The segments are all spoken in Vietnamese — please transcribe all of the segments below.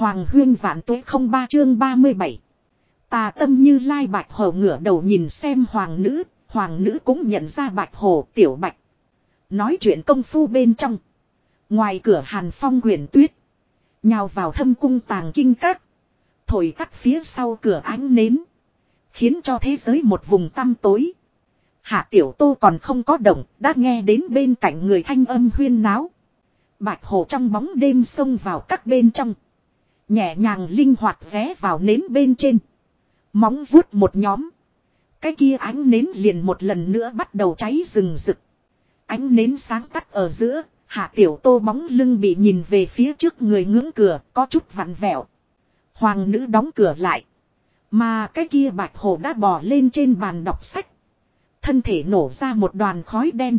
Hoàng huyên vạn tuế không ba chương 37. Tà tâm như lai bạch hồ ngửa đầu nhìn xem hoàng nữ, hoàng nữ cũng nhận ra bạch hồ tiểu bạch. Nói chuyện công phu bên trong. Ngoài cửa hàn phong huyền tuyết. Nhào vào thâm cung tàng kinh các. Thổi tắt phía sau cửa ánh nến. Khiến cho thế giới một vùng tăm tối. Hạ tiểu tô còn không có động, đã nghe đến bên cạnh người thanh âm huyên náo. Bạch hồ trong bóng đêm xông vào các bên trong. Nhẹ nhàng linh hoạt ré vào nến bên trên. Móng vuốt một nhóm. Cái kia ánh nến liền một lần nữa bắt đầu cháy rừng rực. Ánh nến sáng tắt ở giữa, hạ tiểu tô bóng lưng bị nhìn về phía trước người ngưỡng cửa, có chút vặn vẹo. Hoàng nữ đóng cửa lại. Mà cái kia bạch hồ đã bò lên trên bàn đọc sách. Thân thể nổ ra một đoàn khói đen.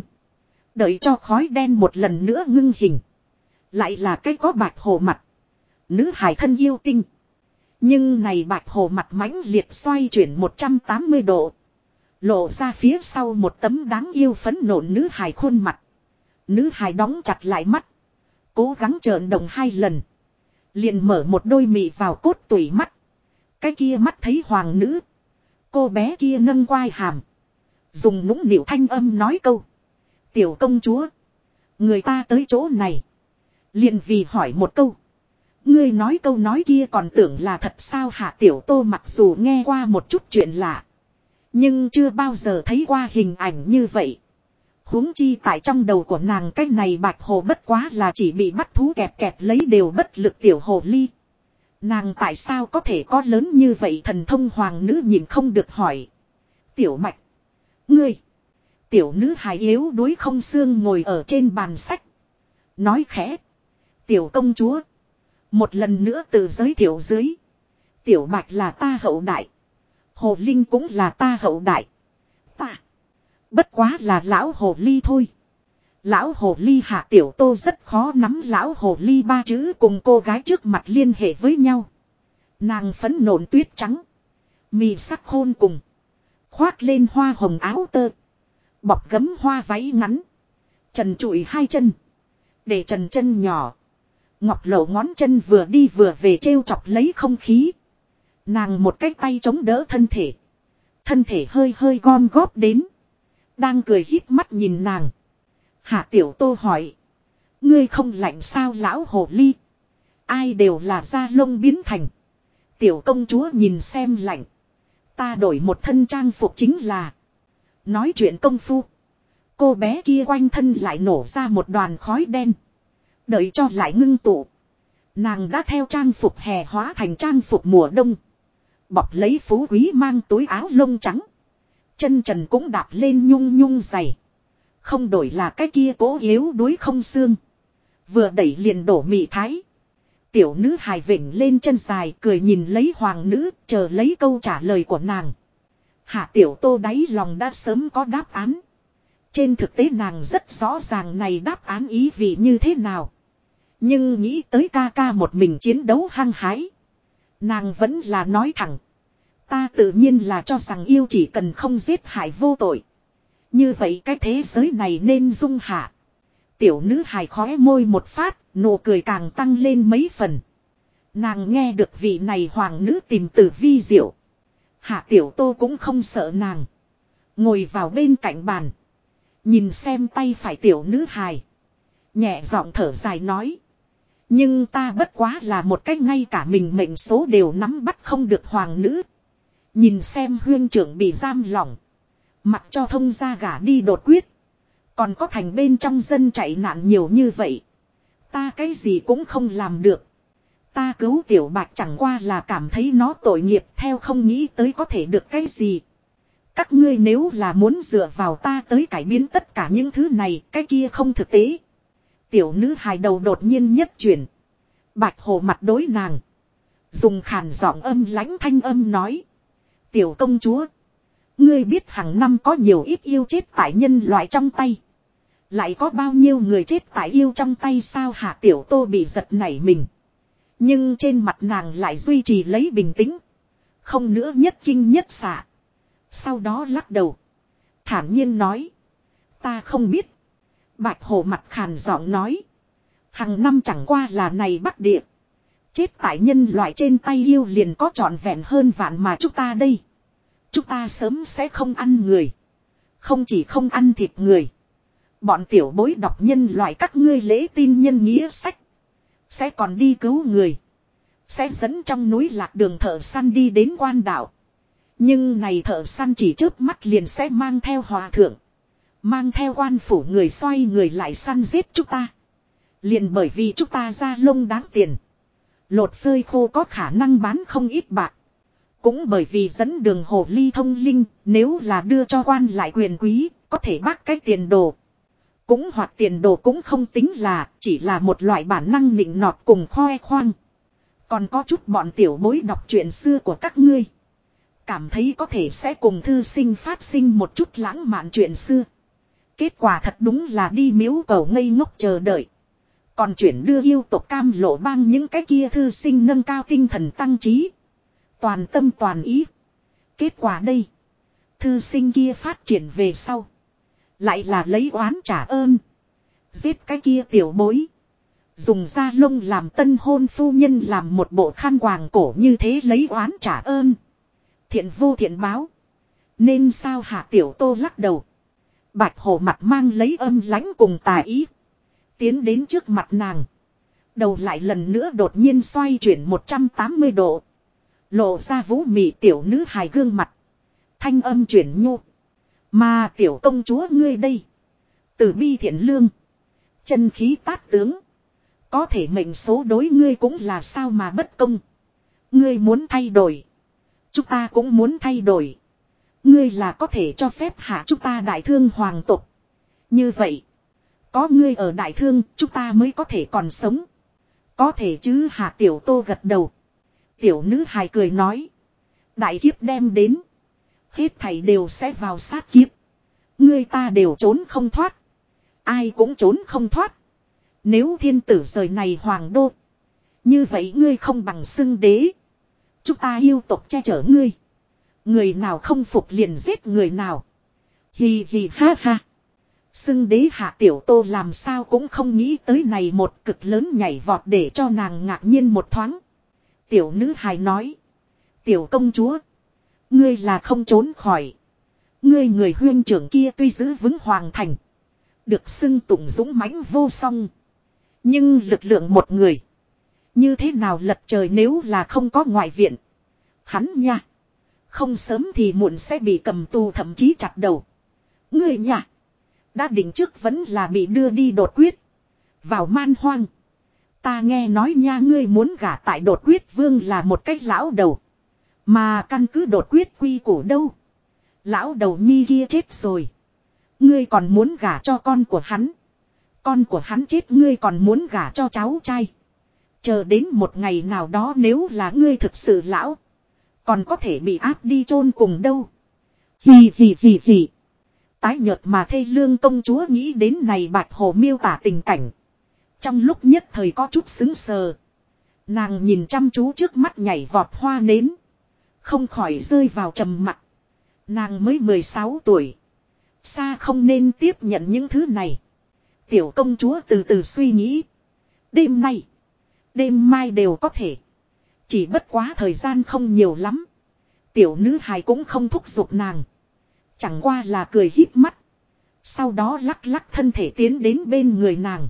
Đợi cho khói đen một lần nữa ngưng hình. Lại là cái có bạch hồ mặt. Nữ hài thân yêu tinh. Nhưng này bạch hồ mặt mãnh liệt xoay chuyển 180 độ. Lộ ra phía sau một tấm đáng yêu phấn nộn nữ hài khuôn mặt. Nữ hài đóng chặt lại mắt. Cố gắng trợn đồng hai lần. Liền mở một đôi mị vào cốt tủy mắt. Cái kia mắt thấy hoàng nữ. Cô bé kia nâng quai hàm. Dùng nũng nịu thanh âm nói câu. Tiểu công chúa. Người ta tới chỗ này. Liền vì hỏi một câu. Ngươi nói câu nói kia còn tưởng là thật sao hạ tiểu tô mặc dù nghe qua một chút chuyện lạ. Nhưng chưa bao giờ thấy qua hình ảnh như vậy. huống chi tại trong đầu của nàng cái này bạch hồ bất quá là chỉ bị bắt thú kẹp kẹp lấy đều bất lực tiểu hồ ly. Nàng tại sao có thể có lớn như vậy thần thông hoàng nữ nhìn không được hỏi. Tiểu mạch. Ngươi. Tiểu nữ hài yếu đuối không xương ngồi ở trên bàn sách. Nói khẽ. Tiểu công chúa. Một lần nữa tự giới thiệu dưới. Tiểu bạch là ta hậu đại. Hồ Linh cũng là ta hậu đại. Ta. Bất quá là lão hồ ly thôi. Lão hồ ly hạ tiểu tô rất khó nắm lão hồ ly ba chữ cùng cô gái trước mặt liên hệ với nhau. Nàng phấn nộn tuyết trắng. Mì sắc hôn cùng. Khoác lên hoa hồng áo tơ. Bọc gấm hoa váy ngắn. Trần trụi hai chân. Để trần chân nhỏ. Ngọc lộ ngón chân vừa đi vừa về trêu chọc lấy không khí. Nàng một cái tay chống đỡ thân thể. Thân thể hơi hơi gom góp đến. Đang cười hít mắt nhìn nàng. Hạ tiểu tô hỏi. Ngươi không lạnh sao lão hồ ly. Ai đều là da lông biến thành. Tiểu công chúa nhìn xem lạnh. Ta đổi một thân trang phục chính là. Nói chuyện công phu. Cô bé kia quanh thân lại nổ ra một đoàn khói đen. Đợi cho lại ngưng tụ. Nàng đã theo trang phục hè hóa thành trang phục mùa đông. Bọc lấy phú quý mang túi áo lông trắng. Chân trần cũng đạp lên nhung nhung dày. Không đổi là cái kia cố yếu đuối không xương. Vừa đẩy liền đổ mị thái. Tiểu nữ hài vịnh lên chân dài cười nhìn lấy hoàng nữ, chờ lấy câu trả lời của nàng. Hạ tiểu tô đáy lòng đã sớm có đáp án. Trên thực tế nàng rất rõ ràng này đáp án ý vị như thế nào. Nhưng nghĩ tới ca ca một mình chiến đấu hăng hái. Nàng vẫn là nói thẳng. Ta tự nhiên là cho rằng yêu chỉ cần không giết hại vô tội. Như vậy cái thế giới này nên dung hạ. Tiểu nữ hài khóe môi một phát, nụ cười càng tăng lên mấy phần. Nàng nghe được vị này hoàng nữ tìm từ vi diệu. Hạ tiểu tô cũng không sợ nàng. Ngồi vào bên cạnh bàn. Nhìn xem tay phải tiểu nữ hài. Nhẹ giọng thở dài nói. Nhưng ta bất quá là một cách ngay cả mình mệnh số đều nắm bắt không được hoàng nữ. Nhìn xem huyên trưởng bị giam lỏng. Mặc cho thông gia gả đi đột quyết. Còn có thành bên trong dân chạy nạn nhiều như vậy. Ta cái gì cũng không làm được. Ta cứu tiểu bạc chẳng qua là cảm thấy nó tội nghiệp theo không nghĩ tới có thể được cái gì. Các ngươi nếu là muốn dựa vào ta tới cải biến tất cả những thứ này, cái kia không thực tế. Tiểu nữ hài đầu đột nhiên nhất chuyển. Bạch hồ mặt đối nàng. Dùng khàn giọng âm lãnh thanh âm nói. Tiểu công chúa. Ngươi biết hàng năm có nhiều ít yêu chết tại nhân loại trong tay. Lại có bao nhiêu người chết tại yêu trong tay sao hạ tiểu tô bị giật nảy mình. Nhưng trên mặt nàng lại duy trì lấy bình tĩnh. Không nữa nhất kinh nhất xạ. Sau đó lắc đầu. Thản nhiên nói. Ta không biết. Bạch hồ mặt khàn giọng nói. Hằng năm chẳng qua là này bắc địa. Chết tại nhân loại trên tay yêu liền có trọn vẹn hơn vạn mà chúng ta đây. Chúng ta sớm sẽ không ăn người. Không chỉ không ăn thịt người. Bọn tiểu bối đọc nhân loại các ngươi lễ tin nhân nghĩa sách. Sẽ còn đi cứu người. Sẽ dẫn trong núi lạc đường thợ săn đi đến quan đảo. Nhưng này thợ săn chỉ trước mắt liền sẽ mang theo hòa thượng. Mang theo quan phủ người xoay người lại săn giết chúng ta. Liền bởi vì chúng ta ra lông đáng tiền. Lột phơi khô có khả năng bán không ít bạc. Cũng bởi vì dẫn đường hồ ly thông linh, nếu là đưa cho quan lại quyền quý, có thể bác cái tiền đồ. Cũng hoặc tiền đồ cũng không tính là, chỉ là một loại bản năng nịnh nọt cùng khoe khoang. Còn có chút bọn tiểu bối đọc chuyện xưa của các ngươi. Cảm thấy có thể sẽ cùng thư sinh phát sinh một chút lãng mạn chuyện xưa. Kết quả thật đúng là đi miếu cầu ngây ngốc chờ đợi. Còn chuyển đưa yêu tộc cam lộ bang những cái kia thư sinh nâng cao tinh thần tăng trí. Toàn tâm toàn ý. Kết quả đây. Thư sinh kia phát triển về sau. Lại là lấy oán trả ơn. Giết cái kia tiểu bối. Dùng da lông làm tân hôn phu nhân làm một bộ khăn quàng cổ như thế lấy oán trả ơn. Thiện vô thiện báo. Nên sao hạ tiểu tô lắc đầu. Bạch hổ mặt mang lấy âm lãnh cùng tà ý. Tiến đến trước mặt nàng. Đầu lại lần nữa đột nhiên xoay chuyển 180 độ. Lộ ra vũ mị tiểu nữ hài gương mặt. Thanh âm chuyển nhu. Mà tiểu công chúa ngươi đây. Từ bi thiện lương. Chân khí tát tướng. Có thể mệnh số đối ngươi cũng là sao mà bất công. Ngươi muốn thay đổi. Chúng ta cũng muốn thay đổi. Ngươi là có thể cho phép hạ chúng ta đại thương hoàng tục. Như vậy. Có ngươi ở đại thương, chúng ta mới có thể còn sống. Có thể chứ hạ tiểu tô gật đầu. Tiểu nữ hài cười nói. Đại kiếp đem đến. Hết thảy đều sẽ vào sát kiếp. Ngươi ta đều trốn không thoát. Ai cũng trốn không thoát. Nếu thiên tử rời này hoàng đô. Như vậy ngươi không bằng xưng đế. Chúng ta yêu tộc che chở ngươi. Người nào không phục liền giết người nào. Hì hì ha ha. Xưng đế hạ tiểu tô làm sao cũng không nghĩ tới này một cực lớn nhảy vọt để cho nàng ngạc nhiên một thoáng. Tiểu nữ hài nói. Tiểu công chúa. Ngươi là không trốn khỏi. Ngươi người huyên trưởng kia tuy giữ vững hoàng thành. Được xưng tụng dũng mãnh vô song. Nhưng lực lượng một người. Như thế nào lật trời nếu là không có ngoại viện. Hắn nha. Không sớm thì muộn sẽ bị cầm tù thậm chí chặt đầu. Ngươi nha. Đã định trước vẫn là bị đưa đi đột quyết. Vào man hoang. Ta nghe nói nha, ngươi muốn gả tại đột quyết vương là một cách lão đầu. Mà căn cứ đột quyết quy củ đâu. Lão đầu nhi kia chết rồi. Ngươi còn muốn gả cho con của hắn. Con của hắn chết, ngươi còn muốn gả cho cháu trai. Chờ đến một ngày nào đó nếu là ngươi thực sự lão. Còn có thể bị áp đi chôn cùng đâu. Hì hì hì hì. Tái nhợt mà thê lương công chúa nghĩ đến này bạch hồ miêu tả tình cảnh. Trong lúc nhất thời có chút xứng sờ. Nàng nhìn chăm chú trước mắt nhảy vọt hoa nến. Không khỏi rơi vào trầm mặc. Nàng mới 16 tuổi. Xa không nên tiếp nhận những thứ này. Tiểu công chúa từ từ suy nghĩ. Đêm nay. Đêm mai đều có thể. Chỉ bất quá thời gian không nhiều lắm. Tiểu nữ hài cũng không thúc giục nàng. Chẳng qua là cười hít mắt. Sau đó lắc lắc thân thể tiến đến bên người nàng.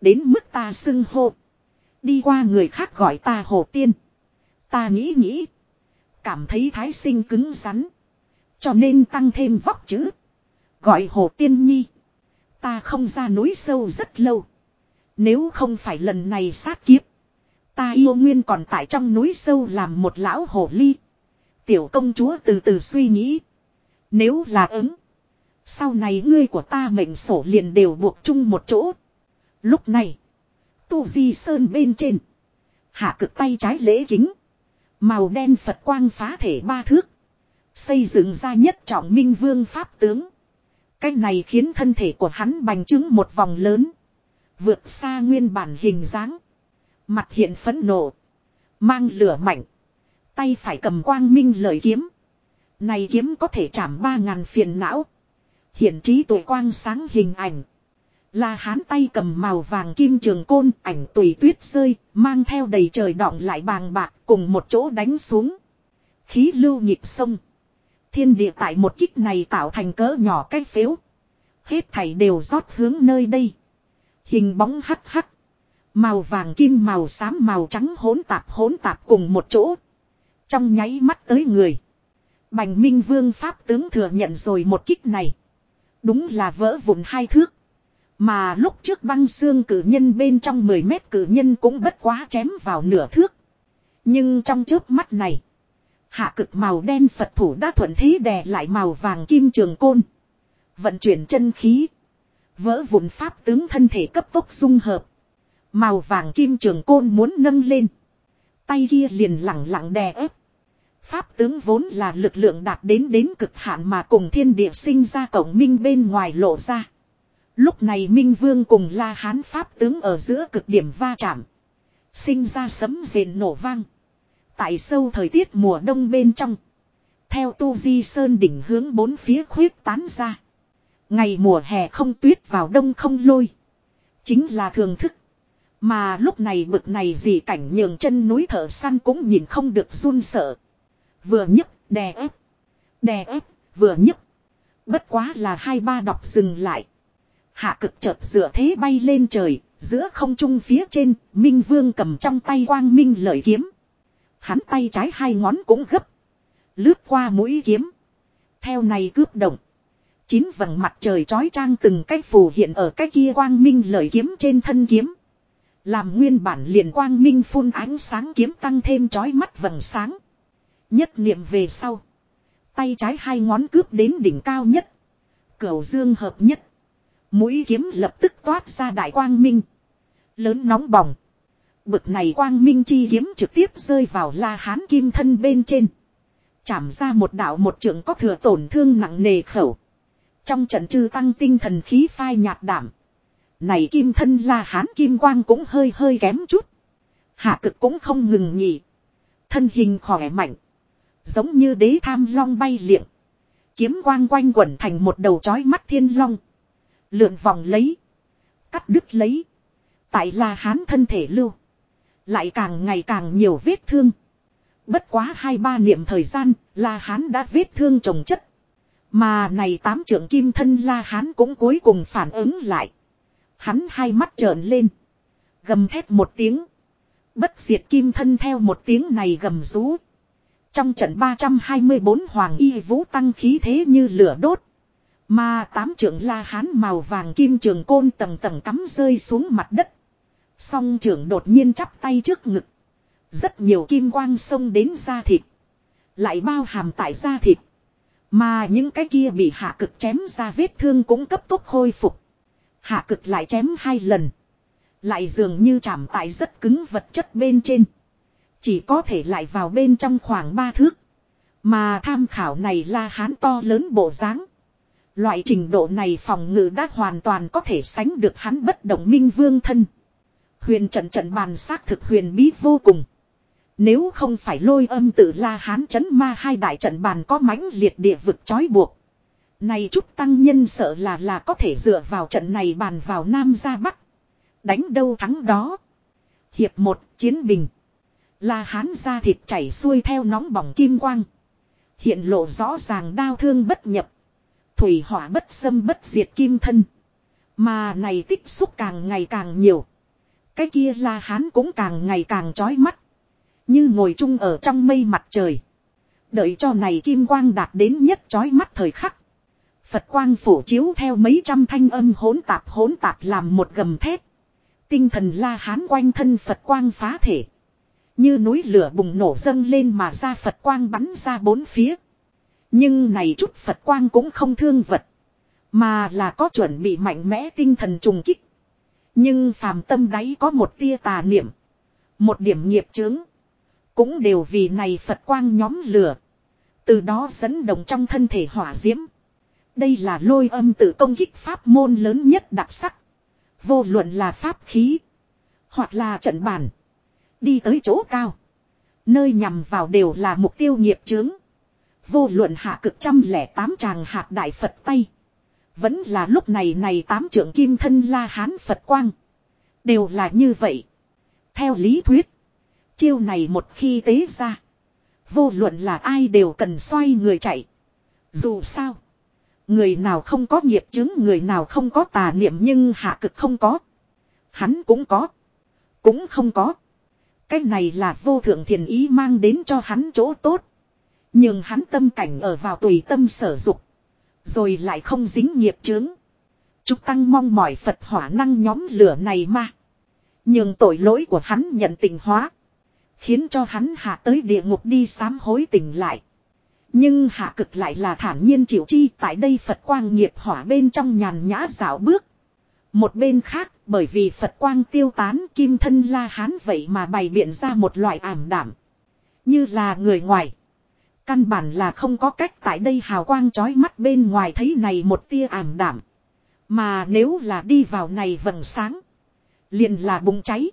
Đến mức ta xưng hô. Đi qua người khác gọi ta hồ tiên. Ta nghĩ nghĩ. Cảm thấy thái sinh cứng rắn. Cho nên tăng thêm vóc chữ. Gọi hồ tiên nhi. Ta không ra núi sâu rất lâu. Nếu không phải lần này sát kiếp. Ta yêu nguyên còn tại trong núi sâu làm một lão hồ ly. Tiểu công chúa từ từ suy nghĩ. Nếu là ứng. Sau này ngươi của ta mệnh sổ liền đều buộc chung một chỗ. Lúc này. Tu di sơn bên trên. Hạ cực tay trái lễ kính. Màu đen Phật quang phá thể ba thước. Xây dựng ra nhất trọng minh vương pháp tướng. cách này khiến thân thể của hắn bành trướng một vòng lớn. Vượt xa nguyên bản hình dáng. Mặt hiện phẫn nộ. Mang lửa mạnh. Tay phải cầm quang minh lợi kiếm. Này kiếm có thể chạm ba ngàn phiền não. Hiện trí tuổi quang sáng hình ảnh. là hán tay cầm màu vàng kim trường côn ảnh tùy tuyết rơi, mang theo đầy trời đọng lại bàng bạc cùng một chỗ đánh xuống. Khí lưu nhịp sông. Thiên địa tại một kích này tạo thành cỡ nhỏ cái phếu. Hết thảy đều rót hướng nơi đây. Hình bóng hắc hắc. Màu vàng kim màu xám màu trắng hỗn tạp hỗn tạp cùng một chỗ. Trong nháy mắt tới người. Bành Minh Vương Pháp tướng thừa nhận rồi một kích này. Đúng là vỡ vụn hai thước. Mà lúc trước băng xương cử nhân bên trong 10 mét cử nhân cũng bất quá chém vào nửa thước. Nhưng trong chớp mắt này. Hạ cực màu đen Phật thủ đã thuận thế đè lại màu vàng kim trường côn. Vận chuyển chân khí. Vỡ vụn pháp tướng thân thể cấp tốc dung hợp. Màu vàng kim trường côn muốn nâng lên. Tay kia liền lặng lặng đè ép. Pháp tướng vốn là lực lượng đạt đến đến cực hạn mà cùng thiên địa sinh ra cổng minh bên ngoài lộ ra. Lúc này Minh Vương cùng La Hán Pháp tướng ở giữa cực điểm va chạm. Sinh ra sấm rền nổ vang. Tại sâu thời tiết mùa đông bên trong. Theo tu di sơn đỉnh hướng bốn phía khuyết tán ra. Ngày mùa hè không tuyết vào đông không lôi. Chính là thường thức. Mà lúc này bực này gì cảnh nhường chân núi thở săn cũng nhìn không được run sợ. Vừa nhấc, đè ép. Đè ép, vừa nhấc. Bất quá là hai ba đọc dừng lại. Hạ cực chợt dựa thế bay lên trời, giữa không trung phía trên, Minh Vương cầm trong tay quang minh lợi kiếm. Hắn tay trái hai ngón cũng gấp. Lướt qua mũi kiếm. Theo này cướp động. Chín vầng mặt trời trói trang từng cái phù hiện ở cái kia quang minh lời kiếm trên thân kiếm. Làm nguyên bản liền quang minh phun ánh sáng kiếm tăng thêm trói mắt vầng sáng. Nhất niệm về sau. Tay trái hai ngón cướp đến đỉnh cao nhất. Cửu dương hợp nhất. Mũi kiếm lập tức toát ra đại quang minh. Lớn nóng bỏng. Bực này quang minh chi kiếm trực tiếp rơi vào la hán kim thân bên trên. Chảm ra một đạo một trưởng có thừa tổn thương nặng nề khẩu. Trong trận chư tăng tinh thần khí phai nhạt đảm. Này kim thân la hán kim quang cũng hơi hơi kém chút. Hạ cực cũng không ngừng nghỉ. Thân hình khỏe mạnh. Giống như đế tham long bay liệng. Kiếm quang quanh quẩn thành một đầu chói mắt thiên long. Lượn vòng lấy. Cắt đứt lấy. Tại là hán thân thể lưu. Lại càng ngày càng nhiều vết thương. Bất quá hai ba niệm thời gian là hán đã vết thương trồng chất. Mà này tám trưởng kim thân la hán cũng cuối cùng phản ứng lại. Hắn hai mắt trợn lên. Gầm thét một tiếng. Bất diệt kim thân theo một tiếng này gầm rú. Trong trận 324 hoàng y vũ tăng khí thế như lửa đốt. Mà tám trưởng la hán màu vàng kim trường côn tầng tầng cắm rơi xuống mặt đất. Song trưởng đột nhiên chắp tay trước ngực. Rất nhiều kim quang sông đến da thịt. Lại bao hàm tại da thịt. Mà những cái kia bị hạ cực chém ra vết thương cũng cấp tốc khôi phục. Hạ cực lại chém hai lần. Lại dường như chạm tại rất cứng vật chất bên trên. Chỉ có thể lại vào bên trong khoảng ba thước. Mà tham khảo này là hán to lớn bộ dáng. Loại trình độ này phòng ngự đã hoàn toàn có thể sánh được hắn bất động minh vương thân. Huyền trận trận bàn xác thực huyền bí vô cùng. Nếu không phải lôi âm tự la hán chấn ma hai đại trận bàn có mãnh liệt địa vực trói buộc. Này chút tăng nhân sợ là là có thể dựa vào trận này bàn vào Nam ra Bắc. Đánh đâu thắng đó. Hiệp một, chiến bình. La hán ra thịt chảy xuôi theo nóng bỏng kim quang. Hiện lộ rõ ràng đau thương bất nhập. Thủy hỏa bất xâm bất diệt kim thân. Mà này tích xúc càng ngày càng nhiều. Cái kia la hán cũng càng ngày càng chói mắt. Như ngồi chung ở trong mây mặt trời. Đợi cho này kim quang đạt đến nhất chói mắt thời khắc. Phật quang phổ chiếu theo mấy trăm thanh âm hỗn tạp hỗn tạp làm một gầm thép. Tinh thần la hán quanh thân Phật quang phá thể. Như núi lửa bùng nổ dâng lên mà ra Phật quang bắn ra bốn phía. Nhưng này chút Phật quang cũng không thương vật. Mà là có chuẩn bị mạnh mẽ tinh thần trùng kích. Nhưng phàm tâm đáy có một tia tà niệm. Một điểm nghiệp chướng. Cũng đều vì này Phật quang nhóm lửa. Từ đó dẫn động trong thân thể hỏa diễm. Đây là lôi âm tự công kích pháp môn lớn nhất đặc sắc. Vô luận là pháp khí. Hoặc là trận bản. Đi tới chỗ cao. Nơi nhằm vào đều là mục tiêu nghiệp chướng. Vô luận hạ cực trăm lẻ tám tràng hạt đại Phật tay. Vẫn là lúc này này tám trưởng kim thân la hán Phật Quang. Đều là như vậy. Theo lý thuyết. Chiêu này một khi tế ra. Vô luận là ai đều cần xoay người chạy. Dù sao. Người nào không có nghiệp chứng, người nào không có tà niệm nhưng hạ cực không có. Hắn cũng có. Cũng không có. Cái này là vô thượng thiền ý mang đến cho hắn chỗ tốt. Nhưng hắn tâm cảnh ở vào tùy tâm sở dục. Rồi lại không dính nghiệp chướng. Trúc Tăng mong mỏi Phật hỏa năng nhóm lửa này mà. Nhưng tội lỗi của hắn nhận tình hóa. Khiến cho hắn hạ tới địa ngục đi sám hối tỉnh lại. Nhưng hạ cực lại là thản nhiên chịu chi, tại đây Phật quang nghiệp hỏa bên trong nhàn nhã dạo bước. Một bên khác, bởi vì Phật quang tiêu tán, kim thân la hán vậy mà bày biện ra một loại ảm đảm. Như là người ngoài. Căn bản là không có cách tại đây hào quang chói mắt bên ngoài thấy này một tia ảm đảm. Mà nếu là đi vào này vầng sáng. Liền là bùng cháy.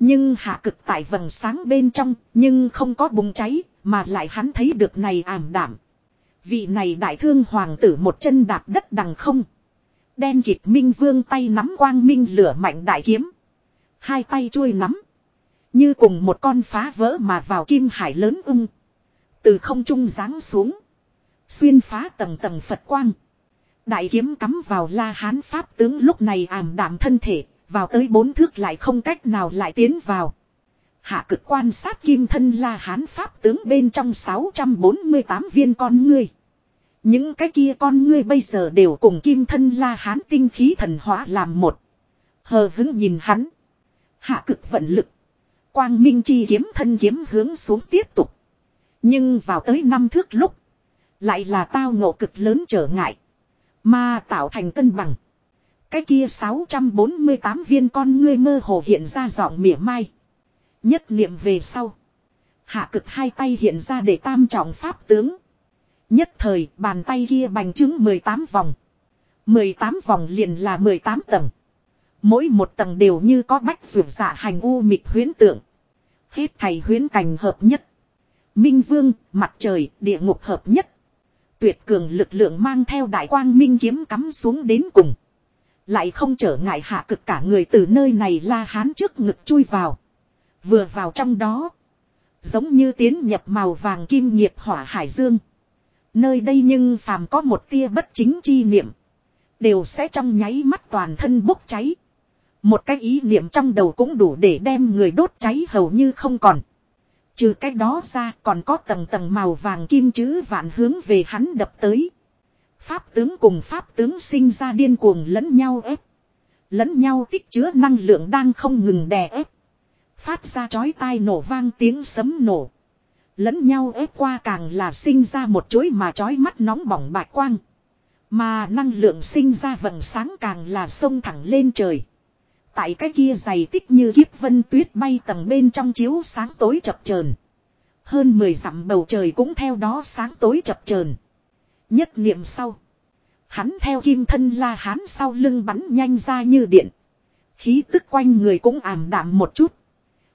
Nhưng hạ cực tại vầng sáng bên trong, nhưng không có bùng cháy, mà lại hắn thấy được này ảm đảm. Vị này đại thương hoàng tử một chân đạp đất đằng không. Đen kịp minh vương tay nắm quang minh lửa mạnh đại kiếm. Hai tay chuôi nắm. Như cùng một con phá vỡ mà vào kim hải lớn ung. Từ không trung giáng xuống. Xuyên phá tầng tầng Phật quang. Đại kiếm cắm vào la hán pháp tướng lúc này ảm đạm thân thể. Vào tới bốn thước lại không cách nào lại tiến vào. Hạ cực quan sát kim thân la hán pháp tướng bên trong 648 viên con ngươi. Những cái kia con ngươi bây giờ đều cùng kim thân la hán tinh khí thần hóa làm một. Hờ hứng nhìn hắn. Hạ cực vận lực. Quang minh chi kiếm thân kiếm hướng xuống tiếp tục. Nhưng vào tới năm thước lúc. Lại là tao ngộ cực lớn trở ngại. Mà tạo thành cân bằng. Cái kia 648 viên con ngươi mơ hồ hiện ra giọng mỉa mai. Nhất niệm về sau. Hạ cực hai tay hiện ra để tam trọng pháp tướng. Nhất thời bàn tay kia bành trướng 18 vòng. 18 vòng liền là 18 tầng. Mỗi một tầng đều như có bách rượu dạ hành u mịt huyến tượng. Hết thầy huyến cảnh hợp nhất. Minh vương, mặt trời, địa ngục hợp nhất. Tuyệt cường lực lượng mang theo đại quang minh kiếm cắm xuống đến cùng. Lại không trở ngại hạ cực cả người từ nơi này la hán trước ngực chui vào. Vừa vào trong đó. Giống như tiến nhập màu vàng kim nghiệp hỏa hải dương. Nơi đây nhưng phàm có một tia bất chính chi niệm. Đều sẽ trong nháy mắt toàn thân bốc cháy. Một cái ý niệm trong đầu cũng đủ để đem người đốt cháy hầu như không còn. Trừ cái đó ra còn có tầng tầng màu vàng kim chữ vạn hướng về hắn đập tới. Pháp tướng cùng pháp tướng sinh ra điên cuồng lẫn nhau ép. Lẫn nhau tích chứa năng lượng đang không ngừng đè ép. Phát ra chói tai nổ vang tiếng sấm nổ. Lẫn nhau ép qua càng là sinh ra một chuỗi mà chói mắt nóng bỏng bạch quang. Mà năng lượng sinh ra vầng sáng càng là sông thẳng lên trời. Tại cái kia dày tích như kiếp vân tuyết bay tầng bên trong chiếu sáng tối chập chờn Hơn 10 dặm bầu trời cũng theo đó sáng tối chập chờn Nhất niệm sau. Hắn theo kim thân la hán sau lưng bắn nhanh ra như điện. Khí tức quanh người cũng ảm đạm một chút.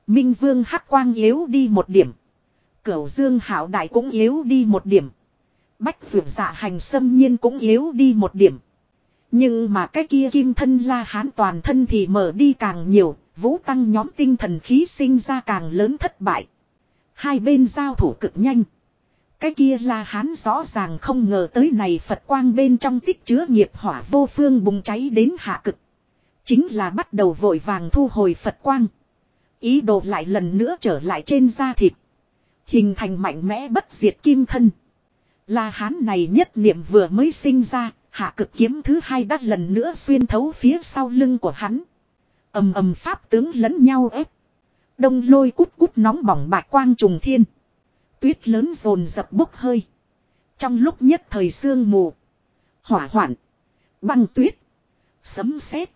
Minh vương hắc quang yếu đi một điểm. Cửu dương hảo đại cũng yếu đi một điểm. Bách vượt dạ hành xâm nhiên cũng yếu đi một điểm. Nhưng mà cái kia kim thân la hán toàn thân thì mở đi càng nhiều, vũ tăng nhóm tinh thần khí sinh ra càng lớn thất bại. Hai bên giao thủ cực nhanh. Cái kia la hán rõ ràng không ngờ tới này Phật quang bên trong tích chứa nghiệp hỏa vô phương bùng cháy đến hạ cực. Chính là bắt đầu vội vàng thu hồi Phật quang. Ý đồ lại lần nữa trở lại trên da thịt. Hình thành mạnh mẽ bất diệt kim thân. La hán này nhất niệm vừa mới sinh ra, hạ cực kiếm thứ hai đã lần nữa xuyên thấu phía sau lưng của hắn. ầm ầm pháp tướng lẫn nhau ép. Đông lôi cút cút nóng bỏng bạc quang trùng thiên. Tuyết lớn rồn dập bốc hơi. Trong lúc nhất thời sương mù. Hỏa hoạn. Băng tuyết. Sấm sét,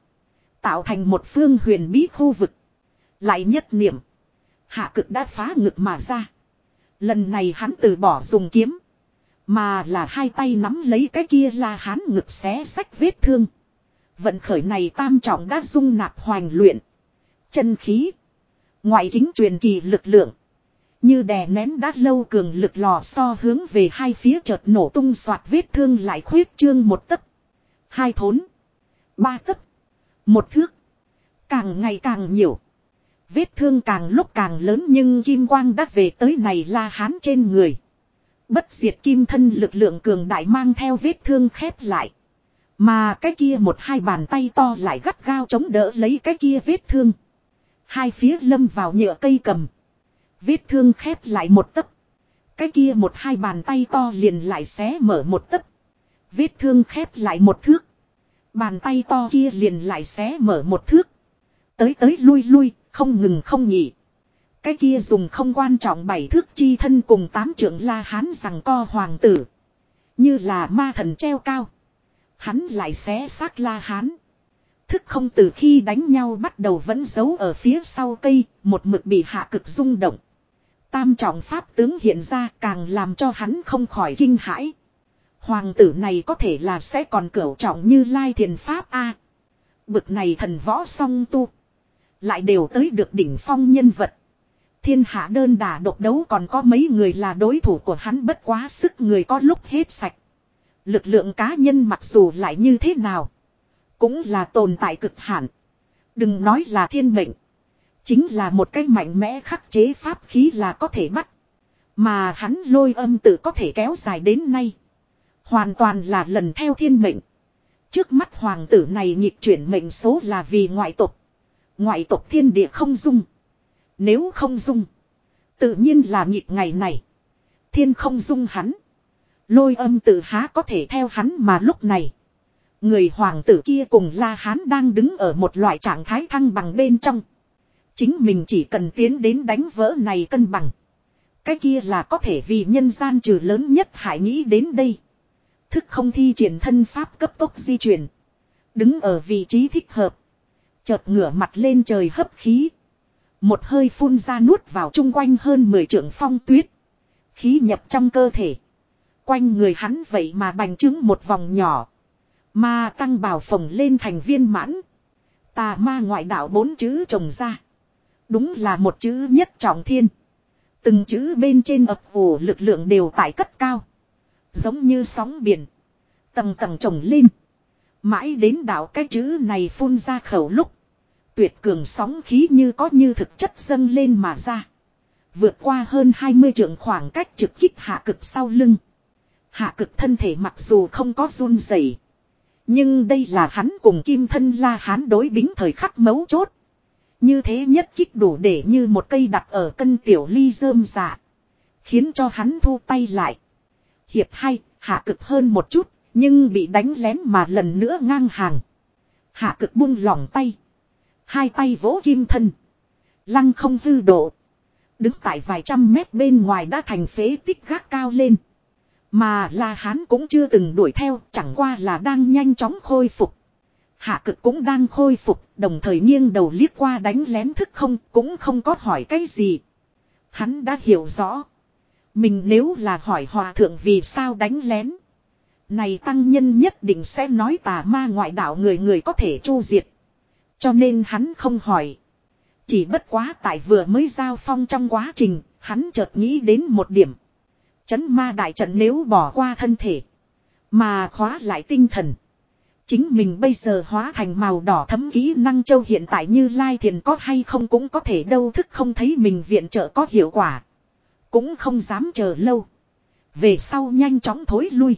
Tạo thành một phương huyền bí khu vực. Lại nhất niệm. Hạ cực đã phá ngực mà ra. Lần này hắn từ bỏ dùng kiếm. Mà là hai tay nắm lấy cái kia là hắn ngực xé sách vết thương. Vận khởi này tam trọng đã dung nạp hoành luyện. Chân khí. Ngoại kính truyền kỳ lực lượng. Như đè nén đã lâu cường lực lò so hướng về hai phía chợt nổ tung soạt vết thương lại khuyết trương một tấc. Hai thốn. Ba tấc. Một thước. Càng ngày càng nhiều. Vết thương càng lúc càng lớn nhưng kim quang đã về tới này la hán trên người. Bất diệt kim thân lực lượng cường đại mang theo vết thương khép lại. Mà cái kia một hai bàn tay to lại gắt gao chống đỡ lấy cái kia vết thương. Hai phía lâm vào nhựa cây cầm. Vết thương khép lại một tấc. Cái kia một hai bàn tay to liền lại xé mở một tấc. Vết thương khép lại một thước. Bàn tay to kia liền lại xé mở một thước. Tới tới lui lui, không ngừng không nghỉ. Cái kia dùng không quan trọng bảy thước chi thân cùng tám trưởng la hán rằng co hoàng tử. Như là ma thần treo cao. Hắn lại xé xác la hán. Thức không từ khi đánh nhau bắt đầu vẫn giấu ở phía sau cây, một mực bị hạ cực rung động. Tam trọng pháp tướng hiện ra càng làm cho hắn không khỏi kinh hãi. Hoàng tử này có thể là sẽ còn cửu trọng như lai thiền pháp A. Bực này thần võ song tu. Lại đều tới được đỉnh phong nhân vật. Thiên hạ đơn đà độc đấu còn có mấy người là đối thủ của hắn bất quá sức người có lúc hết sạch. Lực lượng cá nhân mặc dù lại như thế nào. Cũng là tồn tại cực hạn. Đừng nói là thiên mệnh. Chính là một cái mạnh mẽ khắc chế pháp khí là có thể bắt. Mà hắn lôi âm tự có thể kéo dài đến nay. Hoàn toàn là lần theo thiên mệnh. Trước mắt hoàng tử này nhịp chuyển mệnh số là vì ngoại tộc. Ngoại tộc thiên địa không dung. Nếu không dung. Tự nhiên là nhịp ngày này. Thiên không dung hắn. Lôi âm tự há có thể theo hắn mà lúc này. Người hoàng tử kia cùng La Hán đang đứng ở một loại trạng thái thăng bằng bên trong. Chính mình chỉ cần tiến đến đánh vỡ này cân bằng. Cái kia là có thể vì nhân gian trừ lớn nhất hại nghĩ đến đây. Thức không thi triển thân pháp cấp tốc di chuyển. Đứng ở vị trí thích hợp. Chợt ngửa mặt lên trời hấp khí. Một hơi phun ra nuốt vào chung quanh hơn 10 trượng phong tuyết. Khí nhập trong cơ thể. Quanh người hắn vậy mà bành trướng một vòng nhỏ. Mà tăng bào phồng lên thành viên mãn. Tà ma ngoại đạo bốn chữ trồng ra. Đúng là một chữ nhất trọng thiên. Từng chữ bên trên ập vụ lực lượng đều tại cất cao. Giống như sóng biển. Tầng tầng trồng lên. Mãi đến đạo cái chữ này phun ra khẩu lúc. Tuyệt cường sóng khí như có như thực chất dâng lên mà ra. Vượt qua hơn 20 trượng khoảng cách trực kích hạ cực sau lưng. Hạ cực thân thể mặc dù không có run rẩy, Nhưng đây là hắn cùng kim thân la hán đối bính thời khắc mấu chốt. Như thế nhất kích đủ để như một cây đặt ở cân tiểu ly rơm dạ. Khiến cho hắn thu tay lại. Hiệp hay, hạ cực hơn một chút, nhưng bị đánh lén mà lần nữa ngang hàng. Hạ cực buông lỏng tay. Hai tay vỗ kim thân. Lăng không hư độ. Đứng tại vài trăm mét bên ngoài đã thành phế tích gác cao lên. Mà là Hán cũng chưa từng đuổi theo, chẳng qua là đang nhanh chóng khôi phục. Hạ cực cũng đang khôi phục, đồng thời nghiêng đầu liếc qua đánh lén thức không, cũng không có hỏi cái gì. Hắn đã hiểu rõ. Mình nếu là hỏi hòa thượng vì sao đánh lén. Này tăng nhân nhất định sẽ nói tà ma ngoại đạo người người có thể chu diệt. Cho nên hắn không hỏi. Chỉ bất quá tại vừa mới giao phong trong quá trình, hắn chợt nghĩ đến một điểm. Chấn ma đại trận nếu bỏ qua thân thể. Mà khóa lại tinh thần. Chính mình bây giờ hóa thành màu đỏ thấm kỹ năng châu hiện tại như lai thiền có hay không cũng có thể đâu thức không thấy mình viện trợ có hiệu quả. Cũng không dám chờ lâu. Về sau nhanh chóng thối lui.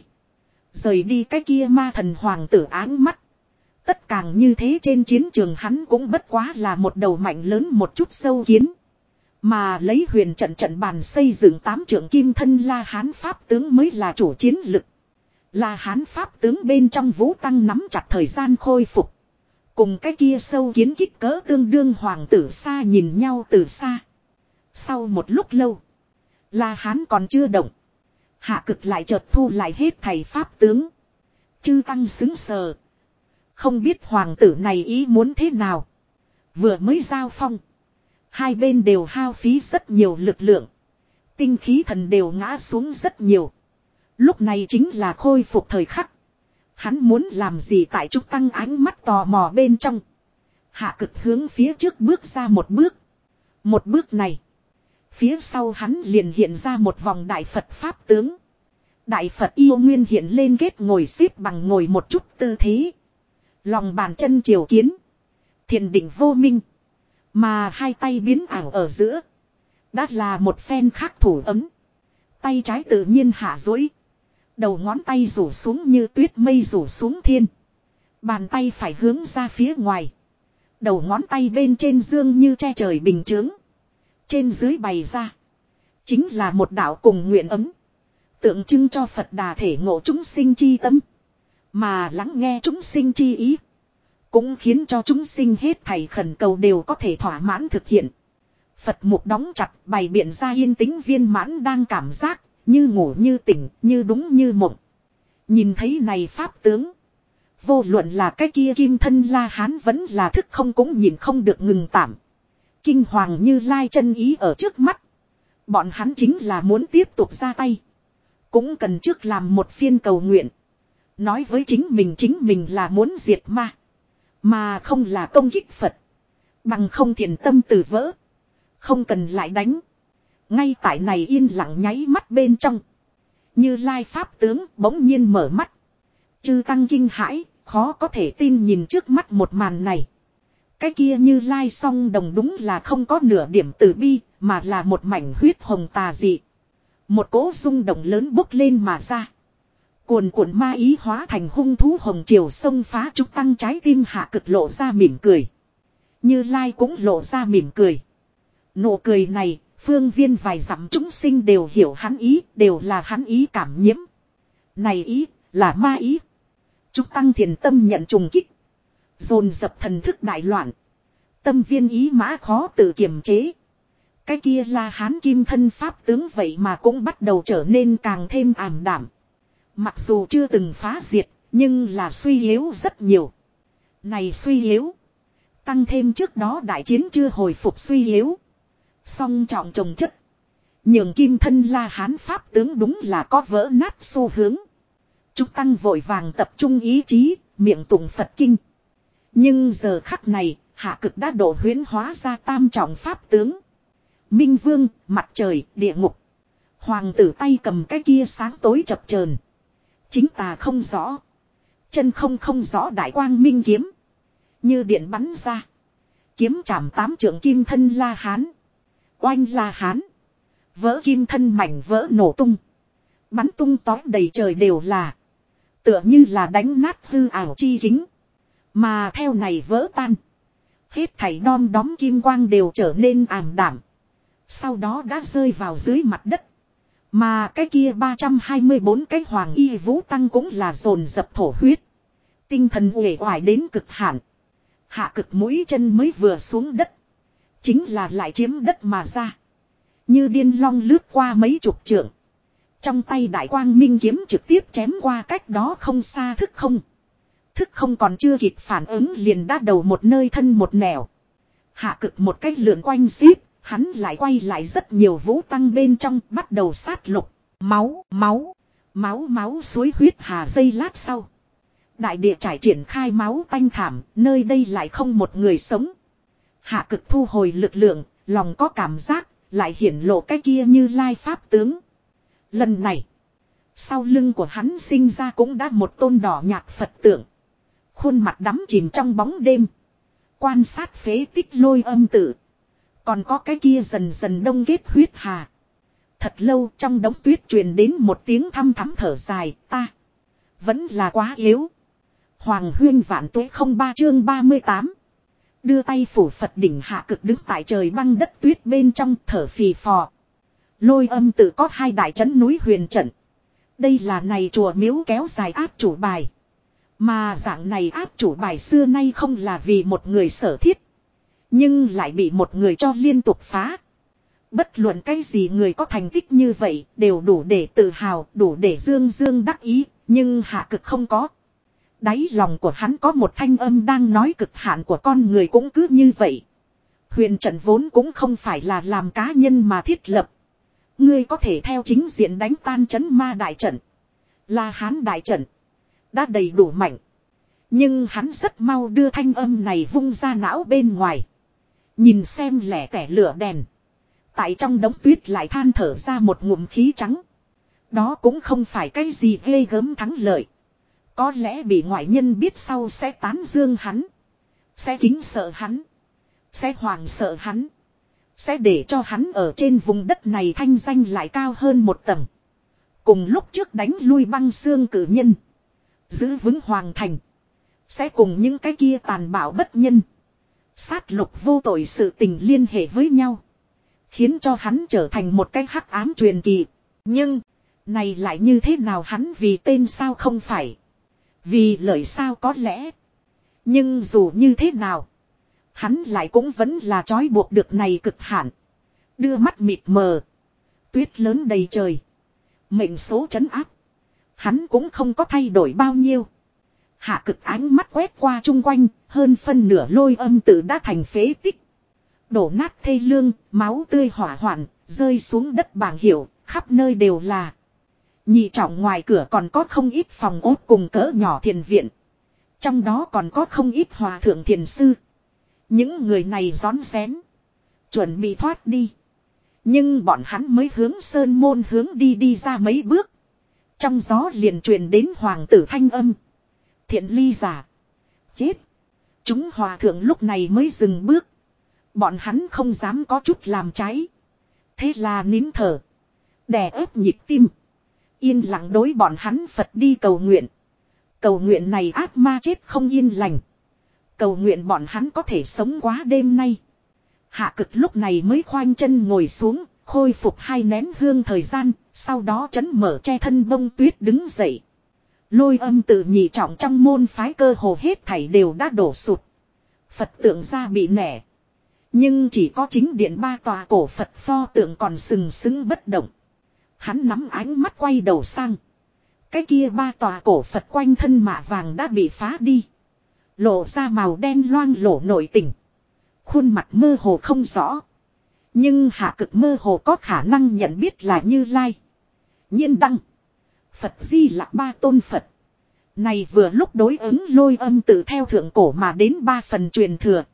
Rời đi cái kia ma thần hoàng tử áng mắt. Tất càng như thế trên chiến trường hắn cũng bất quá là một đầu mạnh lớn một chút sâu kiến. Mà lấy huyền trận trận bàn xây dựng tám trưởng kim thân La Hán Pháp tướng mới là chủ chiến lực là Hán Pháp tướng bên trong vũ tăng nắm chặt thời gian khôi phục. Cùng cái kia sâu kiến kích cỡ tương đương hoàng tử xa nhìn nhau từ xa. Sau một lúc lâu. là Hán còn chưa động. Hạ cực lại chợt thu lại hết thầy Pháp tướng. Chư tăng xứng sờ. Không biết hoàng tử này ý muốn thế nào. Vừa mới giao phong. Hai bên đều hao phí rất nhiều lực lượng. Tinh khí thần đều ngã xuống rất nhiều. Lúc này chính là khôi phục thời khắc. Hắn muốn làm gì tại trúc tăng ánh mắt tò mò bên trong. Hạ cực hướng phía trước bước ra một bước. Một bước này. Phía sau hắn liền hiện ra một vòng đại Phật Pháp tướng. Đại Phật yêu nguyên hiện lên kết ngồi xếp bằng ngồi một chút tư thế. Lòng bàn chân triều kiến. Thiền định vô minh. Mà hai tay biến ảo ở giữa. Đã là một phen khác thủ ấm. Tay trái tự nhiên hạ dối. Đầu ngón tay rủ xuống như tuyết mây rủ xuống thiên. Bàn tay phải hướng ra phía ngoài. Đầu ngón tay bên trên dương như che trời bình chướng. Trên dưới bày ra. Chính là một đạo cùng nguyện ấm. Tượng trưng cho Phật đà thể ngộ chúng sinh chi tâm. Mà lắng nghe chúng sinh chi ý. Cũng khiến cho chúng sinh hết thầy khẩn cầu đều có thể thỏa mãn thực hiện. Phật mục đóng chặt bày biện ra yên tĩnh viên mãn đang cảm giác, như ngủ như tỉnh, như đúng như mộng. Nhìn thấy này pháp tướng. Vô luận là cái kia kim thân la hán vẫn là thức không cũng nhìn không được ngừng tạm. Kinh hoàng như lai chân ý ở trước mắt. Bọn hắn chính là muốn tiếp tục ra tay. Cũng cần trước làm một phiên cầu nguyện. Nói với chính mình chính mình là muốn diệt ma. Mà không là công kích Phật. Bằng không thiền tâm từ vỡ. Không cần lại đánh. Ngay tại này yên lặng nháy mắt bên trong. Như lai pháp tướng bỗng nhiên mở mắt. Chư tăng kinh hãi, khó có thể tin nhìn trước mắt một màn này. Cái kia như lai song đồng đúng là không có nửa điểm tử bi, mà là một mảnh huyết hồng tà dị. Một cỗ rung động lớn bốc lên mà ra. Cuồn cuộn ma ý hóa thành hung thú hồng triều sông phá trúc tăng trái tim hạ cực lộ ra mỉm cười. Như Lai cũng lộ ra mỉm cười. Nụ cười này, phương viên vài dặm chúng sinh đều hiểu hắn ý, đều là hắn ý cảm nhiễm. Này ý, là ma ý. Trúc tăng thiền tâm nhận trùng kích. Dồn dập thần thức đại loạn. Tâm viên ý mã khó tự kiềm chế. Cái kia là hán kim thân pháp tướng vậy mà cũng bắt đầu trở nên càng thêm ảm đảm. Mặc dù chưa từng phá diệt, nhưng là suy yếu rất nhiều. Này suy yếu. Tăng thêm trước đó đại chiến chưa hồi phục suy yếu. Song trọng trồng chất. Nhường kim thân la hán pháp tướng đúng là có vỡ nát xu hướng. Trúc Tăng vội vàng tập trung ý chí, miệng tụng Phật Kinh. Nhưng giờ khắc này, hạ cực đã độ huyến hóa ra tam trọng pháp tướng. Minh Vương, mặt trời, địa ngục. Hoàng tử tay cầm cái kia sáng tối chập chờn Chính tà không rõ. Chân không không rõ đại quang minh kiếm. Như điện bắn ra. Kiếm chạm tám trưởng kim thân la hán. Oanh la hán. Vỡ kim thân mảnh vỡ nổ tung. Bắn tung tói đầy trời đều là. Tựa như là đánh nát hư ảo chi kính. Mà theo này vỡ tan. Hết thảy đom đóm kim quang đều trở nên ảm đảm. Sau đó đã rơi vào dưới mặt đất. Mà cái kia 324 cái hoàng y vũ tăng cũng là dồn dập thổ huyết. Tinh thần uể oải đến cực hạn. Hạ cực mũi chân mới vừa xuống đất. Chính là lại chiếm đất mà ra. Như điên long lướt qua mấy chục trượng. Trong tay đại quang minh kiếm trực tiếp chém qua cách đó không xa thức không. Thức không còn chưa kịp phản ứng liền đã đầu một nơi thân một nẻo. Hạ cực một cách lượn quanh xíp, hắn lại quay lại rất nhiều vũ tăng bên trong bắt đầu sát lục. Máu, máu, máu máu suối huyết hà dây lát sau. Đại địa trải triển khai máu tanh thảm, nơi đây lại không một người sống. Hạ cực thu hồi lực lượng, lòng có cảm giác, lại hiển lộ cái kia như lai pháp tướng. Lần này, sau lưng của hắn sinh ra cũng đã một tôn đỏ nhạt Phật tượng. Khuôn mặt đắm chìm trong bóng đêm. Quan sát phế tích lôi âm tử. Còn có cái kia dần dần đông kết huyết hà. Thật lâu trong đống tuyết truyền đến một tiếng thăm thắm thở dài ta. Vẫn là quá yếu. Hoàng huyên vạn tuế không ba chương 38. Đưa tay phủ Phật đỉnh hạ cực đứng tại trời băng đất tuyết bên trong thở phì phò. Lôi âm tự có hai đại trấn núi huyền trận. Đây là này chùa miếu kéo dài áp chủ bài. Mà dạng này áp chủ bài xưa nay không là vì một người sở thiết. Nhưng lại bị một người cho liên tục phá. Bất luận cái gì người có thành tích như vậy đều đủ để tự hào, đủ để dương dương đắc ý, nhưng hạ cực không có. Đáy lòng của hắn có một thanh âm đang nói cực hạn của con người cũng cứ như vậy. Huyền trận vốn cũng không phải là làm cá nhân mà thiết lập. Ngươi có thể theo chính diện đánh tan chấn ma đại trận. Là hán đại trận. Đã đầy đủ mạnh. Nhưng hắn rất mau đưa thanh âm này vung ra não bên ngoài. Nhìn xem lẻ tẻ lửa đèn. Tại trong đống tuyết lại than thở ra một ngụm khí trắng. Đó cũng không phải cái gì ghê gớm thắng lợi. Có lẽ bị ngoại nhân biết sau sẽ tán dương hắn. Sẽ kính sợ hắn. Sẽ hoàng sợ hắn. Sẽ để cho hắn ở trên vùng đất này thanh danh lại cao hơn một tầng. Cùng lúc trước đánh lui băng xương cử nhân. Giữ vững hoàng thành. Sẽ cùng những cái kia tàn bạo bất nhân. Sát lục vô tội sự tình liên hệ với nhau. Khiến cho hắn trở thành một cái hắc ám truyền kỳ. Nhưng, này lại như thế nào hắn vì tên sao không phải. Vì lợi sao có lẽ. Nhưng dù như thế nào. Hắn lại cũng vẫn là trói buộc được này cực hạn. Đưa mắt mịt mờ. Tuyết lớn đầy trời. Mệnh số chấn áp. Hắn cũng không có thay đổi bao nhiêu. Hạ cực ánh mắt quét qua chung quanh, hơn phân nửa lôi âm tử đã thành phế tích. Đổ nát thê lương, máu tươi hỏa hoạn, rơi xuống đất bảng hiệu, khắp nơi đều là. Nhị trọng ngoài cửa còn có không ít phòng ốt cùng cỡ nhỏ thiền viện. Trong đó còn có không ít hòa thượng thiền sư. Những người này rón rén. Chuẩn bị thoát đi. Nhưng bọn hắn mới hướng sơn môn hướng đi đi ra mấy bước. Trong gió liền truyền đến hoàng tử thanh âm. Thiện ly giả. Chết. Chúng hòa thượng lúc này mới dừng bước. Bọn hắn không dám có chút làm cháy. Thế là nín thở. Đè ép nhịp tim. Yên lặng đối bọn hắn Phật đi cầu nguyện. Cầu nguyện này ác ma chết không yên lành. Cầu nguyện bọn hắn có thể sống quá đêm nay. Hạ cực lúc này mới khoanh chân ngồi xuống, khôi phục hai nén hương thời gian, sau đó chấn mở che thân bông tuyết đứng dậy. Lôi âm tự nhị trọng trong môn phái cơ hồ hết thảy đều đã đổ sụt. Phật tượng ra bị nẻ. Nhưng chỉ có chính điện ba tòa cổ Phật pho tượng còn sừng sững bất động. Hắn nắm ánh mắt quay đầu sang. Cái kia ba tòa cổ Phật quanh thân mạ vàng đã bị phá đi. Lộ ra màu đen loang lổ nội tình. Khuôn mặt mơ hồ không rõ. Nhưng hạ cực mơ hồ có khả năng nhận biết là như lai. Nhiên đăng. Phật di là ba tôn Phật. Này vừa lúc đối ứng lôi âm tự theo thượng cổ mà đến ba phần truyền thừa.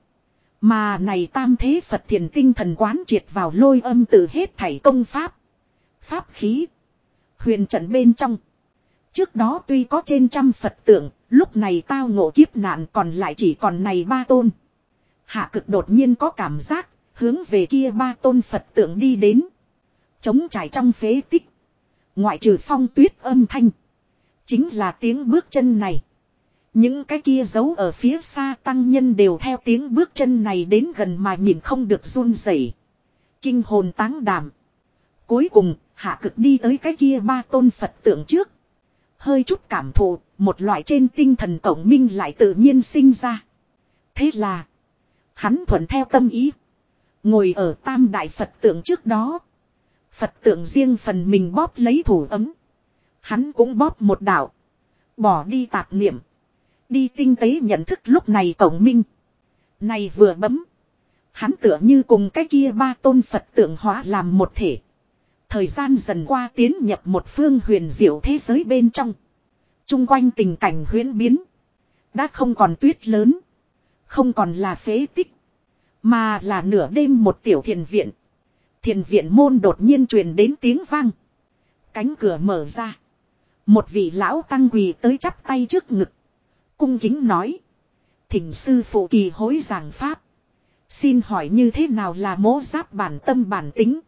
Mà này tam thế Phật thiền tinh thần quán triệt vào lôi âm tự hết thảy công pháp. Pháp khí. Huyền trận bên trong. Trước đó tuy có trên trăm Phật tượng, lúc này tao ngộ kiếp nạn còn lại chỉ còn này ba tôn. Hạ cực đột nhiên có cảm giác, hướng về kia ba tôn Phật tượng đi đến. Chống trải trong phế tích. Ngoại trừ phong tuyết âm thanh. Chính là tiếng bước chân này. Những cái kia giấu ở phía xa tăng nhân đều theo tiếng bước chân này đến gần mà nhìn không được run rẩy. Kinh hồn táng đảm. Cuối cùng, hạ cực đi tới cái kia ba tôn Phật tượng trước. Hơi chút cảm thụ, một loại trên tinh thần cổng minh lại tự nhiên sinh ra. Thế là, hắn thuận theo tâm ý. Ngồi ở tam đại Phật tượng trước đó. Phật tượng riêng phần mình bóp lấy thủ ấm. Hắn cũng bóp một đạo. Bỏ đi tạp niệm. Đi tinh tế nhận thức lúc này cổng minh. Này vừa bấm. Hắn tựa như cùng cái kia ba tôn Phật tượng hóa làm một thể. Thời gian dần qua tiến nhập một phương huyền diệu thế giới bên trong. Trung quanh tình cảnh huyễn biến. Đã không còn tuyết lớn. Không còn là phế tích. Mà là nửa đêm một tiểu thiền viện. Thiền viện môn đột nhiên truyền đến tiếng vang. Cánh cửa mở ra. Một vị lão tăng quỳ tới chắp tay trước ngực. Cung kính nói. Thỉnh sư phụ kỳ hối giảng pháp. Xin hỏi như thế nào là mố giáp bản tâm bản tính.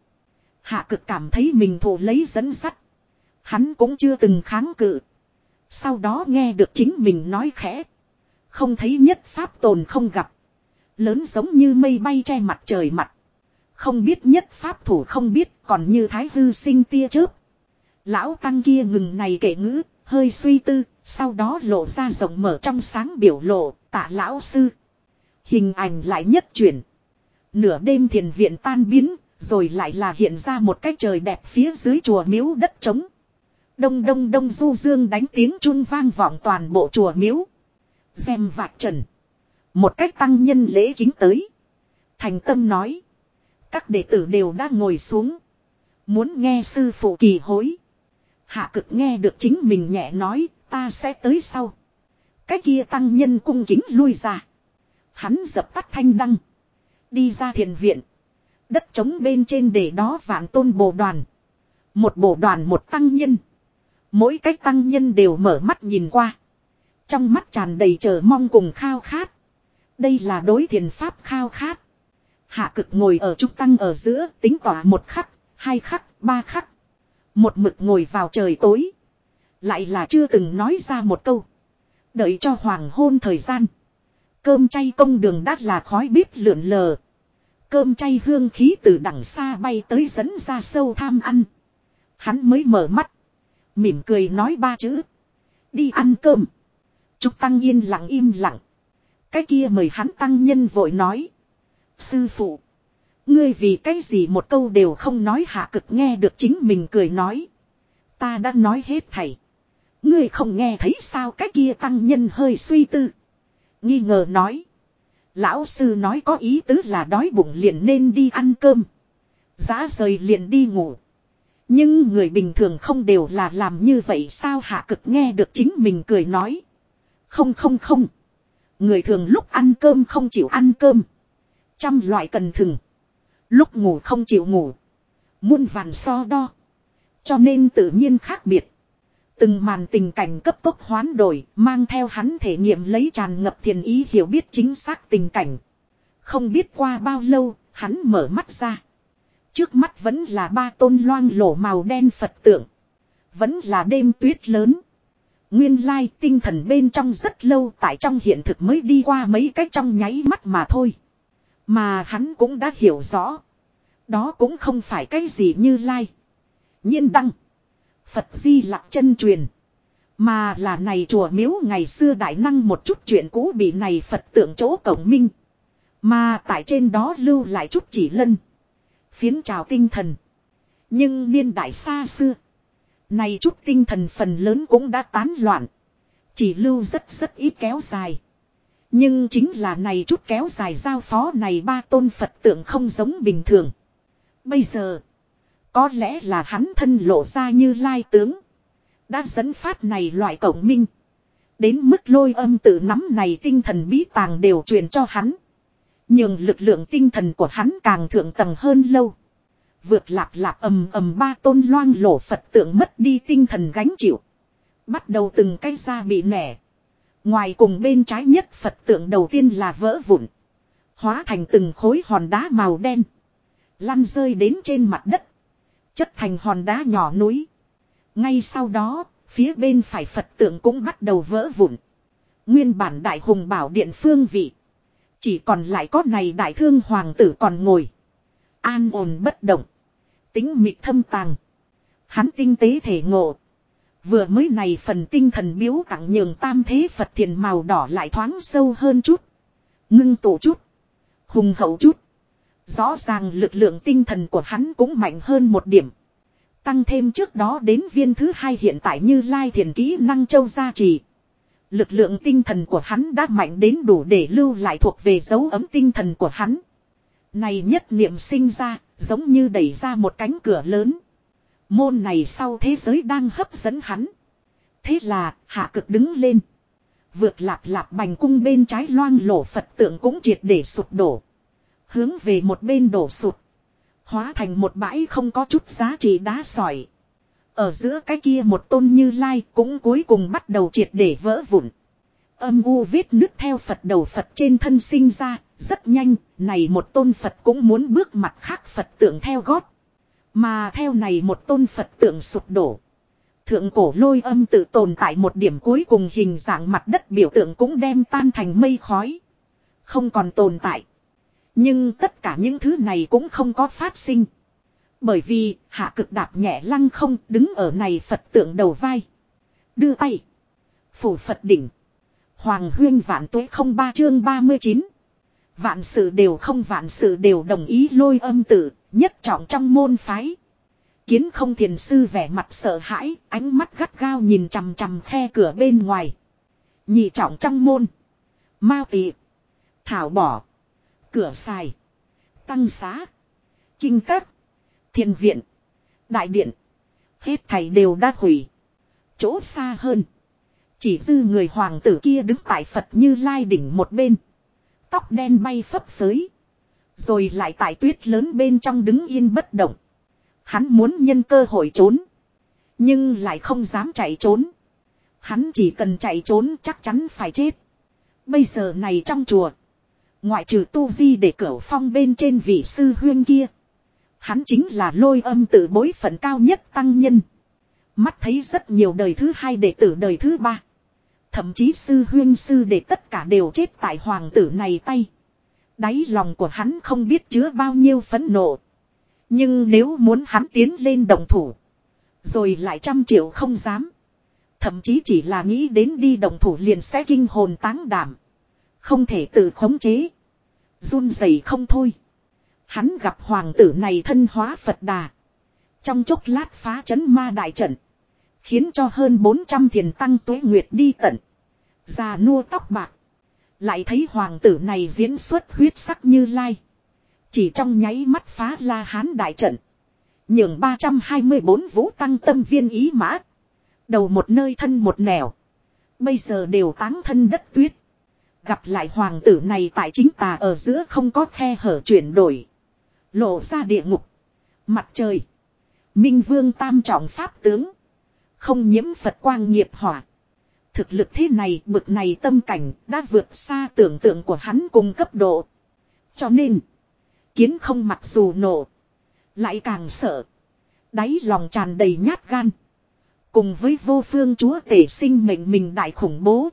Hạ cực cảm thấy mình thủ lấy dẫn sắt. Hắn cũng chưa từng kháng cự. Sau đó nghe được chính mình nói khẽ. Không thấy nhất pháp tồn không gặp. Lớn giống như mây bay che mặt trời mặt. Không biết nhất pháp thủ không biết còn như thái hư sinh tia chớp. Lão tăng kia ngừng này kể ngữ, hơi suy tư, sau đó lộ ra rộng mở trong sáng biểu lộ, tạ lão sư. Hình ảnh lại nhất chuyển. Nửa đêm thiền viện tan biến, rồi lại là hiện ra một cái trời đẹp phía dưới chùa miếu đất trống. Đông đông đông du dương đánh tiếng chun vang vọng toàn bộ chùa miếu. Xem vạc trần. Một cách tăng nhân lễ kính tới. Thành tâm nói. Các đệ tử đều đã ngồi xuống. Muốn nghe sư phụ kỳ hối. Hạ cực nghe được chính mình nhẹ nói, ta sẽ tới sau. Cái kia tăng nhân cung kính lui ra. Hắn dập tắt thanh đăng. Đi ra thiền viện. Đất trống bên trên để đó vạn tôn bồ đoàn. Một bộ đoàn một tăng nhân. Mỗi cách tăng nhân đều mở mắt nhìn qua. Trong mắt tràn đầy chờ mong cùng khao khát. Đây là đối thiền pháp khao khát. Hạ cực ngồi ở trúc tăng ở giữa tính tỏa một khắc, hai khắc, ba khắc. Một mực ngồi vào trời tối. Lại là chưa từng nói ra một câu. Đợi cho hoàng hôn thời gian. Cơm chay công đường đắt là khói bếp lượn lờ. Cơm chay hương khí từ đằng xa bay tới dẫn ra sâu tham ăn. Hắn mới mở mắt. Mỉm cười nói ba chữ. Đi ăn cơm. Trúc Tăng yên lặng im lặng. Cái kia mời hắn Tăng nhân vội nói. Sư phụ. Ngươi vì cái gì một câu đều không nói hạ cực nghe được chính mình cười nói. Ta đã nói hết thầy. Ngươi không nghe thấy sao cái kia tăng nhân hơi suy tư. Nghi ngờ nói. Lão sư nói có ý tứ là đói bụng liền nên đi ăn cơm. Giá rời liền đi ngủ. Nhưng người bình thường không đều là làm như vậy sao hạ cực nghe được chính mình cười nói. Không không không. Người thường lúc ăn cơm không chịu ăn cơm. Trăm loại cần thừng. Lúc ngủ không chịu ngủ. Muôn vàn so đo. Cho nên tự nhiên khác biệt. Từng màn tình cảnh cấp tốc hoán đổi, mang theo hắn thể nghiệm lấy tràn ngập thiền ý hiểu biết chính xác tình cảnh. Không biết qua bao lâu, hắn mở mắt ra. Trước mắt vẫn là ba tôn loang lổ màu đen Phật tượng. Vẫn là đêm tuyết lớn. Nguyên lai tinh thần bên trong rất lâu tại trong hiện thực mới đi qua mấy cái trong nháy mắt mà thôi. Mà hắn cũng đã hiểu rõ. Đó cũng không phải cái gì như lai. Nhiên đăng. Phật di lạc chân truyền. Mà là này chùa miếu ngày xưa đại năng một chút chuyện cũ bị này Phật tượng chỗ cổng minh. Mà tại trên đó lưu lại chút chỉ lân. Phiến trào tinh thần. Nhưng niên đại xa xưa. Này chút tinh thần phần lớn cũng đã tán loạn. Chỉ lưu rất rất ít kéo dài. Nhưng chính là này chút kéo dài giao phó này ba tôn Phật tượng không giống bình thường. Bây giờ. Có lẽ là hắn thân lộ ra như lai tướng. Đã dẫn phát này loại cổng minh. Đến mức lôi âm tự nắm này tinh thần bí tàng đều truyền cho hắn. Nhưng lực lượng tinh thần của hắn càng thượng tầng hơn lâu. Vượt lạp lạp ầm ầm ba tôn loang lổ Phật tượng mất đi tinh thần gánh chịu. Bắt đầu từng cái ra bị nẻ. Ngoài cùng bên trái nhất Phật tượng đầu tiên là vỡ vụn. Hóa thành từng khối hòn đá màu đen. Lăn rơi đến trên mặt đất. Chất thành hòn đá nhỏ núi. Ngay sau đó, phía bên phải Phật tượng cũng bắt đầu vỡ vụn. Nguyên bản đại hùng bảo điện phương vị. Chỉ còn lại có này đại thương hoàng tử còn ngồi. An ổn bất động. Tính mịt thâm tàng. Hắn tinh tế thể ngộ. Vừa mới này phần tinh thần biếu tặng nhường tam thế Phật thiền màu đỏ lại thoáng sâu hơn chút. Ngưng tổ chút. Hùng hậu chút. Rõ ràng lực lượng tinh thần của hắn cũng mạnh hơn một điểm. Tăng thêm trước đó đến viên thứ hai hiện tại như lai thiền kỹ năng châu gia trì. Lực lượng tinh thần của hắn đã mạnh đến đủ để lưu lại thuộc về dấu ấm tinh thần của hắn. Này nhất niệm sinh ra, giống như đẩy ra một cánh cửa lớn. Môn này sau thế giới đang hấp dẫn hắn. Thế là, hạ cực đứng lên. Vượt lạp lạp bành cung bên trái loang lổ Phật tượng cũng triệt để sụp đổ. Hướng về một bên đổ sụt. Hóa thành một bãi không có chút giá trị đá sỏi. Ở giữa cái kia một tôn như lai cũng cuối cùng bắt đầu triệt để vỡ vụn. Âm u vết nước theo Phật đầu Phật trên thân sinh ra, rất nhanh, này một tôn Phật cũng muốn bước mặt khác Phật tượng theo gót. Mà theo này một tôn Phật tượng sụp đổ. Thượng cổ lôi âm tự tồn tại một điểm cuối cùng hình dạng mặt đất biểu tượng cũng đem tan thành mây khói. Không còn tồn tại. Nhưng tất cả những thứ này cũng không có phát sinh. Bởi vì hạ cực đạp nhẹ lăng không đứng ở này Phật tượng đầu vai. Đưa tay. Phủ Phật đỉnh. Hoàng huyên vạn tuế không ba chương 39. Vạn sự đều không vạn sự đều đồng ý lôi âm tử, nhất trọng trong môn phái. Kiến không thiền sư vẻ mặt sợ hãi, ánh mắt gắt gao nhìn chằm chằm khe cửa bên ngoài. Nhị trọng trong môn. Mao tị. Thảo bỏ. Cửa xài. Tăng xá. Kinh các. Thiên viện. Đại điện. Hết thầy đều đã hủy. Chỗ xa hơn. Chỉ dư người hoàng tử kia đứng tại Phật như lai đỉnh một bên. Tóc đen bay phấp phới. Rồi lại tại tuyết lớn bên trong đứng yên bất động. Hắn muốn nhân cơ hội trốn. Nhưng lại không dám chạy trốn. Hắn chỉ cần chạy trốn chắc chắn phải chết. Bây giờ này trong chùa. Ngoại trừ tu di để cửa phong bên trên vị sư huyên kia. Hắn chính là lôi âm tự bối phận cao nhất tăng nhân. Mắt thấy rất nhiều đời thứ hai đệ tử đời thứ ba. Thậm chí sư huyên sư để tất cả đều chết tại hoàng tử này tay. Đáy lòng của hắn không biết chứa bao nhiêu phấn nộ. Nhưng nếu muốn hắn tiến lên đồng thủ. Rồi lại trăm triệu không dám. Thậm chí chỉ là nghĩ đến đi đồng thủ liền sẽ kinh hồn táng đảm. Không thể tự khống chế. run rẩy không thôi. Hắn gặp hoàng tử này thân hóa Phật đà. Trong chốc lát phá chấn ma đại trận. Khiến cho hơn 400 thiền tăng tuế nguyệt đi tận. Già nua tóc bạc. Lại thấy hoàng tử này diễn xuất huyết sắc như lai. Chỉ trong nháy mắt phá la hán đại trận. Nhường 324 vũ tăng tâm viên ý mã. Đầu một nơi thân một nẻo. Bây giờ đều táng thân đất tuyết. Gặp lại hoàng tử này tại chính tà ở giữa không có khe hở chuyển đổi. Lộ ra địa ngục. Mặt trời. Minh vương tam trọng pháp tướng. Không nhiễm Phật quang nghiệp hỏa. Thực lực thế này, bực này tâm cảnh, đã vượt xa tưởng tượng của hắn cùng cấp độ. Cho nên. Kiến không mặc dù nổ. Lại càng sợ. Đáy lòng tràn đầy nhát gan. Cùng với vô phương chúa tể sinh mệnh mình đại khủng bố.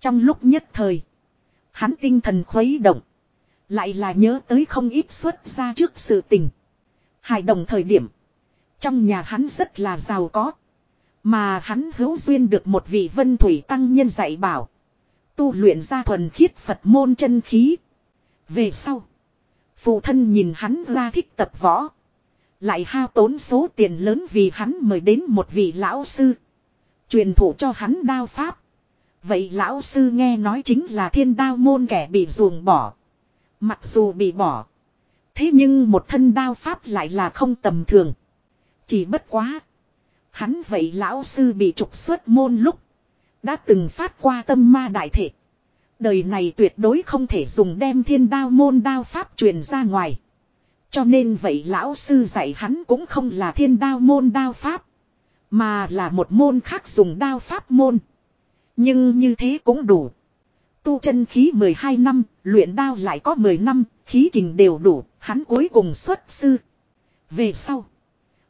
Trong lúc nhất thời. Hắn tinh thần khuấy động. Lại là nhớ tới không ít xuất ra trước sự tình. Hài đồng thời điểm. Trong nhà hắn rất là giàu có. Mà hắn hữu duyên được một vị vân thủy tăng nhân dạy bảo. Tu luyện ra thuần khiết Phật môn chân khí. Về sau. Phụ thân nhìn hắn ra thích tập võ. Lại hao tốn số tiền lớn vì hắn mời đến một vị lão sư. Truyền thụ cho hắn đao pháp. Vậy lão sư nghe nói chính là thiên đao môn kẻ bị ruồng bỏ. Mặc dù bị bỏ. Thế nhưng một thân đao pháp lại là không tầm thường. Chỉ bất quá. Hắn vậy lão sư bị trục xuất môn lúc. Đã từng phát qua tâm ma đại thể. Đời này tuyệt đối không thể dùng đem thiên đao môn đao pháp truyền ra ngoài. Cho nên vậy lão sư dạy hắn cũng không là thiên đao môn đao pháp. Mà là một môn khác dùng đao pháp môn. Nhưng như thế cũng đủ. Tu chân khí 12 năm, luyện đao lại có 10 năm, khí kình đều đủ, hắn cuối cùng xuất sư. Về sau,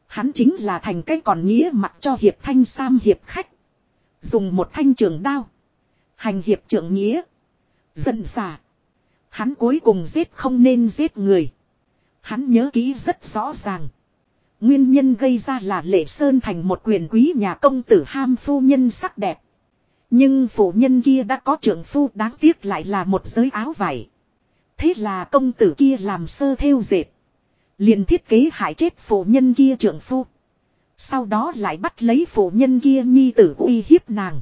hắn chính là thành cái còn nghĩa mặt cho hiệp thanh sam hiệp khách. Dùng một thanh trường đao. Hành hiệp trưởng nghĩa. Dần xả. Hắn cuối cùng giết không nên giết người. Hắn nhớ kỹ rất rõ ràng. Nguyên nhân gây ra là Lệ Sơn thành một quyền quý nhà công tử ham phu nhân sắc đẹp. Nhưng phụ nhân kia đã có trưởng phu, đáng tiếc lại là một giới áo vải. Thế là công tử kia làm sơ theo dệt. liền thiết kế hại chết phụ nhân kia trưởng phu. Sau đó lại bắt lấy phụ nhân kia nhi tử uy hiếp nàng.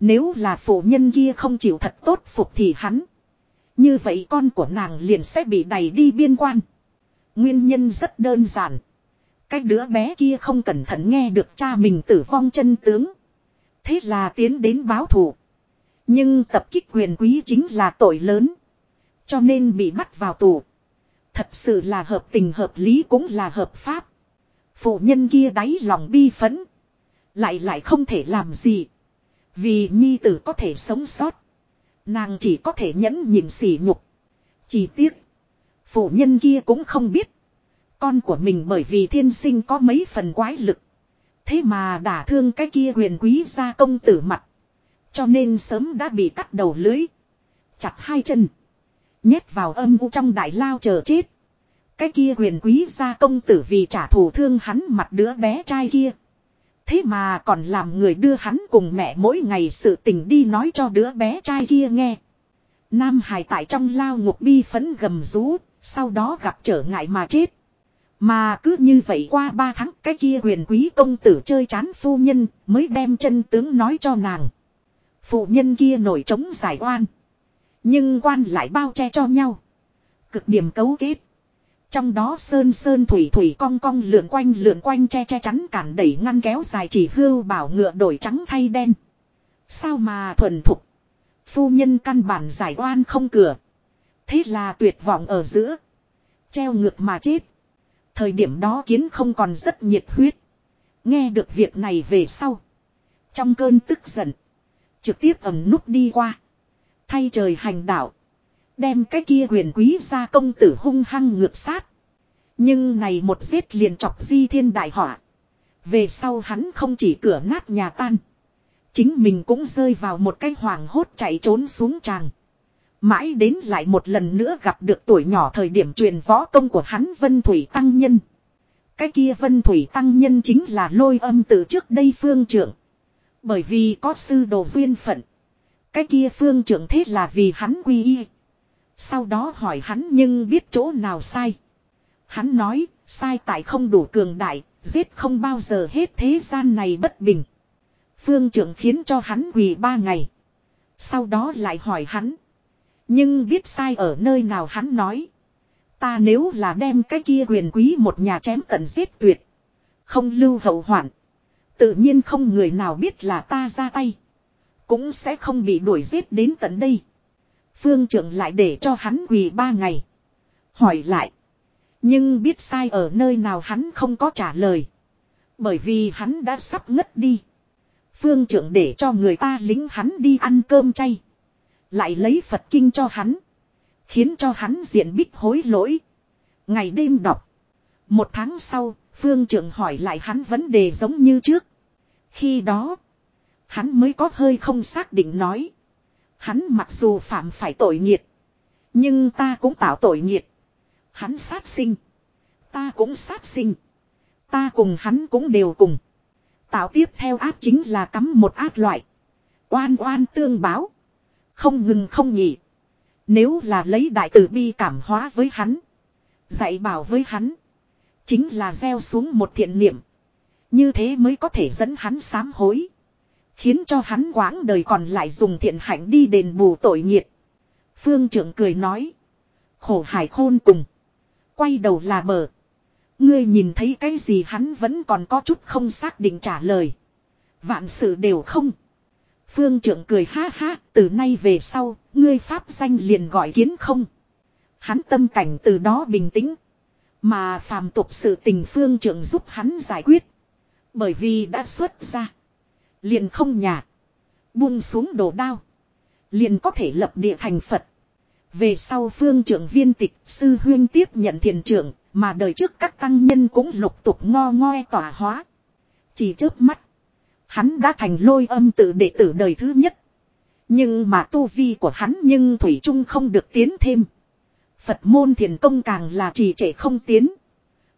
Nếu là phụ nhân kia không chịu thật tốt phục thì hắn. Như vậy con của nàng liền sẽ bị đẩy đi biên quan. Nguyên nhân rất đơn giản. Cái đứa bé kia không cẩn thận nghe được cha mình tử vong chân tướng. Thế là tiến đến báo thù. Nhưng tập kích quyền quý chính là tội lớn. Cho nên bị bắt vào tù. Thật sự là hợp tình hợp lý cũng là hợp pháp. Phụ nhân kia đáy lòng bi phấn. Lại lại không thể làm gì. Vì nhi tử có thể sống sót. Nàng chỉ có thể nhẫn nhịn sỉ nhục. Chỉ tiếc. Phụ nhân kia cũng không biết. Con của mình bởi vì thiên sinh có mấy phần quái lực. Thế mà đả thương cái kia quyền quý gia công tử mặt. Cho nên sớm đã bị cắt đầu lưới. Chặt hai chân. Nhét vào âm u trong đại lao chờ chết. Cái kia quyền quý gia công tử vì trả thù thương hắn mặt đứa bé trai kia. Thế mà còn làm người đưa hắn cùng mẹ mỗi ngày sự tình đi nói cho đứa bé trai kia nghe. Nam Hải tại trong lao ngục bi phấn gầm rú, sau đó gặp trở ngại mà chết. Mà cứ như vậy qua ba tháng, cái kia huyền quý công tử chơi chán phu nhân mới đem chân tướng nói cho nàng. Phụ nhân kia nổi trống giải oan. Nhưng quan lại bao che cho nhau. Cực điểm cấu kết. Trong đó sơn sơn thủy thủy cong cong lượn quanh lượn quanh che che chắn cản đẩy ngăn kéo dài chỉ hưu bảo ngựa đổi trắng thay đen. Sao mà thuần thục. Phu nhân căn bản giải oan không cửa. Thế là tuyệt vọng ở giữa. Treo ngược mà chết. Thời điểm đó kiến không còn rất nhiệt huyết. Nghe được việc này về sau. Trong cơn tức giận. Trực tiếp ẩm nút đi qua. Thay trời hành đạo. Đem cái kia quyền quý ra công tử hung hăng ngược sát. Nhưng này một giết liền chọc di thiên đại họa. Về sau hắn không chỉ cửa nát nhà tan. Chính mình cũng rơi vào một cái hoàng hốt chạy trốn xuống tràng. Mãi đến lại một lần nữa gặp được tuổi nhỏ thời điểm truyền võ công của hắn Vân Thủy Tăng Nhân. Cái kia Vân Thủy Tăng Nhân chính là lôi âm từ trước đây phương trưởng. Bởi vì có sư đồ duyên phận. Cái kia phương trưởng thế là vì hắn quy y. Sau đó hỏi hắn nhưng biết chỗ nào sai. Hắn nói, sai tại không đủ cường đại, giết không bao giờ hết thế gian này bất bình. Phương trưởng khiến cho hắn quỳ ba ngày. Sau đó lại hỏi hắn. Nhưng biết sai ở nơi nào hắn nói. Ta nếu là đem cái kia quyền quý một nhà chém tận giết tuyệt. Không lưu hậu hoạn. Tự nhiên không người nào biết là ta ra tay. Cũng sẽ không bị đuổi giết đến tận đây. Phương trưởng lại để cho hắn quỳ ba ngày. Hỏi lại. Nhưng biết sai ở nơi nào hắn không có trả lời. Bởi vì hắn đã sắp ngất đi. Phương trưởng để cho người ta lính hắn đi ăn cơm chay. Lại lấy Phật kinh cho hắn. Khiến cho hắn diện bích hối lỗi. Ngày đêm đọc. Một tháng sau, phương trưởng hỏi lại hắn vấn đề giống như trước. Khi đó, hắn mới có hơi không xác định nói. Hắn mặc dù phạm phải tội nghiệt. Nhưng ta cũng tạo tội nghiệt. Hắn sát sinh. Ta cũng sát sinh. Ta cùng hắn cũng đều cùng. Tạo tiếp theo ác chính là cắm một ác loại. Oan oan tương báo. Không ngừng không nhỉ. Nếu là lấy đại tử bi cảm hóa với hắn. Dạy bảo với hắn. Chính là gieo xuống một thiện niệm. Như thế mới có thể dẫn hắn sám hối. Khiến cho hắn quãng đời còn lại dùng thiện hạnh đi đền bù tội nghiệt. Phương trưởng cười nói. Khổ hải khôn cùng. Quay đầu là bờ. Ngươi nhìn thấy cái gì hắn vẫn còn có chút không xác định trả lời. Vạn sự đều không. Phương trưởng cười ha ha, từ nay về sau, ngươi pháp danh liền gọi kiến không. Hắn tâm cảnh từ đó bình tĩnh. Mà phàm tục sự tình phương trưởng giúp hắn giải quyết. Bởi vì đã xuất ra. Liền không nhà. Buông xuống đồ đao. Liền có thể lập địa thành Phật. Về sau phương trưởng viên tịch sư huyên tiếp nhận thiền trưởng. Mà đời trước các tăng nhân cũng lục tục ngo ngoe tỏa hóa. Chỉ trước mắt. Hắn đã thành lôi âm tự đệ tử đời thứ nhất. Nhưng mà tu vi của hắn nhưng Thủy Trung không được tiến thêm. Phật môn thiền công càng là trì trệ không tiến.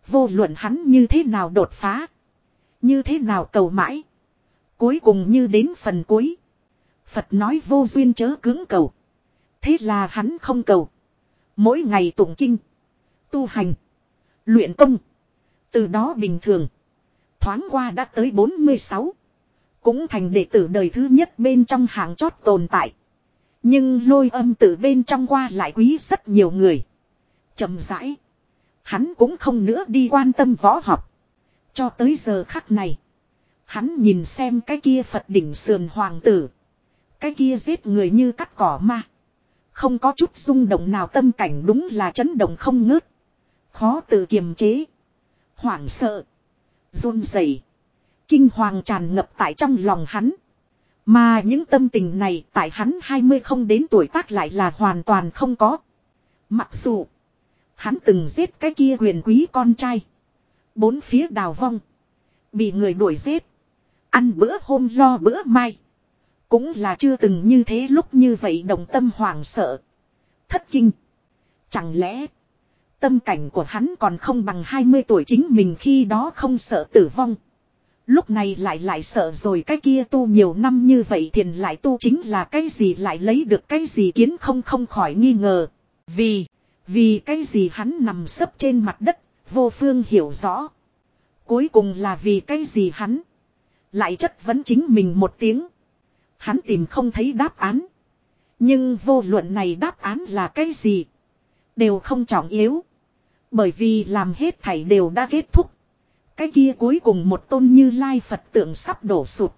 Vô luận hắn như thế nào đột phá. Như thế nào cầu mãi. Cuối cùng như đến phần cuối. Phật nói vô duyên chớ cứng cầu. Thế là hắn không cầu. Mỗi ngày tụng kinh. Tu hành. Luyện công. Từ đó bình thường. Thoáng qua đã tới 46. Cũng thành đệ tử đời thứ nhất bên trong hàng chót tồn tại. Nhưng lôi âm từ bên trong qua lại quý rất nhiều người. chậm rãi. Hắn cũng không nữa đi quan tâm võ học. Cho tới giờ khắc này. Hắn nhìn xem cái kia Phật đỉnh sườn hoàng tử. Cái kia giết người như cắt cỏ ma. Không có chút rung động nào tâm cảnh đúng là chấn động không ngớt. Khó tự kiềm chế. Hoảng sợ. run rẩy Kinh hoàng tràn ngập tại trong lòng hắn. Mà những tâm tình này tại hắn 20 không đến tuổi tác lại là hoàn toàn không có. Mặc dù, hắn từng giết cái kia quyền quý con trai. Bốn phía đào vong. Bị người đuổi giết. Ăn bữa hôm lo bữa mai. Cũng là chưa từng như thế lúc như vậy đồng tâm hoảng sợ. Thất kinh. Chẳng lẽ, tâm cảnh của hắn còn không bằng 20 tuổi chính mình khi đó không sợ tử vong. Lúc này lại lại sợ rồi cái kia tu nhiều năm như vậy thiền lại tu chính là cái gì lại lấy được cái gì kiến không không khỏi nghi ngờ. Vì, vì cái gì hắn nằm sấp trên mặt đất, vô phương hiểu rõ. Cuối cùng là vì cái gì hắn lại chất vấn chính mình một tiếng. Hắn tìm không thấy đáp án. Nhưng vô luận này đáp án là cái gì? Đều không trọng yếu. Bởi vì làm hết thảy đều đã kết thúc. Cái kia cuối cùng một tôn như lai Phật tượng sắp đổ sụt.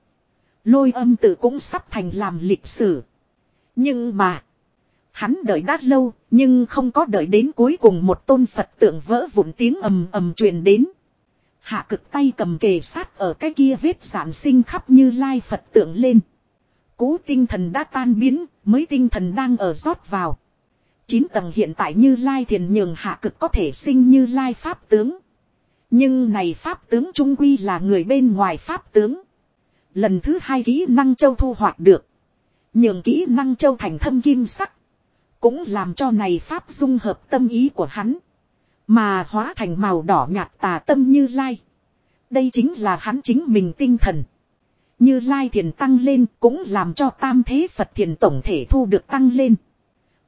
Lôi âm tử cũng sắp thành làm lịch sử. Nhưng mà. Hắn đợi đã lâu, nhưng không có đợi đến cuối cùng một tôn Phật tượng vỡ vụn tiếng ầm ầm truyền đến. Hạ cực tay cầm kề sát ở cái kia vết giản sinh khắp như lai Phật tượng lên. Cú tinh thần đã tan biến, mới tinh thần đang ở rót vào. Chín tầng hiện tại như lai thiền nhường hạ cực có thể sinh như lai pháp tướng. Nhưng này pháp tướng trung quy là người bên ngoài pháp tướng. Lần thứ hai kỹ năng châu thu hoạch được. Nhường kỹ năng châu thành thâm kim sắc. Cũng làm cho này pháp dung hợp tâm ý của hắn. Mà hóa thành màu đỏ nhạt tà tâm như lai. Đây chính là hắn chính mình tinh thần. Như lai thiền tăng lên cũng làm cho tam thế Phật thiền tổng thể thu được tăng lên.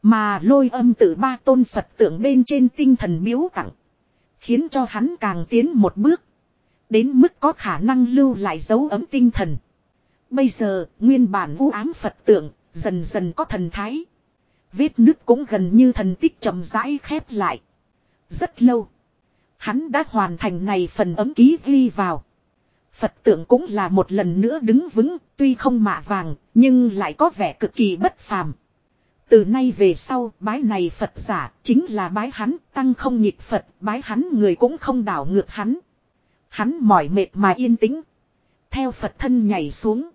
Mà lôi âm tự ba tôn Phật tượng bên trên tinh thần biếu tặng. Khiến cho hắn càng tiến một bước. Đến mức có khả năng lưu lại dấu ấm tinh thần. Bây giờ, nguyên bản vũ ám Phật tượng, dần dần có thần thái. Vết nứt cũng gần như thần tích chậm rãi khép lại. Rất lâu. Hắn đã hoàn thành này phần ấm ký ghi vào. Phật tượng cũng là một lần nữa đứng vững, tuy không mạ vàng, nhưng lại có vẻ cực kỳ bất phàm. Từ nay về sau, bái này Phật giả, chính là bái hắn, tăng không nhịp Phật, bái hắn người cũng không đảo ngược hắn. Hắn mỏi mệt mà yên tĩnh. Theo Phật thân nhảy xuống.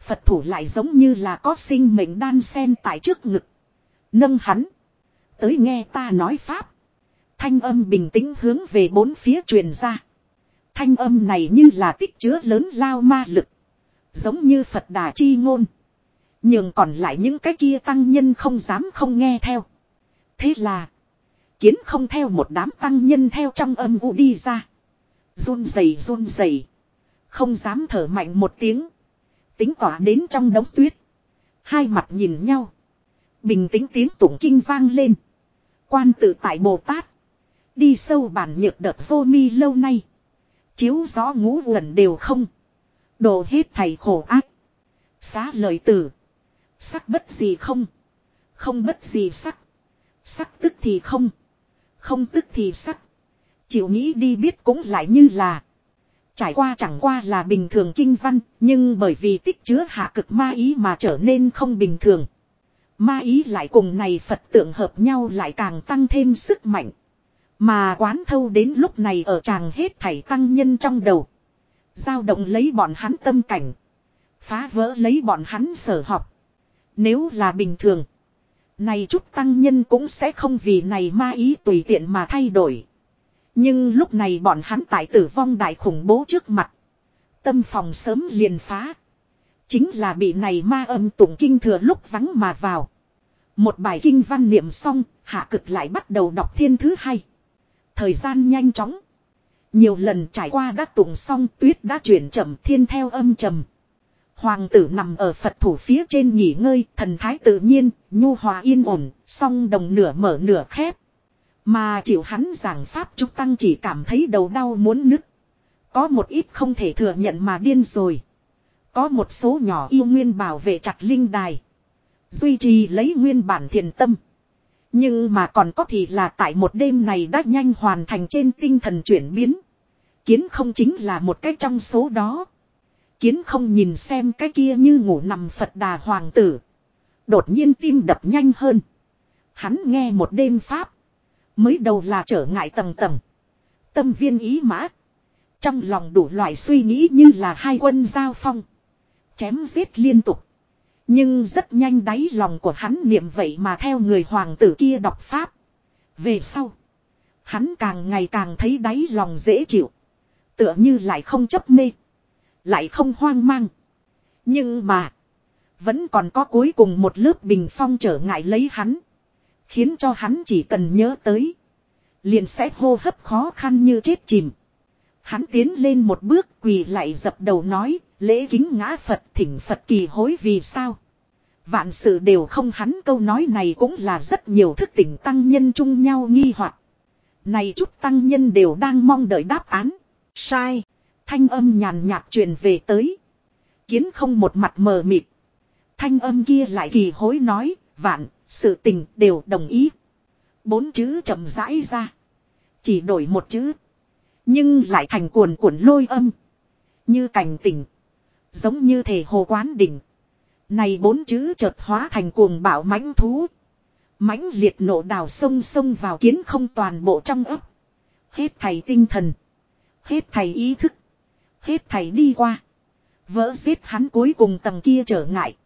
Phật thủ lại giống như là có sinh mệnh đan sen tại trước ngực. Nâng hắn. Tới nghe ta nói Pháp. Thanh âm bình tĩnh hướng về bốn phía truyền ra. Thanh âm này như là tích chứa lớn lao ma lực. Giống như Phật đà chi ngôn. Nhưng còn lại những cái kia tăng nhân không dám không nghe theo. Thế là. Kiến không theo một đám tăng nhân theo trong âm u đi ra. Run rẩy run rẩy, Không dám thở mạnh một tiếng. Tính tỏa đến trong đống tuyết. Hai mặt nhìn nhau. Bình tĩnh tiếng tụng kinh vang lên. Quan tự tại Bồ Tát. Đi sâu bản nhược đợt vô mi lâu nay. Chiếu gió ngũ gần đều không. Đồ hết thầy khổ ác. Xá lời tử. Sắc bất gì không. Không bất gì sắc. Sắc tức thì không. Không tức thì sắc. Chịu nghĩ đi biết cũng lại như là. Trải qua chẳng qua là bình thường kinh văn. Nhưng bởi vì tích chứa hạ cực ma ý mà trở nên không bình thường. Ma ý lại cùng này Phật tượng hợp nhau lại càng tăng thêm sức mạnh. Mà quán thâu đến lúc này ở chàng hết thảy tăng nhân trong đầu. Giao động lấy bọn hắn tâm cảnh. Phá vỡ lấy bọn hắn sở học. Nếu là bình thường. Này chút tăng nhân cũng sẽ không vì này ma ý tùy tiện mà thay đổi. Nhưng lúc này bọn hắn tại tử vong đại khủng bố trước mặt. Tâm phòng sớm liền phá. Chính là bị này ma âm tụng kinh thừa lúc vắng mà vào. Một bài kinh văn niệm xong, hạ cực lại bắt đầu đọc thiên thứ hai. Thời gian nhanh chóng. Nhiều lần trải qua đã tụng xong tuyết đã chuyển chậm thiên theo âm trầm. Hoàng tử nằm ở Phật thủ phía trên nghỉ ngơi, thần thái tự nhiên, nhu hòa yên ổn, song đồng nửa mở nửa khép. Mà chịu hắn giảng pháp trúc tăng chỉ cảm thấy đầu đau muốn nứt. Có một ít không thể thừa nhận mà điên rồi. Có một số nhỏ yêu nguyên bảo vệ chặt linh đài. Duy trì lấy nguyên bản thiền tâm. Nhưng mà còn có thì là tại một đêm này đã nhanh hoàn thành trên tinh thần chuyển biến. Kiến không chính là một cách trong số đó. Kiến không nhìn xem cái kia như ngủ nằm Phật đà hoàng tử. Đột nhiên tim đập nhanh hơn. Hắn nghe một đêm Pháp. Mới đầu là trở ngại tầng tầng. Tâm viên ý mã. Trong lòng đủ loại suy nghĩ như là hai quân giao phong. Chém giết liên tục. Nhưng rất nhanh đáy lòng của hắn niệm vậy mà theo người hoàng tử kia đọc Pháp. Về sau. Hắn càng ngày càng thấy đáy lòng dễ chịu. Tựa như lại không chấp mê. Lại không hoang mang. Nhưng mà. Vẫn còn có cuối cùng một lớp bình phong trở ngại lấy hắn. Khiến cho hắn chỉ cần nhớ tới. Liền sẽ hô hấp khó khăn như chết chìm. Hắn tiến lên một bước quỳ lại dập đầu nói. Lễ kính ngã Phật, thỉnh Phật kỳ hối vì sao. Vạn sự đều không hắn, câu nói này cũng là rất nhiều thức tỉnh tăng nhân chung nhau nghi hoặc Này chút tăng nhân đều đang mong đợi đáp án. Sai. Thanh âm nhàn nhạt truyền về tới. Kiến không một mặt mờ mịt. Thanh âm kia lại kỳ hối nói, vạn, sự tình đều đồng ý. Bốn chữ chậm rãi ra. Chỉ đổi một chữ. Nhưng lại thành cuồn cuộn lôi âm. Như cảnh tỉnh. Giống như thể hồ quán đỉnh. Này bốn chữ chợt hóa thành cuồng bạo mãnh thú. mãnh liệt nổ đào sông sông vào kiến không toàn bộ trong ấp. Hết thầy tinh thần. Hết thầy ý thức. Hết thầy đi qua. Vỡ xếp hắn cuối cùng tầng kia trở ngại.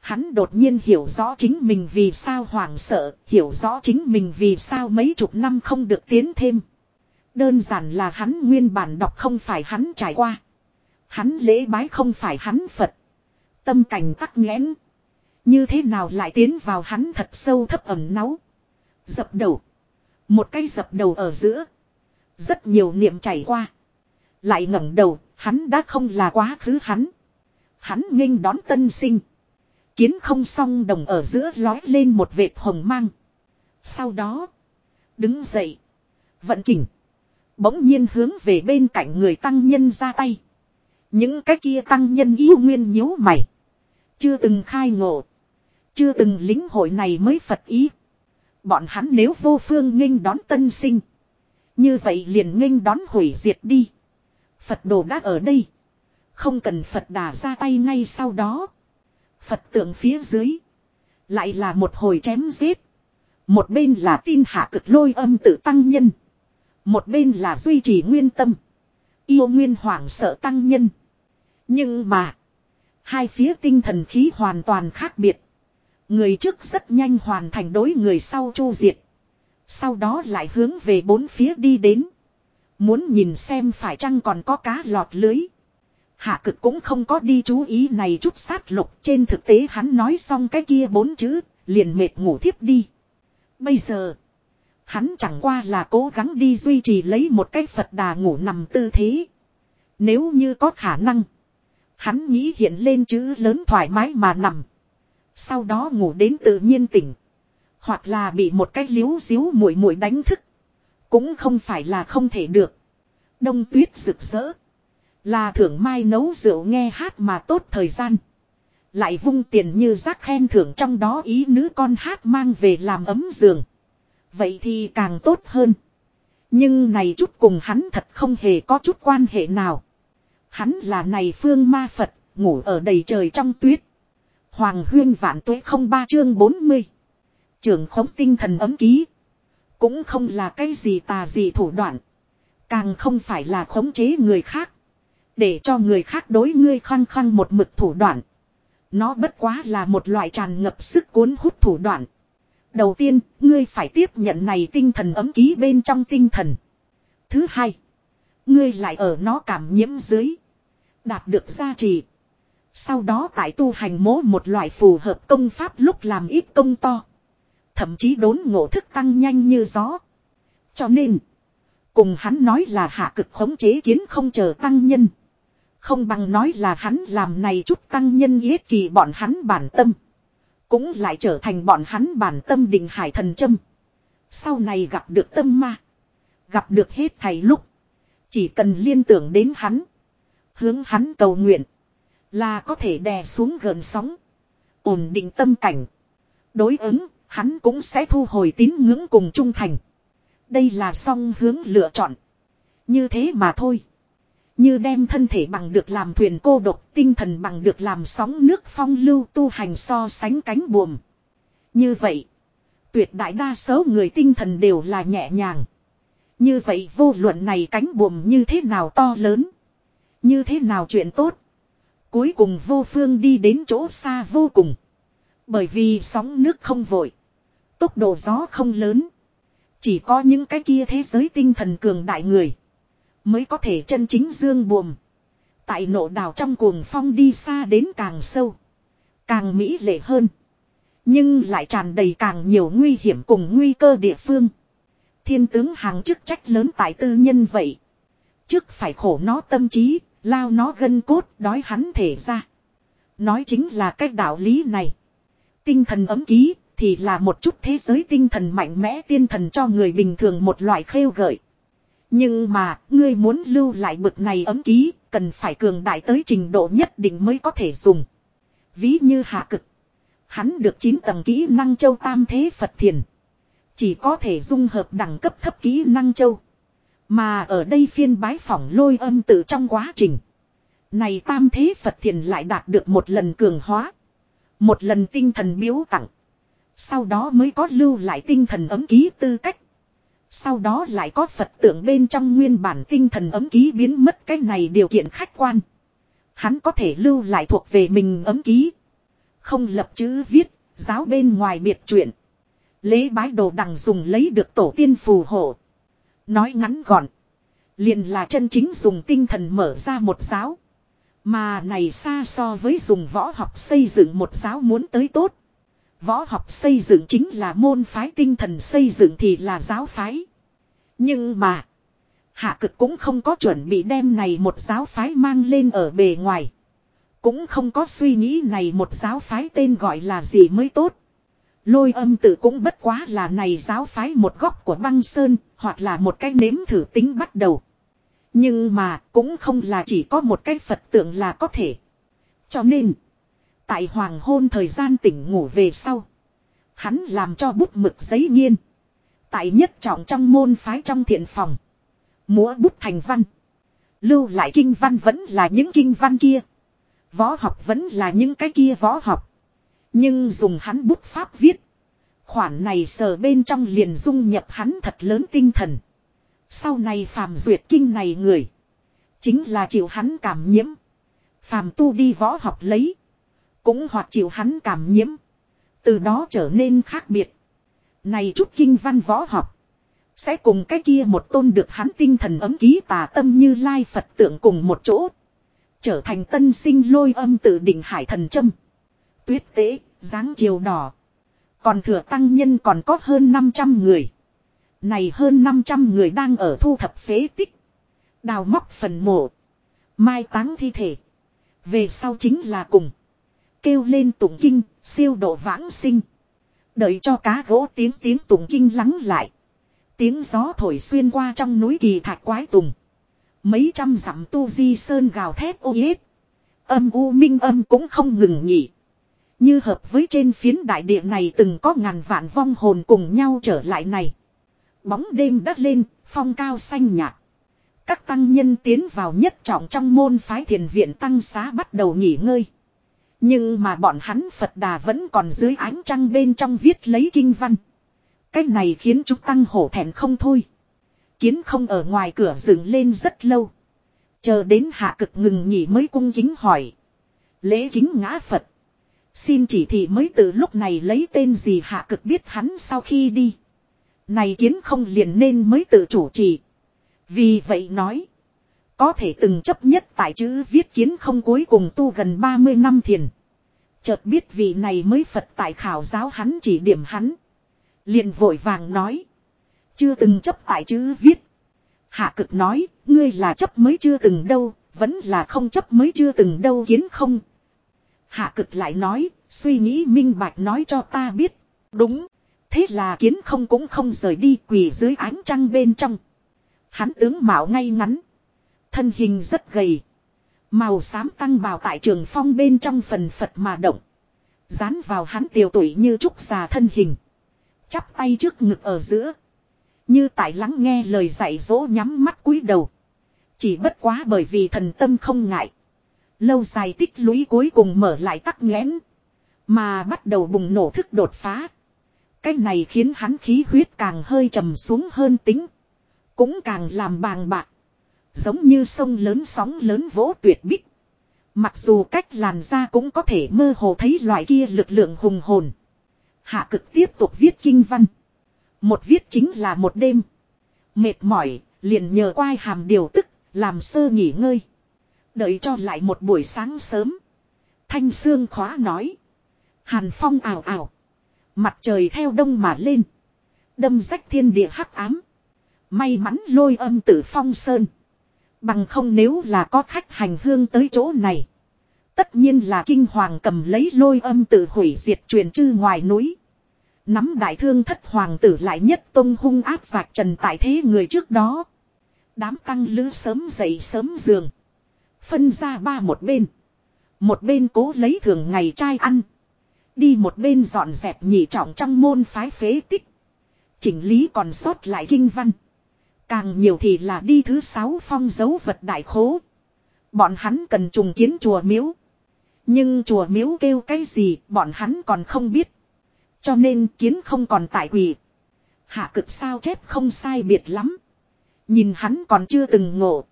Hắn đột nhiên hiểu rõ chính mình vì sao hoảng sợ, hiểu rõ chính mình vì sao mấy chục năm không được tiến thêm. Đơn giản là hắn nguyên bản đọc không phải hắn trải qua. Hắn lễ bái không phải hắn Phật. Tâm cảnh tắc nghẽn. Như thế nào lại tiến vào hắn thật sâu thấp ẩm náu. Dập đầu. Một cái dập đầu ở giữa. Rất nhiều niệm chảy qua. Lại ngẩng đầu, hắn đã không là quá khứ hắn. Hắn nghênh đón tân sinh. Kiến không song đồng ở giữa lói lên một vệt hồng mang. Sau đó, đứng dậy, vận kỉnh. Bỗng nhiên hướng về bên cạnh người tăng nhân ra tay. Những cái kia tăng nhân yêu nguyên nhíu mày. Chưa từng khai ngộ. Chưa từng lính hội này mới Phật ý. Bọn hắn nếu vô phương nghênh đón tân sinh. Như vậy liền nghênh đón hủy diệt đi. Phật đồ đã ở đây. Không cần Phật đà ra tay ngay sau đó. Phật tượng phía dưới. Lại là một hồi chém giết. Một bên là tin hạ cực lôi âm tự tăng nhân. Một bên là duy trì nguyên tâm. Yêu nguyên hoảng sợ tăng nhân. Nhưng mà. Hai phía tinh thần khí hoàn toàn khác biệt. Người trước rất nhanh hoàn thành đối người sau chu diệt. Sau đó lại hướng về bốn phía đi đến. Muốn nhìn xem phải chăng còn có cá lọt lưới. Hạ cực cũng không có đi chú ý này chút sát lục. Trên thực tế hắn nói xong cái kia bốn chữ, liền mệt ngủ thiếp đi. Bây giờ, hắn chẳng qua là cố gắng đi duy trì lấy một cái Phật đà ngủ nằm tư thế. Nếu như có khả năng, hắn nghĩ hiện lên chữ lớn thoải mái mà nằm. Sau đó ngủ đến tự nhiên tỉnh. Hoặc là bị một cái liếu xíu muội muội đánh thức. Cũng không phải là không thể được. Đông tuyết rực rỡ. Là thưởng mai nấu rượu nghe hát mà tốt thời gian. Lại vung tiền như rác khen thưởng trong đó ý nữ con hát mang về làm ấm giường. Vậy thì càng tốt hơn. Nhưng này chút cùng hắn thật không hề có chút quan hệ nào. Hắn là này phương ma Phật, ngủ ở đầy trời trong tuyết. Hoàng huyên vạn tuế không ba chương 40. Trường khống tinh thần ấm ký. Cũng không là cái gì tà gì thủ đoạn. Càng không phải là khống chế người khác. Để cho người khác đối ngươi khăng khăng một mực thủ đoạn. Nó bất quá là một loại tràn ngập sức cuốn hút thủ đoạn. Đầu tiên, ngươi phải tiếp nhận này tinh thần ấm ký bên trong tinh thần. Thứ hai, ngươi lại ở nó cảm nhiễm dưới. Đạt được gia trì. Sau đó tại tu hành mố một loại phù hợp công pháp lúc làm ít công to. Thậm chí đốn ngộ thức tăng nhanh như gió. Cho nên, cùng hắn nói là hạ cực khống chế kiến không chờ tăng nhân. Không bằng nói là hắn làm này chút tăng nhân yết kỳ bọn hắn bản tâm. Cũng lại trở thành bọn hắn bản tâm định hải thần châm. Sau này gặp được tâm ma. Gặp được hết thầy lúc. Chỉ cần liên tưởng đến hắn. Hướng hắn cầu nguyện. Là có thể đè xuống gần sóng. Ổn định tâm cảnh. Đối ứng, hắn cũng sẽ thu hồi tín ngưỡng cùng trung thành. Đây là song hướng lựa chọn. Như thế mà thôi. Như đem thân thể bằng được làm thuyền cô độc, tinh thần bằng được làm sóng nước phong lưu tu hành so sánh cánh buồm. Như vậy, tuyệt đại đa số người tinh thần đều là nhẹ nhàng. Như vậy vô luận này cánh buồm như thế nào to lớn. Như thế nào chuyện tốt. Cuối cùng vô phương đi đến chỗ xa vô cùng. Bởi vì sóng nước không vội. Tốc độ gió không lớn. Chỉ có những cái kia thế giới tinh thần cường đại người. Mới có thể chân chính dương buồm. Tại nộ đảo trong cuồng phong đi xa đến càng sâu. Càng mỹ lệ hơn. Nhưng lại tràn đầy càng nhiều nguy hiểm cùng nguy cơ địa phương. Thiên tướng hàng chức trách lớn tại tư nhân vậy. Trước phải khổ nó tâm trí, lao nó gân cốt, đói hắn thể ra. Nói chính là cách đạo lý này. Tinh thần ấm ký, thì là một chút thế giới tinh thần mạnh mẽ tiên thần cho người bình thường một loại khêu gợi. Nhưng mà, ngươi muốn lưu lại bực này ấm ký, cần phải cường đại tới trình độ nhất định mới có thể dùng. Ví như hạ cực. Hắn được 9 tầng kỹ năng châu tam thế Phật thiền. Chỉ có thể dung hợp đẳng cấp thấp kỹ năng châu. Mà ở đây phiên bái phỏng lôi âm tự trong quá trình. Này tam thế Phật thiền lại đạt được một lần cường hóa. Một lần tinh thần biếu tặng. Sau đó mới có lưu lại tinh thần ấm ký tư cách. Sau đó lại có Phật tượng bên trong nguyên bản tinh thần ấm ký biến mất cái này điều kiện khách quan. Hắn có thể lưu lại thuộc về mình ấm ký. Không lập chữ viết, giáo bên ngoài biệt chuyện. Lễ bái đồ đằng dùng lấy được tổ tiên phù hộ. Nói ngắn gọn. Liền là chân chính dùng tinh thần mở ra một giáo. Mà này xa so với dùng võ học xây dựng một giáo muốn tới tốt. Võ học xây dựng chính là môn phái tinh thần xây dựng thì là giáo phái. Nhưng mà. Hạ cực cũng không có chuẩn bị đem này một giáo phái mang lên ở bề ngoài. Cũng không có suy nghĩ này một giáo phái tên gọi là gì mới tốt. Lôi âm tự cũng bất quá là này giáo phái một góc của băng sơn, hoặc là một cái nếm thử tính bắt đầu. Nhưng mà cũng không là chỉ có một cái Phật tượng là có thể. Cho nên, tại hoàng hôn thời gian tỉnh ngủ về sau, hắn làm cho bút mực giấy nghiên. Tại nhất trọng trong môn phái trong thiện phòng, múa bút thành văn. Lưu lại kinh văn vẫn là những kinh văn kia. Võ học vẫn là những cái kia võ học. Nhưng dùng hắn bút pháp viết. Khoản này sờ bên trong liền dung nhập hắn thật lớn tinh thần. Sau này phàm duyệt kinh này người. Chính là chịu hắn cảm nhiễm. Phàm tu đi võ học lấy. Cũng hoặc chịu hắn cảm nhiễm. Từ đó trở nên khác biệt. Này chút kinh văn võ học. Sẽ cùng cái kia một tôn được hắn tinh thần ấm ký tà tâm như lai Phật tượng cùng một chỗ. Trở thành tân sinh lôi âm tự định hải thần châm. Tuyết tế, dáng chiều đỏ. Còn thừa tăng nhân còn có hơn 500 người. Này hơn 500 người đang ở thu thập phế tích. Đào móc phần mộ. Mai táng thi thể. Về sau chính là cùng. Kêu lên tụng kinh, siêu độ vãng sinh. Đợi cho cá gỗ tiếng tiếng tụng kinh lắng lại. Tiếng gió thổi xuyên qua trong núi kỳ thạch quái tùng. Mấy trăm dặm tu di sơn gào thét ô yết. Âm u minh âm cũng không ngừng nghỉ. Như hợp với trên phiến đại địa này từng có ngàn vạn vong hồn cùng nhau trở lại này. Bóng đêm đất lên, phong cao xanh nhạt. Các tăng nhân tiến vào nhất trọng trong môn phái thiền viện tăng xá bắt đầu nghỉ ngơi. Nhưng mà bọn hắn Phật Đà vẫn còn dưới ánh trăng bên trong viết lấy kinh văn. Cách này khiến chúng tăng hổ thẹn không thôi. Kiến không ở ngoài cửa dựng lên rất lâu. Chờ đến hạ cực ngừng nghỉ mới cung kính hỏi. Lễ kính ngã Phật. Xin chỉ thị mới từ lúc này lấy tên gì hạ cực biết hắn sau khi đi. Này kiến không liền nên mới tự chủ trì. Vì vậy nói. Có thể từng chấp nhất tại chữ viết kiến không cuối cùng tu gần 30 năm thiền. Chợt biết vị này mới Phật tại khảo giáo hắn chỉ điểm hắn. Liền vội vàng nói. Chưa từng chấp tại chữ viết. Hạ cực nói, ngươi là chấp mới chưa từng đâu, vẫn là không chấp mới chưa từng đâu kiến không. Hạ cực lại nói, suy nghĩ minh bạch nói cho ta biết. Đúng. Thế là kiến không cũng không rời đi quỳ dưới ánh trăng bên trong. Hắn tướng mạo ngay ngắn. Thân hình rất gầy. Màu xám tăng bào tại trường phong bên trong phần phật mà động. Dán vào hắn tiểu tuổi như trúc già thân hình. Chắp tay trước ngực ở giữa. Như tại lắng nghe lời dạy dỗ nhắm mắt cúi đầu. Chỉ bất quá bởi vì thần tâm không ngại. Lâu dài tích lũy cuối cùng mở lại tắc nghẽn. Mà bắt đầu bùng nổ thức đột phá. Cái này khiến hắn khí huyết càng hơi trầm xuống hơn tính. Cũng càng làm bàng bạc. Giống như sông lớn sóng lớn vỗ tuyệt bích. Mặc dù cách làn ra cũng có thể mơ hồ thấy loại kia lực lượng hùng hồn. Hạ cực tiếp tục viết kinh văn. Một viết chính là một đêm. Mệt mỏi, liền nhờ quai hàm điều tức, làm sơ nghỉ ngơi. Đợi cho lại một buổi sáng sớm. Thanh Sương khóa nói. Hàn phong ảo ảo. Mặt trời theo đông mà lên. Đâm rách thiên địa hắc ám. May mắn lôi âm tử phong sơn. Bằng không nếu là có khách hành hương tới chỗ này. Tất nhiên là kinh hoàng cầm lấy lôi âm tử hủy diệt truyền chư ngoài núi. Nắm đại thương thất hoàng tử lại nhất tông hung áp vạch trần tại thế người trước đó. Đám tăng lữ sớm dậy sớm giường. Phân ra ba một bên. Một bên cố lấy thường ngày trai ăn. Đi một bên dọn dẹp nhị trọng trong môn phái phế tích. Chỉnh lý còn sót lại kinh văn. Càng nhiều thì là đi thứ sáu phong dấu vật đại khố. Bọn hắn cần trùng kiến chùa miếu. Nhưng chùa miếu kêu cái gì, bọn hắn còn không biết. Cho nên kiến không còn tại quỷ. Hạ cực sao chép không sai biệt lắm. Nhìn hắn còn chưa từng ngộ.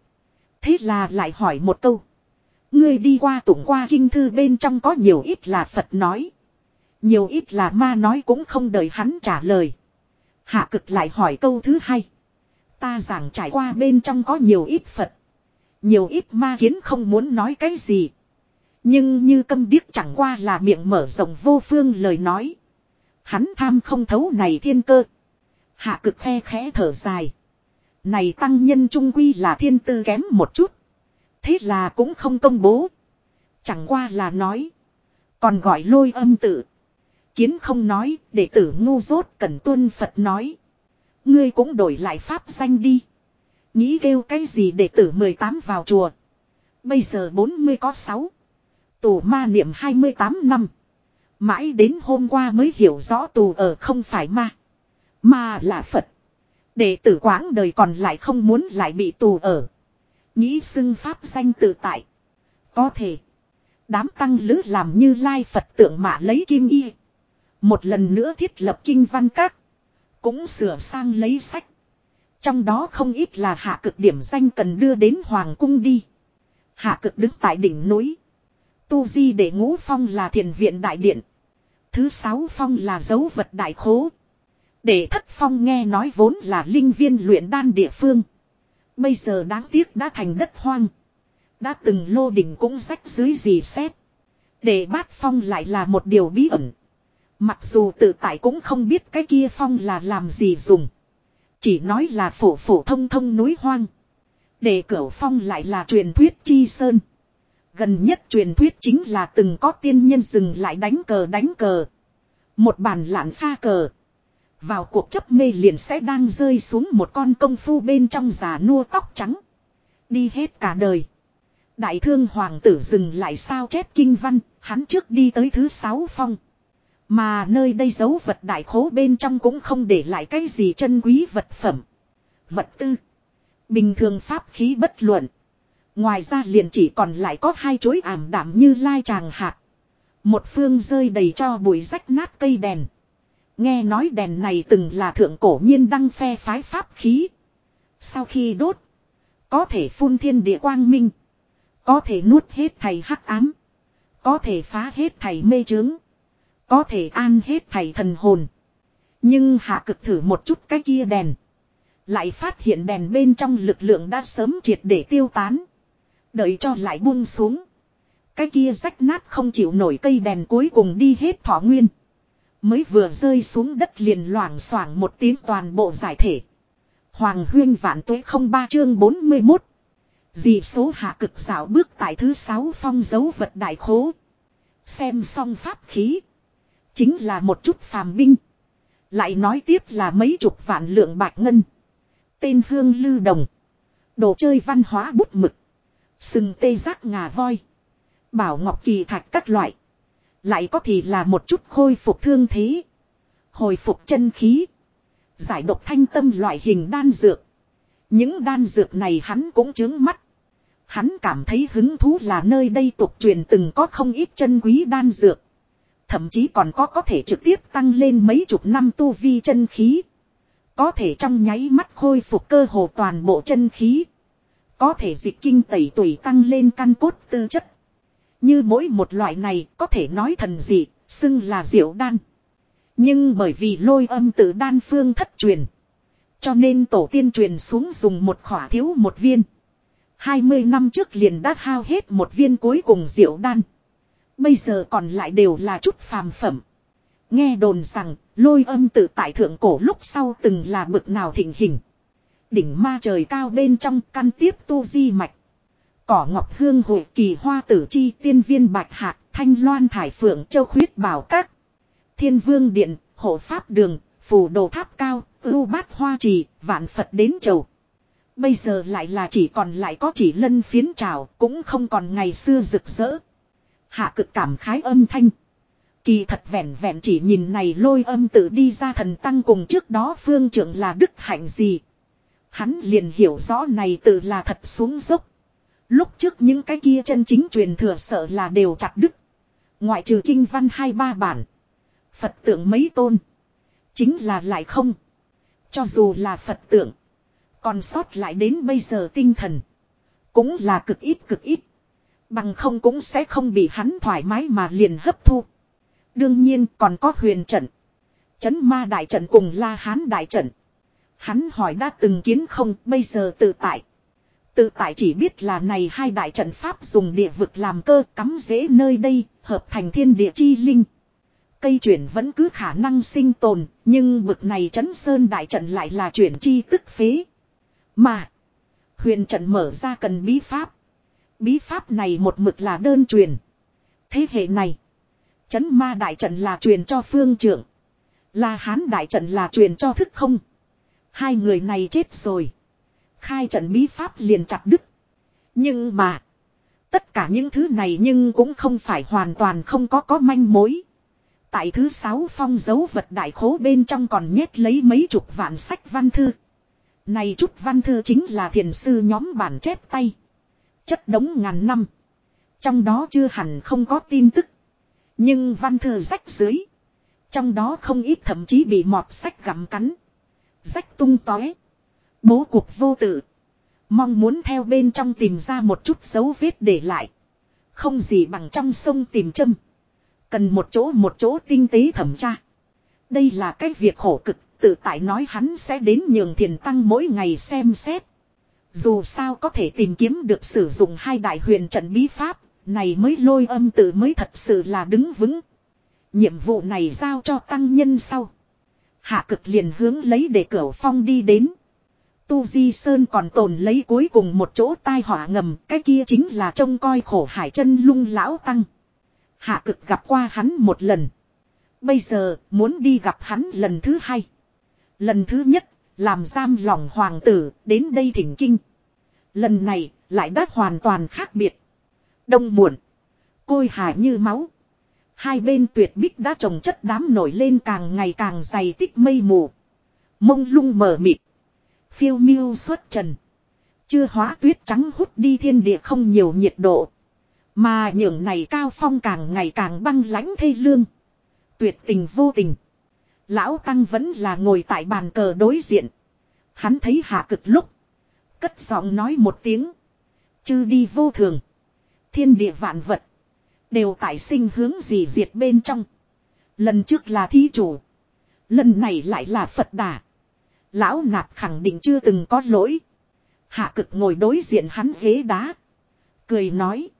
Thế là lại hỏi một câu. Ngươi đi qua tụng qua kinh thư bên trong có nhiều ít là Phật nói. Nhiều ít là ma nói cũng không đợi hắn trả lời. Hạ cực lại hỏi câu thứ hai. Ta giảng trải qua bên trong có nhiều ít Phật. Nhiều ít ma kiến không muốn nói cái gì. Nhưng như câm điếc chẳng qua là miệng mở rộng vô phương lời nói. Hắn tham không thấu này thiên cơ. Hạ cực khe khẽ thở dài. Này tăng nhân trung quy là thiên tư kém một chút. Thế là cũng không công bố. Chẳng qua là nói. Còn gọi lôi âm tự. Kiến không nói, đệ tử ngu dốt cần tuân Phật nói. Ngươi cũng đổi lại pháp danh đi. Nghĩ kêu cái gì để tử 18 vào chùa. Bây giờ 40 có 6. Tù ma niệm 28 năm. Mãi đến hôm qua mới hiểu rõ tù ở không phải ma. Mà là Phật. Đệ tử quãng đời còn lại không muốn lại bị tù ở. Nghĩ xưng pháp danh tự tại. Có thể. Đám tăng lữ làm như lai Phật tượng mạ lấy kim y. Một lần nữa thiết lập kinh văn các. Cũng sửa sang lấy sách. Trong đó không ít là hạ cực điểm danh cần đưa đến Hoàng cung đi. Hạ cực đứng tại đỉnh núi. Tu di để ngũ phong là thiền viện đại điện. Thứ sáu phong là dấu vật đại khố. Để thất phong nghe nói vốn là linh viên luyện đan địa phương. Bây giờ đáng tiếc đã thành đất hoang. Đã từng lô đỉnh cũng rách dưới gì xét. Để bát phong lại là một điều bí ẩn. Mặc dù tự tại cũng không biết cái kia phong là làm gì dùng. Chỉ nói là phổ phổ thông thông núi hoang. Để cửu phong lại là truyền thuyết chi sơn. Gần nhất truyền thuyết chính là từng có tiên nhân dừng lại đánh cờ đánh cờ. Một bàn lạn pha cờ. Vào cuộc chấp mê liền sẽ đang rơi xuống một con công phu bên trong già nua tóc trắng. Đi hết cả đời. Đại thương hoàng tử dừng lại sao chép kinh văn, hắn trước đi tới thứ sáu phong. Mà nơi đây giấu vật đại khố bên trong cũng không để lại cái gì chân quý vật phẩm. Vật tư. Bình thường pháp khí bất luận. Ngoài ra liền chỉ còn lại có hai chối ảm đảm như lai tràng hạt. Một phương rơi đầy cho bụi rách nát cây đèn. Nghe nói đèn này từng là thượng cổ nhiên đăng phe phái pháp khí. Sau khi đốt. Có thể phun thiên địa quang minh. Có thể nuốt hết thầy hắc ám. Có thể phá hết thầy mê trướng. Có thể an hết thầy thần hồn. Nhưng hạ cực thử một chút cái kia đèn. Lại phát hiện đèn bên trong lực lượng đã sớm triệt để tiêu tán. Đợi cho lại buông xuống. Cái kia rách nát không chịu nổi cây đèn cuối cùng đi hết thỏ nguyên. Mới vừa rơi xuống đất liền loảng xoảng một tiếng toàn bộ giải thể. Hoàng huyên vạn tuế không ba chương 41. Dì số hạ cực xảo bước tại thứ sáu phong dấu vật đại khố. Xem xong pháp khí. Chính là một chút phàm binh. Lại nói tiếp là mấy chục vạn lượng bạc ngân. Tên hương lư đồng. Đồ chơi văn hóa bút mực. Sừng tê giác ngà voi. Bảo ngọc kỳ thạch các loại. Lại có thì là một chút khôi phục thương thế. Hồi phục chân khí. Giải độc thanh tâm loại hình đan dược. Những đan dược này hắn cũng chứng mắt. Hắn cảm thấy hứng thú là nơi đây tục truyền từng có không ít chân quý đan dược. Thậm chí còn có có thể trực tiếp tăng lên mấy chục năm tu vi chân khí. Có thể trong nháy mắt khôi phục cơ hồ toàn bộ chân khí. Có thể dịch kinh tẩy tủy tăng lên căn cốt tư chất. Như mỗi một loại này có thể nói thần dị, xưng là diệu đan. Nhưng bởi vì lôi âm tử đan phương thất truyền. Cho nên tổ tiên truyền xuống dùng một khỏa thiếu một viên. 20 năm trước liền đã hao hết một viên cuối cùng diệu đan. Bây giờ còn lại đều là chút phàm phẩm. Nghe đồn rằng lôi âm tự tại thượng cổ lúc sau từng là bực nào thịnh hình. Đỉnh ma trời cao bên trong căn tiếp tu di mạch. Cỏ ngọc hương hội kỳ hoa tử chi tiên viên bạch hạc thanh loan thải phượng châu khuyết bảo các. Thiên vương điện, hộ pháp đường, phù đồ tháp cao, ưu bát hoa trì, vạn Phật đến chầu. Bây giờ lại là chỉ còn lại có chỉ lân phiến trào, cũng không còn ngày xưa rực rỡ. Hạ cực cảm khái âm thanh. Kỳ thật vẹn vẹn chỉ nhìn này lôi âm tự đi ra thần tăng cùng trước đó phương trưởng là đức hạnh gì. Hắn liền hiểu rõ này tự là thật xuống dốc. Lúc trước những cái kia chân chính truyền thừa sợ là đều chặt đức Ngoại trừ kinh văn hai ba bản. Phật tượng mấy tôn. Chính là lại không. Cho dù là Phật tượng. Còn sót lại đến bây giờ tinh thần. Cũng là cực ít cực ít. Bằng không cũng sẽ không bị hắn thoải mái mà liền hấp thu. Đương nhiên còn có huyền trận. Chấn ma đại trận cùng la hán đại trận. Hắn hỏi đã từng kiến không bây giờ tự tại. Tự tại chỉ biết là này hai đại trận pháp dùng địa vực làm cơ cắm dễ nơi đây, hợp thành thiên địa chi linh. Cây chuyển vẫn cứ khả năng sinh tồn, nhưng vực này trấn sơn đại trận lại là chuyển chi tức phế. Mà, huyền trận mở ra cần bí pháp. Bí pháp này một mực là đơn truyền. Thế hệ này, chấn ma đại trận là truyền cho phương trưởng. La hán đại trận là truyền cho thức không. Hai người này chết rồi. Khai trận bí pháp liền chặt đứt. Nhưng mà. Tất cả những thứ này nhưng cũng không phải hoàn toàn không có có manh mối. Tại thứ sáu phong dấu vật đại khố bên trong còn nhét lấy mấy chục vạn sách văn thư. Này chút văn thư chính là thiền sư nhóm bản chép tay. Chất đống ngàn năm. Trong đó chưa hẳn không có tin tức. Nhưng văn thư rách dưới. Trong đó không ít thậm chí bị mọt sách gặm cắn. Rách tung tóe. Bố cục vô tự. Mong muốn theo bên trong tìm ra một chút dấu vết để lại. Không gì bằng trong sông tìm châm. Cần một chỗ một chỗ tinh tế thẩm tra. Đây là cái việc khổ cực, tự tại nói hắn sẽ đến nhường thiền tăng mỗi ngày xem xét. Dù sao có thể tìm kiếm được sử dụng hai đại huyền trận bí pháp, này mới lôi âm tự mới thật sự là đứng vững. Nhiệm vụ này giao cho tăng nhân sau. Hạ cực liền hướng lấy để cửa phong đi đến. Tu Di Sơn còn tồn lấy cuối cùng một chỗ tai họa ngầm, cái kia chính là trông coi khổ hải chân lung lão tăng. Hạ cực gặp qua hắn một lần. Bây giờ, muốn đi gặp hắn lần thứ hai. Lần thứ nhất, làm giam lòng hoàng tử, đến đây thỉnh kinh. Lần này, lại đã hoàn toàn khác biệt. Đông muộn. Côi hà như máu. Hai bên tuyệt bích đã trồng chất đám nổi lên càng ngày càng dày tích mây mù. Mông lung mờ mịt. Phiêu miêu xuất trần. Chưa hóa tuyết trắng hút đi thiên địa không nhiều nhiệt độ. Mà những này cao phong càng ngày càng băng lãnh thê lương. Tuyệt tình vô tình. Lão Tăng vẫn là ngồi tại bàn cờ đối diện. Hắn thấy hạ cực lúc. Cất giọng nói một tiếng. Chư đi vô thường. Thiên địa vạn vật. Đều tại sinh hướng gì diệt bên trong. Lần trước là thí chủ. Lần này lại là Phật đà. Lão nạp khẳng định chưa từng có lỗi. Hạ cực ngồi đối diện hắn ghế đá. Cười nói.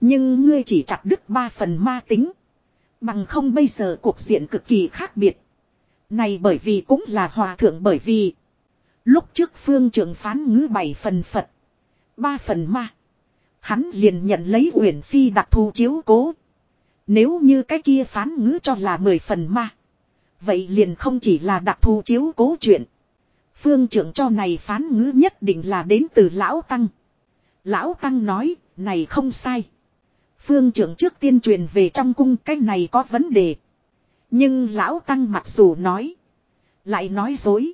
Nhưng ngươi chỉ chặt đứt ba phần ma tính. Bằng không bây giờ cuộc diện cực kỳ khác biệt. Này bởi vì cũng là hòa thượng bởi vì. Lúc trước phương trưởng phán ngữ bảy phần Phật. Ba phần ma. Hắn liền nhận lấy uyển phi đặc thù chiếu cố. Nếu như cái kia phán ngữ cho là mười phần ma. Vậy liền không chỉ là đặc thù chiếu cố chuyện. Phương trưởng cho này phán ngữ nhất định là đến từ Lão Tăng. Lão Tăng nói, này không sai. Phương trưởng trước tiên truyền về trong cung cái này có vấn đề. Nhưng Lão Tăng mặc dù nói. Lại nói dối.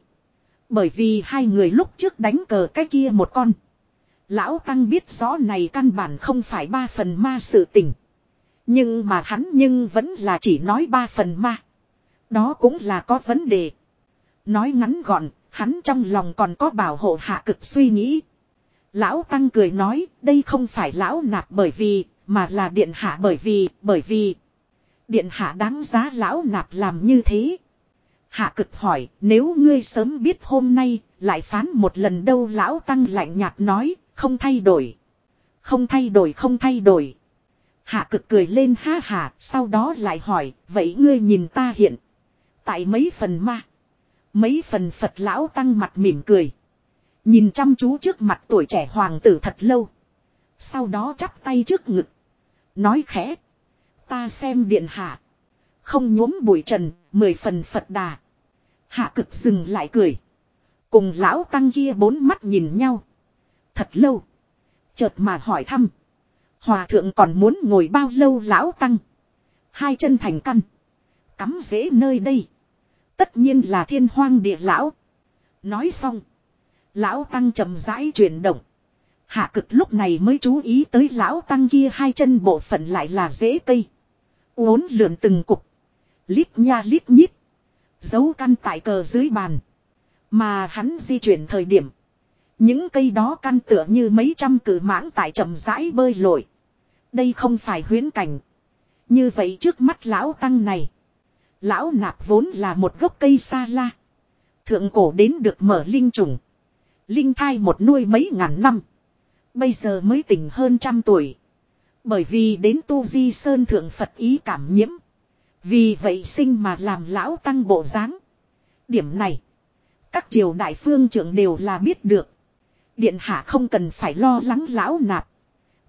Bởi vì hai người lúc trước đánh cờ cái kia một con. Lão Tăng biết rõ này căn bản không phải ba phần ma sự tình. Nhưng mà hắn nhưng vẫn là chỉ nói ba phần ma. Đó cũng là có vấn đề. Nói ngắn gọn, hắn trong lòng còn có bảo hộ hạ cực suy nghĩ. Lão Tăng cười nói, đây không phải lão nạp bởi vì, mà là điện hạ bởi vì, bởi vì. Điện hạ đáng giá lão nạp làm như thế. Hạ cực hỏi, nếu ngươi sớm biết hôm nay, lại phán một lần đâu lão Tăng lạnh nhạt nói, không thay đổi. Không thay đổi không thay đổi. Hạ cực cười lên ha hà, sau đó lại hỏi, vậy ngươi nhìn ta hiện. Tại mấy phần ma. Mấy phần Phật lão tăng mặt mỉm cười. Nhìn chăm chú trước mặt tuổi trẻ hoàng tử thật lâu. Sau đó chắp tay trước ngực. Nói khẽ. Ta xem điện hạ. Không nhuốm bụi trần, mười phần Phật đà. Hạ cực dừng lại cười. Cùng lão tăng kia bốn mắt nhìn nhau. Thật lâu. Chợt mà hỏi thăm. Hòa thượng còn muốn ngồi bao lâu lão tăng. Hai chân thành căn. Cắm dễ nơi đây. Tất nhiên là thiên hoang địa lão. Nói xong. Lão tăng chậm rãi chuyển động. Hạ cực lúc này mới chú ý tới lão tăng kia hai chân bộ phận lại là dễ cây. Uốn lượn từng cục. Lít nha lít nhít. Giấu căn tại cờ dưới bàn. Mà hắn di chuyển thời điểm. Những cây đó căn tựa như mấy trăm cử mãng tại chậm rãi bơi lội. Đây không phải huyến cảnh. Như vậy trước mắt lão tăng này. Lão nạp vốn là một gốc cây sa la. Thượng cổ đến được mở linh trùng. Linh thai một nuôi mấy ngàn năm. Bây giờ mới tỉnh hơn trăm tuổi. Bởi vì đến tu di sơn thượng Phật ý cảm nhiễm. Vì vậy sinh mà làm lão tăng bộ dáng. Điểm này. Các triều đại phương trưởng đều là biết được. Điện hạ không cần phải lo lắng lão nạp.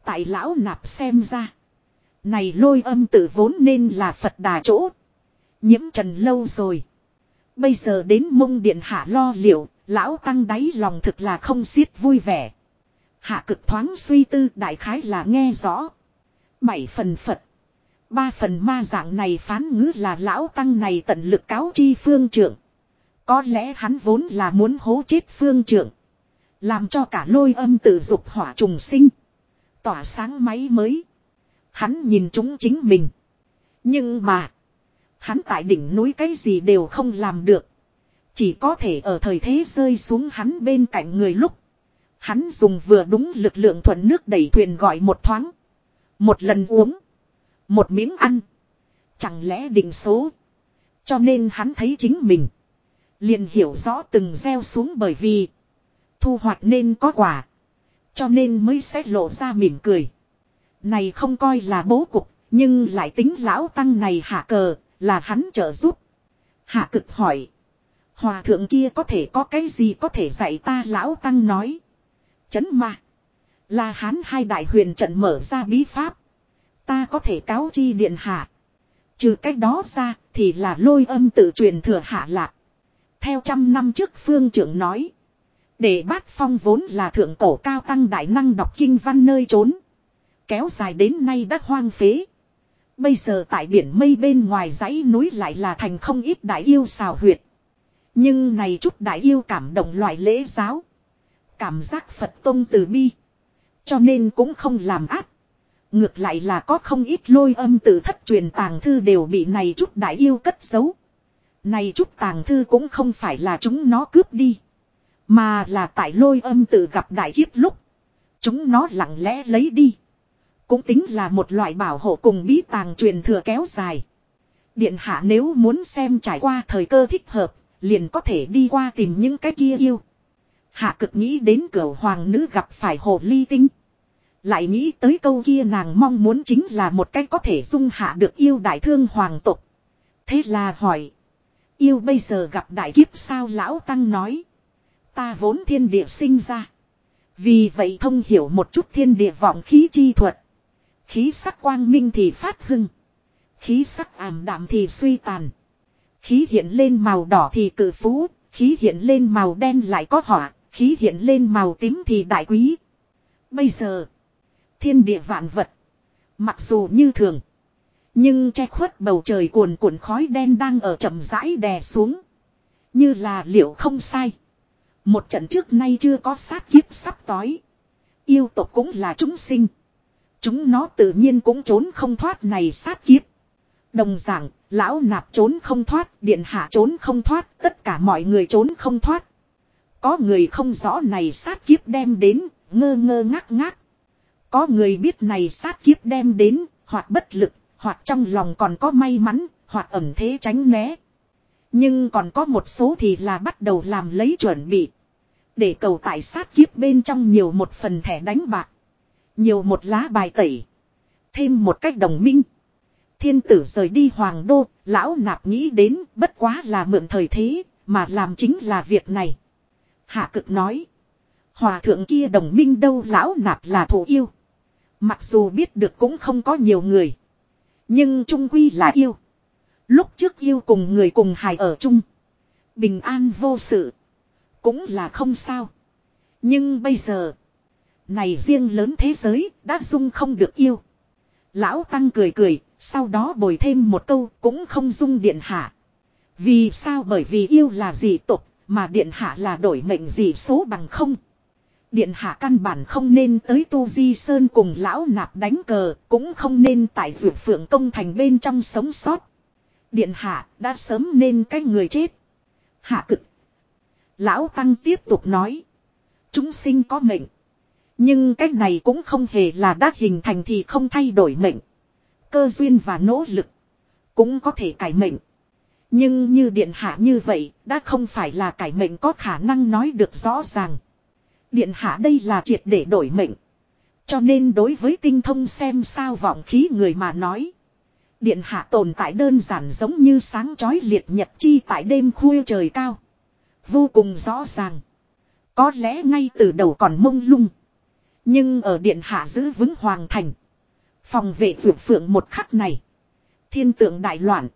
Tại lão nạp xem ra. Này lôi âm tử vốn nên là Phật đà chỗ. Nhiễm trần lâu rồi. Bây giờ đến mông điện hạ lo liệu, lão tăng đáy lòng thực là không xiết vui vẻ. Hạ cực thoáng suy tư đại khái là nghe rõ. Bảy phần Phật. Ba phần ma dạng này phán ngữ là lão tăng này tận lực cáo chi phương trưởng. Có lẽ hắn vốn là muốn hố chết phương trưởng. Làm cho cả lôi âm tự dục hỏa trùng sinh. Tỏa sáng máy mới. Hắn nhìn chúng chính mình. Nhưng mà. Hắn tại đỉnh núi cái gì đều không làm được. Chỉ có thể ở thời thế rơi xuống hắn bên cạnh người lúc. Hắn dùng vừa đúng lực lượng thuận nước đẩy thuyền gọi một thoáng. Một lần uống. Một miếng ăn. Chẳng lẽ định số. Cho nên hắn thấy chính mình. Liền hiểu rõ từng gieo xuống bởi vì. Thu hoạch nên có quả. Cho nên mới sẽ lộ ra mỉm cười. Này không coi là bố cục. Nhưng lại tính lão tăng này hạ cờ. Là hắn trợ giúp. Hạ cực hỏi. Hòa thượng kia có thể có cái gì có thể dạy ta lão tăng nói. Chấn mà. Là hắn hai đại huyền trận mở ra bí pháp. Ta có thể cáo chi điện hạ. Trừ cách đó ra thì là lôi âm tự truyền thừa hạ lạc. Theo trăm năm trước phương trưởng nói. Để bát phong vốn là thượng cổ cao tăng đại năng đọc kinh văn nơi trốn. Kéo dài đến nay đã hoang phế. Bây giờ tại biển mây bên ngoài dãy núi lại là thành không ít đại yêu xào huyệt. Nhưng này chút đại yêu cảm động loại lễ giáo. Cảm giác Phật Tông từ bi. Cho nên cũng không làm ác. Ngược lại là có không ít lôi âm tử thất truyền tàng thư đều bị này chút đại yêu cất giấu. Này chút tàng thư cũng không phải là chúng nó cướp đi. Mà là tại lôi âm tử gặp đại kiếp lúc. Chúng nó lặng lẽ lấy đi. Cũng tính là một loại bảo hộ cùng bí tàng truyền thừa kéo dài. Điện hạ nếu muốn xem trải qua thời cơ thích hợp, liền có thể đi qua tìm những cái kia yêu. Hạ cực nghĩ đến cửa hoàng nữ gặp phải hồ ly tinh. Lại nghĩ tới câu kia nàng mong muốn chính là một cách có thể dung hạ được yêu đại thương hoàng tục. Thế là hỏi. Yêu bây giờ gặp đại kiếp sao lão tăng nói. Ta vốn thiên địa sinh ra. Vì vậy thông hiểu một chút thiên địa vọng khí chi thuật. Khí sắc quang minh thì phát hưng. Khí sắc ảm đạm thì suy tàn. Khí hiện lên màu đỏ thì cự phú. Khí hiện lên màu đen lại có họa. Khí hiện lên màu tím thì đại quý. Bây giờ. Thiên địa vạn vật. Mặc dù như thường. Nhưng che khuất bầu trời cuồn cuộn khói đen đang ở chậm rãi đè xuống. Như là liệu không sai. Một trận trước nay chưa có sát kiếp sắp tối. Yêu tộc cũng là chúng sinh. Chúng nó tự nhiên cũng trốn không thoát này sát kiếp. Đồng giảng, lão nạp trốn không thoát, điện hạ trốn không thoát, tất cả mọi người trốn không thoát. Có người không rõ này sát kiếp đem đến, ngơ ngơ ngác ngác. Có người biết này sát kiếp đem đến, hoặc bất lực, hoặc trong lòng còn có may mắn, hoặc ẩn thế tránh né. Nhưng còn có một số thì là bắt đầu làm lấy chuẩn bị. Để cầu tại sát kiếp bên trong nhiều một phần thẻ đánh bạc. Nhiều một lá bài tẩy. Thêm một cách đồng minh. Thiên tử rời đi hoàng đô, lão nạp nghĩ đến bất quá là mượn thời thế, mà làm chính là việc này. Hạ cực nói. Hòa thượng kia đồng minh đâu lão nạp là thủ yêu. Mặc dù biết được cũng không có nhiều người. Nhưng trung quy là yêu. Lúc trước yêu cùng người cùng hài ở chung. Bình an vô sự. Cũng là không sao. Nhưng bây giờ. Này riêng lớn thế giới đã dung không được yêu. Lão Tăng cười cười. Sau đó bồi thêm một câu cũng không dung điện hạ. Vì sao bởi vì yêu là gì tục. Mà điện hạ là đổi mệnh gì số bằng không. Điện hạ căn bản không nên tới Tu Di Sơn cùng lão nạp đánh cờ, cũng không nên tại vượt phượng công thành bên trong sống sót. Điện hạ đã sớm nên cái người chết. Hạ cực. Lão Tăng tiếp tục nói. Chúng sinh có mệnh. Nhưng cái này cũng không hề là đã hình thành thì không thay đổi mệnh. Cơ duyên và nỗ lực. Cũng có thể cải mệnh. Nhưng như điện hạ như vậy, đã không phải là cải mệnh có khả năng nói được rõ ràng. Điện hạ đây là triệt để đổi mệnh. Cho nên đối với tinh thông xem sao vọng khí người mà nói. Điện hạ tồn tại đơn giản giống như sáng chói liệt nhật chi tại đêm khuya trời cao. Vô cùng rõ ràng. Có lẽ ngay từ đầu còn mông lung. Nhưng ở điện hạ giữ vững hoàng thành. Phòng vệ vượt phượng một khắc này. Thiên tượng đại loạn.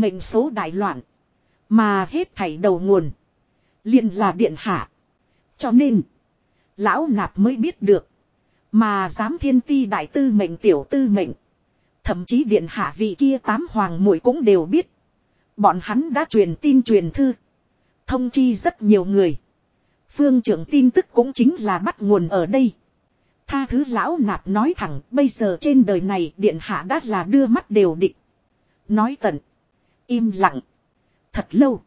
Mệnh số đại loạn. Mà hết thảy đầu nguồn. liền là điện hạ. Cho nên. Lão nạp mới biết được. Mà dám thiên ti đại tư mệnh tiểu tư mệnh. Thậm chí điện hạ vị kia tám hoàng muội cũng đều biết. Bọn hắn đã truyền tin truyền thư. Thông chi rất nhiều người. Phương trưởng tin tức cũng chính là bắt nguồn ở đây. Tha thứ lão nạp nói thẳng, bây giờ trên đời này điện hạ đã là đưa mắt đều định. Nói tận. Im lặng. Thật lâu.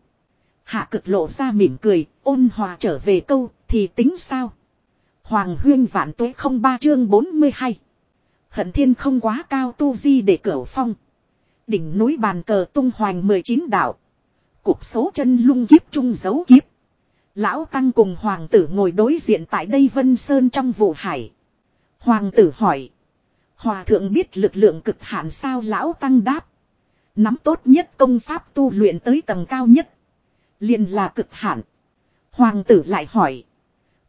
Hạ cực lộ ra mỉm cười, ôn hòa trở về câu, thì tính sao? Hoàng huyên vạn tuế không ba chương 42. Hận thiên không quá cao tu di để cửu phong. Đỉnh núi bàn cờ tung hoành 19 đạo. Cuộc số chân lung kiếp trung dấu kiếp. Lão Tăng cùng Hoàng tử ngồi đối diện tại đây Vân Sơn trong vụ hải. Hoàng tử hỏi. Hòa thượng biết lực lượng cực hạn sao Lão Tăng đáp. Nắm tốt nhất công pháp tu luyện tới tầng cao nhất. liền là cực hạn. Hoàng tử lại hỏi.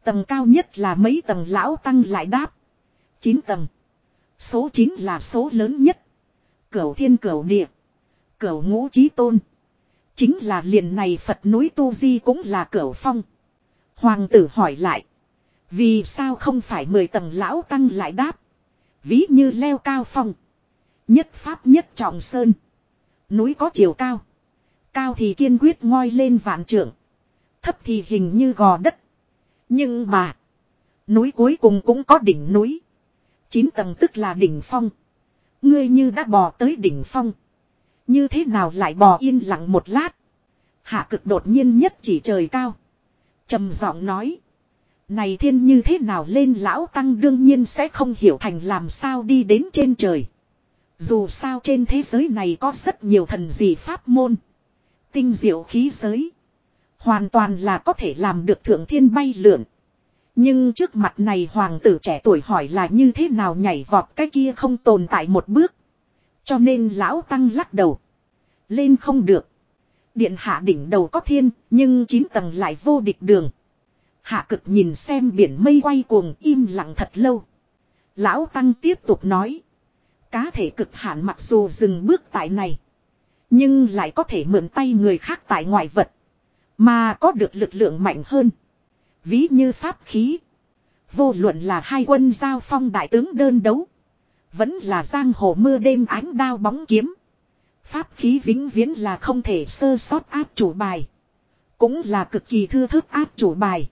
Tầng cao nhất là mấy tầng lão tăng lại đáp. 9 tầng. Số 9 là số lớn nhất. Cửu thiên cửu địa. Cửu ngũ trí tôn. Chính là liền này Phật núi Tu Di cũng là cửu phong. Hoàng tử hỏi lại. Vì sao không phải 10 tầng lão tăng lại đáp. Ví như leo cao phong. Nhất pháp nhất trọng sơn. Núi có chiều cao. Cao thì kiên quyết ngoi lên vạn trượng. Thấp thì hình như gò đất. Nhưng mà. Núi cuối cùng cũng có đỉnh núi. Chín tầng tức là đỉnh phong. Ngươi như đã bò tới đỉnh phong. Như thế nào lại bò yên lặng một lát. Hạ cực đột nhiên nhất chỉ trời cao. trầm giọng nói. Này thiên như thế nào lên lão tăng đương nhiên sẽ không hiểu thành làm sao đi đến trên trời. Dù sao trên thế giới này có rất nhiều thần dị pháp môn. Tinh diệu khí giới. Hoàn toàn là có thể làm được thượng thiên bay lượn. Nhưng trước mặt này hoàng tử trẻ tuổi hỏi là như thế nào nhảy vọt cái kia không tồn tại một bước. Cho nên lão tăng lắc đầu. Lên không được. Điện hạ đỉnh đầu có thiên, nhưng chín tầng lại vô địch đường. Hạ cực nhìn xem biển mây quay cuồng im lặng thật lâu. Lão tăng tiếp tục nói. Cá thể cực hạn mặc dù dừng bước tại này. Nhưng lại có thể mượn tay người khác tại ngoại vật. Mà có được lực lượng mạnh hơn. Ví như pháp khí. Vô luận là hai quân giao phong đại tướng đơn đấu. Vẫn là giang hồ mưa đêm ánh đao bóng kiếm. Pháp khí vĩnh viễn là không thể sơ sót áp chủ bài. Cũng là cực kỳ thư thức áp chủ bài.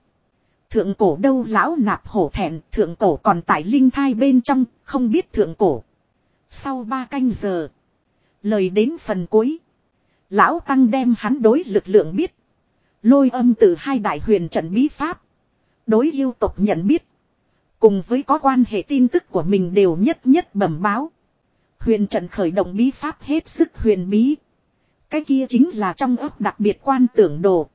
Thượng cổ đâu lão nạp hổ thẹn, thượng cổ còn tại linh thai bên trong, không biết thượng cổ. Sau ba canh giờ, lời đến phần cuối. Lão Tăng đem hắn đối lực lượng biết. Lôi âm từ hai đại huyền trận bí pháp. Đối yêu tộc nhận biết. Cùng với có quan hệ tin tức của mình đều nhất nhất bẩm báo. Huyền trận khởi động bí pháp hết sức huyền bí. Cái kia chính là trong ấp đặc biệt quan tưởng đồ.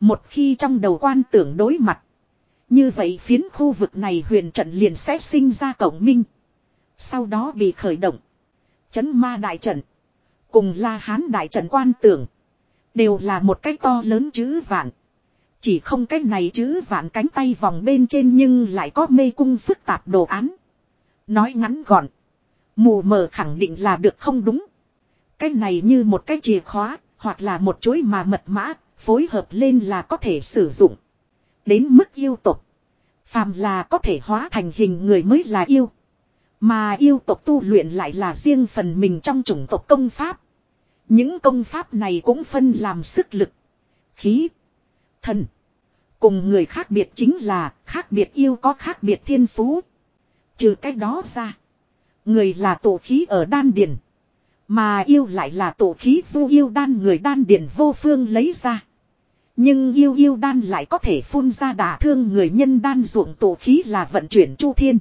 Một khi trong đầu quan tưởng đối mặt. Như vậy phiến khu vực này huyền trận liền sẽ sinh ra cổng minh. Sau đó bị khởi động. Chấn ma đại trận. Cùng la hán đại trận quan tưởng. Đều là một cái to lớn chữ vạn. Chỉ không cái này chữ vạn cánh tay vòng bên trên nhưng lại có mê cung phức tạp đồ án. Nói ngắn gọn. Mù mờ khẳng định là được không đúng. Cái này như một cái chìa khóa, hoặc là một chuỗi mà mật mã, phối hợp lên là có thể sử dụng. Đến mức yêu tục. Phàm là có thể hóa thành hình người mới là yêu. Mà yêu tộc tu luyện lại là riêng phần mình trong chủng tộc công pháp. Những công pháp này cũng phân làm sức lực, khí, thần. Cùng người khác biệt chính là khác biệt yêu có khác biệt thiên phú. Trừ cái đó ra. Người là tổ khí ở đan điền. Mà yêu lại là tổ khí vu yêu đan người đan điển vô phương lấy ra. Nhưng yêu yêu đan lại có thể phun ra đả thương người nhân đan ruộng tổ khí là vận chuyển chu thiên.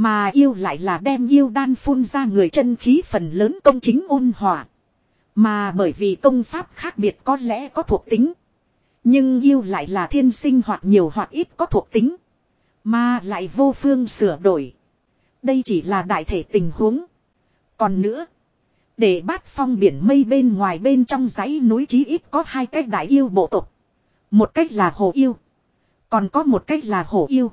Mà yêu lại là đem yêu đan phun ra người chân khí phần lớn công chính ôn hòa. Mà bởi vì công pháp khác biệt có lẽ có thuộc tính. Nhưng yêu lại là thiên sinh hoặc nhiều hoặc ít có thuộc tính. Mà lại vô phương sửa đổi. Đây chỉ là đại thể tình huống. Còn nữa. Để bát phong biển mây bên ngoài bên trong dãy núi chí ít có hai cách đại yêu bộ tộc. Một cách là hồ yêu. Còn có một cách là hồ yêu.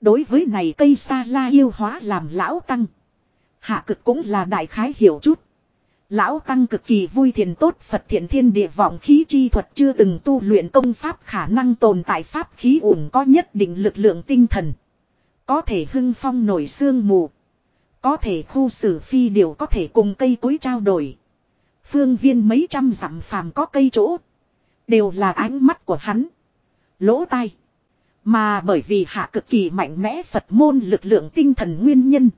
Đối với này cây sa la yêu hóa làm lão tăng. Hạ cực cũng là đại khái hiểu chút. Lão Tăng cực kỳ vui thiền tốt Phật thiện thiên địa vọng khí chi thuật chưa từng tu luyện công pháp khả năng tồn tại pháp khí ủng có nhất định lực lượng tinh thần. Có thể hưng phong nổi xương mù. Có thể khu xử phi điều có thể cùng cây cối trao đổi. Phương viên mấy trăm dặm phàm có cây chỗ. Đều là ánh mắt của hắn. Lỗ tai. Mà bởi vì hạ cực kỳ mạnh mẽ Phật môn lực lượng tinh thần nguyên nhân.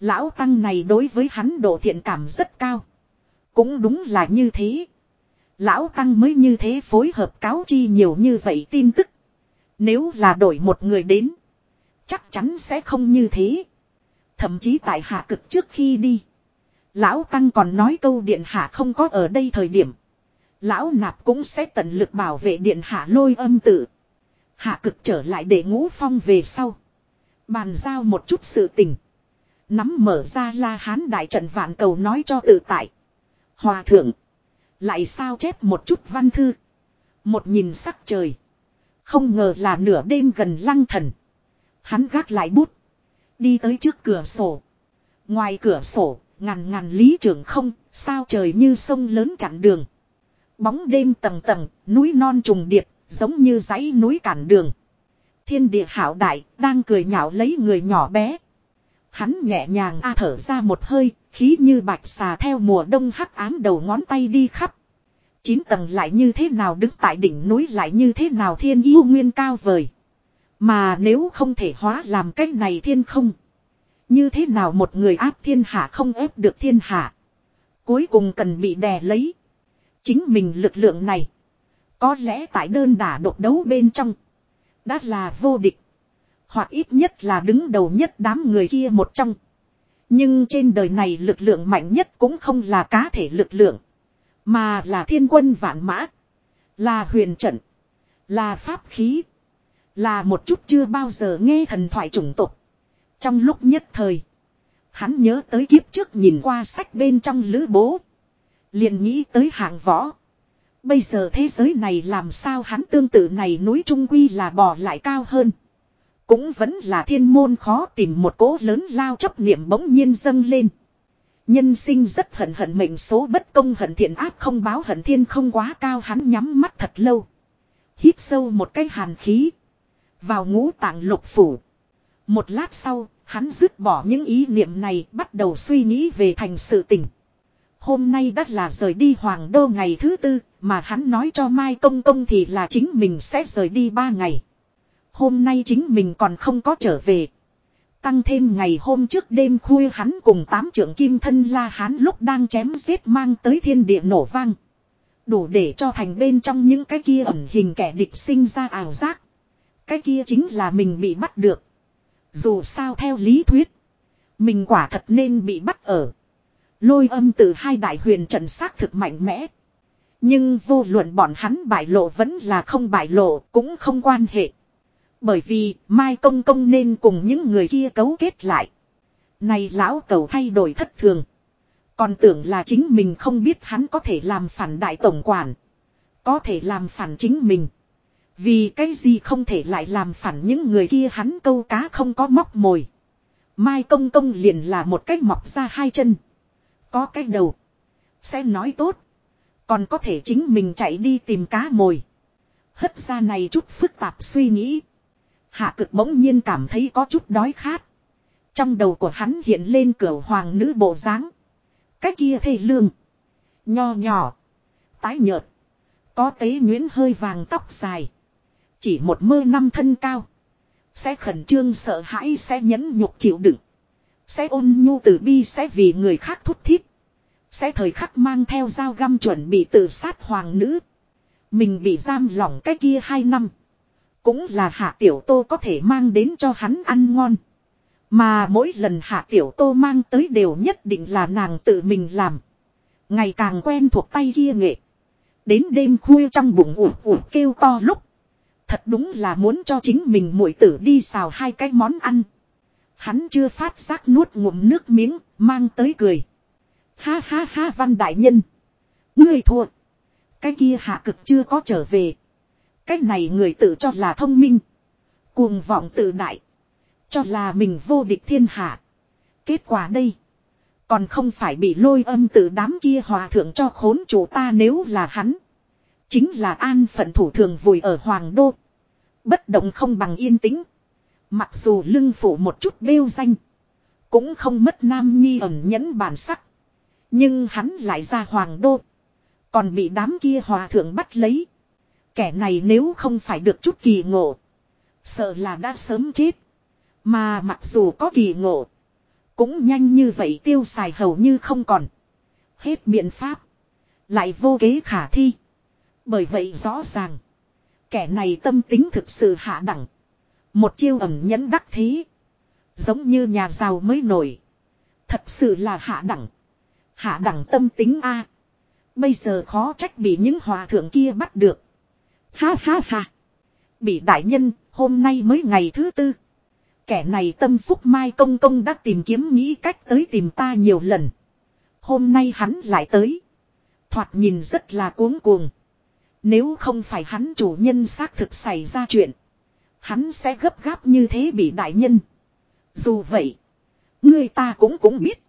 Lão Tăng này đối với hắn độ thiện cảm rất cao. Cũng đúng là như thế. Lão Tăng mới như thế phối hợp cáo chi nhiều như vậy tin tức. Nếu là đổi một người đến. Chắc chắn sẽ không như thế. Thậm chí tại hạ cực trước khi đi. Lão Tăng còn nói câu điện hạ không có ở đây thời điểm. Lão nạp cũng sẽ tận lực bảo vệ điện hạ lôi âm tử. Hạ cực trở lại để ngũ phong về sau. Bàn giao một chút sự tình. Nắm mở ra la hán đại trận vạn cầu nói cho tự tại. Hòa thượng. Lại sao chép một chút văn thư. Một nhìn sắc trời. Không ngờ là nửa đêm gần lăng thần. Hắn gác lại bút. Đi tới trước cửa sổ. Ngoài cửa sổ, ngàn ngàn lý trường không, sao trời như sông lớn chặn đường. Bóng đêm tầng tầng, núi non trùng điệp, giống như dãy núi cản đường. Thiên địa hảo đại, đang cười nhạo lấy người nhỏ bé. Hắn nhẹ nhàng a thở ra một hơi, khí như bạch xà theo mùa đông hắc ám đầu ngón tay đi khắp. Chín tầng lại như thế nào đứng tại đỉnh núi lại như thế nào thiên yêu nguyên cao vời. Mà nếu không thể hóa làm cách này thiên không. Như thế nào một người áp thiên hạ không ép được thiên hạ. Cuối cùng cần bị đè lấy. Chính mình lực lượng này. Có lẽ tại đơn đả độc đấu bên trong. Đã là vô địch. Hoặc ít nhất là đứng đầu nhất đám người kia một trong. Nhưng trên đời này lực lượng mạnh nhất cũng không là cá thể lực lượng. Mà là thiên quân vạn mã. Là huyền trận. Là pháp khí. Là một chút chưa bao giờ nghe thần thoại chủng tộc. Trong lúc nhất thời. Hắn nhớ tới kiếp trước nhìn qua sách bên trong lữ bố. liền nghĩ tới hạng võ. Bây giờ thế giới này làm sao hắn tương tự này núi Trung Quy là bỏ lại cao hơn. Cũng vẫn là thiên môn khó tìm một cố lớn lao chấp niệm bỗng nhiên dâng lên. Nhân sinh rất hận hận mệnh số bất công hận thiện áp không báo hận thiên không quá cao hắn nhắm mắt thật lâu. Hít sâu một cái hàn khí. Vào ngũ tạng lục phủ. Một lát sau, hắn dứt bỏ những ý niệm này bắt đầu suy nghĩ về thành sự tình. Hôm nay đã là rời đi hoàng đô ngày thứ tư, mà hắn nói cho Mai Công Công thì là chính mình sẽ rời đi ba ngày. Hôm nay chính mình còn không có trở về. Tăng thêm ngày hôm trước đêm khuya hắn cùng tám trưởng kim thân la hán lúc đang chém giết mang tới thiên địa nổ vang. Đủ để cho thành bên trong những cái kia ẩn hình kẻ địch sinh ra ảo giác. Cái kia chính là mình bị bắt được. Dù sao theo lý thuyết. Mình quả thật nên bị bắt ở. Lôi âm từ hai đại huyền trận xác thực mạnh mẽ. Nhưng vô luận bọn hắn bại lộ vẫn là không bại lộ cũng không quan hệ. Bởi vì Mai Công Công nên cùng những người kia cấu kết lại. Này lão cầu thay đổi thất thường. Còn tưởng là chính mình không biết hắn có thể làm phản đại tổng quản. Có thể làm phản chính mình. Vì cái gì không thể lại làm phản những người kia hắn câu cá không có móc mồi. Mai công công liền là một cách mọc ra hai chân. Có cái đầu. Sẽ nói tốt. Còn có thể chính mình chạy đi tìm cá mồi. Hất ra này chút phức tạp suy nghĩ. Hạ cực bỗng nhiên cảm thấy có chút đói khát. Trong đầu của hắn hiện lên cửa hoàng nữ bộ dáng Cái kia thê lương. Nho nhỏ. Tái nhợt. Có tế nguyễn hơi vàng tóc dài. Chỉ một mơ năm thân cao. Sẽ khẩn trương sợ hãi sẽ nhẫn nhục chịu đựng. Sẽ ôn nhu từ bi, sẽ vì người khác thúc thiết Sẽ thời khắc mang theo dao găm chuẩn bị tự sát hoàng nữ. Mình bị giam lỏng cái kia hai năm. Cũng là hạ tiểu tô có thể mang đến cho hắn ăn ngon. Mà mỗi lần hạ tiểu tô mang tới đều nhất định là nàng tự mình làm. Ngày càng quen thuộc tay kia nghệ. Đến đêm khuya trong bụng ủ ủ kêu to lúc. Thật đúng là muốn cho chính mình muội tử đi xào hai cái món ăn. Hắn chưa phát giác nuốt ngụm nước miếng, mang tới cười. Ha ha ha văn đại nhân. Ngươi thua. Cái kia hạ cực chưa có trở về. Cái này người tự cho là thông minh. Cuồng vọng tự đại. Cho là mình vô địch thiên hạ. Kết quả đây. Còn không phải bị lôi âm tử đám kia hòa thượng cho khốn chủ ta nếu là hắn. Chính là an phận thủ thường vùi ở hoàng đô. Bất động không bằng yên tĩnh. Mặc dù lưng phủ một chút bêu danh. Cũng không mất nam nhi ẩn nhẫn bản sắc. Nhưng hắn lại ra hoàng đô. Còn bị đám kia hòa thượng bắt lấy. Kẻ này nếu không phải được chút kỳ ngộ. Sợ là đã sớm chết. Mà mặc dù có kỳ ngộ. Cũng nhanh như vậy tiêu xài hầu như không còn. Hết biện pháp. Lại vô kế khả thi. Bởi vậy rõ ràng. Kẻ này tâm tính thực sự hạ đẳng. Một chiêu ẩm nhẫn đắc thế. Giống như nhà giàu mới nổi. Thật sự là hạ đẳng. Hạ đẳng tâm tính A. Bây giờ khó trách bị những hòa thượng kia bắt được. Ha ha ha. Bị đại nhân, hôm nay mới ngày thứ tư. Kẻ này tâm phúc mai công công đã tìm kiếm nghĩ cách tới tìm ta nhiều lần. Hôm nay hắn lại tới. Thoạt nhìn rất là cuống cuồng. Nếu không phải hắn chủ nhân xác thực xảy ra chuyện. Hắn sẽ gấp gáp như thế bị đại nhân. Dù vậy. Người ta cũng cũng biết.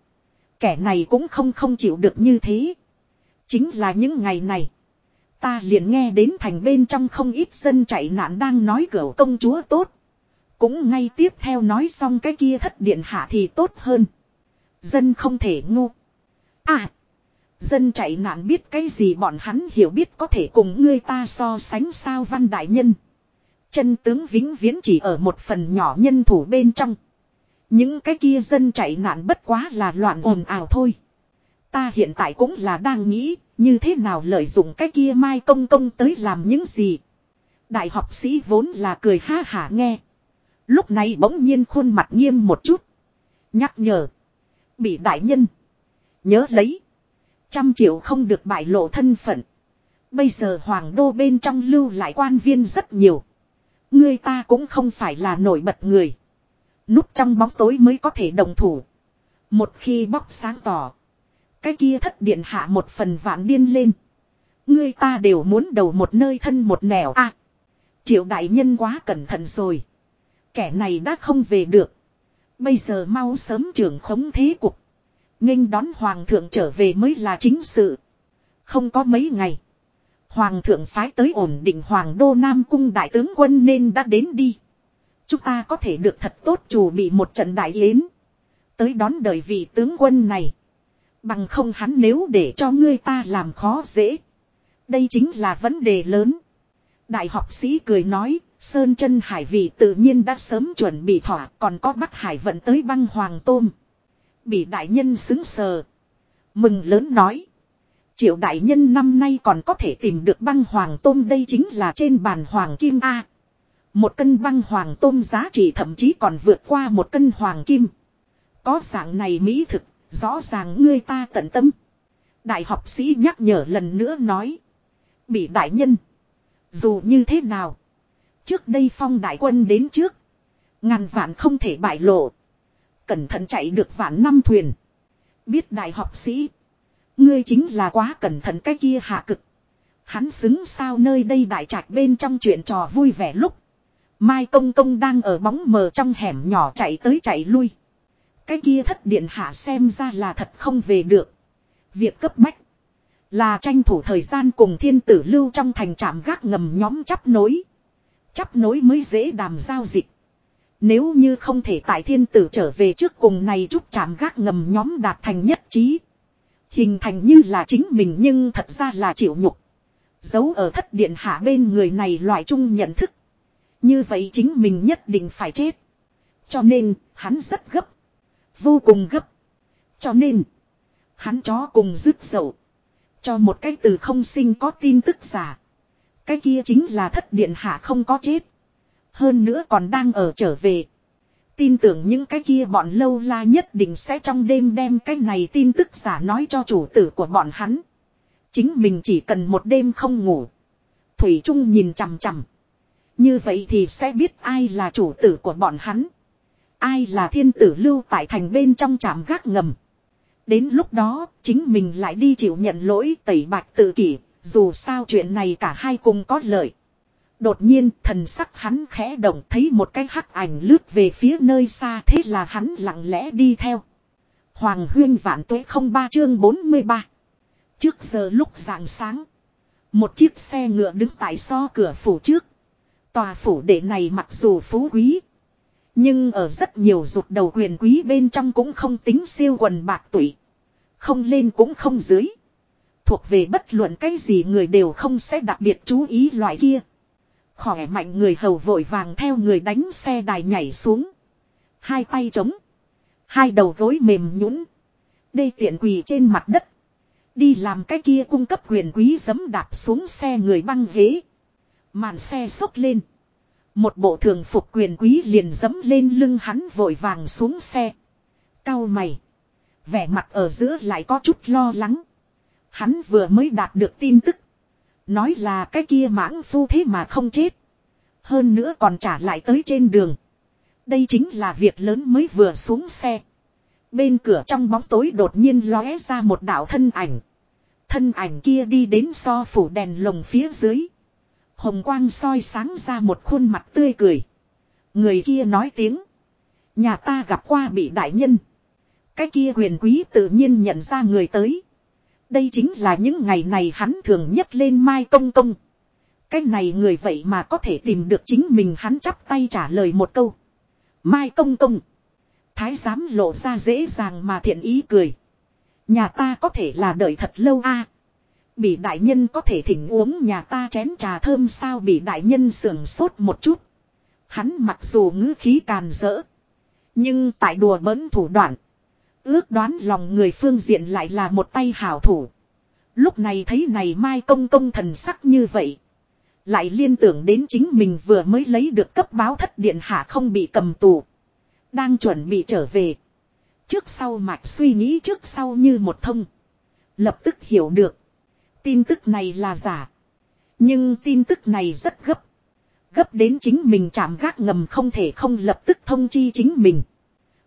Kẻ này cũng không không chịu được như thế. Chính là những ngày này. Ta liền nghe đến thành bên trong không ít dân chạy nạn đang nói cửa công chúa tốt. Cũng ngay tiếp theo nói xong cái kia thất điện hạ thì tốt hơn. Dân không thể ngu. À. Dân chạy nạn biết cái gì bọn hắn hiểu biết có thể cùng ngươi ta so sánh sao văn đại nhân. Chân tướng vĩnh viễn chỉ ở một phần nhỏ nhân thủ bên trong. Những cái kia dân chạy nạn bất quá là loạn ồn ào thôi. Ta hiện tại cũng là đang nghĩ, như thế nào lợi dụng cái kia mai công công tới làm những gì. Đại học sĩ vốn là cười ha hả nghe. Lúc này bỗng nhiên khuôn mặt nghiêm một chút. Nhắc nhở. Bị đại nhân. Nhớ lấy. Trăm triệu không được bại lộ thân phận. Bây giờ hoàng đô bên trong lưu lại quan viên rất nhiều. Người ta cũng không phải là nổi bật người. Núp trong bóng tối mới có thể đồng thủ. Một khi bóc sáng tỏ. Cái kia thất điện hạ một phần vạn điên lên. Người ta đều muốn đầu một nơi thân một nẻo a Triệu đại nhân quá cẩn thận rồi. Kẻ này đã không về được. Bây giờ mau sớm trưởng khống thế cục. nghênh đón hoàng thượng trở về mới là chính sự. Không có mấy ngày. Hoàng thượng phái tới ổn định hoàng đô Nam cung đại tướng quân nên đã đến đi. Chúng ta có thể được thật tốt chủ bị một trận đại yến. Tới đón đời vị tướng quân này. Bằng không hắn nếu để cho ngươi ta làm khó dễ. Đây chính là vấn đề lớn. Đại học sĩ cười nói, Sơn chân hải vị tự nhiên đã sớm chuẩn bị thỏa, còn có Bắc Hải vận tới băng hoàng tôm. Bị đại nhân xứng sờ. Mừng lớn nói. Triệu đại nhân năm nay còn có thể tìm được băng hoàng tôm đây chính là trên bàn hoàng kim A. Một cân băng hoàng tôm giá trị thậm chí còn vượt qua một cân hoàng kim. Có dạng này mỹ thực, rõ ràng ngươi ta tận tâm. Đại học sĩ nhắc nhở lần nữa nói. Bị đại nhân. Dù như thế nào. Trước đây phong đại quân đến trước. Ngàn vạn không thể bại lộ. Cẩn thận chạy được vạn năm thuyền. Biết đại học sĩ. Ngươi chính là quá cẩn thận cái kia hạ cực. Hắn xứng sao nơi đây đại trạch bên trong chuyện trò vui vẻ lúc. Mai công công đang ở bóng mờ trong hẻm nhỏ chạy tới chạy lui. Cái kia thất điện hạ xem ra là thật không về được. Việc cấp bách. Là tranh thủ thời gian cùng thiên tử lưu trong thành trạm gác ngầm nhóm chắp nối. Chắp nối mới dễ đàm giao dịch. Nếu như không thể tại thiên tử trở về trước cùng này chút chạm gác ngầm nhóm đạt thành nhất trí. Hình thành như là chính mình nhưng thật ra là chịu nhục. Giấu ở thất điện hạ bên người này loại chung nhận thức. Như vậy chính mình nhất định phải chết. Cho nên, hắn rất gấp. Vô cùng gấp. Cho nên, Hắn chó cùng dứt dậu. Cho một cái từ không sinh có tin tức giả. Cái kia chính là thất điện hạ không có chết. Hơn nữa còn đang ở trở về. Tin tưởng những cái kia bọn lâu la nhất định sẽ trong đêm đem cái này tin tức giả nói cho chủ tử của bọn hắn. Chính mình chỉ cần một đêm không ngủ. Thủy Trung nhìn chằm chằm. Như vậy thì sẽ biết ai là chủ tử của bọn hắn. Ai là thiên tử lưu tại thành bên trong trạm gác ngầm. Đến lúc đó, chính mình lại đi chịu nhận lỗi tẩy bạch tự kỷ, dù sao chuyện này cả hai cùng có lợi. Đột nhiên, thần sắc hắn khẽ động, thấy một cái hắc ảnh lướt về phía nơi xa, thế là hắn lặng lẽ đi theo. Hoàng huyên vạn tuế không ba chương 43. Trước giờ lúc rạng sáng. Một chiếc xe ngựa đứng tại so cửa phủ trước. Tòa phủ đệ này mặc dù phú quý. Nhưng ở rất nhiều rụt đầu quyền quý bên trong cũng không tính siêu quần bạc tụy. Không lên cũng không dưới. Thuộc về bất luận cái gì người đều không sẽ đặc biệt chú ý loại kia. Khỏe mạnh người hầu vội vàng theo người đánh xe đài nhảy xuống. Hai tay trống. Hai đầu gối mềm nhũn đê tiện quỳ trên mặt đất. Đi làm cái kia cung cấp quyền quý giấm đạp xuống xe người băng ghế. Màn xe sốc lên. Một bộ thường phục quyền quý liền dấm lên lưng hắn vội vàng xuống xe. Cao mày. Vẻ mặt ở giữa lại có chút lo lắng. Hắn vừa mới đạt được tin tức. Nói là cái kia mãng phu thế mà không chết. Hơn nữa còn trả lại tới trên đường. Đây chính là việc lớn mới vừa xuống xe. Bên cửa trong bóng tối đột nhiên lóe ra một đạo thân ảnh. Thân ảnh kia đi đến so phủ đèn lồng phía dưới. Hồng quang soi sáng ra một khuôn mặt tươi cười. Người kia nói tiếng. Nhà ta gặp qua bị đại nhân. Cái kia quyền quý tự nhiên nhận ra người tới. Đây chính là những ngày này hắn thường nhất lên Mai Công Công. Cái này người vậy mà có thể tìm được chính mình hắn chắp tay trả lời một câu. Mai Công Công. Thái giám lộ ra dễ dàng mà thiện ý cười. Nhà ta có thể là đợi thật lâu a. Bị đại nhân có thể thỉnh uống nhà ta chén trà thơm sao bị đại nhân sưởng sốt một chút. Hắn mặc dù ngữ khí càn rỡ. Nhưng tại đùa bỡn thủ đoạn. Ước đoán lòng người phương diện lại là một tay hảo thủ. Lúc này thấy này Mai Công Công thần sắc như vậy. Lại liên tưởng đến chính mình vừa mới lấy được cấp báo thất điện hạ không bị cầm tù. Đang chuẩn bị trở về. Trước sau mạch suy nghĩ trước sau như một thông. Lập tức hiểu được. Tin tức này là giả. Nhưng tin tức này rất gấp. Gấp đến chính mình chạm gác ngầm không thể không lập tức thông chi chính mình.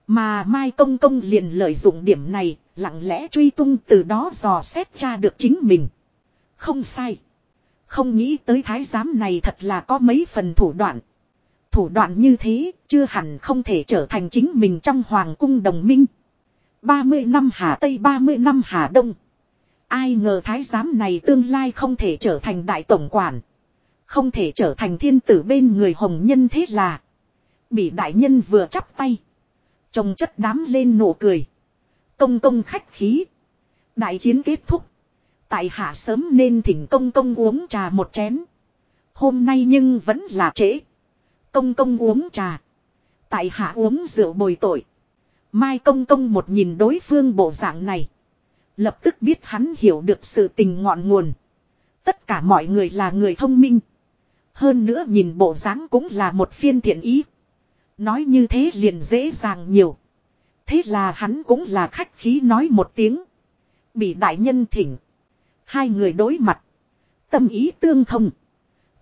Mà Mai Công Công liền lợi dụng điểm này, lặng lẽ truy tung từ đó dò xét tra được chính mình. Không sai. Không nghĩ tới thái giám này thật là có mấy phần thủ đoạn. Thủ đoạn như thế, chưa hẳn không thể trở thành chính mình trong hoàng cung đồng minh. 30 năm Hà Tây 30 năm Hà Đông. Ai ngờ thái giám này tương lai không thể trở thành đại tổng quản. Không thể trở thành thiên tử bên người hồng nhân thế là. Bị đại nhân vừa chắp tay. Trông chất đám lên nụ cười. Công công khách khí. Đại chiến kết thúc. Tại hạ sớm nên thỉnh công công uống trà một chén. Hôm nay nhưng vẫn là trễ. Công công uống trà. Tại hạ uống rượu bồi tội. Mai công công một nhìn đối phương bộ dạng này. Lập tức biết hắn hiểu được sự tình ngọn nguồn. Tất cả mọi người là người thông minh. Hơn nữa nhìn bộ dáng cũng là một phiên thiện ý. Nói như thế liền dễ dàng nhiều. Thế là hắn cũng là khách khí nói một tiếng. Bị đại nhân thỉnh. Hai người đối mặt. Tâm ý tương thông.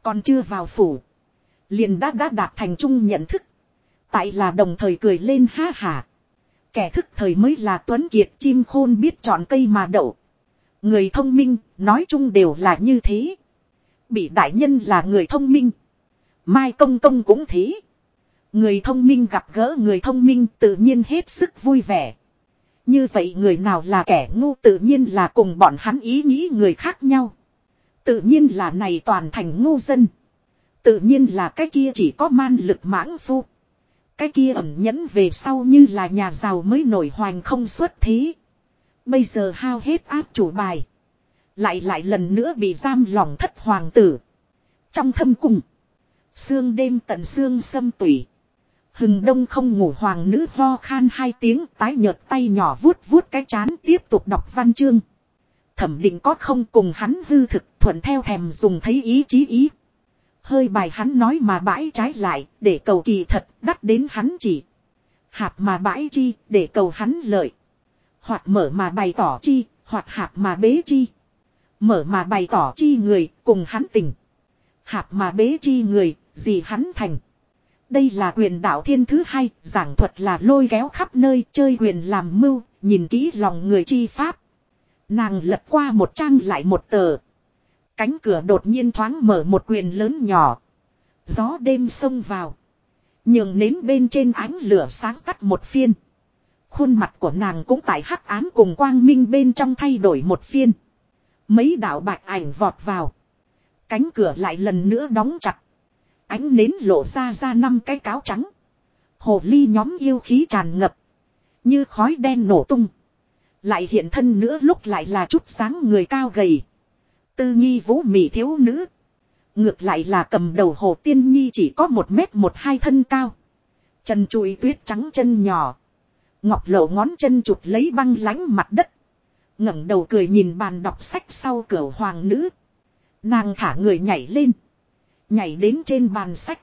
Còn chưa vào phủ. Liền đã đã đạt thành chung nhận thức. Tại là đồng thời cười lên ha hả. Kẻ thức thời mới là tuấn kiệt chim khôn biết chọn cây mà đậu. Người thông minh, nói chung đều là như thế. Bị đại nhân là người thông minh. Mai công công cũng thế. Người thông minh gặp gỡ người thông minh tự nhiên hết sức vui vẻ. Như vậy người nào là kẻ ngu tự nhiên là cùng bọn hắn ý nghĩ người khác nhau. Tự nhiên là này toàn thành ngu dân. Tự nhiên là cái kia chỉ có man lực mãng phu. Cái kia ẩn nhẫn về sau như là nhà giàu mới nổi hoành không xuất thế. Bây giờ hao hết áp chủ bài. Lại lại lần nữa bị giam lỏng thất hoàng tử. Trong thâm cung. Sương đêm tận xương xâm tủy. Hừng đông không ngủ hoàng nữ ho khan hai tiếng tái nhợt tay nhỏ vuốt vuốt cái chán tiếp tục đọc văn chương. Thẩm định có không cùng hắn hư thực thuận theo thèm dùng thấy ý chí ý. Hơi bài hắn nói mà bãi trái lại để cầu kỳ thật đắt đến hắn chỉ. Hạp mà bãi chi để cầu hắn lợi. Hoặc mở mà bày tỏ chi, hoặc hạp mà bế chi. Mở mà bày tỏ chi người cùng hắn tình. Hạp mà bế chi người, gì hắn thành. Đây là quyền đạo thiên thứ hai, giảng thuật là lôi kéo khắp nơi chơi quyền làm mưu, nhìn kỹ lòng người chi pháp. Nàng lật qua một trang lại một tờ. Cánh cửa đột nhiên thoáng mở một quyền lớn nhỏ. Gió đêm xông vào. Nhường nến bên trên ánh lửa sáng tắt một phiên. Khuôn mặt của nàng cũng tại hắc ám cùng quang minh bên trong thay đổi một phiên. Mấy đạo bạch ảnh vọt vào. Cánh cửa lại lần nữa đóng chặt. Ánh nến lộ ra ra năm cái cáo trắng. Hồ ly nhóm yêu khí tràn ngập. Như khói đen nổ tung. Lại hiện thân nữa lúc lại là chút sáng người cao gầy. Tư nghi vũ mị thiếu nữ. Ngược lại là cầm đầu hồ tiên nhi chỉ có một mét một hai thân cao. Chân chùi tuyết trắng chân nhỏ. Ngọc lộ ngón chân chụp lấy băng lánh mặt đất. ngẩng đầu cười nhìn bàn đọc sách sau cửa hoàng nữ. Nàng thả người nhảy lên. Nhảy đến trên bàn sách.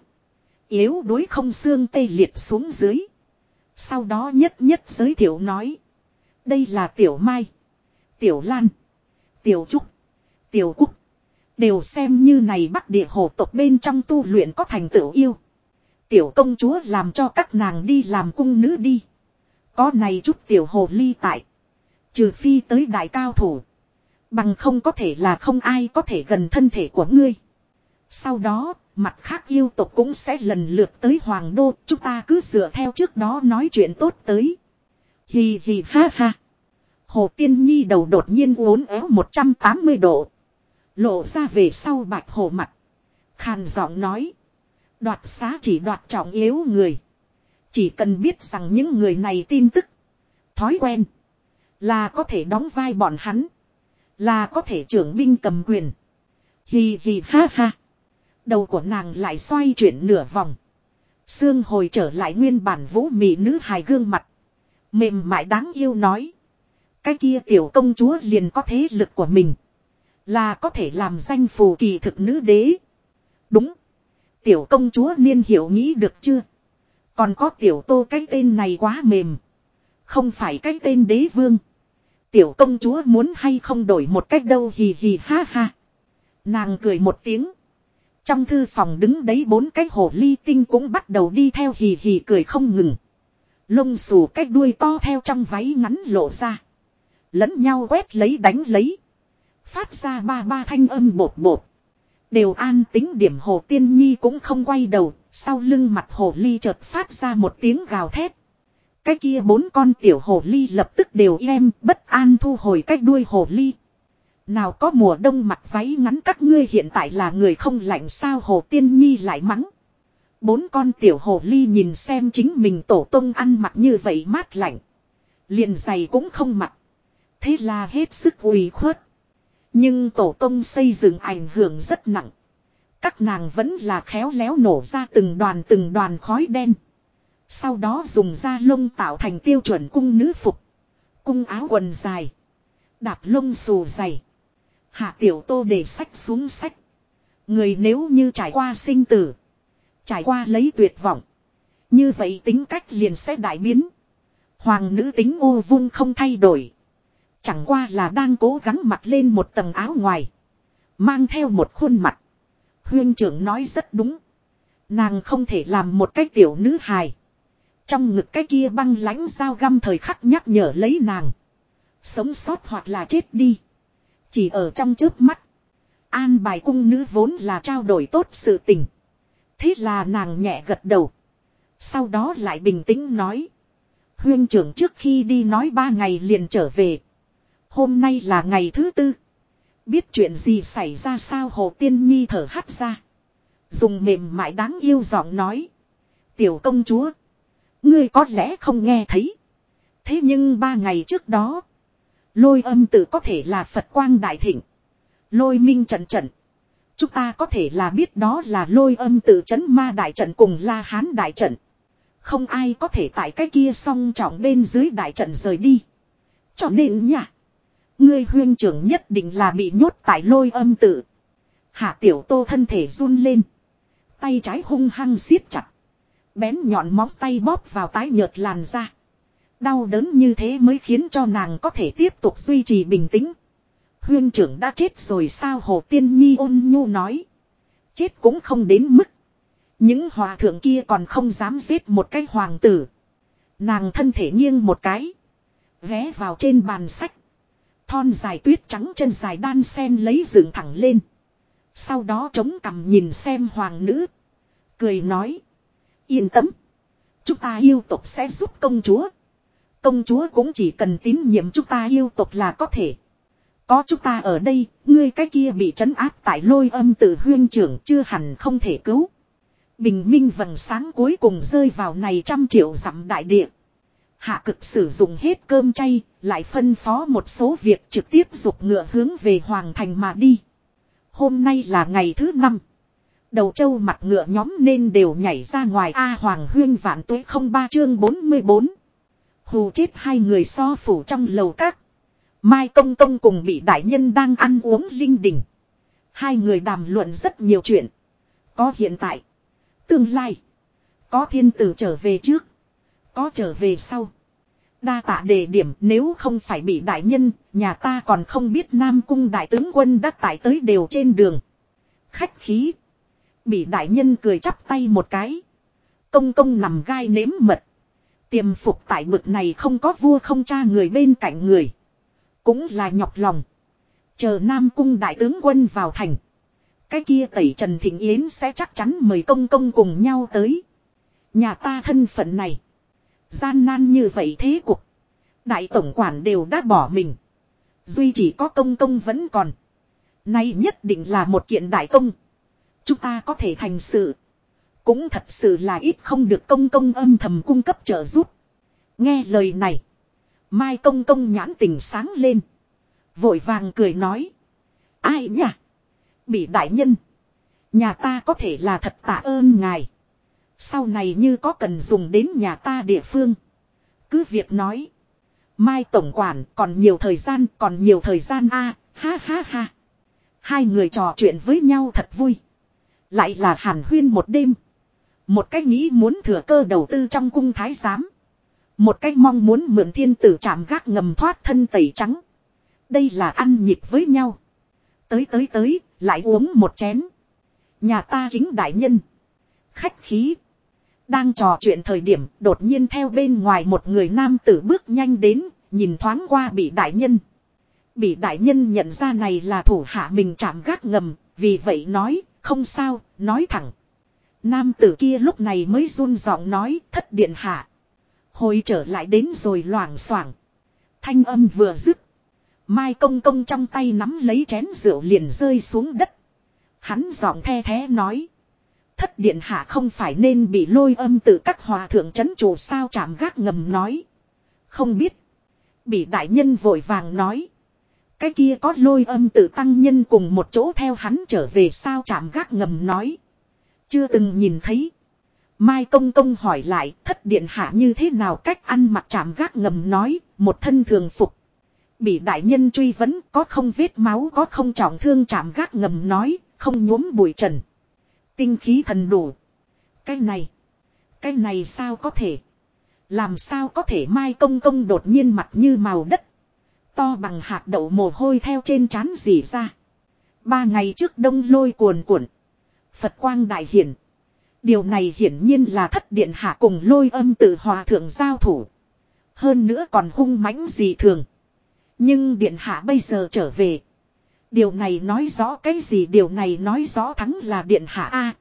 Yếu đuối không xương tê liệt xuống dưới. Sau đó nhất nhất giới thiệu nói. Đây là Tiểu Mai. Tiểu Lan. Tiểu Trúc. Tiểu Cúc. Đều xem như này bắc địa hồ tộc bên trong tu luyện có thành tựu yêu. Tiểu công chúa làm cho các nàng đi làm cung nữ đi. Có này chút tiểu hồ ly tại. Trừ phi tới đại cao thủ. Bằng không có thể là không ai có thể gần thân thể của ngươi. Sau đó, mặt khác yêu tộc cũng sẽ lần lượt tới hoàng đô. Chúng ta cứ dựa theo trước đó nói chuyện tốt tới. Hì hì ha ha. Hồ Tiên Nhi đầu đột nhiên uốn éo 180 độ. Lộ ra về sau bạch hồ mặt. Khàn giọng nói. Đoạt xá chỉ đoạt trọng yếu người. Chỉ cần biết rằng những người này tin tức. Thói quen. Là có thể đóng vai bọn hắn. Là có thể trưởng binh cầm quyền. Hì hì ha ha. Đầu của nàng lại xoay chuyển nửa vòng. Sương hồi trở lại nguyên bản vũ mị nữ hài gương mặt. Mềm mại đáng yêu nói. Cái kia tiểu công chúa liền có thế lực của mình. Là có thể làm danh phù kỳ thực nữ đế. Đúng. Tiểu công chúa niên hiểu nghĩ được chưa? Còn có tiểu tô cái tên này quá mềm. Không phải cái tên đế vương. Tiểu công chúa muốn hay không đổi một cách đâu hì hì ha ha. Nàng cười một tiếng. Trong thư phòng đứng đấy bốn cái hồ ly tinh cũng bắt đầu đi theo hì hì cười không ngừng. Lông xù cái đuôi to theo trong váy ngắn lộ ra. Lẫn nhau quét lấy đánh lấy. Phát ra ba ba thanh âm bột bột. Đều an tính điểm hồ tiên nhi cũng không quay đầu. Sau lưng mặt hồ ly chợt phát ra một tiếng gào thét. Cái kia bốn con tiểu hồ ly lập tức đều em bất an thu hồi cái đuôi hồ ly. Nào có mùa đông mặc váy ngắn các ngươi hiện tại là người không lạnh sao hồ tiên nhi lại mắng. Bốn con tiểu hồ ly nhìn xem chính mình tổ tông ăn mặc như vậy mát lạnh. Liền giày cũng không mặc. Thế là hết sức ủy khuất. Nhưng tổ tông xây dựng ảnh hưởng rất nặng. Các nàng vẫn là khéo léo nổ ra từng đoàn từng đoàn khói đen. Sau đó dùng da lông tạo thành tiêu chuẩn cung nữ phục. Cung áo quần dài. Đạp lông xù dày. Hạ tiểu tô để sách xuống sách. Người nếu như trải qua sinh tử. Trải qua lấy tuyệt vọng. Như vậy tính cách liền sẽ đại biến. Hoàng nữ tính ô vung không thay đổi. Chẳng qua là đang cố gắng mặc lên một tầng áo ngoài. Mang theo một khuôn mặt. Huyên trưởng nói rất đúng. Nàng không thể làm một cái tiểu nữ hài. Trong ngực cái kia băng lãnh dao găm thời khắc nhắc nhở lấy nàng. Sống sót hoặc là chết đi. Chỉ ở trong trước mắt. An bài cung nữ vốn là trao đổi tốt sự tình. Thế là nàng nhẹ gật đầu. Sau đó lại bình tĩnh nói. Huyên trưởng trước khi đi nói ba ngày liền trở về. Hôm nay là ngày thứ tư. Biết chuyện gì xảy ra sao hồ tiên nhi thở hắt ra. Dùng mềm mại đáng yêu giọng nói. Tiểu công chúa. Ngươi có lẽ không nghe thấy. Thế nhưng ba ngày trước đó. Lôi âm tự có thể là Phật quang đại thịnh. Lôi minh trận trận. Chúng ta có thể là biết đó là lôi âm tự chấn ma đại trận cùng la hán đại trận. Không ai có thể tại cái kia song trọng bên dưới đại trận rời đi. Cho nên nha. Ngươi huyên trưởng nhất định là bị nhốt tại lôi âm tự. Hạ tiểu tô thân thể run lên. Tay trái hung hăng siết chặt. Bén nhọn móng tay bóp vào tái nhợt làn da. Đau đớn như thế mới khiến cho nàng có thể tiếp tục duy trì bình tĩnh. Huyên trưởng đã chết rồi sao Hồ Tiên Nhi ôn nhu nói. Chết cũng không đến mức. Những hòa thượng kia còn không dám giết một cái hoàng tử. Nàng thân thể nghiêng một cái. Vé vào trên bàn sách. Thon dài tuyết trắng chân dài đan sen lấy dựng thẳng lên. Sau đó chống cằm nhìn xem hoàng nữ. Cười nói. Yên tâm. Chúng ta yêu tục sẽ giúp công chúa. Công chúa cũng chỉ cần tín nhiệm chúng ta yêu tục là có thể. Có chúng ta ở đây, ngươi cái kia bị trấn áp tại lôi âm tử huyên trưởng chưa hẳn không thể cứu. Bình minh vầng sáng cuối cùng rơi vào này trăm triệu dặm đại địa. Hạ cực sử dụng hết cơm chay, lại phân phó một số việc trực tiếp dục ngựa hướng về Hoàng Thành mà đi. Hôm nay là ngày thứ năm. Đầu châu mặt ngựa nhóm nên đều nhảy ra ngoài A Hoàng Huyên vạn tuế không ba chương 44. Hù chết hai người so phủ trong lầu các. Mai Công Công cùng bị đại nhân đang ăn uống linh đình. Hai người đàm luận rất nhiều chuyện. Có hiện tại. Tương lai. Có thiên tử trở về trước. Có trở về sau. Đa tạ đề điểm nếu không phải bị đại nhân, nhà ta còn không biết Nam Cung đại tướng quân đã tải tới đều trên đường. Khách khí. Bị đại nhân cười chắp tay một cái. Công công nằm gai nếm mật. Tiềm phục tại bực này không có vua không cha người bên cạnh người. Cũng là nhọc lòng. Chờ Nam Cung đại tướng quân vào thành. Cái kia tẩy Trần Thịnh Yến sẽ chắc chắn mời công công cùng nhau tới. Nhà ta thân phận này. Gian nan như vậy thế cuộc Đại tổng quản đều đã bỏ mình. Duy chỉ có công công vẫn còn. Nay nhất định là một kiện đại công. Chúng ta có thể thành sự. Cũng thật sự là ít không được công công âm thầm cung cấp trợ giúp. Nghe lời này. Mai công công nhãn tình sáng lên. Vội vàng cười nói. Ai nhỉ? Bị đại nhân. Nhà ta có thể là thật tạ ơn ngài. Sau này như có cần dùng đến nhà ta địa phương. Cứ việc nói. Mai tổng quản còn nhiều thời gian, còn nhiều thời gian a, ha ha ha. Hai người trò chuyện với nhau thật vui. Lại là hàn huyên một đêm. Một cách nghĩ muốn thừa cơ đầu tư trong cung thái giám. Một cách mong muốn mượn thiên tử chạm gác ngầm thoát thân tẩy trắng. Đây là ăn nhịp với nhau. Tới tới tới, lại uống một chén. Nhà ta kính đại nhân. Khách khí. Đang trò chuyện thời điểm đột nhiên theo bên ngoài một người nam tử bước nhanh đến, nhìn thoáng qua bị đại nhân. Bị đại nhân nhận ra này là thủ hạ mình chạm gác ngầm, vì vậy nói, không sao, nói thẳng. Nam tử kia lúc này mới run giọng nói, thất điện hạ. Hồi trở lại đến rồi loảng xoảng. Thanh âm vừa dứt. Mai công công trong tay nắm lấy chén rượu liền rơi xuống đất. Hắn giọng the thế nói. Thất điện hạ không phải nên bị lôi âm từ các hòa thượng chấn chủ sao chạm gác ngầm nói. Không biết. Bị đại nhân vội vàng nói. Cái kia có lôi âm tự tăng nhân cùng một chỗ theo hắn trở về sao chạm gác ngầm nói. Chưa từng nhìn thấy. Mai công công hỏi lại thất điện hạ như thế nào cách ăn mặc chạm gác ngầm nói, một thân thường phục. Bị đại nhân truy vấn có không vết máu có không trọng thương chạm gác ngầm nói, không nhuốm bụi trần. Tinh khí thần đủ. Cái này. Cái này sao có thể. Làm sao có thể mai công công đột nhiên mặt như màu đất. To bằng hạt đậu mồ hôi theo trên trán dì ra. Ba ngày trước đông lôi cuồn cuộn. Phật quang đại hiển. Điều này hiển nhiên là thất điện hạ cùng lôi âm tự hòa thượng giao thủ. Hơn nữa còn hung mãnh gì thường. Nhưng điện hạ bây giờ trở về. Điều này nói rõ cái gì điều này nói rõ thắng là điện hạ A.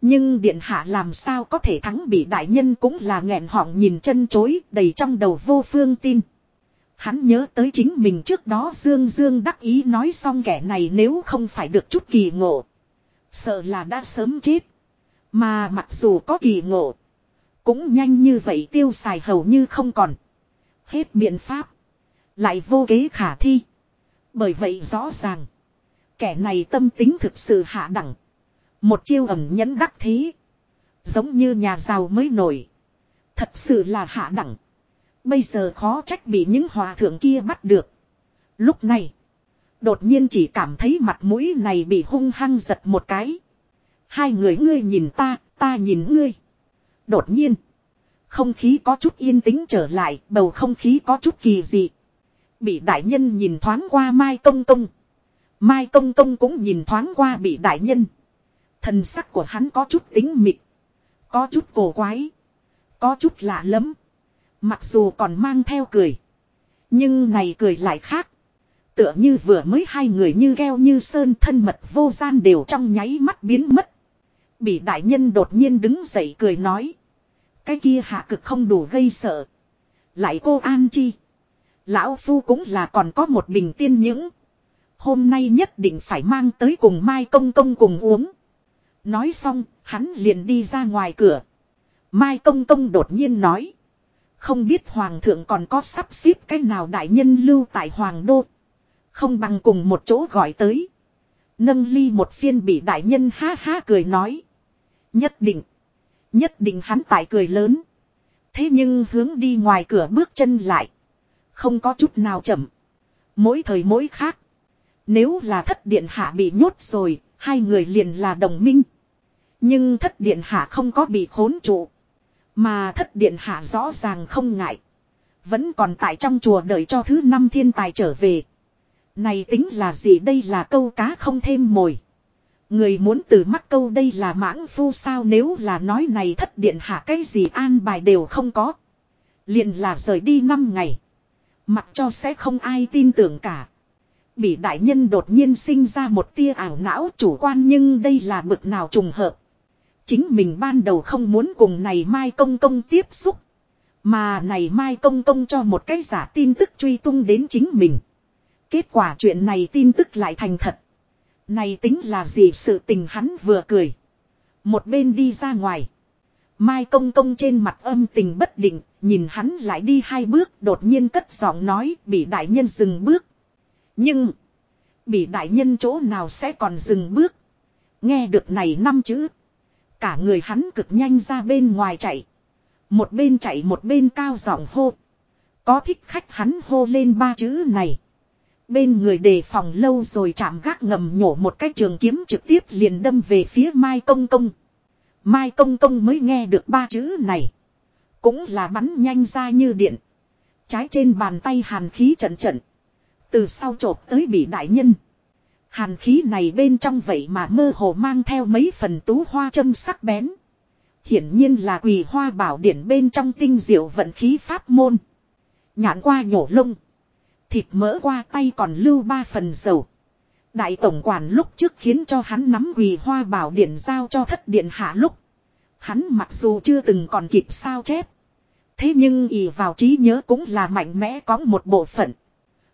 Nhưng điện hạ làm sao có thể thắng bị đại nhân cũng là nghẹn họng nhìn chân chối, đầy trong đầu vô phương tin. Hắn nhớ tới chính mình trước đó Dương Dương đắc ý nói xong kẻ này nếu không phải được chút kỳ ngộ. Sợ là đã sớm chết. Mà mặc dù có kỳ ngộ. Cũng nhanh như vậy tiêu xài hầu như không còn. Hết biện pháp. Lại vô kế khả thi. Bởi vậy rõ ràng. Kẻ này tâm tính thực sự hạ đẳng. Một chiêu ẩm nhẫn đắc thế. Giống như nhà giàu mới nổi. Thật sự là hạ đẳng. Bây giờ khó trách bị những hòa thượng kia bắt được. Lúc này. Đột nhiên chỉ cảm thấy mặt mũi này bị hung hăng giật một cái. Hai người ngươi nhìn ta, ta nhìn ngươi. Đột nhiên. Không khí có chút yên tĩnh trở lại, bầu không khí có chút kỳ dị. Bị đại nhân nhìn thoáng qua Mai Công Công. Mai Công Công cũng nhìn thoáng qua bị đại nhân. Thần sắc của hắn có chút tính mịt. Có chút cổ quái. Có chút lạ lắm. Mặc dù còn mang theo cười. Nhưng này cười lại khác. Tựa như vừa mới hai người như gheo như sơn thân mật vô gian đều trong nháy mắt biến mất. Bị đại nhân đột nhiên đứng dậy cười nói. Cái kia hạ cực không đủ gây sợ. Lại cô An Chi. Lão Phu cũng là còn có một bình tiên những. Hôm nay nhất định phải mang tới cùng Mai Công Công cùng uống. Nói xong, hắn liền đi ra ngoài cửa. Mai Công Công đột nhiên nói. Không biết Hoàng thượng còn có sắp xếp cái nào đại nhân lưu tại Hoàng Đô. Không bằng cùng một chỗ gọi tới. Nâng ly một phiên bị đại nhân ha ha cười nói. Nhất định. Nhất định hắn tại cười lớn. Thế nhưng hướng đi ngoài cửa bước chân lại. Không có chút nào chậm. Mỗi thời mỗi khác. Nếu là thất điện hạ bị nhốt rồi, hai người liền là đồng minh. Nhưng thất điện hạ không có bị khốn trụ. Mà thất điện hạ rõ ràng không ngại. Vẫn còn tại trong chùa đợi cho thứ năm thiên tài trở về. Này tính là gì đây là câu cá không thêm mồi. Người muốn từ mắt câu đây là mãng phu sao nếu là nói này thất điện hạ cái gì an bài đều không có. liền là rời đi năm ngày. Mặc cho sẽ không ai tin tưởng cả. Bị đại nhân đột nhiên sinh ra một tia ảo não chủ quan nhưng đây là bực nào trùng hợp. Chính mình ban đầu không muốn cùng này Mai Công Công tiếp xúc. Mà này Mai Công Công cho một cái giả tin tức truy tung đến chính mình. Kết quả chuyện này tin tức lại thành thật. Này tính là gì sự tình hắn vừa cười. Một bên đi ra ngoài. Mai công công trên mặt âm tình bất định, nhìn hắn lại đi hai bước đột nhiên cất giọng nói bị đại nhân dừng bước. Nhưng, bị đại nhân chỗ nào sẽ còn dừng bước. Nghe được này năm chữ. Cả người hắn cực nhanh ra bên ngoài chạy. Một bên chạy một bên cao giọng hô. Có thích khách hắn hô lên ba chữ này. Bên người đề phòng lâu rồi chạm gác ngầm nhổ một cái trường kiếm trực tiếp liền đâm về phía Mai Công Công. Mai Công Công mới nghe được ba chữ này. Cũng là bắn nhanh ra như điện. Trái trên bàn tay hàn khí trận trận. Từ sau chộp tới bị đại nhân. Hàn khí này bên trong vậy mà mơ hồ mang theo mấy phần tú hoa châm sắc bén. Hiển nhiên là quỳ hoa bảo điển bên trong tinh diệu vận khí pháp môn. Nhãn qua nhổ lông. Thịt mỡ qua tay còn lưu ba phần dầu. Đại tổng quản lúc trước khiến cho hắn nắm quỳ hoa bảo điện giao cho thất điện hạ lúc. Hắn mặc dù chưa từng còn kịp sao chép. Thế nhưng ỷ vào trí nhớ cũng là mạnh mẽ có một bộ phận.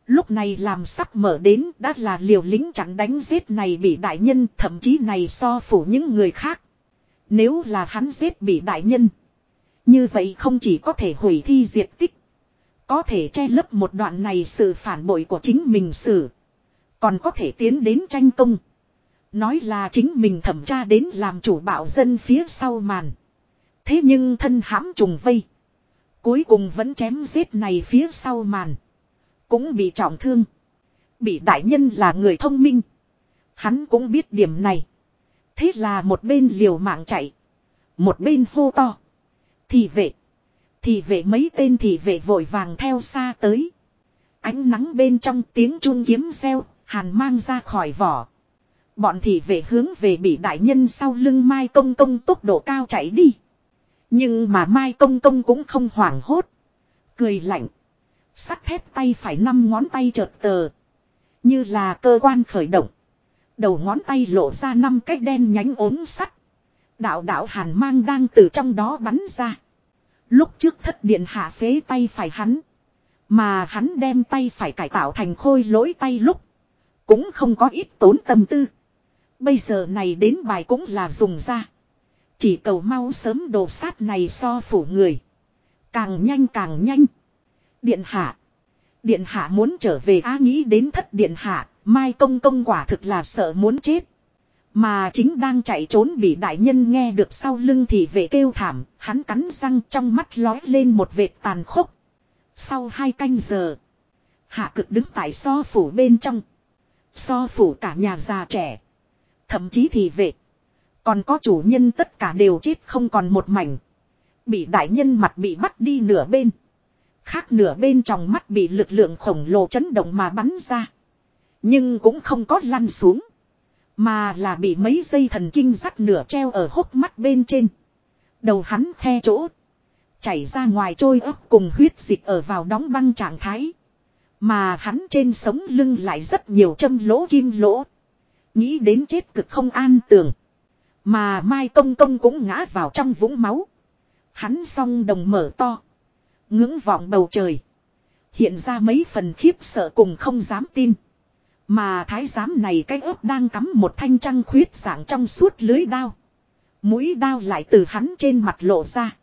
Lúc này làm sắp mở đến đã là liều lính chặn đánh giết này bị đại nhân, thậm chí này so phủ những người khác. Nếu là hắn giết bị đại nhân. Như vậy không chỉ có thể hủy thi diệt tích. Có thể che lấp một đoạn này sự phản bội của chính mình xử. Còn có thể tiến đến tranh công. Nói là chính mình thẩm tra đến làm chủ bạo dân phía sau màn. Thế nhưng thân hãm trùng vây. Cuối cùng vẫn chém giết này phía sau màn. Cũng bị trọng thương. Bị đại nhân là người thông minh. Hắn cũng biết điểm này. Thế là một bên liều mạng chạy. Một bên hô to. Thì vệ. Thì vệ mấy tên thì vệ vội vàng theo xa tới. Ánh nắng bên trong tiếng chun kiếm reo, hàn mang ra khỏi vỏ. Bọn thị vệ hướng về bị đại nhân sau lưng Mai Công Công tốc độ cao chạy đi. Nhưng mà Mai Công Công cũng không hoảng hốt. Cười lạnh. Sắt thép tay phải năm ngón tay chợt tờ. Như là cơ quan khởi động. Đầu ngón tay lộ ra năm cái đen nhánh ốm sắt. Đạo đạo hàn mang đang từ trong đó bắn ra. Lúc trước thất điện hạ phế tay phải hắn. Mà hắn đem tay phải cải tạo thành khôi lỗi tay lúc. Cũng không có ít tốn tâm tư. Bây giờ này đến bài cũng là dùng ra. Chỉ cầu mau sớm đồ sát này so phủ người. Càng nhanh càng nhanh. Điện hạ. Điện hạ muốn trở về á nghĩ đến thất điện hạ. Mai công công quả thực là sợ muốn chết. Mà chính đang chạy trốn bị đại nhân nghe được sau lưng thì vệ kêu thảm, hắn cắn răng trong mắt lói lên một vệt tàn khốc. Sau hai canh giờ, hạ cực đứng tại so phủ bên trong. So phủ cả nhà già trẻ. Thậm chí thì vệ. Còn có chủ nhân tất cả đều chết không còn một mảnh. Bị đại nhân mặt bị bắt đi nửa bên. Khác nửa bên trong mắt bị lực lượng khổng lồ chấn động mà bắn ra. Nhưng cũng không có lăn xuống. Mà là bị mấy dây thần kinh rắt nửa treo ở hốc mắt bên trên. Đầu hắn khe chỗ. Chảy ra ngoài trôi ấp cùng huyết dịch ở vào đóng băng trạng thái. Mà hắn trên sống lưng lại rất nhiều châm lỗ kim lỗ. Nghĩ đến chết cực không an tường. Mà Mai Công Công cũng ngã vào trong vũng máu. Hắn song đồng mở to. Ngưỡng vọng bầu trời. Hiện ra mấy phần khiếp sợ cùng không dám tin. Mà thái giám này cái ớt đang cắm một thanh trăng khuyết dạng trong suốt lưới đao. Mũi đao lại từ hắn trên mặt lộ ra.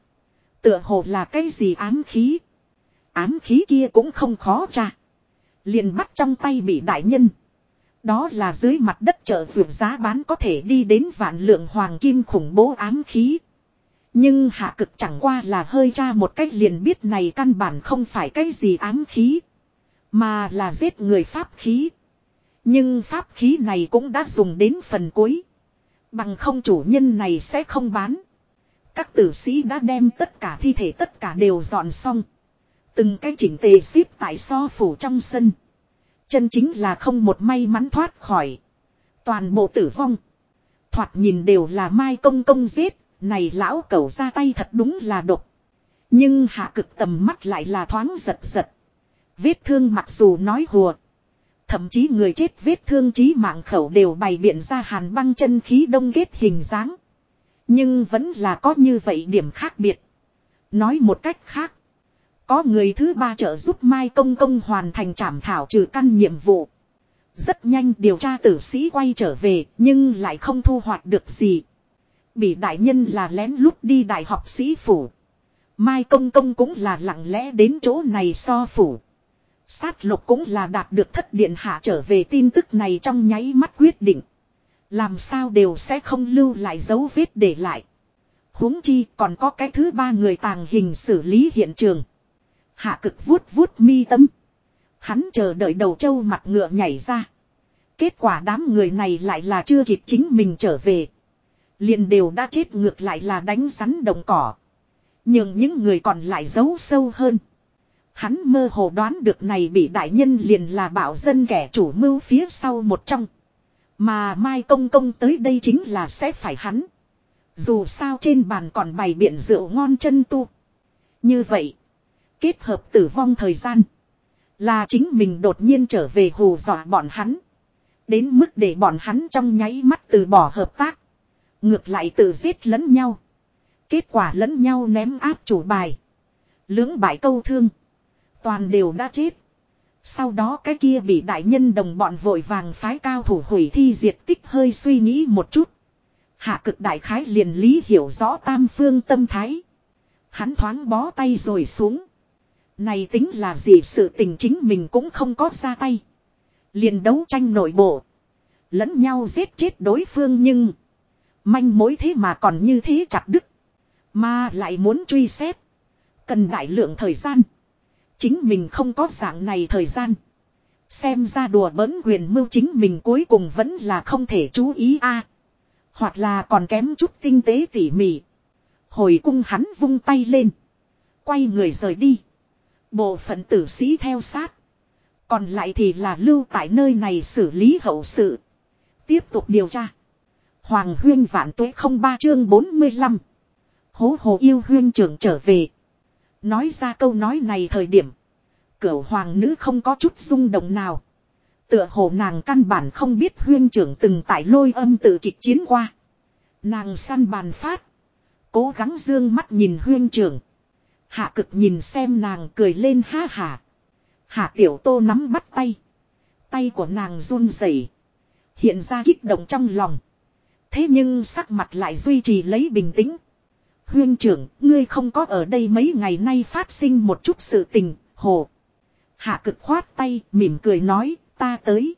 Tựa hồ là cái gì ám khí. Ám khí kia cũng không khó tra. Liền bắt trong tay bị đại nhân. Đó là dưới mặt đất chợ vườn giá bán có thể đi đến vạn lượng hoàng kim khủng bố ám khí. Nhưng hạ cực chẳng qua là hơi tra một cách liền biết này căn bản không phải cái gì ám khí. Mà là giết người pháp khí. Nhưng pháp khí này cũng đã dùng đến phần cuối. Bằng không chủ nhân này sẽ không bán. Các tử sĩ đã đem tất cả thi thể tất cả đều dọn xong. Từng cái chỉnh tề xếp tại so phủ trong sân. Chân chính là không một may mắn thoát khỏi. Toàn bộ tử vong. Thoạt nhìn đều là mai công công giết. Này lão cẩu ra tay thật đúng là độc. Nhưng hạ cực tầm mắt lại là thoáng giật giật. Vết thương mặc dù nói hùa. Thậm chí người chết vết thương trí mạng khẩu đều bày biện ra hàn băng chân khí đông kết hình dáng. Nhưng vẫn là có như vậy điểm khác biệt. Nói một cách khác. Có người thứ ba trợ giúp Mai Công Công hoàn thành trảm thảo trừ căn nhiệm vụ. Rất nhanh điều tra tử sĩ quay trở về, nhưng lại không thu hoạch được gì. Bị đại nhân là lén lút đi đại học sĩ phủ. Mai Công Công cũng là lặng lẽ đến chỗ này so phủ. Sát lục cũng là đạt được thất điện hạ trở về tin tức này trong nháy mắt quyết định. Làm sao đều sẽ không lưu lại dấu vết để lại. huống chi còn có cái thứ ba người tàng hình xử lý hiện trường. Hạ cực vuốt vuốt mi tâm. Hắn chờ đợi đầu châu mặt ngựa nhảy ra. Kết quả đám người này lại là chưa kịp chính mình trở về. liền đều đã chết ngược lại là đánh rắn đồng cỏ. Nhưng những người còn lại giấu sâu hơn. Hắn mơ hồ đoán được này bị đại nhân liền là bảo dân kẻ chủ mưu phía sau một trong. Mà Mai Công Công tới đây chính là sẽ phải hắn. Dù sao trên bàn còn bày biện rượu ngon chân tu. Như vậy. Kết hợp tử vong thời gian. Là chính mình đột nhiên trở về hù dọa bọn hắn. Đến mức để bọn hắn trong nháy mắt từ bỏ hợp tác. Ngược lại tự giết lẫn nhau. Kết quả lẫn nhau ném áp chủ bài. Lưỡng bại câu thương. Toàn đều đã chết. Sau đó cái kia bị đại nhân đồng bọn vội vàng phái cao thủ hủy thi diệt tích hơi suy nghĩ một chút. Hạ cực đại khái liền lý hiểu rõ tam phương tâm thái. Hắn thoáng bó tay rồi xuống. Này tính là gì sự tình chính mình cũng không có ra tay. Liền đấu tranh nội bộ. Lẫn nhau giết chết đối phương nhưng. Manh mối thế mà còn như thế chặt đứt. Mà lại muốn truy xét. Cần đại lượng thời gian. Chính mình không có dạng này thời gian. Xem ra đùa bỡn quyền mưu chính mình cuối cùng vẫn là không thể chú ý a Hoặc là còn kém chút tinh tế tỉ mỉ. Hồi cung hắn vung tay lên. Quay người rời đi. Bộ phận tử sĩ theo sát. Còn lại thì là lưu tại nơi này xử lý hậu sự. Tiếp tục điều tra. Hoàng huyên vạn tuế không ba chương 45. Hố hồ yêu huyên trưởng trở về. Nói ra câu nói này thời điểm. Cửu hoàng nữ không có chút rung động nào. Tựa hồ nàng căn bản không biết huyên trưởng từng tại lôi âm tự kịch chiến qua. Nàng săn bàn phát. Cố gắng dương mắt nhìn huyên trưởng. Hạ cực nhìn xem nàng cười lên ha hả. Hạ tiểu tô nắm bắt tay. Tay của nàng run rẩy, Hiện ra kích động trong lòng. Thế nhưng sắc mặt lại duy trì lấy bình tĩnh. Huyên trưởng, ngươi không có ở đây mấy ngày nay phát sinh một chút sự tình, hồ. Hạ cực khoát tay, mỉm cười nói, ta tới.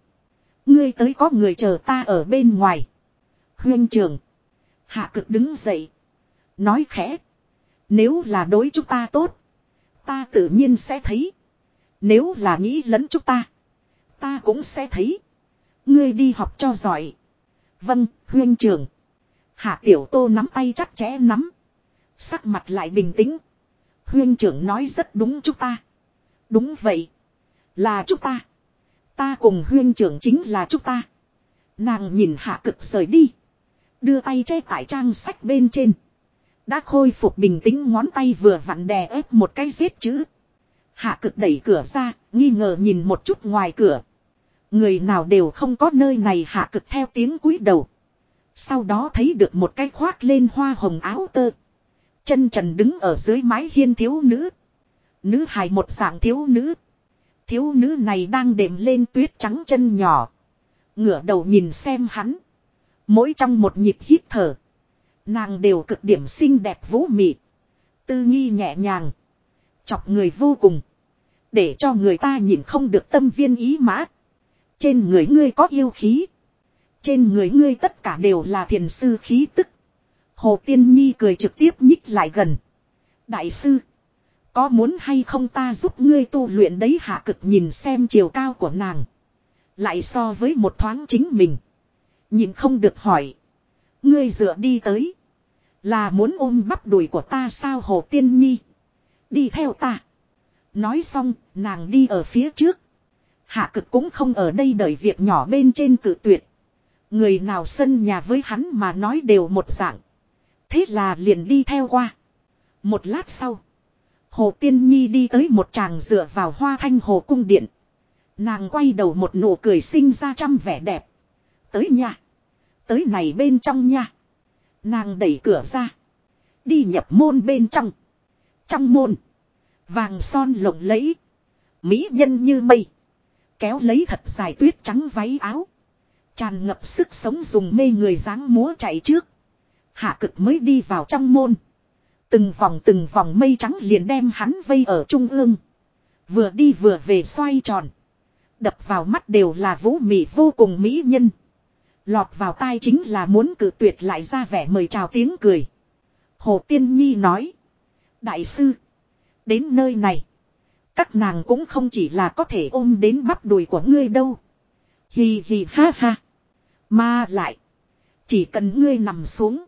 Ngươi tới có người chờ ta ở bên ngoài. Huyên trưởng. Hạ cực đứng dậy. Nói khẽ. Nếu là đối chúng ta tốt. Ta tự nhiên sẽ thấy. Nếu là nghĩ lẫn chúng ta. Ta cũng sẽ thấy. Ngươi đi học cho giỏi. Vâng, huyên trưởng. Hạ tiểu tô nắm tay chắc chẽ nắm. Sắc mặt lại bình tĩnh. Huyên trưởng nói rất đúng chúng ta. Đúng vậy. Là chúng ta. Ta cùng huyên trưởng chính là chúng ta. Nàng nhìn hạ cực rời đi. Đưa tay che tại trang sách bên trên. Đã khôi phục bình tĩnh ngón tay vừa vặn đè ép một cái giết chữ. Hạ cực đẩy cửa ra, nghi ngờ nhìn một chút ngoài cửa. Người nào đều không có nơi này hạ cực theo tiếng cúi đầu. Sau đó thấy được một cái khoác lên hoa hồng áo tơ. Chân trần đứng ở dưới mái hiên thiếu nữ. Nữ hài một dạng thiếu nữ. Thiếu nữ này đang đệm lên tuyết trắng chân nhỏ. Ngửa đầu nhìn xem hắn. Mỗi trong một nhịp hít thở. Nàng đều cực điểm xinh đẹp vũ mị. Tư nghi nhẹ nhàng. Chọc người vô cùng. Để cho người ta nhìn không được tâm viên ý mã. Trên người ngươi có yêu khí. Trên người ngươi tất cả đều là thiền sư khí tức. Hồ Tiên Nhi cười trực tiếp nhích lại gần. Đại sư. Có muốn hay không ta giúp ngươi tu luyện đấy hạ cực nhìn xem chiều cao của nàng. Lại so với một thoáng chính mình. Nhìn không được hỏi. Ngươi dựa đi tới. Là muốn ôm bắp đùi của ta sao Hồ Tiên Nhi. Đi theo ta. Nói xong, nàng đi ở phía trước. Hạ cực cũng không ở đây đợi việc nhỏ bên trên cự tuyệt. Người nào sân nhà với hắn mà nói đều một dạng. Thế là liền đi theo qua. Một lát sau. Hồ Tiên Nhi đi tới một chàng dựa vào hoa thanh hồ cung điện. Nàng quay đầu một nụ cười sinh ra trăm vẻ đẹp. Tới nhà. Tới này bên trong nha. Nàng đẩy cửa ra. Đi nhập môn bên trong. Trong môn. Vàng son lộng lẫy. Mỹ nhân như mây. Kéo lấy thật dài tuyết trắng váy áo. Tràn ngập sức sống dùng mê người dáng múa chạy trước. Hạ cực mới đi vào trong môn. Từng vòng từng vòng mây trắng liền đem hắn vây ở trung ương. Vừa đi vừa về xoay tròn. Đập vào mắt đều là vũ mị vô cùng mỹ nhân. Lọt vào tai chính là muốn cử tuyệt lại ra vẻ mời chào tiếng cười. Hồ Tiên Nhi nói. Đại sư. Đến nơi này. Các nàng cũng không chỉ là có thể ôm đến bắp đùi của ngươi đâu. Hì hì ha ha. Mà lại. Chỉ cần ngươi nằm xuống.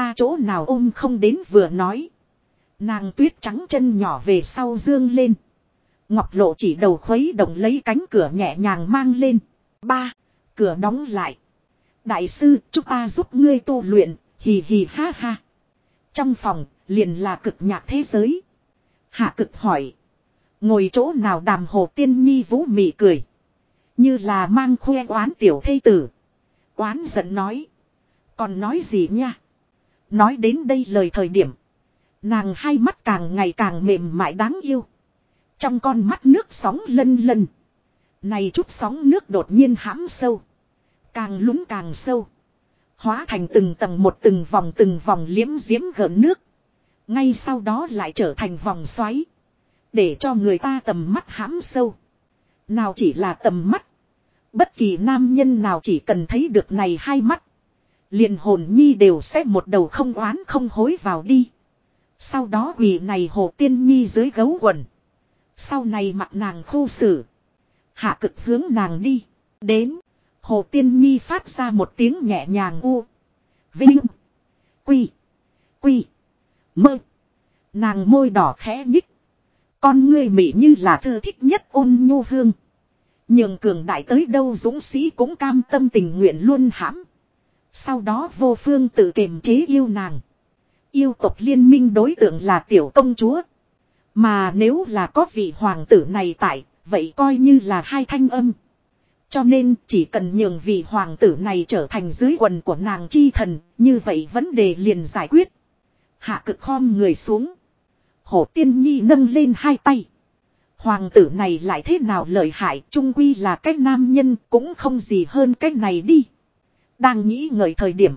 Ta chỗ nào ôm không đến vừa nói. Nàng tuyết trắng chân nhỏ về sau dương lên. Ngọc lộ chỉ đầu khuấy động lấy cánh cửa nhẹ nhàng mang lên. Ba. Cửa đóng lại. Đại sư, chúng ta giúp ngươi tu luyện, hì hì ha ha. Trong phòng, liền là cực nhạc thế giới. Hạ cực hỏi. Ngồi chỗ nào đàm hồ tiên nhi vũ mị cười. Như là mang khoe oán tiểu thây tử. Oán giận nói. Còn nói gì nha? Nói đến đây lời thời điểm. Nàng hai mắt càng ngày càng mềm mại đáng yêu. Trong con mắt nước sóng lân lân. Này chút sóng nước đột nhiên hãm sâu. Càng lún càng sâu. Hóa thành từng tầng một từng vòng từng vòng liếm diếm gợn nước. Ngay sau đó lại trở thành vòng xoáy. Để cho người ta tầm mắt hãm sâu. Nào chỉ là tầm mắt. Bất kỳ nam nhân nào chỉ cần thấy được này hai mắt liền hồn nhi đều sẽ một đầu không oán không hối vào đi. Sau đó quỷ này hồ tiên nhi dưới gấu quần. Sau này mặt nàng khu xử. Hạ cực hướng nàng đi. Đến. Hồ tiên nhi phát ra một tiếng nhẹ nhàng u. Vinh. Quy. Quy. Mơ. Nàng môi đỏ khẽ nhích. Con ngươi mị như là thư thích nhất ôn nhu hương. Nhường cường đại tới đâu dũng sĩ cũng cam tâm tình nguyện luôn hãm. Sau đó vô phương tự kiềm chế yêu nàng. Yêu tộc liên minh đối tượng là tiểu công chúa. Mà nếu là có vị hoàng tử này tại, vậy coi như là hai thanh âm. Cho nên chỉ cần nhường vị hoàng tử này trở thành dưới quần của nàng chi thần, như vậy vấn đề liền giải quyết. Hạ cực khom người xuống. Hổ tiên nhi nâng lên hai tay. Hoàng tử này lại thế nào lợi hại trung quy là cái nam nhân cũng không gì hơn cái này đi. Đang nghĩ ngợi thời điểm.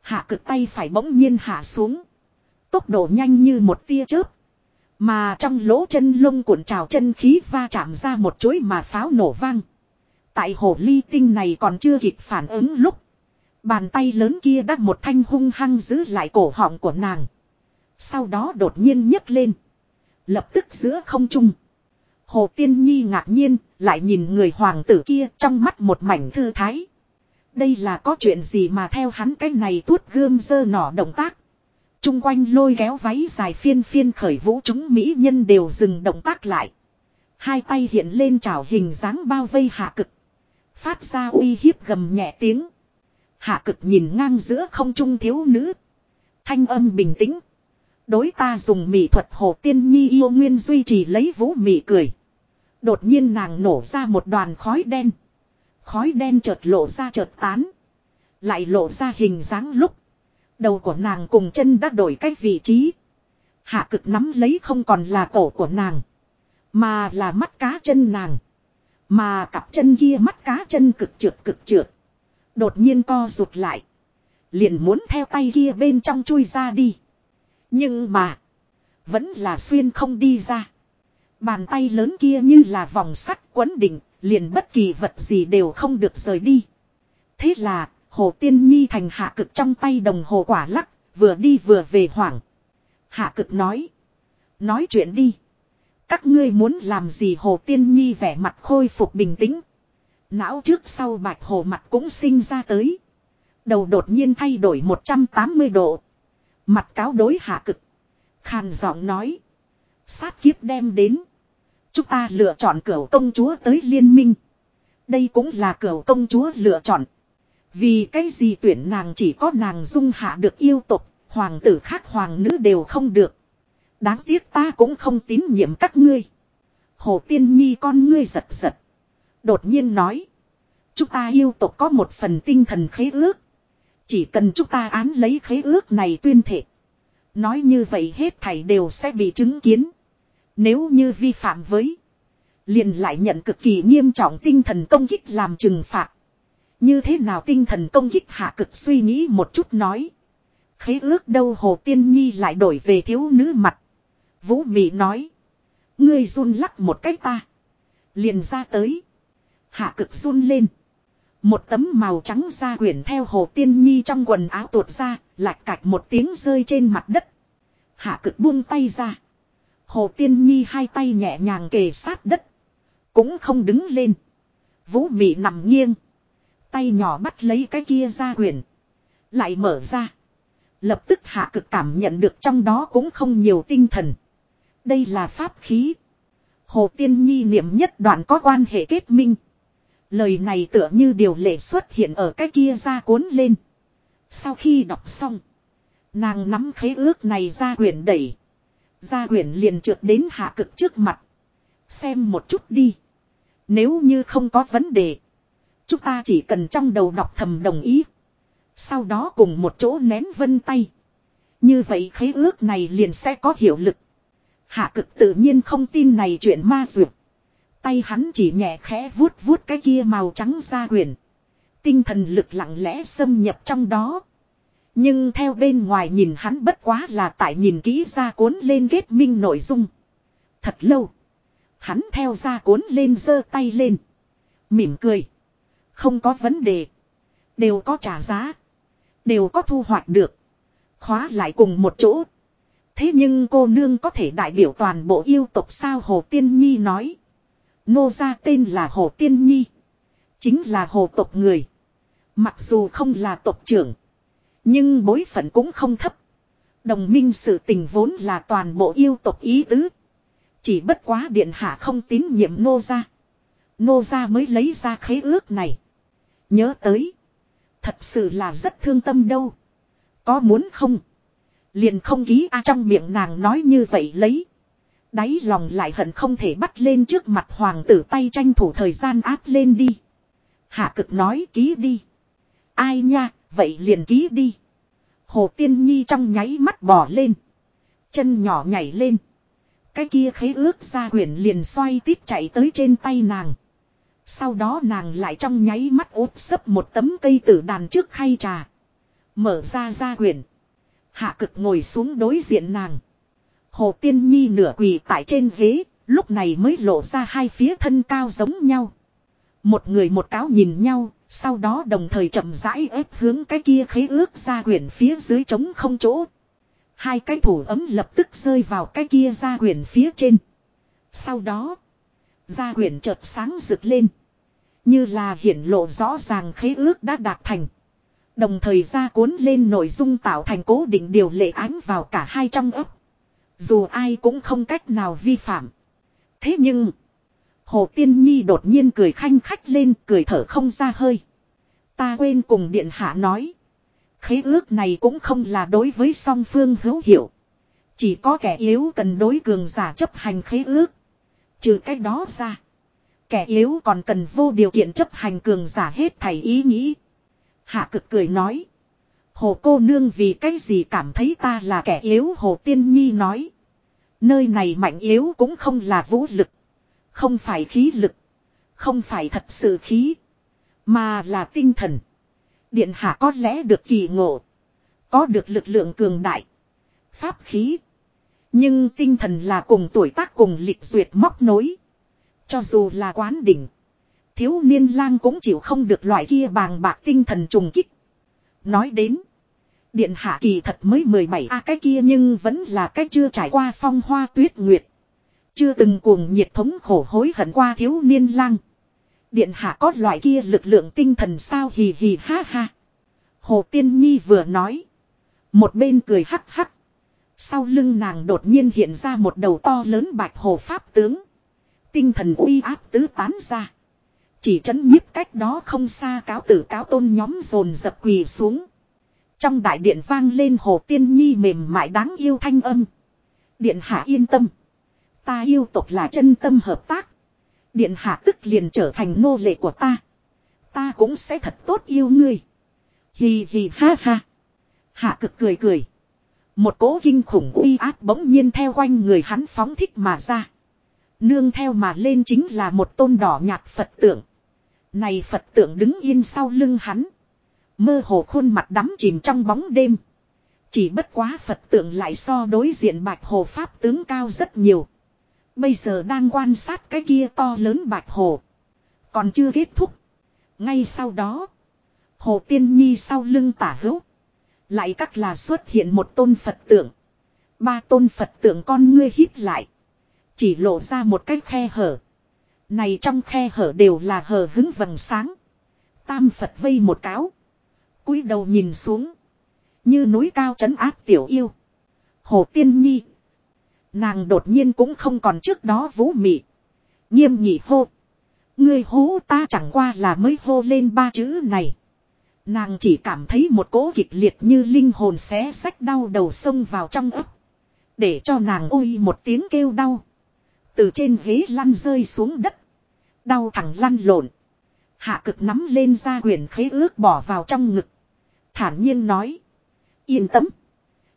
Hạ cực tay phải bỗng nhiên hạ xuống. Tốc độ nhanh như một tia chớp. Mà trong lỗ chân lông cuộn trào chân khí va chạm ra một chuỗi mà pháo nổ vang. Tại hồ ly tinh này còn chưa kịp phản ứng lúc. Bàn tay lớn kia đắt một thanh hung hăng giữ lại cổ họng của nàng. Sau đó đột nhiên nhấc lên. Lập tức giữa không trung. Hồ Tiên Nhi ngạc nhiên, lại nhìn người hoàng tử kia trong mắt một mảnh thư thái. Đây là có chuyện gì mà theo hắn cái này tuốt gươm dơ nỏ động tác. Trung quanh lôi kéo váy dài phiên phiên khởi vũ chúng mỹ nhân đều dừng động tác lại. Hai tay hiện lên trảo hình dáng bao vây hạ cực. Phát ra uy hiếp gầm nhẹ tiếng. Hạ cực nhìn ngang giữa không trung thiếu nữ. Thanh âm bình tĩnh. Đối ta dùng mỹ thuật hồ tiên nhi yêu nguyên duy trì lấy vũ mị cười. Đột nhiên nàng nổ ra một đoàn khói đen. Khói đen chợt lộ ra chợt tán. Lại lộ ra hình dáng lúc. Đầu của nàng cùng chân đã đổi cách vị trí. Hạ cực nắm lấy không còn là cổ của nàng. Mà là mắt cá chân nàng. Mà cặp chân kia mắt cá chân cực trượt cực trượt. Đột nhiên co rụt lại. Liền muốn theo tay kia bên trong chui ra đi. Nhưng mà. Vẫn là xuyên không đi ra. Bàn tay lớn kia như là vòng sắt quấn đỉnh. Liền bất kỳ vật gì đều không được rời đi. Thế là. Hồ Tiên Nhi thành hạ cực trong tay đồng hồ quả lắc. Vừa đi vừa về hoảng. Hạ cực nói. Nói chuyện đi. Các ngươi muốn làm gì Hồ Tiên Nhi vẻ mặt khôi phục bình tĩnh. Não trước sau bạch hồ mặt cũng sinh ra tới. Đầu đột nhiên thay đổi 180 độ. Mặt cáo đối hạ cực. Khàn giọng nói. Sát kiếp đem đến. Chúng ta lựa chọn cửu công chúa tới liên minh. Đây cũng là cửu công chúa lựa chọn. Vì cái gì tuyển nàng chỉ có nàng dung hạ được yêu tục, hoàng tử khác hoàng nữ đều không được. Đáng tiếc ta cũng không tín nhiệm các ngươi. Hồ Tiên Nhi con ngươi giật giật. Đột nhiên nói. Chúng ta yêu tộc có một phần tinh thần khế ước. Chỉ cần chúng ta án lấy khế ước này tuyên thể, Nói như vậy hết thảy đều sẽ bị chứng kiến. Nếu như vi phạm với. Liền lại nhận cực kỳ nghiêm trọng tinh thần công kích làm trừng phạt. Như thế nào tinh thần công kích hạ cực suy nghĩ một chút nói. Khế ước đâu Hồ Tiên Nhi lại đổi về thiếu nữ mặt. Vũ Mị nói. Ngươi run lắc một cái ta. Liền ra tới. Hạ cực run lên. Một tấm màu trắng da quyển theo hồ tiên nhi trong quần áo tuột ra, lạch cạch một tiếng rơi trên mặt đất. Hạ cực buông tay ra. Hồ tiên nhi hai tay nhẹ nhàng kề sát đất. Cũng không đứng lên. Vũ mị nằm nghiêng. Tay nhỏ bắt lấy cái kia ra quyển. Lại mở ra. Lập tức hạ cực cảm nhận được trong đó cũng không nhiều tinh thần. Đây là pháp khí. Hồ Tiên Nhi niệm nhất đoạn có quan hệ kết minh. Lời này tựa như điều lệ xuất hiện ở cái kia ra cuốn lên. Sau khi đọc xong. Nàng nắm khế ước này ra quyển đẩy gia quyển liền trượt đến hạ cực trước mặt. Xem một chút đi. Nếu như không có vấn đề. Chúng ta chỉ cần trong đầu đọc thầm đồng ý. Sau đó cùng một chỗ nén vân tay. Như vậy khế ước này liền sẽ có hiệu lực. Hạ cực tự nhiên không tin này chuyện ma dược. Tay hắn chỉ nhẹ khẽ vuốt vuốt cái kia màu trắng ra quyển. Tinh thần lực lặng lẽ xâm nhập trong đó. Nhưng theo bên ngoài nhìn hắn bất quá là tại nhìn kỹ ra cuốn lên kết minh nội dung. Thật lâu. Hắn theo ra cuốn lên giơ tay lên. Mỉm cười. Không có vấn đề. Đều có trả giá. Đều có thu hoạch được. Khóa lại cùng một chỗ. Thế nhưng cô nương có thể đại biểu toàn bộ yêu tộc sao Hồ Tiên Nhi nói. Nô gia tên là Hồ Tiên Nhi. Chính là hồ tộc người. Mặc dù không là tộc trưởng. Nhưng bối phận cũng không thấp. Đồng minh sự tình vốn là toàn bộ yêu tộc ý tứ. Chỉ bất quá điện hạ không tín nhiệm nô gia. Nô gia mới lấy ra khế ước này. Nhớ tới. Thật sự là rất thương tâm đâu. Có muốn không? Liền không ký a trong miệng nàng nói như vậy lấy. Đáy lòng lại hận không thể bắt lên trước mặt hoàng tử tay tranh thủ thời gian áp lên đi. Hạ cực nói ký đi. Ai nha, vậy liền ký đi. Hồ Tiên Nhi trong nháy mắt bỏ lên. Chân nhỏ nhảy lên. Cái kia khế ước ra quyển liền xoay tít chạy tới trên tay nàng. Sau đó nàng lại trong nháy mắt úp sấp một tấm cây tử đàn trước khay trà. Mở ra ra quyển. Hạ cực ngồi xuống đối diện nàng. Hồ Tiên Nhi nửa quỳ tại trên ghế, lúc này mới lộ ra hai phía thân cao giống nhau. Một người một cáo nhìn nhau, sau đó đồng thời chậm rãi ép hướng cái kia khế ước ra quyển phía dưới trống không chỗ. Hai cái thủ ấm lập tức rơi vào cái kia ra quyển phía trên. Sau đó, ra quyển chợt sáng rực lên. Như là hiển lộ rõ ràng khế ước đã đạt thành. Đồng thời ra cuốn lên nội dung tạo thành cố định điều lệ ánh vào cả hai trong ấp. Dù ai cũng không cách nào vi phạm. Thế nhưng, Hồ Tiên Nhi đột nhiên cười khanh khách lên, cười thở không ra hơi. Ta quên cùng Điện Hạ nói. Khế ước này cũng không là đối với song phương hữu hiệu. Chỉ có kẻ yếu cần đối cường giả chấp hành khế ước. Trừ cách đó ra. Kẻ yếu còn cần vô điều kiện chấp hành cường giả hết thầy ý nghĩ. Hạ cực cười nói. Hồ cô nương vì cái gì cảm thấy ta là kẻ yếu Hồ Tiên Nhi nói. Nơi này mạnh yếu cũng không là vũ lực. Không phải khí lực. Không phải thật sự khí. Mà là tinh thần. Điện hạ có lẽ được kỳ ngộ. Có được lực lượng cường đại. Pháp khí. Nhưng tinh thần là cùng tuổi tác cùng lịch duyệt móc nối. Cho dù là quán đỉnh. Thiếu niên lang cũng chịu không được loại kia bàng bạc tinh thần trùng kích. Nói đến. Điện hạ kỳ thật mới 17 a cái kia nhưng vẫn là cái chưa trải qua phong hoa tuyết nguyệt. Chưa từng cuồng nhiệt thống khổ hối hận qua thiếu niên lang. Điện hạ có loại kia lực lượng tinh thần sao hì hì ha ha. Hồ Tiên Nhi vừa nói. Một bên cười hắc hắc. Sau lưng nàng đột nhiên hiện ra một đầu to lớn bạch hồ pháp tướng. Tinh thần uy áp tứ tán ra. Chỉ chấn nhiếp cách đó không xa cáo tử cáo tôn nhóm dồn dập quỳ xuống. Trong đại điện vang lên hồ tiên nhi mềm mại đáng yêu thanh âm. Điện hạ yên tâm. Ta yêu tộc là chân tâm hợp tác. Điện hạ tức liền trở thành nô lệ của ta. Ta cũng sẽ thật tốt yêu ngươi. Hì hì ha ha. Hạ cực cười cười. Một cỗ kinh khủng uy áp bỗng nhiên theo quanh người hắn phóng thích mà ra. Nương theo mà lên chính là một tôn đỏ nhạt Phật tượng. Này Phật tượng đứng yên sau lưng hắn. Mơ hồ khuôn mặt đắm chìm trong bóng đêm. Chỉ bất quá Phật tượng lại so đối diện bạch hồ Pháp tướng cao rất nhiều. Bây giờ đang quan sát cái kia to lớn bạch hồ. Còn chưa kết thúc. Ngay sau đó. Hồ Tiên Nhi sau lưng tả hữu. Lại các là xuất hiện một tôn Phật tượng. Ba tôn Phật tượng con ngươi hít lại. Chỉ lộ ra một cái khe hở. Này trong khe hở đều là hờ hứng vầng sáng. Tam Phật vây một cáo. cúi đầu nhìn xuống. Như núi cao trấn áp tiểu yêu. Hồ Tiên Nhi. Nàng đột nhiên cũng không còn trước đó vũ mị. Nghiêm nhị hô. Người hố ta chẳng qua là mới hô lên ba chữ này. Nàng chỉ cảm thấy một cỗ kịch liệt như linh hồn xé sách đau đầu sông vào trong ấp. Để cho nàng ôi một tiếng kêu đau. Từ trên ghế lăn rơi xuống đất. Đau thẳng lăn lộn. Hạ cực nắm lên ra quyền khế ước bỏ vào trong ngực. Thản nhiên nói. Yên tâm.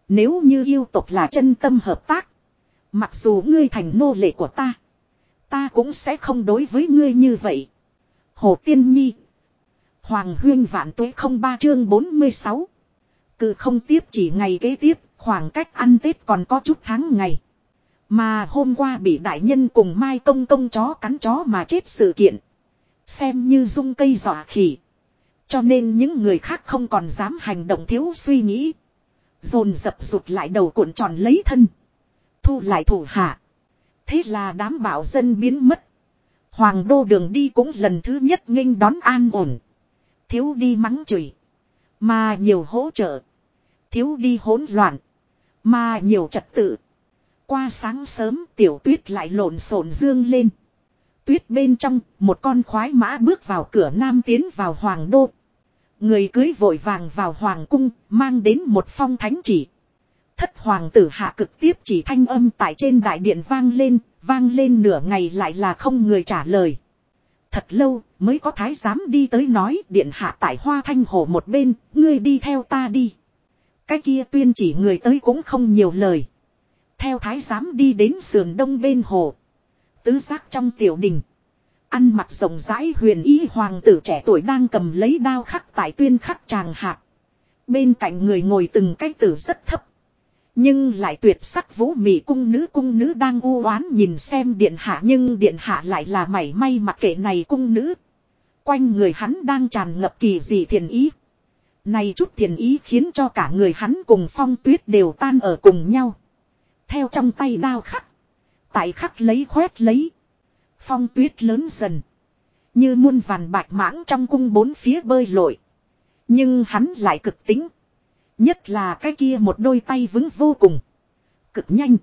Nếu như yêu tộc là chân tâm hợp tác. Mặc dù ngươi thành nô lệ của ta. Ta cũng sẽ không đối với ngươi như vậy. Hồ Tiên Nhi. Hoàng huyên vạn tuế không ba chương 46. Cự không tiếp chỉ ngày kế tiếp, khoảng cách ăn Tết còn có chút tháng ngày. Mà hôm qua bị đại nhân cùng Mai Công Công chó cắn chó mà chết sự kiện. Xem như dung cây dọa khỉ. Cho nên những người khác không còn dám hành động thiếu suy nghĩ. Dồn dập rụt lại đầu cuộn tròn lấy thân. Thu lại thủ hạ. Thế là đám bảo dân biến mất. Hoàng đô đường đi cũng lần thứ nhất nghênh đón an ổn. Thiếu đi mắng chửi. Mà nhiều hỗ trợ. Thiếu đi hỗn loạn. Mà nhiều trật tự. Qua sáng sớm tiểu tuyết lại lộn xộn dương lên. Tuyết bên trong, một con khoái mã bước vào cửa nam tiến vào hoàng đô. Người cưới vội vàng vào hoàng cung, mang đến một phong thánh chỉ. Thất hoàng tử hạ cực tiếp chỉ thanh âm tại trên đại điện vang lên, vang lên nửa ngày lại là không người trả lời. Thật lâu mới có thái giám đi tới nói điện hạ tại hoa thanh hồ một bên, ngươi đi theo ta đi. Cái kia tuyên chỉ người tới cũng không nhiều lời. Theo thái giám đi đến sườn đông bên hồ. Tứ giác trong tiểu đình. Ăn mặc rộng rãi huyền ý hoàng tử trẻ tuổi đang cầm lấy đao khắc tại tuyên khắc tràng hạt. Bên cạnh người ngồi từng cái tử rất thấp. Nhưng lại tuyệt sắc vũ mị cung nữ cung nữ đang u oán nhìn xem điện hạ nhưng điện hạ lại là mảy may mặc kệ này cung nữ. Quanh người hắn đang tràn ngập kỳ dị thiền ý. Này chút thiền ý khiến cho cả người hắn cùng phong tuyết đều tan ở cùng nhau. Theo trong tay đao khắc. Tại khắc lấy khoét lấy. Phong tuyết lớn dần. Như muôn vàn bạch mãng trong cung bốn phía bơi lội. Nhưng hắn lại cực tính. Nhất là cái kia một đôi tay vững vô cùng. Cực nhanh.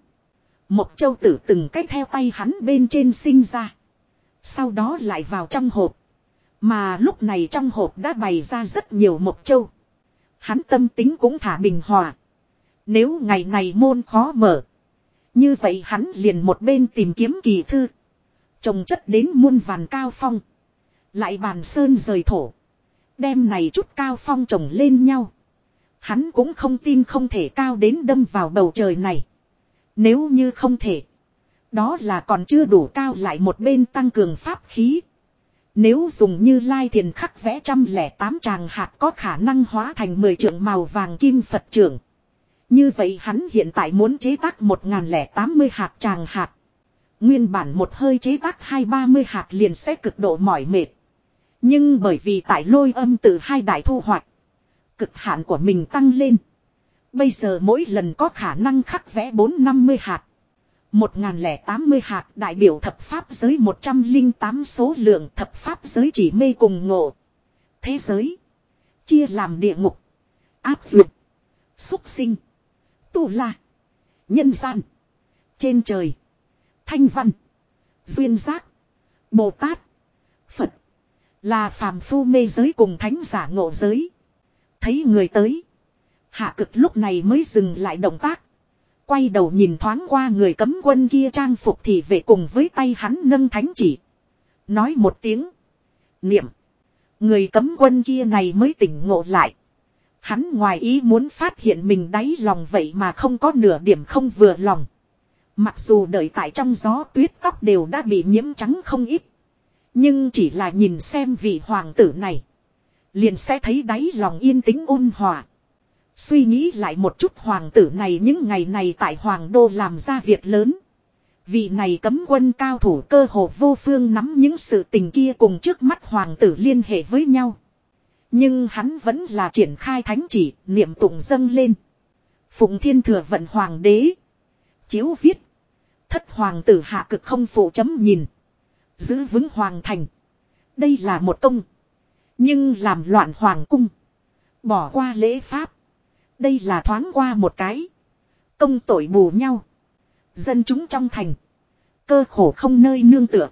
Một châu tử từng cách theo tay hắn bên trên sinh ra. Sau đó lại vào trong hộp. Mà lúc này trong hộp đã bày ra rất nhiều một châu. Hắn tâm tính cũng thả bình hòa. Nếu ngày này môn khó mở. Như vậy hắn liền một bên tìm kiếm kỳ thư. Trồng chất đến muôn vàn cao phong. Lại bàn sơn rời thổ. Đem này chút cao phong trồng lên nhau. Hắn cũng không tin không thể cao đến đâm vào bầu trời này. Nếu như không thể. Đó là còn chưa đủ cao lại một bên tăng cường pháp khí. Nếu dùng như lai thiền khắc vẽ trăm lẻ tám tràng hạt có khả năng hóa thành mười trượng màu vàng kim Phật trưởng. Như vậy hắn hiện tại muốn chế tác một ngàn lẻ tám mươi hạt tràng hạt. Nguyên bản một hơi chế tác hai ba mươi hạt liền sẽ cực độ mỏi mệt. Nhưng bởi vì tại lôi âm từ hai đại thu hoạch. Cực hạn của mình tăng lên. Bây giờ mỗi lần có khả năng khắc vẽ bốn năm mươi hạt. một lẻ tám mươi hạt đại biểu thập pháp giới một trăm linh tám số lượng thập pháp giới chỉ mê cùng ngộ. Thế giới. Chia làm địa ngục. Áp dụng. Xúc sinh. Tu la. Nhân gian. Trên trời. Thanh văn. Duyên giác. Bồ Tát. Phật. Là phàm phu mê giới cùng thánh giả ngộ giới. Thấy người tới. Hạ cực lúc này mới dừng lại động tác. Quay đầu nhìn thoáng qua người cấm quân kia trang phục thì về cùng với tay hắn nâng thánh chỉ. Nói một tiếng. Niệm. Người cấm quân kia này mới tỉnh ngộ lại. Hắn ngoài ý muốn phát hiện mình đáy lòng vậy mà không có nửa điểm không vừa lòng. Mặc dù đợi tại trong gió tuyết tóc đều đã bị nhiễm trắng không ít. Nhưng chỉ là nhìn xem vị hoàng tử này. Liền sẽ thấy đáy lòng yên tĩnh ôn hòa. Suy nghĩ lại một chút hoàng tử này những ngày này tại hoàng đô làm ra việc lớn. Vị này cấm quân cao thủ cơ hồ vô phương nắm những sự tình kia cùng trước mắt hoàng tử liên hệ với nhau. Nhưng hắn vẫn là triển khai thánh chỉ, niệm tụng dâng lên. Phụng thiên thừa vận hoàng đế. Chiếu viết. Thất hoàng tử hạ cực không phụ chấm nhìn. Giữ vững hoàng thành. Đây là một công. Nhưng làm loạn hoàng cung. Bỏ qua lễ pháp. Đây là thoáng qua một cái. Công tội bù nhau. Dân chúng trong thành. Cơ khổ không nơi nương tựa.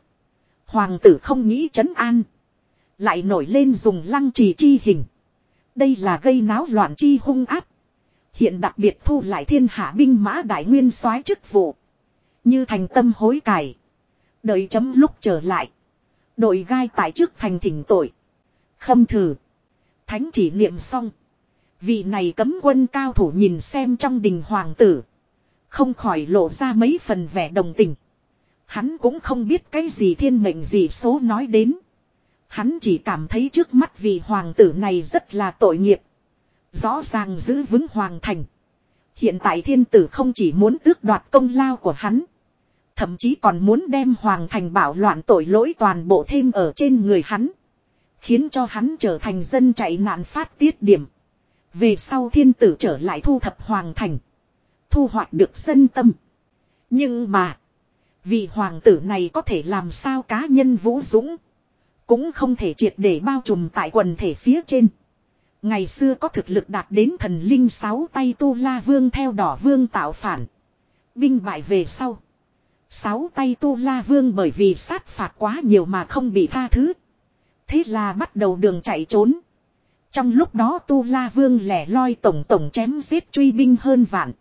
Hoàng tử không nghĩ trấn an. Lại nổi lên dùng lăng trì chi hình. Đây là gây náo loạn chi hung áp. Hiện đặc biệt thu lại thiên hạ binh mã đại nguyên soái chức vụ. Như thành tâm hối cải. Đợi chấm lúc trở lại. Đội gai tại trước thành thỉnh tội. Khâm thử. Thánh chỉ niệm xong. Vị này cấm quân cao thủ nhìn xem trong đình hoàng tử. Không khỏi lộ ra mấy phần vẻ đồng tình. Hắn cũng không biết cái gì thiên mệnh gì số nói đến. Hắn chỉ cảm thấy trước mắt vị hoàng tử này rất là tội nghiệp. Rõ ràng giữ vững hoàng thành. Hiện tại thiên tử không chỉ muốn tước đoạt công lao của hắn. Thậm chí còn muốn đem hoàng thành bảo loạn tội lỗi toàn bộ thêm ở trên người hắn. Khiến cho hắn trở thành dân chạy nạn phát tiết điểm. Về sau thiên tử trở lại thu thập hoàng thành. Thu hoạch được dân tâm. Nhưng mà. Vị hoàng tử này có thể làm sao cá nhân vũ dũng. Cũng không thể triệt để bao trùm tại quần thể phía trên. Ngày xưa có thực lực đạt đến thần linh sáu tay tu la vương theo đỏ vương tạo phản. Binh bại về sau. Sáu tay tu la vương bởi vì sát phạt quá nhiều mà không bị tha thứ. Thế là bắt đầu đường chạy trốn. Trong lúc đó tu la vương lẻ loi tổng tổng chém giết truy binh hơn vạn.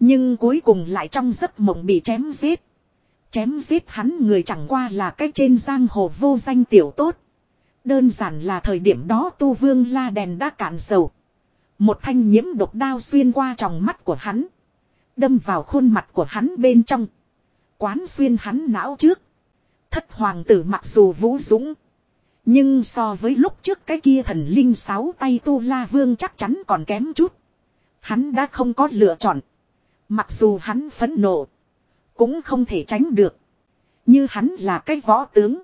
Nhưng cuối cùng lại trong giấc mộng bị chém giết. Chém giết hắn người chẳng qua là cái trên giang hồ vô danh tiểu tốt. Đơn giản là thời điểm đó tu vương la đèn đã cạn dầu. Một thanh nhiễm độc đao xuyên qua tròng mắt của hắn. Đâm vào khuôn mặt của hắn bên trong. Quán xuyên hắn não trước. Thất hoàng tử mặc dù vũ dũng. Nhưng so với lúc trước cái kia thần linh sáu tay tu la vương chắc chắn còn kém chút. Hắn đã không có lựa chọn. Mặc dù hắn phẫn nộ. Cũng không thể tránh được. Như hắn là cái võ tướng.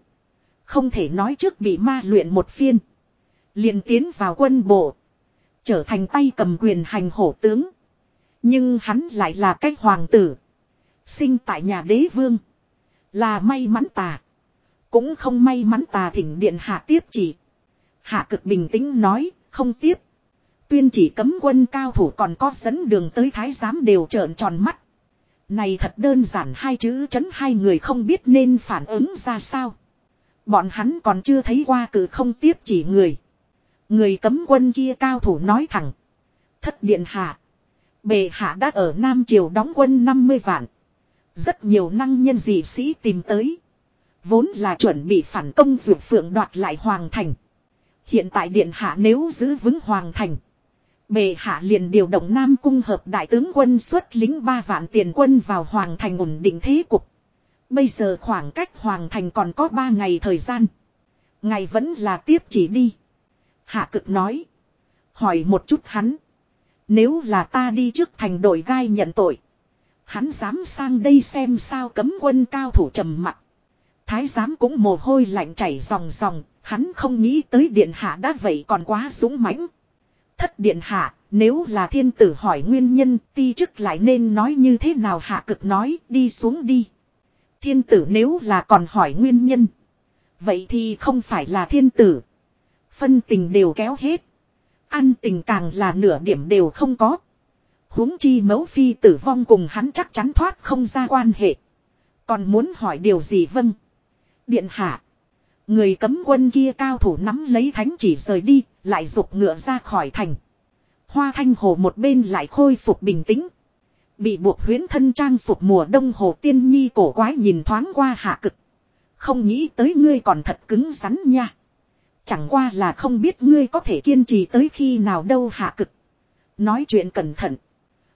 Không thể nói trước bị ma luyện một phiên. liền tiến vào quân bộ. Trở thành tay cầm quyền hành hổ tướng. Nhưng hắn lại là cái hoàng tử. Sinh tại nhà đế vương. Là may mắn tà. Cũng không may mắn tà thỉnh điện hạ tiếp chỉ. Hạ cực bình tĩnh nói, không tiếp. Tuyên chỉ cấm quân cao thủ còn có dẫn đường tới thái giám đều trợn tròn mắt. Này thật đơn giản hai chữ chấn hai người không biết nên phản ứng ra sao. Bọn hắn còn chưa thấy qua cử không tiếp chỉ người. Người cấm quân kia cao thủ nói thẳng. Thất điện hạ. Bề hạ đã ở Nam Triều đóng quân 50 vạn. Rất nhiều năng nhân dị sĩ tìm tới. Vốn là chuẩn bị phản công dược phượng đoạt lại Hoàng Thành. Hiện tại điện hạ nếu giữ vững Hoàng Thành. Bề hạ liền điều động Nam Cung hợp đại tướng quân xuất lính ba vạn tiền quân vào Hoàng Thành ổn định thế cục. Bây giờ khoảng cách Hoàng Thành còn có ba ngày thời gian. Ngày vẫn là tiếp chỉ đi. Hạ cực nói. Hỏi một chút hắn. Nếu là ta đi trước thành đội gai nhận tội. Hắn dám sang đây xem sao cấm quân cao thủ trầm mặt. Thái giám cũng mồ hôi lạnh chảy ròng ròng. Hắn không nghĩ tới điện hạ đã vậy còn quá dũng mãnh. Thất điện hạ, nếu là thiên tử hỏi nguyên nhân ti chức lại nên nói như thế nào hạ cực nói đi xuống đi. Thiên tử nếu là còn hỏi nguyên nhân. Vậy thì không phải là thiên tử. Phân tình đều kéo hết. Ăn tình càng là nửa điểm đều không có. huống chi mẫu phi tử vong cùng hắn chắc chắn thoát không ra quan hệ. Còn muốn hỏi điều gì vâng. Điện hạ. Người cấm quân kia cao thủ nắm lấy thánh chỉ rời đi, lại rục ngựa ra khỏi thành. Hoa thanh hồ một bên lại khôi phục bình tĩnh. Bị buộc huyến thân trang phục mùa đông hồ tiên nhi cổ quái nhìn thoáng qua hạ cực. Không nghĩ tới ngươi còn thật cứng rắn nha. Chẳng qua là không biết ngươi có thể kiên trì tới khi nào đâu hạ cực. Nói chuyện cẩn thận.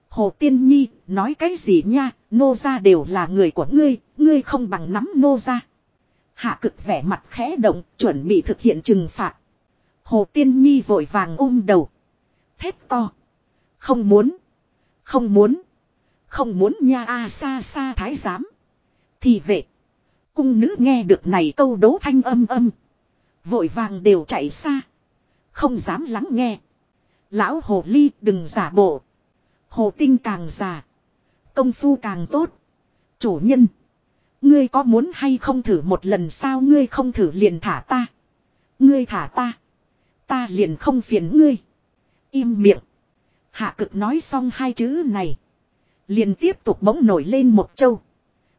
Hồ Tiên Nhi, nói cái gì nha, nô gia đều là người của ngươi, ngươi không bằng nắm nô gia. Hạ cực vẻ mặt khẽ động, chuẩn bị thực hiện trừng phạt. Hồ Tiên Nhi vội vàng ôm đầu. Thét to. Không muốn. Không muốn. Không muốn nha a xa xa thái giám. Thì vệ. Cung nữ nghe được này câu đố thanh âm âm. Vội vàng đều chạy xa. Không dám lắng nghe. Lão hồ ly đừng giả bộ. Hồ tinh càng già. Công phu càng tốt. Chủ nhân. Ngươi có muốn hay không thử một lần sao ngươi không thử liền thả ta. Ngươi thả ta. Ta liền không phiền ngươi. Im miệng. Hạ cực nói xong hai chữ này. Liền tiếp tục bỗng nổi lên một châu.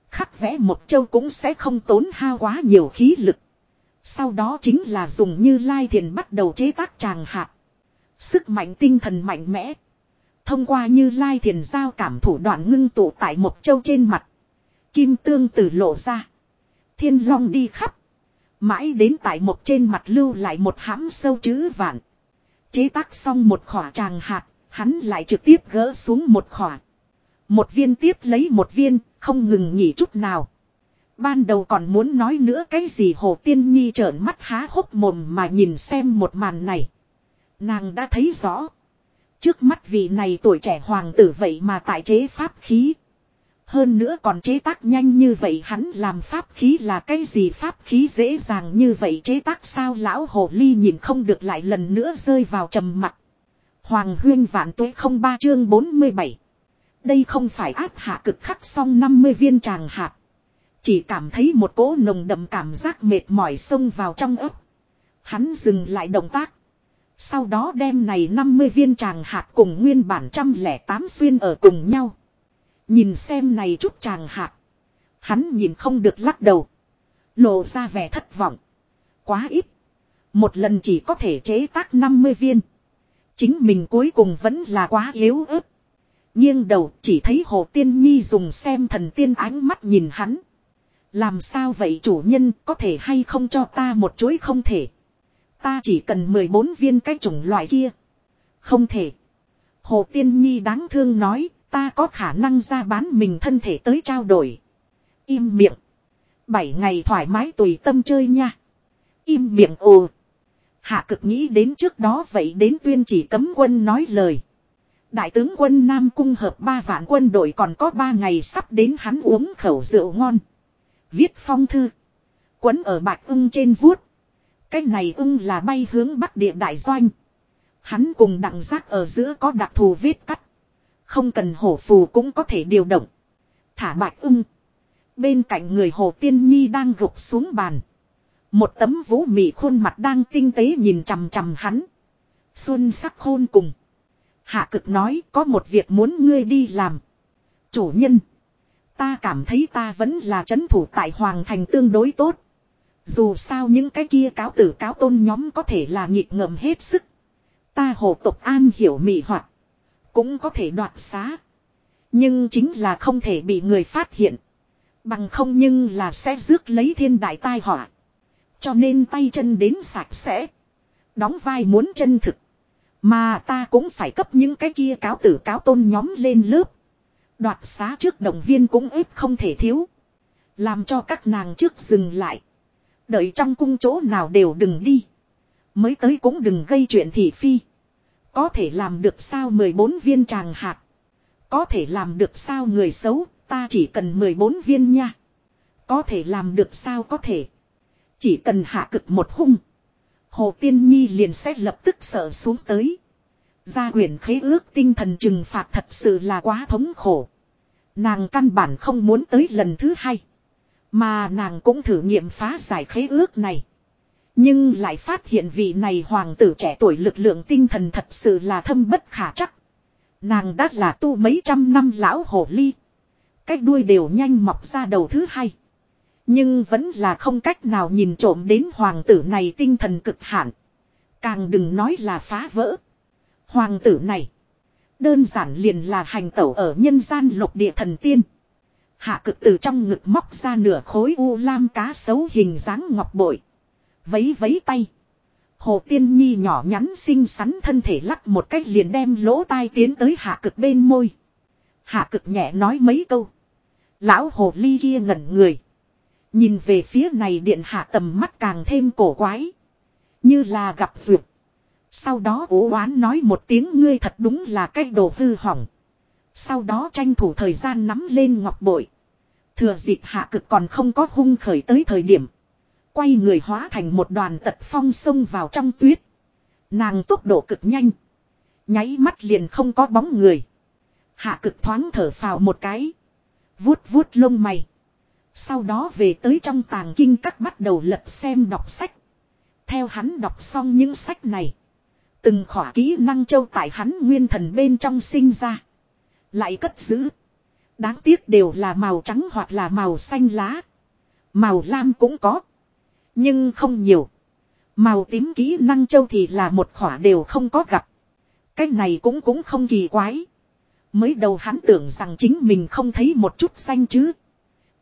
Khắc vẽ một châu cũng sẽ không tốn hao quá nhiều khí lực. Sau đó chính là dùng như lai thiền bắt đầu chế tác tràng hạt. Sức mạnh tinh thần mạnh mẽ. Thông qua như lai thiền giao cảm thủ đoạn ngưng tụ tại một châu trên mặt. Kim tương tử lộ ra. Thiên long đi khắp. Mãi đến tại một trên mặt lưu lại một hãm sâu chữ vạn. Chế tác xong một khỏa tràng hạt, hắn lại trực tiếp gỡ xuống một khỏa. Một viên tiếp lấy một viên, không ngừng nghỉ chút nào. Ban đầu còn muốn nói nữa cái gì Hồ Tiên Nhi trợn mắt há hốc mồm mà nhìn xem một màn này. Nàng đã thấy rõ. Trước mắt vị này tuổi trẻ hoàng tử vậy mà tại chế pháp khí. Hơn nữa còn chế tác nhanh như vậy hắn làm pháp khí là cái gì pháp khí dễ dàng như vậy chế tác sao lão hồ ly nhìn không được lại lần nữa rơi vào trầm mặt. Hoàng huyên vạn tuế không ba chương 47. Đây không phải áp hạ cực khắc xong 50 viên tràng hạt. Chỉ cảm thấy một cỗ nồng đậm cảm giác mệt mỏi xông vào trong ấp. Hắn dừng lại động tác. Sau đó đem này 50 viên tràng hạt cùng nguyên bản trăm lẻ tám xuyên ở cùng nhau. Nhìn xem này chút chàng hạt. Hắn nhìn không được lắc đầu. Lộ ra vẻ thất vọng. Quá ít. Một lần chỉ có thể chế tác 50 viên. Chính mình cuối cùng vẫn là quá yếu ớt. Nghiêng đầu chỉ thấy Hồ Tiên Nhi dùng xem thần tiên ánh mắt nhìn hắn. Làm sao vậy chủ nhân, có thể hay không cho ta một chuỗi không thể. Ta chỉ cần 14 viên cái chủng loại kia. Không thể. Hồ Tiên Nhi đáng thương nói ta có khả năng ra bán mình thân thể tới trao đổi. Im miệng. Bảy ngày thoải mái tùy tâm chơi nha. Im miệng ồ. Hạ cực nghĩ đến trước đó vậy đến tuyên chỉ cấm quân nói lời. Đại tướng quân Nam Cung hợp ba vạn quân đội còn có ba ngày sắp đến hắn uống khẩu rượu ngon. Viết phong thư. Quấn ở bạch ưng trên vuốt. Cái này ưng là bay hướng bắc địa đại doanh. Hắn cùng đặng giác ở giữa có đặc thù vết cắt. Không cần hổ phù cũng có thể điều động. Thả bạch ưng. Bên cạnh người hồ tiên nhi đang gục xuống bàn. Một tấm vũ mị khuôn mặt đang tinh tế nhìn chằm chằm hắn. Xuân sắc hôn cùng. Hạ cực nói, có một việc muốn ngươi đi làm. Chủ nhân. Ta cảm thấy ta vẫn là chấn thủ tại Hoàng Thành tương đối tốt. Dù sao những cái kia cáo tử cáo tôn nhóm có thể là nhịp ngầm hết sức. Ta hồ tộc an hiểu mị hoạt. Cũng có thể đoạt xá. Nhưng chính là không thể bị người phát hiện. Bằng không nhưng là sẽ rước lấy thiên đại tai họa. Cho nên tay chân đến sạch sẽ. Đóng vai muốn chân thực. Mà ta cũng phải cấp những cái kia cáo tử cáo tôn nhóm lên lớp. Đoạt xá trước động viên cũng ít không thể thiếu. Làm cho các nàng trước dừng lại. Đợi trong cung chỗ nào đều đừng đi. Mới tới cũng đừng gây chuyện thị phi. Có thể làm được sao 14 viên tràng hạt. Có thể làm được sao người xấu, ta chỉ cần 14 viên nha. Có thể làm được sao có thể. Chỉ cần hạ cực một hung. Hồ Tiên Nhi liền sẽ lập tức sợ xuống tới. Gia quyển khế ước tinh thần trừng phạt thật sự là quá thống khổ. Nàng căn bản không muốn tới lần thứ hai. Mà nàng cũng thử nghiệm phá giải khế ước này. Nhưng lại phát hiện vị này hoàng tử trẻ tuổi lực lượng tinh thần thật sự là thâm bất khả chắc. Nàng đã là tu mấy trăm năm lão hồ ly. Cách đuôi đều nhanh mọc ra đầu thứ hai. Nhưng vẫn là không cách nào nhìn trộm đến hoàng tử này tinh thần cực hạn. Càng đừng nói là phá vỡ. Hoàng tử này. Đơn giản liền là hành tẩu ở nhân gian lục địa thần tiên. Hạ cực từ trong ngực móc ra nửa khối u lam cá sấu hình dáng ngọc bội. Vấy vấy tay. Hồ Tiên Nhi nhỏ nhắn xinh xắn thân thể lắc một cách liền đem lỗ tai tiến tới hạ cực bên môi. Hạ cực nhẹ nói mấy câu. Lão hồ ly kia ngẩn người. Nhìn về phía này điện hạ tầm mắt càng thêm cổ quái. Như là gặp duyệt. Sau đó ố oán nói một tiếng ngươi thật đúng là cái đồ hư hỏng. Sau đó tranh thủ thời gian nắm lên ngọc bội. Thừa dịp hạ cực còn không có hung khởi tới thời điểm. Quay người hóa thành một đoàn tật phong xông vào trong tuyết. Nàng tốc độ cực nhanh. Nháy mắt liền không có bóng người. Hạ cực thoáng thở phào một cái. Vuốt vuốt lông mày. Sau đó về tới trong tàng kinh các bắt đầu lật xem đọc sách. Theo hắn đọc xong những sách này. Từng khỏa kỹ năng châu tại hắn nguyên thần bên trong sinh ra. Lại cất giữ. Đáng tiếc đều là màu trắng hoặc là màu xanh lá. Màu lam cũng có. Nhưng không nhiều. Màu tím kỹ năng châu thì là một khỏa đều không có gặp. Cái này cũng cũng không kỳ quái. Mới đầu hắn tưởng rằng chính mình không thấy một chút xanh chứ.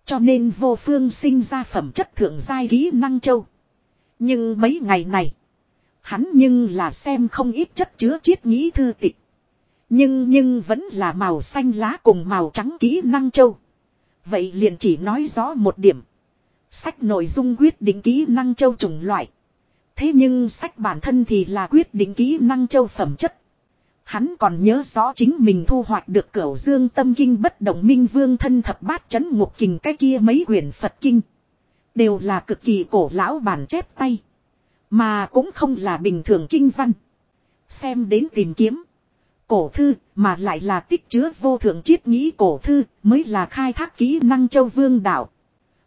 Cho nên vô phương sinh ra phẩm chất thượng giai kỹ năng châu. Nhưng mấy ngày này. Hắn nhưng là xem không ít chất chứa chiết nghĩ thư tịch. Nhưng nhưng vẫn là màu xanh lá cùng màu trắng kỹ năng châu. Vậy liền chỉ nói rõ một điểm. Sách nội dung quyết định kỹ năng châu chủng loại. Thế nhưng sách bản thân thì là quyết định kỹ năng châu phẩm chất. Hắn còn nhớ rõ chính mình thu hoạch được cửu dương tâm kinh bất động minh vương thân thập bát chấn ngục kình cái kia mấy quyển Phật kinh. Đều là cực kỳ cổ lão bản chép tay. Mà cũng không là bình thường kinh văn. Xem đến tìm kiếm. Cổ thư mà lại là tích chứa vô thượng triết nghĩ cổ thư mới là khai thác kỹ năng châu vương đạo.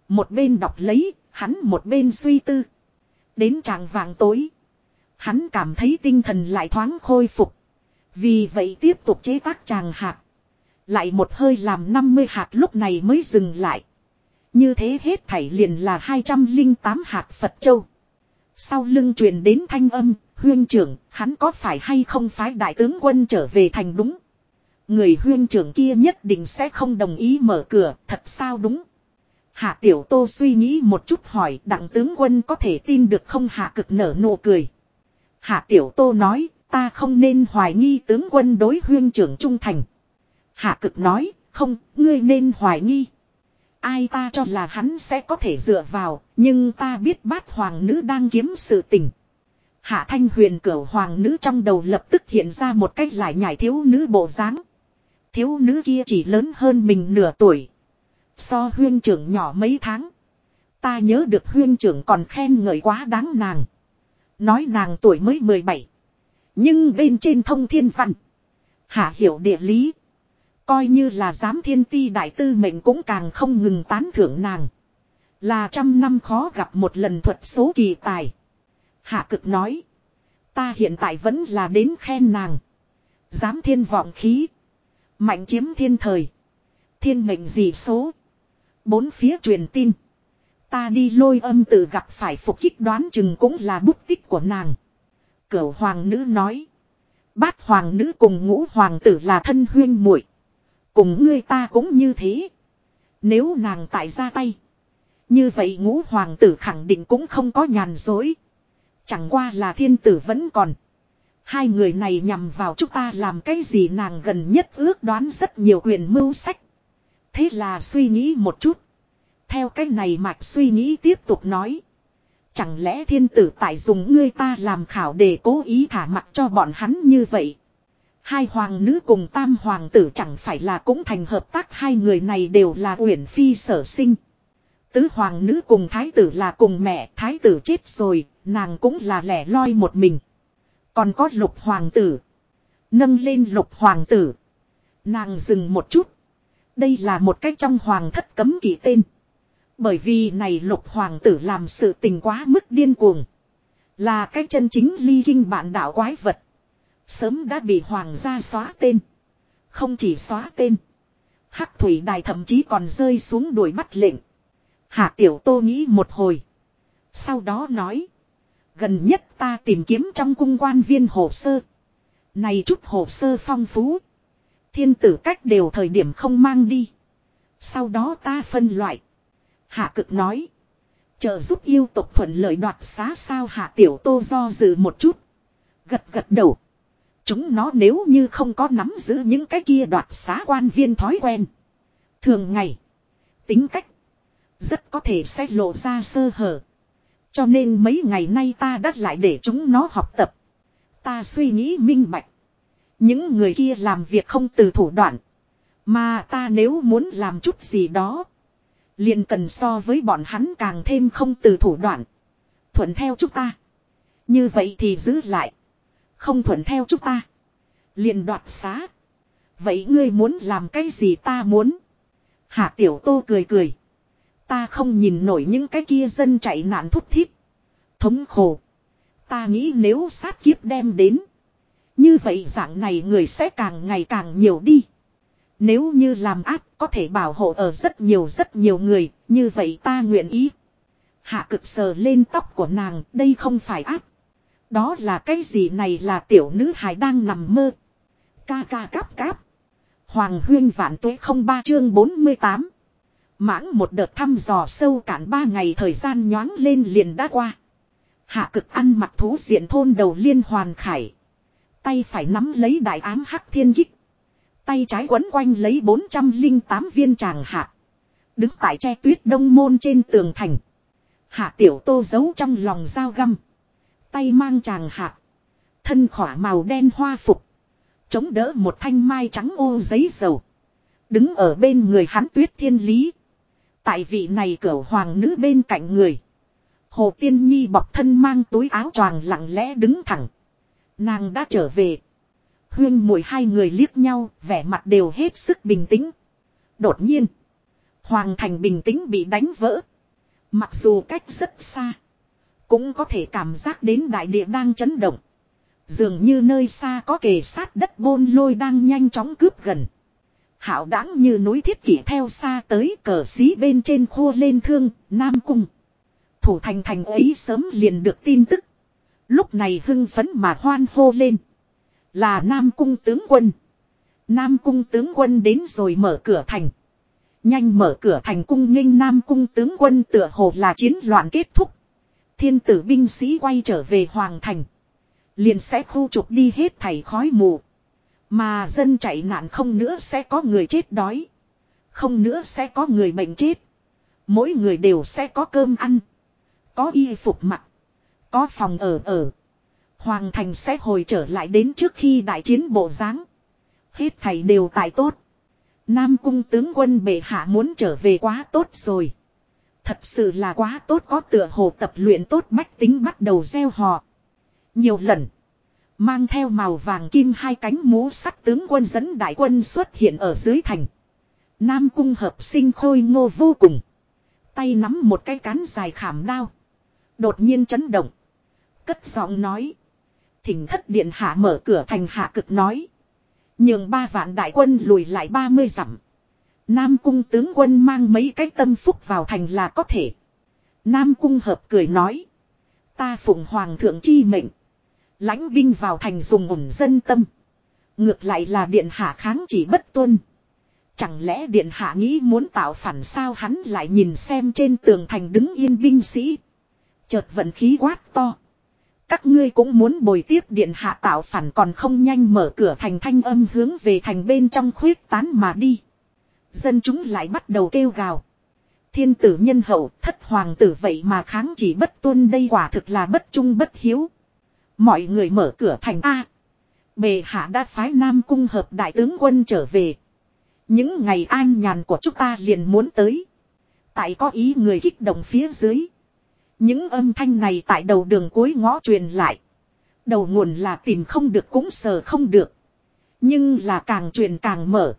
Một bên đọc lấy, hắn một bên suy tư. Đến tràng vàng tối. Hắn cảm thấy tinh thần lại thoáng khôi phục. Vì vậy tiếp tục chế tác tràng hạt. Lại một hơi làm 50 hạt lúc này mới dừng lại. Như thế hết thảy liền là 208 hạt Phật Châu. Sau lưng truyền đến thanh âm, huyên trưởng, hắn có phải hay không phái đại tướng quân trở về thành đúng. Người huyên trưởng kia nhất định sẽ không đồng ý mở cửa, thật sao đúng. Hạ tiểu tô suy nghĩ một chút hỏi, đặng tướng quân có thể tin được không hạ cực nở nụ cười. Hạ tiểu tô nói, ta không nên hoài nghi tướng quân đối huyên trưởng trung thành. Hạ cực nói, không, ngươi nên hoài nghi. Ai ta cho là hắn sẽ có thể dựa vào, nhưng ta biết bát hoàng nữ đang kiếm sự tình. Hạ thanh huyền cửa hoàng nữ trong đầu lập tức hiện ra một cách lại nhảy thiếu nữ bộ dáng. Thiếu nữ kia chỉ lớn hơn mình nửa tuổi. So huyên trưởng nhỏ mấy tháng. Ta nhớ được huyên trưởng còn khen ngợi quá đáng nàng. Nói nàng tuổi mới 17. Nhưng bên trên thông thiên văn. Hạ hiểu địa lý. Coi như là giám thiên ti đại tư mệnh cũng càng không ngừng tán thưởng nàng. Là trăm năm khó gặp một lần thuật số kỳ tài. Hạ cực nói. Ta hiện tại vẫn là đến khen nàng. Giám thiên vọng khí. Mạnh chiếm thiên thời. Thiên mệnh dị số. Bốn phía truyền tin. Ta đi lôi âm tự gặp phải phục kích đoán chừng cũng là bút tích của nàng. Cửu hoàng nữ nói. Bát hoàng nữ cùng ngũ hoàng tử là thân huyên muội Cùng ngươi ta cũng như thế. Nếu nàng tại ra tay. Như vậy ngũ hoàng tử khẳng định cũng không có nhàn dối. Chẳng qua là thiên tử vẫn còn. Hai người này nhằm vào chúng ta làm cái gì nàng gần nhất ước đoán rất nhiều quyền mưu sách. Thế là suy nghĩ một chút. Theo cách này mạch suy nghĩ tiếp tục nói. Chẳng lẽ thiên tử tại dùng ngươi ta làm khảo để cố ý thả mặt cho bọn hắn như vậy. Hai hoàng nữ cùng tam hoàng tử chẳng phải là cũng thành hợp tác hai người này đều là uyển phi sở sinh. Tứ hoàng nữ cùng thái tử là cùng mẹ thái tử chết rồi, nàng cũng là lẻ loi một mình. Còn có lục hoàng tử. Nâng lên lục hoàng tử. Nàng dừng một chút. Đây là một cách trong hoàng thất cấm kỵ tên. Bởi vì này lục hoàng tử làm sự tình quá mức điên cuồng. Là cái chân chính ly kinh bản đạo quái vật. Sớm đã bị hoàng gia xóa tên. Không chỉ xóa tên. Hắc thủy đài thậm chí còn rơi xuống đuổi bắt lệnh. Hạ tiểu tô nghĩ một hồi. Sau đó nói. Gần nhất ta tìm kiếm trong cung quan viên hồ sơ. Này chút hồ sơ phong phú. Thiên tử cách đều thời điểm không mang đi. Sau đó ta phân loại. Hạ cực nói. Trợ giúp yêu tộc thuận lợi đoạt xá sao hạ tiểu tô do dự một chút. Gật gật đầu. Chúng nó nếu như không có nắm giữ những cái kia đoạt xá quan viên thói quen. Thường ngày. Tính cách. Rất có thể sẽ lộ ra sơ hở. Cho nên mấy ngày nay ta đã lại để chúng nó học tập. Ta suy nghĩ minh bạch. Những người kia làm việc không từ thủ đoạn. Mà ta nếu muốn làm chút gì đó. liền cần so với bọn hắn càng thêm không từ thủ đoạn. Thuận theo chúng ta. Như vậy thì giữ lại. Không thuận theo chúng ta. liền đoạt xá. Vậy ngươi muốn làm cái gì ta muốn. Hạ tiểu tô cười cười. Ta không nhìn nổi những cái kia dân chạy nạn thúc thiết Thống khổ. Ta nghĩ nếu sát kiếp đem đến. Như vậy dạng này người sẽ càng ngày càng nhiều đi. Nếu như làm ác có thể bảo hộ ở rất nhiều rất nhiều người, như vậy ta nguyện ý. Hạ cực sờ lên tóc của nàng, đây không phải ác. Đó là cái gì này là tiểu nữ hài đang nằm mơ. Ca ca cáp cáp. Hoàng huyên vạn tuế không ba chương 48. Mãng một đợt thăm dò sâu cạn ba ngày thời gian nhoáng lên liền đã qua. Hạ cực ăn mặc thú diện thôn đầu liên hoàn khải. Tay phải nắm lấy đại ám hắc thiên kích. Tay trái quấn quanh lấy 408 viên tràng hạ. Đứng tại tre tuyết đông môn trên tường thành. Hạ tiểu tô giấu trong lòng dao găm. Tay mang tràng hạ. Thân khỏa màu đen hoa phục. Chống đỡ một thanh mai trắng ô giấy dầu. Đứng ở bên người hắn tuyết thiên lý. Tại vị này cửa hoàng nữ bên cạnh người. Hồ Tiên Nhi bọc thân mang túi áo choàng lặng lẽ đứng thẳng. Nàng đã trở về. Huyên mùi hai người liếc nhau, vẻ mặt đều hết sức bình tĩnh. Đột nhiên, Hoàng thành bình tĩnh bị đánh vỡ. Mặc dù cách rất xa, cũng có thể cảm giác đến đại địa đang chấn động. Dường như nơi xa có kề sát đất bôn lôi đang nhanh chóng cướp gần. Hảo đáng như núi thiết kỷ theo xa tới cờ xí bên trên khua lên thương, Nam Cung. Thủ thành thành ấy sớm liền được tin tức. Lúc này hưng phấn mà hoan hô lên. Là Nam Cung tướng quân. Nam Cung tướng quân đến rồi mở cửa thành. Nhanh mở cửa thành cung nghênh Nam Cung tướng quân tựa hồ là chiến loạn kết thúc. Thiên tử binh sĩ quay trở về Hoàng thành. Liền sẽ khu trục đi hết thảy khói mù. Mà dân chạy nạn không nữa sẽ có người chết đói. Không nữa sẽ có người bệnh chết. Mỗi người đều sẽ có cơm ăn. Có y phục mặc. Có phòng ở ở. Hoàng thành sẽ hồi trở lại đến trước khi đại chiến bộ dáng Hết thầy đều tài tốt. Nam cung tướng quân bệ hạ muốn trở về quá tốt rồi. Thật sự là quá tốt có tựa hồ tập luyện tốt bách tính bắt đầu gieo họ. Nhiều lần. Mang theo màu vàng kim hai cánh mũ sắt tướng quân dẫn đại quân xuất hiện ở dưới thành. Nam cung hợp sinh khôi ngô vô cùng. Tay nắm một cái cán dài khảm đao. Đột nhiên chấn động. Cất giọng nói. Thỉnh thất điện hạ mở cửa thành hạ cực nói. Nhường ba vạn đại quân lùi lại ba mươi dặm. Nam cung tướng quân mang mấy cái tâm phúc vào thành là có thể. Nam cung hợp cười nói. Ta phụng hoàng thượng chi mệnh. lãnh binh vào thành dùng ủng dân tâm. Ngược lại là điện hạ kháng chỉ bất tuân. Chẳng lẽ điện hạ nghĩ muốn tạo phản sao hắn lại nhìn xem trên tường thành đứng yên binh sĩ. Chợt vận khí quát to. Các ngươi cũng muốn bồi tiếp điện hạ tạo phản còn không nhanh mở cửa thành thanh âm hướng về thành bên trong khuyết tán mà đi. Dân chúng lại bắt đầu kêu gào. Thiên tử nhân hậu, thất hoàng tử vậy mà kháng chỉ bất tuân đây quả thực là bất trung bất hiếu. Mọi người mở cửa thành A. Bề hạ đã phái Nam Cung hợp đại tướng quân trở về. Những ngày an nhàn của chúng ta liền muốn tới. Tại có ý người kích động phía dưới. Những âm thanh này tại đầu đường cuối ngõ truyền lại. Đầu nguồn là tìm không được cũng sờ không được. Nhưng là càng truyền càng mở.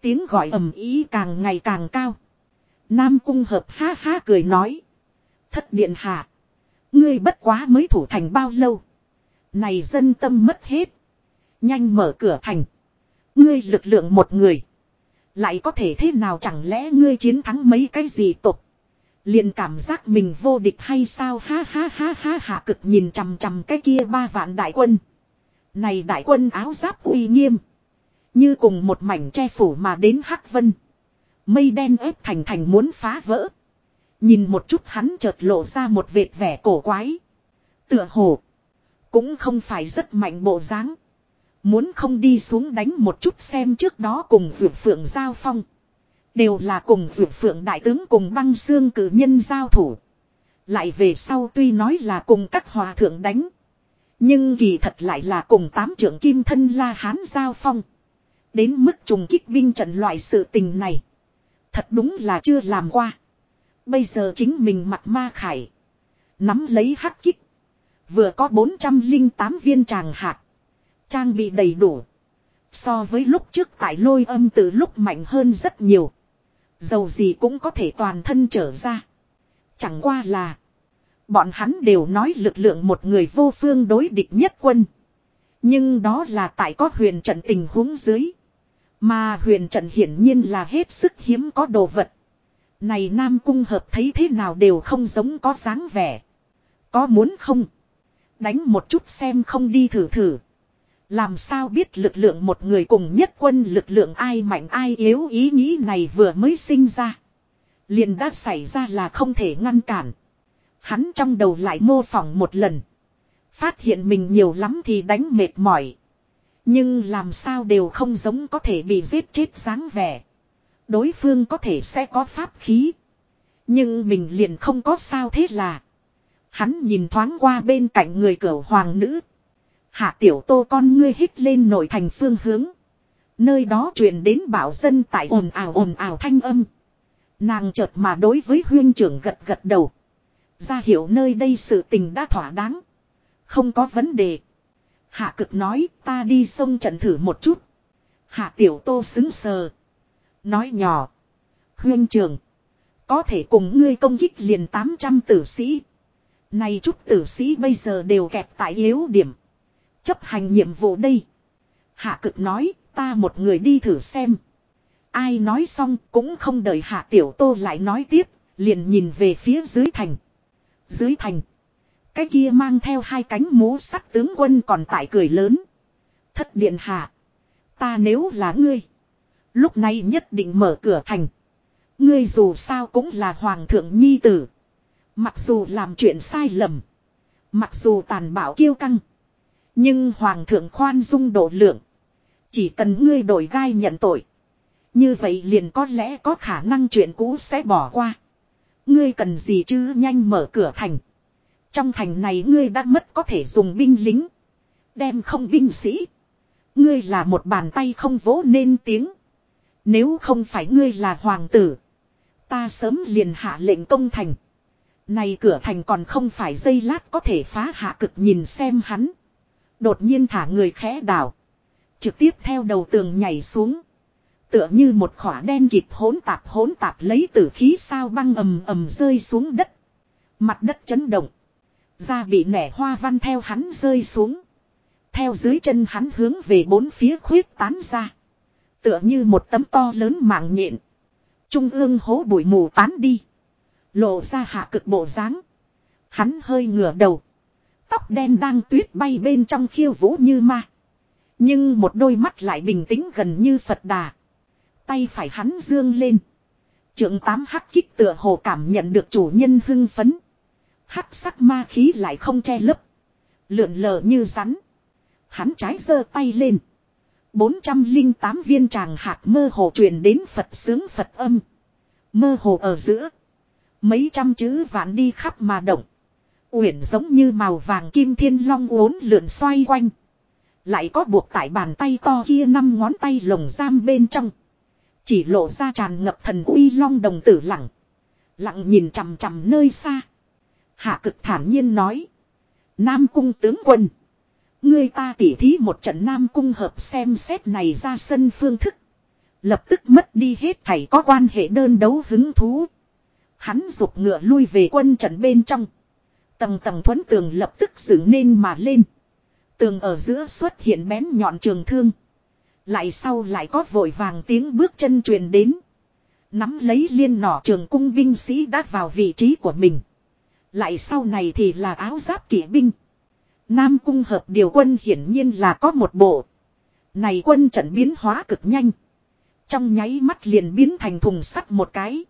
Tiếng gọi ầm ý càng ngày càng cao. Nam cung hợp ha ha cười nói. Thất điện hạ. Ngươi bất quá mới thủ thành bao lâu. Này dân tâm mất hết. Nhanh mở cửa thành. Ngươi lực lượng một người. Lại có thể thế nào chẳng lẽ ngươi chiến thắng mấy cái gì tục. Liền cảm giác mình vô địch hay sao ha ha ha ha, hạ cực nhìn chằm chằm cái kia ba vạn đại quân. Này đại quân áo giáp uy nghiêm. Như cùng một mảnh che phủ mà đến Hắc Vân. Mây đen ép thành thành muốn phá vỡ. Nhìn một chút hắn chợt lộ ra một vệt vẻ cổ quái. Tựa hồ. Cũng không phải rất mạnh bộ dáng. Muốn không đi xuống đánh một chút xem trước đó cùng vượt phượng giao phong. Đều là cùng vượt phượng đại tướng cùng băng xương cử nhân giao thủ. Lại về sau tuy nói là cùng các hòa thượng đánh. Nhưng kỳ thật lại là cùng tám trưởng kim thân la hán giao phong. Đến mức trùng kích binh trận loại sự tình này. Thật đúng là chưa làm qua. Bây giờ chính mình mặt ma khải. Nắm lấy hắc kích. Vừa có 408 viên tràng hạt. Trang bị đầy đủ. So với lúc trước tại lôi âm từ lúc mạnh hơn rất nhiều. Dầu gì cũng có thể toàn thân trở ra. Chẳng qua là. Bọn hắn đều nói lực lượng một người vô phương đối địch nhất quân. Nhưng đó là tại có huyền trận tình huống dưới. Mà huyền trận hiển nhiên là hết sức hiếm có đồ vật. Này Nam Cung hợp thấy thế nào đều không giống có dáng vẻ. Có muốn không? Đánh một chút xem không đi thử thử. Làm sao biết lực lượng một người cùng nhất quân lực lượng ai mạnh ai yếu ý nghĩ này vừa mới sinh ra. Liền đã xảy ra là không thể ngăn cản. Hắn trong đầu lại mô phỏng một lần. Phát hiện mình nhiều lắm thì đánh mệt mỏi. Nhưng làm sao đều không giống có thể bị giết chết dáng vẻ. Đối phương có thể sẽ có pháp khí. Nhưng mình liền không có sao thế là. Hắn nhìn thoáng qua bên cạnh người cửa hoàng nữ. Hạ tiểu tô con ngươi hít lên nội thành phương hướng. Nơi đó truyền đến bảo dân tại ồn ào ồn ào thanh âm. Nàng chợt mà đối với huyên trưởng gật gật đầu. Ra hiểu nơi đây sự tình đã thỏa đáng. Không có vấn đề. Hạ cực nói, ta đi sông trận thử một chút. Hạ tiểu tô xứng sờ. Nói nhỏ. Huyên trường. Có thể cùng ngươi công kích liền 800 tử sĩ. Này chút tử sĩ bây giờ đều kẹp tại yếu điểm. Chấp hành nhiệm vụ đây. Hạ cực nói, ta một người đi thử xem. Ai nói xong cũng không đợi hạ tiểu tô lại nói tiếp. Liền nhìn về phía dưới thành. Dưới thành. Cái kia mang theo hai cánh mũ sắt tướng quân còn tại cười lớn. Thất điện hạ. Ta nếu là ngươi. Lúc này nhất định mở cửa thành. Ngươi dù sao cũng là hoàng thượng nhi tử. Mặc dù làm chuyện sai lầm. Mặc dù tàn bạo kiêu căng. Nhưng hoàng thượng khoan dung độ lượng. Chỉ cần ngươi đổi gai nhận tội. Như vậy liền có lẽ có khả năng chuyện cũ sẽ bỏ qua. Ngươi cần gì chứ nhanh mở cửa thành. Trong thành này ngươi đã mất có thể dùng binh lính. Đem không binh sĩ. Ngươi là một bàn tay không vỗ nên tiếng. Nếu không phải ngươi là hoàng tử. Ta sớm liền hạ lệnh công thành. Này cửa thành còn không phải dây lát có thể phá hạ cực nhìn xem hắn. Đột nhiên thả người khẽ đảo. Trực tiếp theo đầu tường nhảy xuống. Tựa như một khỏa đen kịp hỗn tạp hỗn tạp lấy tử khí sao băng ầm ầm rơi xuống đất. Mặt đất chấn động. Da bị nẻ hoa văn theo hắn rơi xuống. Theo dưới chân hắn hướng về bốn phía khuyết tán ra. Tựa như một tấm to lớn mạng nhện. Trung ương hố bụi mù tán đi. Lộ ra hạ cực bộ dáng. Hắn hơi ngửa đầu. Tóc đen đang tuyết bay bên trong khiêu vũ như ma. Nhưng một đôi mắt lại bình tĩnh gần như Phật đà. Tay phải hắn dương lên. Trượng tám hắc kích tựa hồ cảm nhận được chủ nhân hưng phấn. Hắc sắc ma khí lại không che lấp. Lượn lờ như rắn. Hắn trái giơ tay lên. 408 viên tràng hạt mơ hồ truyền đến Phật sướng Phật âm. Mơ hồ ở giữa. Mấy trăm chữ vạn đi khắp mà động. Uyển giống như màu vàng kim thiên long uốn lượn xoay quanh. Lại có buộc tại bàn tay to kia năm ngón tay lồng giam bên trong. Chỉ lộ ra tràn ngập thần uy long đồng tử lặng. Lặng nhìn chằm chằm nơi xa. Hạ cực thản nhiên nói. Nam cung tướng quân. Người ta tỉ thí một trận Nam cung hợp xem xét này ra sân phương thức. Lập tức mất đi hết thảy có quan hệ đơn đấu hứng thú. Hắn dục ngựa lui về quân trận bên trong. Tầng tầng thuấn tường lập tức dựng nên mà lên. Tường ở giữa xuất hiện bén nhọn trường thương. Lại sau lại có vội vàng tiếng bước chân truyền đến. Nắm lấy liên nỏ trường cung binh sĩ đã vào vị trí của mình. Lại sau này thì là áo giáp kỵ binh. Nam cung hợp điều quân hiển nhiên là có một bộ. Này quân trận biến hóa cực nhanh. Trong nháy mắt liền biến thành thùng sắt một cái.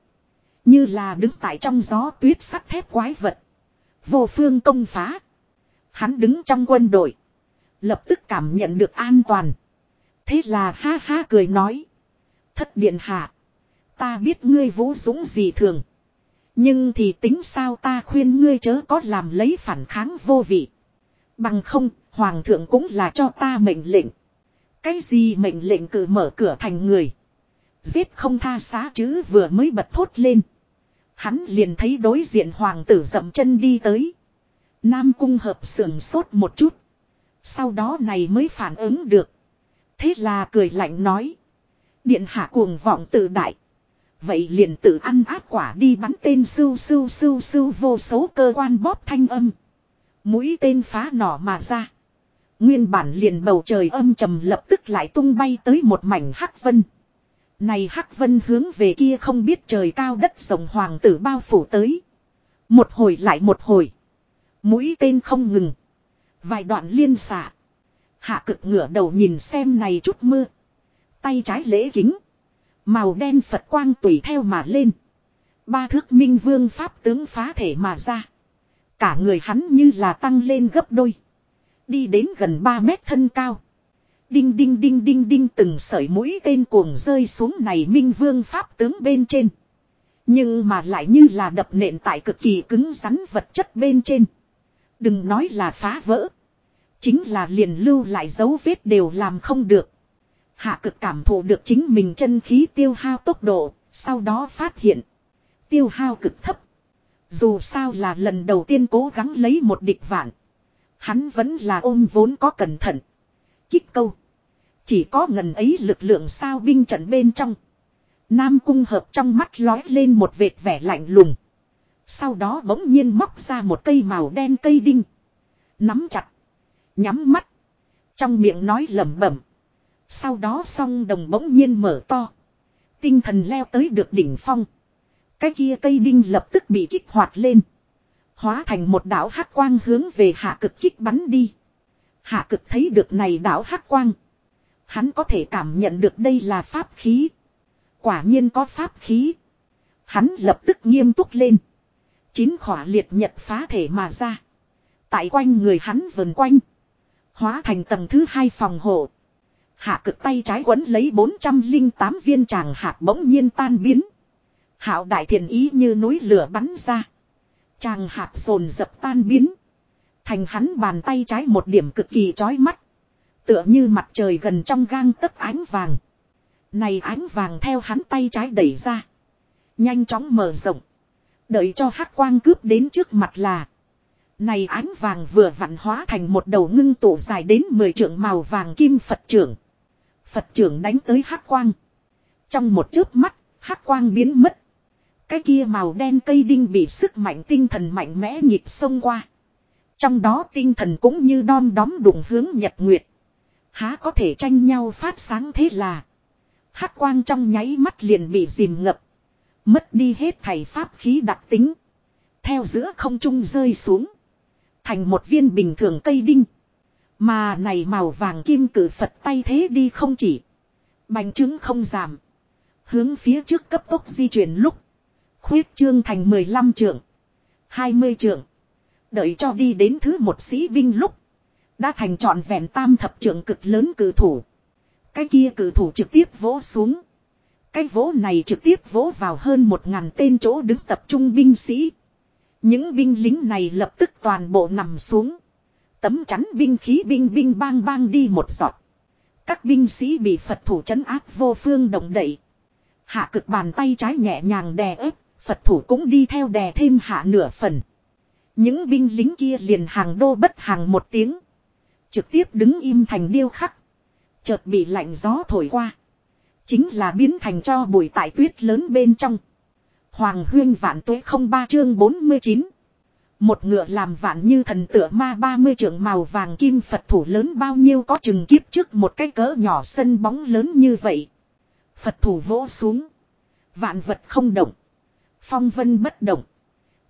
Như là đứng tại trong gió tuyết sắt thép quái vật. Vô phương công phá. Hắn đứng trong quân đội. Lập tức cảm nhận được an toàn. Thế là ha ha cười nói. Thất điện hạ. Ta biết ngươi vũ dũng gì thường. Nhưng thì tính sao ta khuyên ngươi chớ có làm lấy phản kháng vô vị. Bằng không, hoàng thượng cũng là cho ta mệnh lệnh. Cái gì mệnh lệnh cử mở cửa thành người. Giết không tha xá chứ vừa mới bật thốt lên. Hắn liền thấy đối diện hoàng tử dậm chân đi tới. Nam cung hợp sườn sốt một chút. Sau đó này mới phản ứng được. Thế là cười lạnh nói. Điện hạ cuồng vọng tự đại. Vậy liền tự ăn ác quả đi bắn tên sưu sưu sưu sưu vô số cơ quan bóp thanh âm. Mũi tên phá nỏ mà ra. Nguyên bản liền bầu trời âm trầm lập tức lại tung bay tới một mảnh hắc vân. Này hắc vân hướng về kia không biết trời cao đất rộng hoàng tử bao phủ tới. Một hồi lại một hồi. Mũi tên không ngừng. Vài đoạn liên xạ. Hạ cực ngửa đầu nhìn xem này chút mưa. Tay trái lễ kính. Màu đen Phật quang tùy theo mà lên. Ba thước minh vương pháp tướng phá thể mà ra. Cả người hắn như là tăng lên gấp đôi. Đi đến gần 3 mét thân cao. Đinh đinh đinh đinh đinh từng sợi mũi tên cuồng rơi xuống này minh vương pháp tướng bên trên. Nhưng mà lại như là đập nện tại cực kỳ cứng rắn vật chất bên trên. Đừng nói là phá vỡ. Chính là liền lưu lại dấu vết đều làm không được. Hạ cực cảm thụ được chính mình chân khí tiêu hao tốc độ, sau đó phát hiện. Tiêu hao cực thấp. Dù sao là lần đầu tiên cố gắng lấy một địch vạn. Hắn vẫn là ôm vốn có cẩn thận. Kích câu. Chỉ có ngần ấy lực lượng sao binh trận bên trong. Nam cung hợp trong mắt lói lên một vệt vẻ lạnh lùng. Sau đó bỗng nhiên móc ra một cây màu đen cây đinh. Nắm chặt. Nhắm mắt. Trong miệng nói lẩm bẩm. Sau đó song đồng bỗng nhiên mở to. Tinh thần leo tới được đỉnh phong. Cái kia cây đinh lập tức bị kích hoạt lên. Hóa thành một đảo hắc quang hướng về hạ cực kích bắn đi. Hạ cực thấy được này đảo hắc quang. Hắn có thể cảm nhận được đây là pháp khí. Quả nhiên có pháp khí. Hắn lập tức nghiêm túc lên. Chín khỏa liệt nhật phá thể mà ra. Tại quanh người hắn vần quanh. Hóa thành tầng thứ hai phòng hộ. Hạ cực tay trái quấn lấy 408 viên tràng hạt bỗng nhiên tan biến. Hạo đại thiền ý như núi lửa bắn ra. Tràng hạt sồn dập tan biến. Thành hắn bàn tay trái một điểm cực kỳ chói mắt. Tựa như mặt trời gần trong gang tấc ánh vàng. Này ánh vàng theo hắn tay trái đẩy ra. Nhanh chóng mở rộng. Đợi cho hắc quang cướp đến trước mặt là. Này ánh vàng vừa vặn hóa thành một đầu ngưng tụ dài đến 10 trượng màu vàng kim Phật trưởng. Phật trưởng đánh tới hắc quang. Trong một chớp mắt, hắc quang biến mất. Cái kia màu đen cây đinh bị sức mạnh tinh thần mạnh mẽ nhịp xông qua. Trong đó tinh thần cũng như đom đóm đụng hướng nhật nguyệt. Há có thể tranh nhau phát sáng thế là. hắc quang trong nháy mắt liền bị dìm ngập. Mất đi hết thầy pháp khí đặc tính. Theo giữa không trung rơi xuống. Thành một viên bình thường cây đinh. Mà này màu vàng kim cử Phật tay thế đi không chỉ. Bành trứng không giảm. Hướng phía trước cấp tốc di chuyển lúc. Khuyết trương thành 15 trượng. 20 trượng. Đợi cho đi đến thứ một sĩ binh lúc. Đã thành trọn vẹn tam thập trưởng cực lớn cử thủ. Cái kia cử thủ trực tiếp vỗ xuống. Cái vỗ này trực tiếp vỗ vào hơn một ngàn tên chỗ đứng tập trung binh sĩ. Những binh lính này lập tức toàn bộ nằm xuống. Tấm chắn binh khí binh binh bang bang đi một giọt. Các binh sĩ bị Phật thủ chấn áp vô phương động đậy. Hạ cực bàn tay trái nhẹ nhàng đè ép, Phật thủ cũng đi theo đè thêm hạ nửa phần. Những binh lính kia liền hàng đô bất hàng một tiếng. Trực tiếp đứng im thành điêu khắc. Chợt bị lạnh gió thổi qua. Chính là biến thành cho bụi tại tuyết lớn bên trong. Hoàng huyên vạn tuế không ba chương 49. Một ngựa làm vạn như thần tựa ma 30 trưởng màu vàng kim Phật thủ lớn bao nhiêu có chừng kiếp trước một cái cỡ nhỏ sân bóng lớn như vậy. Phật thủ vỗ xuống. Vạn vật không động. Phong vân bất động.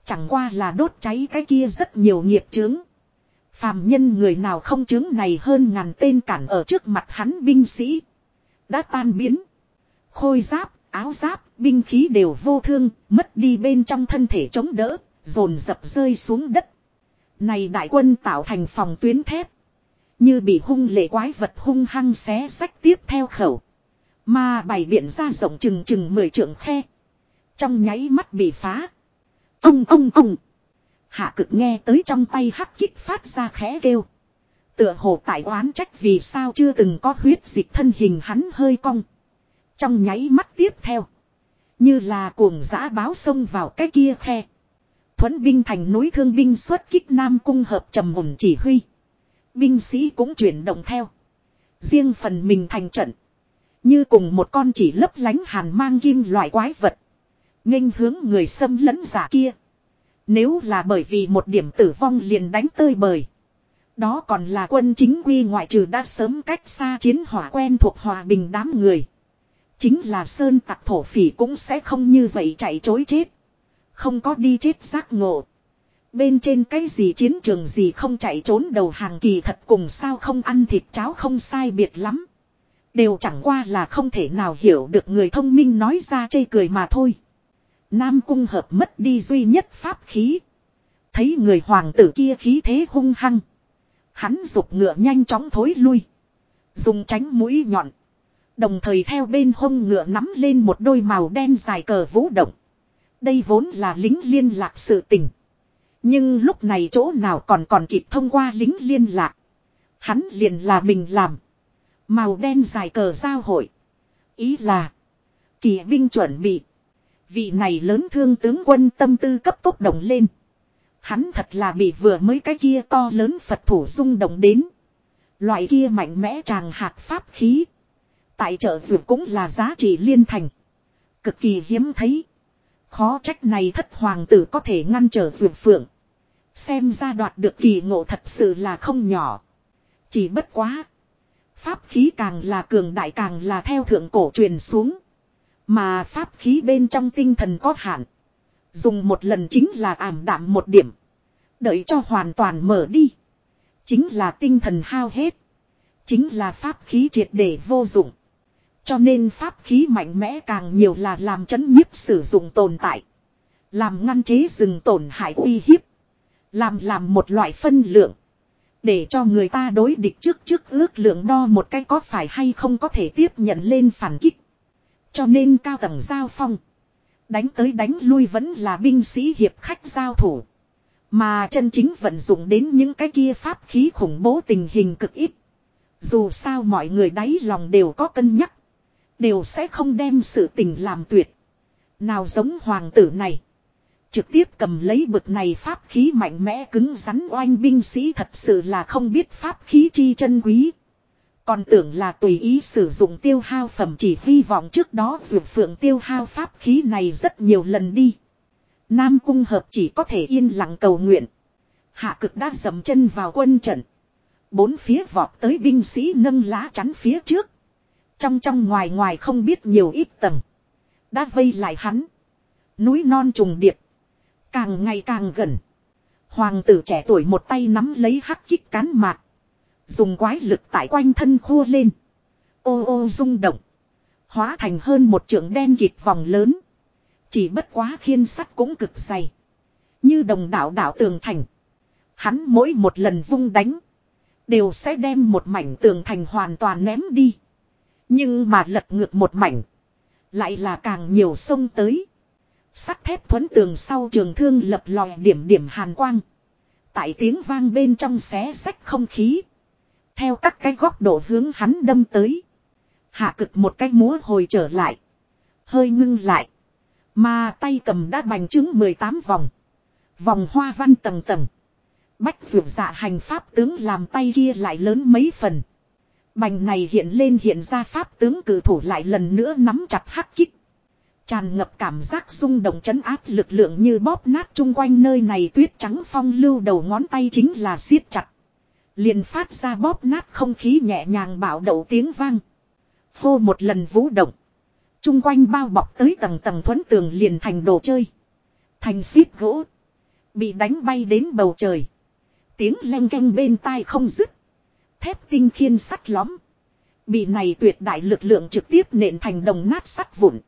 Chẳng qua là đốt cháy cái kia rất nhiều nghiệp chướng. Phàm nhân người nào không chứng này hơn ngàn tên cản ở trước mặt hắn binh sĩ. Đã tan biến. Khôi giáp, áo giáp, binh khí đều vô thương, mất đi bên trong thân thể chống đỡ, dồn dập rơi xuống đất. Này đại quân tạo thành phòng tuyến thép. Như bị hung lệ quái vật hung hăng xé sách tiếp theo khẩu. Mà bày biện ra rộng chừng chừng mười trượng khe. Trong nháy mắt bị phá. Ông ông ông. Hạ cực nghe tới trong tay hắc kích phát ra khẽ kêu. Tựa hồ tại oán trách vì sao chưa từng có huyết dịch thân hình hắn hơi cong. Trong nháy mắt tiếp theo. Như là cuồng giã báo sông vào cái kia khe. Thuấn binh thành núi thương binh xuất kích Nam Cung hợp trầm ổn chỉ huy. Binh sĩ cũng chuyển động theo. Riêng phần mình thành trận. Như cùng một con chỉ lấp lánh hàn mang kim loại quái vật. nghênh hướng người xâm lấn giả kia. Nếu là bởi vì một điểm tử vong liền đánh tơi bời. Đó còn là quân chính quy ngoại trừ đã sớm cách xa chiến hỏa quen thuộc hòa bình đám người. Chính là sơn tặc thổ phỉ cũng sẽ không như vậy chạy chối chết. Không có đi chết giác ngộ. Bên trên cái gì chiến trường gì không chạy trốn đầu hàng kỳ thật cùng sao không ăn thịt cháo không sai biệt lắm. Đều chẳng qua là không thể nào hiểu được người thông minh nói ra chây cười mà thôi. Nam cung hợp mất đi duy nhất pháp khí. Thấy người hoàng tử kia khí thế hung hăng. Hắn dục ngựa nhanh chóng thối lui. Dùng tránh mũi nhọn. Đồng thời theo bên hông ngựa nắm lên một đôi màu đen dài cờ vũ động. Đây vốn là lính liên lạc sự tình. Nhưng lúc này chỗ nào còn còn kịp thông qua lính liên lạc. Hắn liền là mình làm. Màu đen dài cờ giao hội. Ý là. Kỳ binh chuẩn bị. Vị này lớn thương tướng quân tâm tư cấp tốc động lên. Hắn thật là bị vừa mới cái kia to lớn Phật thủ rung động đến. Loại kia mạnh mẽ tràng hạt pháp khí. Tại chợ vượt cũng là giá trị liên thành. Cực kỳ hiếm thấy. Khó trách này thất hoàng tử có thể ngăn trở vượt phượng. Xem ra đoạt được kỳ ngộ thật sự là không nhỏ. Chỉ bất quá. Pháp khí càng là cường đại càng là theo thượng cổ truyền xuống. Mà pháp khí bên trong tinh thần có hạn. Dùng một lần chính là ảm đạm một điểm. Đợi cho hoàn toàn mở đi. Chính là tinh thần hao hết. Chính là pháp khí triệt để vô dụng. Cho nên pháp khí mạnh mẽ càng nhiều là làm chấn nhiếp sử dụng tồn tại. Làm ngăn chế rừng tổn hại uy hiếp. Làm làm một loại phân lượng. Để cho người ta đối địch trước trước ước lượng đo một cái có phải hay không có thể tiếp nhận lên phản kích. Cho nên cao tầng giao phong. Đánh tới đánh lui vẫn là binh sĩ hiệp khách giao thủ. Mà chân chính vận dụng đến những cái kia pháp khí khủng bố tình hình cực ít. Dù sao mọi người đáy lòng đều có cân nhắc. Đều sẽ không đem sự tình làm tuyệt. Nào giống hoàng tử này. Trực tiếp cầm lấy bực này pháp khí mạnh mẽ cứng rắn oanh binh sĩ thật sự là không biết pháp khí chi chân quý. Còn tưởng là tùy ý sử dụng tiêu hao phẩm chỉ hy vọng trước đó dược phượng tiêu hao pháp khí này rất nhiều lần đi. Nam cung hợp chỉ có thể yên lặng cầu nguyện. Hạ cực đã dầm chân vào quân trận. Bốn phía vọt tới binh sĩ nâng lá chắn phía trước. Trong trong ngoài ngoài không biết nhiều ít tầng. Đã vây lại hắn. Núi non trùng điệp. Càng ngày càng gần. Hoàng tử trẻ tuổi một tay nắm lấy hắc kích cán mạc. Dùng quái lực tại quanh thân khua lên. Ô ô rung động. Hóa thành hơn một trường đen kịt vòng lớn. Chỉ bất quá khiên sắt cũng cực dày. Như đồng đảo đảo tường thành. Hắn mỗi một lần vung đánh. Đều sẽ đem một mảnh tường thành hoàn toàn ném đi. Nhưng mà lật ngược một mảnh. Lại là càng nhiều sông tới. Sắt thép thuấn tường sau trường thương lập lòi điểm điểm hàn quang. Tại tiếng vang bên trong xé sách không khí. Theo các cái góc độ hướng hắn đâm tới. Hạ cực một cái múa hồi trở lại. Hơi ngưng lại. Mà tay cầm đã bành trứng 18 vòng. Vòng hoa văn tầng tầng. Bách vượt dạ hành pháp tướng làm tay kia lại lớn mấy phần. Bành này hiện lên hiện ra pháp tướng cử thủ lại lần nữa nắm chặt hắc kích. Tràn ngập cảm giác rung động chấn áp lực lượng như bóp nát chung quanh nơi này tuyết trắng phong lưu đầu ngón tay chính là siết chặt liền phát ra bóp nát không khí nhẹ nhàng bảo đậu tiếng vang. Phô một lần vũ động. Chung quanh bao bọc tới tầng tầng thuẫn tường liền thành đồ chơi. Thành xíp gỗ. Bị đánh bay đến bầu trời. Tiếng len canh bên tai không dứt. Thép tinh khiên sắt lõm. Bị này tuyệt đại lực lượng trực tiếp nện thành đồng nát sắt vụn.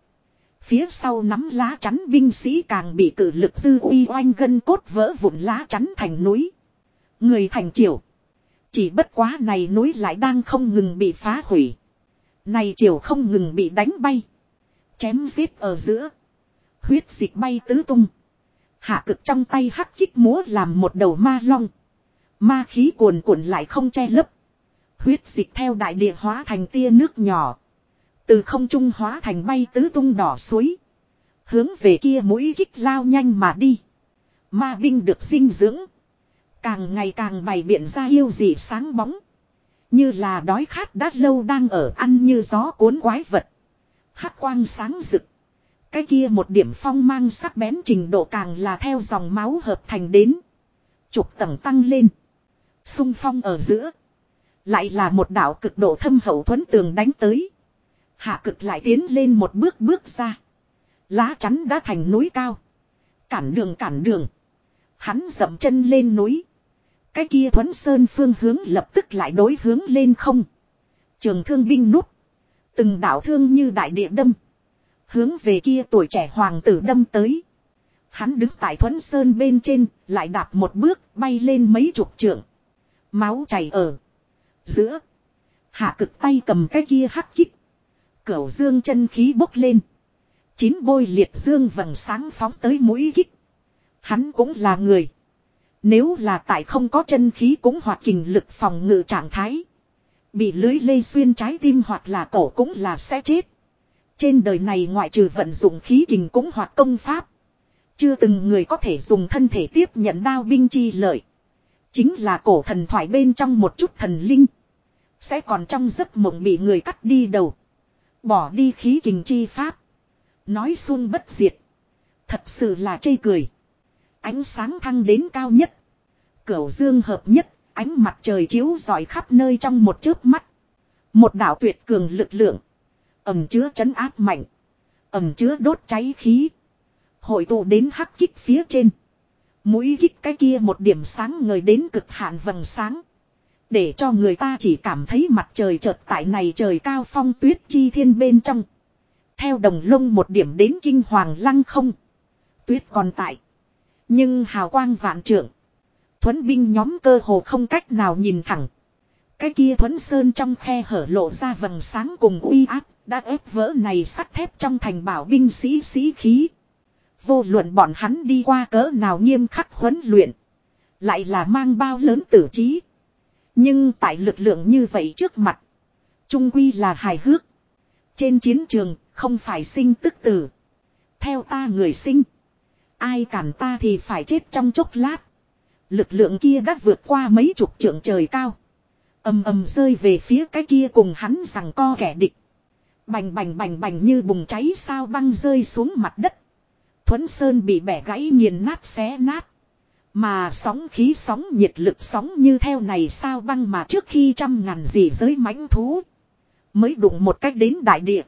Phía sau nắm lá chắn binh sĩ càng bị cử lực dư uy oanh gân cốt vỡ vụn lá chắn thành núi. Người thành triều. Chỉ bất quá này núi lại đang không ngừng bị phá hủy. Này triều không ngừng bị đánh bay. Chém giết ở giữa. Huyết dịch bay tứ tung. Hạ cực trong tay hắc kích múa làm một đầu ma long. Ma khí cuồn cuộn lại không che lấp. Huyết dịch theo đại địa hóa thành tia nước nhỏ. Từ không trung hóa thành bay tứ tung đỏ suối. Hướng về kia mũi kích lao nhanh mà đi. Ma binh được sinh dưỡng. Càng ngày càng bày biện ra yêu dị sáng bóng. Như là đói khát đã lâu đang ở ăn như gió cuốn quái vật. hắc quang sáng rực. Cái kia một điểm phong mang sắc bén trình độ càng là theo dòng máu hợp thành đến. Trục tầng tăng lên. Xung phong ở giữa. Lại là một đạo cực độ thâm hậu thuẫn tường đánh tới. Hạ cực lại tiến lên một bước bước ra. Lá chắn đã thành núi cao. Cản đường cản đường. Hắn dậm chân lên núi. Cái kia thuấn sơn phương hướng lập tức lại đối hướng lên không. Trường thương binh nút. Từng đảo thương như đại địa đâm. Hướng về kia tuổi trẻ hoàng tử đâm tới. Hắn đứng tại thuấn sơn bên trên, lại đạp một bước, bay lên mấy chục trượng. Máu chảy ở. Giữa. Hạ cực tay cầm cái kia hắc kích. Cửu dương chân khí bốc lên. Chín bôi liệt dương vầng sáng phóng tới mũi kích. Hắn cũng là người. Nếu là tại không có chân khí cũng hoặc kình lực phòng ngự trạng thái. Bị lưới lê xuyên trái tim hoặc là cổ cũng là sẽ chết. Trên đời này ngoại trừ vận dụng khí kình cũng hoặc công pháp. Chưa từng người có thể dùng thân thể tiếp nhận đao binh chi lợi. Chính là cổ thần thoại bên trong một chút thần linh. Sẽ còn trong giấc mộng bị người cắt đi đầu. Bỏ đi khí kình chi pháp. Nói xuân bất diệt. Thật sự là chê cười. Ánh sáng thăng đến cao nhất. Cửu dương hợp nhất. Ánh mặt trời chiếu rọi khắp nơi trong một chớp mắt. Một đạo tuyệt cường lực lượng. Ẩm chứa chấn áp mạnh. Ẩm chứa đốt cháy khí. Hội tụ đến hắc kích phía trên. Mũi kích cái kia một điểm sáng ngời đến cực hạn vầng sáng. Để cho người ta chỉ cảm thấy mặt trời chợt tại này trời cao phong tuyết chi thiên bên trong. Theo đồng lông một điểm đến kinh hoàng lăng không. Tuyết còn tại. Nhưng hào quang vạn trượng. Thuấn binh nhóm cơ hồ không cách nào nhìn thẳng. Cái kia thuấn sơn trong khe hở lộ ra vầng sáng cùng uy áp. Đã ép vỡ này sắt thép trong thành bảo binh sĩ sĩ khí. Vô luận bọn hắn đi qua cỡ nào nghiêm khắc huấn luyện. Lại là mang bao lớn tử trí. Nhưng tại lực lượng như vậy trước mặt. Trung quy là hài hước. Trên chiến trường, không phải sinh tức tử. Theo ta người sinh. Ai cản ta thì phải chết trong chốc lát. Lực lượng kia đã vượt qua mấy chục trượng trời cao. ầm ầm rơi về phía cái kia cùng hắn rằng co kẻ địch. Bành bành bành bành như bùng cháy sao băng rơi xuống mặt đất. Thuấn Sơn bị bẻ gãy nghiền nát xé nát. Mà sóng khí sóng nhiệt lực sóng như theo này sao băng mà trước khi trăm ngàn dị giới mãnh thú. Mới đụng một cách đến đại địa.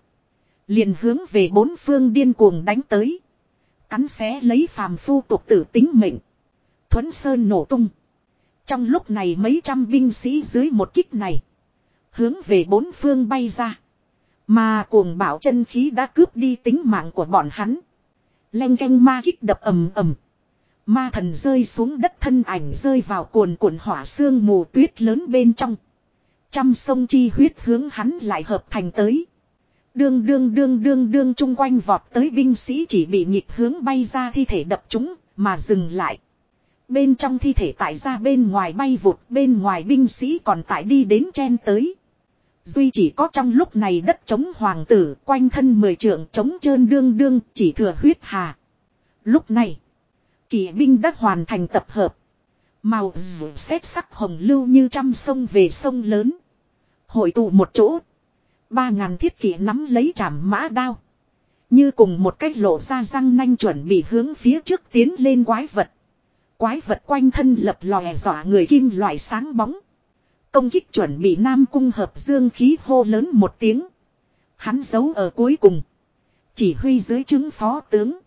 Liền hướng về bốn phương điên cuồng đánh tới. Cắn xé lấy phàm phu tục tử tính mệnh. Thuấn Sơn nổ tung. Trong lúc này mấy trăm binh sĩ dưới một kích này. Hướng về bốn phương bay ra. Mà cuồng bảo chân khí đã cướp đi tính mạng của bọn hắn. lanh canh ma kích đập ầm ầm. Ma thần rơi xuống đất thân ảnh rơi vào cuồn cuộn hỏa xương mù tuyết lớn bên trong. Trăm sông chi huyết hướng hắn lại hợp thành tới. Đương đương đương đương đương chung quanh vọt tới binh sĩ chỉ bị nhịp hướng bay ra thi thể đập chúng, mà dừng lại. Bên trong thi thể tại ra bên ngoài bay vụt, bên ngoài binh sĩ còn tại đi đến chen tới. Duy chỉ có trong lúc này đất chống hoàng tử, quanh thân mười trượng chống trơn đương đương, chỉ thừa huyết hà. Lúc này, kỵ binh đã hoàn thành tập hợp. Màu dù xếp sắc hồng lưu như trăm sông về sông lớn. Hội tụ một chỗ. Ba ngàn thiết kỷ nắm lấy chảm mã đao. Như cùng một cách lộ ra răng nanh chuẩn bị hướng phía trước tiến lên quái vật. Quái vật quanh thân lập lòe dọa người kim loại sáng bóng. Công kích chuẩn bị Nam Cung hợp dương khí hô lớn một tiếng. Hắn giấu ở cuối cùng. Chỉ huy dưới chứng phó tướng.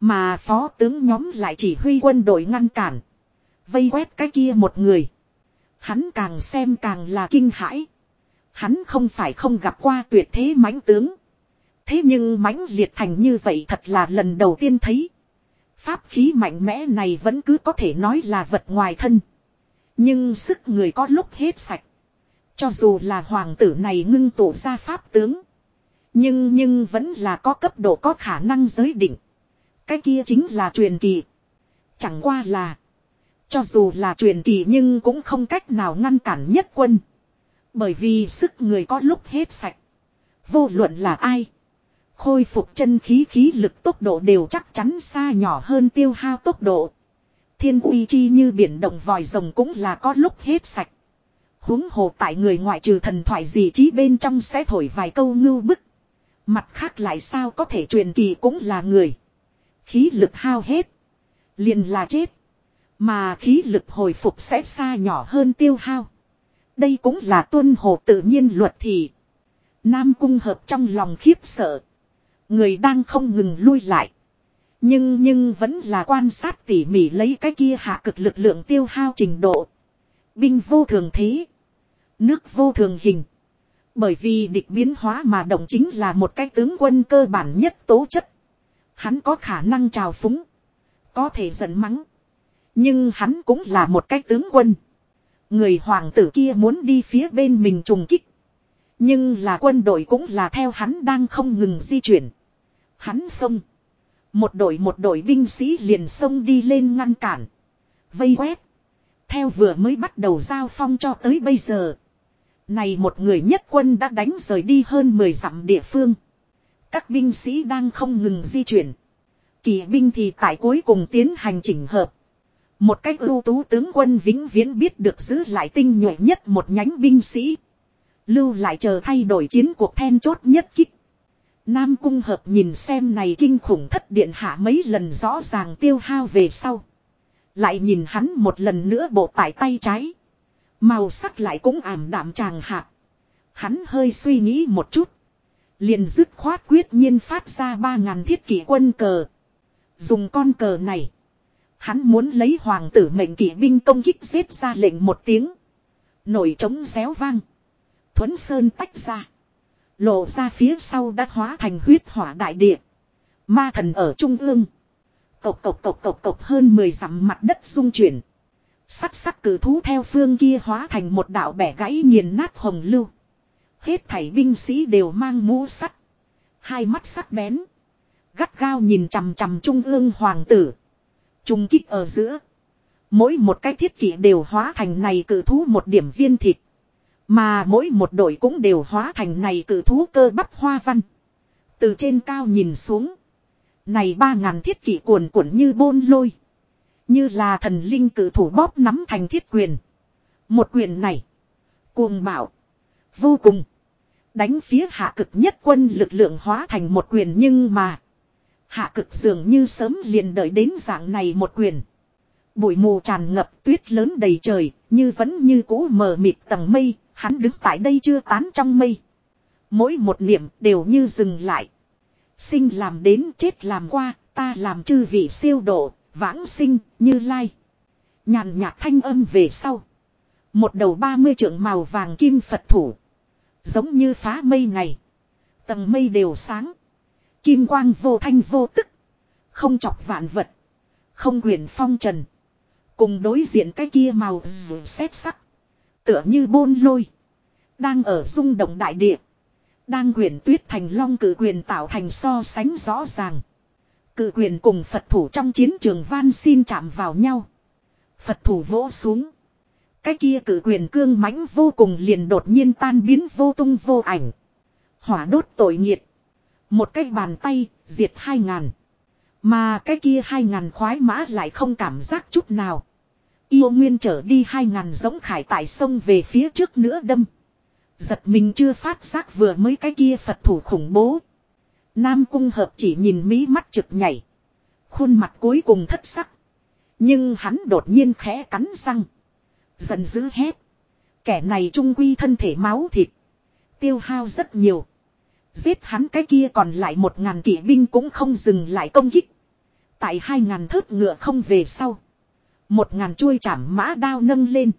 Mà phó tướng nhóm lại chỉ huy quân đội ngăn cản. Vây quét cái kia một người. Hắn càng xem càng là kinh hãi. Hắn không phải không gặp qua tuyệt thế mãnh tướng. Thế nhưng mãnh liệt thành như vậy thật là lần đầu tiên thấy. Pháp khí mạnh mẽ này vẫn cứ có thể nói là vật ngoài thân. Nhưng sức người có lúc hết sạch. Cho dù là hoàng tử này ngưng tụ ra pháp tướng. Nhưng nhưng vẫn là có cấp độ có khả năng giới định. Cái kia chính là truyền kỳ. Chẳng qua là. Cho dù là truyền kỳ nhưng cũng không cách nào ngăn cản nhất quân. Bởi vì sức người có lúc hết sạch. Vô luận là ai. Khôi phục chân khí khí lực tốc độ đều chắc chắn xa nhỏ hơn tiêu hao tốc độ. Thiên uy chi như biển động vòi rồng cũng là có lúc hết sạch. huống hồ tại người ngoại trừ thần thoại gì trí bên trong sẽ thổi vài câu ngưu bức. Mặt khác lại sao có thể truyền kỳ cũng là người. Khí lực hao hết. Liền là chết. Mà khí lực hồi phục sẽ xa nhỏ hơn tiêu hao. Đây cũng là tuân hồ tự nhiên luật thì. Nam cung hợp trong lòng khiếp sợ. Người đang không ngừng lui lại. Nhưng nhưng vẫn là quan sát tỉ mỉ lấy cái kia hạ cực lực lượng tiêu hao trình độ. Binh vô thường thế. Nước vô thường hình. Bởi vì địch biến hóa mà động chính là một cái tướng quân cơ bản nhất tố chất. Hắn có khả năng trào phúng. Có thể giận mắng. Nhưng hắn cũng là một cái tướng quân. Người hoàng tử kia muốn đi phía bên mình trùng kích. Nhưng là quân đội cũng là theo hắn đang không ngừng di chuyển. Hắn xông. Một đội một đội binh sĩ liền xông đi lên ngăn cản. Vây quét. Theo vừa mới bắt đầu giao phong cho tới bây giờ. Này một người nhất quân đã đánh rời đi hơn 10 dặm địa phương. Các binh sĩ đang không ngừng di chuyển. Kỳ binh thì tại cuối cùng tiến hành chỉnh hợp. Một cách ưu tú tướng quân vĩnh viễn biết được giữ lại tinh nhuệ nhất một nhánh binh sĩ. Lưu lại chờ thay đổi chiến cuộc then chốt nhất kích. Nam Cung Hợp nhìn xem này kinh khủng thất điện hạ mấy lần rõ ràng tiêu hao về sau. Lại nhìn hắn một lần nữa bộ tải tay trái. Màu sắc lại cũng ảm đạm tràng hạ. Hắn hơi suy nghĩ một chút. Liền dứt khoát quyết nhiên phát ra ba ngàn thiết kỷ quân cờ. Dùng con cờ này. Hắn muốn lấy hoàng tử mệnh kỵ binh công kích giết ra lệnh một tiếng. Nổi trống réo vang. Thuấn Sơn tách ra. Lộ ra phía sau đã hóa thành huyết hỏa đại địa. Ma thần ở trung ương. Cộc cộc cộc cộc cộc hơn 10 dặm mặt đất rung chuyển. Sắc sắc cử thú theo phương kia hóa thành một đạo bẻ gãy nghiền nát hồng lưu. Hết thảy binh sĩ đều mang mũ sắt. Hai mắt sắc bén. Gắt gao nhìn chằm chằm trung ương hoàng tử. Trung kích ở giữa. Mỗi một cái thiết kỷ đều hóa thành này cử thú một điểm viên thịt. Mà mỗi một đội cũng đều hóa thành này cử thú cơ bắp hoa văn. Từ trên cao nhìn xuống. Này ba ngàn thiết kỷ cuồn cuộn như bôn lôi. Như là thần linh cử thủ bóp nắm thành thiết quyền. Một quyền này. Cuồng bạo. Vô cùng. Đánh phía hạ cực nhất quân lực lượng hóa thành một quyền nhưng mà. Hạ cực dường như sớm liền đợi đến dạng này một quyền. Bụi mù tràn ngập tuyết lớn đầy trời, như vẫn như cũ mờ mịt tầng mây, hắn đứng tại đây chưa tán trong mây. Mỗi một niệm đều như dừng lại. Sinh làm đến chết làm qua, ta làm chư vị siêu độ, vãng sinh, như lai. Nhàn nhạt thanh âm về sau. Một đầu ba mươi trượng màu vàng kim Phật thủ. Giống như phá mây ngày. Tầng mây đều sáng. Kim quang vô thanh vô tức. Không chọc vạn vật. Không quyền phong trần. Cùng đối diện cái kia màu xét sắc. Tựa như bôn lôi. Đang ở rung động đại địa. Đang quyền tuyết thành long cử quyền tạo thành so sánh rõ ràng. Cự quyền cùng Phật thủ trong chiến trường van xin chạm vào nhau. Phật thủ vỗ xuống. Cái kia cử quyền cương mãnh vô cùng liền đột nhiên tan biến vô tung vô ảnh. Hỏa đốt tội nghiệt. Một cái bàn tay, diệt hai ngàn. Mà cái kia hai ngàn khoái mã lại không cảm giác chút nào. Yêu nguyên trở đi hai ngàn giống khải tại sông về phía trước nữa đâm. Giật mình chưa phát giác vừa mới cái kia Phật thủ khủng bố. Nam cung hợp chỉ nhìn mí mắt trực nhảy. Khuôn mặt cuối cùng thất sắc. Nhưng hắn đột nhiên khẽ cắn răng. Giận dữ hét. Kẻ này trung quy thân thể máu thịt. Tiêu hao rất nhiều. Giết hắn cái kia còn lại một ngàn kỵ binh cũng không dừng lại công kích. Tại hai ngàn thớt ngựa không về sau. Một ngàn chuôi chảm mã đao nâng lên.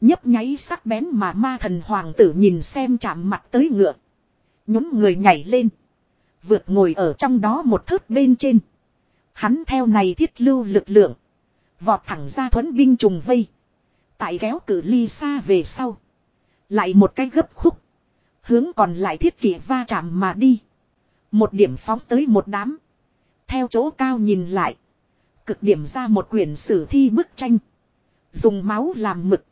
Nhấp nháy sắc bén mà ma thần hoàng tử nhìn xem chạm mặt tới ngựa. Nhún người nhảy lên. Vượt ngồi ở trong đó một thớt bên trên. Hắn theo này thiết lưu lực lượng. Vọt thẳng ra thuấn binh trùng vây. Tại kéo cử ly xa về sau. Lại một cái gấp khúc. Hướng còn lại thiết kỷ va chạm mà đi. Một điểm phóng tới một đám. Theo chỗ cao nhìn lại. Cực điểm ra một quyển sử thi bức tranh. Dùng máu làm mực.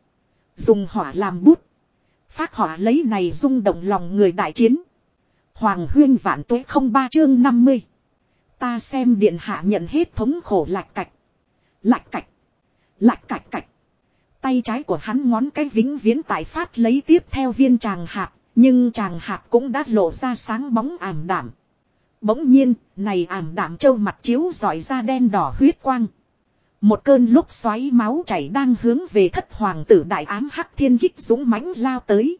Dùng hỏa làm bút. Phát hỏa lấy này rung động lòng người đại chiến. Hoàng huyên vạn tuế không ba chương 50. Ta xem điện hạ nhận hết thống khổ lạch cạch. Lạch cạch. Lạch cạch cạch. Tay trái của hắn ngón cái vĩnh viễn tại phát lấy tiếp theo viên tràng hạt. Nhưng chàng hạt cũng đã lộ ra sáng bóng ảm đảm. Bỗng nhiên, này ảm đảm châu mặt chiếu dọi ra đen đỏ huyết quang. Một cơn lúc xoáy máu chảy đang hướng về thất hoàng tử đại ám hắc thiên kích dũng mãnh lao tới.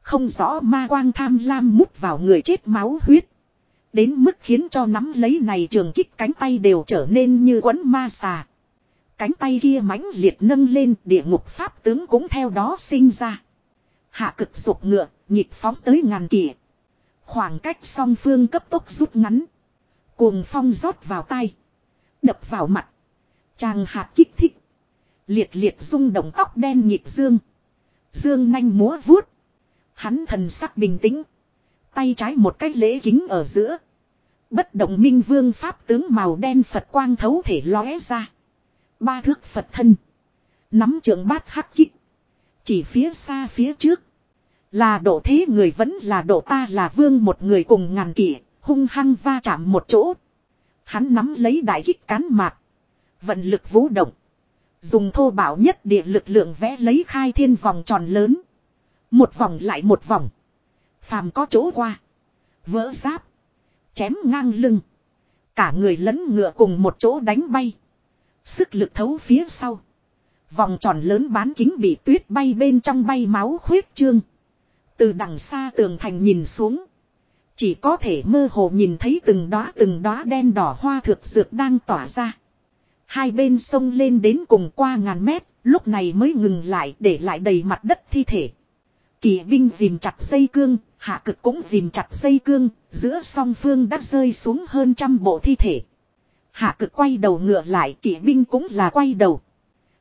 Không rõ ma quang tham lam mút vào người chết máu huyết. Đến mức khiến cho nắm lấy này trường kích cánh tay đều trở nên như quấn ma xà. Cánh tay kia mãnh liệt nâng lên địa ngục pháp tướng cũng theo đó sinh ra. Hạ cực dục ngựa, nhịp phóng tới ngàn kỷ. Khoảng cách song phương cấp tốc rút ngắn. Cuồng phong rót vào tay. Đập vào mặt. Chàng hạt kích thích. Liệt liệt rung động tóc đen nhịp dương. Dương nanh múa vuốt. Hắn thần sắc bình tĩnh. Tay trái một cách lễ kính ở giữa. Bất động minh vương pháp tướng màu đen Phật quang thấu thể lóe ra. Ba thước Phật thân. Nắm trường bát hắc kích. Chỉ phía xa phía trước. Là độ thế người vẫn là độ ta là vương một người cùng ngàn kỷ, hung hăng va chạm một chỗ. Hắn nắm lấy đại kích cán mạc. Vận lực vũ động. Dùng thô bảo nhất địa lực lượng vẽ lấy khai thiên vòng tròn lớn. Một vòng lại một vòng. Phàm có chỗ qua. Vỡ giáp. Chém ngang lưng. Cả người lẫn ngựa cùng một chỗ đánh bay. Sức lực thấu phía sau. Vòng tròn lớn bán kính bị tuyết bay bên trong bay máu khuyết trương. Từ đằng xa tường thành nhìn xuống. Chỉ có thể mơ hồ nhìn thấy từng đóa từng đóa đen đỏ hoa thực dược đang tỏa ra. Hai bên sông lên đến cùng qua ngàn mét, lúc này mới ngừng lại để lại đầy mặt đất thi thể. Kỳ binh dìm chặt dây cương, hạ cực cũng dìm chặt dây cương, giữa song phương đã rơi xuống hơn trăm bộ thi thể. Hạ cực quay đầu ngựa lại, kỵ binh cũng là quay đầu.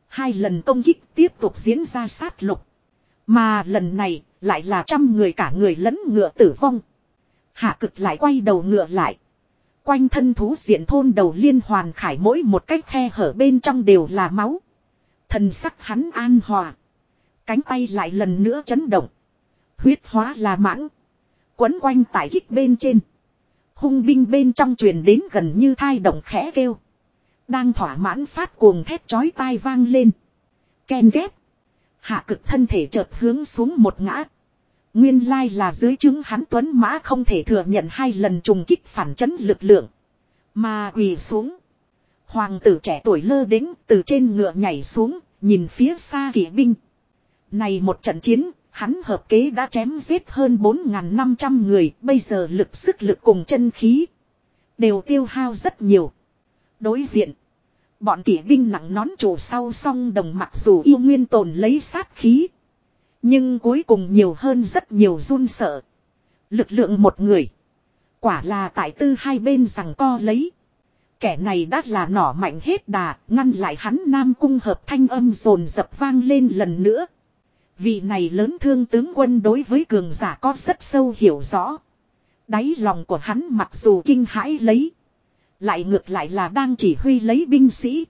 Hai lần công kích tiếp tục diễn ra sát lục. Mà lần này, lại là trăm người cả người lẫn ngựa tử vong. Hạ cực lại quay đầu ngựa lại. Quanh thân thú diện thôn đầu liên hoàn khải mỗi một cách khe hở bên trong đều là máu. Thần sắc hắn an hòa. Cánh tay lại lần nữa chấn động. Huyết hóa là mãng. Quấn quanh tại kích bên trên. Hung binh bên trong truyền đến gần như thai động khẽ kêu. Đang thỏa mãn phát cuồng thét chói tai vang lên. Ken ghép. Hạ cực thân thể chợt hướng xuống một ngã. Nguyên lai là dưới chứng hắn tuấn mã không thể thừa nhận hai lần trùng kích phản chấn lực lượng. Mà quỳ xuống. Hoàng tử trẻ tuổi lơ đính từ trên ngựa nhảy xuống, nhìn phía xa kỵ binh. Này một trận chiến, hắn hợp kế đã chém giết hơn 4.500 người, bây giờ lực sức lực cùng chân khí. Đều tiêu hao rất nhiều. Đối diện. Bọn kỵ binh nặng nón chủ sau song đồng mặc dù yêu nguyên tồn lấy sát khí. Nhưng cuối cùng nhiều hơn rất nhiều run sợ. Lực lượng một người. Quả là tại tư hai bên rằng co lấy. Kẻ này đã là nỏ mạnh hết đà, ngăn lại hắn nam cung hợp thanh âm rồn dập vang lên lần nữa. Vị này lớn thương tướng quân đối với cường giả có rất sâu hiểu rõ. Đáy lòng của hắn mặc dù kinh hãi lấy. Lại ngược lại là đang chỉ huy lấy binh sĩ.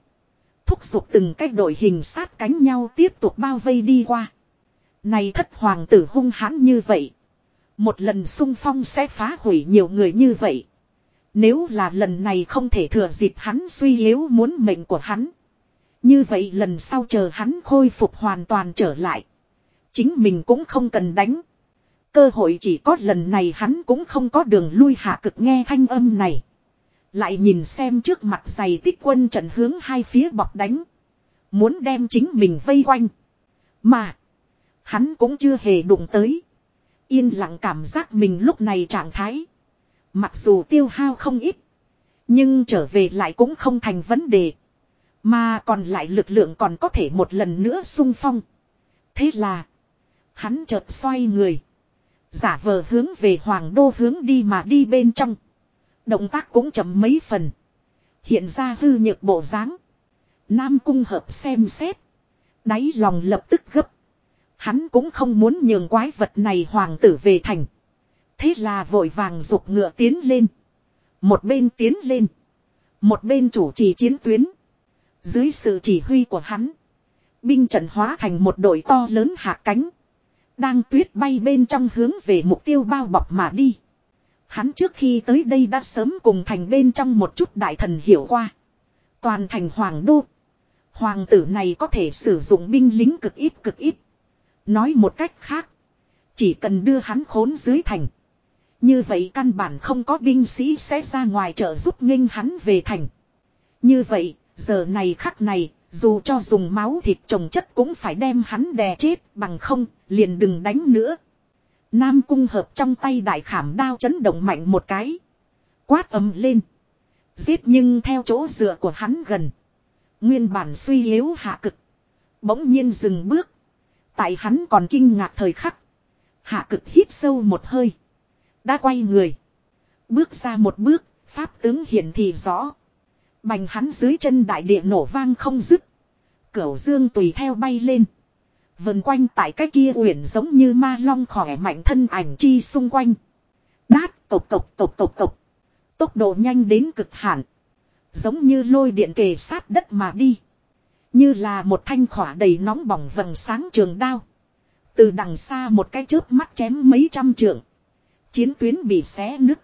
Thúc giục từng cái đội hình sát cánh nhau tiếp tục bao vây đi qua. Này thất hoàng tử hung hãn như vậy. Một lần sung phong sẽ phá hủy nhiều người như vậy. Nếu là lần này không thể thừa dịp hắn suy yếu muốn mệnh của hắn. Như vậy lần sau chờ hắn khôi phục hoàn toàn trở lại. Chính mình cũng không cần đánh. Cơ hội chỉ có lần này hắn cũng không có đường lui hạ cực nghe thanh âm này. Lại nhìn xem trước mặt giày tích quân trận hướng hai phía bọc đánh. Muốn đem chính mình vây quanh. Mà. Hắn cũng chưa hề đụng tới. Yên lặng cảm giác mình lúc này trạng thái. Mặc dù tiêu hao không ít. Nhưng trở về lại cũng không thành vấn đề. Mà còn lại lực lượng còn có thể một lần nữa sung phong. Thế là. Hắn chợt xoay người. Giả vờ hướng về hoàng đô hướng đi mà đi bên trong. Động tác cũng chậm mấy phần. Hiện ra hư nhược bộ dáng. Nam cung hợp xem xét. Đáy lòng lập tức gấp. Hắn cũng không muốn nhường quái vật này hoàng tử về thành. Thế là vội vàng dục ngựa tiến lên. Một bên tiến lên. Một bên chủ trì chiến tuyến. Dưới sự chỉ huy của hắn. Binh trận hóa thành một đội to lớn hạ cánh. Đang tuyết bay bên trong hướng về mục tiêu bao bọc mà đi. Hắn trước khi tới đây đã sớm cùng thành bên trong một chút đại thần hiểu qua. Toàn thành hoàng đô. Hoàng tử này có thể sử dụng binh lính cực ít cực ít. Nói một cách khác. Chỉ cần đưa hắn khốn dưới thành. Như vậy căn bản không có binh sĩ sẽ ra ngoài trợ giúp nghênh hắn về thành. Như vậy, giờ này khắc này, dù cho dùng máu thịt trồng chất cũng phải đem hắn đè chết bằng không, liền đừng đánh nữa. Nam cung hợp trong tay đại khảm đao chấn động mạnh một cái. Quát ầm lên. Giết nhưng theo chỗ dựa của hắn gần. Nguyên bản suy yếu hạ cực. Bỗng nhiên dừng bước. Tại hắn còn kinh ngạc thời khắc. Hạ cực hít sâu một hơi. Đã quay người. Bước ra một bước, pháp tướng hiển thì rõ. Bành hắn dưới chân đại địa nổ vang không dứt. Cửu dương tùy theo bay lên. Vần quanh tại cái kia uyển giống như ma long khỏe mạnh thân ảnh chi xung quanh. Đát, cộc cộc cộc cộc cộc. Tốc độ nhanh đến cực hạn. Giống như lôi điện kề sát đất mà đi. Như là một thanh khỏa đầy nóng bỏng vầng sáng trường đao. Từ đằng xa một cái chớp mắt chém mấy trăm trượng. Chiến tuyến bị xé nứt.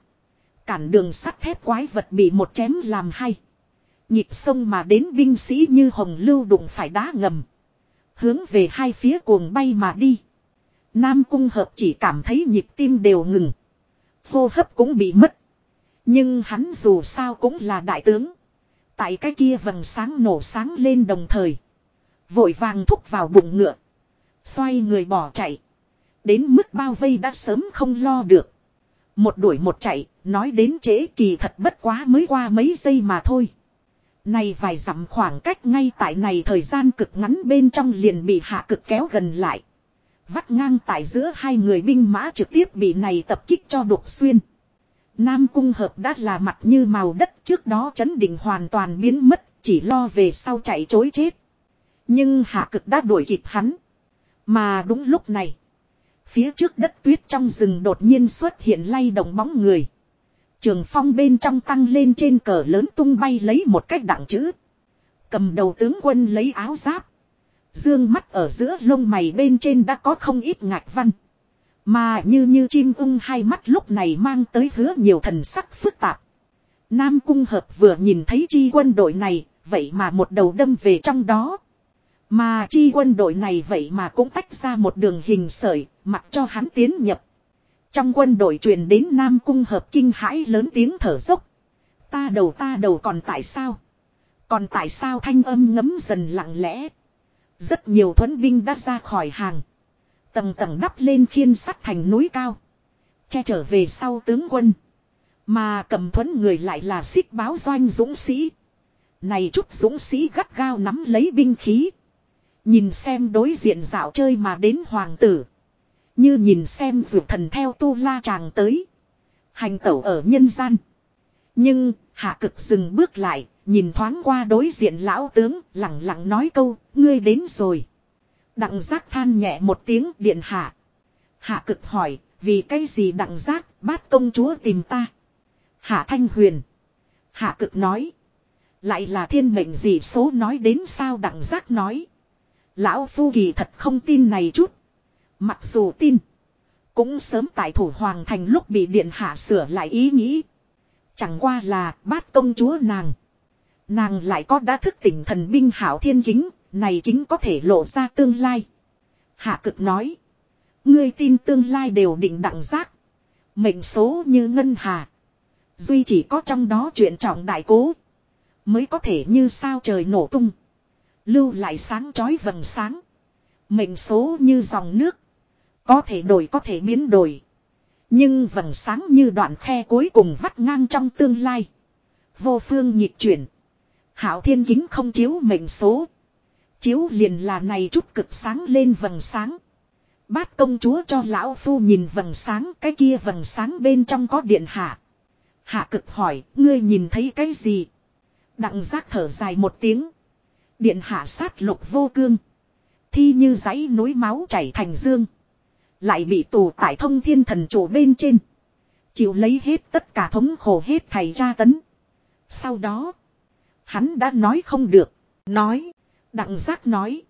Cản đường sắt thép quái vật bị một chém làm hay. Nhịp sông mà đến binh sĩ như hồng lưu đụng phải đá ngầm. Hướng về hai phía cuồng bay mà đi. Nam cung hợp chỉ cảm thấy nhịp tim đều ngừng. Hô hấp cũng bị mất. Nhưng hắn dù sao cũng là đại tướng. Tại cái kia vầng sáng nổ sáng lên đồng thời. Vội vàng thúc vào bụng ngựa. Xoay người bỏ chạy. Đến mức bao vây đã sớm không lo được. Một đuổi một chạy, nói đến trễ kỳ thật bất quá mới qua mấy giây mà thôi. Này vài dặm khoảng cách ngay tại này thời gian cực ngắn bên trong liền bị hạ cực kéo gần lại. Vắt ngang tại giữa hai người binh mã trực tiếp bị này tập kích cho đục xuyên. Nam cung hợp đã là mặt như màu đất trước đó chấn định hoàn toàn biến mất, chỉ lo về sau chạy chối chết. Nhưng hạ cực đã đuổi kịp hắn. Mà đúng lúc này, phía trước đất tuyết trong rừng đột nhiên xuất hiện lay động bóng người. Trường phong bên trong tăng lên trên cờ lớn tung bay lấy một cách đặng chữ. Cầm đầu tướng quân lấy áo giáp. Dương mắt ở giữa lông mày bên trên đã có không ít ngạc văn. Mà như như chim ung hai mắt lúc này mang tới hứa nhiều thần sắc phức tạp. Nam Cung Hợp vừa nhìn thấy chi quân đội này, vậy mà một đầu đâm về trong đó. Mà chi quân đội này vậy mà cũng tách ra một đường hình sởi, mặc cho hắn tiến nhập. Trong quân đội truyền đến Nam Cung Hợp kinh hãi lớn tiếng thở dốc. Ta đầu ta đầu còn tại sao? Còn tại sao thanh âm ngấm dần lặng lẽ? Rất nhiều thuấn binh đã ra khỏi hàng. Tầng tầng đắp lên khiên sắt thành núi cao. Che trở về sau tướng quân. Mà cầm thuấn người lại là xích báo doanh dũng sĩ. Này chút dũng sĩ gắt gao nắm lấy binh khí. Nhìn xem đối diện dạo chơi mà đến hoàng tử. Như nhìn xem dược thần theo tu la chàng tới. Hành tẩu ở nhân gian. Nhưng, hạ cực dừng bước lại, nhìn thoáng qua đối diện lão tướng, lặng lặng nói câu, ngươi đến rồi. Đặng giác than nhẹ một tiếng điện hạ. Hạ cực hỏi, vì cái gì đặng giác, bát công chúa tìm ta. Hạ thanh huyền. Hạ cực nói. Lại là thiên mệnh gì số nói đến sao đặng giác nói. Lão phu kỳ thật không tin này chút. Mặc dù tin. Cũng sớm tại thủ hoàng thành lúc bị điện hạ sửa lại ý nghĩ. Chẳng qua là bát công chúa nàng. Nàng lại có đã thức tỉnh thần binh hảo thiên kính. Này kính có thể lộ ra tương lai. Hạ cực nói. Ngươi tin tương lai đều định đặng giác. Mệnh số như ngân hà. Duy chỉ có trong đó chuyện trọng đại cố. Mới có thể như sao trời nổ tung. Lưu lại sáng chói vầng sáng. Mệnh số như dòng nước. Có thể đổi có thể biến đổi. Nhưng vầng sáng như đoạn khe cuối cùng vắt ngang trong tương lai. Vô phương nhịp chuyển. Hảo thiên kính không chiếu mệnh số. Chiếu liền là này chút cực sáng lên vầng sáng. Bát công chúa cho lão phu nhìn vầng sáng cái kia vầng sáng bên trong có điện hạ. Hạ cực hỏi, ngươi nhìn thấy cái gì? Đặng giác thở dài một tiếng. Điện hạ sát lục vô cương. Thi như giấy núi máu chảy thành dương. Lại bị tù tại thông thiên thần chủ bên trên. Chịu lấy hết tất cả thống khổ hết thầy ra tấn. Sau đó. Hắn đã nói không được. Nói. Đặng giác nói.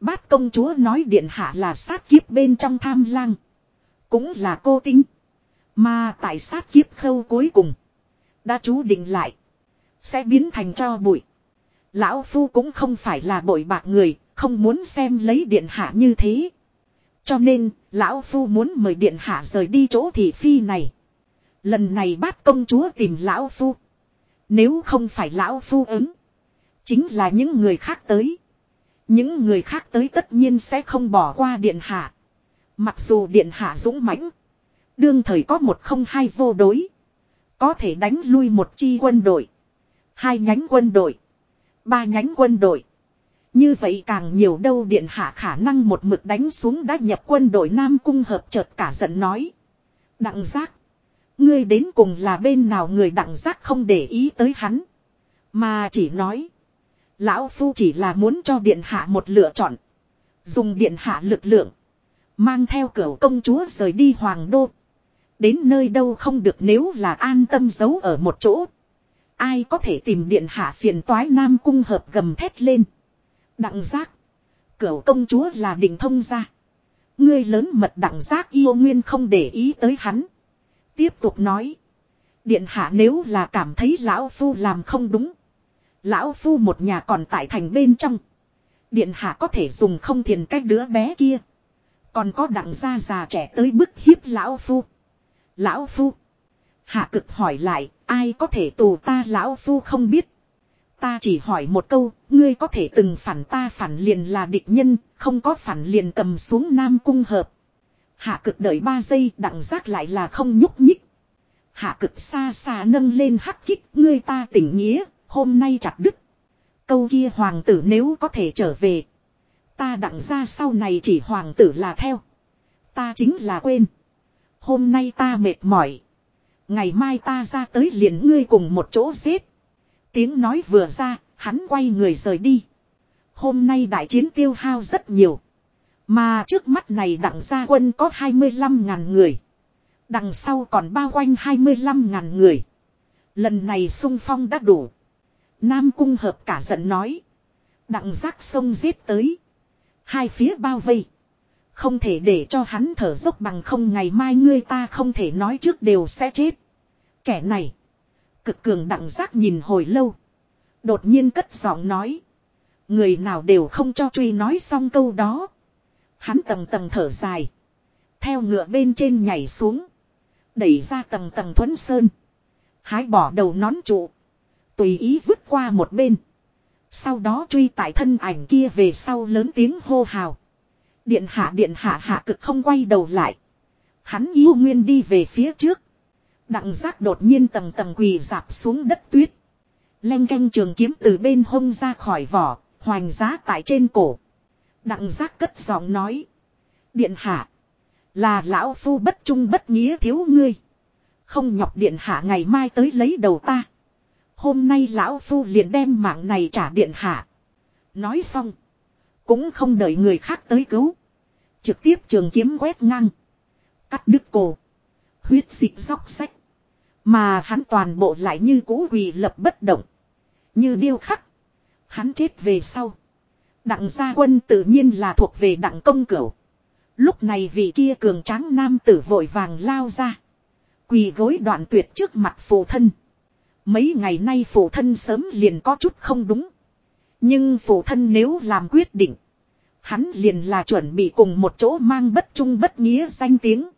Bát công chúa nói điện hạ là sát kiếp bên trong tham lang. Cũng là cô tính Mà tại sát kiếp khâu cuối cùng. Đã chú định lại. Sẽ biến thành cho bụi. Lão Phu cũng không phải là bội bạc người. Không muốn xem lấy điện hạ như thế. Cho nên, Lão Phu muốn mời điện hạ rời đi chỗ thị phi này. Lần này bát công chúa tìm Lão Phu. Nếu không phải Lão Phu ứng. Chính là những người khác tới. Những người khác tới tất nhiên sẽ không bỏ qua điện hạ. Mặc dù điện hạ dũng mãnh Đương thời có một không hai vô đối. Có thể đánh lui một chi quân đội. Hai nhánh quân đội. Ba nhánh quân đội. Như vậy càng nhiều đâu điện hạ khả năng một mực đánh xuống đã nhập quân đội Nam Cung hợp chợt cả giận nói. Đặng giác. Ngươi đến cùng là bên nào người đặng giác không để ý tới hắn. Mà chỉ nói. Lão Phu chỉ là muốn cho điện hạ một lựa chọn. Dùng điện hạ lực lượng. Mang theo cửa công chúa rời đi hoàng đô. Đến nơi đâu không được nếu là an tâm giấu ở một chỗ. Ai có thể tìm điện hạ phiền toái nam cung hợp gầm thét lên. Đặng giác. Cửu công chúa là đỉnh thông gia. Ngươi lớn mật đặng giác yêu nguyên không để ý tới hắn. Tiếp tục nói. Điện hạ nếu là cảm thấy lão phu làm không đúng. Lão phu một nhà còn tại thành bên trong. Điện hạ có thể dùng không thiền cách đứa bé kia. Còn có đặng gia già trẻ tới bức hiếp lão phu. Lão Phu. Hạ cực hỏi lại, ai có thể tù ta Lão Phu không biết. Ta chỉ hỏi một câu, ngươi có thể từng phản ta phản liền là địch nhân, không có phản liền cầm xuống Nam Cung hợp. Hạ cực đợi ba giây đặng giác lại là không nhúc nhích. Hạ cực xa xa nâng lên hắc kích, ngươi ta tỉnh nghĩa, hôm nay chặt đứt. Câu kia hoàng tử nếu có thể trở về. Ta đặng ra sau này chỉ hoàng tử là theo. Ta chính là quên. Hôm nay ta mệt mỏi. Ngày mai ta ra tới liền ngươi cùng một chỗ giết. Tiếng nói vừa ra, hắn quay người rời đi. Hôm nay đại chiến tiêu hao rất nhiều. Mà trước mắt này đặng gia quân có 25.000 người. Đằng sau còn bao quanh 25.000 người. Lần này sung phong đã đủ. Nam cung hợp cả giận nói. Đặng giác sông giết tới. Hai phía bao vây. Không thể để cho hắn thở dốc bằng không ngày mai ngươi ta không thể nói trước đều sẽ chết. Kẻ này. Cực cường đặng giác nhìn hồi lâu. Đột nhiên cất giọng nói. Người nào đều không cho truy nói xong câu đó. Hắn tầng tầng thở dài. Theo ngựa bên trên nhảy xuống. Đẩy ra tầng tầng thuấn sơn. Hái bỏ đầu nón trụ. Tùy ý vứt qua một bên. Sau đó truy tại thân ảnh kia về sau lớn tiếng hô hào. Điện hạ điện hạ hạ cực không quay đầu lại. Hắn yêu nguyên đi về phía trước. Đặng giác đột nhiên tầng tầng quỳ dạp xuống đất tuyết. Leng canh trường kiếm từ bên hông ra khỏi vỏ, hoành giá tại trên cổ. Đặng giác cất giọng nói. Điện hạ. Là lão phu bất trung bất nghĩa thiếu ngươi. Không nhọc điện hạ ngày mai tới lấy đầu ta. Hôm nay lão phu liền đem mạng này trả điện hạ. Nói xong. Cũng không đợi người khác tới cứu. Trực tiếp trường kiếm quét ngang. Cắt đứt cổ. Huyết dịch róc sách. Mà hắn toàn bộ lại như cũ quỳ lập bất động. Như điêu khắc. Hắn chết về sau. Đặng gia quân tự nhiên là thuộc về đặng công cửu. Lúc này vị kia cường tráng nam tử vội vàng lao ra. Quỳ gối đoạn tuyệt trước mặt phụ thân. Mấy ngày nay phụ thân sớm liền có chút không đúng. Nhưng phụ thân nếu làm quyết định. Hắn liền là chuẩn bị cùng một chỗ mang bất trung bất nghĩa danh tiếng.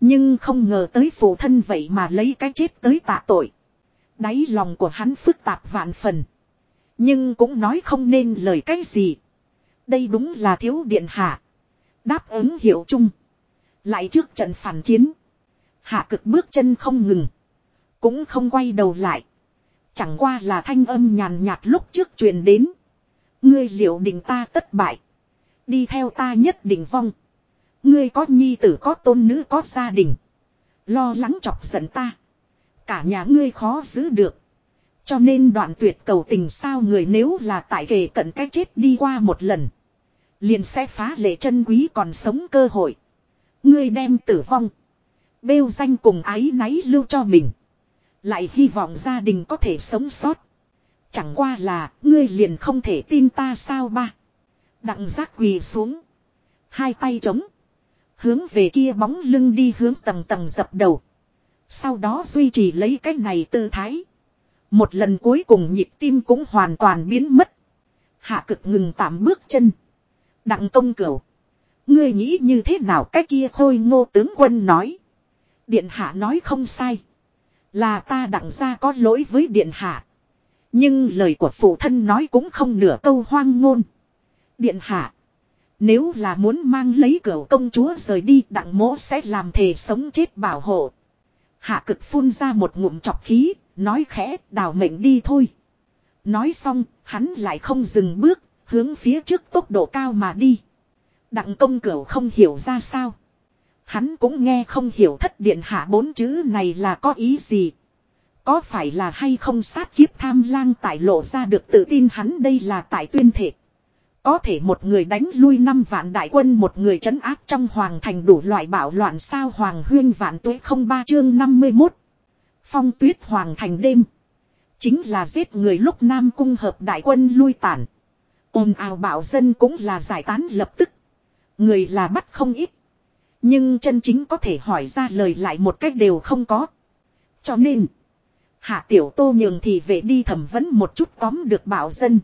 Nhưng không ngờ tới phụ thân vậy mà lấy cái chết tới tạ tội. Đáy lòng của hắn phức tạp vạn phần. Nhưng cũng nói không nên lời cái gì. Đây đúng là thiếu điện hạ. Đáp ứng hiệu chung. Lại trước trận phản chiến. Hạ cực bước chân không ngừng. Cũng không quay đầu lại. Chẳng qua là thanh âm nhàn nhạt lúc trước truyền đến. Ngươi liệu định ta tất bại. Đi theo ta nhất định vong. Ngươi có nhi tử, có tôn nữ, có gia đình. Lo lắng chọc giận ta. Cả nhà ngươi khó giữ được. Cho nên đoạn tuyệt cầu tình sao người nếu là tại kề cận cái chết đi qua một lần. Liền sẽ phá lệ chân quý còn sống cơ hội. Ngươi đem tử vong. Bêu danh cùng ái náy lưu cho mình. Lại hy vọng gia đình có thể sống sót. Chẳng qua là, ngươi liền không thể tin ta sao ba. Đặng giác quỳ xuống. Hai tay trống. Hướng về kia bóng lưng đi hướng tầng tầng dập đầu. Sau đó duy trì lấy cái này tư thái. Một lần cuối cùng nhịp tim cũng hoàn toàn biến mất. Hạ cực ngừng tạm bước chân. Đặng công cửu. Ngươi nghĩ như thế nào cái kia khôi ngô tướng quân nói. Điện hạ nói không sai. Là ta đặng ra có lỗi với điện hạ. Nhưng lời của phụ thân nói cũng không nửa câu hoang ngôn. Điện hạ. Nếu là muốn mang lấy cửa công chúa rời đi đặng mỗ sẽ làm thề sống chết bảo hộ. Hạ cực phun ra một ngụm chọc khí, nói khẽ đào mệnh đi thôi. Nói xong, hắn lại không dừng bước, hướng phía trước tốc độ cao mà đi. Đặng công cửu không hiểu ra sao. Hắn cũng nghe không hiểu thất điện hạ bốn chữ này là có ý gì. Có phải là hay không sát kiếp tham lang tại lộ ra được tự tin hắn đây là tại tuyên thể. Có thể một người đánh lui năm vạn đại quân, một người trấn áp trong hoàng thành đủ loại bảo loạn sao hoàng huyên vạn tuế không ba chương 51. Phong tuyết hoàng thành đêm. Chính là giết người lúc Nam Cung hợp đại quân lui tản. ồn ào bảo dân cũng là giải tán lập tức. Người là bắt không ít. Nhưng chân chính có thể hỏi ra lời lại một cách đều không có. Cho nên. Hạ tiểu tô nhường thì về đi thẩm vấn một chút tóm được bảo dân.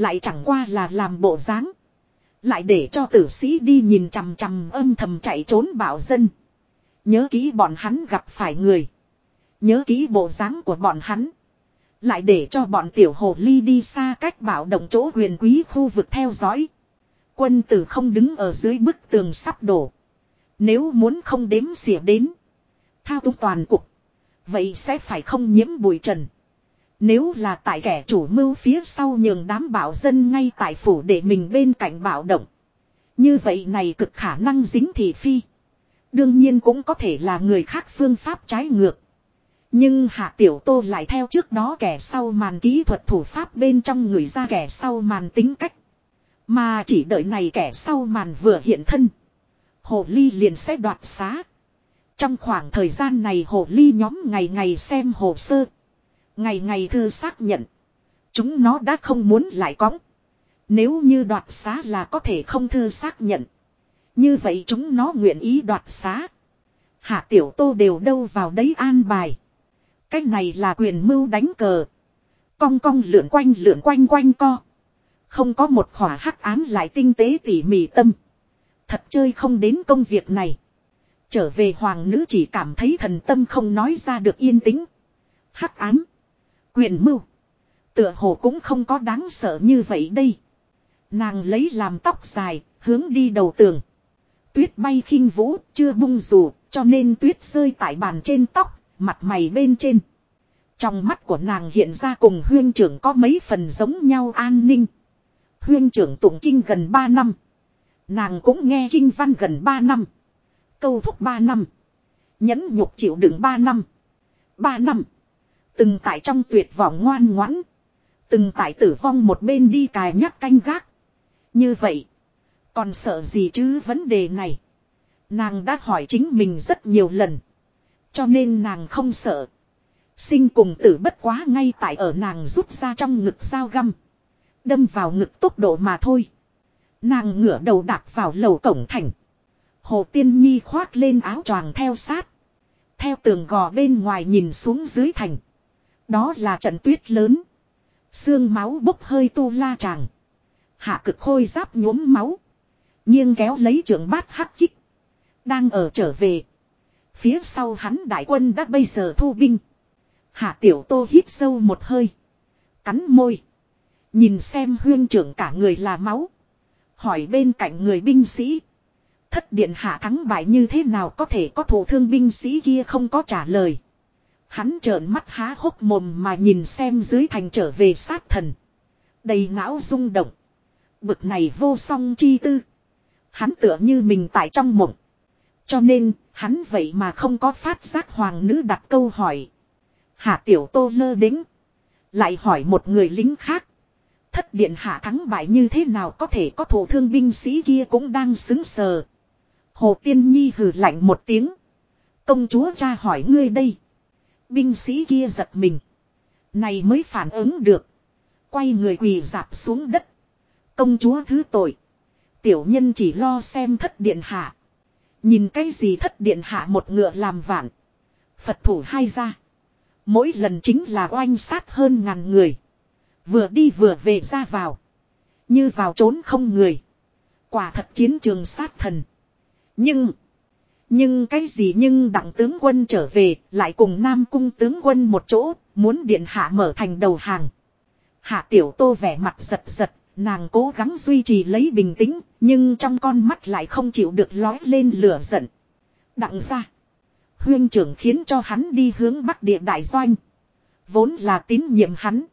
Lại chẳng qua là làm bộ dáng. Lại để cho tử sĩ đi nhìn chằm chằm âm thầm chạy trốn bảo dân. Nhớ kỹ bọn hắn gặp phải người. Nhớ kỹ bộ dáng của bọn hắn. Lại để cho bọn tiểu hồ ly đi xa cách bảo động chỗ huyền quý khu vực theo dõi. Quân tử không đứng ở dưới bức tường sắp đổ. Nếu muốn không đếm xỉa đến. Thao túng toàn cục. Vậy sẽ phải không nhiễm bụi trần. Nếu là tại kẻ chủ mưu phía sau nhường đám bảo dân ngay tại phủ để mình bên cạnh bảo động. Như vậy này cực khả năng dính thị phi. Đương nhiên cũng có thể là người khác phương pháp trái ngược. Nhưng hạ tiểu tô lại theo trước đó kẻ sau màn kỹ thuật thủ pháp bên trong người ra kẻ sau màn tính cách. Mà chỉ đợi này kẻ sau màn vừa hiện thân. Hồ ly liền sẽ đoạt xá. Trong khoảng thời gian này hồ ly nhóm ngày ngày xem hồ sơ. Ngày ngày thư xác nhận. Chúng nó đã không muốn lại cõng. Nếu như đoạt xá là có thể không thư xác nhận. Như vậy chúng nó nguyện ý đoạt xá. Hạ tiểu tô đều đâu vào đấy an bài. Cách này là quyền mưu đánh cờ. Cong cong lượn quanh lượn quanh quanh co. Không có một khỏa hắc ám lại tinh tế tỉ mỉ tâm. Thật chơi không đến công việc này. Trở về hoàng nữ chỉ cảm thấy thần tâm không nói ra được yên tĩnh. Hắc ám. Quyền mưu. Tựa hồ cũng không có đáng sợ như vậy đây. Nàng lấy làm tóc dài, hướng đi đầu tường. Tuyết bay khinh vũ, chưa bung dù, cho nên tuyết rơi tại bàn trên tóc, mặt mày bên trên. Trong mắt của nàng hiện ra cùng huyên trưởng có mấy phần giống nhau an ninh. Huyên trưởng tụng kinh gần 3 năm. Nàng cũng nghe kinh văn gần 3 năm. Câu thúc 3 năm. Nhẫn nhục chịu đựng 3 năm. 3 năm. Từng tại trong tuyệt vọng ngoan ngoãn. Từng tại tử vong một bên đi cài nhắc canh gác. Như vậy. Còn sợ gì chứ vấn đề này. Nàng đã hỏi chính mình rất nhiều lần. Cho nên nàng không sợ. Sinh cùng tử bất quá ngay tại ở nàng rút ra trong ngực dao găm. Đâm vào ngực tốc độ mà thôi. Nàng ngửa đầu đạp vào lầu cổng thành. Hồ Tiên Nhi khoác lên áo choàng theo sát. Theo tường gò bên ngoài nhìn xuống dưới thành. Đó là trận tuyết lớn. Xương máu bốc hơi tu la tràng. Hạ cực khôi giáp nhuốm máu. nghiêng kéo lấy trưởng bát hắc kích. Đang ở trở về. Phía sau hắn đại quân đã bây giờ thu binh. Hạ tiểu tô hít sâu một hơi. Cắn môi. Nhìn xem huyên trưởng cả người là máu. Hỏi bên cạnh người binh sĩ. Thất điện hạ thắng bại như thế nào có thể có thủ thương binh sĩ kia không có trả lời. Hắn trợn mắt há hốc mồm mà nhìn xem dưới thành trở về sát thần. Đầy não rung động. Bực này vô song chi tư. Hắn tựa như mình tại trong mộng. Cho nên, hắn vậy mà không có phát giác hoàng nữ đặt câu hỏi. Hạ tiểu tô lơ đính. Lại hỏi một người lính khác. Thất điện hạ thắng bại như thế nào có thể có thủ thương binh sĩ kia cũng đang xứng sờ. Hồ Tiên Nhi hừ lạnh một tiếng. Công chúa cha hỏi ngươi đây. Binh sĩ kia giật mình. Này mới phản ứng được. Quay người quỳ dạp xuống đất. Công chúa thứ tội. Tiểu nhân chỉ lo xem thất điện hạ. Nhìn cái gì thất điện hạ một ngựa làm vạn. Phật thủ hai ra. Mỗi lần chính là oanh sát hơn ngàn người. Vừa đi vừa về ra vào. Như vào trốn không người. Quả thật chiến trường sát thần. Nhưng. Nhưng cái gì nhưng đặng tướng quân trở về, lại cùng Nam cung tướng quân một chỗ, muốn điện hạ mở thành đầu hàng. Hạ tiểu tô vẻ mặt giật giật, nàng cố gắng duy trì lấy bình tĩnh, nhưng trong con mắt lại không chịu được lói lên lửa giận. Đặng ra. Huyên trưởng khiến cho hắn đi hướng bắc địa đại doanh. Vốn là tín nhiệm hắn.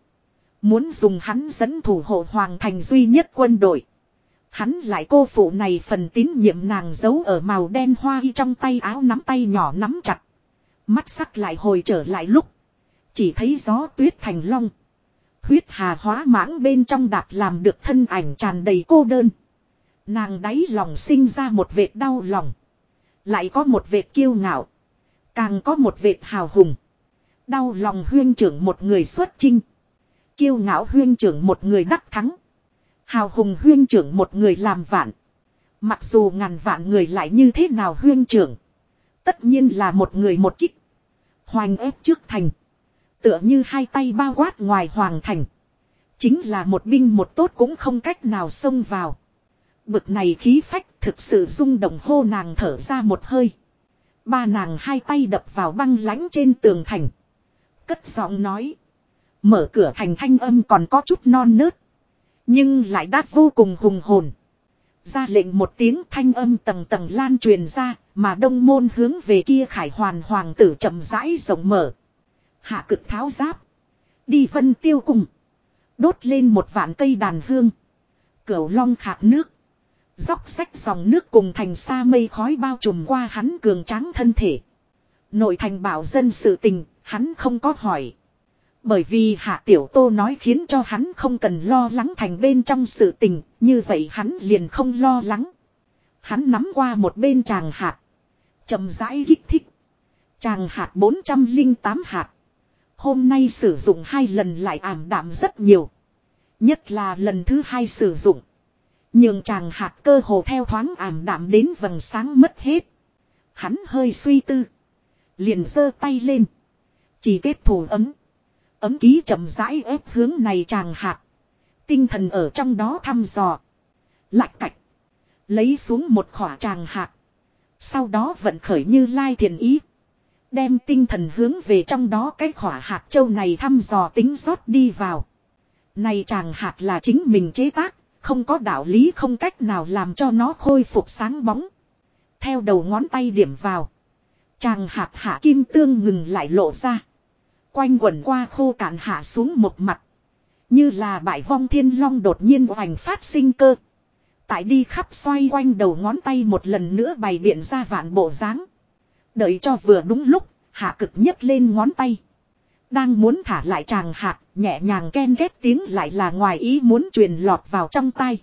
Muốn dùng hắn dẫn thủ hộ hoàng thành duy nhất quân đội. Hắn lại cô phụ này phần tín nhiệm nàng giấu ở màu đen hoa y trong tay áo nắm tay nhỏ nắm chặt. Mắt sắc lại hồi trở lại lúc. Chỉ thấy gió tuyết thành long. Huyết hà hóa mãng bên trong đạp làm được thân ảnh tràn đầy cô đơn. Nàng đáy lòng sinh ra một vệt đau lòng. Lại có một vệt kiêu ngạo. Càng có một vệt hào hùng. Đau lòng huyên trưởng một người xuất chinh. Kiêu ngạo huyên trưởng một người đắc thắng. Hào hùng huyên trưởng một người làm vạn. Mặc dù ngàn vạn người lại như thế nào huyên trưởng. Tất nhiên là một người một kích. Hoành ép trước thành. Tựa như hai tay bao quát ngoài hoàng thành. Chính là một binh một tốt cũng không cách nào xông vào. Bực này khí phách thực sự rung động hô nàng thở ra một hơi. Ba nàng hai tay đập vào băng lánh trên tường thành. Cất giọng nói. Mở cửa thành thanh âm còn có chút non nớt. Nhưng lại đát vô cùng hùng hồn. Ra lệnh một tiếng thanh âm tầng tầng lan truyền ra, mà đông môn hướng về kia khải hoàn hoàng tử chậm rãi rộng mở. Hạ cực tháo giáp. Đi vân tiêu cùng. Đốt lên một vạn cây đàn hương. Cửu long khạc nước. Dóc sách dòng nước cùng thành xa mây khói bao trùm qua hắn cường tráng thân thể. Nội thành bảo dân sự tình, hắn không có hỏi. Bởi vì hạ tiểu tô nói khiến cho hắn không cần lo lắng thành bên trong sự tình, như vậy hắn liền không lo lắng. Hắn nắm qua một bên chàng hạt. chậm rãi kích thích. chàng hạt 408 hạt. Hôm nay sử dụng hai lần lại ảm đạm rất nhiều. Nhất là lần thứ hai sử dụng. Nhưng chàng hạt cơ hồ theo thoáng ảm đạm đến vầng sáng mất hết. Hắn hơi suy tư. Liền giơ tay lên. Chỉ kết thủ ấm. Ấm ký chậm rãi ép hướng này chàng hạt. Tinh thần ở trong đó thăm dò. Lạch cạch. Lấy xuống một khỏa chàng hạt. Sau đó vận khởi như lai thiền ý. Đem tinh thần hướng về trong đó cái khỏa hạt châu này thăm dò tính rót đi vào. Này chàng hạt là chính mình chế tác, không có đạo lý không cách nào làm cho nó khôi phục sáng bóng. Theo đầu ngón tay điểm vào. Chàng hạt hạ kim tương ngừng lại lộ ra. Quanh quẩn qua khô cạn hạ xuống một mặt. Như là bại vong thiên long đột nhiên hoành phát sinh cơ. Tại đi khắp xoay quanh đầu ngón tay một lần nữa bày biện ra vạn bộ dáng Đợi cho vừa đúng lúc, hạ cực nhấc lên ngón tay. Đang muốn thả lại chàng hạt, nhẹ nhàng ken ghét tiếng lại là ngoài ý muốn truyền lọt vào trong tay.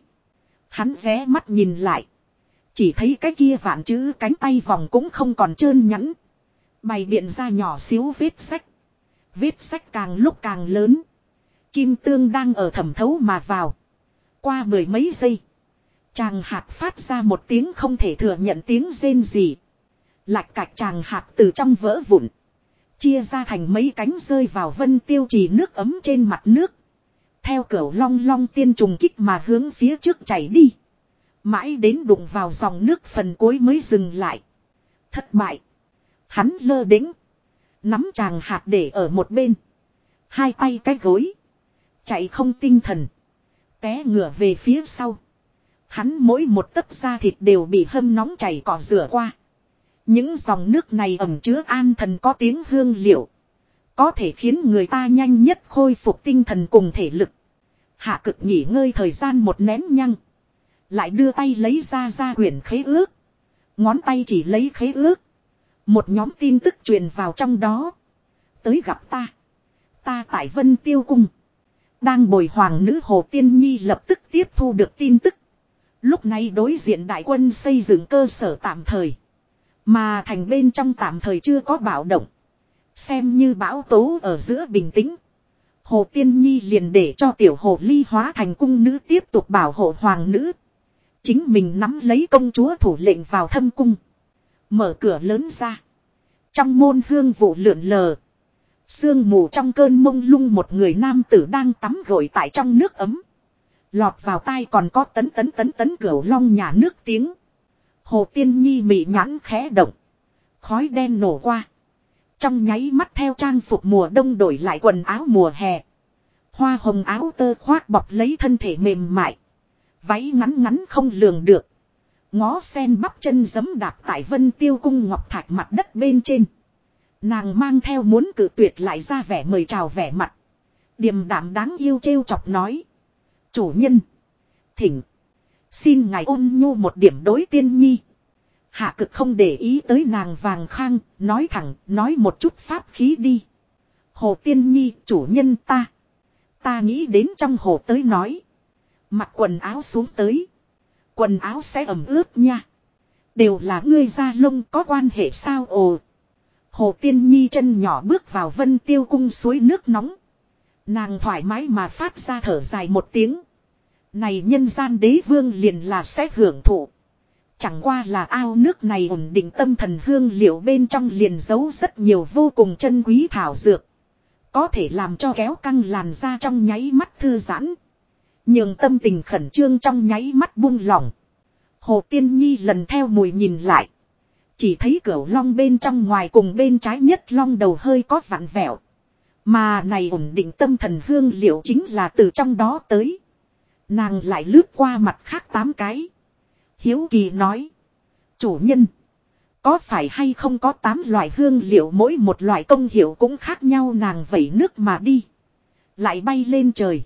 Hắn ré mắt nhìn lại. Chỉ thấy cái kia vạn chữ cánh tay vòng cũng không còn trơn nhẵn. Bày biện ra nhỏ xíu vết sách. Viết sách càng lúc càng lớn. Kim tương đang ở thẩm thấu mà vào. Qua mười mấy giây. Chàng hạt phát ra một tiếng không thể thừa nhận tiếng rên gì. Lạch cạch chàng hạt từ trong vỡ vụn. Chia ra thành mấy cánh rơi vào vân tiêu trì nước ấm trên mặt nước. Theo cửa long long tiên trùng kích mà hướng phía trước chảy đi. Mãi đến đụng vào dòng nước phần cuối mới dừng lại. Thất bại. Hắn lơ đĩnh. Nắm chàng hạt để ở một bên. Hai tay cái gối. Chạy không tinh thần. Té ngửa về phía sau. Hắn mỗi một tấc da thịt đều bị hâm nóng chảy cỏ rửa qua. Những dòng nước này ẩm chứa an thần có tiếng hương liệu. Có thể khiến người ta nhanh nhất khôi phục tinh thần cùng thể lực. Hạ cực nghỉ ngơi thời gian một nén nhăng. Lại đưa tay lấy ra ra quyển khế ước. Ngón tay chỉ lấy khế ước. Một nhóm tin tức truyền vào trong đó. Tới gặp ta. Ta tại Vân Tiêu Cung. Đang bồi hoàng nữ Hồ Tiên Nhi lập tức tiếp thu được tin tức. Lúc này đối diện đại quân xây dựng cơ sở tạm thời. Mà thành bên trong tạm thời chưa có bạo động. Xem như bão tố ở giữa bình tĩnh. Hồ Tiên Nhi liền để cho tiểu hồ ly hóa thành cung nữ tiếp tục bảo hộ hoàng nữ. Chính mình nắm lấy công chúa thủ lệnh vào thâm cung. Mở cửa lớn ra. Trong môn hương vụ lượn lờ. Sương mù trong cơn mông lung một người nam tử đang tắm gội tại trong nước ấm. Lọt vào tai còn có tấn tấn tấn tấn cửu long nhà nước tiếng. Hồ Tiên Nhi mị nhãn khẽ động. Khói đen nổ qua. Trong nháy mắt theo trang phục mùa đông đổi lại quần áo mùa hè. Hoa hồng áo tơ khoác bọc lấy thân thể mềm mại. Váy ngắn ngắn không lường được. Ngó sen bắp chân giấm đạp tại vân tiêu cung ngọc thạch mặt đất bên trên. Nàng mang theo muốn cử tuyệt lại ra vẻ mời chào vẻ mặt. Điềm đạm đáng yêu trêu chọc nói. Chủ nhân. Thỉnh. Xin ngài ôn nhu một điểm đối tiên nhi. Hạ cực không để ý tới nàng vàng khang, nói thẳng, nói một chút pháp khí đi. Hồ tiên nhi, chủ nhân ta. Ta nghĩ đến trong hồ tới nói. Mặc quần áo xuống tới. Quần áo sẽ ẩm ướt nha. Đều là ngươi da lông có quan hệ sao ồ. Hồ Tiên Nhi chân nhỏ bước vào vân tiêu cung suối nước nóng. Nàng thoải mái mà phát ra thở dài một tiếng. Này nhân gian đế vương liền là sẽ hưởng thụ. Chẳng qua là ao nước này ổn định tâm thần hương liệu bên trong liền giấu rất nhiều vô cùng chân quý thảo dược. Có thể làm cho kéo căng làn da trong nháy mắt thư giãn. Nhưng tâm tình khẩn trương trong nháy mắt buông lỏng. Hồ Tiên Nhi lần theo mùi nhìn lại. Chỉ thấy cửa long bên trong ngoài cùng bên trái nhất long đầu hơi có vặn vẹo. Mà này ổn định tâm thần hương liệu chính là từ trong đó tới. Nàng lại lướt qua mặt khác tám cái. Hiếu kỳ nói. Chủ nhân. Có phải hay không có tám loại hương liệu mỗi một loại công hiệu cũng khác nhau nàng vẩy nước mà đi. Lại bay lên trời.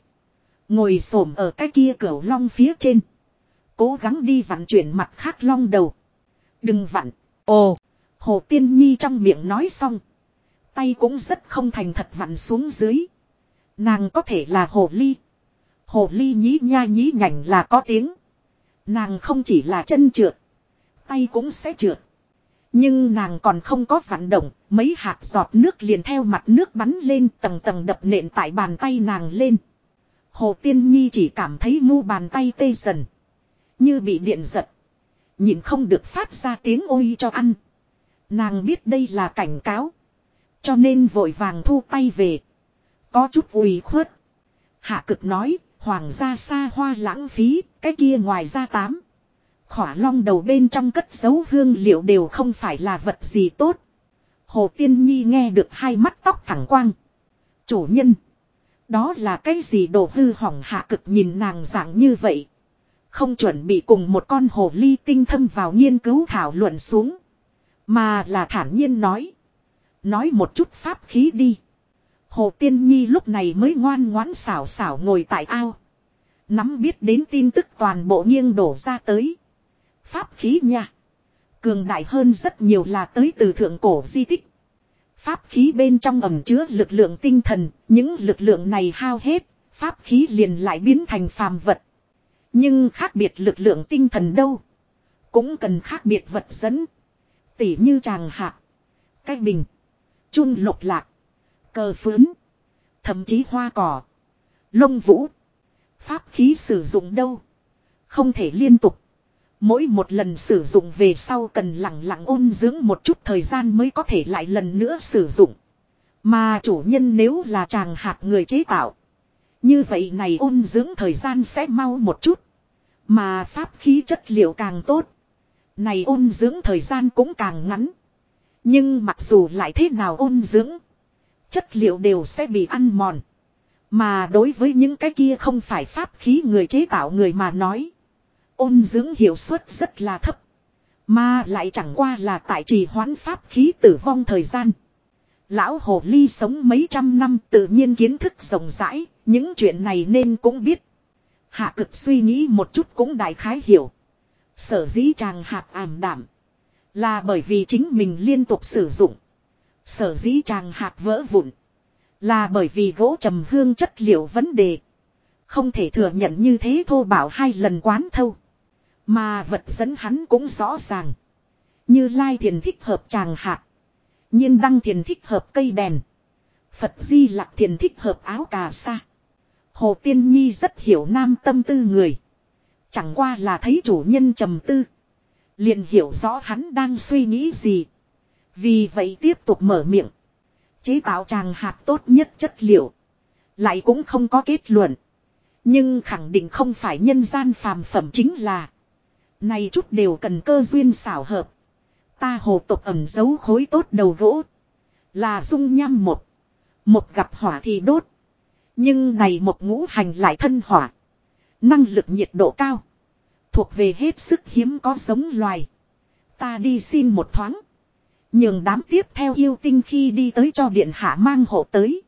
Ngồi xổm ở cái kia cửa long phía trên. Cố gắng đi vặn chuyển mặt khác long đầu. Đừng vặn. Ồ. Hồ Tiên Nhi trong miệng nói xong. Tay cũng rất không thành thật vặn xuống dưới. Nàng có thể là hồ ly. Hồ ly nhí nha nhí nhảnh là có tiếng. Nàng không chỉ là chân trượt. Tay cũng sẽ trượt. Nhưng nàng còn không có vận động, mấy hạt giọt nước liền theo mặt nước bắn lên tầng tầng đập nện tại bàn tay nàng lên. Hồ Tiên Nhi chỉ cảm thấy mu bàn tay tê dần. Như bị điện giật. Nhìn không được phát ra tiếng ôi cho ăn. Nàng biết đây là cảnh cáo. Cho nên vội vàng thu tay về. Có chút ủy khuất. Hạ cực nói, hoàng gia xa hoa lãng phí, cái kia ngoài ra tám. Khỏa long đầu bên trong cất dấu hương liệu đều không phải là vật gì tốt. Hồ Tiên Nhi nghe được hai mắt tóc thẳng quang. Chủ nhân. Đó là cái gì đồ hư hỏng hạ cực nhìn nàng dạng như vậy. Không chuẩn bị cùng một con hồ ly tinh thâm vào nghiên cứu thảo luận xuống. Mà là thản nhiên nói. Nói một chút pháp khí đi. Hồ Tiên Nhi lúc này mới ngoan ngoãn xảo xảo ngồi tại ao. Nắm biết đến tin tức toàn bộ nghiêng đổ ra tới. Pháp khí nha. Cường đại hơn rất nhiều là tới từ thượng cổ di tích. Pháp khí bên trong ẩm chứa lực lượng tinh thần, những lực lượng này hao hết, pháp khí liền lại biến thành phàm vật. Nhưng khác biệt lực lượng tinh thần đâu. Cũng cần khác biệt vật dẫn. Tỉ như tràng hạ, Cái bình. Chun lục lạc. Cờ phướn. Thậm chí hoa cỏ. Lông vũ. Pháp khí sử dụng đâu. Không thể liên tục. Mỗi một lần sử dụng về sau cần lặng lặng ôn dưỡng một chút thời gian mới có thể lại lần nữa sử dụng. Mà chủ nhân nếu là chàng hạt người chế tạo. Như vậy này ôn dưỡng thời gian sẽ mau một chút. Mà pháp khí chất liệu càng tốt. Này ôn dưỡng thời gian cũng càng ngắn. Nhưng mặc dù lại thế nào ôn dưỡng. Chất liệu đều sẽ bị ăn mòn. Mà đối với những cái kia không phải pháp khí người chế tạo người mà nói. Ôn dưỡng hiệu suất rất là thấp. Mà lại chẳng qua là tại trì hoãn pháp khí tử vong thời gian. Lão Hồ Ly sống mấy trăm năm tự nhiên kiến thức rộng rãi, những chuyện này nên cũng biết. Hạ cực suy nghĩ một chút cũng đại khái hiểu. Sở dĩ chàng hạt ảm đảm. Là bởi vì chính mình liên tục sử dụng. Sở dĩ chàng hạt vỡ vụn. Là bởi vì gỗ trầm hương chất liệu vấn đề. Không thể thừa nhận như thế thô bảo hai lần quán thâu. Mà vật dẫn hắn cũng rõ ràng. Như Lai thiền thích hợp chàng hạt. nhiên đăng thiền thích hợp cây đèn. Phật di lạc thiền thích hợp áo cà sa. Hồ Tiên Nhi rất hiểu nam tâm tư người. Chẳng qua là thấy chủ nhân trầm tư. Liền hiểu rõ hắn đang suy nghĩ gì. Vì vậy tiếp tục mở miệng. Chế tạo tràng hạt tốt nhất chất liệu. Lại cũng không có kết luận. Nhưng khẳng định không phải nhân gian phàm phẩm chính là. Này chút đều cần cơ duyên xảo hợp. Ta hồ tộc ẩm giấu khối tốt đầu gỗ. Là dung nham một. Một gặp hỏa thì đốt. Nhưng này một ngũ hành lại thân hỏa. Năng lực nhiệt độ cao. Thuộc về hết sức hiếm có sống loài. Ta đi xin một thoáng. Nhường đám tiếp theo yêu tinh khi đi tới cho điện hạ mang hộ tới.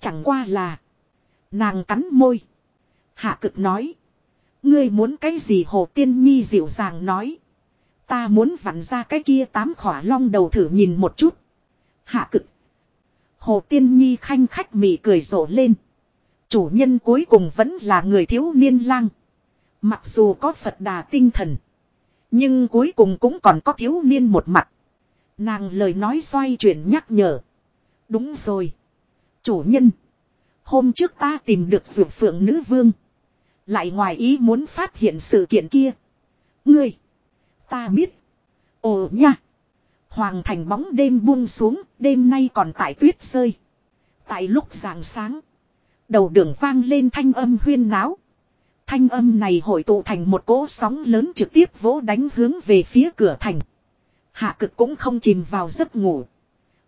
Chẳng qua là. Nàng cắn môi. Hạ cực nói. Ngươi muốn cái gì hồ tiên nhi dịu dàng nói. Ta muốn vặn ra cái kia tám khỏa long đầu thử nhìn một chút. Hạ cực. Hồ tiên nhi khanh khách mỉ cười rộ lên. Chủ nhân cuối cùng vẫn là người thiếu niên lang. Mặc dù có Phật đà tinh thần. Nhưng cuối cùng cũng còn có thiếu niên một mặt. Nàng lời nói xoay chuyển nhắc nhở. Đúng rồi. Chủ nhân. Hôm trước ta tìm được ruột phượng nữ vương. Lại ngoài ý muốn phát hiện sự kiện kia. Ngươi. Ta biết. Ồ nha. Hoàng thành bóng đêm buông xuống. Đêm nay còn tại tuyết rơi. Tại lúc rạng sáng. Đầu đường vang lên thanh âm huyên náo. Thanh âm này hội tụ thành một cỗ sóng lớn trực tiếp vỗ đánh hướng về phía cửa thành. Hạ cực cũng không chìm vào giấc ngủ.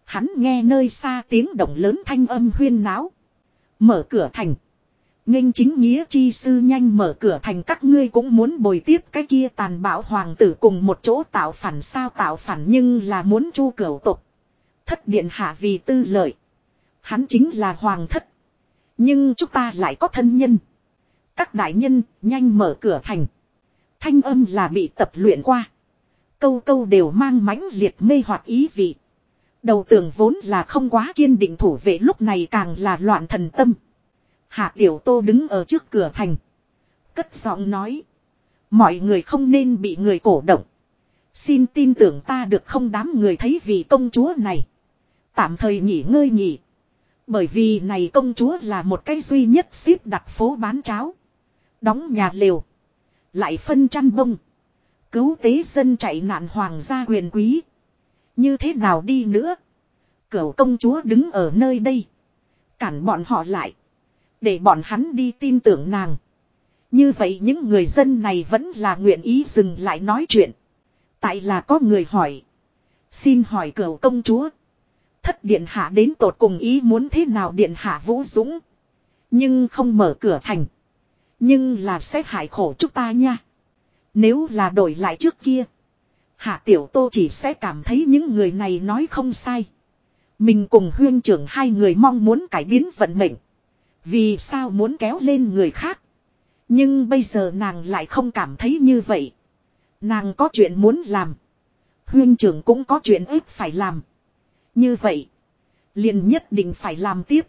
Hắn nghe nơi xa tiếng động lớn thanh âm huyên náo. Mở cửa thành. Nghênh chính nghĩa chi sư nhanh mở cửa thành các ngươi cũng muốn bồi tiếp cái kia tàn bạo hoàng tử cùng một chỗ tạo phản sao tạo phản nhưng là muốn chu cửu tục. Thất điện hạ vì tư lợi. Hắn chính là hoàng thất. Nhưng chúng ta lại có thân nhân. Các đại nhân nhanh mở cửa thành. Thanh âm là bị tập luyện qua. Câu câu đều mang mãnh liệt mê hoặc ý vị. Đầu tưởng vốn là không quá kiên định thủ vệ lúc này càng là loạn thần tâm. Hạ Tiểu Tô đứng ở trước cửa thành. Cất giọng nói. Mọi người không nên bị người cổ động. Xin tin tưởng ta được không đám người thấy vì công chúa này. Tạm thời nghỉ ngơi nghỉ. Bởi vì này công chúa là một cái duy nhất ship đặt phố bán cháo. Đóng nhà liều. Lại phân chăn bông. Cứu tế dân chạy nạn hoàng gia quyền quý. Như thế nào đi nữa. Cửu công chúa đứng ở nơi đây. Cản bọn họ lại. Để bọn hắn đi tin tưởng nàng. Như vậy những người dân này vẫn là nguyện ý dừng lại nói chuyện. Tại là có người hỏi. Xin hỏi cửu công chúa. Thất điện hạ đến tột cùng ý muốn thế nào điện hạ vũ dũng. Nhưng không mở cửa thành. Nhưng là sẽ hại khổ chúng ta nha. Nếu là đổi lại trước kia. Hạ tiểu tô chỉ sẽ cảm thấy những người này nói không sai. Mình cùng huyên trưởng hai người mong muốn cải biến vận mệnh. Vì sao muốn kéo lên người khác. Nhưng bây giờ nàng lại không cảm thấy như vậy. Nàng có chuyện muốn làm. Huyên trưởng cũng có chuyện ít phải làm. Như vậy. Liền nhất định phải làm tiếp.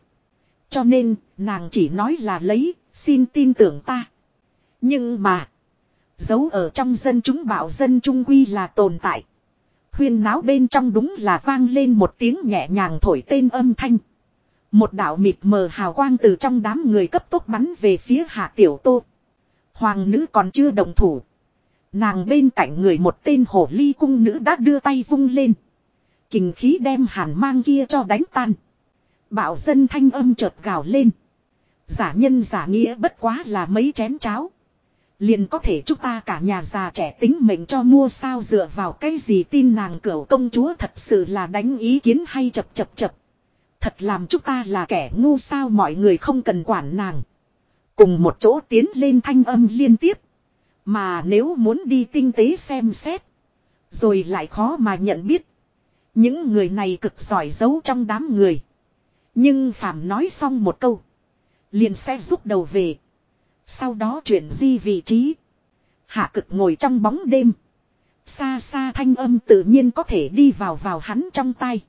Cho nên, nàng chỉ nói là lấy, xin tin tưởng ta. Nhưng mà. Giấu ở trong dân chúng bảo dân trung quy là tồn tại. Huyên náo bên trong đúng là vang lên một tiếng nhẹ nhàng thổi tên âm thanh. Một đạo mịt mờ hào quang từ trong đám người cấp tốc bắn về phía hạ tiểu tô. Hoàng nữ còn chưa đồng thủ. Nàng bên cạnh người một tên hổ ly cung nữ đã đưa tay vung lên. Kình khí đem hàn mang kia cho đánh tan. Bạo dân thanh âm chợt gào lên. Giả nhân giả nghĩa bất quá là mấy chén cháo. Liền có thể chúng ta cả nhà già trẻ tính mệnh cho mua sao dựa vào cái gì tin nàng cửu công chúa thật sự là đánh ý kiến hay chập chập chập. Thật làm chúng ta là kẻ ngu sao mọi người không cần quản nàng. Cùng một chỗ tiến lên thanh âm liên tiếp. Mà nếu muốn đi tinh tế xem xét. Rồi lại khó mà nhận biết. Những người này cực giỏi giấu trong đám người. Nhưng Phạm nói xong một câu. Liền sẽ rút đầu về. Sau đó chuyển di vị trí. Hạ cực ngồi trong bóng đêm. Xa xa thanh âm tự nhiên có thể đi vào vào hắn trong tay.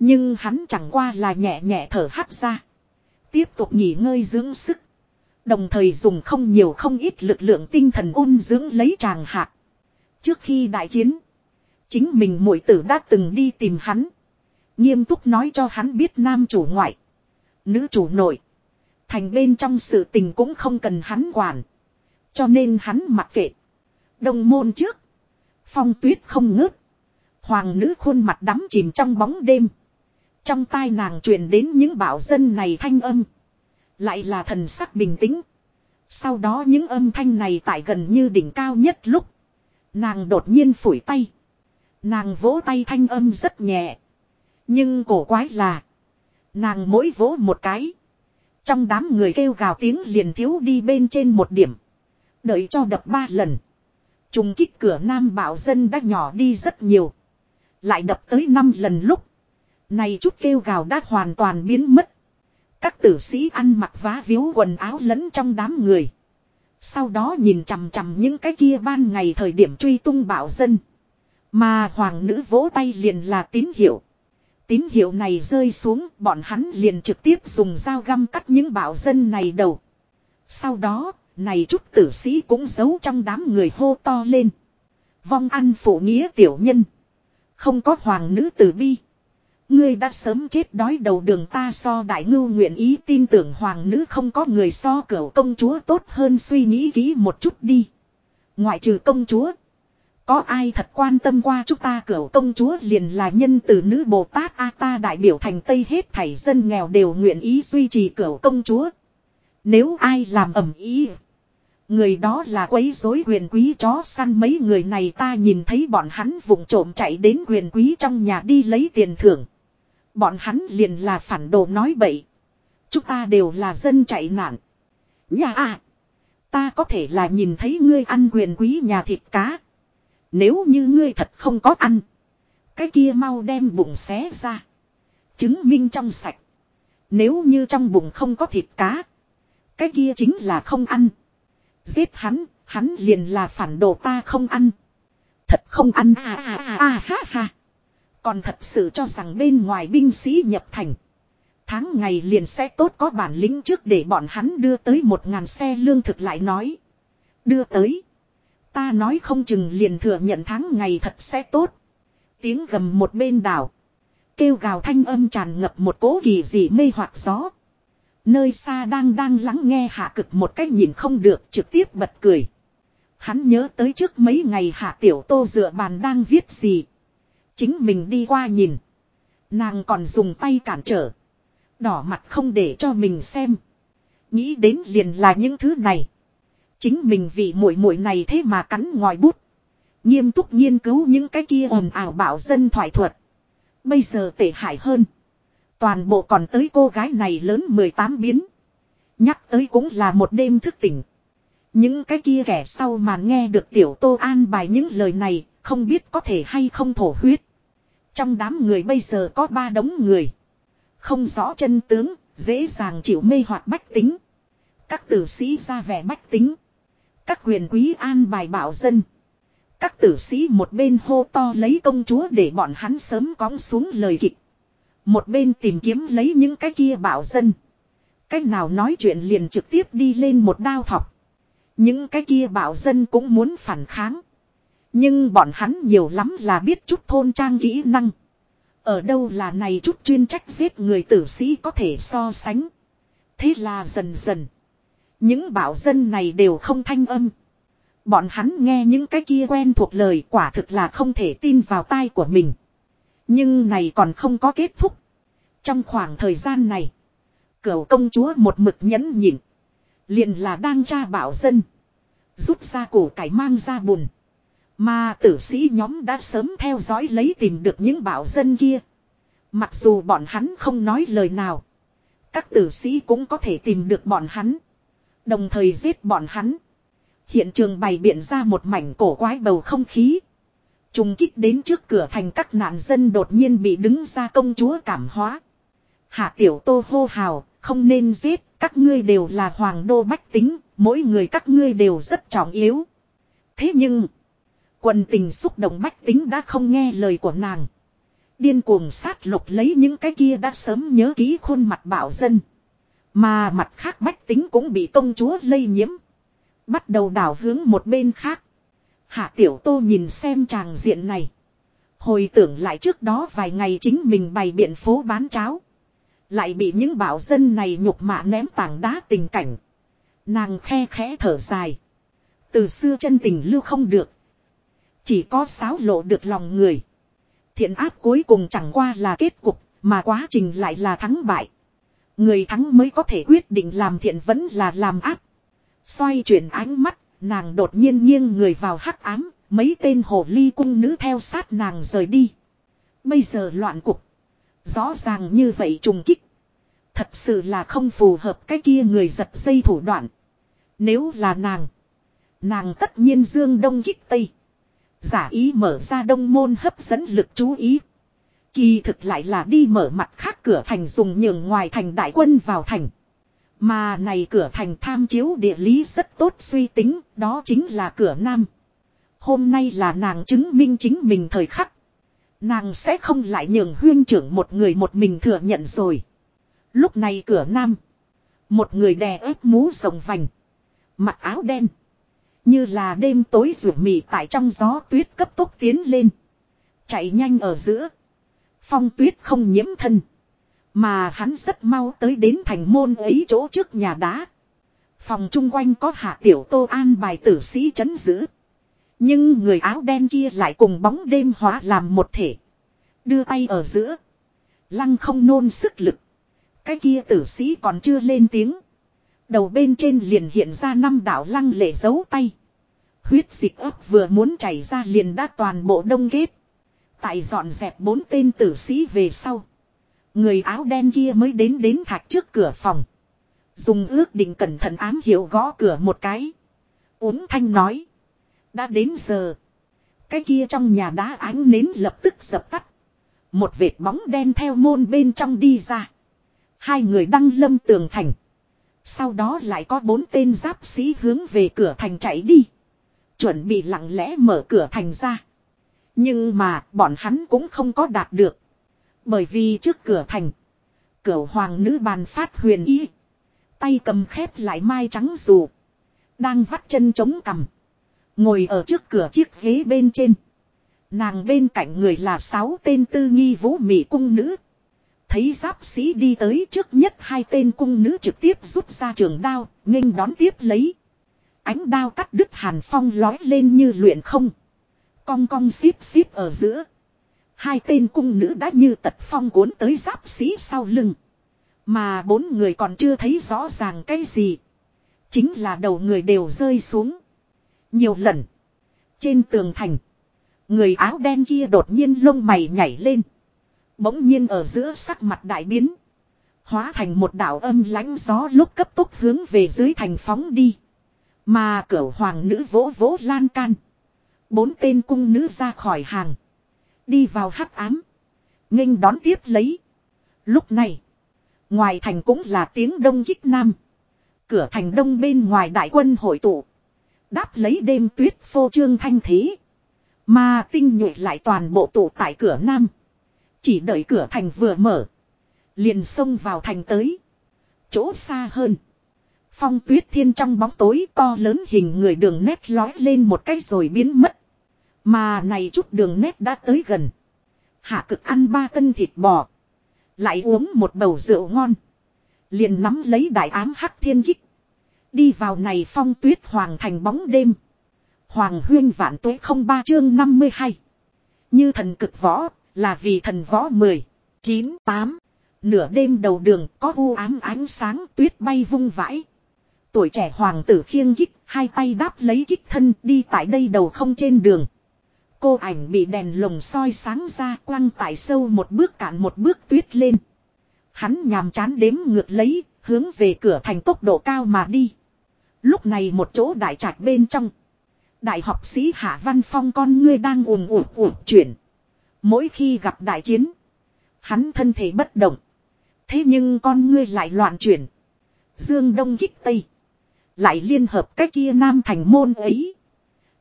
Nhưng hắn chẳng qua là nhẹ nhẹ thở hắt ra. Tiếp tục nghỉ ngơi dưỡng sức. Đồng thời dùng không nhiều không ít lực lượng tinh thần ôn dưỡng lấy tràng hạ. Trước khi đại chiến. Chính mình muội tử đã từng đi tìm hắn. Nghiêm túc nói cho hắn biết nam chủ ngoại. Nữ chủ nội. Thành bên trong sự tình cũng không cần hắn quản. Cho nên hắn mặc kệ. Đồng môn trước. Phong tuyết không ngớt. Hoàng nữ khuôn mặt đắm chìm trong bóng đêm. Trong tai nàng truyền đến những bảo dân này thanh âm. Lại là thần sắc bình tĩnh. Sau đó những âm thanh này tại gần như đỉnh cao nhất lúc. Nàng đột nhiên phủi tay. Nàng vỗ tay thanh âm rất nhẹ. Nhưng cổ quái là. Nàng mỗi vỗ một cái. Trong đám người kêu gào tiếng liền thiếu đi bên trên một điểm. Đợi cho đập ba lần. Trùng kích cửa nam bảo dân đã nhỏ đi rất nhiều. Lại đập tới năm lần lúc. Này chút kêu gào đã hoàn toàn biến mất. Các tử sĩ ăn mặc vá víu quần áo lẫn trong đám người. Sau đó nhìn chằm chằm những cái kia ban ngày thời điểm truy tung bạo dân. Mà hoàng nữ vỗ tay liền là tín hiệu. Tín hiệu này rơi xuống bọn hắn liền trực tiếp dùng dao găm cắt những bạo dân này đầu. Sau đó, này chút tử sĩ cũng giấu trong đám người hô to lên. Vong ăn phụ nghĩa tiểu nhân. Không có hoàng nữ tử bi. Ngươi đã sớm chết đói đầu đường ta so đại ngưu nguyện ý tin tưởng hoàng nữ không có người so cửu công chúa tốt hơn suy nghĩ kỹ một chút đi. Ngoại trừ công chúa. Có ai thật quan tâm qua chúng ta cửu công chúa liền là nhân từ nữ Bồ Tát A ta đại biểu thành Tây hết thảy dân nghèo đều nguyện ý duy trì cửu công chúa. Nếu ai làm ẩm ý. Người đó là quấy rối quyền quý chó săn mấy người này ta nhìn thấy bọn hắn vùng trộm chạy đến quyền quý trong nhà đi lấy tiền thưởng. Bọn hắn liền là phản đồ nói bậy. Chúng ta đều là dân chạy nạn. Nhà à. Ta có thể là nhìn thấy ngươi ăn quyền quý nhà thịt cá. Nếu như ngươi thật không có ăn. Cái kia mau đem bụng xé ra. Chứng minh trong sạch. Nếu như trong bụng không có thịt cá. Cái kia chính là không ăn. Giết hắn, hắn liền là phản đồ ta không ăn. Thật không ăn à à à à ha ha. Còn thật sự cho rằng bên ngoài binh sĩ nhập thành. Tháng ngày liền sẽ tốt có bản lĩnh trước để bọn hắn đưa tới một ngàn xe lương thực lại nói. Đưa tới. Ta nói không chừng liền thừa nhận tháng ngày thật sẽ tốt. Tiếng gầm một bên đảo. Kêu gào thanh âm tràn ngập một cố kỳ dị mê hoặc gió. Nơi xa đang đang lắng nghe hạ cực một cách nhìn không được trực tiếp bật cười. Hắn nhớ tới trước mấy ngày hạ tiểu tô dựa bàn đang viết gì. Chính mình đi qua nhìn. Nàng còn dùng tay cản trở. Đỏ mặt không để cho mình xem. Nghĩ đến liền là những thứ này. Chính mình vì muội muội này thế mà cắn ngòi bút. Nghiêm túc nghiên cứu những cái kia ồn ào bảo dân thoại thuật. Bây giờ tệ hại hơn. Toàn bộ còn tới cô gái này lớn 18 biến. Nhắc tới cũng là một đêm thức tỉnh. Những cái kia kẻ sau mà nghe được tiểu tô an bài những lời này, không biết có thể hay không thổ huyết. Trong đám người bây giờ có ba đống người. Không rõ chân tướng, dễ dàng chịu mê hoặc bách tính. Các tử sĩ ra vẻ bách tính. Các quyền quý an bài bảo dân. Các tử sĩ một bên hô to lấy công chúa để bọn hắn sớm cóng xuống lời kịch. Một bên tìm kiếm lấy những cái kia bảo dân. Cách nào nói chuyện liền trực tiếp đi lên một đao thọc. Những cái kia bảo dân cũng muốn phản kháng. Nhưng bọn hắn nhiều lắm là biết chút thôn trang kỹ năng. Ở đâu là này chút chuyên trách giết người tử sĩ có thể so sánh. Thế là dần dần. Những bảo dân này đều không thanh âm. Bọn hắn nghe những cái kia quen thuộc lời quả thực là không thể tin vào tai của mình. Nhưng này còn không có kết thúc. Trong khoảng thời gian này. Cửu công chúa một mực nhẫn nhịn. Liền là đang tra bảo dân. Rút ra cổ cải mang ra bùn. Mà tử sĩ nhóm đã sớm theo dõi lấy tìm được những bảo dân kia. Mặc dù bọn hắn không nói lời nào. Các tử sĩ cũng có thể tìm được bọn hắn. Đồng thời giết bọn hắn. Hiện trường bày biện ra một mảnh cổ quái bầu không khí. Trùng kích đến trước cửa thành các nạn dân đột nhiên bị đứng ra công chúa cảm hóa. Hạ tiểu tô hô hào, không nên giết, các ngươi đều là hoàng đô bách tính, mỗi người các ngươi đều rất trọng yếu. Thế nhưng, quần tình xúc động bách tính đã không nghe lời của nàng. Điên cuồng sát lục lấy những cái kia đã sớm nhớ ký khuôn mặt bảo dân. Mà mặt khác bách tính cũng bị công chúa lây nhiễm. Bắt đầu đảo hướng một bên khác. Hạ tiểu tô nhìn xem tràng diện này. Hồi tưởng lại trước đó vài ngày chính mình bày biện phố bán cháo. Lại bị những bảo dân này nhục mạ ném tảng đá tình cảnh. Nàng khe khẽ thở dài. Từ xưa chân tình lưu không được. Chỉ có sáo lộ được lòng người. Thiện áp cuối cùng chẳng qua là kết cục, mà quá trình lại là thắng bại. Người thắng mới có thể quyết định làm thiện vẫn là làm áp. Xoay chuyển ánh mắt, nàng đột nhiên nghiêng người vào hắc ám, mấy tên hồ ly cung nữ theo sát nàng rời đi. Bây giờ loạn cục. Rõ ràng như vậy trùng kích. Thật sự là không phù hợp cái kia người giật dây thủ đoạn. Nếu là nàng. Nàng tất nhiên dương đông kích tây. Giả ý mở ra đông môn hấp dẫn lực chú ý. Kỳ thực lại là đi mở mặt khác cửa thành dùng nhường ngoài thành đại quân vào thành. Mà này cửa thành tham chiếu địa lý rất tốt suy tính, đó chính là cửa nam. Hôm nay là nàng chứng minh chính mình thời khắc. Nàng sẽ không lại nhường huyên trưởng một người một mình thừa nhận rồi. Lúc này cửa nam. Một người đè ép mũ rồng vành. Mặc áo đen. Như là đêm tối rủ mị tại trong gió tuyết cấp tốc tiến lên. Chạy nhanh ở giữa. Phong tuyết không nhiễm thân. Mà hắn rất mau tới đến thành môn ấy chỗ trước nhà đá. Phòng chung quanh có hạ tiểu tô an bài tử sĩ chấn giữ. Nhưng người áo đen kia lại cùng bóng đêm hóa làm một thể. Đưa tay ở giữa. Lăng không nôn sức lực. Cái kia tử sĩ còn chưa lên tiếng. Đầu bên trên liền hiện ra năm đạo lăng lệ giấu tay. Huyết dịch ấp vừa muốn chảy ra liền đã toàn bộ đông kết. Tại dọn dẹp bốn tên tử sĩ về sau. Người áo đen kia mới đến đến thạch trước cửa phòng. Dùng ước định cẩn thận ám hiệu gõ cửa một cái. Uống thanh nói. Đã đến giờ. Cái kia trong nhà đá ánh nến lập tức dập tắt. Một vệt bóng đen theo môn bên trong đi ra. Hai người đăng lâm tường thành. Sau đó lại có bốn tên giáp sĩ hướng về cửa thành chạy đi. Chuẩn bị lặng lẽ mở cửa thành ra. Nhưng mà bọn hắn cũng không có đạt được. Bởi vì trước cửa thành. Cửa hoàng nữ bàn phát huyền y. Tay cầm khép lại mai trắng dù. Đang vắt chân chống cằm, Ngồi ở trước cửa chiếc ghế bên trên. Nàng bên cạnh người là sáu tên tư nghi vũ mỹ cung nữ. Thấy giáp sĩ đi tới trước nhất hai tên cung nữ trực tiếp rút ra trường đao, nghênh đón tiếp lấy. ánh đao cắt đứt hàn phong lói lên như luyện không. Cong cong xíp xíp ở giữa. Hai tên cung nữ đã như tật phong cuốn tới giáp sĩ sau lưng. Mà bốn người còn chưa thấy rõ ràng cái gì. Chính là đầu người đều rơi xuống. Nhiều lần. Trên tường thành. Người áo đen kia đột nhiên lông mày nhảy lên. Bỗng nhiên ở giữa sắc mặt đại biến. Hóa thành một đảo âm lãnh gió lúc cấp tốc hướng về dưới thành phóng đi. Mà cửa hoàng nữ vỗ vỗ lan can. Bốn tên cung nữ ra khỏi hàng. Đi vào hắc ám. nghênh đón tiếp lấy. Lúc này. Ngoài thành cũng là tiếng đông kích nam. Cửa thành đông bên ngoài đại quân hội tụ. Đáp lấy đêm tuyết phô trương thanh thế. Mà tinh nhuệ lại toàn bộ tụ tại cửa nam. Chỉ đợi cửa thành vừa mở. Liền xông vào thành tới. Chỗ xa hơn. Phong tuyết thiên trong bóng tối to lớn hình người đường nét lói lên một cái rồi biến mất. Mà này chút đường nét đã tới gần. Hạ cực ăn ba cân thịt bò. Lại uống một bầu rượu ngon. Liền nắm lấy đại ám hắc thiên kích. Đi vào này phong tuyết hoàng thành bóng đêm. Hoàng huyên vạn tuế không ba chương 52. Như thần cực võ, là vì thần võ 10, 9, 8. Nửa đêm đầu đường có u ám ánh sáng tuyết bay vung vãi. Tuổi trẻ hoàng tử khiêng kích, hai tay đáp lấy kích thân đi tại đây đầu không trên đường. Cô ảnh bị đèn lồng soi sáng ra quăng tại sâu một bước cạn một bước tuyết lên. Hắn nhàm chán đếm ngược lấy, hướng về cửa thành tốc độ cao mà đi. Lúc này một chỗ đại trạch bên trong. Đại học sĩ Hạ Văn Phong con ngươi đang ùm ùm ùm chuyển. Mỗi khi gặp đại chiến. Hắn thân thể bất động. Thế nhưng con ngươi lại loạn chuyển. Dương Đông kích Tây. Lại liên hợp cái kia Nam thành môn ấy.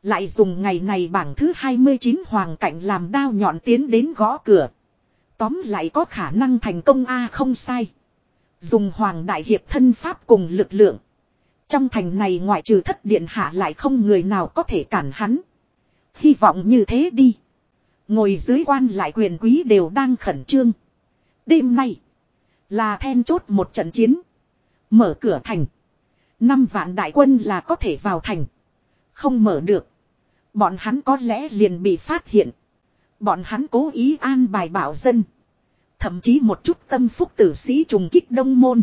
Lại dùng ngày này bảng thứ 29 hoàng cảnh làm đao nhọn tiến đến gõ cửa. Tóm lại có khả năng thành công A à không sai. Dùng hoàng đại hiệp thân pháp cùng lực lượng. Trong thành này ngoại trừ thất điện hạ lại không người nào có thể cản hắn. Hy vọng như thế đi. Ngồi dưới quan lại quyền quý đều đang khẩn trương. Đêm nay. Là then chốt một trận chiến. Mở cửa thành. Năm vạn đại quân là có thể vào thành. Không mở được. Bọn hắn có lẽ liền bị phát hiện. Bọn hắn cố ý an bài bảo dân. Thậm chí một chút tâm phúc tử sĩ trùng kích đông môn.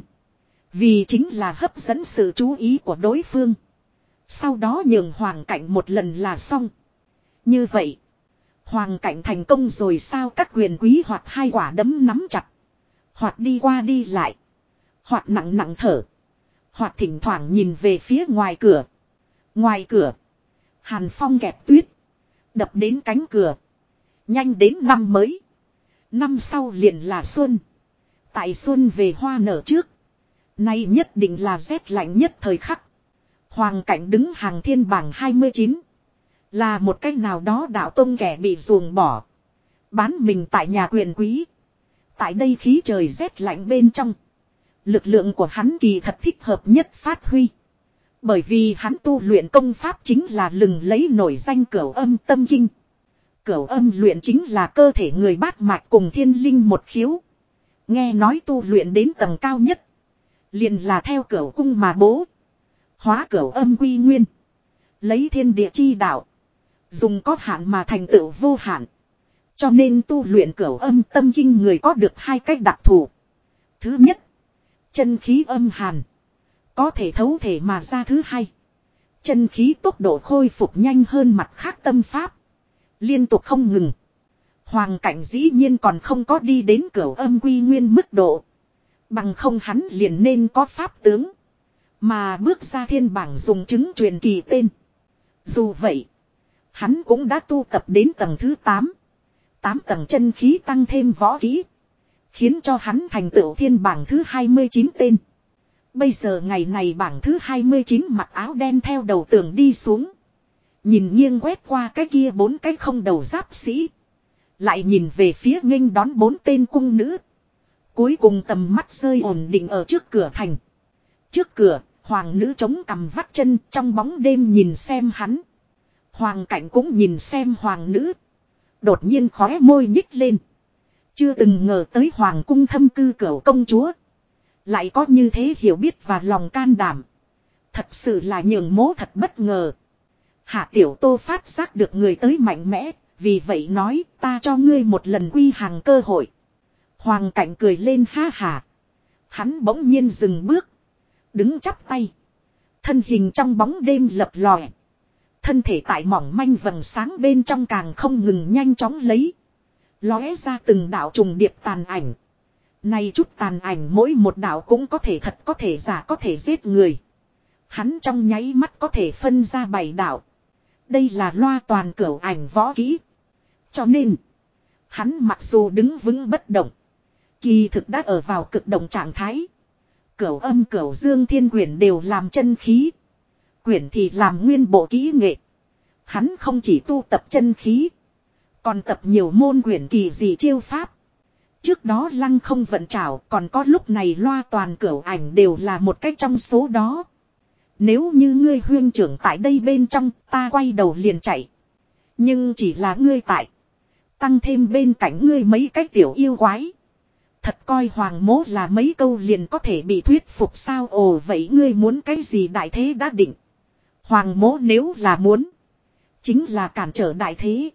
Vì chính là hấp dẫn sự chú ý của đối phương. Sau đó nhường hoàng cảnh một lần là xong. Như vậy. Hoàng cảnh thành công rồi sao các quyền quý hoặc hai quả đấm nắm chặt. Hoặc đi qua đi lại. Hoặc nặng nặng thở. Hoặc thỉnh thoảng nhìn về phía ngoài cửa. Ngoài cửa. Hàn phong kẹp tuyết. Đập đến cánh cửa. Nhanh đến năm mới. Năm sau liền là xuân. Tại xuân về hoa nở trước. Nay nhất định là rét lạnh nhất thời khắc. Hoàng cảnh đứng hàng thiên bảng 29. Là một cách nào đó đạo tông kẻ bị ruồng bỏ. Bán mình tại nhà quyền quý. Tại đây khí trời rét lạnh bên trong. Lực lượng của hắn kỳ thật thích hợp nhất phát huy. Bởi vì hắn tu luyện công pháp chính là lừng lấy nổi danh cửu âm tâm kinh. Cửu âm luyện chính là cơ thể người bát mạch cùng thiên linh một khiếu. Nghe nói tu luyện đến tầng cao nhất. Liền là theo cửu cung mà bố. Hóa cửu âm quy nguyên. Lấy thiên địa chi đạo. Dùng có hạn mà thành tựu vô hạn. Cho nên tu luyện cửu âm tâm kinh người có được hai cách đặc thù. Thứ nhất. Chân khí âm hàn. Có thể thấu thể mà ra thứ hai. Chân khí tốc độ khôi phục nhanh hơn mặt khác tâm pháp. Liên tục không ngừng. Hoàng cảnh dĩ nhiên còn không có đi đến cửa âm quy nguyên mức độ. Bằng không hắn liền nên có pháp tướng. Mà bước ra thiên bảng dùng chứng truyền kỳ tên. Dù vậy. Hắn cũng đã tu tập đến tầng thứ 8. 8 tầng chân khí tăng thêm võ khí. Khiến cho hắn thành tựu thiên bảng thứ 29 tên. Bây giờ ngày này bảng thứ 29 mặc áo đen theo đầu tường đi xuống. Nhìn nghiêng quét qua cái kia bốn cái không đầu giáp sĩ. Lại nhìn về phía nghênh đón bốn tên cung nữ. Cuối cùng tầm mắt rơi ổn định ở trước cửa thành. Trước cửa, hoàng nữ chống cằm vắt chân trong bóng đêm nhìn xem hắn. Hoàng cảnh cũng nhìn xem hoàng nữ. Đột nhiên khóe môi nhích lên. Chưa từng ngờ tới hoàng cung thâm cư cửa công chúa. Lại có như thế hiểu biết và lòng can đảm. Thật sự là nhường mố thật bất ngờ. Hạ tiểu tô phát giác được người tới mạnh mẽ, vì vậy nói ta cho ngươi một lần quy hàng cơ hội. Hoàng cảnh cười lên ha hà. Hắn bỗng nhiên dừng bước. Đứng chắp tay. Thân hình trong bóng đêm lập lòe. Thân thể tại mỏng manh vầng sáng bên trong càng không ngừng nhanh chóng lấy. Lóe ra từng đạo trùng điệp tàn ảnh. nay chút tàn ảnh mỗi một đạo cũng có thể thật có thể giả có thể giết người. Hắn trong nháy mắt có thể phân ra bảy đạo. Đây là loa toàn cửu ảnh võ kỹ. Cho nên, hắn mặc dù đứng vững bất động. Kỳ thực đã ở vào cực động trạng thái. Cửu âm cửu dương thiên quyển đều làm chân khí. Quyển thì làm nguyên bộ kỹ nghệ. Hắn không chỉ tu tập chân khí. Còn tập nhiều môn quyển kỳ dị chiêu pháp. Trước đó lăng không vận trảo, còn có lúc này loa toàn cửu ảnh đều là một cách trong số đó. Nếu như ngươi huyên trưởng tại đây bên trong, ta quay đầu liền chạy. Nhưng chỉ là ngươi tại. Tăng thêm bên cạnh ngươi mấy cái tiểu yêu quái. Thật coi hoàng mố là mấy câu liền có thể bị thuyết phục sao ồ, vậy ngươi muốn cái gì đại thế đã định. Hoàng mố nếu là muốn. Chính là cản trở đại thế.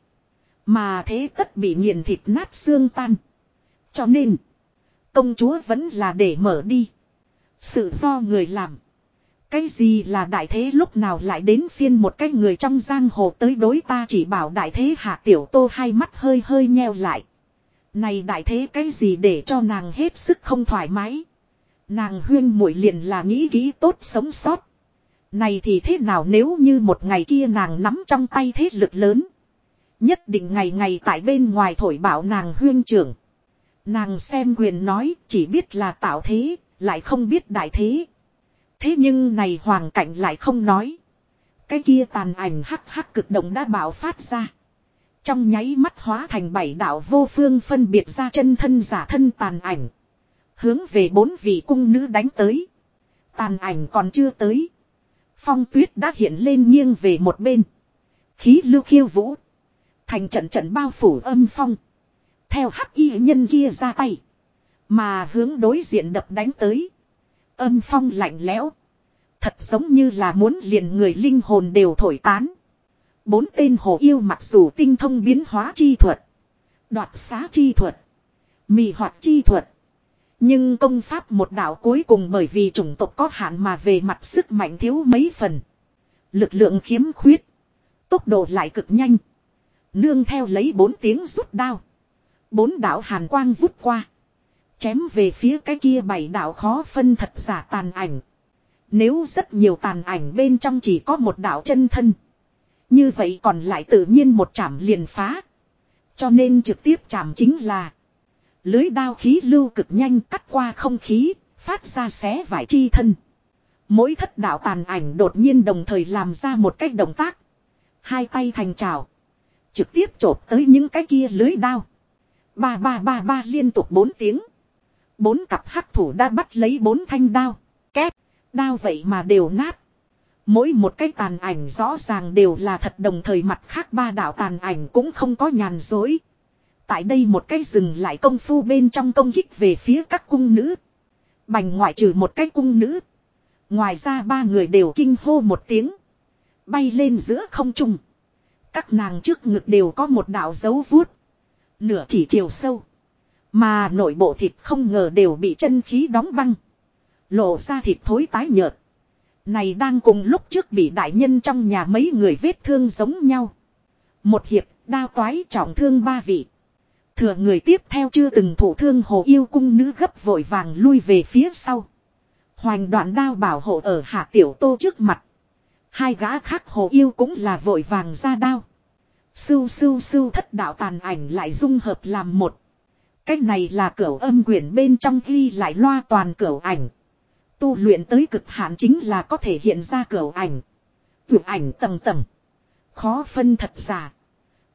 Mà thế tất bị nghiền thịt nát xương tan. Cho nên. Công chúa vẫn là để mở đi. Sự do người làm. Cái gì là đại thế lúc nào lại đến phiên một cái người trong giang hồ tới đối ta chỉ bảo đại thế hạ tiểu tô hai mắt hơi hơi nheo lại. Này đại thế cái gì để cho nàng hết sức không thoải mái. Nàng huyên muội liền là nghĩ kỹ tốt sống sót. Này thì thế nào nếu như một ngày kia nàng nắm trong tay thế lực lớn. Nhất định ngày ngày tại bên ngoài thổi bảo nàng huyên trưởng. Nàng xem quyền nói chỉ biết là tạo thế, lại không biết đại thế. Thế nhưng này hoàng cảnh lại không nói. Cái kia tàn ảnh hắc hắc cực động đã bảo phát ra. Trong nháy mắt hóa thành bảy đạo vô phương phân biệt ra chân thân giả thân tàn ảnh. Hướng về bốn vị cung nữ đánh tới. Tàn ảnh còn chưa tới. Phong tuyết đã hiện lên nghiêng về một bên. Khí lưu khiêu vũ. Thành trận trận bao phủ âm phong. Theo hắc y nhân kia ra tay. Mà hướng đối diện đập đánh tới. Âm phong lạnh lẽo. Thật giống như là muốn liền người linh hồn đều thổi tán. Bốn tên hồ yêu mặc dù tinh thông biến hóa chi thuật. Đoạt xá chi thuật. Mì hoạt chi thuật. Nhưng công pháp một đạo cuối cùng bởi vì chủng tộc có hạn mà về mặt sức mạnh thiếu mấy phần. Lực lượng khiếm khuyết. Tốc độ lại cực nhanh. Nương theo lấy bốn tiếng rút đao. Bốn đạo hàn quang vút qua. Chém về phía cái kia bảy đạo khó phân thật giả tàn ảnh. Nếu rất nhiều tàn ảnh bên trong chỉ có một đạo chân thân. Như vậy còn lại tự nhiên một chạm liền phá. Cho nên trực tiếp chạm chính là. Lưới đao khí lưu cực nhanh cắt qua không khí, phát ra xé vải chi thân. Mỗi thất đạo tàn ảnh đột nhiên đồng thời làm ra một cách động tác. Hai tay thành trào. Trực tiếp chộp tới những cái kia lưới đao. Ba ba ba ba liên tục bốn tiếng. Bốn cặp hắc thủ đã bắt lấy bốn thanh đao. Két. Đao vậy mà đều nát. Mỗi một cái tàn ảnh rõ ràng đều là thật đồng thời mặt khác ba đạo tàn ảnh cũng không có nhàn dối. Tại đây một cái rừng lại công phu bên trong công kích về phía các cung nữ. Bành ngoại trừ một cái cung nữ. Ngoài ra ba người đều kinh hô một tiếng. Bay lên giữa không trung. Các nàng trước ngực đều có một đạo dấu vuốt. Nửa chỉ chiều sâu. Mà nội bộ thịt không ngờ đều bị chân khí đóng băng. Lộ ra thịt thối tái nhợt. Này đang cùng lúc trước bị đại nhân trong nhà mấy người vết thương giống nhau. Một hiệp, đao toái trọng thương ba vị. Thừa người tiếp theo chưa từng thủ thương hồ yêu cung nữ gấp vội vàng lui về phía sau. Hoành đoạn đao bảo hộ ở hạ tiểu tô trước mặt. Hai gã khác hồ yêu cũng là vội vàng ra đao. Sưu sưu sưu thất đạo tàn ảnh lại dung hợp làm một. cách này là cửa âm quyển bên trong ghi lại loa toàn cửa ảnh. Tu luyện tới cực hạn chính là có thể hiện ra cửa ảnh. Vượt ảnh tầng tầng. Khó phân thật giả.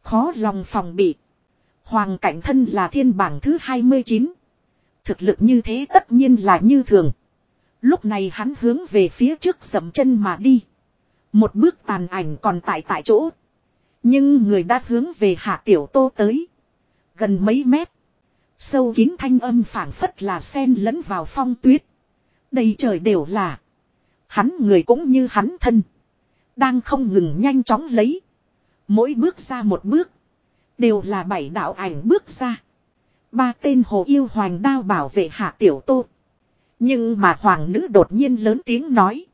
Khó lòng phòng bị. Hoàng cảnh thân là thiên bảng thứ 29. Thực lực như thế tất nhiên là như thường. Lúc này hắn hướng về phía trước dầm chân mà đi. Một bước tàn ảnh còn tại tại chỗ. Nhưng người đã hướng về hạ tiểu tô tới. Gần mấy mét. Sâu kín thanh âm phảng phất là sen lẫn vào phong tuyết. Đầy trời đều là. Hắn người cũng như hắn thân. Đang không ngừng nhanh chóng lấy. Mỗi bước ra một bước. Đều là bảy đạo ảnh bước ra. Ba tên hồ yêu hoàng đao bảo vệ hạ tiểu tô. Nhưng mà hoàng nữ đột nhiên lớn tiếng nói.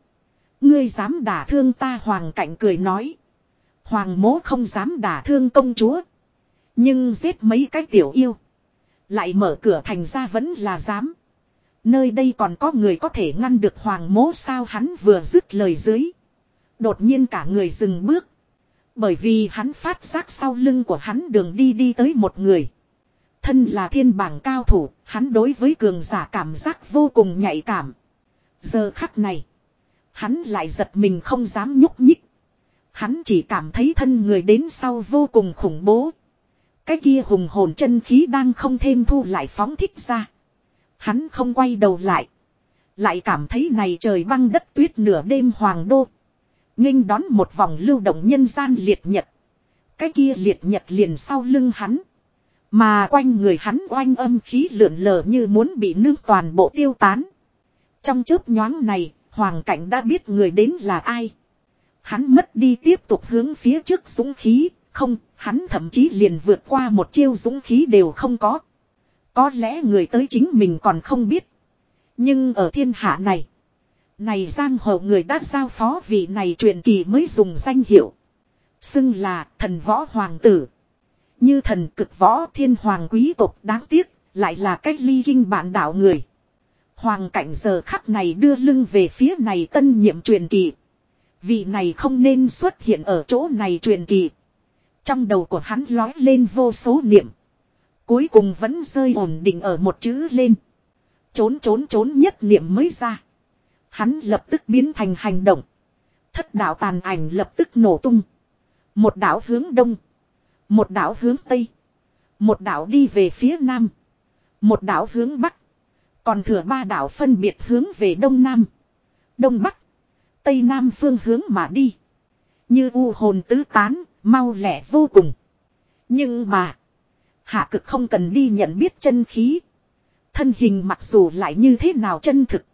Ngươi dám đả thương ta hoàng cảnh cười nói. Hoàng mố không dám đả thương công chúa. Nhưng giết mấy cái tiểu yêu. Lại mở cửa thành ra vẫn là dám. Nơi đây còn có người có thể ngăn được hoàng mố sao hắn vừa dứt lời dưới. Đột nhiên cả người dừng bước. Bởi vì hắn phát giác sau lưng của hắn đường đi đi tới một người. Thân là thiên bảng cao thủ, hắn đối với cường giả cảm giác vô cùng nhạy cảm. Giờ khắc này, hắn lại giật mình không dám nhúc nhích. Hắn chỉ cảm thấy thân người đến sau vô cùng khủng bố. Cái kia hùng hồn chân khí đang không thêm thu lại phóng thích ra. Hắn không quay đầu lại. Lại cảm thấy này trời băng đất tuyết nửa đêm hoàng đô nghênh đón một vòng lưu động nhân gian liệt nhật. Cái kia liệt nhật liền sau lưng hắn. Mà quanh người hắn oanh âm khí lượn lờ như muốn bị nương toàn bộ tiêu tán. Trong chớp nhoáng này, hoàng cảnh đã biết người đến là ai. Hắn mất đi tiếp tục hướng phía trước dũng khí, không, hắn thậm chí liền vượt qua một chiêu dũng khí đều không có. Có lẽ người tới chính mình còn không biết. Nhưng ở thiên hạ này, này giang hồ người đã giao phó vị này truyền kỳ mới dùng danh hiệu. Xưng là thần võ hoàng tử. Như thần cực võ thiên hoàng quý tộc đáng tiếc, lại là cách ly kinh bản đạo người. Hoàng cảnh giờ khắc này đưa lưng về phía này tân nhiệm truyền kỳ. Vị này không nên xuất hiện ở chỗ này truyền kỳ. Trong đầu của hắn lói lên vô số niệm. Cuối cùng vẫn rơi ổn định ở một chữ lên. Trốn trốn trốn nhất niệm mới ra. Hắn lập tức biến thành hành động. Thất đạo tàn ảnh lập tức nổ tung. Một đạo hướng đông. Một đạo hướng tây. Một đạo đi về phía nam. Một đạo hướng bắc. Còn thừa ba đạo phân biệt hướng về đông nam. Đông bắc. Tây nam phương hướng mà đi. Như u hồn tứ tán, mau lẻ vô cùng. Nhưng mà. Hạ cực không cần đi nhận biết chân khí. Thân hình mặc dù lại như thế nào chân thực.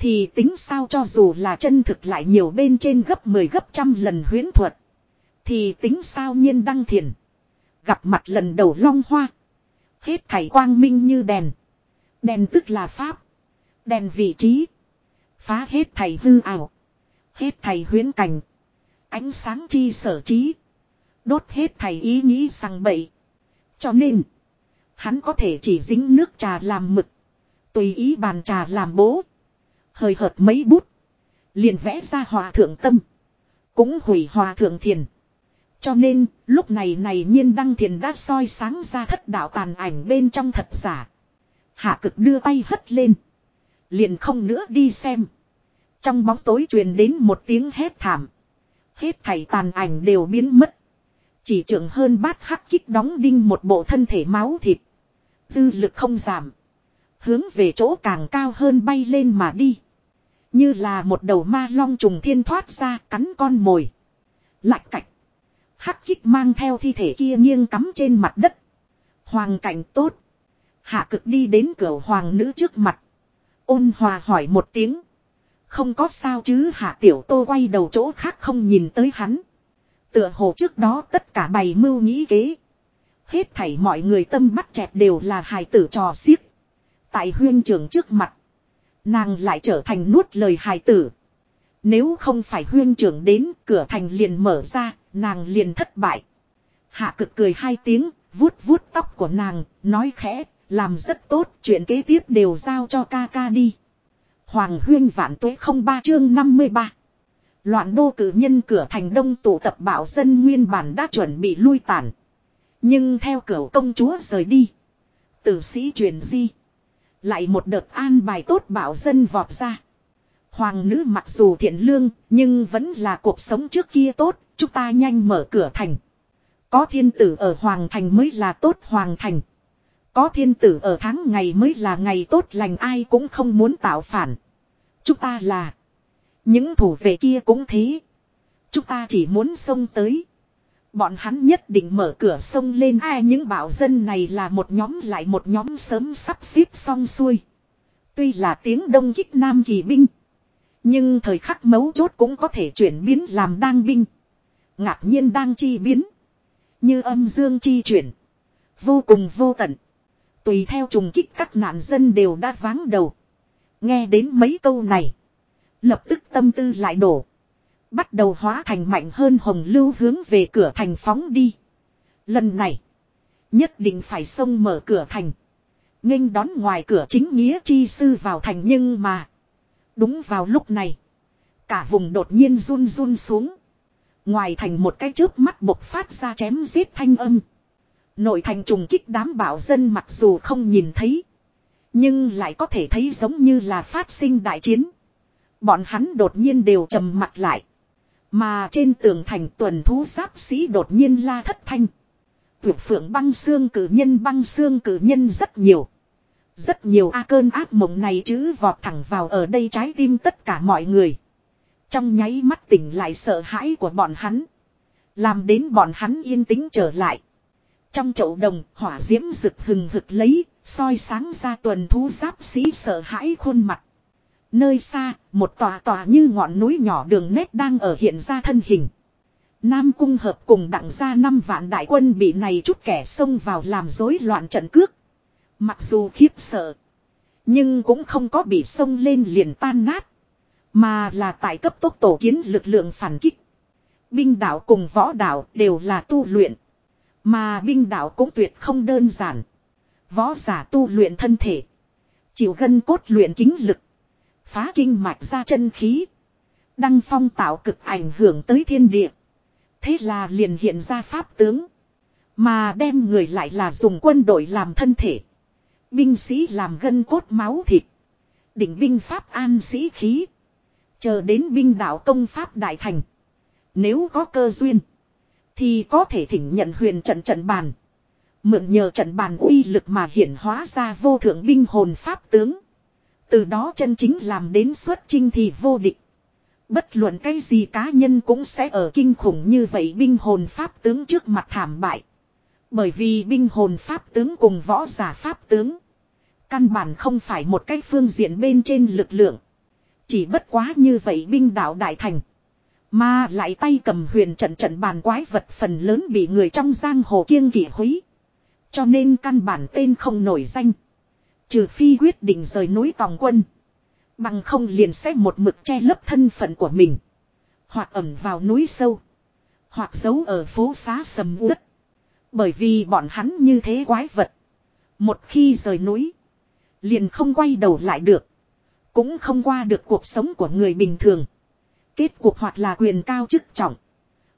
Thì tính sao cho dù là chân thực lại nhiều bên trên gấp 10 gấp trăm lần huyến thuật. Thì tính sao nhiên đăng thiền. Gặp mặt lần đầu long hoa. Hết thảy quang minh như đèn. Đèn tức là pháp. Đèn vị trí. Phá hết thảy hư ảo. Hết thảy huyến cảnh. Ánh sáng chi sở trí. Đốt hết thảy ý nghĩ sang bậy. Cho nên. Hắn có thể chỉ dính nước trà làm mực. Tùy ý bàn trà làm bố. Hơi hợt mấy bút. Liền vẽ ra hòa thượng tâm. Cũng hủy hòa thượng thiền. Cho nên, lúc này này nhiên đăng thiền đã soi sáng ra thất đạo tàn ảnh bên trong thật giả. Hạ cực đưa tay hất lên. Liền không nữa đi xem. Trong bóng tối truyền đến một tiếng hét thảm. Hết thảy tàn ảnh đều biến mất. Chỉ trưởng hơn bát hắc kích đóng đinh một bộ thân thể máu thịt. Dư lực không giảm. Hướng về chỗ càng cao hơn bay lên mà đi. Như là một đầu ma long trùng thiên thoát ra, cắn con mồi. Lạch cạch. Hắc kích mang theo thi thể kia nghiêng cắm trên mặt đất. Hoàng cảnh tốt. Hạ cực đi đến cửa hoàng nữ trước mặt. Ôn hòa hỏi một tiếng. Không có sao chứ, hạ tiểu tô quay đầu chỗ khác không nhìn tới hắn. Tựa hồ trước đó tất cả bày mưu nghĩ kế. Hết thảy mọi người tâm bắt chẹt đều là hài tử trò xiếc. Tại huyên trường trước mặt. Nàng lại trở thành nuốt lời hài tử. Nếu không phải huyên trưởng đến cửa thành liền mở ra, nàng liền thất bại. Hạ cực cười hai tiếng, vuốt vuốt tóc của nàng, nói khẽ, làm rất tốt, chuyện kế tiếp đều giao cho ca ca đi. Hoàng huyên vạn tuế không ba chương 53. Loạn đô cử nhân cửa thành đông tụ tập bảo dân nguyên bản đã chuẩn bị lui tản. Nhưng theo cửa công chúa rời đi. Tử sĩ truyền di. Lại một đợt an bài tốt bảo dân vọt ra. Hoàng nữ mặc dù thiện lương, nhưng vẫn là cuộc sống trước kia tốt, chúng ta nhanh mở cửa thành. Có thiên tử ở Hoàng thành mới là tốt Hoàng thành. Có thiên tử ở tháng ngày mới là ngày tốt lành ai cũng không muốn tạo phản. Chúng ta là. Những thủ vệ kia cũng thế. Chúng ta chỉ muốn xông tới. Bọn hắn nhất định mở cửa sông lên ai những bảo dân này là một nhóm lại một nhóm sớm sắp xếp xong xuôi. Tuy là tiếng đông kích nam kỳ binh. Nhưng thời khắc mấu chốt cũng có thể chuyển biến làm đang binh. Ngạc nhiên đang chi biến. Như âm dương chi chuyển. Vô cùng vô tận. Tùy theo trùng kích các nạn dân đều đã váng đầu. Nghe đến mấy câu này. Lập tức tâm tư lại đổ. Bắt đầu hóa thành mạnh hơn hồng lưu hướng về cửa thành phóng đi. Lần này. Nhất định phải xông mở cửa thành. nghênh đón ngoài cửa chính nghĩa chi sư vào thành nhưng mà. Đúng vào lúc này. Cả vùng đột nhiên run run xuống. Ngoài thành một cái chớp mắt bộc phát ra chém giết thanh âm. Nội thành trùng kích đám bảo dân mặc dù không nhìn thấy. Nhưng lại có thể thấy giống như là phát sinh đại chiến. Bọn hắn đột nhiên đều trầm mặt lại. Mà trên tường thành tuần thú giáp sĩ đột nhiên la thất thanh. Tuyệt phượng băng xương cử nhân băng xương cử nhân rất nhiều. Rất nhiều a cơn ác mộng này chứ vọt thẳng vào ở đây trái tim tất cả mọi người. Trong nháy mắt tỉnh lại sợ hãi của bọn hắn. Làm đến bọn hắn yên tĩnh trở lại. Trong chậu đồng hỏa diễm rực hừng hực lấy, soi sáng ra tuần thú giáp sĩ sợ hãi khuôn mặt. Nơi xa, một tòa tòa như ngọn núi nhỏ đường nét đang ở hiện ra thân hình. Nam cung hợp cùng đặng ra năm vạn đại quân bị này chút kẻ xông vào làm rối loạn trận cước. Mặc dù khiếp sợ. Nhưng cũng không có bị xông lên liền tan nát. Mà là tại cấp tốc tổ kiến lực lượng phản kích. Binh đạo cùng võ đạo đều là tu luyện. Mà binh đạo cũng tuyệt không đơn giản. Võ giả tu luyện thân thể. Chịu gân cốt luyện kính lực. Phá kinh mạch ra chân khí. Đăng phong tạo cực ảnh hưởng tới thiên địa. Thế là liền hiện ra pháp tướng. Mà đem người lại là dùng quân đội làm thân thể. Binh sĩ làm gân cốt máu thịt. Đỉnh binh pháp an sĩ khí. Chờ đến binh đạo công pháp đại thành. Nếu có cơ duyên. Thì có thể thỉnh nhận huyền trận trận bàn. Mượn nhờ trận bàn uy lực mà hiển hóa ra vô thượng binh hồn pháp tướng. Từ đó chân chính làm đến xuất chinh thì vô địch. Bất luận cái gì cá nhân cũng sẽ ở kinh khủng như vậy binh hồn pháp tướng trước mặt thảm bại. Bởi vì binh hồn pháp tướng cùng võ giả pháp tướng. Căn bản không phải một cái phương diện bên trên lực lượng. Chỉ bất quá như vậy binh đạo đại thành. Mà lại tay cầm huyền trận trận bàn quái vật phần lớn bị người trong giang hồ kiêng kỵ húy. Cho nên căn bản tên không nổi danh. Trừ phi quyết định rời núi tòng quân. Bằng không liền sẽ một mực che lấp thân phận của mình. Hoặc ẩn vào núi sâu. Hoặc giấu ở phố xá sầm uất. Bởi vì bọn hắn như thế quái vật. Một khi rời núi. Liền không quay đầu lại được. Cũng không qua được cuộc sống của người bình thường. Kết cuộc hoặc là quyền cao chức trọng.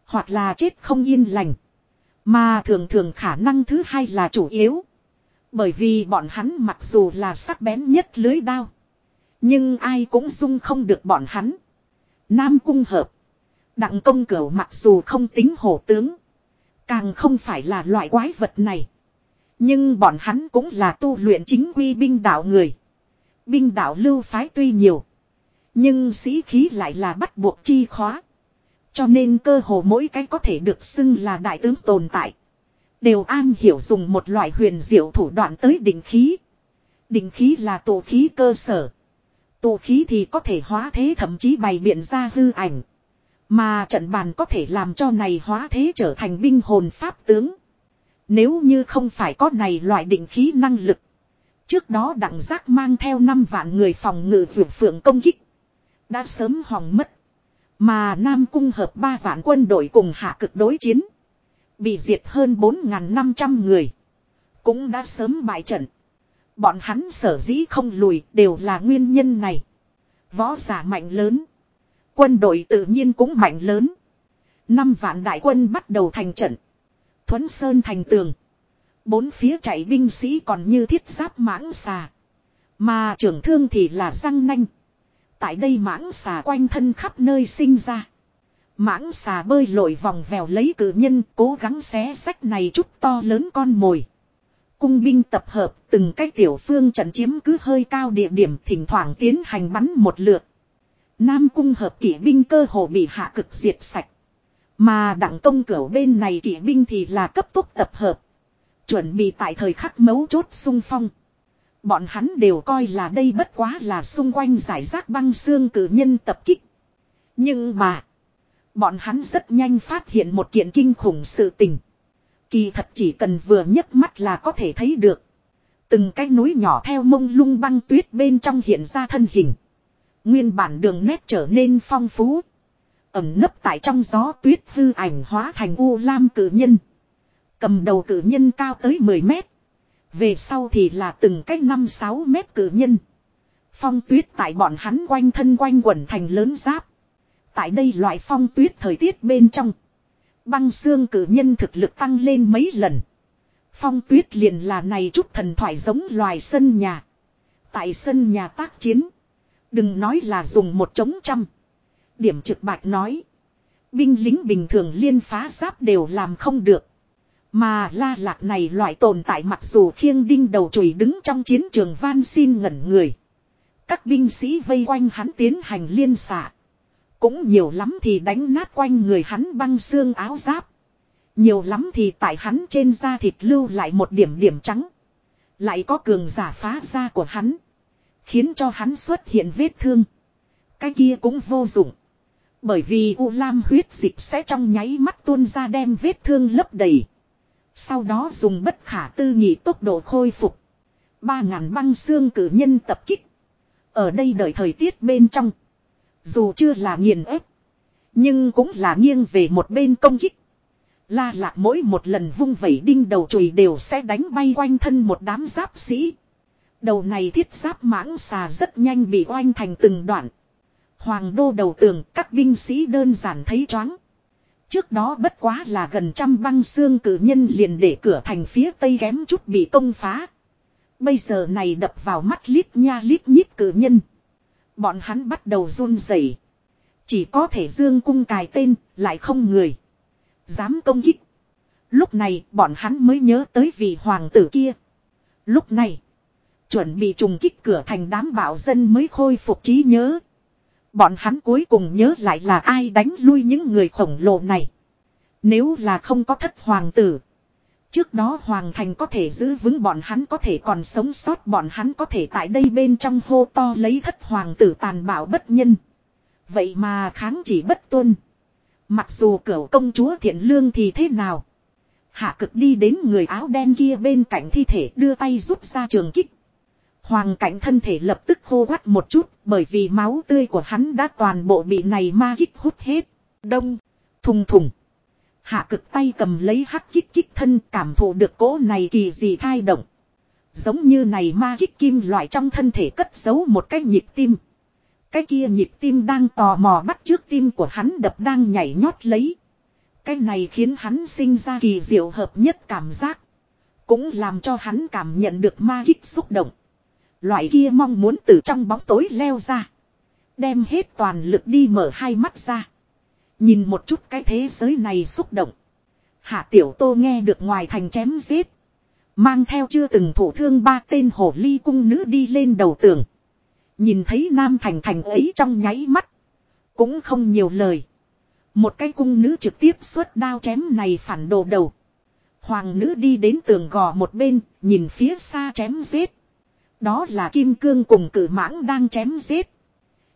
Hoặc là chết không yên lành. Mà thường thường khả năng thứ hai là chủ yếu. Bởi vì bọn hắn mặc dù là sắc bén nhất lưới đao. Nhưng ai cũng dung không được bọn hắn. Nam cung hợp. Đặng công cửu mặc dù không tính hổ tướng. Càng không phải là loại quái vật này. Nhưng bọn hắn cũng là tu luyện chính quy binh đạo người. Binh đạo lưu phái tuy nhiều. Nhưng sĩ khí lại là bắt buộc chi khóa. Cho nên cơ hồ mỗi cái có thể được xưng là đại tướng tồn tại. Đều an hiểu dùng một loại huyền diệu thủ đoạn tới đỉnh khí. Đỉnh khí là tổ khí cơ sở. Tổ khí thì có thể hóa thế thậm chí bày biện ra hư ảnh. Mà trận bàn có thể làm cho này hóa thế trở thành binh hồn pháp tướng. Nếu như không phải có này loại định khí năng lực. Trước đó đặng giác mang theo 5 vạn người phòng ngự vượt phượng công kích. Đã sớm hỏng mất. Mà Nam Cung hợp ba vạn quân đội cùng hạ cực đối chiến. Bị diệt hơn 4.500 người. Cũng đã sớm bại trận. Bọn hắn sở dĩ không lùi đều là nguyên nhân này. Võ giả mạnh lớn. Quân đội tự nhiên cũng mạnh lớn. Năm vạn đại quân bắt đầu thành trận. Thuấn Sơn thành tường. Bốn phía chạy binh sĩ còn như thiết giáp mãng xà. Mà trưởng thương thì là răng nanh. Tại đây mãng xà quanh thân khắp nơi sinh ra. Mãng xà bơi lội vòng vèo lấy cử nhân, cố gắng xé sách này chút to lớn con mồi. Cung binh tập hợp, từng cái tiểu phương trận chiếm cứ hơi cao địa điểm, thỉnh thoảng tiến hành bắn một lượt. Nam cung hợp kỵ binh cơ hồ bị hạ cực diệt sạch. Mà đặng công cửu bên này kỵ binh thì là cấp tốc tập hợp. Chuẩn bị tại thời khắc mấu chốt sung phong. Bọn hắn đều coi là đây bất quá là xung quanh giải rác băng xương cử nhân tập kích. Nhưng mà. Bọn hắn rất nhanh phát hiện một kiện kinh khủng sự tình. Kỳ thật chỉ cần vừa nhấc mắt là có thể thấy được. Từng cái núi nhỏ theo mông lung băng tuyết bên trong hiện ra thân hình. Nguyên bản đường nét trở nên phong phú. Ẩm nấp tại trong gió tuyết hư ảnh hóa thành u lam cử nhân. Cầm đầu cử nhân cao tới 10 mét. Về sau thì là từng cách 5-6 mét cử nhân. Phong tuyết tại bọn hắn quanh thân quanh quẩn thành lớn giáp. Tại đây loại phong tuyết thời tiết bên trong. Băng xương cử nhân thực lực tăng lên mấy lần. Phong tuyết liền là này chút thần thoại giống loài sân nhà. Tại sân nhà tác chiến. Đừng nói là dùng một chống trăm. Điểm trực bạch nói. Binh lính bình thường liên phá giáp đều làm không được. Mà la lạc này loại tồn tại mặc dù khiêng đinh đầu chùi đứng trong chiến trường van xin ngẩn người. Các binh sĩ vây quanh hắn tiến hành liên xạ. Cũng nhiều lắm thì đánh nát quanh người hắn băng xương áo giáp. Nhiều lắm thì tại hắn trên da thịt lưu lại một điểm điểm trắng. Lại có cường giả phá da của hắn. Khiến cho hắn xuất hiện vết thương. Cái kia cũng vô dụng. Bởi vì U Lam huyết dịch sẽ trong nháy mắt tuôn ra đem vết thương lấp đầy. Sau đó dùng bất khả tư nghị tốc độ khôi phục. Ba ngàn băng xương cử nhân tập kích. Ở đây đợi thời tiết bên trong. Dù chưa là nghiền ép. Nhưng cũng là nghiêng về một bên công kích. La lạc mỗi một lần vung vẩy đinh đầu chùy đều sẽ đánh bay quanh thân một đám giáp sĩ. Đầu này thiết giáp mãng xà rất nhanh bị oanh thành từng đoạn. Hoàng đô đầu tường, các binh sĩ đơn giản thấy choáng. Trước đó bất quá là gần trăm băng xương cử nhân liền để cửa thành phía tây kém chút bị công phá. Bây giờ này đập vào mắt lít nha lít nhít cử nhân. Bọn hắn bắt đầu run rẩy, Chỉ có thể dương cung cài tên, lại không người. Dám công kích. Lúc này bọn hắn mới nhớ tới vị hoàng tử kia. Lúc này. Chuẩn bị trùng kích cửa thành đám bảo dân mới khôi phục trí nhớ. Bọn hắn cuối cùng nhớ lại là ai đánh lui những người khổng lồ này. Nếu là không có thất hoàng tử. Trước đó hoàng thành có thể giữ vững bọn hắn có thể còn sống sót bọn hắn có thể tại đây bên trong hô to lấy thất hoàng tử tàn bạo bất nhân. Vậy mà kháng chỉ bất tuân. Mặc dù cửu công chúa thiện lương thì thế nào. Hạ cực đi đến người áo đen kia bên cạnh thi thể đưa tay rút ra trường kích. Hoàng cảnh thân thể lập tức khô quắt một chút bởi vì máu tươi của hắn đã toàn bộ bị này ma kích hút hết. Đông, thùng thùng. Hạ cực tay cầm lấy hắc kích kích thân cảm thụ được cỗ này kỳ gì thai động. Giống như này ma kích kim loại trong thân thể cất giấu một cái nhịp tim. Cái kia nhịp tim đang tò mò bắt trước tim của hắn đập đang nhảy nhót lấy. Cái này khiến hắn sinh ra kỳ diệu hợp nhất cảm giác. Cũng làm cho hắn cảm nhận được ma kích xúc động. Loại kia mong muốn từ trong bóng tối leo ra. Đem hết toàn lực đi mở hai mắt ra. Nhìn một chút cái thế giới này xúc động. Hạ tiểu tô nghe được ngoài thành chém giết. Mang theo chưa từng thủ thương ba tên hổ ly cung nữ đi lên đầu tường. Nhìn thấy Nam Thành Thành ấy trong nháy mắt. Cũng không nhiều lời. Một cái cung nữ trực tiếp xuất đao chém này phản đồ đầu. Hoàng nữ đi đến tường gò một bên, nhìn phía xa chém giết. Đó là kim cương cùng cử mãng đang chém giết.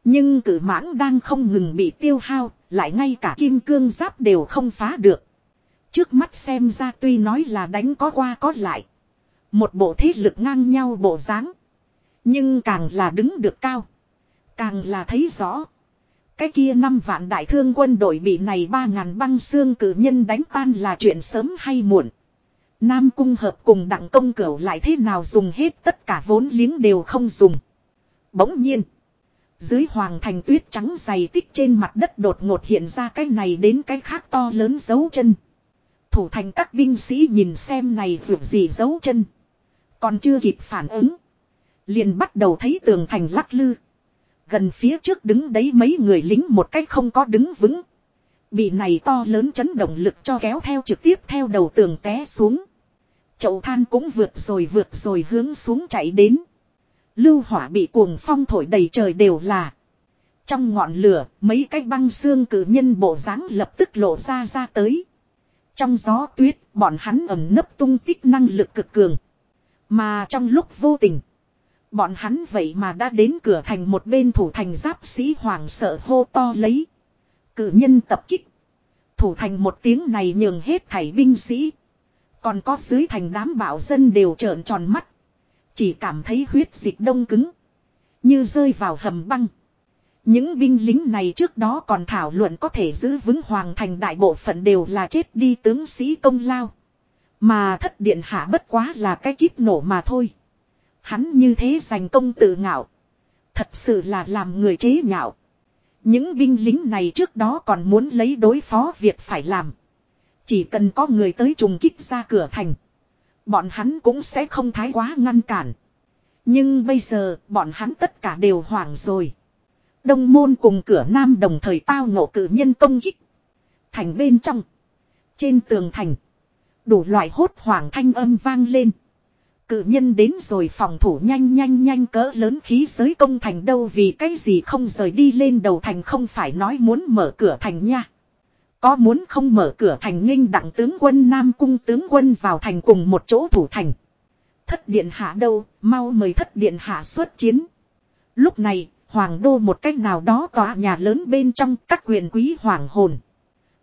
Nhưng cử mãng đang không ngừng bị tiêu hao, lại ngay cả kim cương giáp đều không phá được. Trước mắt xem ra tuy nói là đánh có qua có lại. Một bộ thế lực ngang nhau bộ dáng Nhưng càng là đứng được cao. Càng là thấy rõ. Cái kia năm vạn đại thương quân đội bị này ba ngàn băng xương cử nhân đánh tan là chuyện sớm hay muộn. Nam cung hợp cùng đặng công cửu lại thế nào dùng hết tất cả vốn liếng đều không dùng. Bỗng nhiên. Dưới hoàng thành tuyết trắng dày tích trên mặt đất đột ngột hiện ra cái này đến cái khác to lớn dấu chân. Thủ thành các binh sĩ nhìn xem này vượt gì dấu chân. Còn chưa kịp phản ứng. Liền bắt đầu thấy tường thành lắc lư. Gần phía trước đứng đấy mấy người lính một cách không có đứng vững. Bị này to lớn chấn động lực cho kéo theo trực tiếp theo đầu tường té xuống. Chậu than cũng vượt rồi vượt rồi hướng xuống chạy đến. Lưu hỏa bị cuồng phong thổi đầy trời đều là. Trong ngọn lửa, mấy cái băng xương cử nhân bộ dáng lập tức lộ ra ra tới. Trong gió tuyết, bọn hắn ẩm nấp tung tích năng lực cực cường. Mà trong lúc vô tình, Bọn hắn vậy mà đã đến cửa thành một bên thủ thành giáp sĩ hoàng sợ hô to lấy. Cử nhân tập kích. Thủ thành một tiếng này nhường hết thảy binh sĩ. Còn có dưới thành đám bảo dân đều trợn tròn mắt. Chỉ cảm thấy huyết dịch đông cứng. Như rơi vào hầm băng. Những binh lính này trước đó còn thảo luận có thể giữ vững hoàng thành đại bộ phận đều là chết đi tướng sĩ công lao. Mà thất điện hạ bất quá là cái kíp nổ mà thôi. Hắn như thế giành công tự ngạo. Thật sự là làm người chế nhạo. Những binh lính này trước đó còn muốn lấy đối phó việc phải làm. Chỉ cần có người tới trùng kích ra cửa thành. Bọn hắn cũng sẽ không thái quá ngăn cản. Nhưng bây giờ, bọn hắn tất cả đều hoảng rồi. Đông môn cùng cửa nam đồng thời tao ngộ cử nhân công kích. Thành bên trong. Trên tường thành. Đủ loại hốt hoảng thanh âm vang lên. Cự nhân đến rồi phòng thủ nhanh nhanh nhanh cỡ lớn khí giới công thành đâu vì cái gì không rời đi lên đầu thành không phải nói muốn mở cửa thành nha. Có muốn không mở cửa thành nghênh đặng tướng quân Nam cung tướng quân vào thành cùng một chỗ thủ thành. Thất điện hạ đâu, mau mời thất điện hạ xuất chiến. Lúc này, hoàng đô một cách nào đó tòa nhà lớn bên trong các quyền quý hoàng hồn.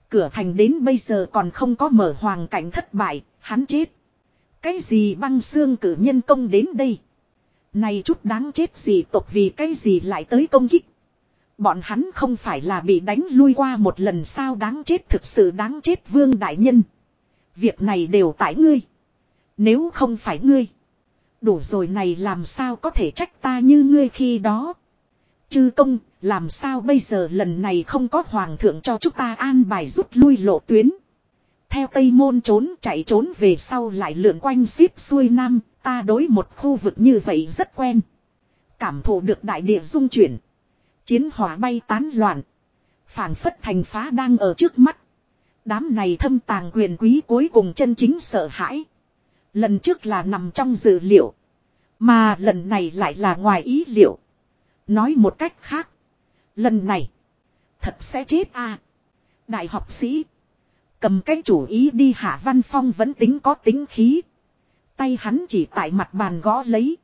Cửa thành đến bây giờ còn không có mở hoàng cảnh thất bại, hắn chết. Cái gì băng xương cử nhân công đến đây? Này chút đáng chết gì tộc vì cái gì lại tới công kích? Bọn hắn không phải là bị đánh lui qua một lần sao đáng chết thực sự đáng chết vương đại nhân. Việc này đều tại ngươi. Nếu không phải ngươi. Đủ rồi này làm sao có thể trách ta như ngươi khi đó. Chư công, làm sao bây giờ lần này không có hoàng thượng cho chúng ta an bài rút lui lộ tuyến. Theo Tây Môn trốn chạy trốn về sau lại lượn quanh xíp xuôi Nam, ta đối một khu vực như vậy rất quen. Cảm thụ được đại địa dung chuyển. Chiến hỏa bay tán loạn. phảng phất thành phá đang ở trước mắt. Đám này thâm tàng quyền quý cuối cùng chân chính sợ hãi. Lần trước là nằm trong dự liệu. Mà lần này lại là ngoài ý liệu. Nói một cách khác. Lần này. Thật sẽ chết à. Đại học sĩ. Cầm cái chủ ý đi hạ văn phong vẫn tính có tính khí. Tay hắn chỉ tại mặt bàn gõ lấy.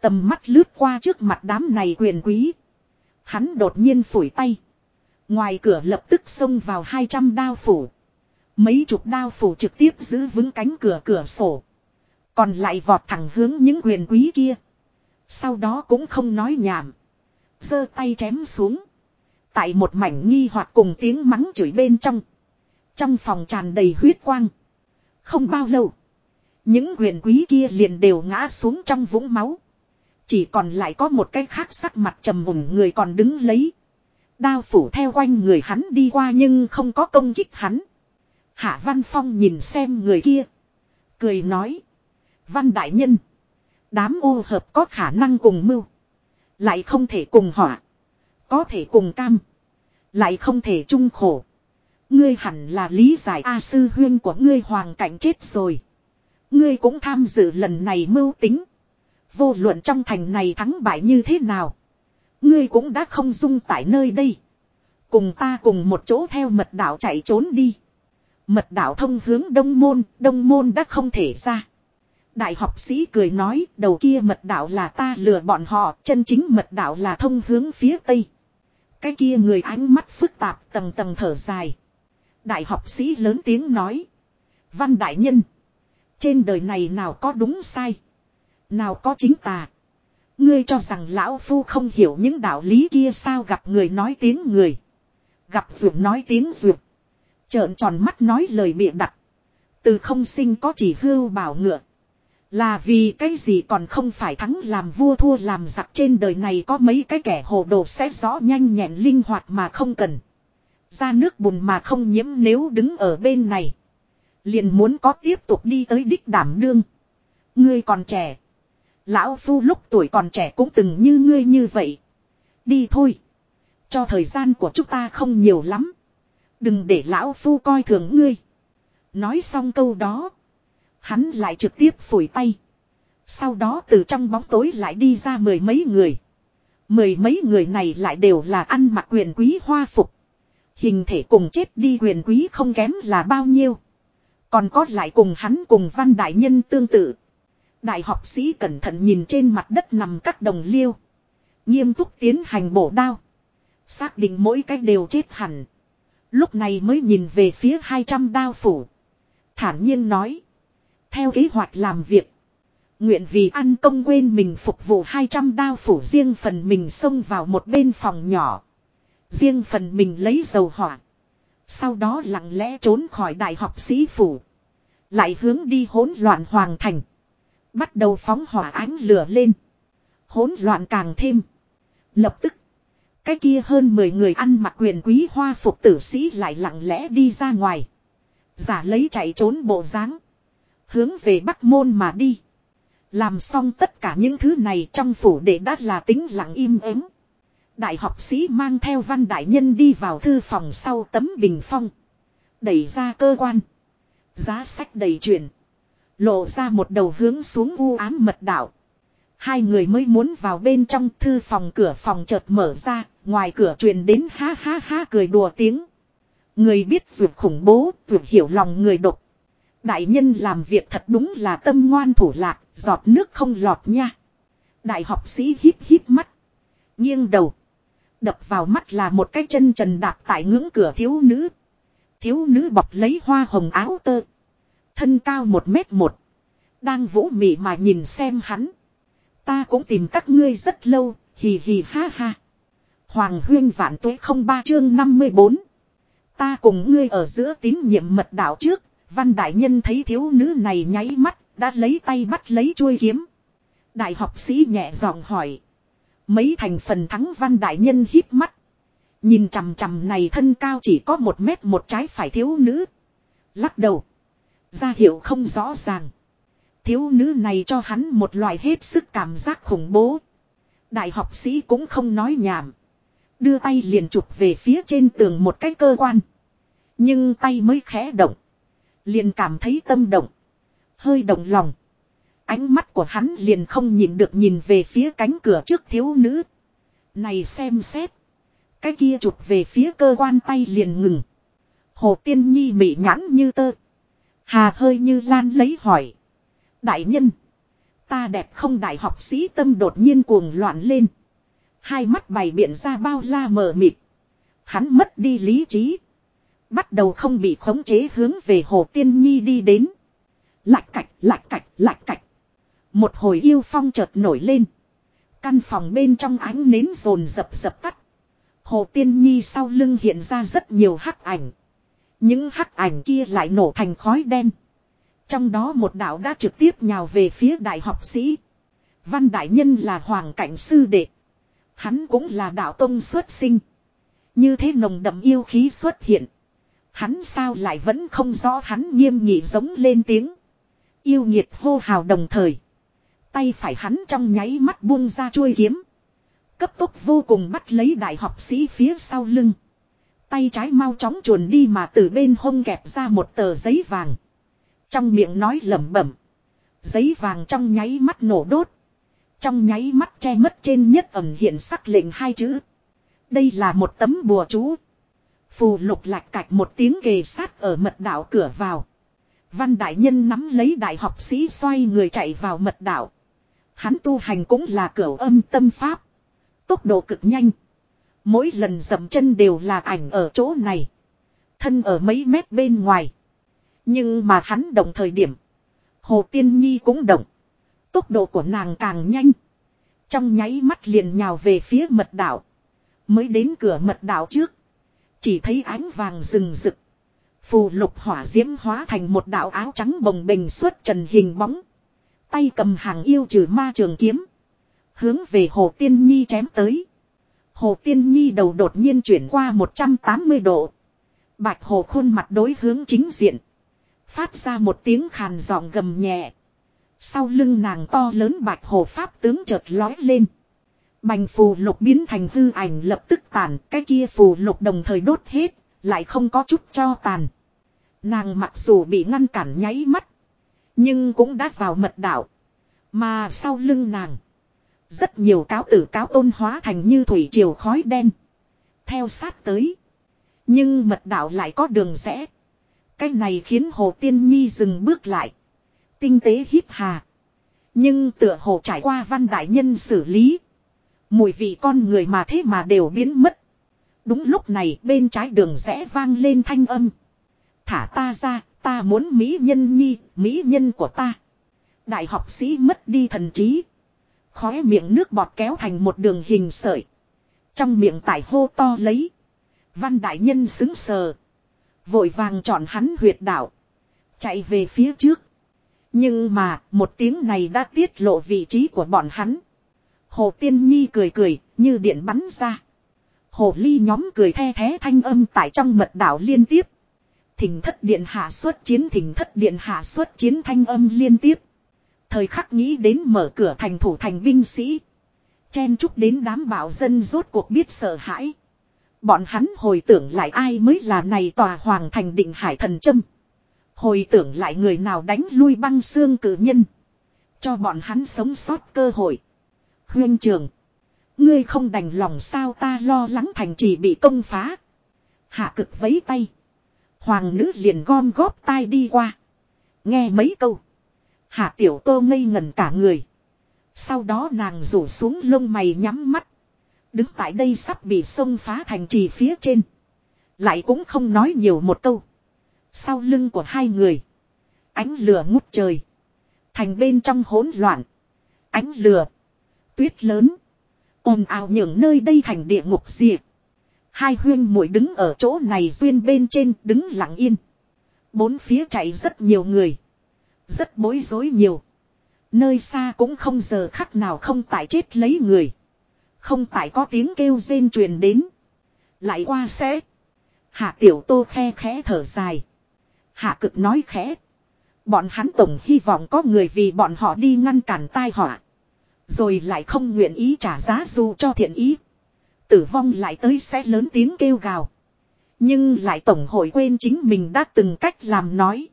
Tầm mắt lướt qua trước mặt đám này quyền quý. Hắn đột nhiên phủi tay. Ngoài cửa lập tức xông vào 200 đao phủ. Mấy chục đao phủ trực tiếp giữ vững cánh cửa cửa sổ. Còn lại vọt thẳng hướng những quyền quý kia. Sau đó cũng không nói nhảm. giơ tay chém xuống. Tại một mảnh nghi hoặc cùng tiếng mắng chửi bên trong. Trong phòng tràn đầy huyết quang. Không bao lâu. Những quyền quý kia liền đều ngã xuống trong vũng máu. Chỉ còn lại có một cái khác sắc mặt trầm mùng người còn đứng lấy. Đao phủ theo quanh người hắn đi qua nhưng không có công kích hắn. Hạ Văn Phong nhìn xem người kia. Cười nói. Văn Đại Nhân. Đám ô hợp có khả năng cùng mưu. Lại không thể cùng họa. Có thể cùng cam. Lại không thể chung khổ. Ngươi hẳn là lý giải A sư huyên của ngươi hoàng cảnh chết rồi. Ngươi cũng tham dự lần này mưu tính. Vô luận trong thành này thắng bại như thế nào. Ngươi cũng đã không dung tại nơi đây. Cùng ta cùng một chỗ theo mật đạo chạy trốn đi. Mật đạo thông hướng đông môn, đông môn đã không thể ra. Đại học sĩ cười nói, đầu kia mật đạo là ta lừa bọn họ, chân chính mật đạo là thông hướng phía tây. Cái kia người ánh mắt phức tạp tầng tầng thở dài. Đại học sĩ lớn tiếng nói. Văn đại nhân. Trên đời này nào có đúng sai. Nào có chính tà. Ngươi cho rằng lão phu không hiểu những đạo lý kia sao gặp người nói tiếng người. Gặp ruột nói tiếng ruột. Trợn tròn mắt nói lời bịa đặt. Từ không sinh có chỉ hưu bảo ngựa. Là vì cái gì còn không phải thắng làm vua thua làm giặc trên đời này có mấy cái kẻ hồ đồ sẽ rõ nhanh nhẹn linh hoạt mà không cần. Ra nước bùn mà không nhiễm nếu đứng ở bên này. Liền muốn có tiếp tục đi tới đích đảm đương. Ngươi còn trẻ. Lão Phu lúc tuổi còn trẻ cũng từng như ngươi như vậy. Đi thôi. Cho thời gian của chúng ta không nhiều lắm. Đừng để Lão Phu coi thường ngươi. Nói xong câu đó. Hắn lại trực tiếp phủi tay. Sau đó từ trong bóng tối lại đi ra mười mấy người. Mười mấy người này lại đều là ăn mặc quyền quý hoa phục. Hình thể cùng chết đi quyền quý không kém là bao nhiêu. Còn có lại cùng hắn cùng văn đại nhân tương tự. Đại học sĩ cẩn thận nhìn trên mặt đất nằm các đồng liêu. Nghiêm túc tiến hành bổ đao. Xác định mỗi cách đều chết hẳn. Lúc này mới nhìn về phía 200 đao phủ. Thản nhiên nói. Theo kế hoạch làm việc. Nguyện vì ăn công quên mình phục vụ 200 đao phủ riêng phần mình xông vào một bên phòng nhỏ. Riêng phần mình lấy dầu hỏa. Sau đó lặng lẽ trốn khỏi đại học sĩ phủ. Lại hướng đi hỗn loạn hoàng thành. Bắt đầu phóng hỏa ánh lửa lên. Hỗn loạn càng thêm. Lập tức. Cái kia hơn 10 người ăn mặc quyền quý hoa phục tử sĩ lại lặng lẽ đi ra ngoài. Giả lấy chạy trốn bộ dáng Hướng về Bắc Môn mà đi. Làm xong tất cả những thứ này trong phủ đệ đã là tính lặng im ắng. Đại học sĩ mang theo văn đại nhân đi vào thư phòng sau tấm bình phong. Đẩy ra cơ quan. Giá sách đầy chuyển. Lộ ra một đầu hướng xuống u ám mật đạo. Hai người mới muốn vào bên trong thư phòng cửa phòng chợt mở ra, ngoài cửa truyền đến ha ha ha cười đùa tiếng. Người biết ruột khủng bố, ruột hiểu lòng người độc. Đại nhân làm việc thật đúng là tâm ngoan thủ lạc, giọt nước không lọt nha. Đại học sĩ hít hít mắt. Nghiêng đầu. Đập vào mắt là một cái chân trần đạp tại ngưỡng cửa thiếu nữ. Thiếu nữ bọc lấy hoa hồng áo tơ. Thân cao một mét một. Đang vũ mị mà nhìn xem hắn. Ta cũng tìm các ngươi rất lâu, hì hì ha ha. Hoàng huyên vạn tuế không ba chương 54. Ta cùng ngươi ở giữa tín nhiệm mật đạo trước, văn đại nhân thấy thiếu nữ này nháy mắt, đã lấy tay bắt lấy chuôi kiếm. Đại học sĩ nhẹ giọng hỏi. Mấy thành phần thắng văn đại nhân hít mắt. Nhìn chằm chằm này thân cao chỉ có một mét một trái phải thiếu nữ. Lắc đầu. Ra hiệu không rõ ràng. Thiếu nữ này cho hắn một loại hết sức cảm giác khủng bố. Đại học sĩ cũng không nói nhảm. Đưa tay liền chụp về phía trên tường một cái cơ quan. Nhưng tay mới khẽ động. Liền cảm thấy tâm động. Hơi động lòng. Ánh mắt của hắn liền không nhìn được nhìn về phía cánh cửa trước thiếu nữ. Này xem xét. Cái kia chụp về phía cơ quan tay liền ngừng. Hồ Tiên Nhi mị nhãn như tơ. Hà hơi như lan lấy hỏi. Đại nhân. Ta đẹp không đại học sĩ tâm đột nhiên cuồng loạn lên. Hai mắt bày biện ra bao la mờ mịt. Hắn mất đi lý trí. Bắt đầu không bị khống chế hướng về Hồ Tiên Nhi đi đến. Lạch cạch, lạch cạch, lạch cạch. Một hồi yêu phong chợt nổi lên. Căn phòng bên trong ánh nến rồn dập dập tắt. Hồ Tiên Nhi sau lưng hiện ra rất nhiều hắc ảnh. Những hắc ảnh kia lại nổ thành khói đen. Trong đó một đạo đã trực tiếp nhào về phía đại học sĩ. Văn đại nhân là hoàng cảnh sư đệ. Hắn cũng là đạo tông xuất sinh. Như thế nồng đậm yêu khí xuất hiện. Hắn sao lại vẫn không rõ hắn nghiêm nghị giống lên tiếng. Yêu nhiệt hô hào đồng thời. Tay phải hắn trong nháy mắt buông ra chuôi kiếm. Cấp tốc vô cùng bắt lấy đại học sĩ phía sau lưng. Tay trái mau chóng chuồn đi mà từ bên hông kẹp ra một tờ giấy vàng. Trong miệng nói lẩm bẩm. Giấy vàng trong nháy mắt nổ đốt. Trong nháy mắt che mất trên nhất ẩm hiện sắc lệnh hai chữ. Đây là một tấm bùa chú. Phù lục lạch cạch một tiếng kề sát ở mật đạo cửa vào. Văn đại nhân nắm lấy đại học sĩ xoay người chạy vào mật đạo. Hắn tu hành cũng là cửa âm tâm pháp. Tốc độ cực nhanh. Mỗi lần dậm chân đều là ảnh ở chỗ này. Thân ở mấy mét bên ngoài. Nhưng mà hắn động thời điểm. Hồ Tiên Nhi cũng động. Tốc độ của nàng càng nhanh. Trong nháy mắt liền nhào về phía mật đảo. Mới đến cửa mật đảo trước. Chỉ thấy ánh vàng rừng rực. Phù lục hỏa diễm hóa thành một đạo áo trắng bồng bềnh xuất trần hình bóng. Tay cầm hàng yêu trừ ma trường kiếm. Hướng về Hồ Tiên Nhi chém tới. Hồ Tiên Nhi đầu đột nhiên chuyển qua 180 độ. Bạch Hồ khuôn mặt đối hướng chính diện. Phát ra một tiếng khàn giọng gầm nhẹ. Sau lưng nàng to lớn bạch hồ pháp tướng chợt lói lên. Bành phù lục biến thành hư ảnh lập tức tàn, cái kia phù lục đồng thời đốt hết, lại không có chút cho tàn. Nàng mặc dù bị ngăn cản nháy mắt, nhưng cũng đã vào mật đạo. Mà sau lưng nàng, rất nhiều cáo tử cáo tôn hóa thành như thủy triều khói đen. Theo sát tới. Nhưng mật đạo lại có đường rẽ. Cái này khiến Hồ Tiên Nhi dừng bước lại. Tinh tế hít hà. Nhưng tựa hồ trải qua văn đại nhân xử lý. Mùi vị con người mà thế mà đều biến mất. Đúng lúc này bên trái đường rẽ vang lên thanh âm. Thả ta ra, ta muốn mỹ nhân nhi, mỹ nhân của ta. Đại học sĩ mất đi thần trí. Khóe miệng nước bọt kéo thành một đường hình sợi. Trong miệng tải hô to lấy. Văn đại nhân xứng sờ. Vội vàng chọn hắn huyệt đạo. Chạy về phía trước. Nhưng mà, một tiếng này đã tiết lộ vị trí của bọn hắn. Hồ Tiên Nhi cười cười, như điện bắn ra. Hồ Ly nhóm cười the thế thanh âm tại trong mật đảo liên tiếp. Thỉnh thất điện hạ xuất chiến thỉnh thất điện hạ xuất chiến thanh âm liên tiếp. Thời khắc nghĩ đến mở cửa thành thủ thành binh sĩ. Chen chúc đến đám bảo dân rốt cuộc biết sợ hãi. Bọn hắn hồi tưởng lại ai mới là này tòa hoàng thành định hải thần châm. Hồi tưởng lại người nào đánh lui băng xương cử nhân. Cho bọn hắn sống sót cơ hội. Huyên trường. Ngươi không đành lòng sao ta lo lắng thành trì bị công phá. Hạ cực vấy tay. Hoàng nữ liền gom góp tai đi qua. Nghe mấy câu. Hạ tiểu tô ngây ngẩn cả người. Sau đó nàng rủ xuống lông mày nhắm mắt. Đứng tại đây sắp bị sông phá thành trì phía trên. Lại cũng không nói nhiều một câu. Sau lưng của hai người. Ánh lửa ngút trời. Thành bên trong hỗn loạn. Ánh lửa. Tuyết lớn. ồn ào những nơi đây thành địa ngục diệt. Hai huyên muội đứng ở chỗ này duyên bên trên đứng lặng yên. Bốn phía chạy rất nhiều người. Rất bối rối nhiều. Nơi xa cũng không giờ khắc nào không tại chết lấy người. Không tại có tiếng kêu rên truyền đến. Lại qua sẽ. Hạ tiểu tô khe khẽ thở dài. Hạ cực nói khẽ. Bọn hắn tổng hy vọng có người vì bọn họ đi ngăn cản tai họa. Rồi lại không nguyện ý trả giá dù cho thiện ý. Tử vong lại tới sẽ lớn tiếng kêu gào. Nhưng lại tổng hội quên chính mình đã từng cách làm nói.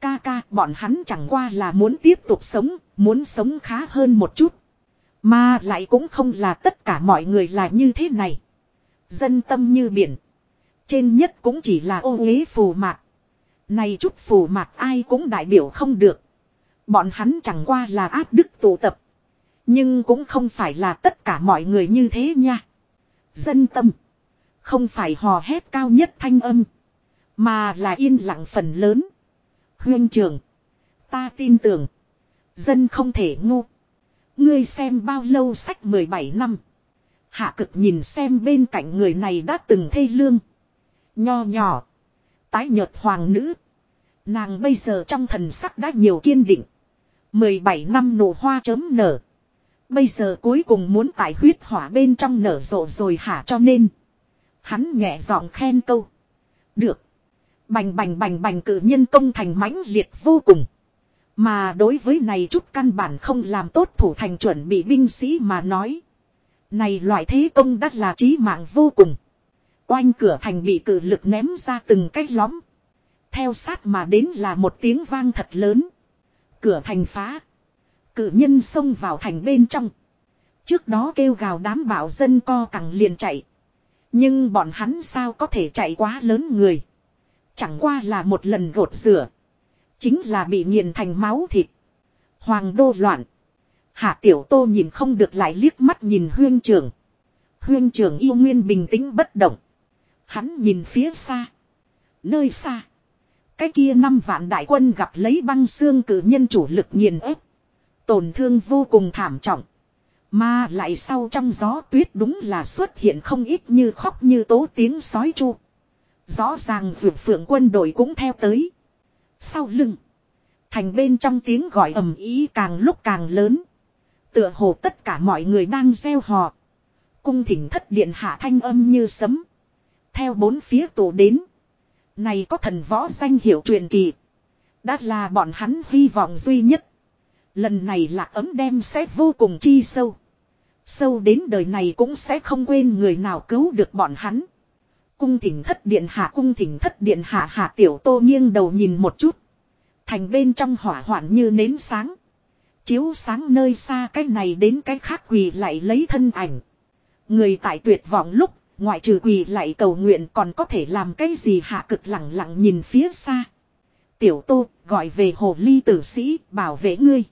Ca ca bọn hắn chẳng qua là muốn tiếp tục sống, muốn sống khá hơn một chút. Mà lại cũng không là tất cả mọi người là như thế này. Dân tâm như biển. Trên nhất cũng chỉ là ô uế phù mạc. Này chút phù mạc ai cũng đại biểu không được. Bọn hắn chẳng qua là áp đức tụ tập. Nhưng cũng không phải là tất cả mọi người như thế nha. Dân tâm. Không phải hò hét cao nhất thanh âm. Mà là yên lặng phần lớn. Huyên trường. Ta tin tưởng. Dân không thể ngu. Ngươi xem bao lâu sách 17 năm. Hạ cực nhìn xem bên cạnh người này đã từng thê lương. Nho nhỏ. Tái nhợt hoàng nữ. Nàng bây giờ trong thần sắc đã nhiều kiên định. 17 năm nổ hoa chớm nở. Bây giờ cuối cùng muốn tại huyết hỏa bên trong nở rộ rồi hả cho nên. Hắn nhẹ giọng khen câu. Được. Bành bành bành bành cử nhân công thành mãnh liệt vô cùng. Mà đối với này chút căn bản không làm tốt thủ thành chuẩn bị binh sĩ mà nói. Này loại thế công đắt là trí mạng vô cùng. Oanh cửa thành bị cử lực ném ra từng cách lõm. Theo sát mà đến là một tiếng vang thật lớn. Cửa thành phá. Cử nhân xông vào thành bên trong. Trước đó kêu gào đám bảo dân co cẳng liền chạy. Nhưng bọn hắn sao có thể chạy quá lớn người. Chẳng qua là một lần gột rửa. Chính là bị nghiền thành máu thịt. Hoàng đô loạn. Hạ tiểu tô nhìn không được lại liếc mắt nhìn huyên trưởng. Huyên trưởng yêu nguyên bình tĩnh bất động. Hắn nhìn phía xa. Nơi xa. Cái kia năm vạn đại quân gặp lấy băng xương cử nhân chủ lực nghiền ép. Tổn thương vô cùng thảm trọng. Mà lại sau trong gió tuyết đúng là xuất hiện không ít như khóc như tố tiếng sói chu. Rõ ràng vượt phượng quân đội cũng theo tới. Sau lưng. Thành bên trong tiếng gọi ầm ý càng lúc càng lớn. Tựa hồ tất cả mọi người đang gieo hò. Cung thỉnh thất điện hạ thanh âm như sấm. Theo bốn phía tổ đến. Này có thần võ danh hiệu truyền kỳ. Đã là bọn hắn hy vọng duy nhất. Lần này là ấm đem sẽ vô cùng chi sâu. Sâu đến đời này cũng sẽ không quên người nào cứu được bọn hắn. Cung thỉnh thất điện hạ cung thỉnh thất điện hạ hạ tiểu tô nghiêng đầu nhìn một chút. Thành bên trong hỏa hoạn như nến sáng. Chiếu sáng nơi xa cái này đến cái khác quỳ lại lấy thân ảnh. Người tại tuyệt vọng lúc, ngoại trừ quỳ lại cầu nguyện còn có thể làm cái gì hạ cực lặng lặng nhìn phía xa. Tiểu tô gọi về hồ ly tử sĩ bảo vệ ngươi.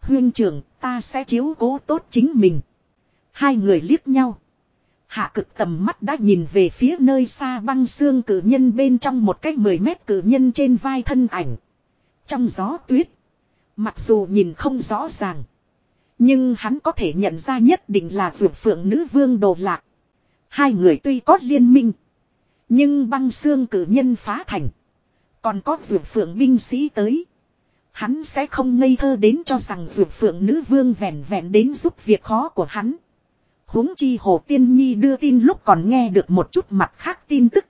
Huyên trưởng, ta sẽ chiếu cố tốt chính mình. Hai người liếc nhau. Hạ cực tầm mắt đã nhìn về phía nơi xa băng xương cử nhân bên trong một cách 10 mét cử nhân trên vai thân ảnh. Trong gió tuyết. Mặc dù nhìn không rõ ràng. Nhưng hắn có thể nhận ra nhất định là vượt phượng nữ vương đồ lạc. Hai người tuy có liên minh. Nhưng băng xương cử nhân phá thành. Còn có vượt phượng binh sĩ tới. Hắn sẽ không ngây thơ đến cho rằng vượt phượng nữ vương vẹn vẹn đến giúp việc khó của hắn huống chi Hồ Tiên Nhi đưa tin lúc còn nghe được một chút mặt khác tin tức.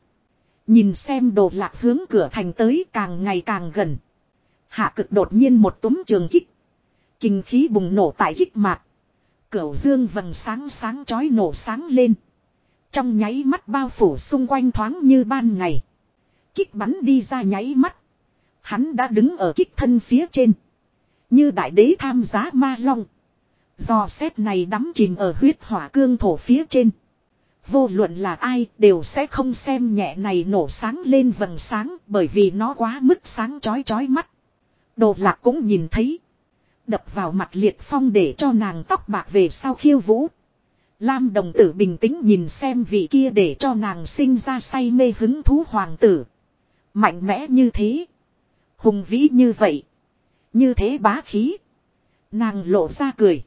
Nhìn xem đồ lạc hướng cửa thành tới càng ngày càng gần. Hạ cực đột nhiên một túm trường kích. Kinh khí bùng nổ tại kích mạc. Cửu dương vầng sáng sáng chói nổ sáng lên. Trong nháy mắt bao phủ xung quanh thoáng như ban ngày. Kích bắn đi ra nháy mắt. Hắn đã đứng ở kích thân phía trên. Như đại đế tham giá ma long. Do xét này đắm chìm ở huyết hỏa cương thổ phía trên. Vô luận là ai đều sẽ không xem nhẹ này nổ sáng lên vầng sáng bởi vì nó quá mức sáng chói chói mắt. Đồ lạc cũng nhìn thấy. Đập vào mặt liệt phong để cho nàng tóc bạc về sau khiêu vũ. Lam đồng tử bình tĩnh nhìn xem vị kia để cho nàng sinh ra say mê hứng thú hoàng tử. Mạnh mẽ như thế. Hùng vĩ như vậy. Như thế bá khí. Nàng lộ ra cười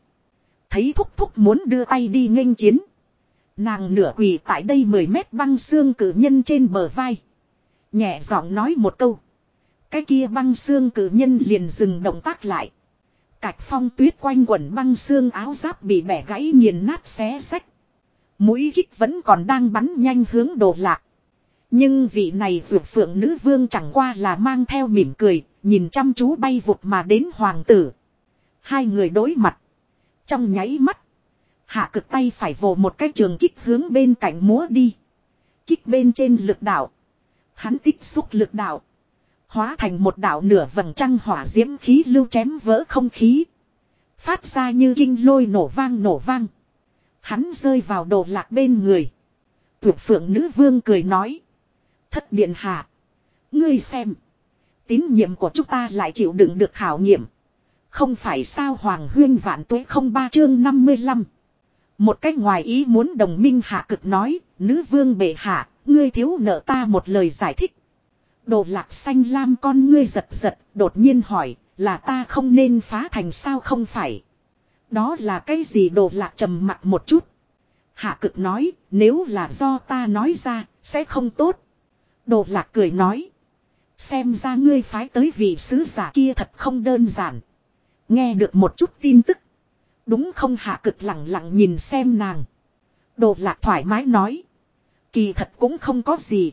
thấy thúc thúc muốn đưa tay đi nghênh chiến. Nàng nửa quỳ tại đây 10 mét băng xương cử nhân trên bờ vai. Nhẹ giọng nói một câu. Cái kia băng xương cử nhân liền dừng động tác lại. Cạch phong tuyết quanh quẩn băng xương áo giáp bị bẻ gãy nghiền nát xé sách. Mũi kích vẫn còn đang bắn nhanh hướng đồ lạc. Nhưng vị này dược phượng nữ vương chẳng qua là mang theo mỉm cười, nhìn chăm chú bay vụt mà đến hoàng tử. Hai người đối mặt. Trong nháy mắt. Hạ cực tay phải vồ một cái trường kích hướng bên cạnh múa đi. Kích bên trên lực đạo. Hắn tích xúc lực đạo. Hóa thành một đạo nửa vầng trăng hỏa diễm khí lưu chém vỡ không khí. Phát ra như kinh lôi nổ vang nổ vang. Hắn rơi vào đồ lạc bên người. Tuyệt phượng nữ vương cười nói. Thất điện hạ. Ngươi xem. Tín nhiệm của chúng ta lại chịu đựng được khảo nghiệm. Không phải sao Hoàng Huyên vạn tuế không ba chương 55. Một cách ngoài ý muốn đồng minh hạ cực nói, nữ vương bệ hạ, ngươi thiếu nợ ta một lời giải thích. Đồ lạc xanh lam con ngươi giật giật, đột nhiên hỏi, là ta không nên phá thành sao không phải. Đó là cái gì đồ lạc trầm mặt một chút. Hạ cực nói, nếu là do ta nói ra, sẽ không tốt. Đồ lạc cười nói. Xem ra ngươi phái tới vị sứ giả kia thật không đơn giản. Nghe được một chút tin tức. Đúng không hạ cực lặng lặng nhìn xem nàng. Đồ lạc thoải mái nói. Kỳ thật cũng không có gì.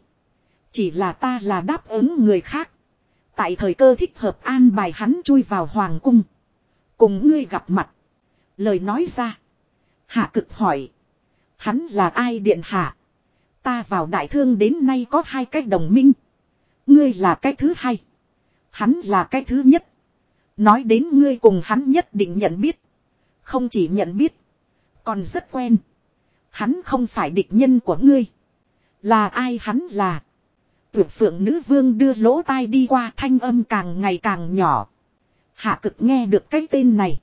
Chỉ là ta là đáp ứng người khác. Tại thời cơ thích hợp an bài hắn chui vào hoàng cung. Cùng ngươi gặp mặt. Lời nói ra. Hạ cực hỏi. Hắn là ai điện hạ? Ta vào đại thương đến nay có hai cách đồng minh. Ngươi là cái thứ hai. Hắn là cái thứ nhất. Nói đến ngươi cùng hắn nhất định nhận biết. Không chỉ nhận biết. Còn rất quen. Hắn không phải địch nhân của ngươi. Là ai hắn là. Tuyệt phượng nữ vương đưa lỗ tai đi qua thanh âm càng ngày càng nhỏ. Hạ cực nghe được cái tên này.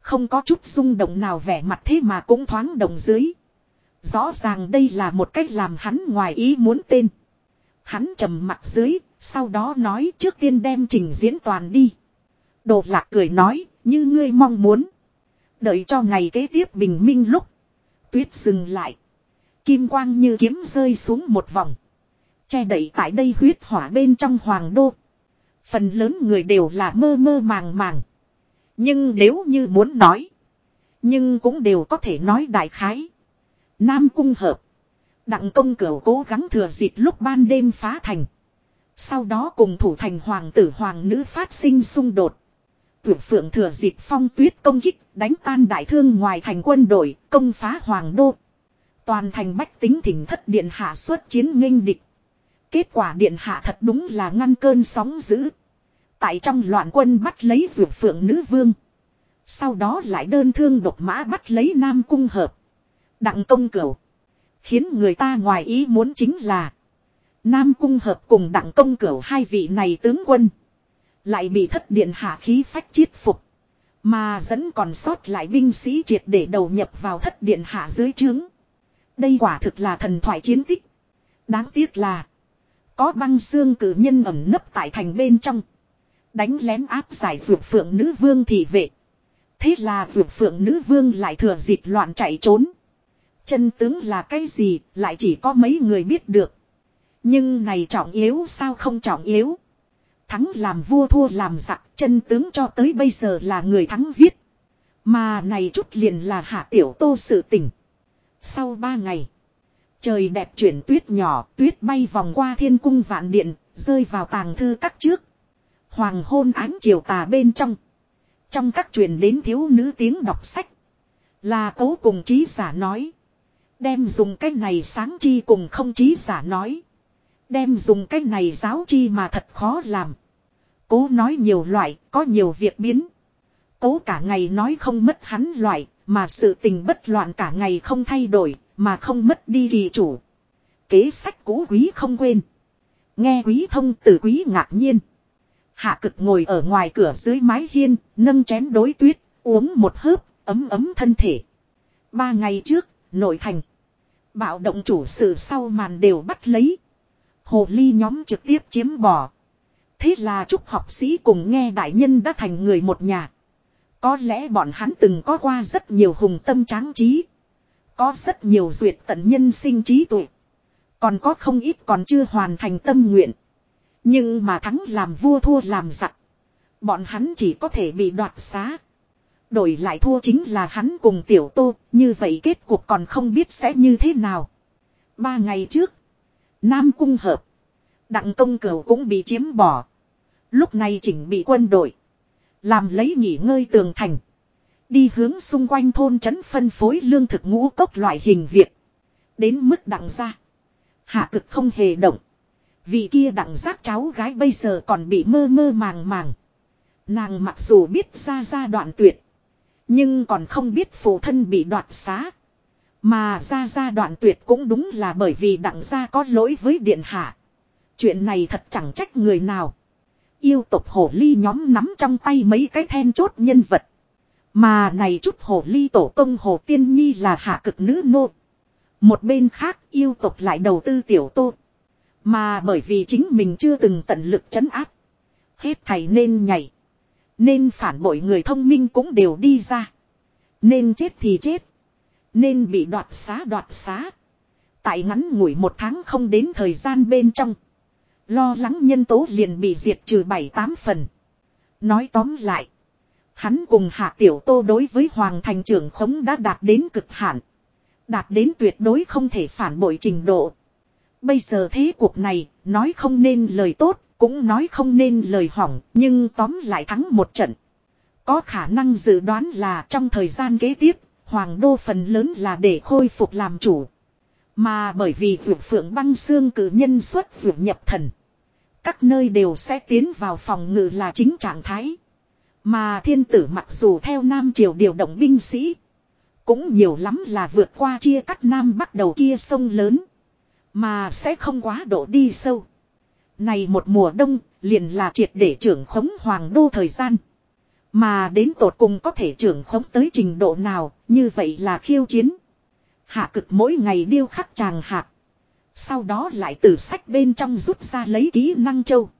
Không có chút rung động nào vẻ mặt thế mà cũng thoáng động dưới. Rõ ràng đây là một cách làm hắn ngoài ý muốn tên. Hắn trầm mặt dưới, sau đó nói trước tiên đem trình diễn toàn đi. Đồ lạc cười nói, như ngươi mong muốn. Đợi cho ngày kế tiếp bình minh lúc. Tuyết dừng lại. Kim quang như kiếm rơi xuống một vòng. Che đậy tại đây huyết hỏa bên trong hoàng đô. Phần lớn người đều là mơ mơ màng màng. Nhưng nếu như muốn nói. Nhưng cũng đều có thể nói đại khái. Nam cung hợp. Đặng công cửu cố gắng thừa dịp lúc ban đêm phá thành. Sau đó cùng thủ thành hoàng tử hoàng nữ phát sinh xung đột tuyển phượng thừa dịp phong tuyết công kích, đánh tan đại thương ngoài thành quân đội, công phá hoàng đô. Toàn thành bách tính thỉnh thất điện hạ xuất chiến nghênh địch. Kết quả điện hạ thật đúng là ngăn cơn sóng dữ. Tại trong loạn quân bắt lấy dược phượng nữ vương. Sau đó lại đơn thương độc mã bắt lấy nam cung hợp. Đặng công cửu. Khiến người ta ngoài ý muốn chính là. Nam cung hợp cùng đặng công cửu hai vị này tướng quân. Lại bị thất điện hạ khí phách chiết phục. Mà dẫn còn sót lại binh sĩ triệt để đầu nhập vào thất điện hạ dưới trướng. Đây quả thực là thần thoại chiến tích. Đáng tiếc là. Có băng xương cử nhân ẩm nấp tại thành bên trong. Đánh lén áp giải ruột phượng nữ vương thị vệ. Thế là ruột phượng nữ vương lại thừa dịp loạn chạy trốn. Chân tướng là cái gì, lại chỉ có mấy người biết được. Nhưng này trọng yếu sao không trọng yếu. Thắng làm vua thua làm giặc chân tướng cho tới bây giờ là người thắng viết. Mà này chút liền là hạ tiểu tô sự tình Sau ba ngày. Trời đẹp chuyển tuyết nhỏ, tuyết bay vòng qua thiên cung vạn điện, rơi vào tàng thư các trước. Hoàng hôn ánh chiều tà bên trong. Trong các truyền đến thiếu nữ tiếng đọc sách. Là cố cùng trí giả nói. Đem dùng cái này sáng chi cùng không trí giả nói. Đem dùng cách này giáo chi mà thật khó làm. Cố nói nhiều loại, có nhiều việc biến. Cố cả ngày nói không mất hắn loại, mà sự tình bất loạn cả ngày không thay đổi, mà không mất đi kỳ chủ. Kế sách cũ quý không quên. Nghe quý thông từ quý ngạc nhiên. Hạ cực ngồi ở ngoài cửa dưới mái hiên, nâng chén đối tuyết, uống một hớp, ấm ấm thân thể. Ba ngày trước, nội thành. Bạo động chủ sự sau màn đều bắt lấy. Hồ ly nhóm trực tiếp chiếm bỏ. Thế là chúc học sĩ cùng nghe đại nhân đã thành người một nhà. Có lẽ bọn hắn từng có qua rất nhiều hùng tâm tráng trí. Có rất nhiều duyệt tận nhân sinh trí tuệ. Còn có không ít còn chưa hoàn thành tâm nguyện. Nhưng mà thắng làm vua thua làm giặc. Bọn hắn chỉ có thể bị đoạt xá. Đổi lại thua chính là hắn cùng tiểu tô, như vậy kết cuộc còn không biết sẽ như thế nào. Ba ngày trước, Nam Cung Hợp, Đặng Công Cửu cũng bị chiếm bỏ. Lúc này chỉnh bị quân đội. Làm lấy nghỉ ngơi tường thành. Đi hướng xung quanh thôn trấn phân phối lương thực ngũ cốc loại hình việc. Đến mức đặng ra. Hạ cực không hề động. Vị kia đặng giác cháu gái bây giờ còn bị mơ mơ màng màng. Nàng mặc dù biết ra ra đoạn tuyệt. Nhưng còn không biết phụ thân bị đoạt xá. Mà ra ra đoạn tuyệt cũng đúng là bởi vì đặng gia có lỗi với điện hạ. Chuyện này thật chẳng trách người nào. Yêu tộc hổ ly nhóm nắm trong tay mấy cái then chốt nhân vật. Mà này chút hổ ly tổ tông hồ tiên nhi là hạ cực nữ nô. Một bên khác yêu tộc lại đầu tư tiểu tô. Mà bởi vì chính mình chưa từng tận lực chấn áp. Hết thầy nên nhảy. Nên phản bội người thông minh cũng đều đi ra. Nên chết thì chết. Nên bị đoạt xá đoạt xá. Tại ngắn ngủi một tháng không đến thời gian bên trong. Lo lắng nhân tố liền bị diệt trừ bảy tám phần. Nói tóm lại. Hắn cùng hạ tiểu tô đối với hoàng thành trưởng khống đã đạt đến cực hạn. Đạt đến tuyệt đối không thể phản bội trình độ. Bây giờ thế cuộc này, nói không nên lời tốt, cũng nói không nên lời hỏng, nhưng tóm lại thắng một trận. Có khả năng dự đoán là trong thời gian kế tiếp, hoàng đô phần lớn là để khôi phục làm chủ. Mà bởi vì vượt phượng băng xương cử nhân xuất vượt nhập thần. Các nơi đều sẽ tiến vào phòng ngự là chính trạng thái. Mà thiên tử mặc dù theo Nam Triều điều động binh sĩ. Cũng nhiều lắm là vượt qua chia cắt Nam bắt đầu kia sông lớn. Mà sẽ không quá độ đi sâu. Này một mùa đông, liền là triệt để trưởng khống hoàng đô thời gian. Mà đến tột cùng có thể trưởng khống tới trình độ nào như vậy là khiêu chiến. Hạ cực mỗi ngày điêu khắc chàng hạt. Sau đó lại từ sách bên trong rút ra lấy kỹ năng châu.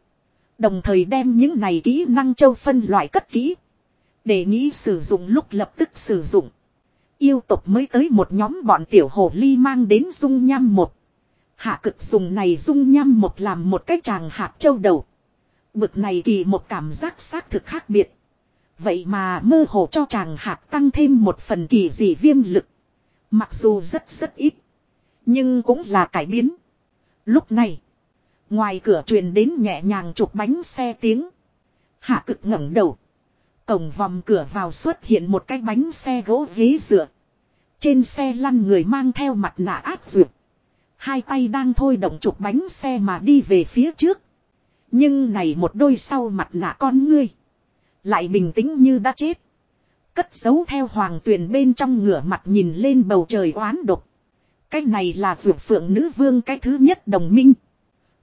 Đồng thời đem những này kỹ năng châu phân loại cất kỹ. Để nghĩ sử dụng lúc lập tức sử dụng. Yêu tục mới tới một nhóm bọn tiểu hồ ly mang đến dung nham một. Hạ cực dùng này dung nham một làm một cái chàng hạt châu đầu. Bực này kỳ một cảm giác xác thực khác biệt. Vậy mà mơ hồ cho chàng hạt tăng thêm một phần kỳ dị viêm lực. Mặc dù rất rất ít. Nhưng cũng là cải biến. Lúc này. Ngoài cửa truyền đến nhẹ nhàng chụp bánh xe tiếng. Hạ cực ngẩng đầu. Cổng vòng cửa vào xuất hiện một cái bánh xe gỗ ghế dựa. Trên xe lăn người mang theo mặt nạ áp dược. Hai tay đang thôi động chụp bánh xe mà đi về phía trước. Nhưng này một đôi sau mặt nạ con ngươi. Lại bình tĩnh như đã chết. Cất giấu theo hoàng tuyền bên trong ngửa mặt nhìn lên bầu trời oán độc. Cái này là vượt phượng nữ vương cái thứ nhất đồng minh.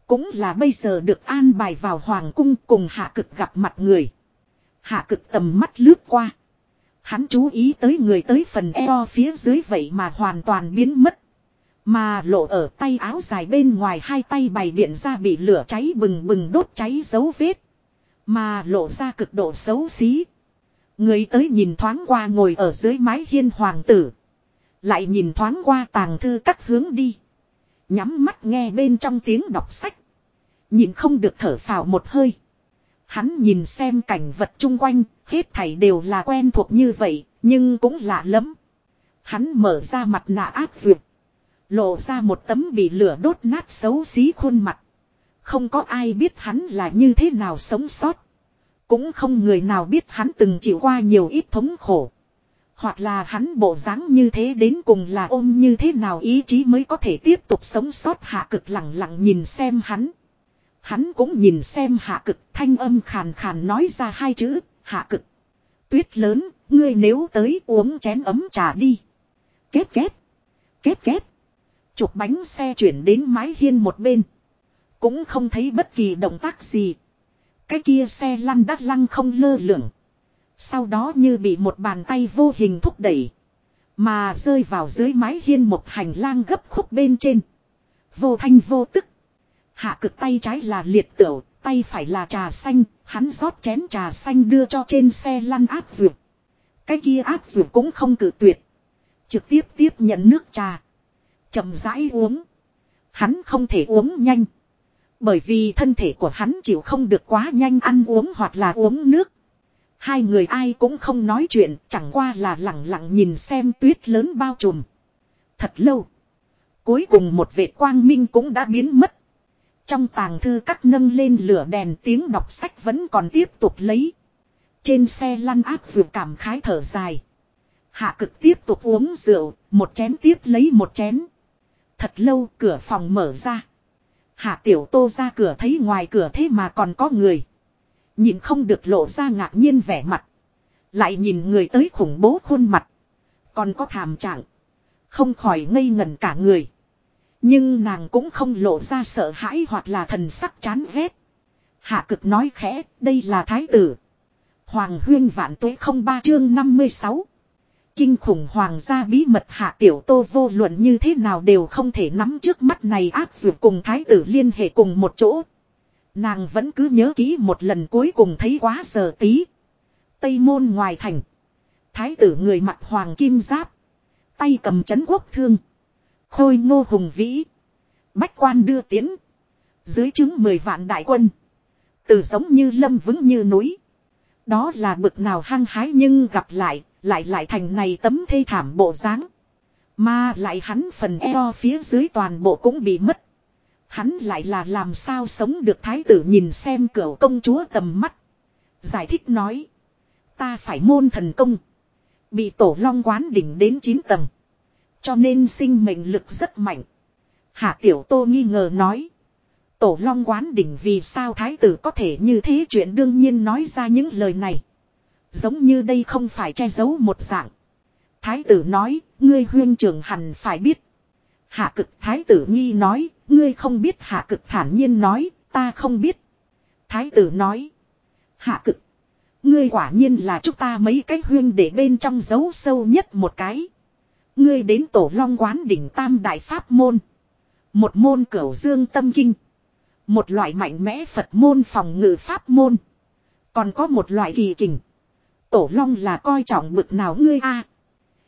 Cũng là bây giờ được an bài vào hoàng cung cùng hạ cực gặp mặt người. Hạ cực tầm mắt lướt qua. Hắn chú ý tới người tới phần eo phía dưới vậy mà hoàn toàn biến mất. Mà lộ ở tay áo dài bên ngoài hai tay bày biện ra bị lửa cháy bừng bừng đốt cháy dấu vết. Mà lộ ra cực độ xấu xí. Người tới nhìn thoáng qua ngồi ở dưới mái hiên hoàng tử. Lại nhìn thoáng qua tàng thư các hướng đi. Nhắm mắt nghe bên trong tiếng đọc sách. Nhìn không được thở phào một hơi. Hắn nhìn xem cảnh vật chung quanh, hết thảy đều là quen thuộc như vậy, nhưng cũng lạ lắm. Hắn mở ra mặt nạ áp duyệt. Lộ ra một tấm bị lửa đốt nát xấu xí khuôn mặt. Không có ai biết hắn là như thế nào sống sót. Cũng không người nào biết hắn từng chịu qua nhiều ít thống khổ. Hoặc là hắn bộ dáng như thế đến cùng là ôm như thế nào ý chí mới có thể tiếp tục sống sót hạ cực lặng lặng nhìn xem hắn. Hắn cũng nhìn xem hạ cực thanh âm khàn khàn nói ra hai chữ, hạ cực. Tuyết lớn, ngươi nếu tới uống chén ấm trà đi. Kết kết. Kết kết. Chục bánh xe chuyển đến mái hiên một bên. Cũng không thấy bất kỳ động tác gì. Cái kia xe lăn đắt lăng không lơ lửng. Sau đó như bị một bàn tay vô hình thúc đẩy. Mà rơi vào dưới mái hiên một hành lang gấp khúc bên trên. Vô thanh vô tức. Hạ cực tay trái là liệt tửu, tay phải là trà xanh, hắn rót chén trà xanh đưa cho trên xe lăn áp dược. Cái kia áp dược cũng không cử tuyệt. Trực tiếp tiếp nhận nước trà. chậm rãi uống. Hắn không thể uống nhanh. Bởi vì thân thể của hắn chịu không được quá nhanh ăn uống hoặc là uống nước. Hai người ai cũng không nói chuyện, chẳng qua là lặng lặng nhìn xem tuyết lớn bao trùm. Thật lâu. Cuối cùng một vệt quang minh cũng đã biến mất. Trong tàng thư các nâng lên lửa đèn tiếng đọc sách vẫn còn tiếp tục lấy. Trên xe lăn áp vừa cảm khái thở dài. Hạ cực tiếp tục uống rượu, một chén tiếp lấy một chén. Thật lâu cửa phòng mở ra. Hạ tiểu tô ra cửa thấy ngoài cửa thế mà còn có người. Nhìn không được lộ ra ngạc nhiên vẻ mặt. Lại nhìn người tới khủng bố khuôn mặt. Còn có thảm trạng. Không khỏi ngây ngẩn cả người. Nhưng nàng cũng không lộ ra sợ hãi hoặc là thần sắc chán ghét. Hạ cực nói khẽ, đây là thái tử. Hoàng huyên vạn tuế không ba chương 56. Kinh khủng hoàng gia bí mật hạ tiểu tô vô luận như thế nào đều không thể nắm trước mắt này áp dụng cùng thái tử liên hệ cùng một chỗ. Nàng vẫn cứ nhớ kỹ một lần cuối cùng thấy quá giờ tí. Tây môn ngoài thành. Thái tử người mặt hoàng kim giáp. Tay cầm chấn quốc thương. Khôi ngô hùng vĩ. Bách quan đưa tiến. Dưới chứng mười vạn đại quân. Từ giống như lâm vững như núi. Đó là bực nào hăng hái nhưng gặp lại, lại lại thành này tấm thê thảm bộ dáng Mà lại hắn phần eo phía dưới toàn bộ cũng bị mất. Hắn lại là làm sao sống được thái tử nhìn xem cửa công chúa tầm mắt. Giải thích nói. Ta phải môn thần công. Bị tổ long quán đỉnh đến 9 tầng. Cho nên sinh mệnh lực rất mạnh. Hạ tiểu tô nghi ngờ nói. Tổ long quán đỉnh vì sao thái tử có thể như thế chuyện đương nhiên nói ra những lời này. Giống như đây không phải che giấu một dạng. Thái tử nói, ngươi huyên trưởng hẳn phải biết. Hạ cực thái tử nghi nói, ngươi không biết hạ cực thản nhiên nói, ta không biết. Thái tử nói, hạ cực. Ngươi quả nhiên là chúng ta mấy cái huyên để bên trong giấu sâu nhất một cái. Ngươi đến tổ long quán đỉnh tam đại pháp môn. Một môn cửu dương tâm kinh. Một loại mạnh mẽ Phật môn phòng ngự pháp môn. Còn có một loại kỳ kình. Tổ long là coi trọng bực nào ngươi a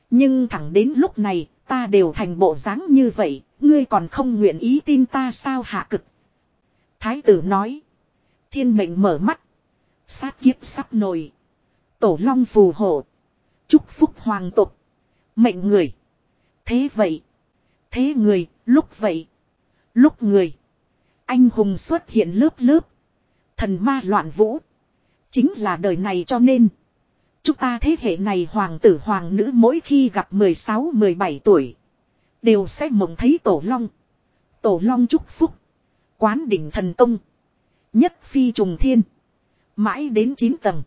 Nhưng thẳng đến lúc này, ta đều thành bộ dáng như vậy, ngươi còn không nguyện ý tin ta sao hạ cực. Thái tử nói. Thiên mệnh mở mắt. Sát kiếp sắp nổi. Tổ long phù hộ. Chúc phúc hoàng tục. Mệnh người. Thế vậy. Thế người, lúc vậy. Lúc người. Anh hùng xuất hiện lớp lớp. Thần ma loạn vũ. Chính là đời này cho nên. Chúng ta thế hệ này hoàng tử hoàng nữ mỗi khi gặp 16-17 tuổi. Đều sẽ mộng thấy tổ long. Tổ long chúc phúc. Quán đỉnh thần công. Nhất phi trùng thiên. Mãi đến 9 tầng.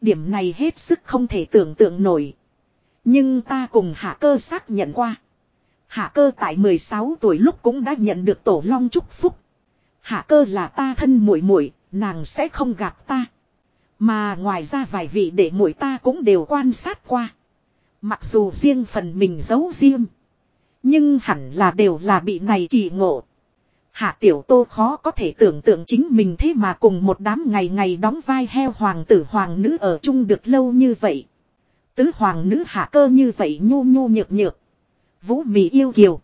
Điểm này hết sức không thể tưởng tượng nổi. Nhưng ta cùng hạ cơ xác nhận qua. Hạ cơ tại 16 tuổi lúc cũng đã nhận được tổ long chúc phúc. Hạ cơ là ta thân muội muội, nàng sẽ không gạt ta. Mà ngoài ra vài vị đệ muội ta cũng đều quan sát qua. Mặc dù riêng phần mình giấu riêng. Nhưng hẳn là đều là bị này kỳ ngộ. Hạ tiểu tô khó có thể tưởng tượng chính mình thế mà cùng một đám ngày ngày đóng vai heo hoàng tử hoàng nữ ở chung được lâu như vậy. Tứ hoàng nữ hạ cơ như vậy nhu nhu nhược nhược. Vũ mì yêu kiều.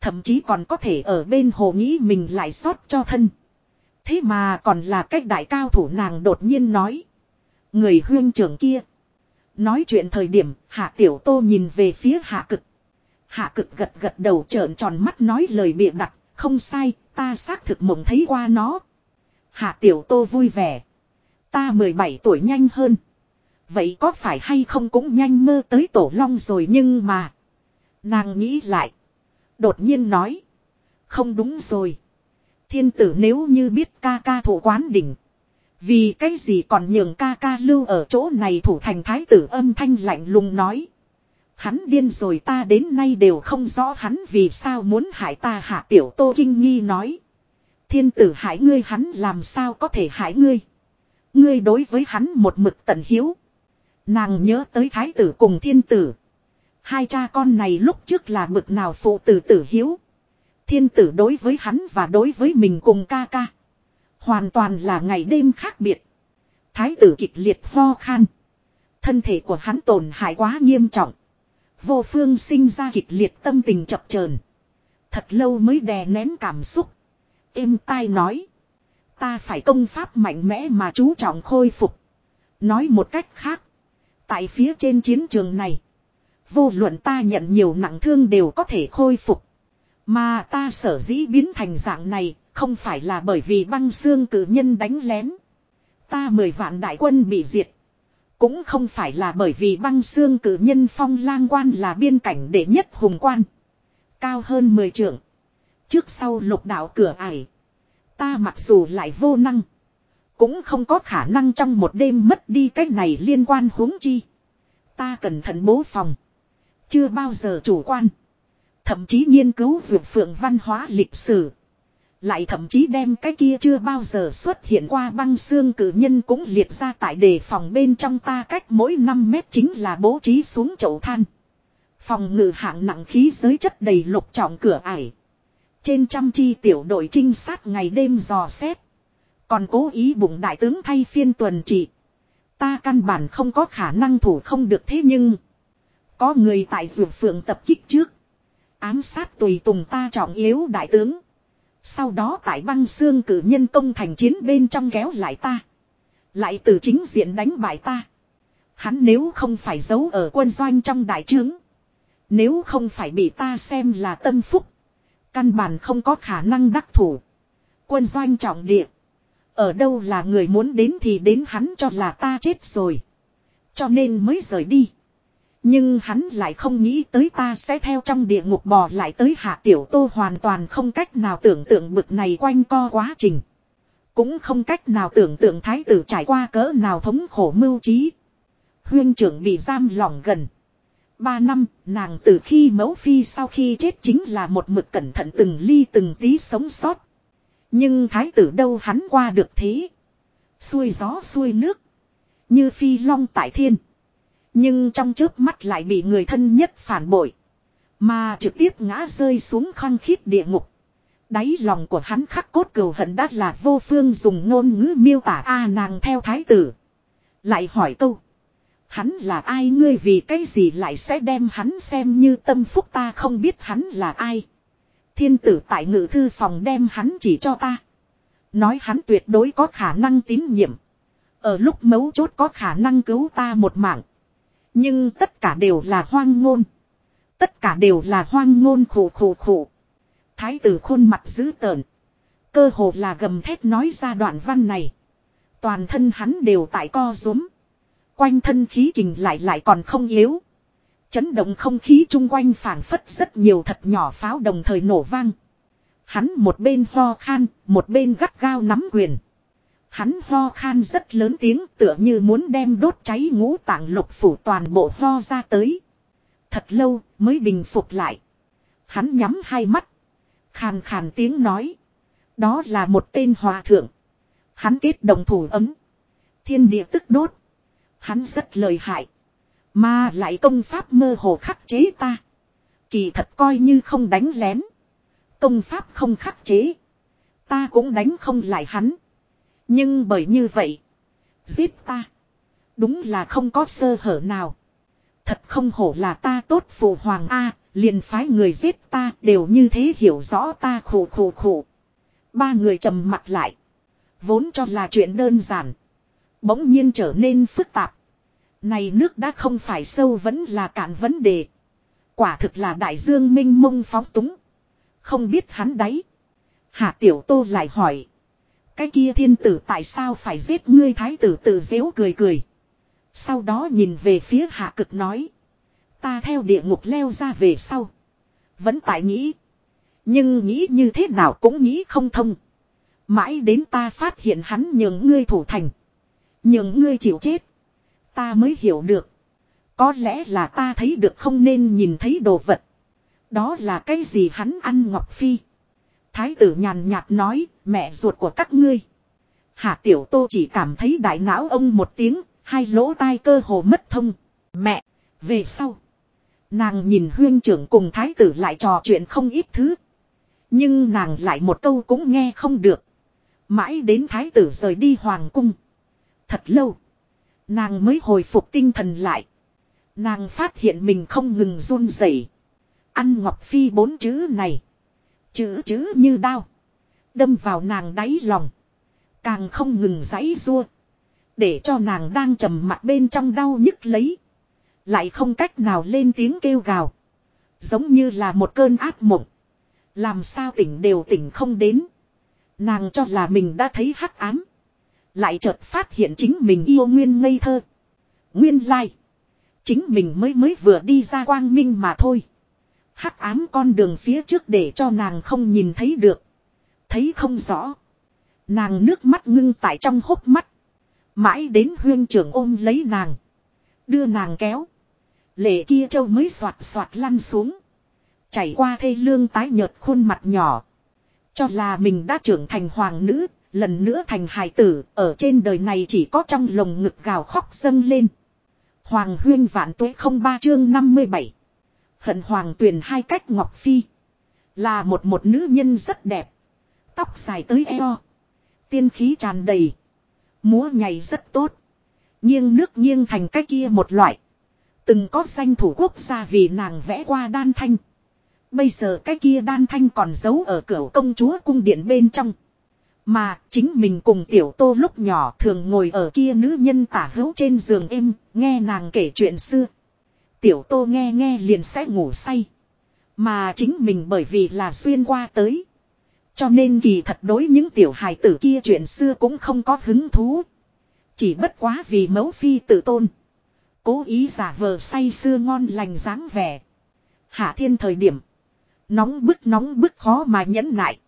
Thậm chí còn có thể ở bên hồ nghĩ mình lại sót cho thân. Thế mà còn là cách đại cao thủ nàng đột nhiên nói. Người huyên trưởng kia. Nói chuyện thời điểm hạ tiểu tô nhìn về phía hạ cực. Hạ cực gật gật đầu trợn tròn mắt nói lời bịa đặt. Không sai, ta xác thực mộng thấy qua nó. Hạ tiểu tô vui vẻ. Ta 17 tuổi nhanh hơn. Vậy có phải hay không cũng nhanh mơ tới tổ long rồi nhưng mà. Nàng nghĩ lại. Đột nhiên nói. Không đúng rồi. Thiên tử nếu như biết ca ca thủ quán đỉnh. Vì cái gì còn nhường ca ca lưu ở chỗ này thủ thành thái tử âm thanh lạnh lùng nói. Hắn điên rồi ta đến nay đều không rõ hắn vì sao muốn hại ta hạ tiểu tô kinh nghi nói. Thiên tử hại ngươi hắn làm sao có thể hại ngươi. Ngươi đối với hắn một mực tận hiếu. Nàng nhớ tới thái tử cùng thiên tử. Hai cha con này lúc trước là mực nào phụ tử tử hiếu. Thiên tử đối với hắn và đối với mình cùng ca ca. Hoàn toàn là ngày đêm khác biệt. Thái tử kịch liệt ho khan. Thân thể của hắn tổn hại quá nghiêm trọng. Vô phương sinh ra kịch liệt tâm tình chập chờn Thật lâu mới đè nén cảm xúc. Êm tai nói. Ta phải công pháp mạnh mẽ mà chú trọng khôi phục. Nói một cách khác. Tại phía trên chiến trường này. Vô luận ta nhận nhiều nặng thương đều có thể khôi phục. Mà ta sở dĩ biến thành dạng này. Không phải là bởi vì băng xương cử nhân đánh lén. Ta mười vạn đại quân bị diệt. Cũng không phải là bởi vì băng xương cử nhân phong lang quan là biên cảnh đệ nhất hùng quan. Cao hơn 10 trượng. Trước sau lục đạo cửa ải. Ta mặc dù lại vô năng. Cũng không có khả năng trong một đêm mất đi cái này liên quan huống chi. Ta cẩn thận bố phòng. Chưa bao giờ chủ quan. Thậm chí nghiên cứu vượt phượng văn hóa lịch sử. Lại thậm chí đem cái kia chưa bao giờ xuất hiện qua băng xương cử nhân cũng liệt ra tại đề phòng bên trong ta cách mỗi 5 mét chính là bố trí xuống chậu than. Phòng ngự hạng nặng khí giới chất đầy lục trọng cửa ải. Trên trăm chi tiểu đội trinh sát ngày đêm dò xét. Còn cố ý bụng đại tướng thay phiên tuần trị. Ta căn bản không có khả năng thủ không được thế nhưng. Có người tại ruột phượng tập kích trước. Ám sát tùy tùng ta trọng yếu đại tướng. Sau đó tại băng xương cử nhân công thành chiến bên trong kéo lại ta. Lại từ chính diện đánh bại ta. Hắn nếu không phải giấu ở quân doanh trong đại trướng. Nếu không phải bị ta xem là tâm phúc. Căn bản không có khả năng đắc thủ. Quân doanh trọng địa. Ở đâu là người muốn đến thì đến hắn cho là ta chết rồi. Cho nên mới rời đi. Nhưng hắn lại không nghĩ tới ta sẽ theo trong địa ngục bò lại tới hạ tiểu tô hoàn toàn không cách nào tưởng tượng bực này quanh co quá trình. Cũng không cách nào tưởng tượng thái tử trải qua cỡ nào thống khổ mưu trí. Huyên trưởng bị giam lỏng gần. Ba năm, nàng từ khi mẫu phi sau khi chết chính là một mực cẩn thận từng ly từng tí sống sót. Nhưng thái tử đâu hắn qua được thế. Xuôi gió xuôi nước. Như phi long tại thiên. Nhưng trong trước mắt lại bị người thân nhất phản bội. Mà trực tiếp ngã rơi xuống khăng khít địa ngục. Đáy lòng của hắn khắc cốt cừu hận đã là vô phương dùng ngôn ngữ miêu tả a nàng theo thái tử. Lại hỏi câu. Hắn là ai ngươi vì cái gì lại sẽ đem hắn xem như tâm phúc ta không biết hắn là ai. Thiên tử tại ngự thư phòng đem hắn chỉ cho ta. Nói hắn tuyệt đối có khả năng tín nhiệm. Ở lúc mấu chốt có khả năng cứu ta một mạng. Nhưng tất cả đều là hoang ngôn. Tất cả đều là hoang ngôn khổ khổ khổ. Thái tử khuôn mặt dữ tợn. Cơ hồ là gầm thét nói ra đoạn văn này. Toàn thân hắn đều tại co rúm. Quanh thân khí kình lại lại còn không yếu. Chấn động không khí chung quanh phảng phất rất nhiều thật nhỏ pháo đồng thời nổ vang. Hắn một bên ho khan, một bên gắt gao nắm quyền. Hắn ho khan rất lớn tiếng tựa như muốn đem đốt cháy ngũ tạng lục phủ toàn bộ ho ra tới. Thật lâu mới bình phục lại. Hắn nhắm hai mắt. Khàn khàn tiếng nói. Đó là một tên hòa thượng. Hắn kết đồng thủ ấm. Thiên địa tức đốt. Hắn rất lời hại. Mà lại công pháp mơ hồ khắc chế ta. Kỳ thật coi như không đánh lén. Công pháp không khắc chế. Ta cũng đánh không lại hắn. Nhưng bởi như vậy. Giết ta. Đúng là không có sơ hở nào. Thật không hổ là ta tốt phụ hoàng A. liền phái người giết ta đều như thế hiểu rõ ta khổ khổ khổ. Ba người trầm mặt lại. Vốn cho là chuyện đơn giản. Bỗng nhiên trở nên phức tạp. Này nước đã không phải sâu vẫn là cạn vấn đề. Quả thực là đại dương minh mông phóng túng. Không biết hắn đấy. Hạ tiểu tô lại hỏi. Cái kia thiên tử tại sao phải giết ngươi thái tử tự dễu cười cười. Sau đó nhìn về phía hạ cực nói. Ta theo địa ngục leo ra về sau. Vẫn tại nghĩ. Nhưng nghĩ như thế nào cũng nghĩ không thông. Mãi đến ta phát hiện hắn nhường ngươi thủ thành. Nhường ngươi chịu chết. Ta mới hiểu được. Có lẽ là ta thấy được không nên nhìn thấy đồ vật. Đó là cái gì hắn ăn Ngọc Phi. Thái tử nhàn nhạt nói, mẹ ruột của các ngươi. Hạ tiểu tô chỉ cảm thấy đại não ông một tiếng, hai lỗ tai cơ hồ mất thông. Mẹ, về sau. Nàng nhìn huyên trưởng cùng thái tử lại trò chuyện không ít thứ. Nhưng nàng lại một câu cũng nghe không được. Mãi đến thái tử rời đi hoàng cung. Thật lâu. Nàng mới hồi phục tinh thần lại. Nàng phát hiện mình không ngừng run rẩy. Ăn Ngọc Phi bốn chữ này. Chữ chữ như đao. Đâm vào nàng đáy lòng. Càng không ngừng giãy rua. Để cho nàng đang trầm mặt bên trong đau nhức lấy. Lại không cách nào lên tiếng kêu gào. Giống như là một cơn ác mộng. Làm sao tỉnh đều tỉnh không đến. Nàng cho là mình đã thấy hắc ám. Lại chợt phát hiện chính mình yêu nguyên ngây thơ. Nguyên lai. Chính mình mới mới vừa đi ra quang minh mà thôi. Hắc ám con đường phía trước để cho nàng không nhìn thấy được. Thấy không rõ. Nàng nước mắt ngưng tại trong hốc mắt. Mãi đến huyên trưởng ôm lấy nàng. Đưa nàng kéo. Lệ kia châu mới soạt soạt lăn xuống. Chảy qua thê lương tái nhợt khuôn mặt nhỏ. Cho là mình đã trưởng thành hoàng nữ, lần nữa thành hài tử, ở trên đời này chỉ có trong lồng ngực gào khóc dâng lên. Hoàng huyên vạn tuế không ba chương 57. Hận hoàng tuyền hai cách ngọc phi. Là một một nữ nhân rất đẹp. Tóc dài tới eo. Tiên khí tràn đầy. Múa nhảy rất tốt. Nghiêng nước nghiêng thành cái kia một loại. Từng có danh thủ quốc gia vì nàng vẽ qua đan thanh. Bây giờ cái kia đan thanh còn giấu ở cửa công chúa cung điện bên trong. Mà chính mình cùng tiểu tô lúc nhỏ thường ngồi ở kia nữ nhân tả hữu trên giường êm, nghe nàng kể chuyện xưa. Tiểu tô nghe nghe liền sẽ ngủ say. Mà chính mình bởi vì là xuyên qua tới. Cho nên kỳ thật đối những tiểu hài tử kia chuyện xưa cũng không có hứng thú. Chỉ bất quá vì mẫu phi tự tôn. Cố ý giả vờ say xưa ngon lành dáng vẻ. Hạ thiên thời điểm. Nóng bức nóng bức khó mà nhẫn nại.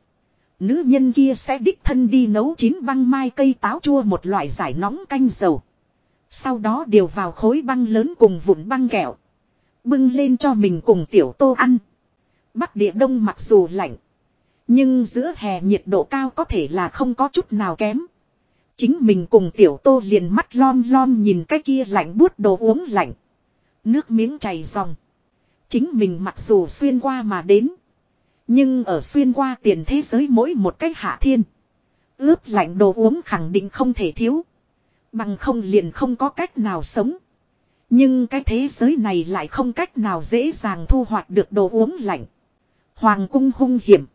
Nữ nhân kia sẽ đích thân đi nấu chín băng mai cây táo chua một loại giải nóng canh dầu. Sau đó điều vào khối băng lớn cùng vụn băng kẹo. Bưng lên cho mình cùng tiểu tô ăn. Bắc địa đông mặc dù lạnh. Nhưng giữa hè nhiệt độ cao có thể là không có chút nào kém. Chính mình cùng tiểu tô liền mắt lom lom nhìn cái kia lạnh buốt đồ uống lạnh. Nước miếng chảy ròng. Chính mình mặc dù xuyên qua mà đến. Nhưng ở xuyên qua tiền thế giới mỗi một cách hạ thiên. Ướp lạnh đồ uống khẳng định không thể thiếu. Bằng không liền không có cách nào sống. Nhưng cái thế giới này lại không cách nào dễ dàng thu hoạch được đồ uống lạnh. Hoàng cung hung hiểm.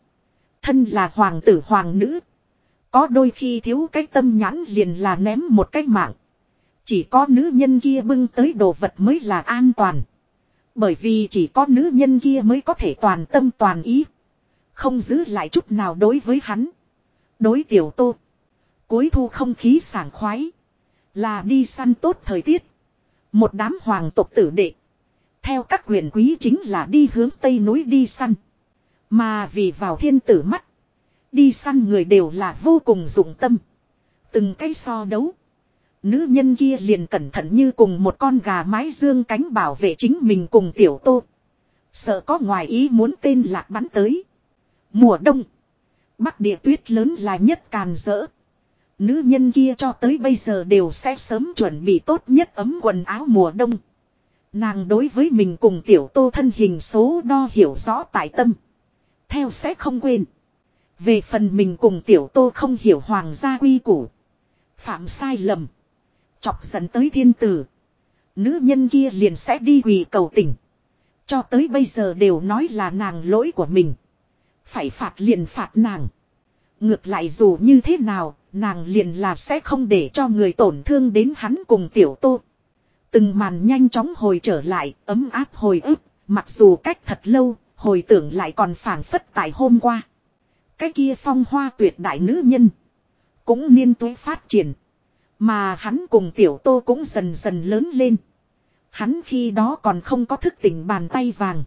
Thân là hoàng tử hoàng nữ. Có đôi khi thiếu cái tâm nhãn liền là ném một cái mạng. Chỉ có nữ nhân kia bưng tới đồ vật mới là an toàn. Bởi vì chỉ có nữ nhân kia mới có thể toàn tâm toàn ý. Không giữ lại chút nào đối với hắn. Đối tiểu tô. Cuối thu không khí sảng khoái. Là đi săn tốt thời tiết. Một đám hoàng tộc tử đệ. Theo các quyền quý chính là đi hướng tây núi đi săn. Mà vì vào thiên tử mắt. Đi săn người đều là vô cùng dụng tâm. Từng cái so đấu. Nữ nhân kia liền cẩn thận như cùng một con gà mái dương cánh bảo vệ chính mình cùng tiểu tô. Sợ có ngoài ý muốn tên lạc bắn tới. Mùa đông. Bắc địa tuyết lớn là nhất càn rỡ. Nữ nhân kia cho tới bây giờ đều sẽ sớm chuẩn bị tốt nhất ấm quần áo mùa đông. Nàng đối với mình cùng tiểu tô thân hình số đo hiểu rõ tại tâm. Theo sẽ không quên. Về phần mình cùng tiểu tô không hiểu hoàng gia quy củ. Phạm sai lầm. Chọc dẫn tới thiên tử. Nữ nhân kia liền sẽ đi quỳ cầu tỉnh. Cho tới bây giờ đều nói là nàng lỗi của mình. Phải phạt liền phạt nàng. Ngược lại dù như thế nào, nàng liền là sẽ không để cho người tổn thương đến hắn cùng tiểu tô. Từng màn nhanh chóng hồi trở lại, ấm áp hồi ức, mặc dù cách thật lâu, hồi tưởng lại còn phảng phất tại hôm qua. Cái kia phong hoa tuyệt đại nữ nhân. Cũng niên tuế phát triển. Mà hắn cùng tiểu tô cũng dần dần lớn lên. Hắn khi đó còn không có thức tỉnh bàn tay vàng.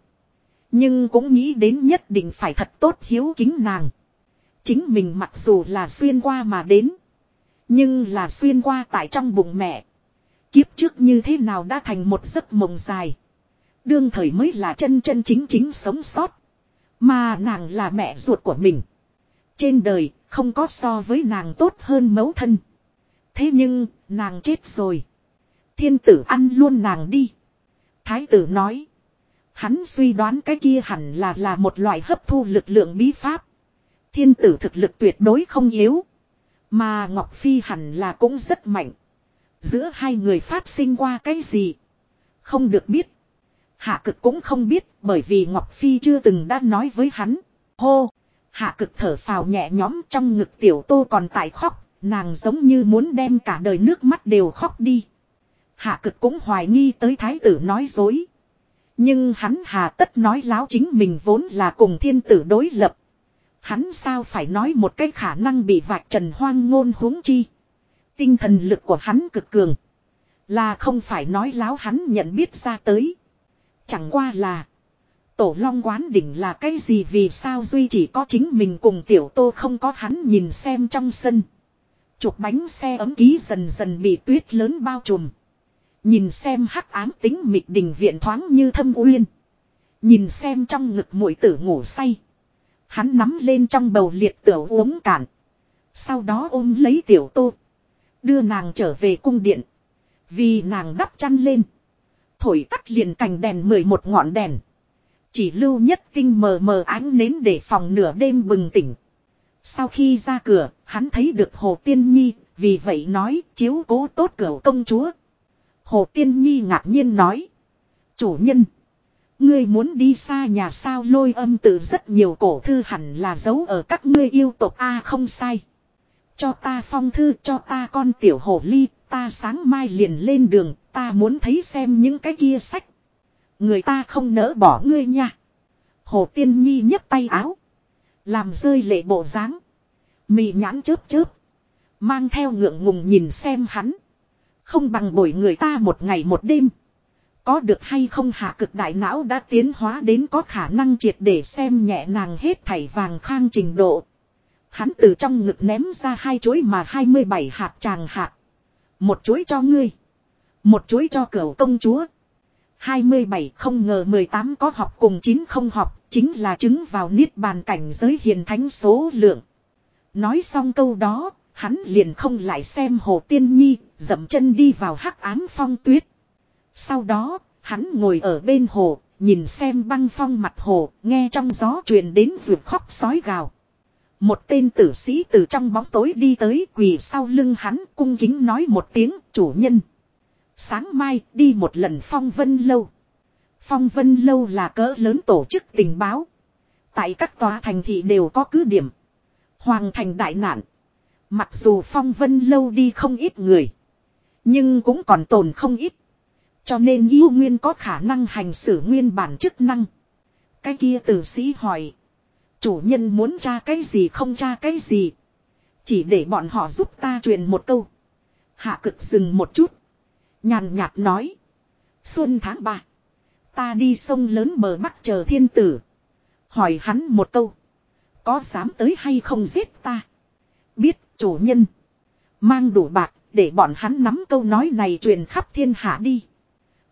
Nhưng cũng nghĩ đến nhất định phải thật tốt hiếu kính nàng. Chính mình mặc dù là xuyên qua mà đến. Nhưng là xuyên qua tại trong bụng mẹ. Kiếp trước như thế nào đã thành một giấc mộng dài. Đương thời mới là chân chân chính chính sống sót. Mà nàng là mẹ ruột của mình. Trên đời không có so với nàng tốt hơn mẫu thân. Thế nhưng, nàng chết rồi. Thiên tử ăn luôn nàng đi. Thái tử nói. Hắn suy đoán cái kia hẳn là là một loại hấp thu lực lượng bí pháp. Thiên tử thực lực tuyệt đối không yếu. Mà Ngọc Phi hẳn là cũng rất mạnh. Giữa hai người phát sinh qua cái gì? Không được biết. Hạ cực cũng không biết, bởi vì Ngọc Phi chưa từng đã nói với hắn. Hô! Hạ cực thở phào nhẹ nhõm trong ngực tiểu tô còn tại khóc. Nàng giống như muốn đem cả đời nước mắt đều khóc đi. Hạ cực cũng hoài nghi tới thái tử nói dối. Nhưng hắn hà tất nói láo chính mình vốn là cùng thiên tử đối lập. Hắn sao phải nói một cái khả năng bị vạch trần hoang ngôn huống chi. Tinh thần lực của hắn cực cường. Là không phải nói láo hắn nhận biết ra tới. Chẳng qua là. Tổ long quán đỉnh là cái gì vì sao duy chỉ có chính mình cùng tiểu tô không có hắn nhìn xem trong sân. Chụp bánh xe ấm ký dần dần bị tuyết lớn bao trùm. Nhìn xem hắc ám tính mịt đình viện thoáng như thâm uyên. Nhìn xem trong ngực mũi tử ngủ say. Hắn nắm lên trong bầu liệt tiểu uống cạn. Sau đó ôm lấy tiểu tô. Đưa nàng trở về cung điện. Vì nàng đắp chăn lên. Thổi tắt liền cành đèn mười một ngọn đèn. Chỉ lưu nhất kinh mờ mờ ánh nến để phòng nửa đêm bừng tỉnh. Sau khi ra cửa, hắn thấy được Hồ Tiên Nhi, vì vậy nói chiếu cố tốt cửa công chúa. Hồ Tiên Nhi ngạc nhiên nói. Chủ nhân. Ngươi muốn đi xa nhà sao lôi âm từ rất nhiều cổ thư hẳn là giấu ở các ngươi yêu tộc A không sai. Cho ta phong thư cho ta con tiểu hồ ly, ta sáng mai liền lên đường, ta muốn thấy xem những cái kia sách. Người ta không nỡ bỏ ngươi nha. Hồ Tiên Nhi nhấc tay áo. Làm rơi lệ bộ dáng Mị nhãn chớp chớp. Mang theo ngượng ngùng nhìn xem hắn. Không bằng bồi người ta một ngày một đêm. Có được hay không hạ cực đại não đã tiến hóa đến có khả năng triệt để xem nhẹ nàng hết thảy vàng khang trình độ. Hắn từ trong ngực ném ra hai chuối mà 27 hạt tràng hạt. Một chuối cho ngươi. Một chuối cho cửu công chúa. 27 không ngờ 18 có học cùng 9 không học, chính là chứng vào niết bàn cảnh giới hiền thánh số lượng. Nói xong câu đó, hắn liền không lại xem hồ tiên nhi, dậm chân đi vào hắc ám phong tuyết. Sau đó, hắn ngồi ở bên hồ, nhìn xem băng phong mặt hồ, nghe trong gió truyền đến ruột khóc sói gào. Một tên tử sĩ từ trong bóng tối đi tới quỳ sau lưng hắn cung kính nói một tiếng chủ nhân. Sáng mai đi một lần phong vân lâu. Phong vân lâu là cỡ lớn tổ chức tình báo. Tại các tòa thành thị đều có cứ điểm. Hoàng thành đại nạn. Mặc dù phong vân lâu đi không ít người. Nhưng cũng còn tồn không ít. Cho nên yêu nguyên có khả năng hành xử nguyên bản chức năng. Cái kia tử sĩ hỏi. Chủ nhân muốn tra cái gì không tra cái gì. Chỉ để bọn họ giúp ta truyền một câu. Hạ cực dừng một chút. Nhàn nhạt nói. Xuân tháng 3. Ta đi sông lớn bờ bắc chờ thiên tử. Hỏi hắn một câu. Có dám tới hay không giết ta? Biết chủ nhân. Mang đủ bạc để bọn hắn nắm câu nói này truyền khắp thiên hạ đi.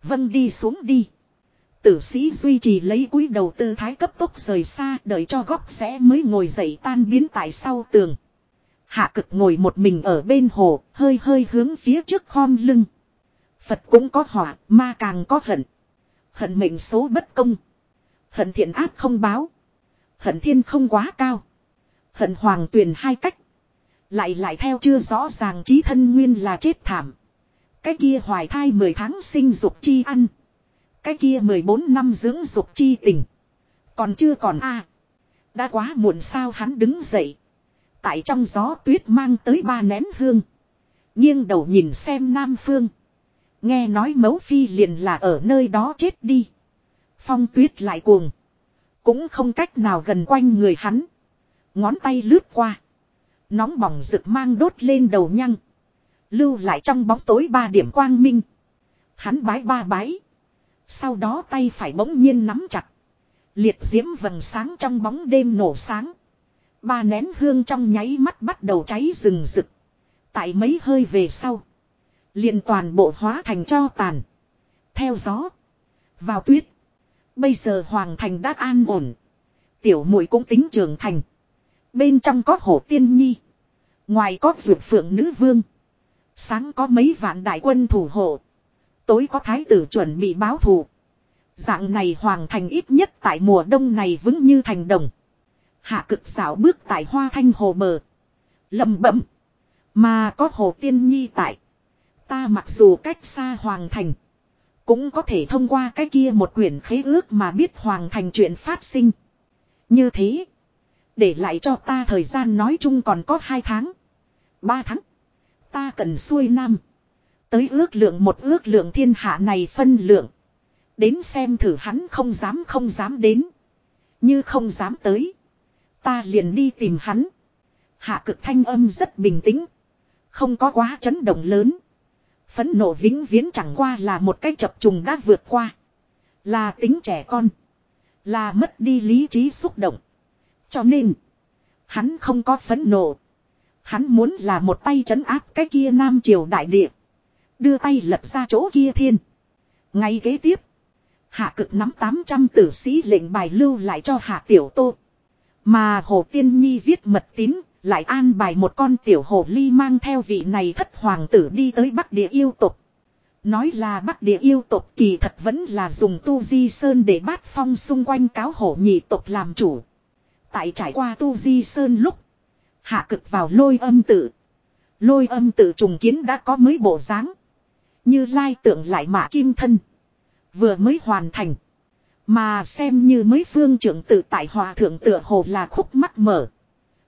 Vâng đi xuống đi. Tử sĩ duy trì lấy cúi đầu tư thái cấp tốc rời xa đợi cho góc sẽ mới ngồi dậy tan biến tại sau tường. Hạ cực ngồi một mình ở bên hồ, hơi hơi hướng phía trước khom lưng. Phật cũng có họa, ma càng có hận. Hận mệnh số bất công. Hận thiện ác không báo. Hận thiên không quá cao. Hận hoàng tuyền hai cách. Lại lại theo chưa rõ ràng trí thân nguyên là chết thảm. Cái kia hoài thai 10 tháng sinh dục chi ăn. Cái kia 14 năm dưỡng dục chi tình. Còn chưa còn a Đã quá muộn sao hắn đứng dậy. Tại trong gió tuyết mang tới ba nén hương. Nghiêng đầu nhìn xem Nam Phương. Nghe nói mấu phi liền là ở nơi đó chết đi. Phong tuyết lại cuồng. Cũng không cách nào gần quanh người hắn. Ngón tay lướt qua. Nóng bỏng rực mang đốt lên đầu nhăng. Lưu lại trong bóng tối ba điểm quang minh. Hắn bái ba bái. Sau đó tay phải bỗng nhiên nắm chặt. Liệt diễm vầng sáng trong bóng đêm nổ sáng. Ba nén hương trong nháy mắt bắt đầu cháy rừng rực. Tại mấy hơi về sau. liền toàn bộ hóa thành cho tàn. Theo gió. Vào tuyết. Bây giờ hoàng thành đã an ổn. Tiểu muội cũng tính trưởng thành. Bên trong có hổ tiên nhi. Ngoài có ruột phượng nữ vương. Sáng có mấy vạn đại quân thủ hộ. Tối có thái tử chuẩn bị báo thù. Dạng này hoàng thành ít nhất tại mùa đông này vững như thành đồng. Hạ cực xảo bước tại hoa thanh hồ bờ. lẩm bẩm. Mà có hồ tiên nhi tại. Ta mặc dù cách xa hoàng thành. Cũng có thể thông qua cái kia một quyển khế ước mà biết hoàng thành chuyện phát sinh. Như thế. Để lại cho ta thời gian nói chung còn có hai tháng. ba tháng. Ta cần xuôi nam. Tới ước lượng một ước lượng thiên hạ này phân lượng. Đến xem thử hắn không dám không dám đến. Như không dám tới. Ta liền đi tìm hắn. Hạ cực thanh âm rất bình tĩnh. Không có quá chấn động lớn. Phấn nộ vĩnh viễn chẳng qua là một cái chập trùng đã vượt qua. Là tính trẻ con. Là mất đi lý trí xúc động. Cho nên. Hắn không có phấn nộ. Hắn muốn là một tay trấn áp cái kia Nam Triều đại địa. Đưa tay lật ra chỗ kia thiên. Ngay kế tiếp. Hạ cực nắm 800 tử sĩ lệnh bài lưu lại cho Hạ Tiểu Tô. Mà Hồ Tiên Nhi viết mật tín, lại an bài một con tiểu hồ ly mang theo vị này thất hoàng tử đi tới Bắc Địa yêu tục. Nói là Bắc Địa yêu tục kỳ thật vẫn là dùng tu di sơn để bát phong xung quanh cáo hổ nhị tục làm chủ. Tại trải qua tu di sơn lúc, hạ cực vào lôi âm tự. Lôi âm tự trùng kiến đã có mấy bộ dáng Như lai tượng lại mã kim thân. Vừa mới hoàn thành. Mà xem như mới phương trưởng tự tại hòa thượng tựa hồ là khúc mắt mở.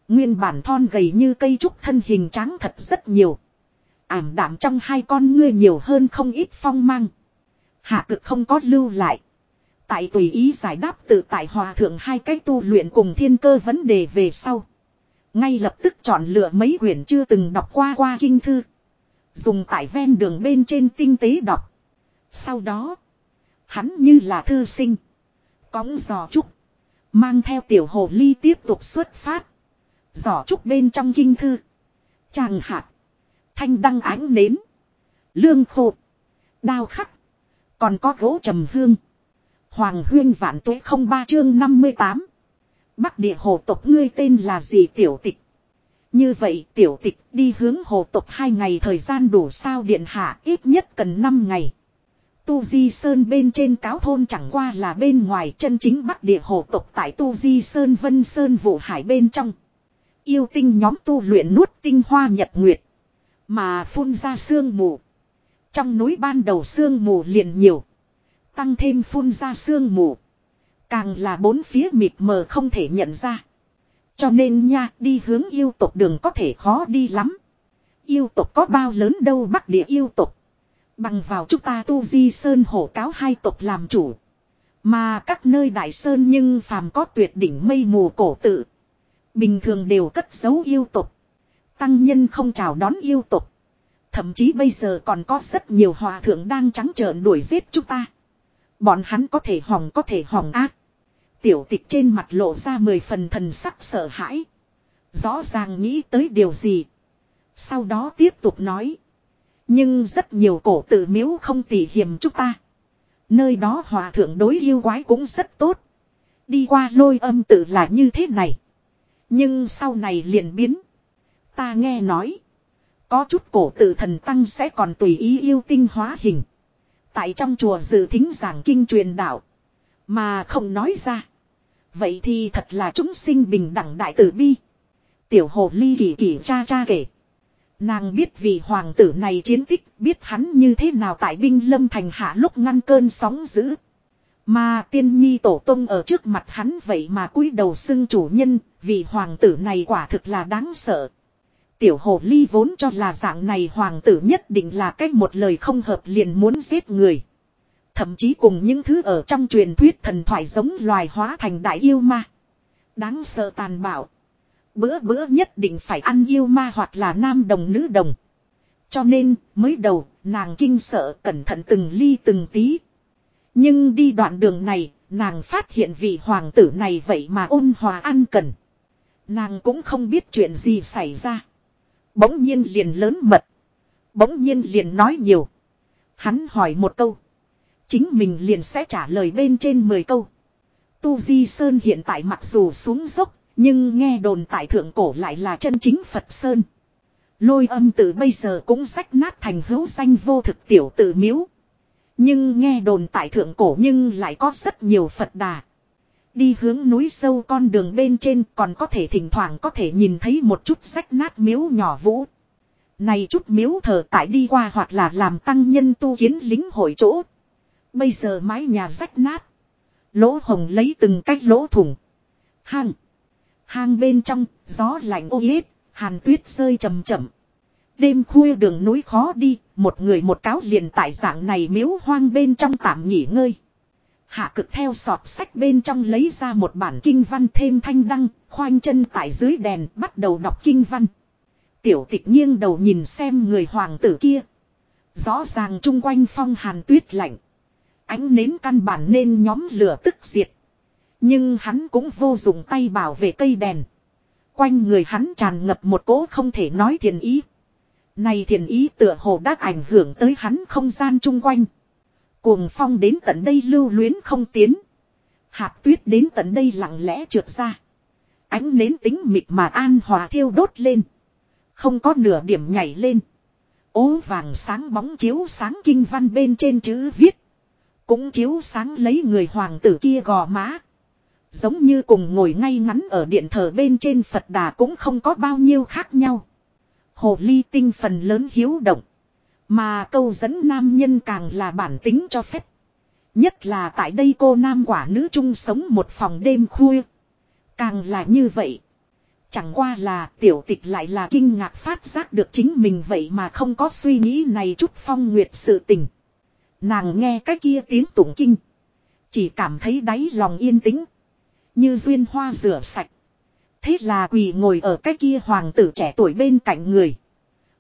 Nguyên bản thon gầy như cây trúc thân hình trắng thật rất nhiều. Ảm đạm trong hai con ngươi nhiều hơn không ít phong mang. Hạ cực không có lưu lại. Tại tùy ý giải đáp tự tại hòa thượng hai cái tu luyện cùng thiên cơ vấn đề về sau. Ngay lập tức chọn lựa mấy quyển chưa từng đọc qua qua kinh thư. Dùng tại ven đường bên trên tinh tế đọc. Sau đó. Hắn như là thư sinh. Cóng giò trúc. Mang theo tiểu hồ ly tiếp tục xuất phát. Giỏ trúc bên trong kinh thư. Tràng hạt. Thanh đăng ánh nến. Lương khô. Đao khắc. Còn có gỗ trầm hương. Hoàng huyên vạn tuế không ba chương 58. Bắc địa hồ tộc ngươi tên là gì tiểu tịch. Như vậy tiểu tịch đi hướng hồ tộc hai ngày thời gian đủ sao điện hạ, ít nhất cần 5 ngày. Tu Di Sơn bên trên cáo thôn chẳng qua là bên ngoài chân chính bắc địa hồ tộc tại Tu Di Sơn, Vân Sơn vụ hải bên trong. Yêu tinh nhóm tu luyện nuốt tinh hoa nhật nguyệt. Mà phun ra sương mù. Trong núi ban đầu sương mù liền nhiều. Tăng thêm phun ra sương mù. Càng là bốn phía mịt mờ không thể nhận ra. Cho nên nha, đi hướng yêu tộc đường có thể khó đi lắm. Yêu tộc có bao lớn đâu bắc địa yêu tộc. Bằng vào chúng ta tu di sơn hổ cáo hai tộc làm chủ. Mà các nơi đại sơn nhưng phàm có tuyệt đỉnh mây mù cổ tự. Bình thường đều cất giấu yêu tộc. Tăng nhân không chào đón yêu tộc. Thậm chí bây giờ còn có rất nhiều hòa thượng đang trắng trợn đuổi giết chúng ta. Bọn hắn có thể hỏng có thể hỏng ác. Tiểu tịch trên mặt lộ ra mười phần thần sắc sợ hãi. Rõ ràng nghĩ tới điều gì. Sau đó tiếp tục nói. Nhưng rất nhiều cổ tự miếu không tỉ hiểm chúng ta. Nơi đó hòa thượng đối yêu quái cũng rất tốt. Đi qua lôi âm tự là như thế này. Nhưng sau này liền biến. Ta nghe nói. Có chút cổ tự thần tăng sẽ còn tùy ý yêu tinh hóa hình. Tại trong chùa dự thính giảng kinh truyền đạo. Mà không nói ra. Vậy thì thật là chúng sinh bình đẳng đại tử bi. Tiểu hồ ly kỳ kỳ cha cha kể. Nàng biết vì hoàng tử này chiến tích, biết hắn như thế nào tại binh lâm thành hạ lúc ngăn cơn sóng dữ. Mà tiên nhi tổ tông ở trước mặt hắn vậy mà cúi đầu xưng chủ nhân, vì hoàng tử này quả thực là đáng sợ. Tiểu hồ ly vốn cho là dạng này hoàng tử nhất định là cách một lời không hợp liền muốn giết người. Thậm chí cùng những thứ ở trong truyền thuyết thần thoại giống loài hóa thành đại yêu ma. Đáng sợ tàn bạo. Bữa bữa nhất định phải ăn yêu ma hoặc là nam đồng nữ đồng. Cho nên, mới đầu, nàng kinh sợ cẩn thận từng ly từng tí. Nhưng đi đoạn đường này, nàng phát hiện vị hoàng tử này vậy mà ôn hòa ăn cần. Nàng cũng không biết chuyện gì xảy ra. Bỗng nhiên liền lớn mật. Bỗng nhiên liền nói nhiều. Hắn hỏi một câu. Chính mình liền sẽ trả lời bên trên 10 câu. Tu Di Sơn hiện tại mặc dù xuống dốc, nhưng nghe đồn tại thượng cổ lại là chân chính Phật Sơn. Lôi âm từ bây giờ cũng rách nát thành hữu danh vô thực tiểu tự miếu. Nhưng nghe đồn tại thượng cổ nhưng lại có rất nhiều Phật đà. Đi hướng núi sâu con đường bên trên còn có thể thỉnh thoảng có thể nhìn thấy một chút rách nát miếu nhỏ vũ. Này chút miếu thờ tại đi qua hoặc là làm tăng nhân tu kiến lính hội chỗ. Bây giờ mái nhà rách nát. Lỗ hồng lấy từng cách lỗ thủng. Hang. Hang bên trong, gió lạnh ô yết, hàn tuyết rơi chầm chậm. Đêm khuya đường núi khó đi, một người một cáo liền tại dạng này miếu hoang bên trong tạm nghỉ ngơi. Hạ cực theo sọt sách bên trong lấy ra một bản kinh văn thêm thanh đăng, khoanh chân tại dưới đèn bắt đầu đọc kinh văn. Tiểu tịch nghiêng đầu nhìn xem người hoàng tử kia. Rõ ràng chung quanh phong hàn tuyết lạnh. Ánh nến căn bản nên nhóm lửa tức diệt. Nhưng hắn cũng vô dụng tay bảo vệ cây đèn. Quanh người hắn tràn ngập một cỗ không thể nói thiền ý. Này thiền ý tựa hồ đã ảnh hưởng tới hắn không gian chung quanh. Cuồng phong đến tận đây lưu luyến không tiến. Hạt tuyết đến tận đây lặng lẽ trượt ra. Ánh nến tính mịt mà an hòa thiêu đốt lên. Không có nửa điểm nhảy lên. Ố vàng sáng bóng chiếu sáng kinh văn bên trên chữ viết. Cũng chiếu sáng lấy người hoàng tử kia gò má. Giống như cùng ngồi ngay ngắn ở điện thờ bên trên Phật đà cũng không có bao nhiêu khác nhau. Hồ ly tinh phần lớn hiếu động. Mà câu dẫn nam nhân càng là bản tính cho phép. Nhất là tại đây cô nam quả nữ chung sống một phòng đêm khuya. Càng là như vậy. Chẳng qua là tiểu tịch lại là kinh ngạc phát giác được chính mình vậy mà không có suy nghĩ này chút phong nguyệt sự tình. Nàng nghe cái kia tiếng tụng kinh. Chỉ cảm thấy đáy lòng yên tĩnh. Như duyên hoa rửa sạch. Thế là quỳ ngồi ở cái kia hoàng tử trẻ tuổi bên cạnh người.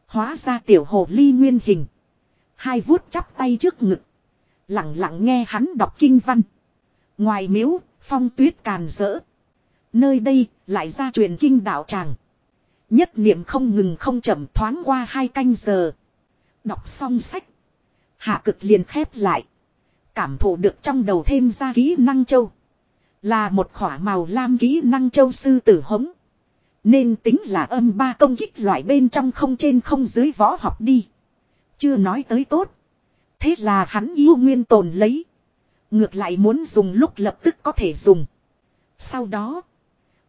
Hóa ra tiểu hồ ly nguyên hình. Hai vuốt chắp tay trước ngực. Lặng lặng nghe hắn đọc kinh văn. Ngoài miếu, phong tuyết càn rỡ. Nơi đây, lại ra truyền kinh đạo tràng. Nhất niệm không ngừng không chậm thoáng qua hai canh giờ. Đọc xong sách. Hạ cực liền khép lại. Cảm thụ được trong đầu thêm ra kỹ năng châu. Là một khỏa màu lam kỹ năng châu sư tử hống. Nên tính là âm ba công kích loại bên trong không trên không dưới võ học đi. Chưa nói tới tốt. Thế là hắn yêu nguyên tồn lấy. Ngược lại muốn dùng lúc lập tức có thể dùng. Sau đó.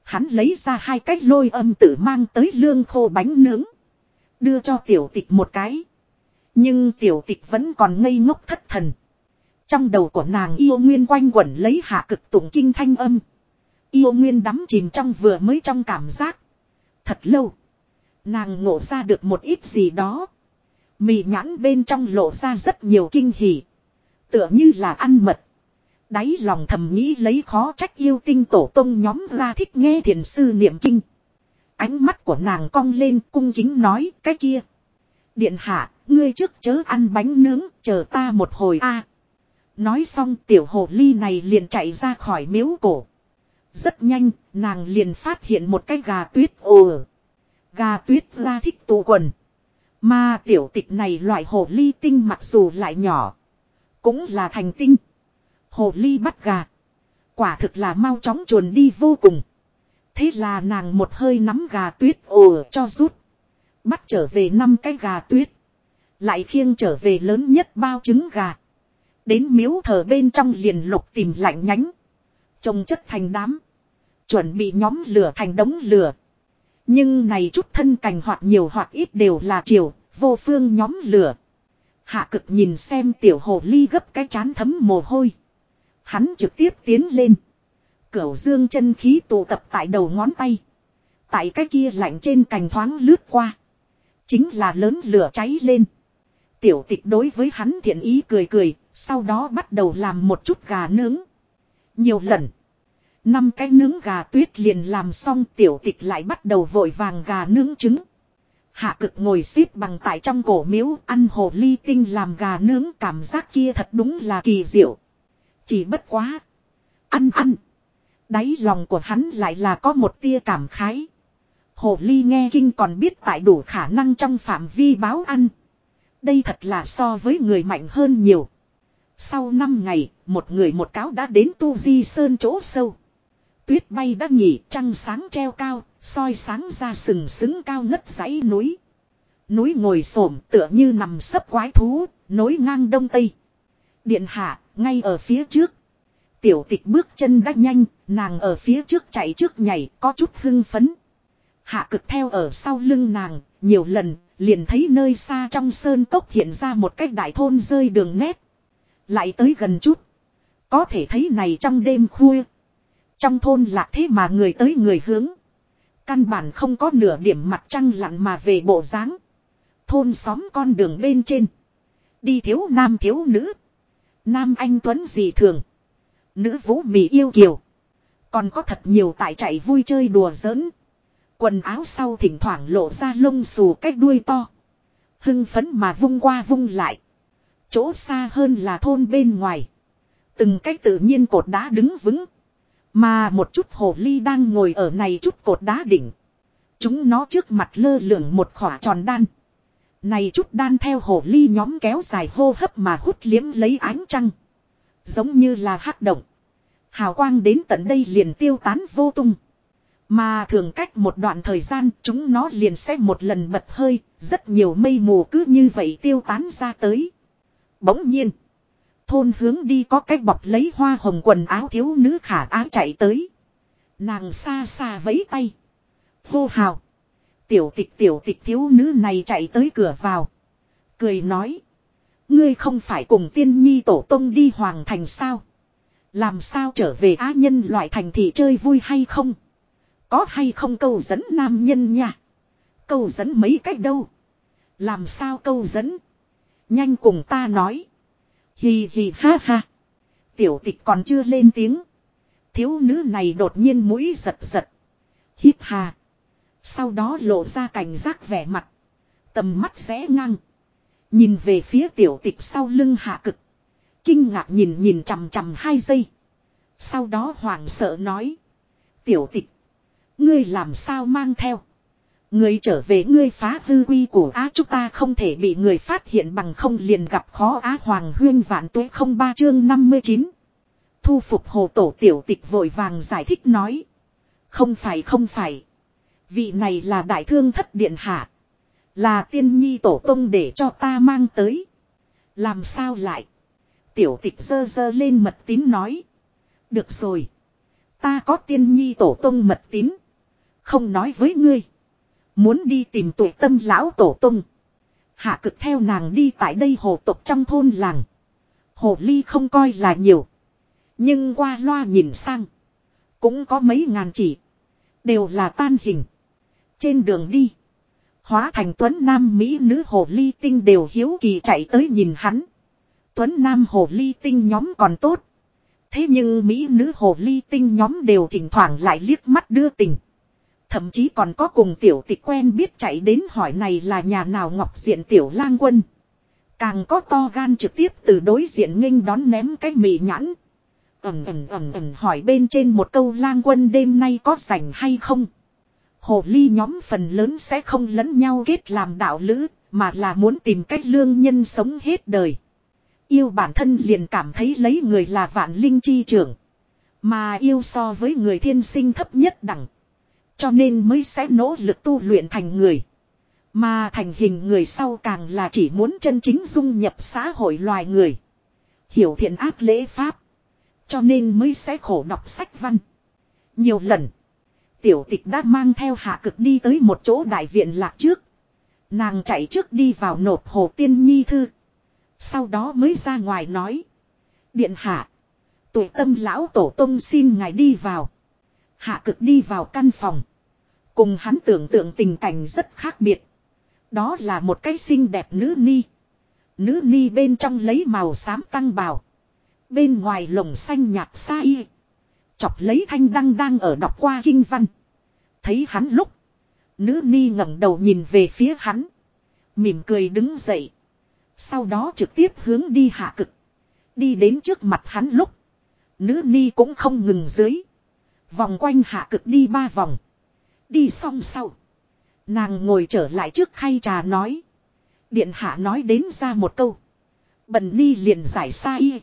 Hắn lấy ra hai cách lôi âm tử mang tới lương khô bánh nướng. Đưa cho tiểu tịch một cái. Nhưng tiểu tịch vẫn còn ngây ngốc thất thần. Trong đầu của nàng yêu nguyên quanh quẩn lấy hạ cực tụng kinh thanh âm. Yêu nguyên đắm chìm trong vừa mới trong cảm giác. Thật lâu. Nàng ngộ ra được một ít gì đó. Mì nhãn bên trong lộ ra rất nhiều kinh hỉ. Tựa như là ăn mật. Đáy lòng thầm nghĩ lấy khó trách yêu tinh tổ tông nhóm ra thích nghe thiền sư niệm kinh. Ánh mắt của nàng cong lên cung kính nói cái kia. Điện hạ, ngươi trước chớ ăn bánh nướng, chờ ta một hồi a. Nói xong tiểu hồ ly này liền chạy ra khỏi miếu cổ. Rất nhanh, nàng liền phát hiện một cái gà tuyết ồ. Gà tuyết la thích tụ quần. Mà tiểu tịch này loại hồ ly tinh mặc dù lại nhỏ. Cũng là thành tinh. Hồ ly bắt gà. Quả thực là mau chóng chuồn đi vô cùng. Thế là nàng một hơi nắm gà tuyết ồ cho rút. Bắt trở về năm cái gà tuyết. Lại khiêng trở về lớn nhất bao trứng gà. Đến miếu thờ bên trong liền lục tìm lạnh nhánh. Trông chất thành đám. Chuẩn bị nhóm lửa thành đống lửa. Nhưng này chút thân cành hoặc nhiều hoặc ít đều là chiều, vô phương nhóm lửa. Hạ cực nhìn xem tiểu hồ ly gấp cái chán thấm mồ hôi. Hắn trực tiếp tiến lên. Cửu dương chân khí tụ tập tại đầu ngón tay. Tại cái kia lạnh trên cành thoáng lướt qua. Chính là lớn lửa cháy lên. Tiểu tịch đối với hắn thiện ý cười cười, sau đó bắt đầu làm một chút gà nướng. Nhiều lần. Năm cái nướng gà tuyết liền làm xong tiểu tịch lại bắt đầu vội vàng gà nướng trứng. Hạ cực ngồi xếp bằng tại trong cổ miếu ăn hồ ly tinh làm gà nướng cảm giác kia thật đúng là kỳ diệu. Chỉ bất quá. Ăn ăn. Đáy lòng của hắn lại là có một tia cảm khái. Hồ ly nghe kinh còn biết tại đủ khả năng trong phạm vi báo ăn. Đây thật là so với người mạnh hơn nhiều. Sau 5 ngày, một người một cáo đã đến Tu Di Sơn chỗ sâu. Tuyết bay đã nghỉ, trăng sáng treo cao, soi sáng ra sừng sững cao ngất dãy núi. Núi ngồi xổm tựa như nằm sấp quái thú, nối ngang đông tây. Điện hạ, ngay ở phía trước. Tiểu tịch bước chân đắt nhanh, nàng ở phía trước chạy trước nhảy, có chút hưng phấn. Hạ cực theo ở sau lưng nàng, nhiều lần, liền thấy nơi xa trong sơn cốc hiện ra một cái đại thôn rơi đường nét. Lại tới gần chút. Có thể thấy này trong đêm khuya. Trong thôn lạc thế mà người tới người hướng. Căn bản không có nửa điểm mặt trăng lặn mà về bộ dáng Thôn xóm con đường bên trên. Đi thiếu nam thiếu nữ. Nam anh tuấn gì thường. Nữ vũ mỹ yêu kiều. Còn có thật nhiều tại chạy vui chơi đùa giỡn. Quần áo sau thỉnh thoảng lộ ra lông xù cách đuôi to. Hưng phấn mà vung qua vung lại. Chỗ xa hơn là thôn bên ngoài. Từng cách tự nhiên cột đá đứng vững. Mà một chút hồ ly đang ngồi ở này chút cột đá đỉnh. Chúng nó trước mặt lơ lửng một khỏa tròn đan. Này chút đan theo hồ ly nhóm kéo dài hô hấp mà hút liếm lấy ánh trăng. Giống như là hắc động. Hào quang đến tận đây liền tiêu tán vô tung. Mà thường cách một đoạn thời gian chúng nó liền sẽ một lần bật hơi, rất nhiều mây mù cứ như vậy tiêu tán ra tới. Bỗng nhiên, thôn hướng đi có cách bọc lấy hoa hồng quần áo thiếu nữ khả áo chạy tới. Nàng xa xa vẫy tay. Hô hào. Tiểu tịch tiểu tịch thiếu nữ này chạy tới cửa vào. Cười nói. Ngươi không phải cùng tiên nhi tổ tông đi hoàng thành sao? Làm sao trở về á nhân loại thành thị chơi vui hay không? Có hay không câu dẫn nam nhân nha? Câu dẫn mấy cách đâu? Làm sao câu dẫn? Nhanh cùng ta nói. Hì hì ha ha. Tiểu tịch còn chưa lên tiếng. Thiếu nữ này đột nhiên mũi giật giật. Hít hà. Sau đó lộ ra cảnh giác vẻ mặt. Tầm mắt rẽ ngang. Nhìn về phía tiểu tịch sau lưng hạ cực. Kinh ngạc nhìn nhìn chằm chằm hai giây. Sau đó hoảng sợ nói. Tiểu tịch. Ngươi làm sao mang theo. Ngươi trở về ngươi phá hư quy của Á, chúng ta không thể bị người phát hiện bằng không liền gặp khó Á Hoàng huyên vạn tuế không ba chương 59. Thu phục hồ tổ tiểu tịch vội vàng giải thích nói. Không phải không phải. Vị này là đại thương thất điện hạ. Là tiên nhi tổ tông để cho ta mang tới. Làm sao lại? Tiểu tịch dơ dơ lên mật tín nói. Được rồi. Ta có tiên nhi tổ tông mật tín. Không nói với ngươi. Muốn đi tìm tuổi tâm lão tổ tông. Hạ cực theo nàng đi tại đây hồ tộc trong thôn làng. Hồ ly không coi là nhiều. Nhưng qua loa nhìn sang. Cũng có mấy ngàn chỉ. Đều là tan hình. Trên đường đi. Hóa thành tuấn nam mỹ nữ hồ ly tinh đều hiếu kỳ chạy tới nhìn hắn. Tuấn nam hồ ly tinh nhóm còn tốt. Thế nhưng mỹ nữ hồ ly tinh nhóm đều thỉnh thoảng lại liếc mắt đưa tình. Thậm chí còn có cùng tiểu tịch quen biết chạy đến hỏi này là nhà nào ngọc diện tiểu lang quân. Càng có to gan trực tiếp từ đối diện nghênh đón ném cái mì nhãn. Ẩm ẩm ẩm ẩm hỏi bên trên một câu lang quân đêm nay có rảnh hay không. Hồ ly nhóm phần lớn sẽ không lẫn nhau kết làm đạo lữ, mà là muốn tìm cách lương nhân sống hết đời. Yêu bản thân liền cảm thấy lấy người là vạn linh chi trưởng. Mà yêu so với người thiên sinh thấp nhất đẳng. Cho nên mới sẽ nỗ lực tu luyện thành người. Mà thành hình người sau càng là chỉ muốn chân chính dung nhập xã hội loài người. Hiểu thiện ác lễ pháp. Cho nên mới sẽ khổ đọc sách văn. Nhiều lần. Tiểu tịch đã mang theo hạ cực đi tới một chỗ đại viện lạc trước. Nàng chạy trước đi vào nộp hồ tiên nhi thư. Sau đó mới ra ngoài nói. Điện hạ. Tuổi tâm lão tổ tông xin ngài đi vào. Hạ cực đi vào căn phòng. Cùng hắn tưởng tượng tình cảnh rất khác biệt. Đó là một cái xinh đẹp nữ ni. Nữ ni bên trong lấy màu xám tăng bào. Bên ngoài lồng xanh nhạt xa y. Chọc lấy thanh đăng đang ở đọc qua kinh văn. Thấy hắn lúc. Nữ ni ngẩng đầu nhìn về phía hắn. Mỉm cười đứng dậy. Sau đó trực tiếp hướng đi hạ cực. Đi đến trước mặt hắn lúc. Nữ ni cũng không ngừng dưới. Vòng quanh hạ cực đi ba vòng. Đi xong sau. Nàng ngồi trở lại trước khay trà nói. Điện hạ nói đến ra một câu. Bần ni liền giải sai.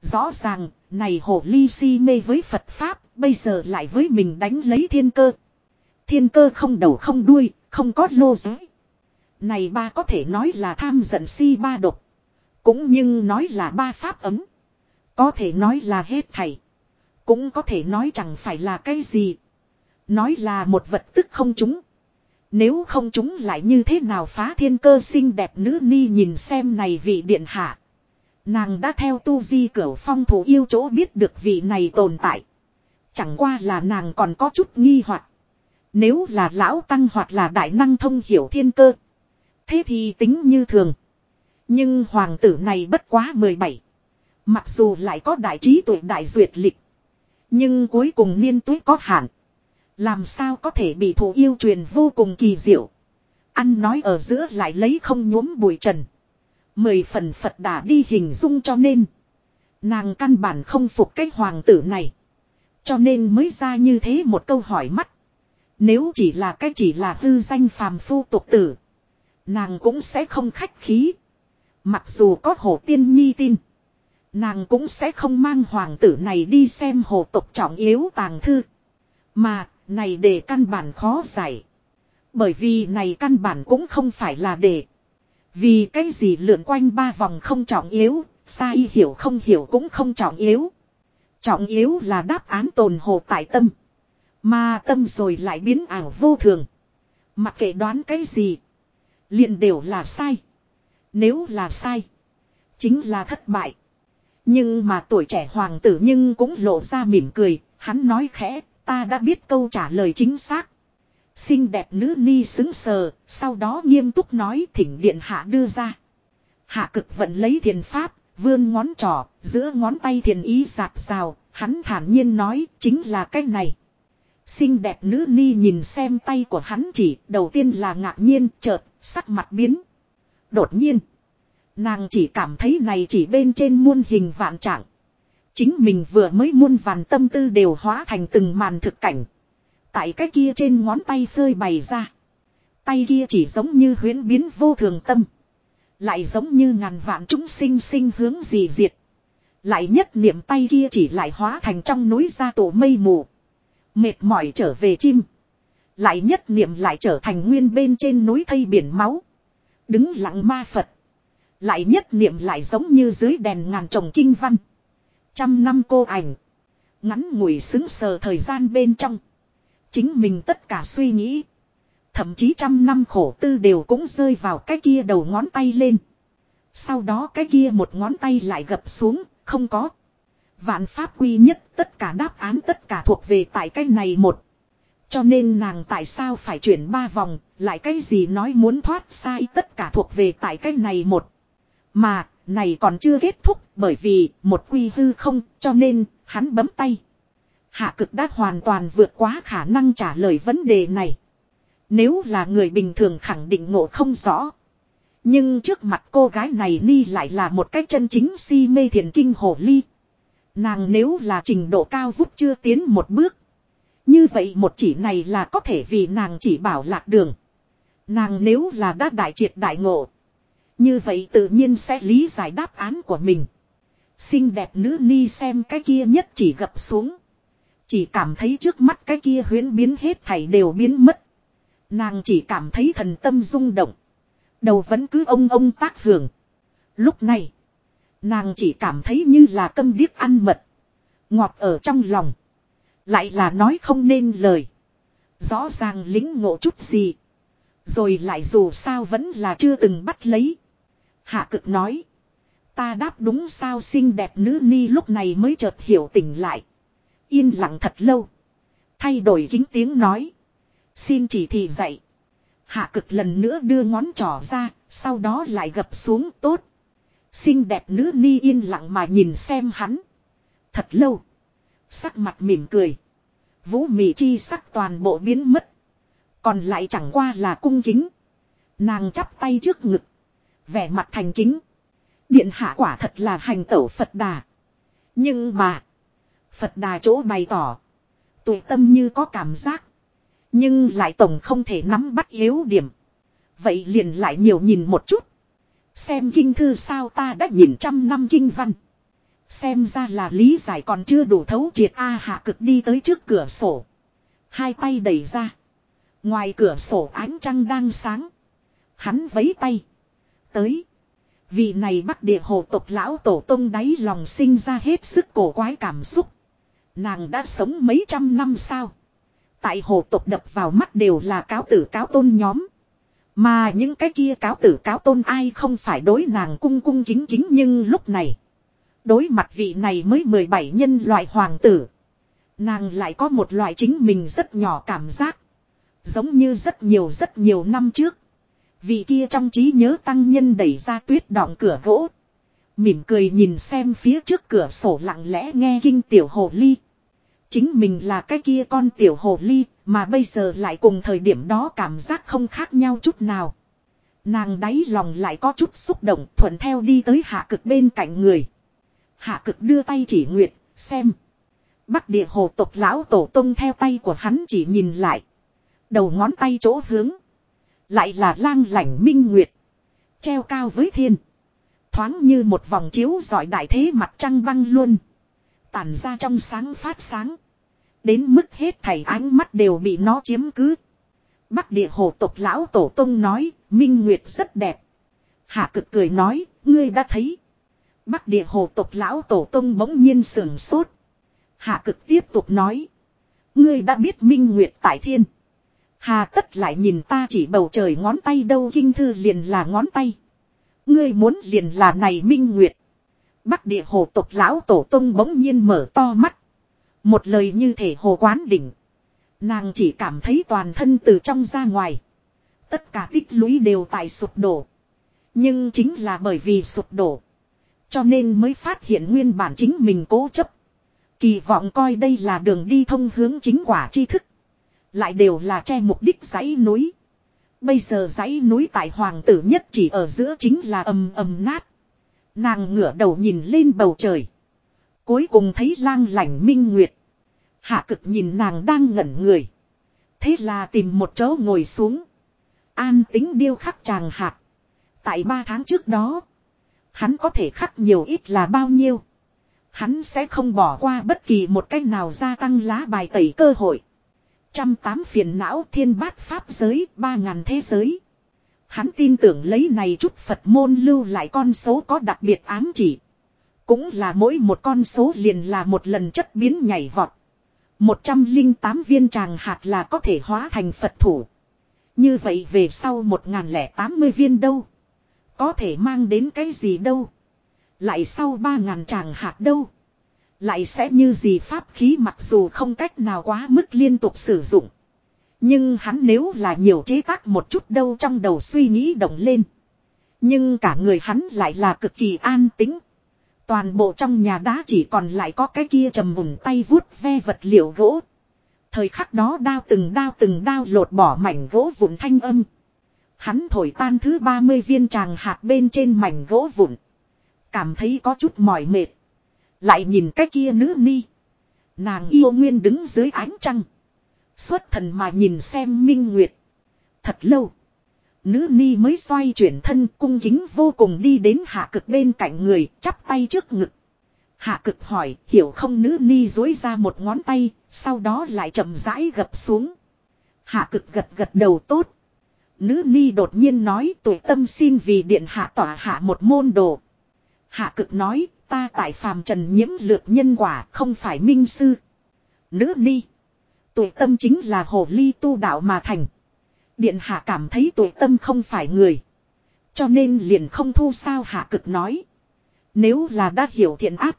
Rõ ràng, này hồ ly si mê với Phật Pháp, bây giờ lại với mình đánh lấy thiên cơ. Thiên cơ không đầu không đuôi, không có lô giới. Này ba có thể nói là tham giận si ba độc. Cũng nhưng nói là ba pháp ấm. Có thể nói là hết thầy. Cũng có thể nói chẳng phải là cái gì. Nói là một vật tức không chúng. Nếu không chúng lại như thế nào phá thiên cơ xinh đẹp nữ ni nhìn xem này vị điện hạ. Nàng đã theo tu di cửa phong thủ yêu chỗ biết được vị này tồn tại. Chẳng qua là nàng còn có chút nghi hoặc Nếu là lão tăng hoặc là đại năng thông hiểu thiên cơ. Thế thì tính như thường. Nhưng hoàng tử này bất quá 17. Mặc dù lại có đại trí tuổi đại duyệt lịch. Nhưng cuối cùng niên tuế có hạn. Làm sao có thể bị thủ yêu truyền vô cùng kỳ diệu. Ăn nói ở giữa lại lấy không nhuốm bụi trần. Mười phần Phật đã đi hình dung cho nên. Nàng căn bản không phục cái hoàng tử này. Cho nên mới ra như thế một câu hỏi mắt. Nếu chỉ là cái chỉ là hư danh phàm phu tục tử. Nàng cũng sẽ không khách khí. Mặc dù có hổ tiên nhi tin. Nàng cũng sẽ không mang hoàng tử này đi xem hồ tục trọng yếu tàng thư. Mà, này để căn bản khó giải. Bởi vì này căn bản cũng không phải là để. Vì cái gì lượn quanh ba vòng không trọng yếu, sai hiểu không hiểu cũng không trọng yếu. Trọng yếu là đáp án tồn hồ tại tâm. Mà tâm rồi lại biến ảo vô thường. Mặc kệ đoán cái gì. liền đều là sai. Nếu là sai. Chính là thất bại. Nhưng mà tuổi trẻ hoàng tử nhưng cũng lộ ra mỉm cười. Hắn nói khẽ ta đã biết câu trả lời chính xác. Xinh đẹp nữ ni xứng sờ, sau đó nghiêm túc nói thỉnh điện hạ đưa ra. Hạ cực vận lấy thiền pháp, vươn ngón trỏ, giữa ngón tay thiền ý giạt rào, hắn thản nhiên nói chính là cái này. Xinh đẹp nữ ni nhìn xem tay của hắn chỉ, đầu tiên là ngạc nhiên, chợt, sắc mặt biến. Đột nhiên, nàng chỉ cảm thấy này chỉ bên trên muôn hình vạn trạng. Chính mình vừa mới muôn vàn tâm tư đều hóa thành từng màn thực cảnh. Tại cái kia trên ngón tay phơi bày ra. Tay kia chỉ giống như huyến biến vô thường tâm. Lại giống như ngàn vạn chúng sinh sinh hướng gì diệt. Lại nhất niệm tay kia chỉ lại hóa thành trong núi ra tổ mây mù. Mệt mỏi trở về chim. Lại nhất niệm lại trở thành nguyên bên trên núi thây biển máu. Đứng lặng ma Phật. Lại nhất niệm lại giống như dưới đèn ngàn trồng kinh văn. Trăm năm cô ảnh. Ngắn ngủi xứng sờ thời gian bên trong. Chính mình tất cả suy nghĩ. Thậm chí trăm năm khổ tư đều cũng rơi vào cái kia đầu ngón tay lên. Sau đó cái kia một ngón tay lại gập xuống, không có. Vạn pháp quy nhất, tất cả đáp án tất cả thuộc về tại cái này một. Cho nên nàng tại sao phải chuyển ba vòng, lại cái gì nói muốn thoát sai tất cả thuộc về tại cái này một. Mà, này còn chưa kết thúc bởi vì một quy hư không cho nên hắn bấm tay. Hạ cực đã hoàn toàn vượt quá khả năng trả lời vấn đề này. Nếu là người bình thường khẳng định ngộ không rõ. Nhưng trước mặt cô gái này ni lại là một cách chân chính si mê thiền kinh hồ ly. Nàng nếu là trình độ cao vút chưa tiến một bước. Như vậy một chỉ này là có thể vì nàng chỉ bảo lạc đường. Nàng nếu là đã đại triệt đại ngộ. Như vậy tự nhiên sẽ lý giải đáp án của mình. Xinh đẹp nữ ni xem cái kia nhất chỉ gập xuống. Chỉ cảm thấy trước mắt cái kia huyến biến hết thảy đều biến mất. Nàng chỉ cảm thấy thần tâm rung động. Đầu vẫn cứ ông ông tác hưởng. Lúc này. Nàng chỉ cảm thấy như là câm điếc ăn mật. Ngọt ở trong lòng. Lại là nói không nên lời. Rõ ràng lính ngộ chút gì. Rồi lại dù sao vẫn là chưa từng bắt lấy. Hạ cực nói. Ta đáp đúng sao xinh đẹp nữ ni lúc này mới chợt hiểu tỉnh lại. Yên lặng thật lâu. Thay đổi kính tiếng nói. Xin chỉ thị dạy. Hạ cực lần nữa đưa ngón trỏ ra, sau đó lại gập xuống tốt. Xinh đẹp nữ ni yên lặng mà nhìn xem hắn. Thật lâu. Sắc mặt mỉm cười. Vũ mị chi sắc toàn bộ biến mất. Còn lại chẳng qua là cung kính. Nàng chắp tay trước ngực. Vẻ mặt thành kính. Điện hạ quả thật là hành tẩu Phật đà. Nhưng mà. Phật đà chỗ bày tỏ. Tụi tâm như có cảm giác. Nhưng lại tổng không thể nắm bắt yếu điểm. Vậy liền lại nhiều nhìn một chút. Xem kinh thư sao ta đã nhìn trăm năm kinh văn. Xem ra là lý giải còn chưa đủ thấu triệt A hạ cực đi tới trước cửa sổ. Hai tay đẩy ra. Ngoài cửa sổ ánh trăng đang sáng. Hắn vấy tay. Tới. vì này bắc địa hồ tộc lão tổ tông đáy lòng sinh ra hết sức cổ quái cảm xúc. Nàng đã sống mấy trăm năm sao. Tại hồ tộc đập vào mắt đều là cáo tử cáo tôn nhóm. Mà những cái kia cáo tử cáo tôn ai không phải đối nàng cung cung kính kính nhưng lúc này. Đối mặt vị này mới 17 nhân loại hoàng tử. Nàng lại có một loại chính mình rất nhỏ cảm giác. Giống như rất nhiều rất nhiều năm trước. Vị kia trong trí nhớ tăng nhân đẩy ra tuyết đọng cửa gỗ. Mỉm cười nhìn xem phía trước cửa sổ lặng lẽ nghe kinh tiểu hồ ly. Chính mình là cái kia con tiểu hồ ly mà bây giờ lại cùng thời điểm đó cảm giác không khác nhau chút nào. Nàng đáy lòng lại có chút xúc động thuận theo đi tới hạ cực bên cạnh người. Hạ cực đưa tay chỉ nguyệt, xem. Bắc địa hồ tộc lão tổ tông theo tay của hắn chỉ nhìn lại. Đầu ngón tay chỗ hướng. Lại là lang lảnh minh nguyệt. Treo cao với thiên. Thoáng như một vòng chiếu giỏi đại thế mặt trăng băng luôn. Tản ra trong sáng phát sáng. Đến mức hết thảy ánh mắt đều bị nó chiếm cứ. Bắc địa hồ tộc lão tổ tông nói, Minh Nguyệt rất đẹp. Hạ cực cười nói, ngươi đã thấy. Bắc địa hồ tộc lão tổ tông bỗng nhiên sườn sốt. Hạ cực tiếp tục nói. Ngươi đã biết Minh Nguyệt tại thiên. Hà tất lại nhìn ta chỉ bầu trời ngón tay đâu kinh thư liền là ngón tay. Ngươi muốn liền là này Minh Nguyệt. Bắc địa hồ tộc lão tổ tông bỗng nhiên mở to mắt. Một lời như thể hồ quán đỉnh. Nàng chỉ cảm thấy toàn thân từ trong ra ngoài. Tất cả tích lũy đều tại sụp đổ. Nhưng chính là bởi vì sụp đổ. Cho nên mới phát hiện nguyên bản chính mình cố chấp. Kỳ vọng coi đây là đường đi thông hướng chính quả tri thức. Lại đều là che mục đích dãy núi. Bây giờ dãy núi tại hoàng tử nhất chỉ ở giữa chính là ầm ầm nát. Nàng ngửa đầu nhìn lên bầu trời. Cuối cùng thấy lang lảnh minh nguyệt. Hạ cực nhìn nàng đang ngẩn người. Thế là tìm một chỗ ngồi xuống. An tính điêu khắc chàng hạt. Tại ba tháng trước đó. Hắn có thể khắc nhiều ít là bao nhiêu. Hắn sẽ không bỏ qua bất kỳ một cách nào gia tăng lá bài tẩy cơ hội. Trăm tám phiền não thiên bát pháp giới, ba ngàn thế giới. Hắn tin tưởng lấy này chút Phật môn lưu lại con số có đặc biệt ám chỉ. Cũng là mỗi một con số liền là một lần chất biến nhảy vọt. 108 viên tràng hạt là có thể hóa thành Phật thủ. Như vậy về sau 1080 viên đâu? Có thể mang đến cái gì đâu? Lại sau 3.000 tràng hạt đâu? Lại sẽ như gì pháp khí mặc dù không cách nào quá mức liên tục sử dụng. Nhưng hắn nếu là nhiều chế tác một chút đâu trong đầu suy nghĩ động lên. Nhưng cả người hắn lại là cực kỳ an tĩnh. Toàn bộ trong nhà đá chỉ còn lại có cái kia trầm mùng tay vuốt ve vật liệu gỗ. Thời khắc đó đao từng đao từng đao lột bỏ mảnh gỗ vụn thanh âm. Hắn thổi tan thứ 30 viên tràng hạt bên trên mảnh gỗ vụn. Cảm thấy có chút mỏi mệt. Lại nhìn cái kia nữ ni. Nàng yêu nguyên đứng dưới ánh trăng. Xuất thần mà nhìn xem minh nguyệt. Thật lâu. Nữ ni mới xoay chuyển thân cung kính vô cùng đi đến hạ cực bên cạnh người, chắp tay trước ngực. Hạ cực hỏi, hiểu không nữ ni dối ra một ngón tay, sau đó lại chậm rãi gập xuống. Hạ cực gật gật đầu tốt. Nữ ni đột nhiên nói tuổi tâm xin vì điện hạ tỏa hạ một môn đồ. Hạ cực nói ta tại phàm trần nhiễm lược nhân quả không phải minh sư. Nữ ni. Tuổi tâm chính là hồ ly tu đạo mà thành. Điện hạ cảm thấy tuổi tâm không phải người. Cho nên liền không thu sao hạ cực nói. Nếu là đã hiểu thiện áp.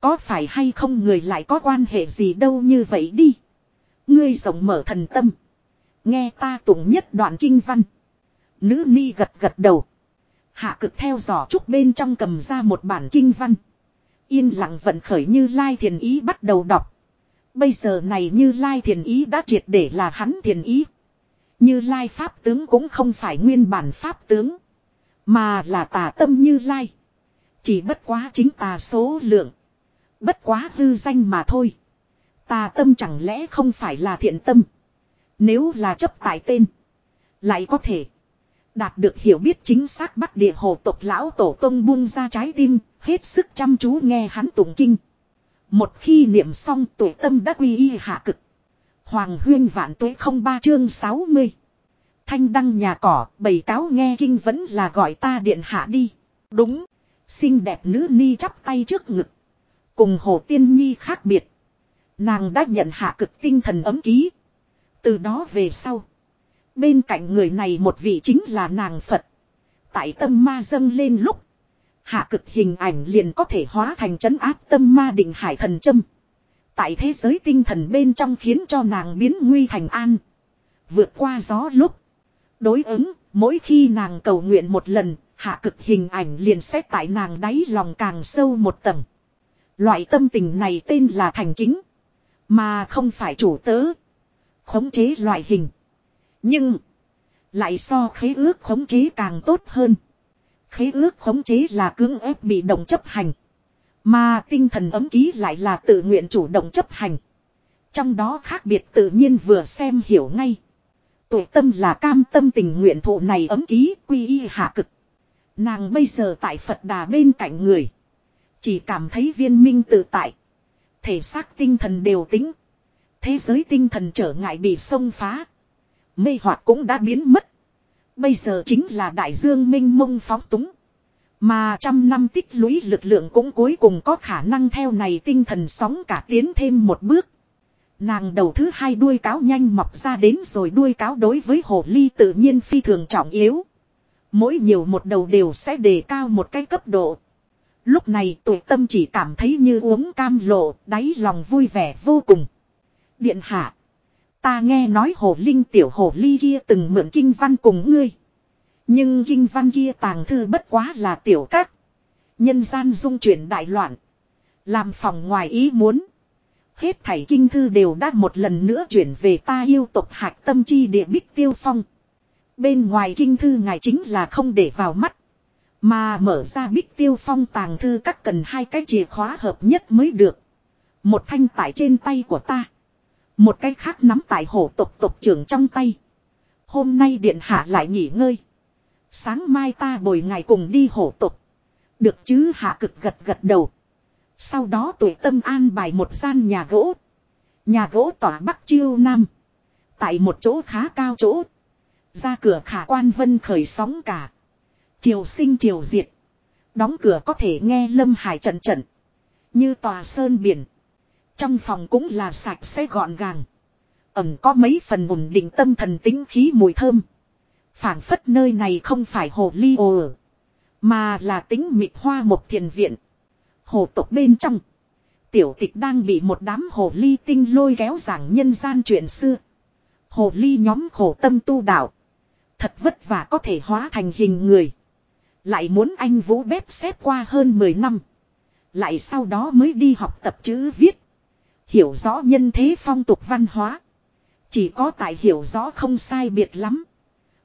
Có phải hay không người lại có quan hệ gì đâu như vậy đi. Ngươi rộng mở thần tâm. Nghe ta tụng nhất đoạn kinh văn. Nữ ni gật gật đầu. Hạ cực theo giỏ trúc bên trong cầm ra một bản kinh văn. Yên lặng vận khởi như lai thiền ý bắt đầu đọc. Bây giờ này như lai thiền ý đã triệt để là hắn thiền ý. Như lai pháp tướng cũng không phải nguyên bản pháp tướng. Mà là tà tâm như lai. Chỉ bất quá chính tà số lượng. Bất quá hư danh mà thôi. Tà tâm chẳng lẽ không phải là thiện tâm. Nếu là chấp tại tên. Lại có thể. Đạt được hiểu biết chính xác bắc địa hồ tộc lão tổ tông buông ra trái tim. Hết sức chăm chú nghe hắn tụng kinh. Một khi niệm xong tuổi tâm đã quy y hạ cực. Hoàng huyên vạn tuế không ba chương 60. Thanh đăng nhà cỏ, bầy cáo nghe kinh vẫn là gọi ta điện hạ đi. Đúng. Xinh đẹp nữ ni chắp tay trước ngực. Cùng hồ tiên nhi khác biệt. Nàng đã nhận hạ cực tinh thần ấm ký. Từ đó về sau. Bên cạnh người này một vị chính là nàng Phật. Tại tâm ma dâng lên lúc. Hạ cực hình ảnh liền có thể hóa thành chấn áp tâm ma định hải thần châm. Tại thế giới tinh thần bên trong khiến cho nàng biến nguy thành an. Vượt qua gió lúc. Đối ứng, mỗi khi nàng cầu nguyện một lần, hạ cực hình ảnh liền xét tại nàng đáy lòng càng sâu một tầng. Loại tâm tình này tên là thành kính. Mà không phải chủ tớ. Khống chế loại hình. Nhưng. Lại so khế ước khống chế càng tốt hơn. Khế ước khống chế là cưỡng ép bị động chấp hành. Mà tinh thần ấm ký lại là tự nguyện chủ động chấp hành. Trong đó khác biệt tự nhiên vừa xem hiểu ngay. Tội tâm là cam tâm tình nguyện thụ này ấm ký quy y hạ cực. Nàng bây giờ tại Phật đà bên cạnh người. Chỉ cảm thấy viên minh tự tại. Thể xác tinh thần đều tính. Thế giới tinh thần trở ngại bị xông phá. Mê hoặc cũng đã biến mất. Bây giờ chính là đại dương minh mông phóng túng. Mà trăm năm tích lũy lực lượng cũng cuối cùng có khả năng theo này tinh thần sóng cả tiến thêm một bước. Nàng đầu thứ hai đuôi cáo nhanh mọc ra đến rồi đuôi cáo đối với hồ ly tự nhiên phi thường trọng yếu. Mỗi nhiều một đầu đều sẽ đề cao một cái cấp độ. Lúc này tuổi tâm chỉ cảm thấy như uống cam lộ, đáy lòng vui vẻ vô cùng. Điện hạ. Ta nghe nói hồ linh tiểu hồ ly kia từng mượn kinh văn cùng ngươi. Nhưng kinh văn kia tàng thư bất quá là tiểu các. Nhân gian dung chuyển đại loạn. Làm phòng ngoài ý muốn. Hết thảy kinh thư đều đã một lần nữa chuyển về ta yêu tộc hạc tâm chi địa bích tiêu phong. Bên ngoài kinh thư ngài chính là không để vào mắt. Mà mở ra bích tiêu phong tàng thư các cần hai cái chìa khóa hợp nhất mới được. Một thanh tại trên tay của ta. Một cái khác nắm tại hổ tộc tộc trưởng trong tay. Hôm nay điện hạ lại nghỉ ngơi. Sáng mai ta bồi ngài cùng đi hổ tộc. Được chứ hạ cực gật gật đầu. Sau đó tuổi tâm an bài một gian nhà gỗ. Nhà gỗ tỏa bắc chiêu nam. Tại một chỗ khá cao chỗ. Ra cửa khả quan vân khởi sóng cả. Triều sinh triều diệt. Đóng cửa có thể nghe lâm hải trận trận. Như tòa sơn biển. Trong phòng cũng là sạch sẽ gọn gàng. Ẩm có mấy phần ổn định tâm thần tính khí mùi thơm. phảng phất nơi này không phải hồ ly ồ Mà là tính mịt hoa một thiền viện. Hồ tộc bên trong. Tiểu tịch đang bị một đám hồ ly tinh lôi kéo giảng nhân gian chuyện xưa. Hồ ly nhóm khổ tâm tu đạo. Thật vất vả có thể hóa thành hình người. Lại muốn anh vũ bếp xếp qua hơn 10 năm. Lại sau đó mới đi học tập chữ viết. Hiểu rõ nhân thế phong tục văn hóa. Chỉ có tại hiểu rõ không sai biệt lắm.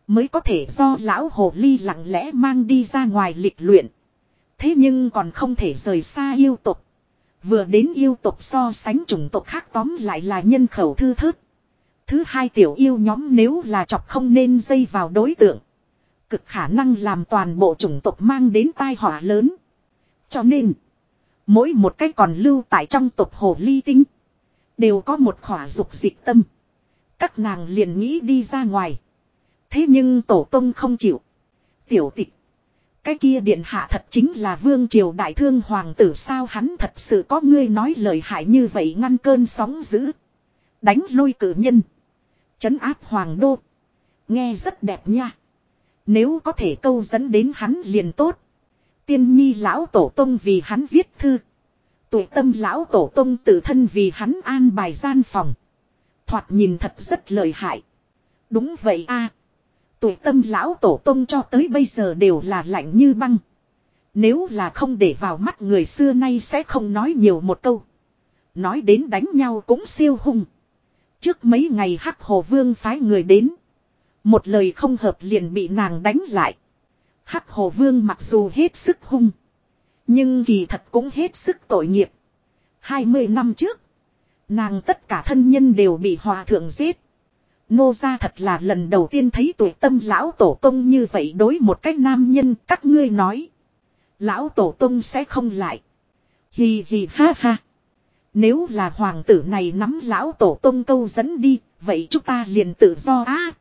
Mới có thể do lão hồ ly lặng lẽ mang đi ra ngoài lịch luyện. Thế nhưng còn không thể rời xa yêu tục. Vừa đến yêu tục so sánh chủng tộc khác tóm lại là nhân khẩu thư thớt. Thứ hai tiểu yêu nhóm nếu là chọc không nên dây vào đối tượng. Cực khả năng làm toàn bộ chủng tộc mang đến tai họa lớn. Cho nên, mỗi một cái còn lưu tại trong tộc hồ ly tinh. Đều có một khỏa dục dịch tâm. Các nàng liền nghĩ đi ra ngoài. Thế nhưng tổ tông không chịu. Tiểu tịch. Cái kia điện hạ thật chính là vương triều đại thương hoàng tử sao hắn thật sự có ngươi nói lời hại như vậy ngăn cơn sóng dữ. Đánh lui cử nhân. Chấn áp hoàng đô. Nghe rất đẹp nha. Nếu có thể câu dẫn đến hắn liền tốt. Tiên nhi lão tổ tông vì hắn viết thư. Tuệ tâm lão tổ tông tự thân vì hắn an bài gian phòng. Thoạt nhìn thật rất lợi hại. Đúng vậy a Tuệ tâm lão tổ tông cho tới bây giờ đều là lạnh như băng. Nếu là không để vào mắt người xưa nay sẽ không nói nhiều một câu. Nói đến đánh nhau cũng siêu hung. Trước mấy ngày hắc hồ vương phái người đến. Một lời không hợp liền bị nàng đánh lại. Hắc hồ vương mặc dù hết sức hung. Nhưng kỳ thật cũng hết sức tội nghiệp. 20 năm trước. Nàng tất cả thân nhân đều bị hòa thượng giết. Nô gia thật là lần đầu tiên thấy tuổi tâm lão tổ tông như vậy đối một cách nam nhân các ngươi nói. Lão tổ tông sẽ không lại. Hì hì ha ha. Nếu là hoàng tử này nắm lão tổ tông câu dẫn đi, vậy chúng ta liền tự do á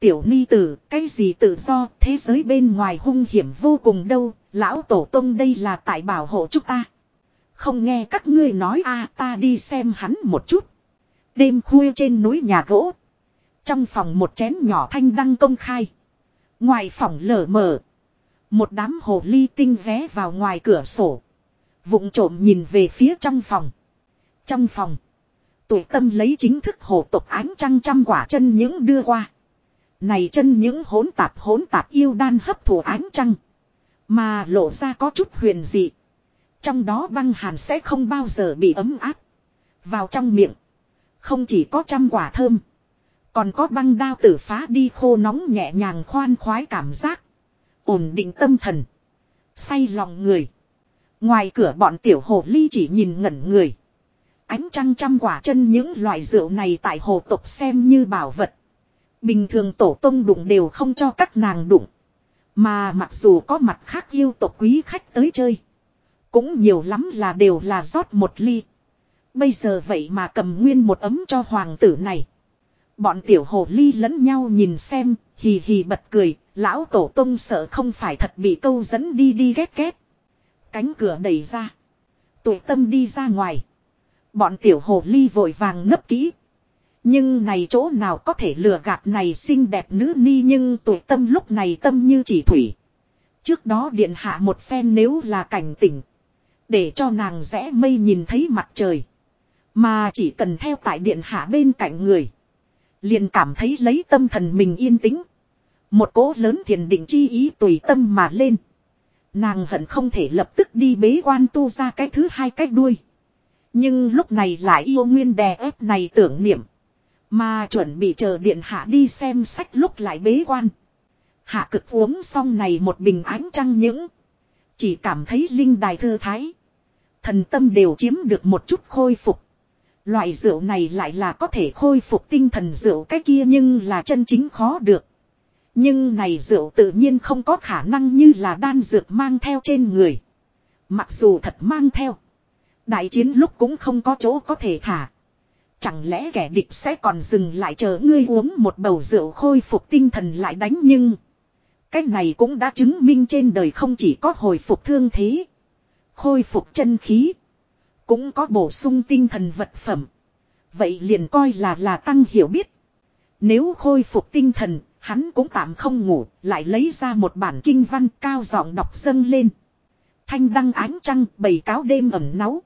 tiểu ni tử, cái gì tự do, thế giới bên ngoài hung hiểm vô cùng đâu, lão tổ tông đây là tại bảo hộ chúng ta. Không nghe các ngươi nói a ta đi xem hắn một chút. Đêm khuya trên núi nhà gỗ. Trong phòng một chén nhỏ thanh đăng công khai. Ngoài phòng lở mở. Một đám hồ ly tinh vé vào ngoài cửa sổ. vụng trộm nhìn về phía trong phòng. Trong phòng. Tuổi tâm lấy chính thức hồ tục ánh trăng trăm quả chân những đưa qua. Này chân những hỗn tạp hỗn tạp yêu đan hấp thụ ánh trăng. Mà lộ ra có chút huyền dị. Trong đó băng hàn sẽ không bao giờ bị ấm áp. Vào trong miệng. Không chỉ có trăm quả thơm. Còn có băng đao tử phá đi khô nóng nhẹ nhàng khoan khoái cảm giác. Ổn định tâm thần. Say lòng người. Ngoài cửa bọn tiểu hồ ly chỉ nhìn ngẩn người. Ánh trăng trăm quả chân những loại rượu này tại hồ tục xem như bảo vật. Bình thường tổ tông đụng đều không cho các nàng đụng. Mà mặc dù có mặt khác yêu tộc quý khách tới chơi. Cũng nhiều lắm là đều là rót một ly. Bây giờ vậy mà cầm nguyên một ấm cho hoàng tử này. Bọn tiểu hồ ly lẫn nhau nhìn xem, hì hì bật cười, lão tổ tông sợ không phải thật bị câu dẫn đi đi ghét ghét. Cánh cửa đẩy ra. Tụi tâm đi ra ngoài. Bọn tiểu hồ ly vội vàng nấp kỹ. Nhưng này chỗ nào có thể lừa gạt này xinh đẹp nữ ni nhưng tuổi tâm lúc này tâm như chỉ thủy. Trước đó điện hạ một phen nếu là cảnh tỉnh. Để cho nàng rẽ mây nhìn thấy mặt trời. Mà chỉ cần theo tại điện hạ bên cạnh người. Liền cảm thấy lấy tâm thần mình yên tĩnh. Một cỗ lớn thiền định chi ý tùy tâm mà lên. Nàng hận không thể lập tức đi bế quan tu ra cái thứ hai cách đuôi. Nhưng lúc này lại yêu nguyên đè ép này tưởng niệm. Mà chuẩn bị chờ điện hạ đi xem sách lúc lại bế quan. Hạ cực uống xong này một bình ánh trăng những. Chỉ cảm thấy linh đài thư thái. Thần tâm đều chiếm được một chút khôi phục. Loại rượu này lại là có thể khôi phục tinh thần rượu cái kia nhưng là chân chính khó được. Nhưng này rượu tự nhiên không có khả năng như là đan dược mang theo trên người. Mặc dù thật mang theo. Đại chiến lúc cũng không có chỗ có thể thả. Chẳng lẽ kẻ địch sẽ còn dừng lại chờ ngươi uống một bầu rượu khôi phục tinh thần lại đánh nhưng. Cái này cũng đã chứng minh trên đời không chỉ có hồi phục thương thế. Khôi phục chân khí. Cũng có bổ sung tinh thần vật phẩm. Vậy liền coi là là tăng hiểu biết. Nếu khôi phục tinh thần, hắn cũng tạm không ngủ, lại lấy ra một bản kinh văn cao giọng đọc dâng lên. Thanh đăng ánh trăng bầy cáo đêm ẩm náu.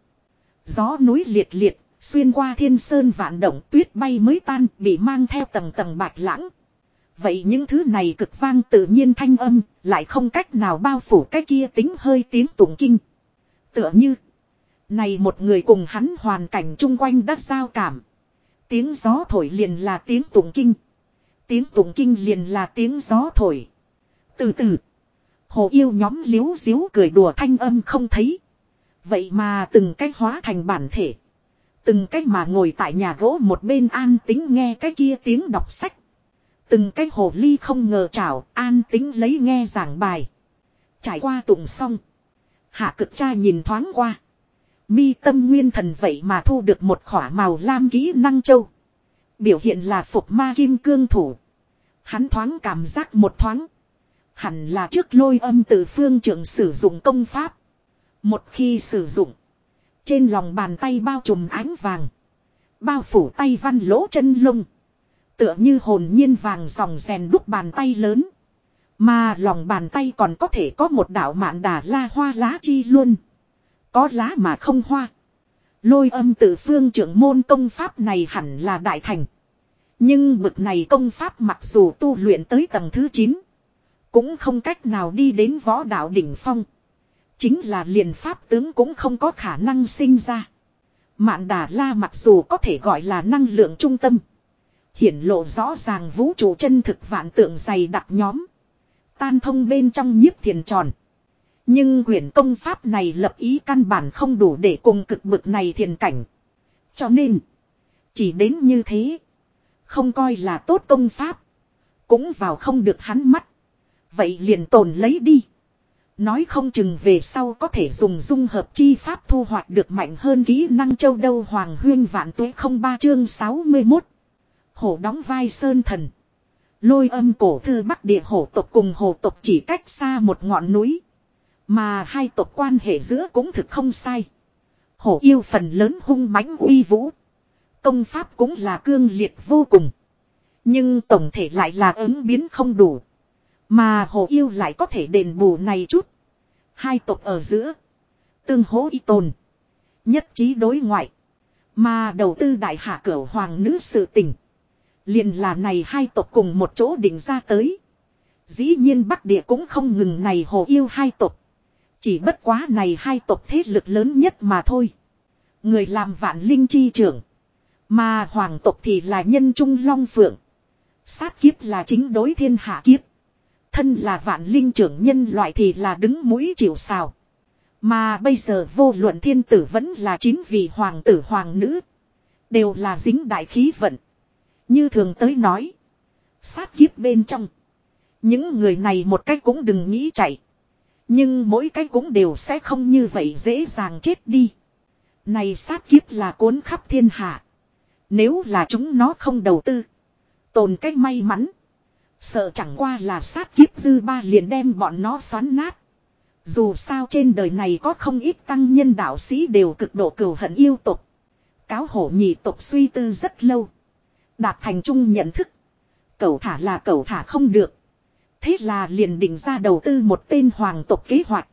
Gió núi liệt liệt, xuyên qua thiên sơn vạn động tuyết bay mới tan bị mang theo tầng tầng bạch lãng. Vậy những thứ này cực vang tự nhiên thanh âm, lại không cách nào bao phủ cái kia tính hơi tiếng tụng kinh. Tựa như, này một người cùng hắn hoàn cảnh chung quanh đã giao cảm. Tiếng gió thổi liền là tiếng tụng kinh. Tiếng tụng kinh liền là tiếng gió thổi. Từ từ, hồ yêu nhóm liếu xíu cười đùa thanh âm không thấy. Vậy mà từng cái hóa thành bản thể. Từng cách mà ngồi tại nhà gỗ một bên an tính nghe cái kia tiếng đọc sách. Từng cái hồ ly không ngờ chảo an tính lấy nghe giảng bài. Trải qua tụng xong. Hạ cực cha nhìn thoáng qua. Mi tâm nguyên thần vậy mà thu được một khỏa màu lam kỹ năng châu. Biểu hiện là phục ma kim cương thủ. Hắn thoáng cảm giác một thoáng. Hẳn là trước lôi âm từ phương trưởng sử dụng công pháp. Một khi sử dụng. Trên lòng bàn tay bao trùm ánh vàng. Bao phủ tay văn lỗ chân lông. Tựa như hồn nhiên vàng dòng rèn đúc bàn tay lớn. Mà lòng bàn tay còn có thể có một đạo mạn đà la hoa lá chi luôn. Có lá mà không hoa. Lôi âm tự phương trưởng môn công pháp này hẳn là đại thành. Nhưng bực này công pháp mặc dù tu luyện tới tầng thứ 9. Cũng không cách nào đi đến võ đạo đỉnh phong. Chính là liền pháp tướng cũng không có khả năng sinh ra. Mạn đà la mặc dù có thể gọi là năng lượng trung tâm. Hiển lộ rõ ràng vũ trụ chân thực vạn tượng dày đặc nhóm. Tan thông bên trong nhiếp thiền tròn. Nhưng quyển công pháp này lập ý căn bản không đủ để cùng cực bực này thiền cảnh. Cho nên, chỉ đến như thế. Không coi là tốt công pháp. Cũng vào không được hắn mắt. Vậy liền tồn lấy đi. Nói không chừng về sau có thể dùng dung hợp chi pháp thu hoạch được mạnh hơn kỹ năng châu đâu hoàng huyên vạn tuế không ba chương 61. Hổ đóng vai sơn thần. Lôi âm cổ thư bắc địa hổ tộc cùng hổ tộc chỉ cách xa một ngọn núi. Mà hai tộc quan hệ giữa cũng thực không sai. Hổ yêu phần lớn hung mãnh uy vũ. Công pháp cũng là cương liệt vô cùng. Nhưng tổng thể lại là ứng biến không đủ. Mà hồ yêu lại có thể đền bù này chút. Hai tộc ở giữa. Tương hố y tồn. Nhất trí đối ngoại. Mà đầu tư đại hạ cửu hoàng nữ sự tình. liền là này hai tộc cùng một chỗ định ra tới. Dĩ nhiên Bắc Địa cũng không ngừng này hồ yêu hai tộc. Chỉ bất quá này hai tộc thế lực lớn nhất mà thôi. Người làm vạn linh chi trưởng. Mà hoàng tộc thì là nhân trung long phượng. Sát kiếp là chính đối thiên hạ kiếp. Thân là vạn linh trưởng nhân loại thì là đứng mũi chịu sào. Mà bây giờ vô luận thiên tử vẫn là chính vì hoàng tử hoàng nữ. Đều là dính đại khí vận. Như thường tới nói. Sát kiếp bên trong. Những người này một cách cũng đừng nghĩ chạy. Nhưng mỗi cái cũng đều sẽ không như vậy dễ dàng chết đi. Này sát kiếp là cuốn khắp thiên hạ. Nếu là chúng nó không đầu tư. Tồn cách may mắn. Sợ chẳng qua là sát kiếp dư ba liền đem bọn nó xoắn nát. Dù sao trên đời này có không ít tăng nhân đạo sĩ đều cực độ cừu hận yêu tục. Cáo hổ nhị tục suy tư rất lâu. Đạt thành chung nhận thức. Cậu thả là cậu thả không được. Thế là liền định ra đầu tư một tên hoàng tộc kế hoạch.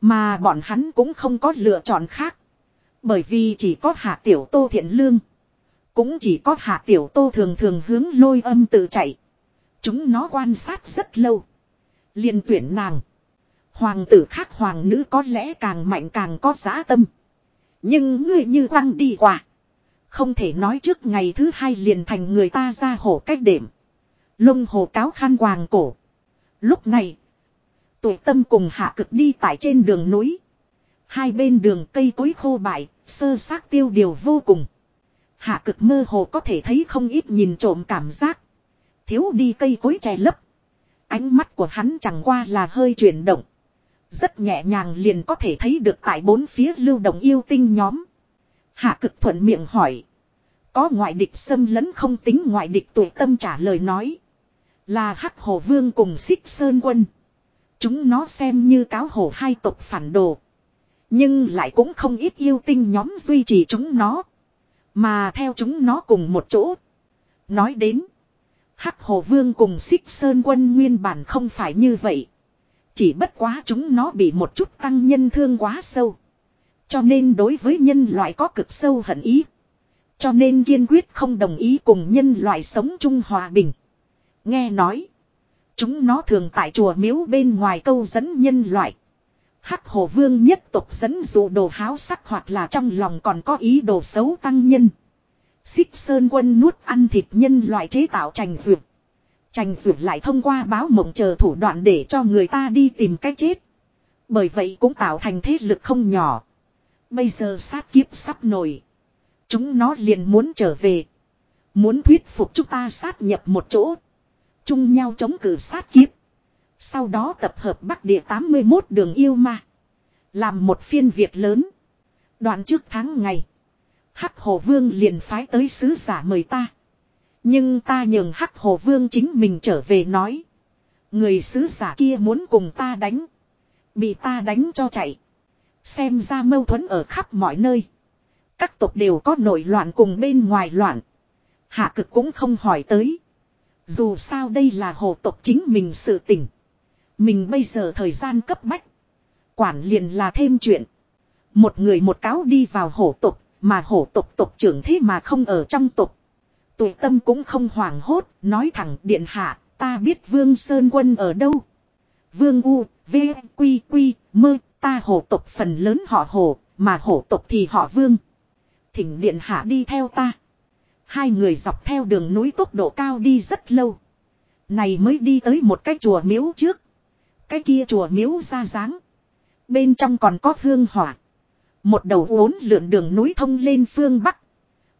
Mà bọn hắn cũng không có lựa chọn khác. Bởi vì chỉ có hạ tiểu tô thiện lương. Cũng chỉ có hạ tiểu tô thường thường hướng lôi âm tự chạy. Chúng nó quan sát rất lâu. liền tuyển nàng. Hoàng tử khác hoàng nữ có lẽ càng mạnh càng có giá tâm. Nhưng ngươi như quăng đi qua. Không thể nói trước ngày thứ hai liền thành người ta ra hổ cách đệm. Lông hồ cáo khăn hoàng cổ. Lúc này. Tuổi tâm cùng hạ cực đi tại trên đường núi. Hai bên đường cây cối khô bại, sơ xác tiêu điều vô cùng. Hạ cực mơ hồ có thể thấy không ít nhìn trộm cảm giác. Thiếu đi cây cối che lấp. Ánh mắt của hắn chẳng qua là hơi chuyển động. Rất nhẹ nhàng liền có thể thấy được tại bốn phía lưu động yêu tinh nhóm. Hạ cực thuận miệng hỏi. Có ngoại địch xâm lấn không tính ngoại địch tuổi tâm trả lời nói. Là hắc hồ vương cùng xích sơn quân. Chúng nó xem như cáo hồ hai tộc phản đồ. Nhưng lại cũng không ít yêu tinh nhóm duy trì chúng nó. Mà theo chúng nó cùng một chỗ. Nói đến. Hắc Hồ Vương cùng Xích Sơn quân nguyên bản không phải như vậy. Chỉ bất quá chúng nó bị một chút tăng nhân thương quá sâu. Cho nên đối với nhân loại có cực sâu hận ý. Cho nên kiên quyết không đồng ý cùng nhân loại sống chung hòa bình. Nghe nói. Chúng nó thường tại chùa miếu bên ngoài câu dẫn nhân loại. Hắc Hồ Vương nhất tục dẫn dụ đồ háo sắc hoặc là trong lòng còn có ý đồ xấu tăng nhân. Xích Sơn quân nuốt ăn thịt nhân loại chế tạo trành dược. Trành dược lại thông qua báo mộng chờ thủ đoạn để cho người ta đi tìm cách chết. Bởi vậy cũng tạo thành thế lực không nhỏ. Bây giờ sát kiếp sắp nổi. Chúng nó liền muốn trở về. Muốn thuyết phục chúng ta sát nhập một chỗ. Chung nhau chống cử sát kiếp. Sau đó tập hợp Bắc Địa 81 đường yêu ma. Làm một phiên Việt lớn. Đoạn trước tháng ngày. Hắc Hồ Vương liền phái tới sứ giả mời ta. Nhưng ta nhường hắc hồ vương chính mình trở về nói. Người sứ giả kia muốn cùng ta đánh. Bị ta đánh cho chạy. Xem ra mâu thuẫn ở khắp mọi nơi. Các tộc đều có nội loạn cùng bên ngoài loạn. Hạ cực cũng không hỏi tới. Dù sao đây là hồ tộc chính mình sự tỉnh. Mình bây giờ thời gian cấp bách. Quản liền là thêm chuyện. Một người một cáo đi vào hổ tộc, mà hổ tộc tộc trưởng thế mà không ở trong tộc. Tụ tâm cũng không hoảng hốt, nói thẳng điện hạ, ta biết Vương Sơn Quân ở đâu. Vương U, V, Quy, Quy, Mơ, ta hổ tộc phần lớn họ hổ, mà hổ tộc thì họ Vương. Thỉnh điện hạ đi theo ta. Hai người dọc theo đường núi tốc độ cao đi rất lâu. Này mới đi tới một cái chùa miếu trước. Cái kia chùa miếu ra dáng. Bên trong còn có hương hỏa. Một đầu uốn lượn đường núi thông lên phương Bắc.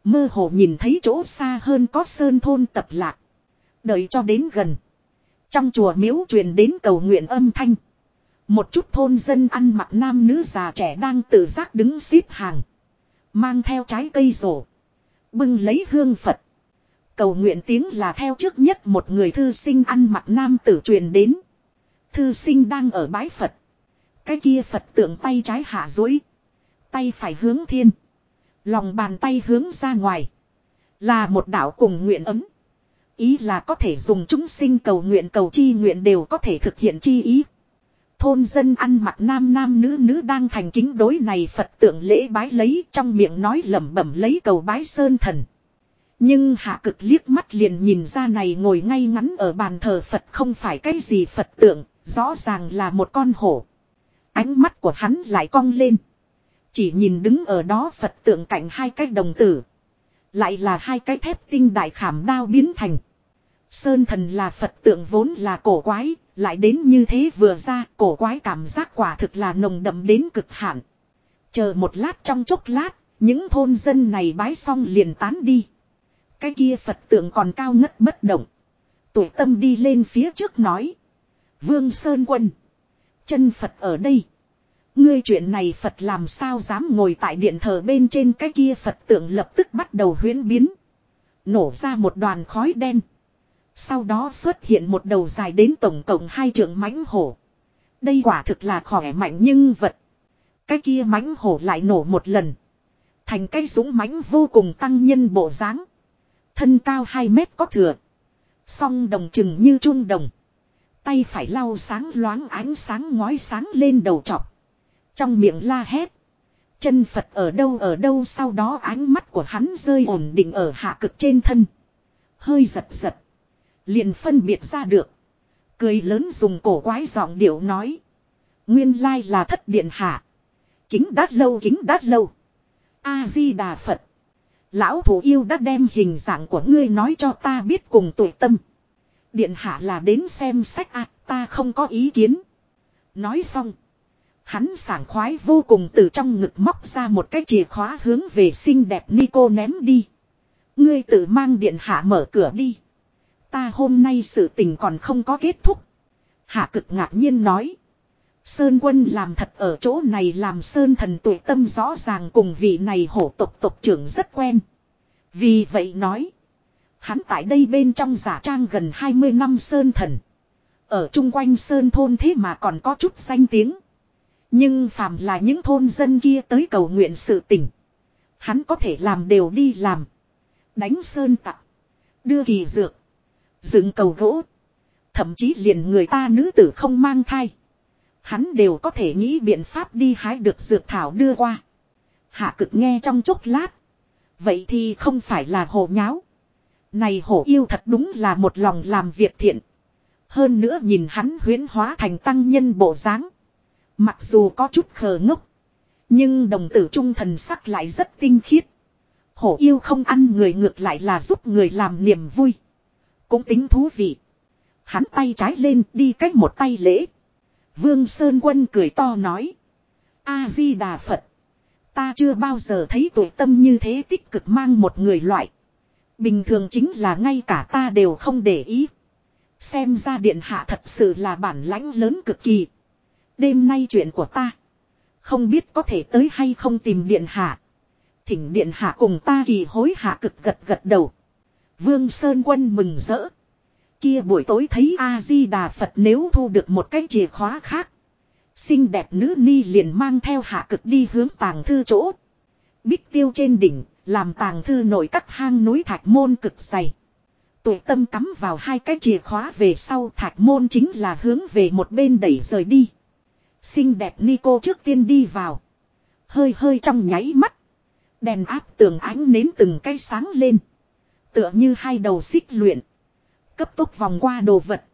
Mơ hồ nhìn thấy chỗ xa hơn có sơn thôn tập lạc. Đợi cho đến gần. Trong chùa miếu truyền đến cầu nguyện âm thanh. Một chút thôn dân ăn mặc nam nữ già trẻ đang tự giác đứng xếp hàng. Mang theo trái cây rổ. Bưng lấy hương Phật. Cầu nguyện tiếng là theo trước nhất một người thư sinh ăn mặc nam tử truyền đến. Thư sinh đang ở bái Phật. Cái kia Phật tượng tay trái hạ dối. Tay phải hướng thiên. Lòng bàn tay hướng ra ngoài. Là một đạo cùng nguyện ấm. Ý là có thể dùng chúng sinh cầu nguyện cầu chi nguyện đều có thể thực hiện chi ý. Thôn dân ăn mặc nam nam nữ nữ đang thành kính đối này Phật tượng lễ bái lấy trong miệng nói lẩm bẩm lấy cầu bái sơn thần. Nhưng hạ cực liếc mắt liền nhìn ra này ngồi ngay ngắn ở bàn thờ Phật không phải cái gì Phật tượng, rõ ràng là một con hổ. Ánh mắt của hắn lại cong lên. Chỉ nhìn đứng ở đó Phật tượng cạnh hai cái đồng tử. Lại là hai cái thép tinh đại khảm đao biến thành. Sơn thần là Phật tượng vốn là cổ quái, lại đến như thế vừa ra cổ quái cảm giác quả thực là nồng đậm đến cực hạn. Chờ một lát trong chốc lát, những thôn dân này bái xong liền tán đi. Cái kia Phật tượng còn cao ngất bất động. Tuổi tâm đi lên phía trước nói. Vương Sơn Quân. Chân Phật ở đây. Ngươi chuyện này Phật làm sao dám ngồi tại điện thờ bên trên cái kia Phật tượng lập tức bắt đầu huyến biến. Nổ ra một đoàn khói đen. Sau đó xuất hiện một đầu dài đến tổng cộng hai trượng mãnh hổ. Đây quả thực là khỏe mạnh nhưng vật. Cái kia mãnh hổ lại nổ một lần. Thành cái súng mãnh vô cùng tăng nhân bộ dáng. Thân cao 2 mét có thừa. Song đồng chừng như chun đồng. Tay phải lau sáng loáng ánh sáng ngói sáng lên đầu trọc. Trong miệng la hét. Chân Phật ở đâu ở đâu sau đó ánh mắt của hắn rơi ổn định ở hạ cực trên thân. Hơi giật giật. Liền phân biệt ra được. Cười lớn dùng cổ quái giọng điệu nói. Nguyên lai là thất điện hạ. Kính đát lâu kính đát lâu. A-di-đà Phật. Lão thủ yêu đã đem hình dạng của ngươi nói cho ta biết cùng tuổi tâm. Điện hạ là đến xem sách à, ta không có ý kiến. Nói xong. Hắn sảng khoái vô cùng từ trong ngực móc ra một cái chìa khóa hướng về xinh đẹp Nico ném đi. Ngươi tự mang điện hạ mở cửa đi. Ta hôm nay sự tình còn không có kết thúc. Hạ cực ngạc nhiên nói. Sơn quân làm thật ở chỗ này làm sơn thần tuổi tâm rõ ràng cùng vị này hổ tộc tộc trưởng rất quen. Vì vậy nói. Hắn tại đây bên trong giả trang gần 20 năm sơn thần. Ở chung quanh sơn thôn thế mà còn có chút danh tiếng. Nhưng phàm là những thôn dân kia tới cầu nguyện sự tỉnh Hắn có thể làm đều đi làm. Đánh sơn tặc. Đưa kỳ dược. Dựng cầu gỗ. Thậm chí liền người ta nữ tử không mang thai. Hắn đều có thể nghĩ biện pháp đi hái được dược thảo đưa qua. Hạ cực nghe trong chốc lát. Vậy thì không phải là hồ nháo. Này hổ yêu thật đúng là một lòng làm việc thiện. Hơn nữa nhìn hắn huyến hóa thành tăng nhân bộ dáng Mặc dù có chút khờ ngốc. Nhưng đồng tử trung thần sắc lại rất tinh khiết. Hổ yêu không ăn người ngược lại là giúp người làm niềm vui. Cũng tính thú vị. Hắn tay trái lên đi cách một tay lễ. Vương Sơn Quân cười to nói. A-di-đà Phật. Ta chưa bao giờ thấy tuổi tâm như thế tích cực mang một người loại. Bình thường chính là ngay cả ta đều không để ý. Xem ra điện hạ thật sự là bản lãnh lớn cực kỳ. Đêm nay chuyện của ta. Không biết có thể tới hay không tìm điện hạ. Thỉnh điện hạ cùng ta kỳ hối hạ cực gật gật đầu. Vương Sơn Quân mừng rỡ. Kia buổi tối thấy A-di-đà Phật nếu thu được một cái chìa khóa khác. Xinh đẹp nữ ni liền mang theo hạ cực đi hướng tàng thư chỗ. Bích tiêu trên đỉnh, làm tàng thư nổi các hang núi thạch môn cực dày. tụi tâm cắm vào hai cái chìa khóa về sau thạch môn chính là hướng về một bên đẩy rời đi. Xinh đẹp Nico trước tiên đi vào. Hơi hơi trong nháy mắt. Đèn áp tường ánh nến từng cái sáng lên. Tựa như hai đầu xích luyện. Cấp tốc vòng qua đồ vật.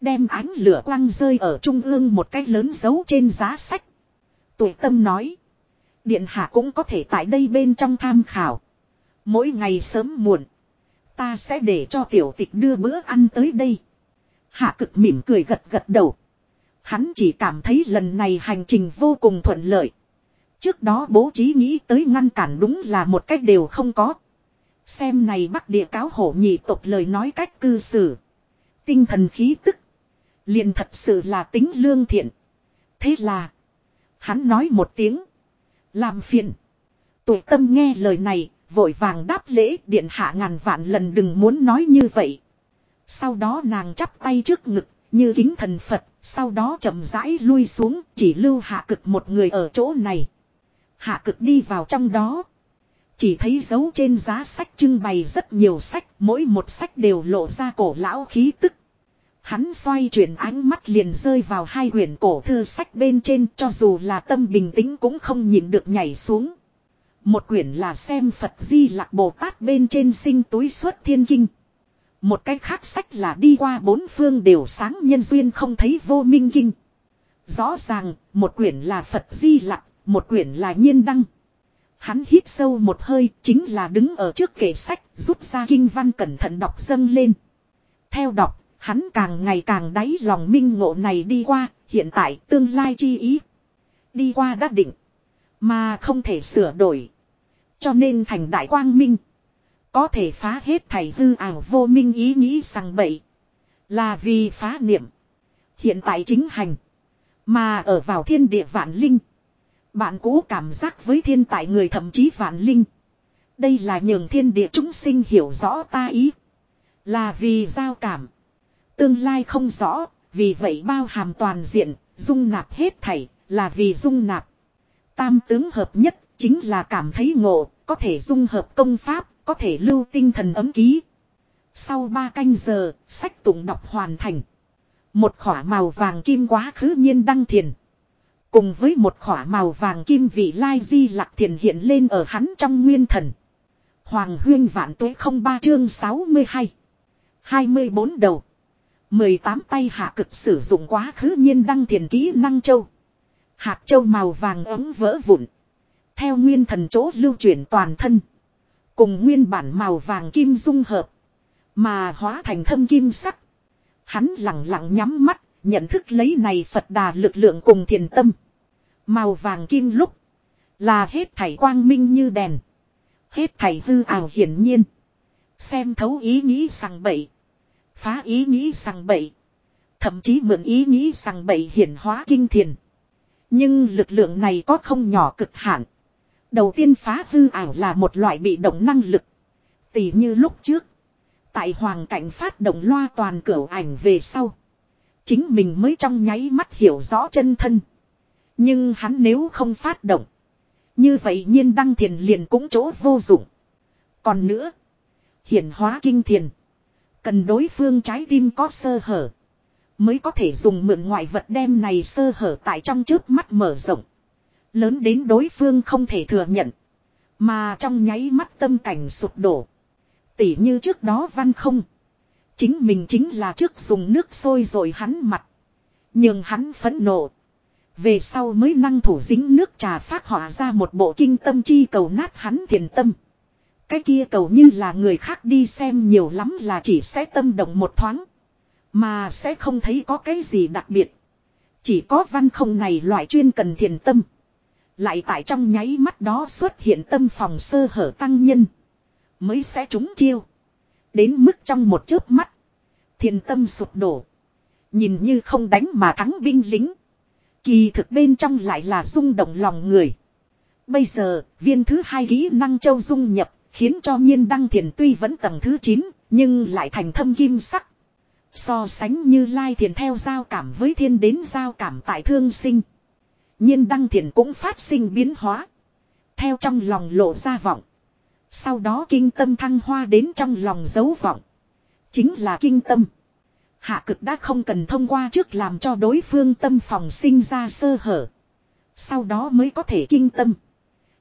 Đem ánh lửa quăng rơi ở trung ương một cái lớn dấu trên giá sách. Tụi tâm nói. Điện hạ cũng có thể tại đây bên trong tham khảo. Mỗi ngày sớm muộn. Ta sẽ để cho tiểu tịch đưa bữa ăn tới đây. Hạ cực mỉm cười gật gật đầu. Hắn chỉ cảm thấy lần này hành trình vô cùng thuận lợi. Trước đó bố trí nghĩ tới ngăn cản đúng là một cách đều không có. Xem này bắc địa cáo hổ nhị tộc lời nói cách cư xử. Tinh thần khí tức. liền thật sự là tính lương thiện. Thế là. Hắn nói một tiếng. Làm phiền. Tụ tâm nghe lời này. Vội vàng đáp lễ điện hạ ngàn vạn lần đừng muốn nói như vậy. Sau đó nàng chắp tay trước ngực. Như kính thần Phật. Sau đó chậm rãi lui xuống. Chỉ lưu hạ cực một người ở chỗ này. Hạ cực đi vào trong đó. Chỉ thấy dấu trên giá sách trưng bày rất nhiều sách, mỗi một sách đều lộ ra cổ lão khí tức. Hắn xoay chuyển ánh mắt liền rơi vào hai quyển cổ thư sách bên trên cho dù là tâm bình tĩnh cũng không nhìn được nhảy xuống. Một quyển là xem Phật Di Lạc Bồ Tát bên trên sinh túi xuất thiên kinh. Một cái khác sách là đi qua bốn phương đều sáng nhân duyên không thấy vô minh kinh. Rõ ràng, một quyển là Phật Di lặc một quyển là nhiên đăng. Hắn hít sâu một hơi chính là đứng ở trước kệ sách rút ra kinh văn cẩn thận đọc dâng lên. Theo đọc, hắn càng ngày càng đáy lòng minh ngộ này đi qua, hiện tại tương lai chi ý. Đi qua đã định, mà không thể sửa đổi. Cho nên thành đại quang minh. Có thể phá hết thầy hư ảo vô minh ý nghĩ rằng bậy. Là vì phá niệm. Hiện tại chính hành. Mà ở vào thiên địa vạn linh. Bạn cũ cảm giác với thiên tại người thậm chí vạn linh. Đây là nhường thiên địa chúng sinh hiểu rõ ta ý. Là vì giao cảm. Tương lai không rõ, vì vậy bao hàm toàn diện, dung nạp hết thảy, là vì dung nạp. Tam tướng hợp nhất, chính là cảm thấy ngộ, có thể dung hợp công pháp, có thể lưu tinh thần ấm ký. Sau ba canh giờ, sách tụng đọc hoàn thành. Một khỏa màu vàng kim quá khứ nhiên đăng thiền. Cùng với một khỏa màu vàng kim vị lai di lạc thiền hiện lên ở hắn trong nguyên thần. Hoàng huyên vạn tuế không ba chương 62. 24 đầu. 18 tay hạ cực sử dụng quá khứ nhiên đăng thiền kỹ năng châu. Hạt châu màu vàng ấm vỡ vụn. Theo nguyên thần chỗ lưu chuyển toàn thân. Cùng nguyên bản màu vàng kim dung hợp. Mà hóa thành thâm kim sắc. Hắn lặng lặng nhắm mắt, nhận thức lấy này Phật đà lực lượng cùng thiền tâm. Màu vàng kim lúc. Là hết thảy quang minh như đèn. Hết thảy hư ảo hiển nhiên. Xem thấu ý nghĩ sằng bậy. Phá ý nghĩ sằng bậy. Thậm chí mượn ý nghĩ sằng bậy hiển hóa kinh thiền. Nhưng lực lượng này có không nhỏ cực hạn. Đầu tiên phá hư ảo là một loại bị động năng lực. Tỷ như lúc trước. Tại hoàng cảnh phát động loa toàn cửu ảnh về sau. Chính mình mới trong nháy mắt hiểu rõ chân thân. Nhưng hắn nếu không phát động. Như vậy nhiên đăng thiền liền cũng chỗ vô dụng. Còn nữa. Hiển hóa kinh thiền. Cần đối phương trái tim có sơ hở. Mới có thể dùng mượn ngoại vật đem này sơ hở tại trong trước mắt mở rộng. Lớn đến đối phương không thể thừa nhận. Mà trong nháy mắt tâm cảnh sụp đổ. Tỉ như trước đó văn không. Chính mình chính là trước dùng nước sôi rồi hắn mặt. Nhưng hắn phẫn nộ. Về sau mới năng thủ dính nước trà phát họa ra một bộ kinh tâm chi cầu nát hắn thiền tâm. Cái kia cầu như là người khác đi xem nhiều lắm là chỉ sẽ tâm động một thoáng. Mà sẽ không thấy có cái gì đặc biệt. Chỉ có văn không này loại chuyên cần thiền tâm. Lại tại trong nháy mắt đó xuất hiện tâm phòng sơ hở tăng nhân. Mới sẽ trúng chiêu. Đến mức trong một chớp mắt. Thiền tâm sụp đổ. Nhìn như không đánh mà thắng binh lính. Kỳ thực bên trong lại là rung động lòng người. Bây giờ, viên thứ hai kỹ năng châu dung nhập, khiến cho nhiên đăng thiền tuy vẫn tầng thứ 9, Nhưng lại thành thâm kim sắc. So sánh như lai thiền theo giao cảm với thiên đến giao cảm tại thương sinh nhiên đăng thiền cũng phát sinh biến hóa. Theo trong lòng lộ ra vọng. Sau đó kinh tâm thăng hoa đến trong lòng dấu vọng. Chính là kinh tâm. Hạ cực đã không cần thông qua trước làm cho đối phương tâm phòng sinh ra sơ hở. Sau đó mới có thể kinh tâm.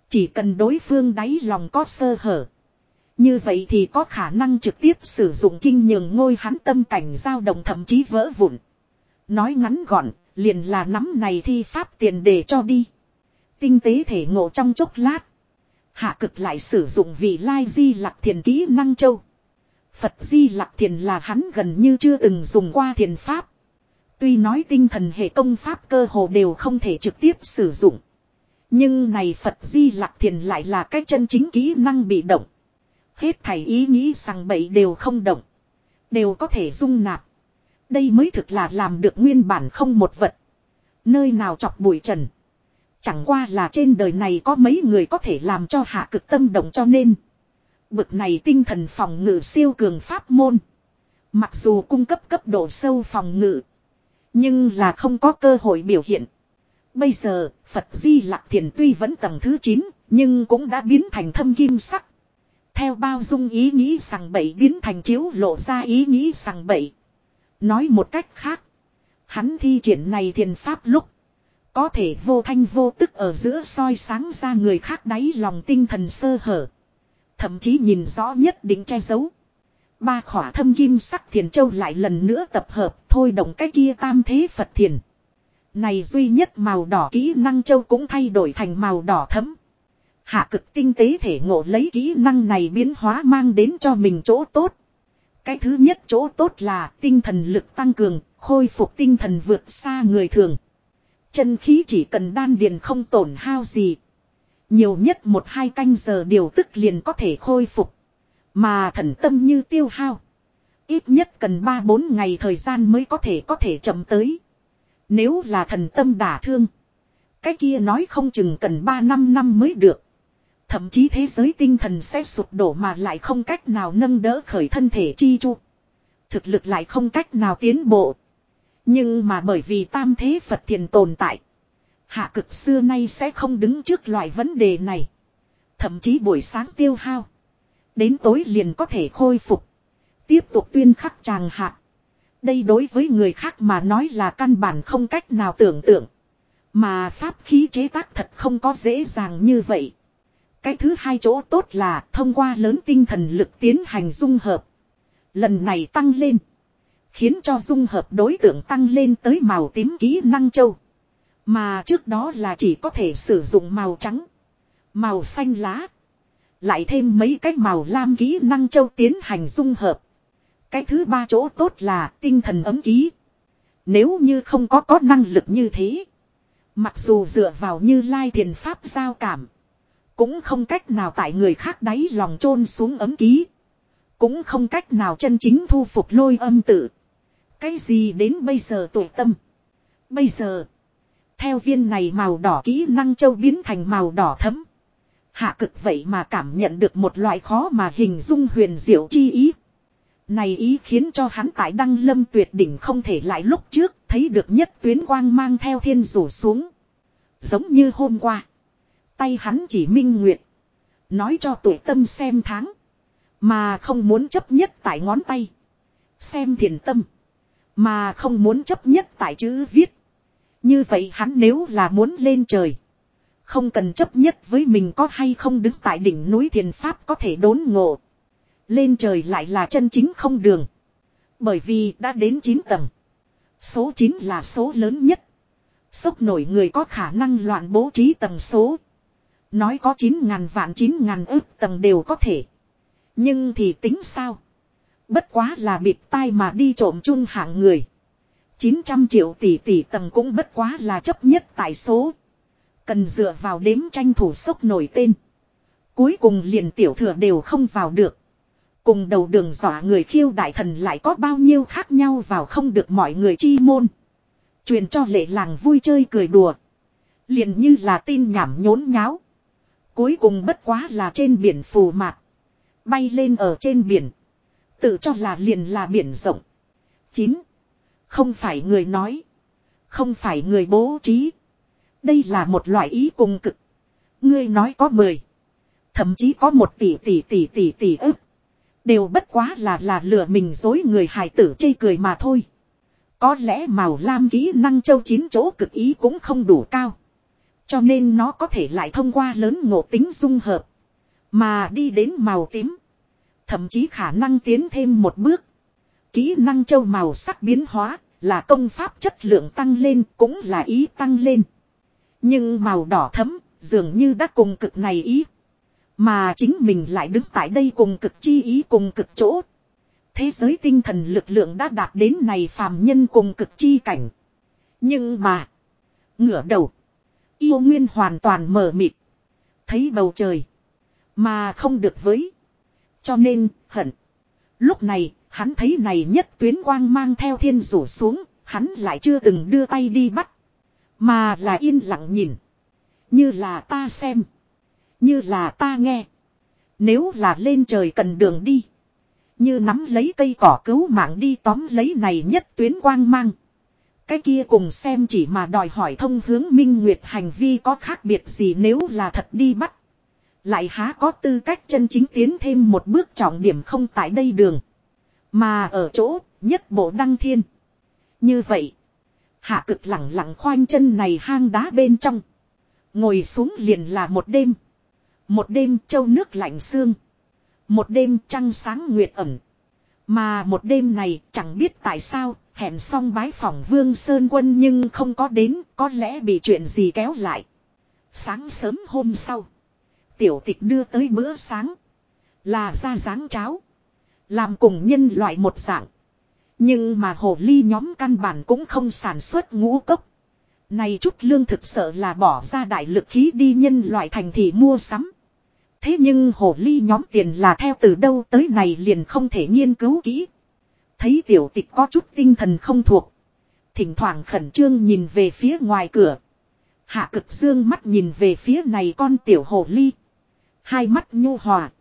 Chỉ cần đối phương đáy lòng có sơ hở. Như vậy thì có khả năng trực tiếp sử dụng kinh nhường ngôi hắn tâm cảnh dao động thậm chí vỡ vụn. Nói ngắn gọn, liền là nắm này thi pháp tiền để cho đi. Tinh tế thể ngộ trong chốc lát. Hạ cực lại sử dụng vị lai di lạc thiền kỹ năng châu. Phật di lạc thiền là hắn gần như chưa từng dùng qua thiền pháp. Tuy nói tinh thần hệ công pháp cơ hồ đều không thể trực tiếp sử dụng. Nhưng này Phật di lạc thiền lại là cái chân chính kỹ năng bị động. Hết thảy ý nghĩ rằng bậy đều không động. Đều có thể dung nạp. Đây mới thực là làm được nguyên bản không một vật. Nơi nào chọc bụi trần. Chẳng qua là trên đời này có mấy người có thể làm cho hạ cực tâm động cho nên. Bực này tinh thần phòng ngự siêu cường pháp môn. Mặc dù cung cấp cấp độ sâu phòng ngự. Nhưng là không có cơ hội biểu hiện. Bây giờ, Phật Di Lạc Thiền tuy vẫn tầng thứ 9, nhưng cũng đã biến thành thâm kim sắc. Theo bao dung ý nghĩ rằng bậy biến thành chiếu lộ ra ý nghĩ rằng bậy. Nói một cách khác. Hắn thi triển này thiền pháp lúc. Có thể vô thanh vô tức ở giữa soi sáng ra người khác đáy lòng tinh thần sơ hở. Thậm chí nhìn rõ nhất định che giấu. Ba khỏa thâm kim sắc thiền châu lại lần nữa tập hợp, thôi động cái kia tam thế Phật thiền. Này duy nhất màu đỏ kỹ năng châu cũng thay đổi thành màu đỏ thấm. Hạ cực tinh tế thể ngộ lấy kỹ năng này biến hóa mang đến cho mình chỗ tốt. Cái thứ nhất chỗ tốt là tinh thần lực tăng cường, khôi phục tinh thần vượt xa người thường. Chân khí chỉ cần đan điền không tổn hao gì. Nhiều nhất một hai canh giờ điều tức liền có thể khôi phục. Mà thần tâm như tiêu hao. Ít nhất cần 3-4 ngày thời gian mới có thể có thể chậm tới. Nếu là thần tâm đả thương. Cái kia nói không chừng cần 3-5 năm mới được. Thậm chí thế giới tinh thần sẽ sụp đổ mà lại không cách nào nâng đỡ khởi thân thể chi chu. Thực lực lại không cách nào tiến bộ. Nhưng mà bởi vì tam thế Phật thiền tồn tại. Hạ cực xưa nay sẽ không đứng trước loại vấn đề này. Thậm chí buổi sáng tiêu hao. Đến tối liền có thể khôi phục. Tiếp tục tuyên khắc tràng hạ. Đây đối với người khác mà nói là căn bản không cách nào tưởng tượng. Mà pháp khí chế tác thật không có dễ dàng như vậy. Cái thứ hai chỗ tốt là thông qua lớn tinh thần lực tiến hành dung hợp. Lần này tăng lên. Khiến cho dung hợp đối tượng tăng lên tới màu tím kỹ năng châu. Mà trước đó là chỉ có thể sử dụng màu trắng. Màu xanh lá. Lại thêm mấy cái màu lam kỹ năng châu tiến hành dung hợp. Cái thứ ba chỗ tốt là tinh thần ấm ký. Nếu như không có có năng lực như thế. Mặc dù dựa vào như lai thiền pháp giao cảm. Cũng không cách nào tại người khác đáy lòng chôn xuống ấm ký. Cũng không cách nào chân chính thu phục lôi âm tự. Cái gì đến bây giờ tuổi tâm. Bây giờ. Theo viên này màu đỏ kỹ năng châu biến thành màu đỏ thấm. Hạ cực vậy mà cảm nhận được một loại khó mà hình dung huyền diệu chi ý. Này ý khiến cho hắn tại đăng lâm tuyệt đỉnh không thể lại lúc trước thấy được nhất tuyến quang mang theo thiên rủ xuống. Giống như hôm qua. Tay hắn chỉ minh nguyệt. Nói cho tuổi tâm xem tháng. Mà không muốn chấp nhất tại ngón tay. Xem thiền tâm. Mà không muốn chấp nhất tại chữ viết. Như vậy hắn nếu là muốn lên trời. Không cần chấp nhất với mình có hay không đứng tại đỉnh núi thiền pháp có thể đốn ngộ. Lên trời lại là chân chính không đường. Bởi vì đã đến 9 tầng. Số 9 là số lớn nhất. Sốc nổi người có khả năng loạn bố trí tầng số. Nói có 9 ngàn vạn 9 ngàn ước tầng đều có thể. Nhưng thì tính sao? Bất quá là bịt tai mà đi trộm chung hạng người. 900 triệu tỷ tỷ tầng cũng bất quá là chấp nhất tại số. Cần dựa vào đếm tranh thủ sốc nổi tên. Cuối cùng liền tiểu thừa đều không vào được. Cùng đầu đường dọa người khiêu đại thần lại có bao nhiêu khác nhau vào không được mọi người chi môn. Truyền cho lệ làng vui chơi cười đùa. Liền như là tin nhảm nhốn nháo. Cuối cùng bất quá là trên biển phù mạc. Bay lên ở trên biển. Tự cho là liền là biển rộng. 9. Không phải người nói. Không phải người bố trí. Đây là một loại ý cùng cực. Ngươi nói có 10. Thậm chí có một tỷ tỷ tỷ tỷ tỷ ức. Đều bất quá là là lừa mình dối người hài tử chê cười mà thôi. Có lẽ màu lam kỹ năng châu chín chỗ cực ý cũng không đủ cao. Cho nên nó có thể lại thông qua lớn ngộ tính dung hợp. Mà đi đến màu tím. Thậm chí khả năng tiến thêm một bước. Kỹ năng châu màu sắc biến hóa là công pháp chất lượng tăng lên cũng là ý tăng lên. Nhưng màu đỏ thấm dường như đã cùng cực này ý. Mà chính mình lại đứng tại đây cùng cực chi ý cùng cực chỗ. Thế giới tinh thần lực lượng đã đạt đến này phàm nhân cùng cực chi cảnh. Nhưng mà. Ngửa đầu. Yêu nguyên hoàn toàn mờ mịt. Thấy bầu trời. Mà không được với. Cho nên, hận. Lúc này, hắn thấy này nhất tuyến quang mang theo thiên rủ xuống, hắn lại chưa từng đưa tay đi bắt. Mà là yên lặng nhìn. Như là ta xem. Như là ta nghe. Nếu là lên trời cần đường đi. Như nắm lấy cây cỏ cứu mạng đi tóm lấy này nhất tuyến quang mang. Cái kia cùng xem chỉ mà đòi hỏi thông hướng minh nguyệt hành vi có khác biệt gì nếu là thật đi bắt. Lại há có tư cách chân chính tiến thêm một bước trọng điểm không tại đây đường. Mà ở chỗ, nhất bộ đăng thiên. Như vậy. Hạ cực lặng lặng khoanh chân này hang đá bên trong. Ngồi xuống liền là một đêm. Một đêm châu nước lạnh xương. Một đêm trăng sáng nguyệt ẩn. Mà một đêm này chẳng biết tại sao hẹn xong bái phòng Vương Sơn Quân nhưng không có đến, có lẽ bị chuyện gì kéo lại. Sáng sớm hôm sau. Tiểu tịch đưa tới bữa sáng. Là ra dáng cháo. Làm cùng nhân loại một dạng. Nhưng mà hồ ly nhóm căn bản cũng không sản xuất ngũ cốc. Này chút lương thực sợ là bỏ ra đại lực khí đi nhân loại thành thị mua sắm. Thế nhưng hồ ly nhóm tiền là theo từ đâu tới này liền không thể nghiên cứu kỹ. Thấy tiểu tịch có chút tinh thần không thuộc. Thỉnh thoảng khẩn trương nhìn về phía ngoài cửa. Hạ cực dương mắt nhìn về phía này con tiểu hồ ly. Hai mắt nhu hòa.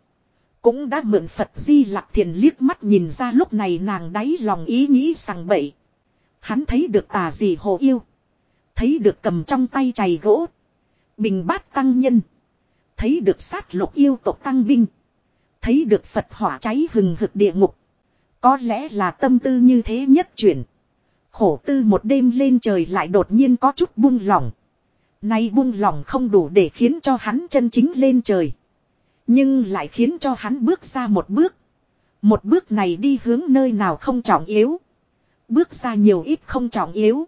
Cũng đã mượn Phật di lạc thiền liếc mắt nhìn ra lúc này nàng đáy lòng ý nghĩ sằng bậy. Hắn thấy được tà gì hồ yêu. Thấy được cầm trong tay chày gỗ. Bình bát tăng nhân. Thấy được sát lục yêu tộc tăng binh. Thấy được Phật hỏa cháy hừng hực địa ngục. Có lẽ là tâm tư như thế nhất chuyển. Khổ tư một đêm lên trời lại đột nhiên có chút buông lỏng. Nay buông lỏng không đủ để khiến cho hắn chân chính lên trời. Nhưng lại khiến cho hắn bước ra một bước. Một bước này đi hướng nơi nào không trọng yếu. Bước ra nhiều ít không trọng yếu.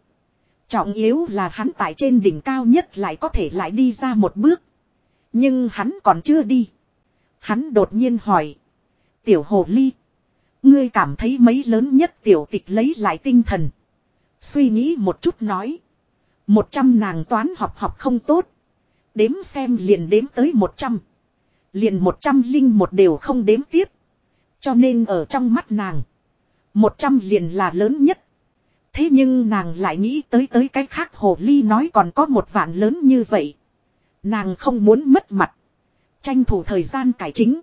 Trọng yếu là hắn tại trên đỉnh cao nhất lại có thể lại đi ra một bước. Nhưng hắn còn chưa đi. Hắn đột nhiên hỏi. Tiểu hồ ly. Ngươi cảm thấy mấy lớn nhất tiểu tịch lấy lại tinh thần. Suy nghĩ một chút nói. Một trăm nàng toán học học không tốt. Đếm xem liền đếm tới một trăm. Liền một trăm linh một đều không đếm tiếp. Cho nên ở trong mắt nàng. Một trăm liền là lớn nhất. Thế nhưng nàng lại nghĩ tới tới cái khác hồ ly nói còn có một vạn lớn như vậy. Nàng không muốn mất mặt. Tranh thủ thời gian cải chính.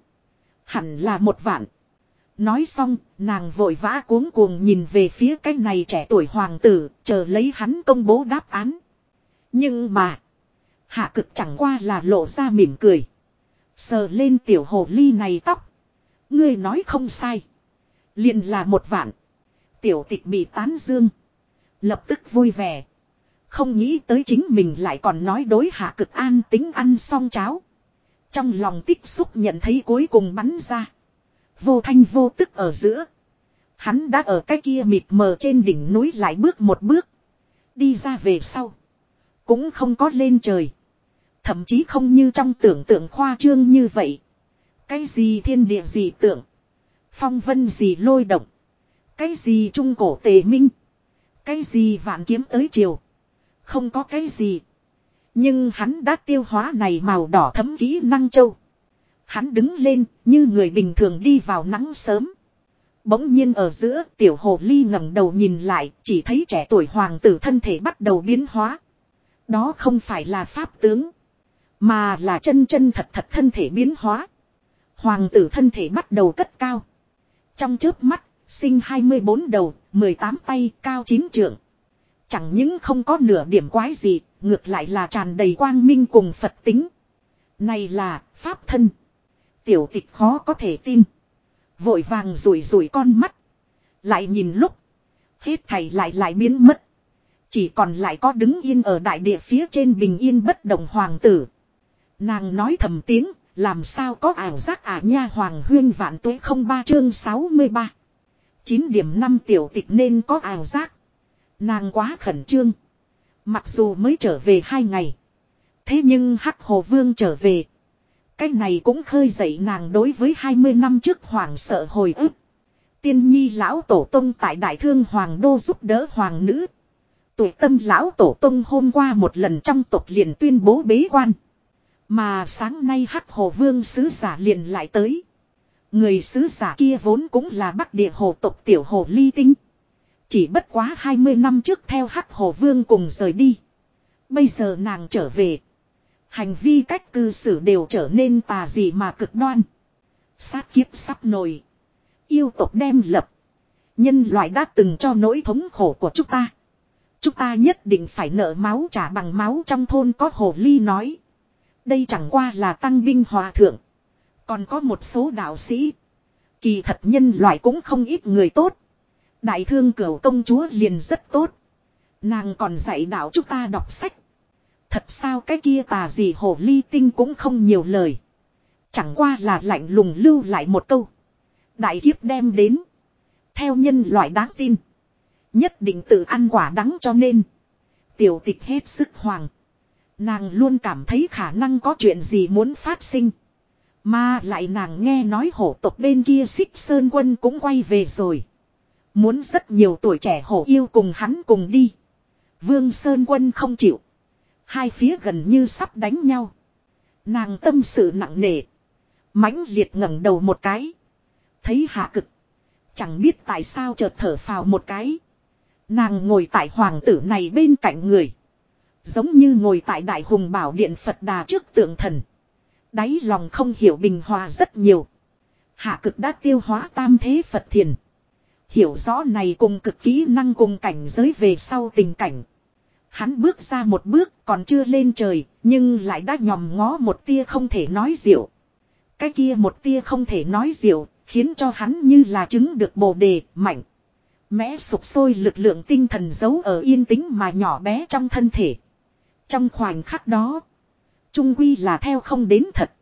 Hẳn là một vạn. Nói xong, nàng vội vã cuống cuồng nhìn về phía cái này trẻ tuổi hoàng tử, chờ lấy hắn công bố đáp án. Nhưng mà, hạ cực chẳng qua là lộ ra mỉm cười. Sờ lên tiểu hồ ly này tóc. Ngươi nói không sai. liền là một vạn. Tiểu tịch bị tán dương. Lập tức vui vẻ. Không nghĩ tới chính mình lại còn nói đối hạ cực an tính ăn xong cháo. Trong lòng tích xúc nhận thấy cuối cùng bắn ra. Vô thanh vô tức ở giữa. Hắn đã ở cái kia mịt mờ trên đỉnh núi lại bước một bước. Đi ra về sau. Cũng không có lên trời. Thậm chí không như trong tưởng tượng khoa trương như vậy. Cái gì thiên địa gì tưởng. Phong vân gì lôi động. Cái gì trung cổ tề minh. Cái gì vạn kiếm tới chiều. Không có cái gì. Nhưng hắn đã tiêu hóa này màu đỏ thấm kỹ năng châu. Hắn đứng lên như người bình thường đi vào nắng sớm. Bỗng nhiên ở giữa tiểu hồ ly ngẩng đầu nhìn lại chỉ thấy trẻ tuổi hoàng tử thân thể bắt đầu biến hóa. Đó không phải là pháp tướng. Mà là chân chân thật thật thân thể biến hóa. Hoàng tử thân thể bắt đầu cất cao. Trong chớp mắt, sinh 24 đầu, 18 tay, cao 9 trượng. Chẳng những không có nửa điểm quái gì, ngược lại là tràn đầy quang minh cùng Phật tính. Này là, Pháp thân. Tiểu tịch khó có thể tin. Vội vàng rủi rủi con mắt. Lại nhìn lúc. Hết thầy lại lại biến mất. Chỉ còn lại có đứng yên ở đại địa phía trên bình yên bất động hoàng tử. Nàng nói thầm tiếng, làm sao có ảo giác ả à nha hoàng huyên vạn tuế không ba chương 63. 9 điểm 5 tiểu tịch nên có ảo giác. Nàng quá khẩn trương. Mặc dù mới trở về hai ngày. Thế nhưng Hắc Hồ Vương trở về. Cái này cũng khơi dậy nàng đối với 20 năm trước hoàng sợ hồi ức. Tiên nhi lão tổ tông tại đại thương hoàng đô giúp đỡ hoàng nữ. Tuổi tâm lão tổ tông hôm qua một lần trong tộc liền tuyên bố bế quan. Mà sáng nay hắc hồ vương sứ giả liền lại tới. Người sứ giả kia vốn cũng là bắc địa hồ tộc tiểu hồ ly tinh. Chỉ bất quá 20 năm trước theo hắc hồ vương cùng rời đi. Bây giờ nàng trở về. Hành vi cách cư xử đều trở nên tà dị mà cực đoan. Sát kiếp sắp nổi. Yêu tộc đem lập. Nhân loại đã từng cho nỗi thống khổ của chúng ta. Chúng ta nhất định phải nợ máu trả bằng máu trong thôn có hồ ly nói. Đây chẳng qua là tăng binh hòa thượng. Còn có một số đạo sĩ. Kỳ thật nhân loại cũng không ít người tốt. Đại thương cửu công chúa liền rất tốt. Nàng còn dạy đạo chúng ta đọc sách. Thật sao cái kia tà gì hồ ly tinh cũng không nhiều lời. Chẳng qua là lạnh lùng lưu lại một câu. Đại kiếp đem đến. Theo nhân loại đáng tin. Nhất định tự ăn quả đắng cho nên. Tiểu tịch hết sức hoàng. Nàng luôn cảm thấy khả năng có chuyện gì muốn phát sinh. Mà lại nàng nghe nói hổ tộc bên kia xích sơn quân cũng quay về rồi. Muốn rất nhiều tuổi trẻ hổ yêu cùng hắn cùng đi. Vương Sơn quân không chịu. Hai phía gần như sắp đánh nhau. Nàng tâm sự nặng nề. mãnh liệt ngẩng đầu một cái. Thấy hạ cực. Chẳng biết tại sao chợt thở phào một cái. Nàng ngồi tại hoàng tử này bên cạnh người. Giống như ngồi tại đại hùng bảo điện Phật đà trước tượng thần. Đáy lòng không hiểu bình hòa rất nhiều. Hạ cực đã tiêu hóa tam thế Phật thiền. Hiểu rõ này cùng cực kỹ năng cùng cảnh giới về sau tình cảnh. Hắn bước ra một bước còn chưa lên trời, nhưng lại đã nhòm ngó một tia không thể nói diệu. Cái kia một tia không thể nói diệu, khiến cho hắn như là chứng được bồ đề, mạnh. Mẽ sụp sôi lực lượng tinh thần giấu ở yên tĩnh mà nhỏ bé trong thân thể. Trong khoảnh khắc đó, trung quy là theo không đến thật.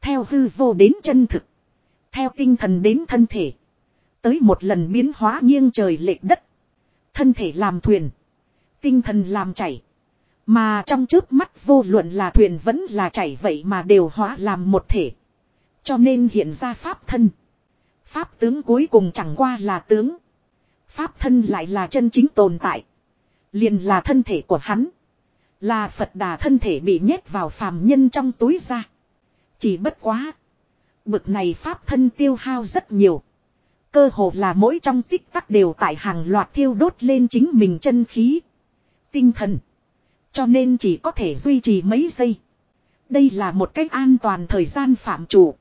Theo hư vô đến chân thực. Theo tinh thần đến thân thể. Tới một lần biến hóa nghiêng trời lệch đất. Thân thể làm thuyền. Tinh thần làm chảy. Mà trong trước mắt vô luận là thuyền vẫn là chảy vậy mà đều hóa làm một thể. Cho nên hiện ra pháp thân. Pháp tướng cuối cùng chẳng qua là tướng. Pháp thân lại là chân chính tồn tại. Liền là thân thể của hắn. Là Phật đà thân thể bị nhét vào phàm nhân trong túi ra. Chỉ bất quá. Bực này pháp thân tiêu hao rất nhiều. Cơ hồ là mỗi trong tích tắc đều tại hàng loạt thiêu đốt lên chính mình chân khí. Tinh thần. Cho nên chỉ có thể duy trì mấy giây. Đây là một cách an toàn thời gian phạm chủ.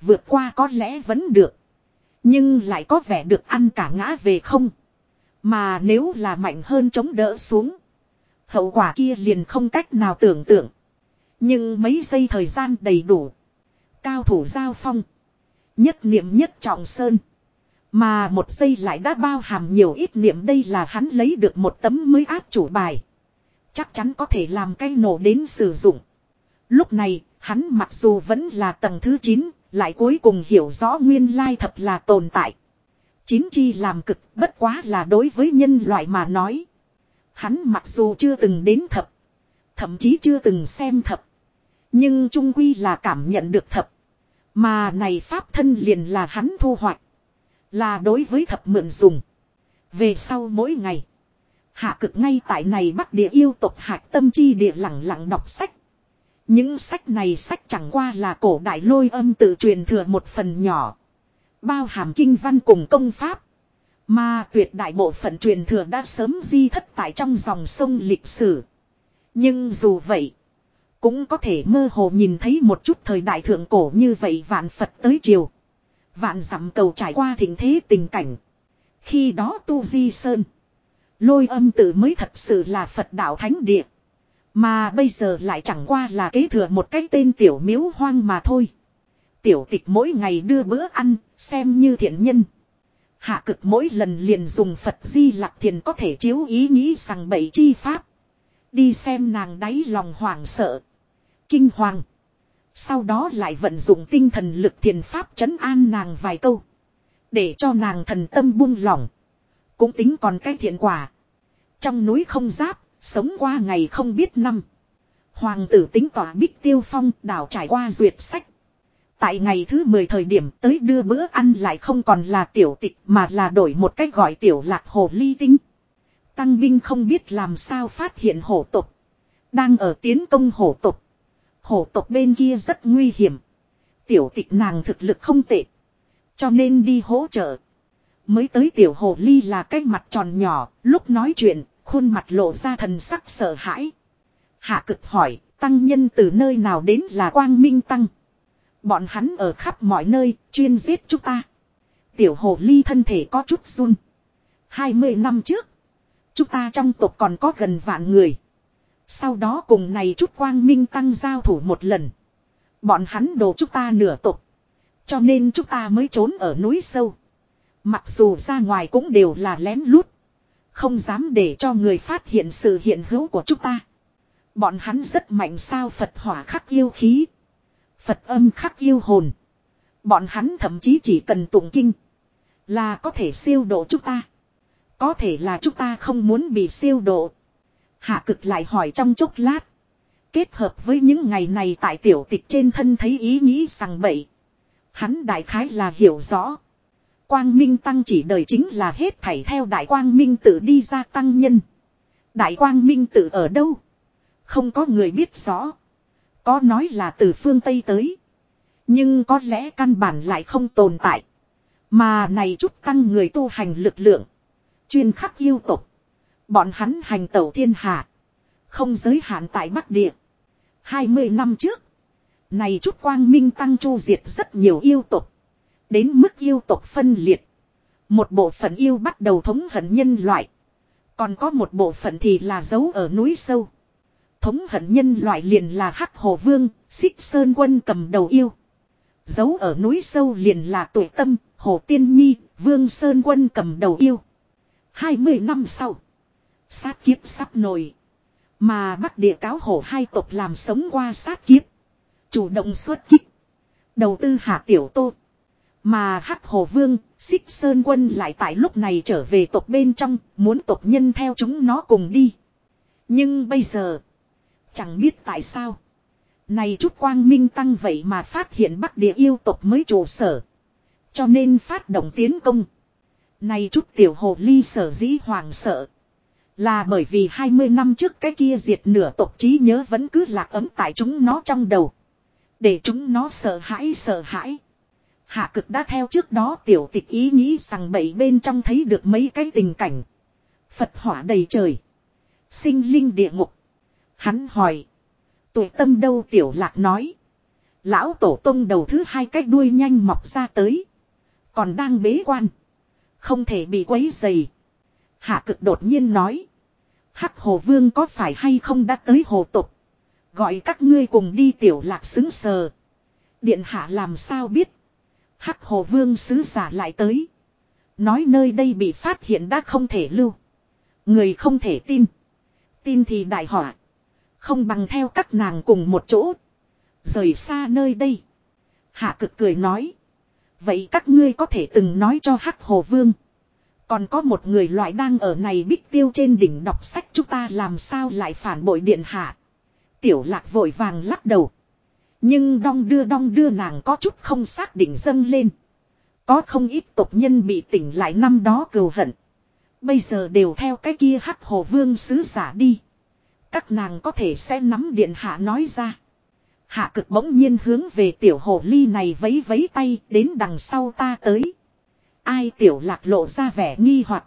Vượt qua có lẽ vẫn được. Nhưng lại có vẻ được ăn cả ngã về không. Mà nếu là mạnh hơn chống đỡ xuống. Hậu quả kia liền không cách nào tưởng tượng. Nhưng mấy giây thời gian đầy đủ. Cao thủ giao phong. Nhất niệm nhất trọng sơn. Mà một giây lại đã bao hàm nhiều ít niệm đây là hắn lấy được một tấm mới áp chủ bài. Chắc chắn có thể làm cây nổ đến sử dụng. Lúc này, hắn mặc dù vẫn là tầng thứ 9, lại cuối cùng hiểu rõ nguyên lai thật là tồn tại. Chín chi làm cực bất quá là đối với nhân loại mà nói. Hắn mặc dù chưa từng đến thập. Thậm chí chưa từng xem thập. Nhưng trung quy là cảm nhận được thập. Mà này pháp thân liền là hắn thu hoạch. Là đối với thập mượn dùng. Về sau mỗi ngày. Hạ cực ngay tại này bắc địa yêu tộc hạc tâm chi địa lặng lặng đọc sách. Những sách này sách chẳng qua là cổ đại lôi âm tự truyền thừa một phần nhỏ. Bao hàm kinh văn cùng công pháp. Mà tuyệt đại bộ phận truyền thừa đã sớm di thất tại trong dòng sông lịch sử. Nhưng dù vậy, cũng có thể mơ hồ nhìn thấy một chút thời đại thượng cổ như vậy vạn Phật tới chiều. Vạn dặm cầu trải qua thịnh thế tình cảnh. Khi đó Tu Di Sơn. Lôi âm tự mới thật sự là Phật đạo thánh địa. Mà bây giờ lại chẳng qua là kế thừa một cái tên tiểu miếu hoang mà thôi. Tiểu tịch mỗi ngày đưa bữa ăn, xem như thiện nhân. Hạ cực mỗi lần liền dùng Phật di lạc thiền có thể chiếu ý nghĩ rằng bảy chi pháp. Đi xem nàng đáy lòng hoảng sợ. Kinh hoàng. Sau đó lại vận dụng tinh thần lực thiền pháp chấn an nàng vài câu. Để cho nàng thần tâm buông lỏng. Cũng tính còn cái thiện quả. Trong núi không giáp, sống qua ngày không biết năm. Hoàng tử tính tỏa bích tiêu phong đảo trải qua duyệt sách. Tại ngày thứ 10 thời điểm tới đưa bữa ăn lại không còn là tiểu tịch mà là đổi một cách gọi tiểu lạc hồ ly tinh. Tăng binh không biết làm sao phát hiện hổ tục. Đang ở tiến công hổ tục. Hổ tộc bên kia rất nguy hiểm. Tiểu tịch nàng thực lực không tệ. Cho nên đi hỗ trợ. Mới tới tiểu hồ ly là cái mặt tròn nhỏ, lúc nói chuyện, khuôn mặt lộ ra thần sắc sợ hãi. Hạ cực hỏi, tăng nhân từ nơi nào đến là quang minh tăng. Bọn hắn ở khắp mọi nơi, chuyên giết chúng ta. Tiểu hồ ly thân thể có chút run. 20 năm trước, chúng ta trong tộc còn có gần vạn người. Sau đó cùng này chút quang minh tăng giao thủ một lần. Bọn hắn đồ chúng ta nửa tộc. Cho nên chúng ta mới trốn ở núi sâu. Mặc dù ra ngoài cũng đều là lén lút. Không dám để cho người phát hiện sự hiện hữu của chúng ta. Bọn hắn rất mạnh sao Phật hỏa khắc yêu khí. Phật âm khắc yêu hồn. Bọn hắn thậm chí chỉ cần tụng kinh. Là có thể siêu độ chúng ta. Có thể là chúng ta không muốn bị siêu độ. Hạ cực lại hỏi trong chốc lát. Kết hợp với những ngày này tại tiểu tịch trên thân thấy ý nghĩ rằng bậy. Hắn đại khái là hiểu rõ. Quang Minh Tăng chỉ đời chính là hết thảy theo Đại Quang Minh tự đi ra tăng nhân. Đại Quang Minh tự ở đâu? Không có người biết rõ. Có nói là từ phương Tây tới. Nhưng có lẽ căn bản lại không tồn tại. Mà này chút tăng người tu hành lực lượng. Chuyên khắc yêu tục. Bọn hắn hành tẩu thiên hạ. Không giới hạn tại Bắc Địa. 20 năm trước. Này chút quang minh tăng chu diệt rất nhiều yêu tục. Đến mức yêu tục phân liệt. Một bộ phận yêu bắt đầu thống hận nhân loại. Còn có một bộ phận thì là giấu ở núi sâu. Thống hận nhân loại liền là Hắc Hồ Vương, Xích Sơn Quân cầm đầu yêu. Giấu ở núi sâu liền là tuổi tâm, Hồ Tiên Nhi, Vương Sơn Quân cầm đầu yêu. 20 năm sau. Sát kiếp sắp nổi. Mà Bắc địa cáo hổ hai tộc làm sống qua sát kiếp. Chủ động xuất kích. Đầu tư hạ tiểu tô. Mà Hắc Hồ Vương, Xích Sơn Quân lại tại lúc này trở về tộc bên trong, muốn tộc nhân theo chúng nó cùng đi. Nhưng bây giờ, chẳng biết tại sao. Này chút quang minh tăng vậy mà phát hiện Bắc địa yêu tộc mới trụ sở. Cho nên phát động tiến công. Này chút tiểu hồ ly sở dĩ hoàng sợ. Là bởi vì 20 năm trước cái kia diệt nửa tộc trí nhớ vẫn cứ lạc ấm tại chúng nó trong đầu. Để chúng nó sợ hãi sợ hãi. Hạ cực đã theo trước đó tiểu tịch ý nghĩ rằng bậy bên trong thấy được mấy cái tình cảnh. Phật hỏa đầy trời. Sinh linh địa ngục. Hắn hỏi. Tụi tâm đâu tiểu lạc nói. Lão tổ tông đầu thứ hai cách đuôi nhanh mọc ra tới. Còn đang bế quan. Không thể bị quấy dày. Hạ cực đột nhiên nói. Hắc hồ vương có phải hay không đã tới hồ tục. Gọi các ngươi cùng đi tiểu lạc xứng sờ. Điện hạ làm sao biết. Hắc hồ vương sứ giả lại tới. Nói nơi đây bị phát hiện đã không thể lưu. Người không thể tin. Tin thì đại họa. Không bằng theo các nàng cùng một chỗ. Rời xa nơi đây. Hạ cực cười nói. Vậy các ngươi có thể từng nói cho Hắc Hồ Vương. Còn có một người loại đang ở này bích tiêu trên đỉnh đọc sách chúng ta làm sao lại phản bội điện hạ. Tiểu lạc vội vàng lắc đầu. Nhưng đong đưa đong đưa nàng có chút không xác định dâng lên. Có không ít tộc nhân bị tỉnh lại năm đó cừu hận. Bây giờ đều theo cái kia hắc hồ vương sứ giả đi. Các nàng có thể sẽ nắm điện hạ nói ra. Hạ cực bỗng nhiên hướng về tiểu hồ ly này vấy vấy tay, đến đằng sau ta tới. Ai tiểu lạc lộ ra vẻ nghi hoặc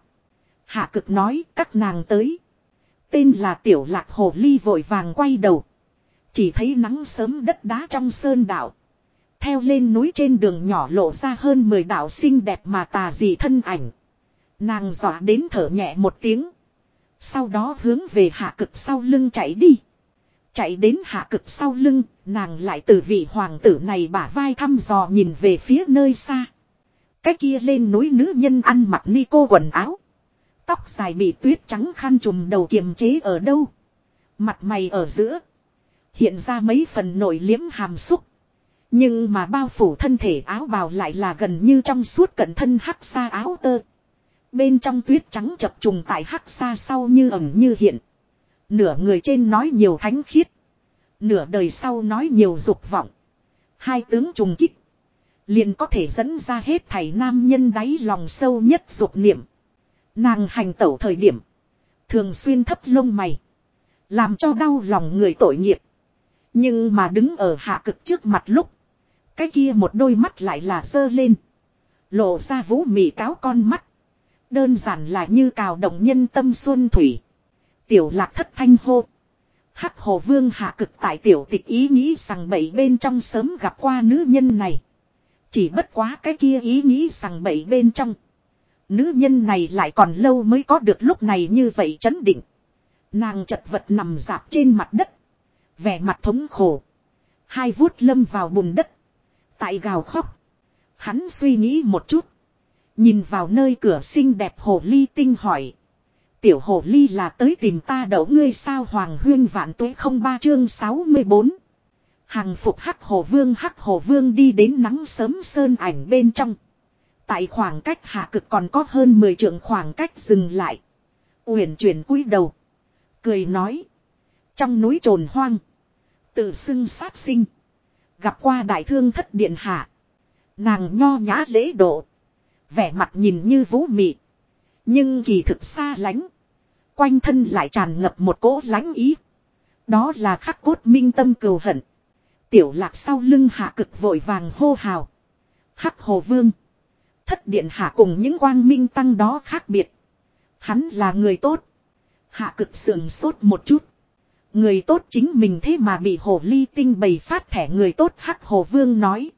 Hạ cực nói các nàng tới. Tên là tiểu lạc hồ ly vội vàng quay đầu. Chỉ thấy nắng sớm đất đá trong sơn đảo. Theo lên núi trên đường nhỏ lộ ra hơn 10 đạo xinh đẹp mà tà dị thân ảnh. Nàng dọa đến thở nhẹ một tiếng. Sau đó hướng về hạ cực sau lưng chạy đi. Chạy đến hạ cực sau lưng, nàng lại từ vị hoàng tử này bả vai thăm dò nhìn về phía nơi xa. Cái kia lên núi nữ nhân ăn mặc ni cô quần áo. Tóc dài bị tuyết trắng khăn trùm đầu kiềm chế ở đâu. Mặt mày ở giữa. Hiện ra mấy phần nổi liếm hàm xúc. Nhưng mà bao phủ thân thể áo bào lại là gần như trong suốt cận thân hắc xa áo tơ. Bên trong tuyết trắng chập trùng tại hắc xa sau như ẩn như hiện. Nửa người trên nói nhiều thánh khiết. Nửa đời sau nói nhiều dục vọng. Hai tướng trùng kích. Liền có thể dẫn ra hết thảy nam nhân đáy lòng sâu nhất dục niệm. Nàng hành tẩu thời điểm. Thường xuyên thấp lông mày. Làm cho đau lòng người tội nghiệp. Nhưng mà đứng ở hạ cực trước mặt lúc. Cái kia một đôi mắt lại là dơ lên. Lộ ra vũ mị cáo con mắt. Đơn giản là như cào động nhân tâm xuân thủy. Tiểu lạc thất thanh hô. Hắc hồ vương hạ cực tại tiểu tịch ý nghĩ rằng bảy bên trong sớm gặp qua nữ nhân này. Chỉ bất quá cái kia ý nghĩ rằng bậy bên trong. Nữ nhân này lại còn lâu mới có được lúc này như vậy chấn định. Nàng chật vật nằm dạp trên mặt đất. Vẻ mặt thống khổ. Hai vuốt lâm vào bùn đất. Tại gào khóc. Hắn suy nghĩ một chút. Nhìn vào nơi cửa xinh đẹp hồ ly tinh hỏi. Tiểu hồ ly là tới tìm ta đậu ngươi sao hoàng huyên vạn tuế không ba chương 64. Hàng phục hắc hồ vương, hắc hồ vương đi đến nắng sớm sơn ảnh bên trong. Tại khoảng cách hạ cực còn có hơn 10 trượng khoảng cách dừng lại. Uyển chuyển cúi đầu. Cười nói. Trong núi trồn hoang. Tự xưng sát sinh. Gặp qua đại thương thất điện hạ. Nàng nho nhã lễ độ. Vẻ mặt nhìn như vũ mị. Nhưng kỳ thực xa lánh. Quanh thân lại tràn ngập một cỗ lánh ý. Đó là khắc cốt minh tâm cừu hận. Tiểu lạc sau lưng hạ cực vội vàng hô hào. Hắc hồ vương. Thất điện hạ cùng những quang minh tăng đó khác biệt. Hắn là người tốt. Hạ cực sườn sốt một chút. Người tốt chính mình thế mà bị hồ ly tinh bày phát thẻ người tốt, hắc hồ vương nói.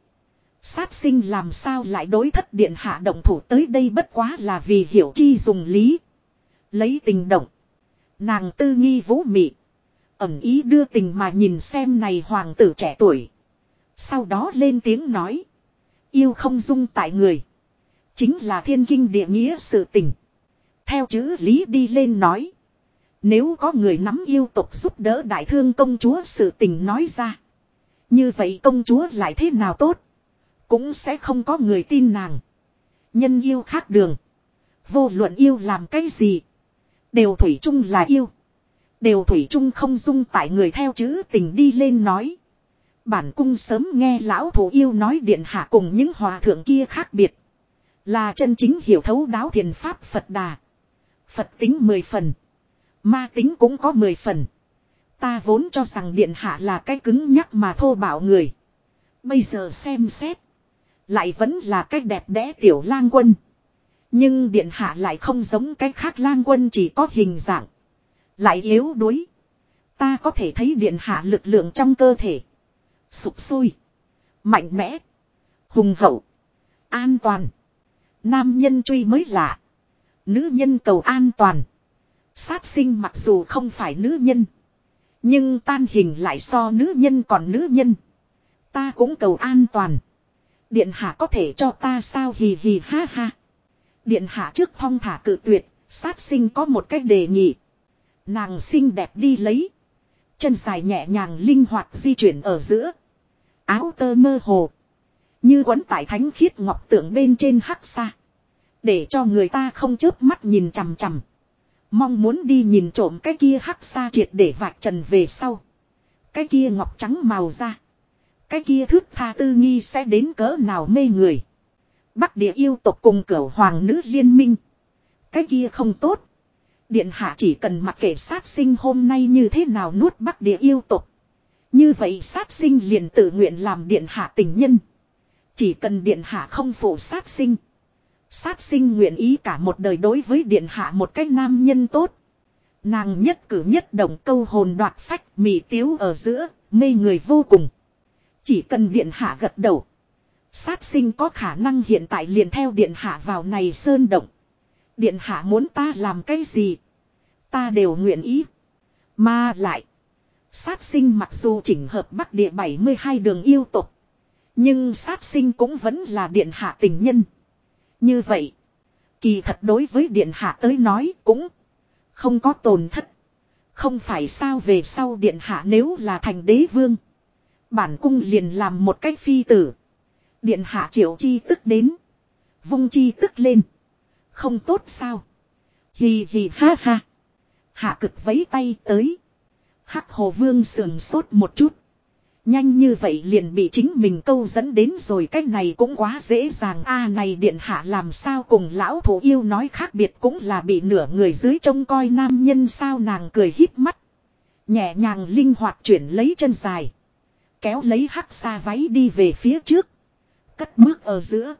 Sát sinh làm sao lại đối thất điện hạ động thủ tới đây bất quá là vì hiểu chi dùng lý. Lấy tình động. Nàng tư nghi vũ mị. Ẩm ý đưa tình mà nhìn xem này hoàng tử trẻ tuổi. Sau đó lên tiếng nói. Yêu không dung tại người. Chính là thiên kinh địa nghĩa sự tình. Theo chữ lý đi lên nói. Nếu có người nắm yêu tục giúp đỡ đại thương công chúa sự tình nói ra. Như vậy công chúa lại thế nào tốt. Cũng sẽ không có người tin nàng. Nhân yêu khác đường. Vô luận yêu làm cái gì. Đều thủy chung là yêu. Đều thủy chung không dung tại người theo chữ tình đi lên nói. Bản cung sớm nghe lão thủ yêu nói điện hạ cùng những hòa thượng kia khác biệt. Là chân chính hiểu thấu đáo thiền pháp Phật đà. Phật tính mười phần. Ma tính cũng có mười phần. Ta vốn cho rằng điện hạ là cái cứng nhắc mà thô bạo người. Bây giờ xem xét. Lại vẫn là cái đẹp đẽ tiểu lang quân. Nhưng điện hạ lại không giống cái khác lang quân chỉ có hình dạng. Lại yếu đuối. Ta có thể thấy điện hạ lực lượng trong cơ thể. Sụp sôi. Mạnh mẽ. Hùng hậu. An toàn. Nam nhân truy mới lạ. Nữ nhân cầu an toàn. Sát sinh mặc dù không phải nữ nhân. Nhưng tan hình lại so nữ nhân còn nữ nhân. Ta cũng cầu an toàn. Điện hạ có thể cho ta sao hì hì ha ha. Điện hạ trước thong thả cự tuyệt, sát sinh có một cách đề nghị. Nàng xinh đẹp đi lấy. Chân dài nhẹ nhàng linh hoạt di chuyển ở giữa. Áo tơ mơ hồ. Như quấn tại thánh khiết ngọc tượng bên trên hắc xa. Để cho người ta không chớp mắt nhìn chằm chằm. Mong muốn đi nhìn trộm cái kia hắc xa triệt để vạch trần về sau. Cái kia ngọc trắng màu da. Cái kia thước tha tư nghi sẽ đến cỡ nào mê người. Bắc địa yêu tộc cùng cửu hoàng nữ liên minh. Cái kia không tốt. Điện hạ chỉ cần mặc kệ sát sinh hôm nay như thế nào nuốt bắc địa yêu tục. Như vậy sát sinh liền tự nguyện làm điện hạ tình nhân. Chỉ cần điện hạ không phụ sát sinh. Sát sinh nguyện ý cả một đời đối với điện hạ một cách nam nhân tốt. Nàng nhất cử nhất động câu hồn đoạt phách mì tiếu ở giữa, mê người vô cùng. Chỉ cần điện hạ gật đầu. Sát sinh có khả năng hiện tại liền theo điện hạ vào này sơn động. Điện hạ muốn ta làm cái gì? Ta đều nguyện ý. Mà lại. Sát sinh mặc dù chỉnh hợp bắc địa 72 đường yêu tục. Nhưng sát sinh cũng vẫn là điện hạ tình nhân. Như vậy. Kỳ thật đối với điện hạ tới nói cũng không có tổn thất. Không phải sao về sau điện hạ nếu là thành đế vương. Bản cung liền làm một cách phi tử. Điện hạ triệu chi tức đến. Vung chi tức lên. Không tốt sao. Hì hì ha ha. Hạ cực vấy tay tới. Hắc hồ vương sườn sốt một chút. Nhanh như vậy liền bị chính mình câu dẫn đến rồi, cái này cũng quá dễ dàng a này điện hạ làm sao cùng lão thủ yêu nói khác biệt, cũng là bị nửa người dưới trông coi nam nhân sao nàng cười hít mắt. Nhẹ nhàng linh hoạt chuyển lấy chân dài. Kéo lấy hắc xa váy đi về phía trước. Cất bước ở giữa.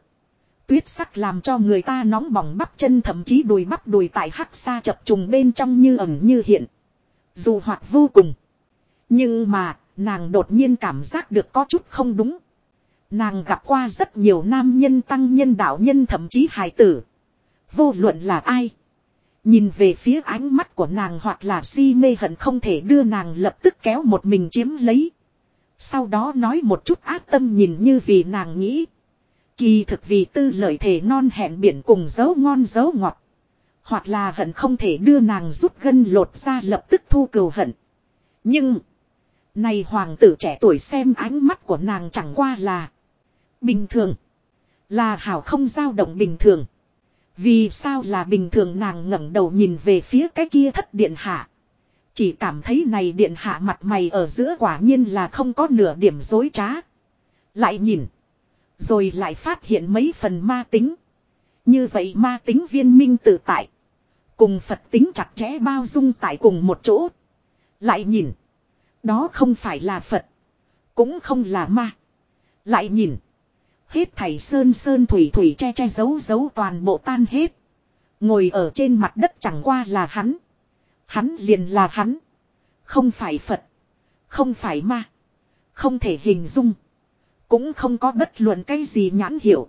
Tuyết sắc làm cho người ta nóng bỏng bắp chân, thậm chí đùi bắp đùi tại hắc xa chập trùng bên trong như ẩn như hiện. Dù hoạt vô cùng. Nhưng mà, Nàng đột nhiên cảm giác được có chút không đúng. Nàng gặp qua rất nhiều nam nhân, tăng nhân, đạo nhân, thậm chí hài tử. Vô luận là ai. Nhìn về phía ánh mắt của nàng hoặc là si mê hận không thể đưa nàng lập tức kéo một mình chiếm lấy. Sau đó nói một chút ác tâm nhìn như vì nàng nghĩ. Kỳ thực vì tư lợi thể non hẹn biển cùng dấu ngon dấu ngọt. Hoặc là hận không thể đưa nàng rút gân lột ra lập tức thu cừu hận. Nhưng... Này hoàng tử trẻ tuổi xem ánh mắt của nàng chẳng qua là bình thường. Là hảo không dao động bình thường. Vì sao là bình thường nàng ngẩng đầu nhìn về phía cái kia thất điện hạ. Chỉ cảm thấy này điện hạ mặt mày ở giữa quả nhiên là không có nửa điểm dối trá. Lại nhìn. Rồi lại phát hiện mấy phần ma tính. Như vậy ma tính viên minh tự tại. Cùng Phật tính chặt chẽ bao dung tại cùng một chỗ. Lại nhìn. Đó không phải là Phật. Cũng không là ma. Lại nhìn. Hết thảy sơn sơn thủy thủy che che giấu giấu toàn bộ tan hết. Ngồi ở trên mặt đất chẳng qua là hắn. Hắn liền là hắn. Không phải Phật. Không phải ma. Không thể hình dung. Cũng không có bất luận cái gì nhãn hiểu.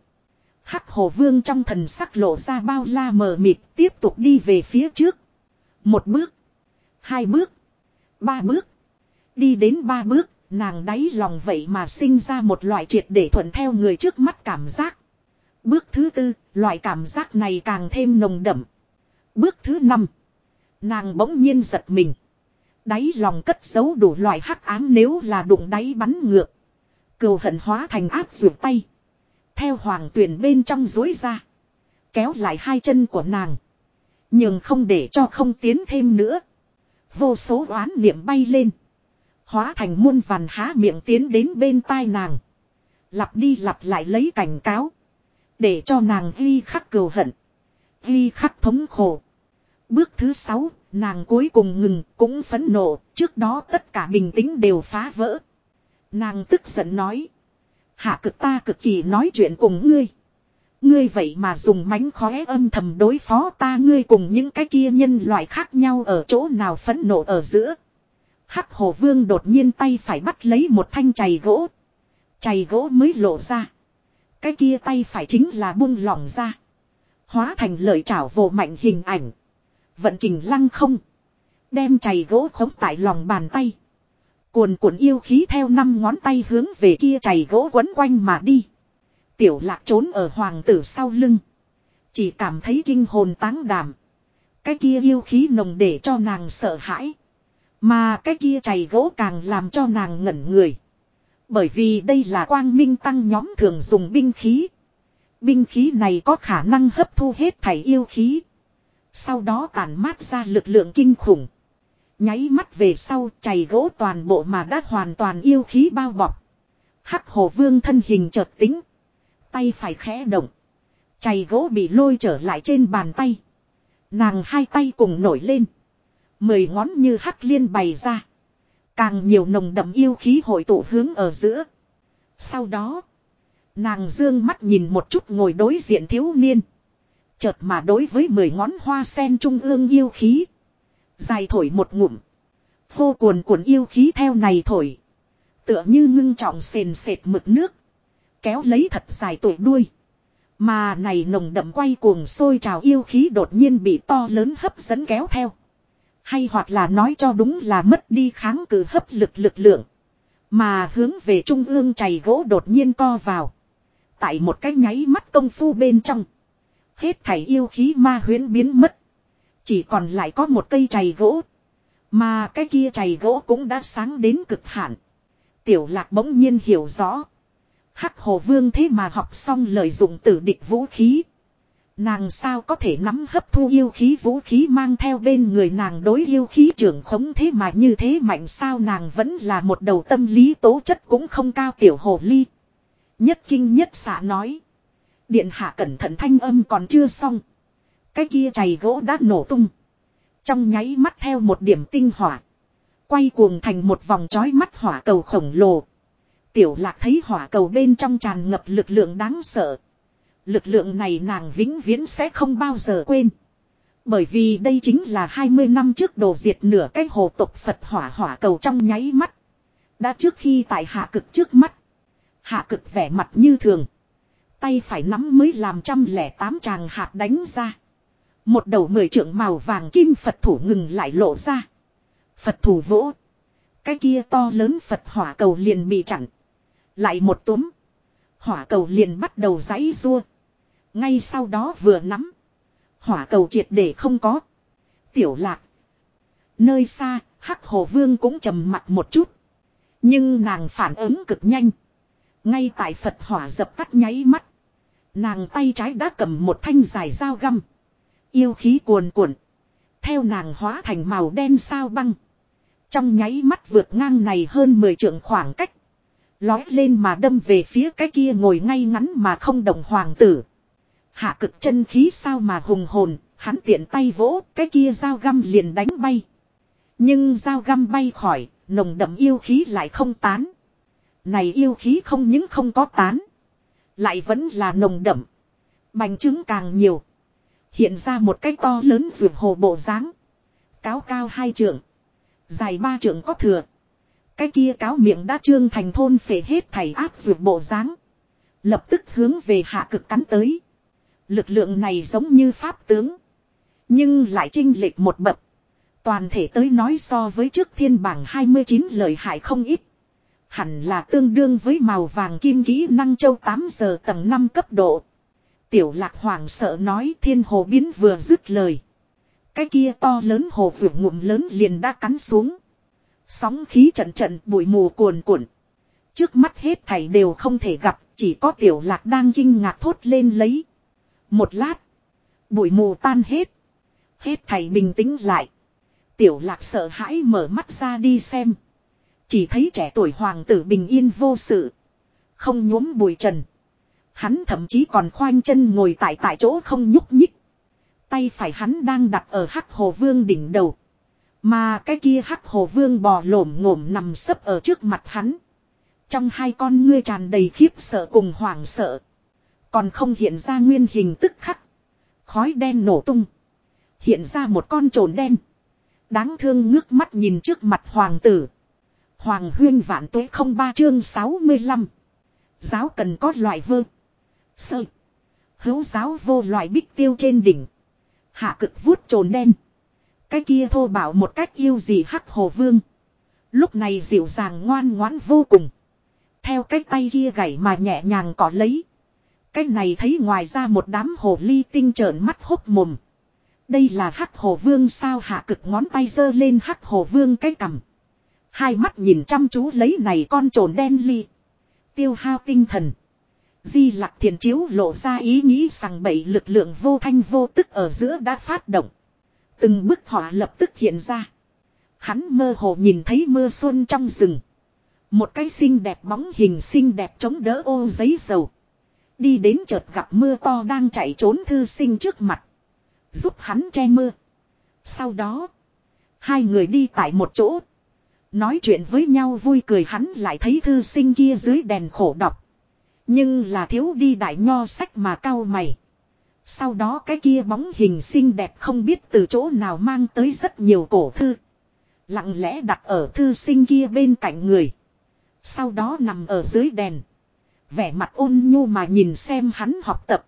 Hắc hồ vương trong thần sắc lộ ra bao la mờ mịt tiếp tục đi về phía trước. Một bước. Hai bước. Ba bước. Đi đến ba bước, nàng đáy lòng vậy mà sinh ra một loại triệt để thuận theo người trước mắt cảm giác. Bước thứ tư, loại cảm giác này càng thêm nồng đậm. Bước thứ năm, nàng bỗng nhiên giật mình. Đáy lòng cất giấu đủ loại hắc ám nếu là đụng đáy bắn ngược. Cừu hận hóa thành áp ruột tay. Theo hoàng tuyển bên trong dối ra. Kéo lại hai chân của nàng. Nhưng không để cho không tiến thêm nữa. Vô số oán niệm bay lên. Hóa thành muôn vàn há miệng tiến đến bên tai nàng. Lặp đi lặp lại lấy cảnh cáo. Để cho nàng ghi khắc cừu hận. Ghi khắc thống khổ. Bước thứ sáu, nàng cuối cùng ngừng, cũng phẫn nộ, trước đó tất cả bình tĩnh đều phá vỡ. Nàng tức giận nói. Hạ cực ta cực kỳ nói chuyện cùng ngươi. Ngươi vậy mà dùng mánh khóe âm thầm đối phó ta, ngươi cùng những cái kia nhân loại khác nhau ở chỗ nào phẫn nộ ở giữa. Hắc hồ vương đột nhiên tay phải bắt lấy một thanh chày gỗ. Chày gỗ mới lộ ra. Cái kia tay phải chính là buông lỏng ra. Hóa thành lợi chảo vồ mạnh hình ảnh. Vận kình lăng không. Đem chày gỗ khống tại lòng bàn tay. Cuồn cuộn yêu khí theo năm ngón tay hướng về kia chày gỗ quấn quanh mà đi. Tiểu lạc trốn ở hoàng tử sau lưng. Chỉ cảm thấy kinh hồn táng đảm. Cái kia yêu khí nồng để cho nàng sợ hãi. Mà cái kia chày gỗ càng làm cho nàng ngẩn người. Bởi vì đây là quang minh tăng nhóm thường dùng binh khí. Binh khí này có khả năng hấp thu hết thảy yêu khí. Sau đó tàn mát ra lực lượng kinh khủng. Nháy mắt về sau, chày gỗ toàn bộ mà đã hoàn toàn yêu khí bao bọc. Hắc hồ vương thân hình chợt tính. Tay phải khẽ động. Chày gỗ bị lôi trở lại trên bàn tay. Nàng hai tay cùng nổi lên. Mười ngón như hắc liên bày ra. Càng nhiều nồng đậm yêu khí hội tụ hướng ở giữa. Sau đó. Nàng dương mắt nhìn một chút ngồi đối diện thiếu niên. Chợt mà đối với mười ngón hoa sen trung ương yêu khí. Dài thổi một ngụm. Vô cuồn cuộn yêu khí theo này thổi. Tựa như ngưng trọng sền sệt mực nước. kéo lấy thật dài tuổi đuôi. Mà này nồng đậm quay cuồng sôi trào yêu khí đột nhiên bị to lớn hấp dẫn kéo theo. Hay hoặc là nói cho đúng là mất đi kháng cự hấp lực lực lượng. Mà hướng về trung ương chày gỗ đột nhiên co vào. Tại một cái nháy mắt công phu bên trong. Hết thảy yêu khí ma huyễn biến mất. Chỉ còn lại có một cây chày gỗ. Mà cái kia chày gỗ cũng đã sáng đến cực hạn. Tiểu lạc bỗng nhiên hiểu rõ. Hắc hồ vương thế mà học xong lợi dụng tử địch vũ khí. Nàng sao có thể nắm hấp thu yêu khí vũ khí mang theo bên người nàng đối yêu khí trưởng khống thế mà như thế mạnh sao nàng vẫn là một đầu tâm lý tố chất cũng không cao tiểu hồ ly. Nhất kinh nhất xạ nói. Điện hạ cẩn thận thanh âm còn chưa xong. Cái kia chày gỗ đã nổ tung. Trong nháy mắt theo một điểm tinh hỏa. Quay cuồng thành một vòng trói mắt hỏa cầu khổng lồ. Tiểu lạc thấy hỏa cầu bên trong tràn ngập lực lượng đáng sợ. Lực lượng này nàng vĩnh viễn sẽ không bao giờ quên. Bởi vì đây chính là 20 năm trước đồ diệt nửa cái hồ tục Phật hỏa hỏa cầu trong nháy mắt. Đã trước khi tại hạ cực trước mắt. Hạ cực vẻ mặt như thường. Tay phải nắm mới làm trăm lẻ tám tràng hạt đánh ra. Một đầu mười trượng màu vàng kim Phật thủ ngừng lại lộ ra. Phật thủ vỗ. Cái kia to lớn Phật hỏa cầu liền bị chặn. Lại một túm. Hỏa cầu liền bắt đầu giãy rua. Ngay sau đó vừa nắm. Hỏa cầu triệt để không có. Tiểu lạc. Nơi xa, Hắc Hồ Vương cũng trầm mặt một chút. Nhưng nàng phản ứng cực nhanh. Ngay tại Phật hỏa dập tắt nháy mắt. Nàng tay trái đã cầm một thanh dài dao găm. Yêu khí cuồn cuộn. Theo nàng hóa thành màu đen sao băng. Trong nháy mắt vượt ngang này hơn 10 trượng khoảng cách. Lói lên mà đâm về phía cái kia ngồi ngay ngắn mà không đồng hoàng tử. Hạ cực chân khí sao mà hùng hồn, hắn tiện tay vỗ, cái kia dao găm liền đánh bay. Nhưng dao găm bay khỏi, nồng đậm yêu khí lại không tán. Này yêu khí không những không có tán. Lại vẫn là nồng đậm. Bành trứng càng nhiều. Hiện ra một cái to lớn ruột hồ bộ dáng Cáo cao hai trượng. Dài ba trượng có thừa. Cái kia cáo miệng đã trương thành thôn phể hết thảy áp ruột bộ dáng Lập tức hướng về hạ cực cắn tới. Lực lượng này giống như pháp tướng. Nhưng lại trinh lệch một bậc. Toàn thể tới nói so với trước thiên bảng 29 lời hại không ít. Hẳn là tương đương với màu vàng kim kỹ năng châu 8 giờ tầng 5 cấp độ. Tiểu lạc hoàng sợ nói thiên hồ biến vừa dứt lời. Cái kia to lớn hồ vượt ngụm lớn liền đã cắn xuống. Sóng khí trận trận bụi mù cuồn cuộn. Trước mắt hết thảy đều không thể gặp, chỉ có tiểu lạc đang kinh ngạc thốt lên lấy. Một lát. Bụi mù tan hết. Hết thảy bình tĩnh lại. Tiểu lạc sợ hãi mở mắt ra đi xem. Chỉ thấy trẻ tuổi hoàng tử bình yên vô sự. Không nhuốm bụi trần. Hắn thậm chí còn khoanh chân ngồi tại tại chỗ không nhúc nhích. Tay phải hắn đang đặt ở hắc hồ vương đỉnh đầu. Mà cái kia hắc hồ vương bò lổm ngổm nằm sấp ở trước mặt hắn. Trong hai con ngươi tràn đầy khiếp sợ cùng hoảng sợ. Còn không hiện ra nguyên hình tức khắc. Khói đen nổ tung. Hiện ra một con trồn đen. Đáng thương ngước mắt nhìn trước mặt hoàng tử. Hoàng huyên vạn tuế không ba chương 65. Giáo cần có loại vương. Sơ. Hữu giáo vô loại bích tiêu trên đỉnh. Hạ cực vuốt trồn đen. Cái kia thô bảo một cách yêu gì hắc hồ vương. Lúc này dịu dàng ngoan ngoãn vô cùng. Theo cái tay kia gảy mà nhẹ nhàng cỏ lấy. Cái này thấy ngoài ra một đám hồ ly tinh trợn mắt hốc mồm. Đây là hắc hồ vương sao hạ cực ngón tay giơ lên hắc hồ vương cái cằm. Hai mắt nhìn chăm chú lấy này con trồn đen ly. Tiêu hao tinh thần. Di lạc thiền chiếu lộ ra ý nghĩ rằng bảy lực lượng vô thanh vô tức ở giữa đã phát động. Từng bức họa lập tức hiện ra. Hắn mơ hồ nhìn thấy mưa xuân trong rừng. Một cái xinh đẹp bóng hình xinh đẹp chống đỡ ô giấy dầu. Đi đến chợt gặp mưa to đang chạy trốn thư sinh trước mặt. Giúp hắn che mưa. Sau đó. Hai người đi tại một chỗ. Nói chuyện với nhau vui cười hắn lại thấy thư sinh kia dưới đèn khổ đọc. Nhưng là thiếu đi đại nho sách mà cao mày. Sau đó cái kia bóng hình xinh đẹp không biết từ chỗ nào mang tới rất nhiều cổ thư. Lặng lẽ đặt ở thư sinh kia bên cạnh người. Sau đó nằm ở dưới đèn. Vẻ mặt ôn nhu mà nhìn xem hắn học tập.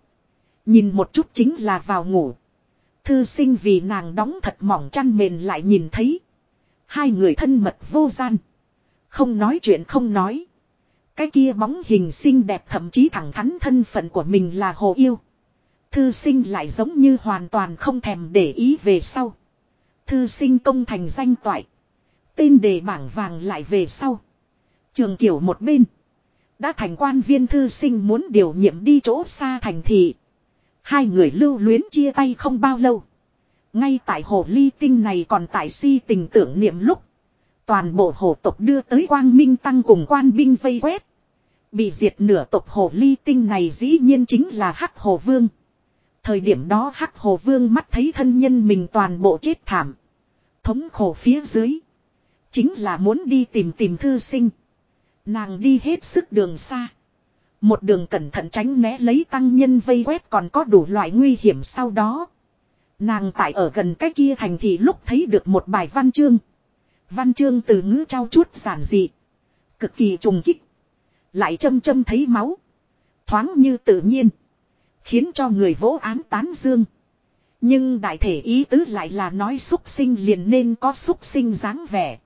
Nhìn một chút chính là vào ngủ. Thư sinh vì nàng đóng thật mỏng chăn mền lại nhìn thấy. Hai người thân mật vô gian. Không nói chuyện không nói. Cái kia bóng hình xinh đẹp thậm chí thẳng thắn thân phận của mình là hồ yêu. Thư sinh lại giống như hoàn toàn không thèm để ý về sau. Thư sinh công thành danh toại. Tên đề bảng vàng lại về sau. Trường kiểu một bên. Đã thành quan viên thư sinh muốn điều nhiệm đi chỗ xa thành thị. Hai người lưu luyến chia tay không bao lâu. Ngay tại hồ ly tinh này còn tại si tình tưởng niệm lúc. Toàn bộ hồ tộc đưa tới quang minh tăng cùng quan binh vây quét. Bị diệt nửa tộc hồ ly tinh này dĩ nhiên chính là hắc hồ vương. Thời điểm đó hắc hồ vương mắt thấy thân nhân mình toàn bộ chết thảm. Thống khổ phía dưới. Chính là muốn đi tìm tìm thư sinh. Nàng đi hết sức đường xa. Một đường cẩn thận tránh né lấy tăng nhân vây quét còn có đủ loại nguy hiểm sau đó. Nàng tại ở gần cái kia thành thị lúc thấy được một bài văn chương. Văn chương từ ngữ trao chuốt giản dị. Cực kỳ trùng kích. Lại châm châm thấy máu. Thoáng như tự nhiên. Khiến cho người vỗ án tán dương. Nhưng đại thể ý tứ lại là nói xúc sinh liền nên có xúc sinh dáng vẻ.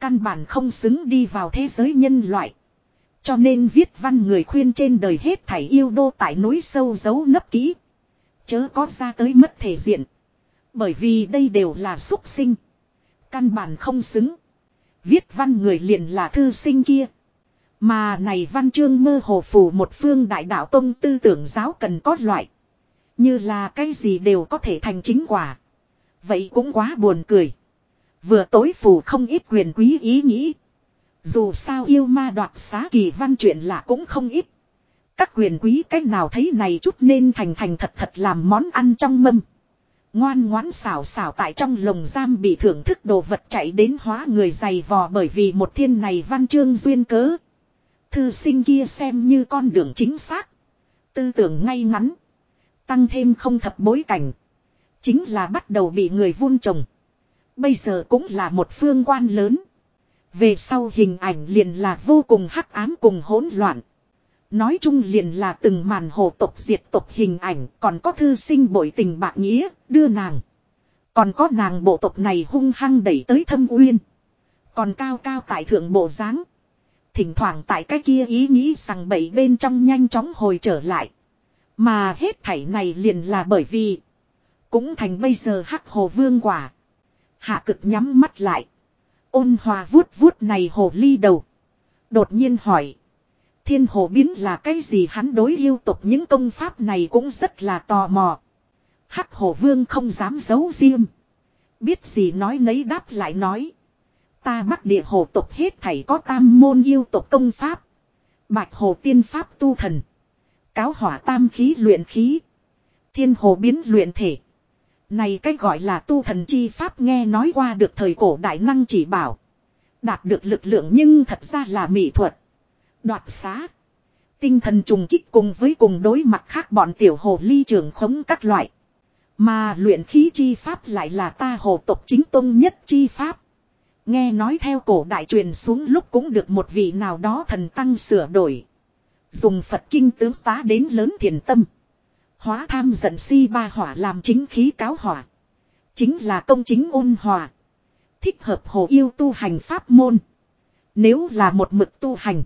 Căn bản không xứng đi vào thế giới nhân loại. Cho nên viết văn người khuyên trên đời hết thảy yêu đô tại núi sâu giấu nấp kỹ. Chớ có ra tới mất thể diện. Bởi vì đây đều là xúc sinh. Căn bản không xứng. Viết văn người liền là thư sinh kia. Mà này văn chương mơ hồ phủ một phương đại đạo tông tư tưởng giáo cần có loại. Như là cái gì đều có thể thành chính quả. Vậy cũng quá buồn cười. Vừa tối phủ không ít quyền quý ý nghĩ. Dù sao yêu ma đoạt xá kỳ văn chuyện lạ cũng không ít. Các quyền quý cách nào thấy này chút nên thành thành thật thật làm món ăn trong mâm. Ngoan ngoãn xảo xảo tại trong lồng giam bị thưởng thức đồ vật chạy đến hóa người dày vò bởi vì một thiên này văn chương duyên cớ. Thư sinh kia xem như con đường chính xác. Tư tưởng ngay ngắn. Tăng thêm không thập bối cảnh. Chính là bắt đầu bị người vun trồng. Bây giờ cũng là một phương quan lớn. Về sau hình ảnh liền là vô cùng hắc ám cùng hỗn loạn. Nói chung liền là từng màn hồ tộc diệt tộc hình ảnh còn có thư sinh bội tình bạc nghĩa đưa nàng. Còn có nàng bộ tộc này hung hăng đẩy tới thâm uyên. Còn cao cao tại thượng bộ dáng Thỉnh thoảng tại cái kia ý nghĩ rằng bậy bên trong nhanh chóng hồi trở lại. Mà hết thảy này liền là bởi vì. Cũng thành bây giờ hắc hồ vương quả. Hạ cực nhắm mắt lại. Ôn hòa vuốt vuốt này hồ ly đầu. Đột nhiên hỏi. Thiên hồ biến là cái gì hắn đối yêu tục những công pháp này cũng rất là tò mò. Hắc hồ vương không dám giấu riêng. Biết gì nói nấy đáp lại nói. Ta bắc địa hồ tộc hết thảy có tam môn yêu tộc công pháp. Bạch hồ tiên pháp tu thần. Cáo hỏa tam khí luyện khí. Thiên hồ biến luyện thể. Này cách gọi là tu thần chi pháp nghe nói qua được thời cổ đại năng chỉ bảo. Đạt được lực lượng nhưng thật ra là mỹ thuật. Đoạt xá. Tinh thần trùng kích cùng với cùng đối mặt khác bọn tiểu hồ ly trường khống các loại. Mà luyện khí chi pháp lại là ta hồ tộc chính tông nhất chi pháp. Nghe nói theo cổ đại truyền xuống lúc cũng được một vị nào đó thần tăng sửa đổi. Dùng Phật kinh tướng tá đến lớn thiền tâm. Hóa tham giận si ba hỏa làm chính khí cáo hỏa. Chính là công chính ôn hòa. Thích hợp hồ yêu tu hành pháp môn. Nếu là một mực tu hành.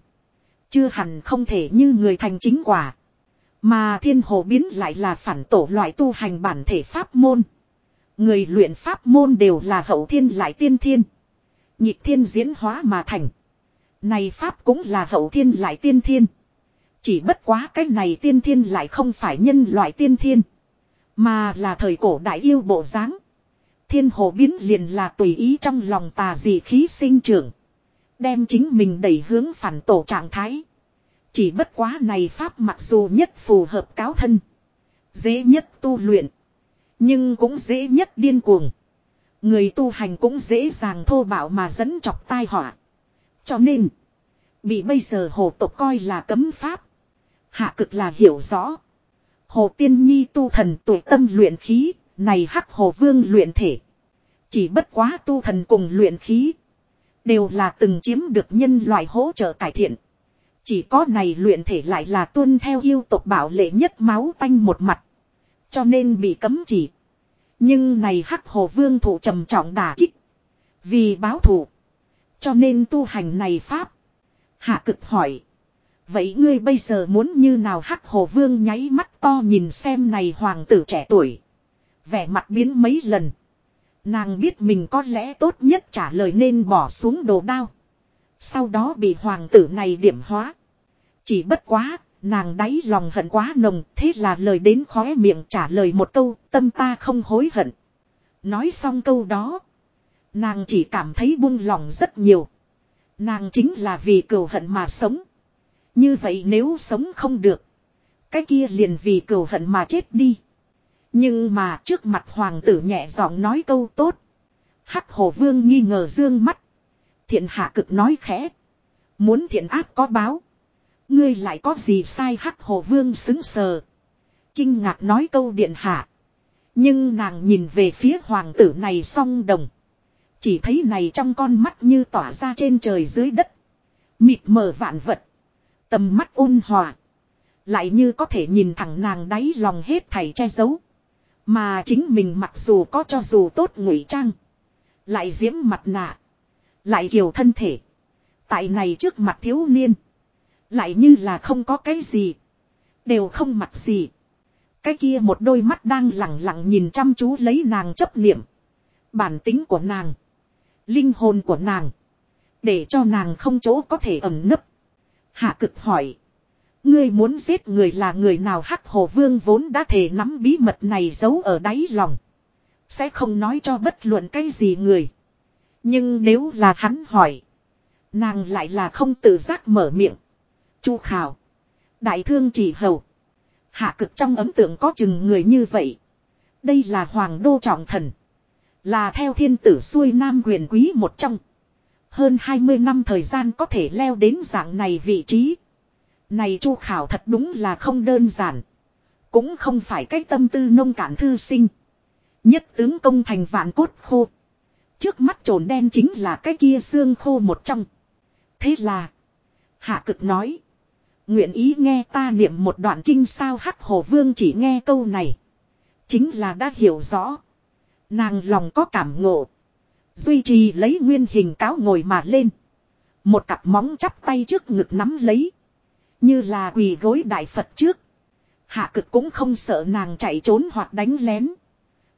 Chưa hẳn không thể như người thành chính quả. Mà thiên hồ biến lại là phản tổ loại tu hành bản thể pháp môn. Người luyện pháp môn đều là hậu thiên lại tiên thiên. Nhịp thiên diễn hóa mà thành. Này pháp cũng là hậu thiên lại tiên thiên. Chỉ bất quá cái này tiên thiên lại không phải nhân loại tiên thiên. Mà là thời cổ đại yêu bộ dáng Thiên hồ biến liền là tùy ý trong lòng tà dị khí sinh trưởng. Đem chính mình đẩy hướng phản tổ trạng thái. Chỉ bất quá này pháp mặc dù nhất phù hợp cáo thân. Dễ nhất tu luyện. Nhưng cũng dễ nhất điên cuồng. Người tu hành cũng dễ dàng thô bạo mà dẫn chọc tai họa. Cho nên. Bị bây giờ hồ tộc coi là cấm pháp. Hạ cực là hiểu rõ. Hồ Tiên Nhi tu thần tuổi tâm luyện khí. Này hắc hồ vương luyện thể. Chỉ bất quá tu thần cùng luyện khí. Đều là từng chiếm được nhân loại hỗ trợ cải thiện. Chỉ có này luyện thể lại là tuân theo yêu tộc bảo lệ nhất máu tanh một mặt. Cho nên bị cấm chỉ. Nhưng này hắc hồ vương thủ trầm trọng đả kích. Vì báo thù. Cho nên tu hành này pháp. Hạ cực hỏi. Vậy ngươi bây giờ muốn như nào hắc hồ vương nháy mắt to nhìn xem này hoàng tử trẻ tuổi. Vẻ mặt biến mấy lần. Nàng biết mình có lẽ tốt nhất trả lời nên bỏ xuống đồ đao. Sau đó bị hoàng tử này điểm hóa. Chỉ bất quá, nàng đáy lòng hận quá nồng, thế là lời đến khóe miệng trả lời một câu, tâm ta không hối hận. Nói xong câu đó, nàng chỉ cảm thấy buông lòng rất nhiều. Nàng chính là vì cừu hận mà sống. Như vậy nếu sống không được, cái kia liền vì cừu hận mà chết đi. Nhưng mà trước mặt hoàng tử nhẹ giọng nói câu tốt. Hắc hồ vương nghi ngờ dương mắt. Thiện hạ cực nói khẽ. Muốn thiện ác có báo. Ngươi lại có gì sai hắc hồ vương xứng sờ. Kinh ngạc nói câu điện hạ. Nhưng nàng nhìn về phía hoàng tử này song đồng. Chỉ thấy này trong con mắt như tỏa ra trên trời dưới đất. Mịt mờ vạn vật. Tầm mắt ôn hòa. Lại như có thể nhìn thẳng nàng đáy lòng hết thảy che giấu. Mà chính mình mặc dù có cho dù tốt ngụy trang. Lại diễm mặt nạ. Lại kiều thân thể. Tại này trước mặt thiếu niên. Lại như là không có cái gì. Đều không mặc gì. Cái kia một đôi mắt đang lặng lặng nhìn chăm chú lấy nàng chấp niệm. Bản tính của nàng. Linh hồn của nàng. Để cho nàng không chỗ có thể ẩn nấp. Hạ cực hỏi. Ngươi muốn giết người là người nào hắc hồ vương vốn đã thể nắm bí mật này giấu ở đáy lòng. Sẽ không nói cho bất luận cái gì người. Nhưng nếu là hắn hỏi. Nàng lại là không tự giác mở miệng. Chu khảo. Đại thương chỉ hầu. Hạ cực trong ấm tượng có chừng người như vậy. Đây là hoàng đô trọng thần. Là theo thiên tử xuôi nam quyền quý một trong. Hơn 20 năm thời gian có thể leo đến dạng này vị trí. Này chu khảo thật đúng là không đơn giản. Cũng không phải cách tâm tư nông cản thư sinh. Nhất tướng công thành vạn cốt khô. Trước mắt trồn đen chính là cái kia xương khô một trong. Thế là. Hạ cực nói. Nguyện ý nghe ta niệm một đoạn kinh sao hắc hồ vương chỉ nghe câu này. Chính là đã hiểu rõ. Nàng lòng có cảm ngộ. Duy trì lấy nguyên hình cáo ngồi mà lên. Một cặp móng chắp tay trước ngực nắm lấy. Như là quỳ gối đại Phật trước. Hạ cực cũng không sợ nàng chạy trốn hoặc đánh lén.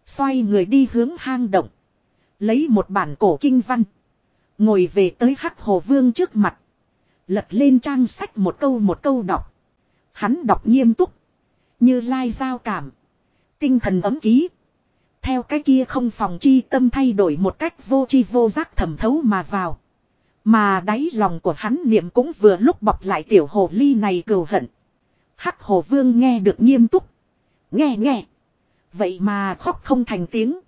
Xoay người đi hướng hang động. Lấy một bản cổ kinh văn. Ngồi về tới hắc hồ vương trước mặt. Lật lên trang sách một câu một câu đọc. Hắn đọc nghiêm túc. Như lai giao cảm. Tinh thần ấm ký. Theo cái kia không phòng chi tâm thay đổi một cách vô chi vô giác thẩm thấu mà vào. Mà đáy lòng của hắn niệm cũng vừa lúc bọc lại tiểu hồ ly này cừu hận. Hắc hồ vương nghe được nghiêm túc. Nghe nghe. Vậy mà khóc không thành tiếng.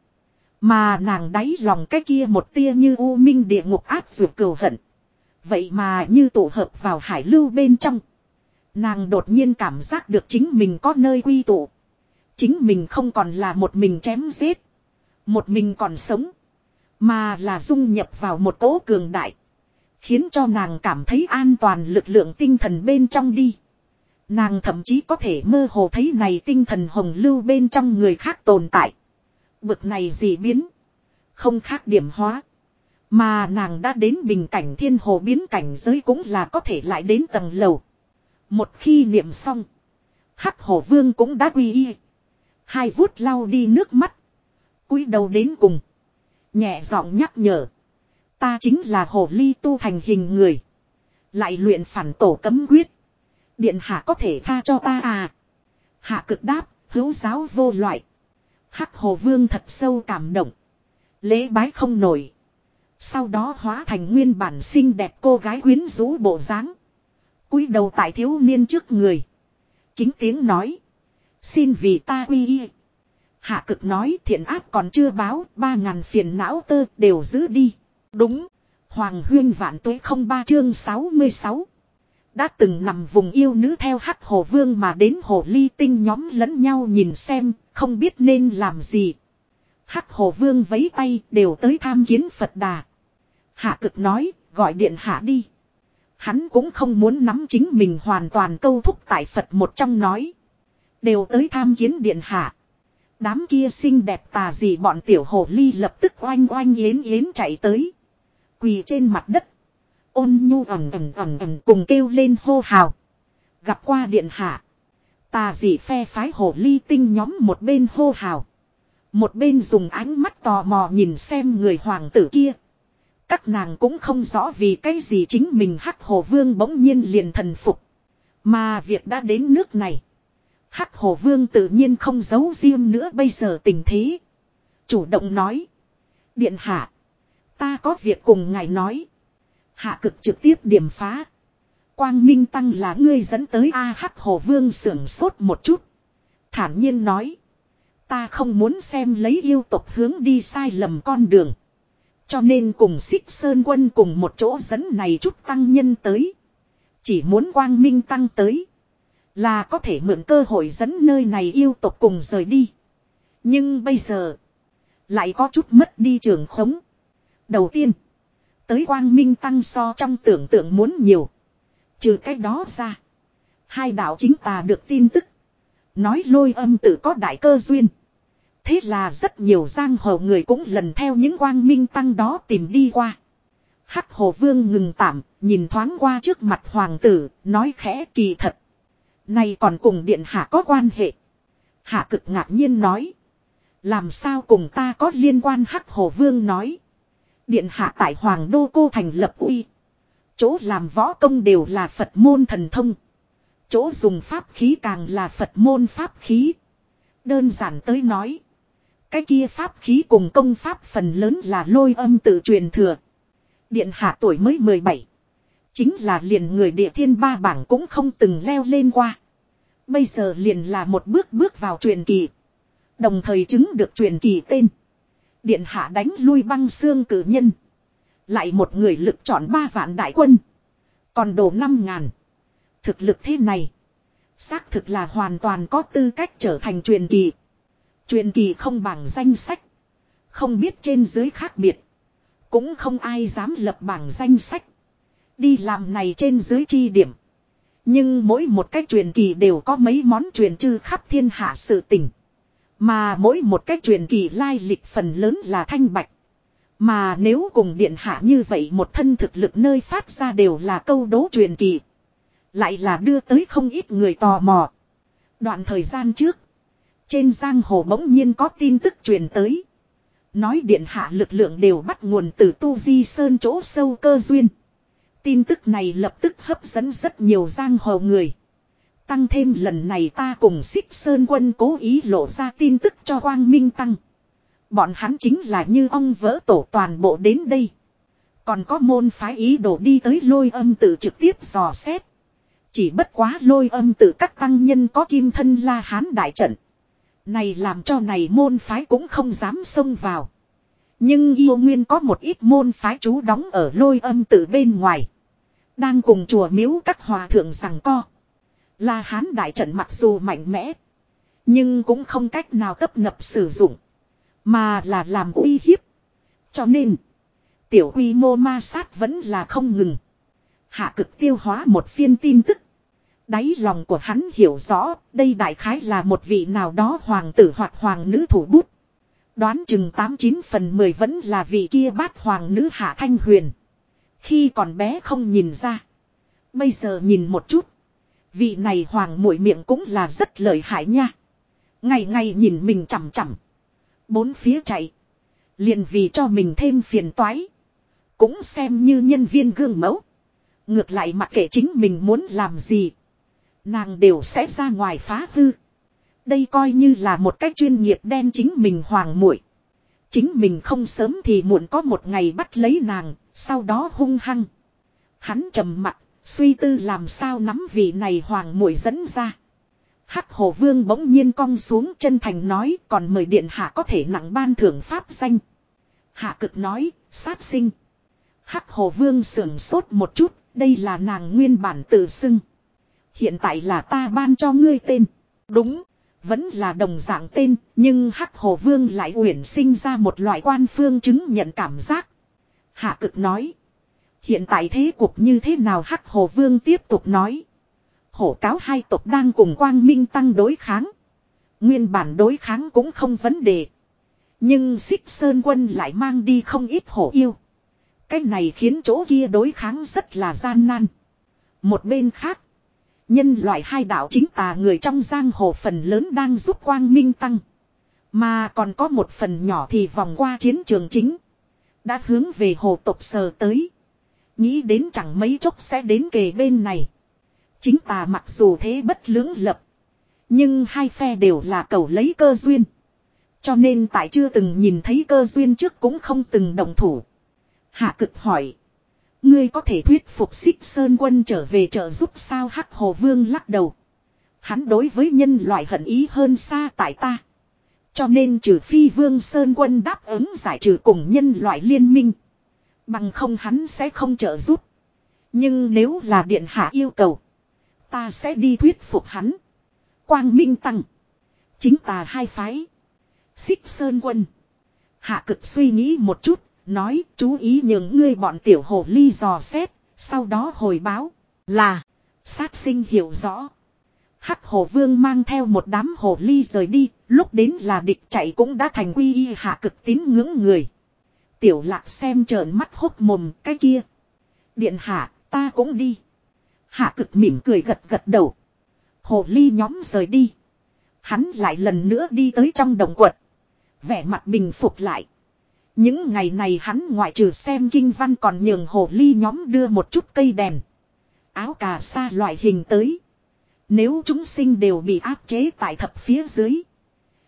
Mà nàng đáy lòng cái kia một tia như u minh địa ngục áp dược cừu hận. Vậy mà như tổ hợp vào hải lưu bên trong. Nàng đột nhiên cảm giác được chính mình có nơi quy tụ. Chính mình không còn là một mình chém giết. Một mình còn sống. Mà là dung nhập vào một cỗ cường đại. Khiến cho nàng cảm thấy an toàn lực lượng tinh thần bên trong đi. Nàng thậm chí có thể mơ hồ thấy này tinh thần hồng lưu bên trong người khác tồn tại. Bực này gì biến. Không khác điểm hóa. Mà nàng đã đến bình cảnh thiên hồ biến cảnh giới cũng là có thể lại đến tầng lầu. Một khi niệm xong. Hắc hồ vương cũng đã quy y. Hai vuốt lau đi nước mắt. cúi đầu đến cùng. Nhẹ giọng nhắc nhở. Ta chính là hồ ly tu thành hình người. Lại luyện phản tổ cấm quyết. Điện hạ có thể tha cho ta à. Hạ cực đáp, hữu giáo vô loại. Hắc hồ vương thật sâu cảm động. Lễ bái không nổi. Sau đó hóa thành nguyên bản xinh đẹp cô gái quyến rũ bộ dáng cúi đầu tại thiếu niên trước người. Kính tiếng nói. Xin vì ta uy y. Hạ cực nói thiện áp còn chưa báo, ba ngàn phiền não tơ đều giữ đi. Đúng. Hoàng huyên vạn tuế không ba chương 66. Đã từng nằm vùng yêu nữ theo hắc hồ vương mà đến hồ ly tinh nhóm lẫn nhau nhìn xem, không biết nên làm gì. Hắc hồ vương vấy tay đều tới tham kiến Phật đà. Hạ cực nói, gọi điện hạ đi. Hắn cũng không muốn nắm chính mình hoàn toàn câu thúc tại Phật một trong nói. Đều tới tham kiến điện hạ. Đám kia xinh đẹp tà gì bọn tiểu hồ ly lập tức oanh oanh yến yến chạy tới. Quỳ trên mặt đất. Ôn nhu ẩm ẩm ẩm ẩm cùng kêu lên hô hào. Gặp qua điện hạ. Tà dị phe phái hồ ly tinh nhóm một bên hô hào. Một bên dùng ánh mắt tò mò nhìn xem người hoàng tử kia. Các nàng cũng không rõ vì cái gì chính mình hắc hồ vương bỗng nhiên liền thần phục. Mà việc đã đến nước này. Hắc hồ vương tự nhiên không giấu riêng nữa bây giờ tình thế. Chủ động nói. Điện hạ. Ta có việc cùng ngài nói. Hạ cực trực tiếp điểm phá. Quang Minh Tăng là ngươi dẫn tới A Hắc Hồ Vương sưởng sốt một chút. Thản nhiên nói. Ta không muốn xem lấy yêu tộc hướng đi sai lầm con đường. Cho nên cùng xích sơn quân cùng một chỗ dẫn này chút tăng nhân tới. Chỉ muốn quang minh tăng tới. Là có thể mượn cơ hội dẫn nơi này yêu tộc cùng rời đi. Nhưng bây giờ. Lại có chút mất đi trường khống. Đầu tiên. Tới quang minh tăng so trong tưởng tượng muốn nhiều. Trừ cái đó ra. Hai đạo chính tà được tin tức. Nói lôi âm tự có đại cơ duyên. Thế là rất nhiều giang hồ người cũng lần theo những quang minh tăng đó tìm đi qua. Hắc hồ vương ngừng tạm, nhìn thoáng qua trước mặt hoàng tử, nói khẽ kỳ thật. Này còn cùng điện hạ có quan hệ. Hạ cực ngạc nhiên nói. Làm sao cùng ta có liên quan hắc hồ vương nói. Điện hạ tại hoàng đô cô thành lập uy. Chỗ làm võ công đều là Phật môn thần thông. Chỗ dùng pháp khí càng là Phật môn pháp khí. Đơn giản tới nói. Cái kia pháp khí cùng công pháp phần lớn là lôi âm tự truyền thừa. Điện hạ tuổi mới 17. Chính là liền người địa thiên ba bảng cũng không từng leo lên qua. Bây giờ liền là một bước bước vào truyền kỳ. Đồng thời chứng được truyền kỳ tên. Điện hạ đánh lui băng xương cử nhân. Lại một người lực chọn ba vạn đại quân. Còn đồ năm ngàn. Thực lực thế này. Xác thực là hoàn toàn có tư cách trở thành truyền kỳ. Truyền kỳ không bằng danh sách. Không biết trên dưới khác biệt. Cũng không ai dám lập bảng danh sách. Đi làm này trên dưới chi điểm. Nhưng mỗi một cách truyền kỳ đều có mấy món truyền chư khắp thiên hạ sự tình. Mà mỗi một cách truyền kỳ lai lịch phần lớn là thanh bạch. Mà nếu cùng điện hạ như vậy một thân thực lực nơi phát ra đều là câu đố truyền kỳ. Lại là đưa tới không ít người tò mò. Đoạn thời gian trước. Trên giang hồ bỗng nhiên có tin tức truyền tới. Nói điện hạ lực lượng đều bắt nguồn từ tu di sơn chỗ sâu cơ duyên. Tin tức này lập tức hấp dẫn rất nhiều giang hồ người. Tăng thêm lần này ta cùng xích sơn quân cố ý lộ ra tin tức cho quang minh tăng. Bọn hắn chính là như ông vỡ tổ toàn bộ đến đây. Còn có môn phái ý đồ đi tới lôi âm tự trực tiếp dò xét. Chỉ bất quá lôi âm tự các tăng nhân có kim thân la hán đại trận. Này làm cho này môn phái cũng không dám xông vào. Nhưng yêu nguyên có một ít môn phái chú đóng ở lôi âm tự bên ngoài. Đang cùng chùa miếu các hòa thượng rằng co. La hán đại trận mặc dù mạnh mẽ. Nhưng cũng không cách nào tấp nập sử dụng. Mà là làm uy hiếp. Cho nên. Tiểu quy mô ma sát vẫn là không ngừng. Hạ cực tiêu hóa một phiên tin tức. Đáy lòng của hắn hiểu rõ, đây đại khái là một vị nào đó hoàng tử hoặc hoàng nữ thủ bút. Đoán chừng 89 phần 10 vẫn là vị kia bát hoàng nữ hạ thanh huyền. Khi còn bé không nhìn ra. Bây giờ nhìn một chút. Vị này hoàng mũi miệng cũng là rất lợi hại nha. Ngày ngày nhìn mình chằm chằm. Bốn phía chạy. Liền vì cho mình thêm phiền toái. Cũng xem như nhân viên gương mẫu. Ngược lại mặc kệ chính mình muốn làm gì. Nàng đều sẽ ra ngoài phá hư. Đây coi như là một cách chuyên nghiệp đen chính mình hoàng muội. Chính mình không sớm thì muộn có một ngày bắt lấy nàng, sau đó hung hăng. Hắn trầm mặt, suy tư làm sao nắm vị này hoàng muội dẫn ra. Hắc hồ vương bỗng nhiên cong xuống chân thành nói còn mời điện hạ có thể nặng ban thưởng pháp danh. Hạ cực nói, sát sinh. Hắc hồ vương sưởng sốt một chút, đây là nàng nguyên bản tự xưng. Hiện tại là ta ban cho ngươi tên. Đúng, vẫn là đồng dạng tên, nhưng Hắc Hồ Vương lại uyển sinh ra một loại quan phương chứng nhận cảm giác. Hạ cực nói. Hiện tại thế cục như thế nào Hắc Hồ Vương tiếp tục nói. Hổ cáo hai tộc đang cùng Quang Minh Tăng đối kháng. Nguyên bản đối kháng cũng không vấn đề. Nhưng xích sơn quân lại mang đi không ít hổ yêu. Cái này khiến chỗ kia đối kháng rất là gian nan. Một bên khác. Nhân loại hai đạo chính tà người trong giang hồ phần lớn đang giúp quang minh tăng. Mà còn có một phần nhỏ thì vòng qua chiến trường chính. Đã hướng về hồ tộc sờ tới. Nghĩ đến chẳng mấy chốc sẽ đến kề bên này. Chính tà mặc dù thế bất lưỡng lập. Nhưng hai phe đều là cầu lấy cơ duyên. Cho nên tại chưa từng nhìn thấy cơ duyên trước cũng không từng đồng thủ. Hạ cực hỏi. Ngươi có thể thuyết phục xích sơn quân trở về trợ giúp sao hắc hồ vương lắc đầu. Hắn đối với nhân loại hận ý hơn xa tại ta. Cho nên trừ phi vương sơn quân đáp ứng giải trừ cùng nhân loại liên minh. Bằng không hắn sẽ không trợ giúp. Nhưng nếu là điện hạ yêu cầu. Ta sẽ đi thuyết phục hắn. Quang Minh Tăng. Chính tà hai phái. Xích Sơn Quân. Hạ cực suy nghĩ một chút. Nói, chú ý những ngươi bọn tiểu hồ ly dò xét. Sau đó hồi báo. Là. Sát sinh hiểu rõ. Hắc hồ vương mang theo một đám hồ ly rời đi. Lúc đến là địch chạy cũng đã thành quy y hạ cực tín ngưỡng người. Tiểu lạc xem trợn mắt hốc mồm, cái kia. Điện hạ, ta cũng đi. Hạ cực mỉm cười gật gật đầu. Hồ ly nhóm rời đi. Hắn lại lần nữa đi tới trong đồng quật. Vẻ mặt bình phục lại. Những ngày này hắn ngoại trừ xem kinh văn còn nhường hồ ly nhóm đưa một chút cây đèn. Áo cà sa loại hình tới. Nếu chúng sinh đều bị áp chế tại thập phía dưới.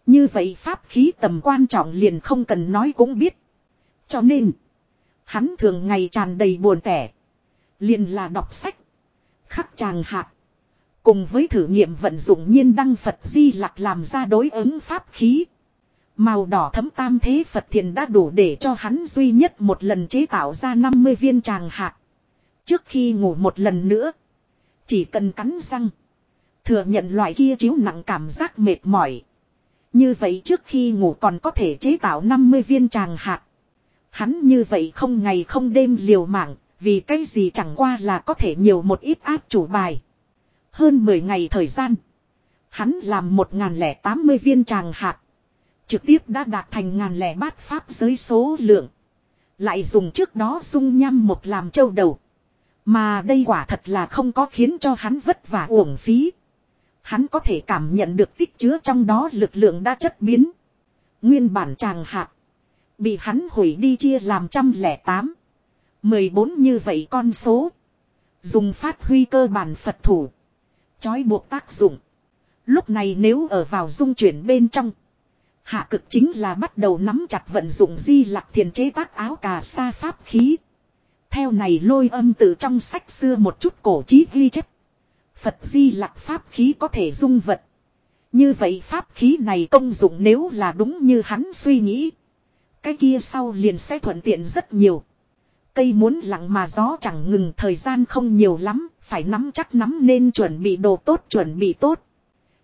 Như vậy pháp khí tầm quan trọng liền không cần nói cũng biết. Cho nên. Hắn thường ngày tràn đầy buồn tẻ. Liền là đọc sách. Khắc tràng hạt. Cùng với thử nghiệm vận dụng nhiên đăng Phật di lạc làm ra đối ứng pháp khí. Màu đỏ thấm tam thế Phật thiền đã đủ để cho hắn duy nhất một lần chế tạo ra 50 viên tràng hạt. Trước khi ngủ một lần nữa. Chỉ cần cắn răng. Thừa nhận loại kia chiếu nặng cảm giác mệt mỏi. Như vậy trước khi ngủ còn có thể chế tạo 50 viên tràng hạt. Hắn như vậy không ngày không đêm liều mạng, vì cái gì chẳng qua là có thể nhiều một ít áp chủ bài. Hơn 10 ngày thời gian. Hắn làm 1080 viên tràng hạt. Trực tiếp đã đạt thành ngàn lẻ bát pháp giới số lượng. Lại dùng trước đó dung nhăm một làm châu đầu. Mà đây quả thật là không có khiến cho hắn vất vả uổng phí. Hắn có thể cảm nhận được tích chứa trong đó lực lượng đã chất biến. Nguyên bản tràng hạt. Bị hắn hủy đi chia làm trăm lẻ tám. mười bốn như vậy con số. Dùng phát huy cơ bản Phật thủ. Chói buộc tác dụng. Lúc này nếu ở vào dung chuyển bên trong. Hạ cực chính là bắt đầu nắm chặt vận dụng di lạc thiền chế tác áo cà sa pháp khí. Theo này lôi âm từ trong sách xưa một chút cổ chí ghi chép. Phật di lạc pháp khí có thể dung vật. Như vậy pháp khí này công dụng nếu là đúng như hắn suy nghĩ. Cái kia sau liền sẽ thuận tiện rất nhiều. Cây muốn lặng mà gió chẳng ngừng thời gian không nhiều lắm, phải nắm chắc nắm nên chuẩn bị đồ tốt chuẩn bị tốt.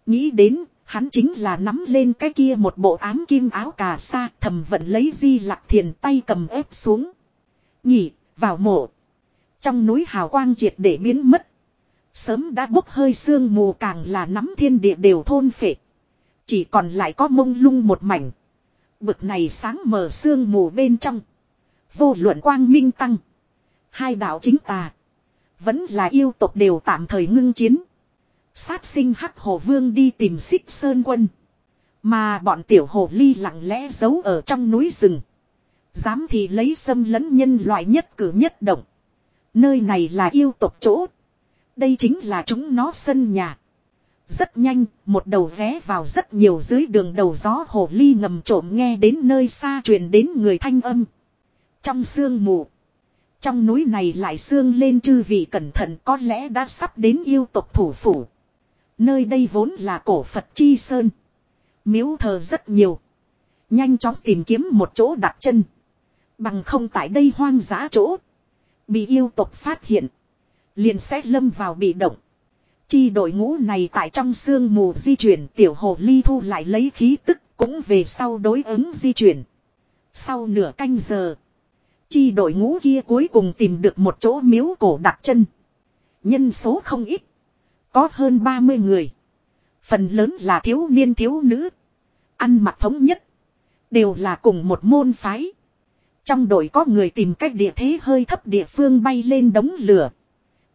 Nghĩ đến, hắn chính là nắm lên cái kia một bộ ám kim áo cà sa thầm vận lấy di lạc thiền tay cầm ép xuống. Nhỉ, vào mộ. Trong núi hào quang triệt để biến mất. Sớm đã bốc hơi sương mù càng là nắm thiên địa đều thôn phệ. Chỉ còn lại có mông lung một mảnh. Bực này sáng mờ sương mù bên trong. Vô luận quang minh tăng. Hai đạo chính tà. Vẫn là yêu tộc đều tạm thời ngưng chiến. Sát sinh hắc hồ vương đi tìm xích sơn quân. Mà bọn tiểu hồ ly lặng lẽ giấu ở trong núi rừng. Dám thì lấy xâm lấn nhân loại nhất cử nhất động. Nơi này là yêu tộc chỗ. Đây chính là chúng nó sân nhà. Rất nhanh, một đầu vé vào rất nhiều dưới đường đầu gió hồ ly ngầm trộm nghe đến nơi xa truyền đến người thanh âm. Trong sương mù. Trong núi này lại sương lên chư vị cẩn thận có lẽ đã sắp đến yêu tộc thủ phủ. Nơi đây vốn là cổ Phật Chi Sơn. Miếu thờ rất nhiều. Nhanh chóng tìm kiếm một chỗ đặt chân. Bằng không tại đây hoang dã chỗ. Bị yêu tộc phát hiện. Liền sẽ lâm vào bị động. Chi đội ngũ này tại trong sương mù di chuyển, tiểu hồ ly thu lại lấy khí tức, cũng về sau đối ứng di chuyển. Sau nửa canh giờ. Chi đội ngũ kia cuối cùng tìm được một chỗ miếu cổ đặt chân. Nhân số không ít. Có hơn 30 người. Phần lớn là thiếu niên thiếu nữ. Ăn mặc thống nhất. Đều là cùng một môn phái. Trong đội có người tìm cách địa thế hơi thấp địa phương bay lên đống lửa.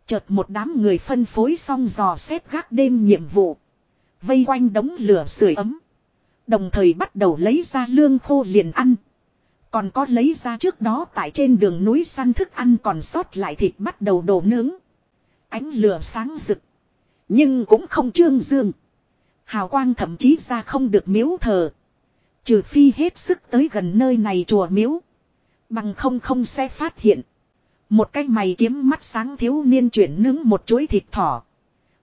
Chợt một đám người phân phối xong dò xét gác đêm nhiệm vụ. Vây quanh đống lửa sưởi ấm. Đồng thời bắt đầu lấy ra lương khô liền ăn. Còn có lấy ra trước đó tại trên đường núi săn thức ăn còn sót lại thịt bắt đầu đổ nướng. Ánh lửa sáng rực. Nhưng cũng không trương dương. Hào quang thậm chí ra không được miếu thờ. Trừ phi hết sức tới gần nơi này chùa miếu. Bằng không không sẽ phát hiện. Một cái mày kiếm mắt sáng thiếu niên chuyển nướng một chuỗi thịt thỏ.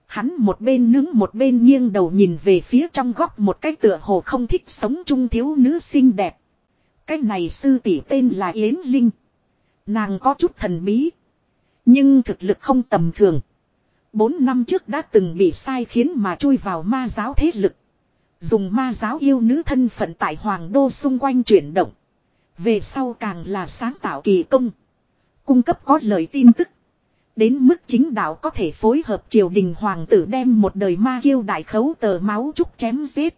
Hắn một bên nướng một bên nghiêng đầu nhìn về phía trong góc một cái tựa hồ không thích sống chung thiếu nữ xinh đẹp. Cái này sư tỷ tên là Yến Linh. Nàng có chút thần bí. Nhưng thực lực không tầm thường. Bốn năm trước đã từng bị sai khiến mà chui vào ma giáo thế lực. Dùng ma giáo yêu nữ thân phận tại Hoàng Đô xung quanh chuyển động. Về sau càng là sáng tạo kỳ công. Cung cấp có lời tin tức. Đến mức chính đạo có thể phối hợp triều đình hoàng tử đem một đời ma kiêu đại khấu tờ máu trúc chém giết.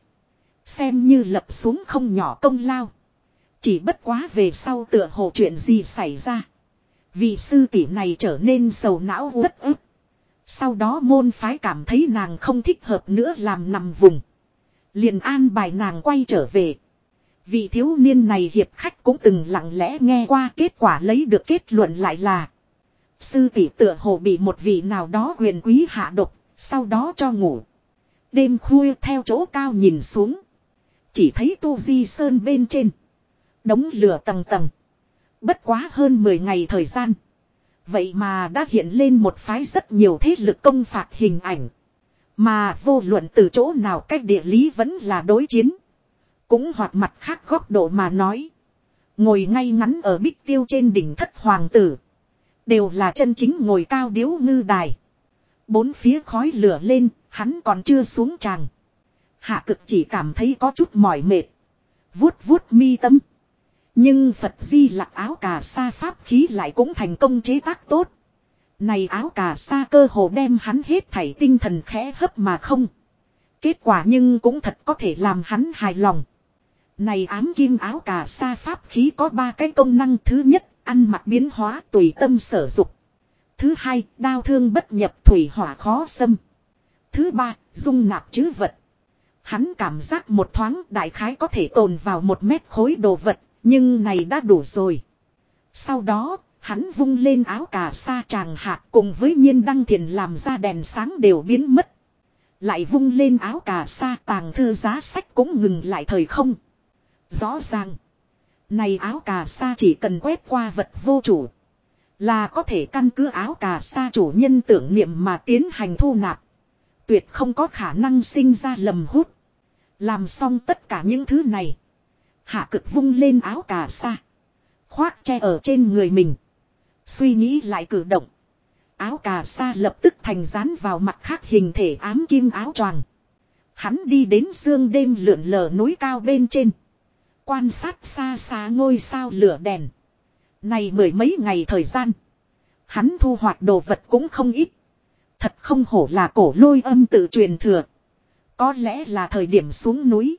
Xem như lập xuống không nhỏ công lao. Chỉ bất quá về sau tựa hồ chuyện gì xảy ra. Vị sư tỷ này trở nên sầu não uất ức. Sau đó môn phái cảm thấy nàng không thích hợp nữa làm nằm vùng. liền an bài nàng quay trở về. Vị thiếu niên này hiệp khách cũng từng lặng lẽ nghe qua kết quả lấy được kết luận lại là. Sư tỷ tựa hồ bị một vị nào đó quyền quý hạ độc, sau đó cho ngủ. Đêm khuya theo chỗ cao nhìn xuống. Chỉ thấy tu di sơn bên trên. Đống lửa tầng tầng. Bất quá hơn 10 ngày thời gian. Vậy mà đã hiện lên một phái rất nhiều thế lực công phạt hình ảnh. Mà vô luận từ chỗ nào cách địa lý vẫn là đối chiến. Cũng hoặc mặt khác góc độ mà nói. Ngồi ngay ngắn ở bích tiêu trên đỉnh thất hoàng tử. Đều là chân chính ngồi cao điếu ngư đài. Bốn phía khói lửa lên, hắn còn chưa xuống tràng. Hạ cực chỉ cảm thấy có chút mỏi mệt. Vuốt vuốt mi tâm. Nhưng Phật Di lặc áo cà sa pháp khí lại cũng thành công chế tác tốt. Này áo cà sa cơ hồ đem hắn hết thảy tinh thần khẽ hấp mà không. Kết quả nhưng cũng thật có thể làm hắn hài lòng. Này ám kim áo cà sa pháp khí có ba cái công năng thứ nhất, ăn mặc biến hóa tùy tâm sở dục. Thứ hai, đao thương bất nhập thủy hỏa khó xâm. Thứ ba, dung nạp chứ vật. Hắn cảm giác một thoáng đại khái có thể tồn vào một mét khối đồ vật, nhưng này đã đủ rồi. Sau đó, hắn vung lên áo cà sa tràng hạt cùng với nhiên đăng thiền làm ra đèn sáng đều biến mất. Lại vung lên áo cà sa tàng thư giá sách cũng ngừng lại thời không. Rõ ràng. Này áo cà sa chỉ cần quét qua vật vô chủ. Là có thể căn cứ áo cà sa chủ nhân tưởng niệm mà tiến hành thu nạp. Tuyệt không có khả năng sinh ra lầm hút. Làm xong tất cả những thứ này. Hạ cực vung lên áo cà sa. Khoác che ở trên người mình. Suy nghĩ lại cử động. Áo cà sa lập tức thành dán vào mặt khác hình thể ám kim áo choàng. Hắn đi đến sương đêm lượn lờ núi cao bên trên. Quan sát xa xa ngôi sao lửa đèn. Này mười mấy ngày thời gian. Hắn thu hoạch đồ vật cũng không ít. Thật không hổ là cổ lôi âm tự truyền thừa. Có lẽ là thời điểm xuống núi.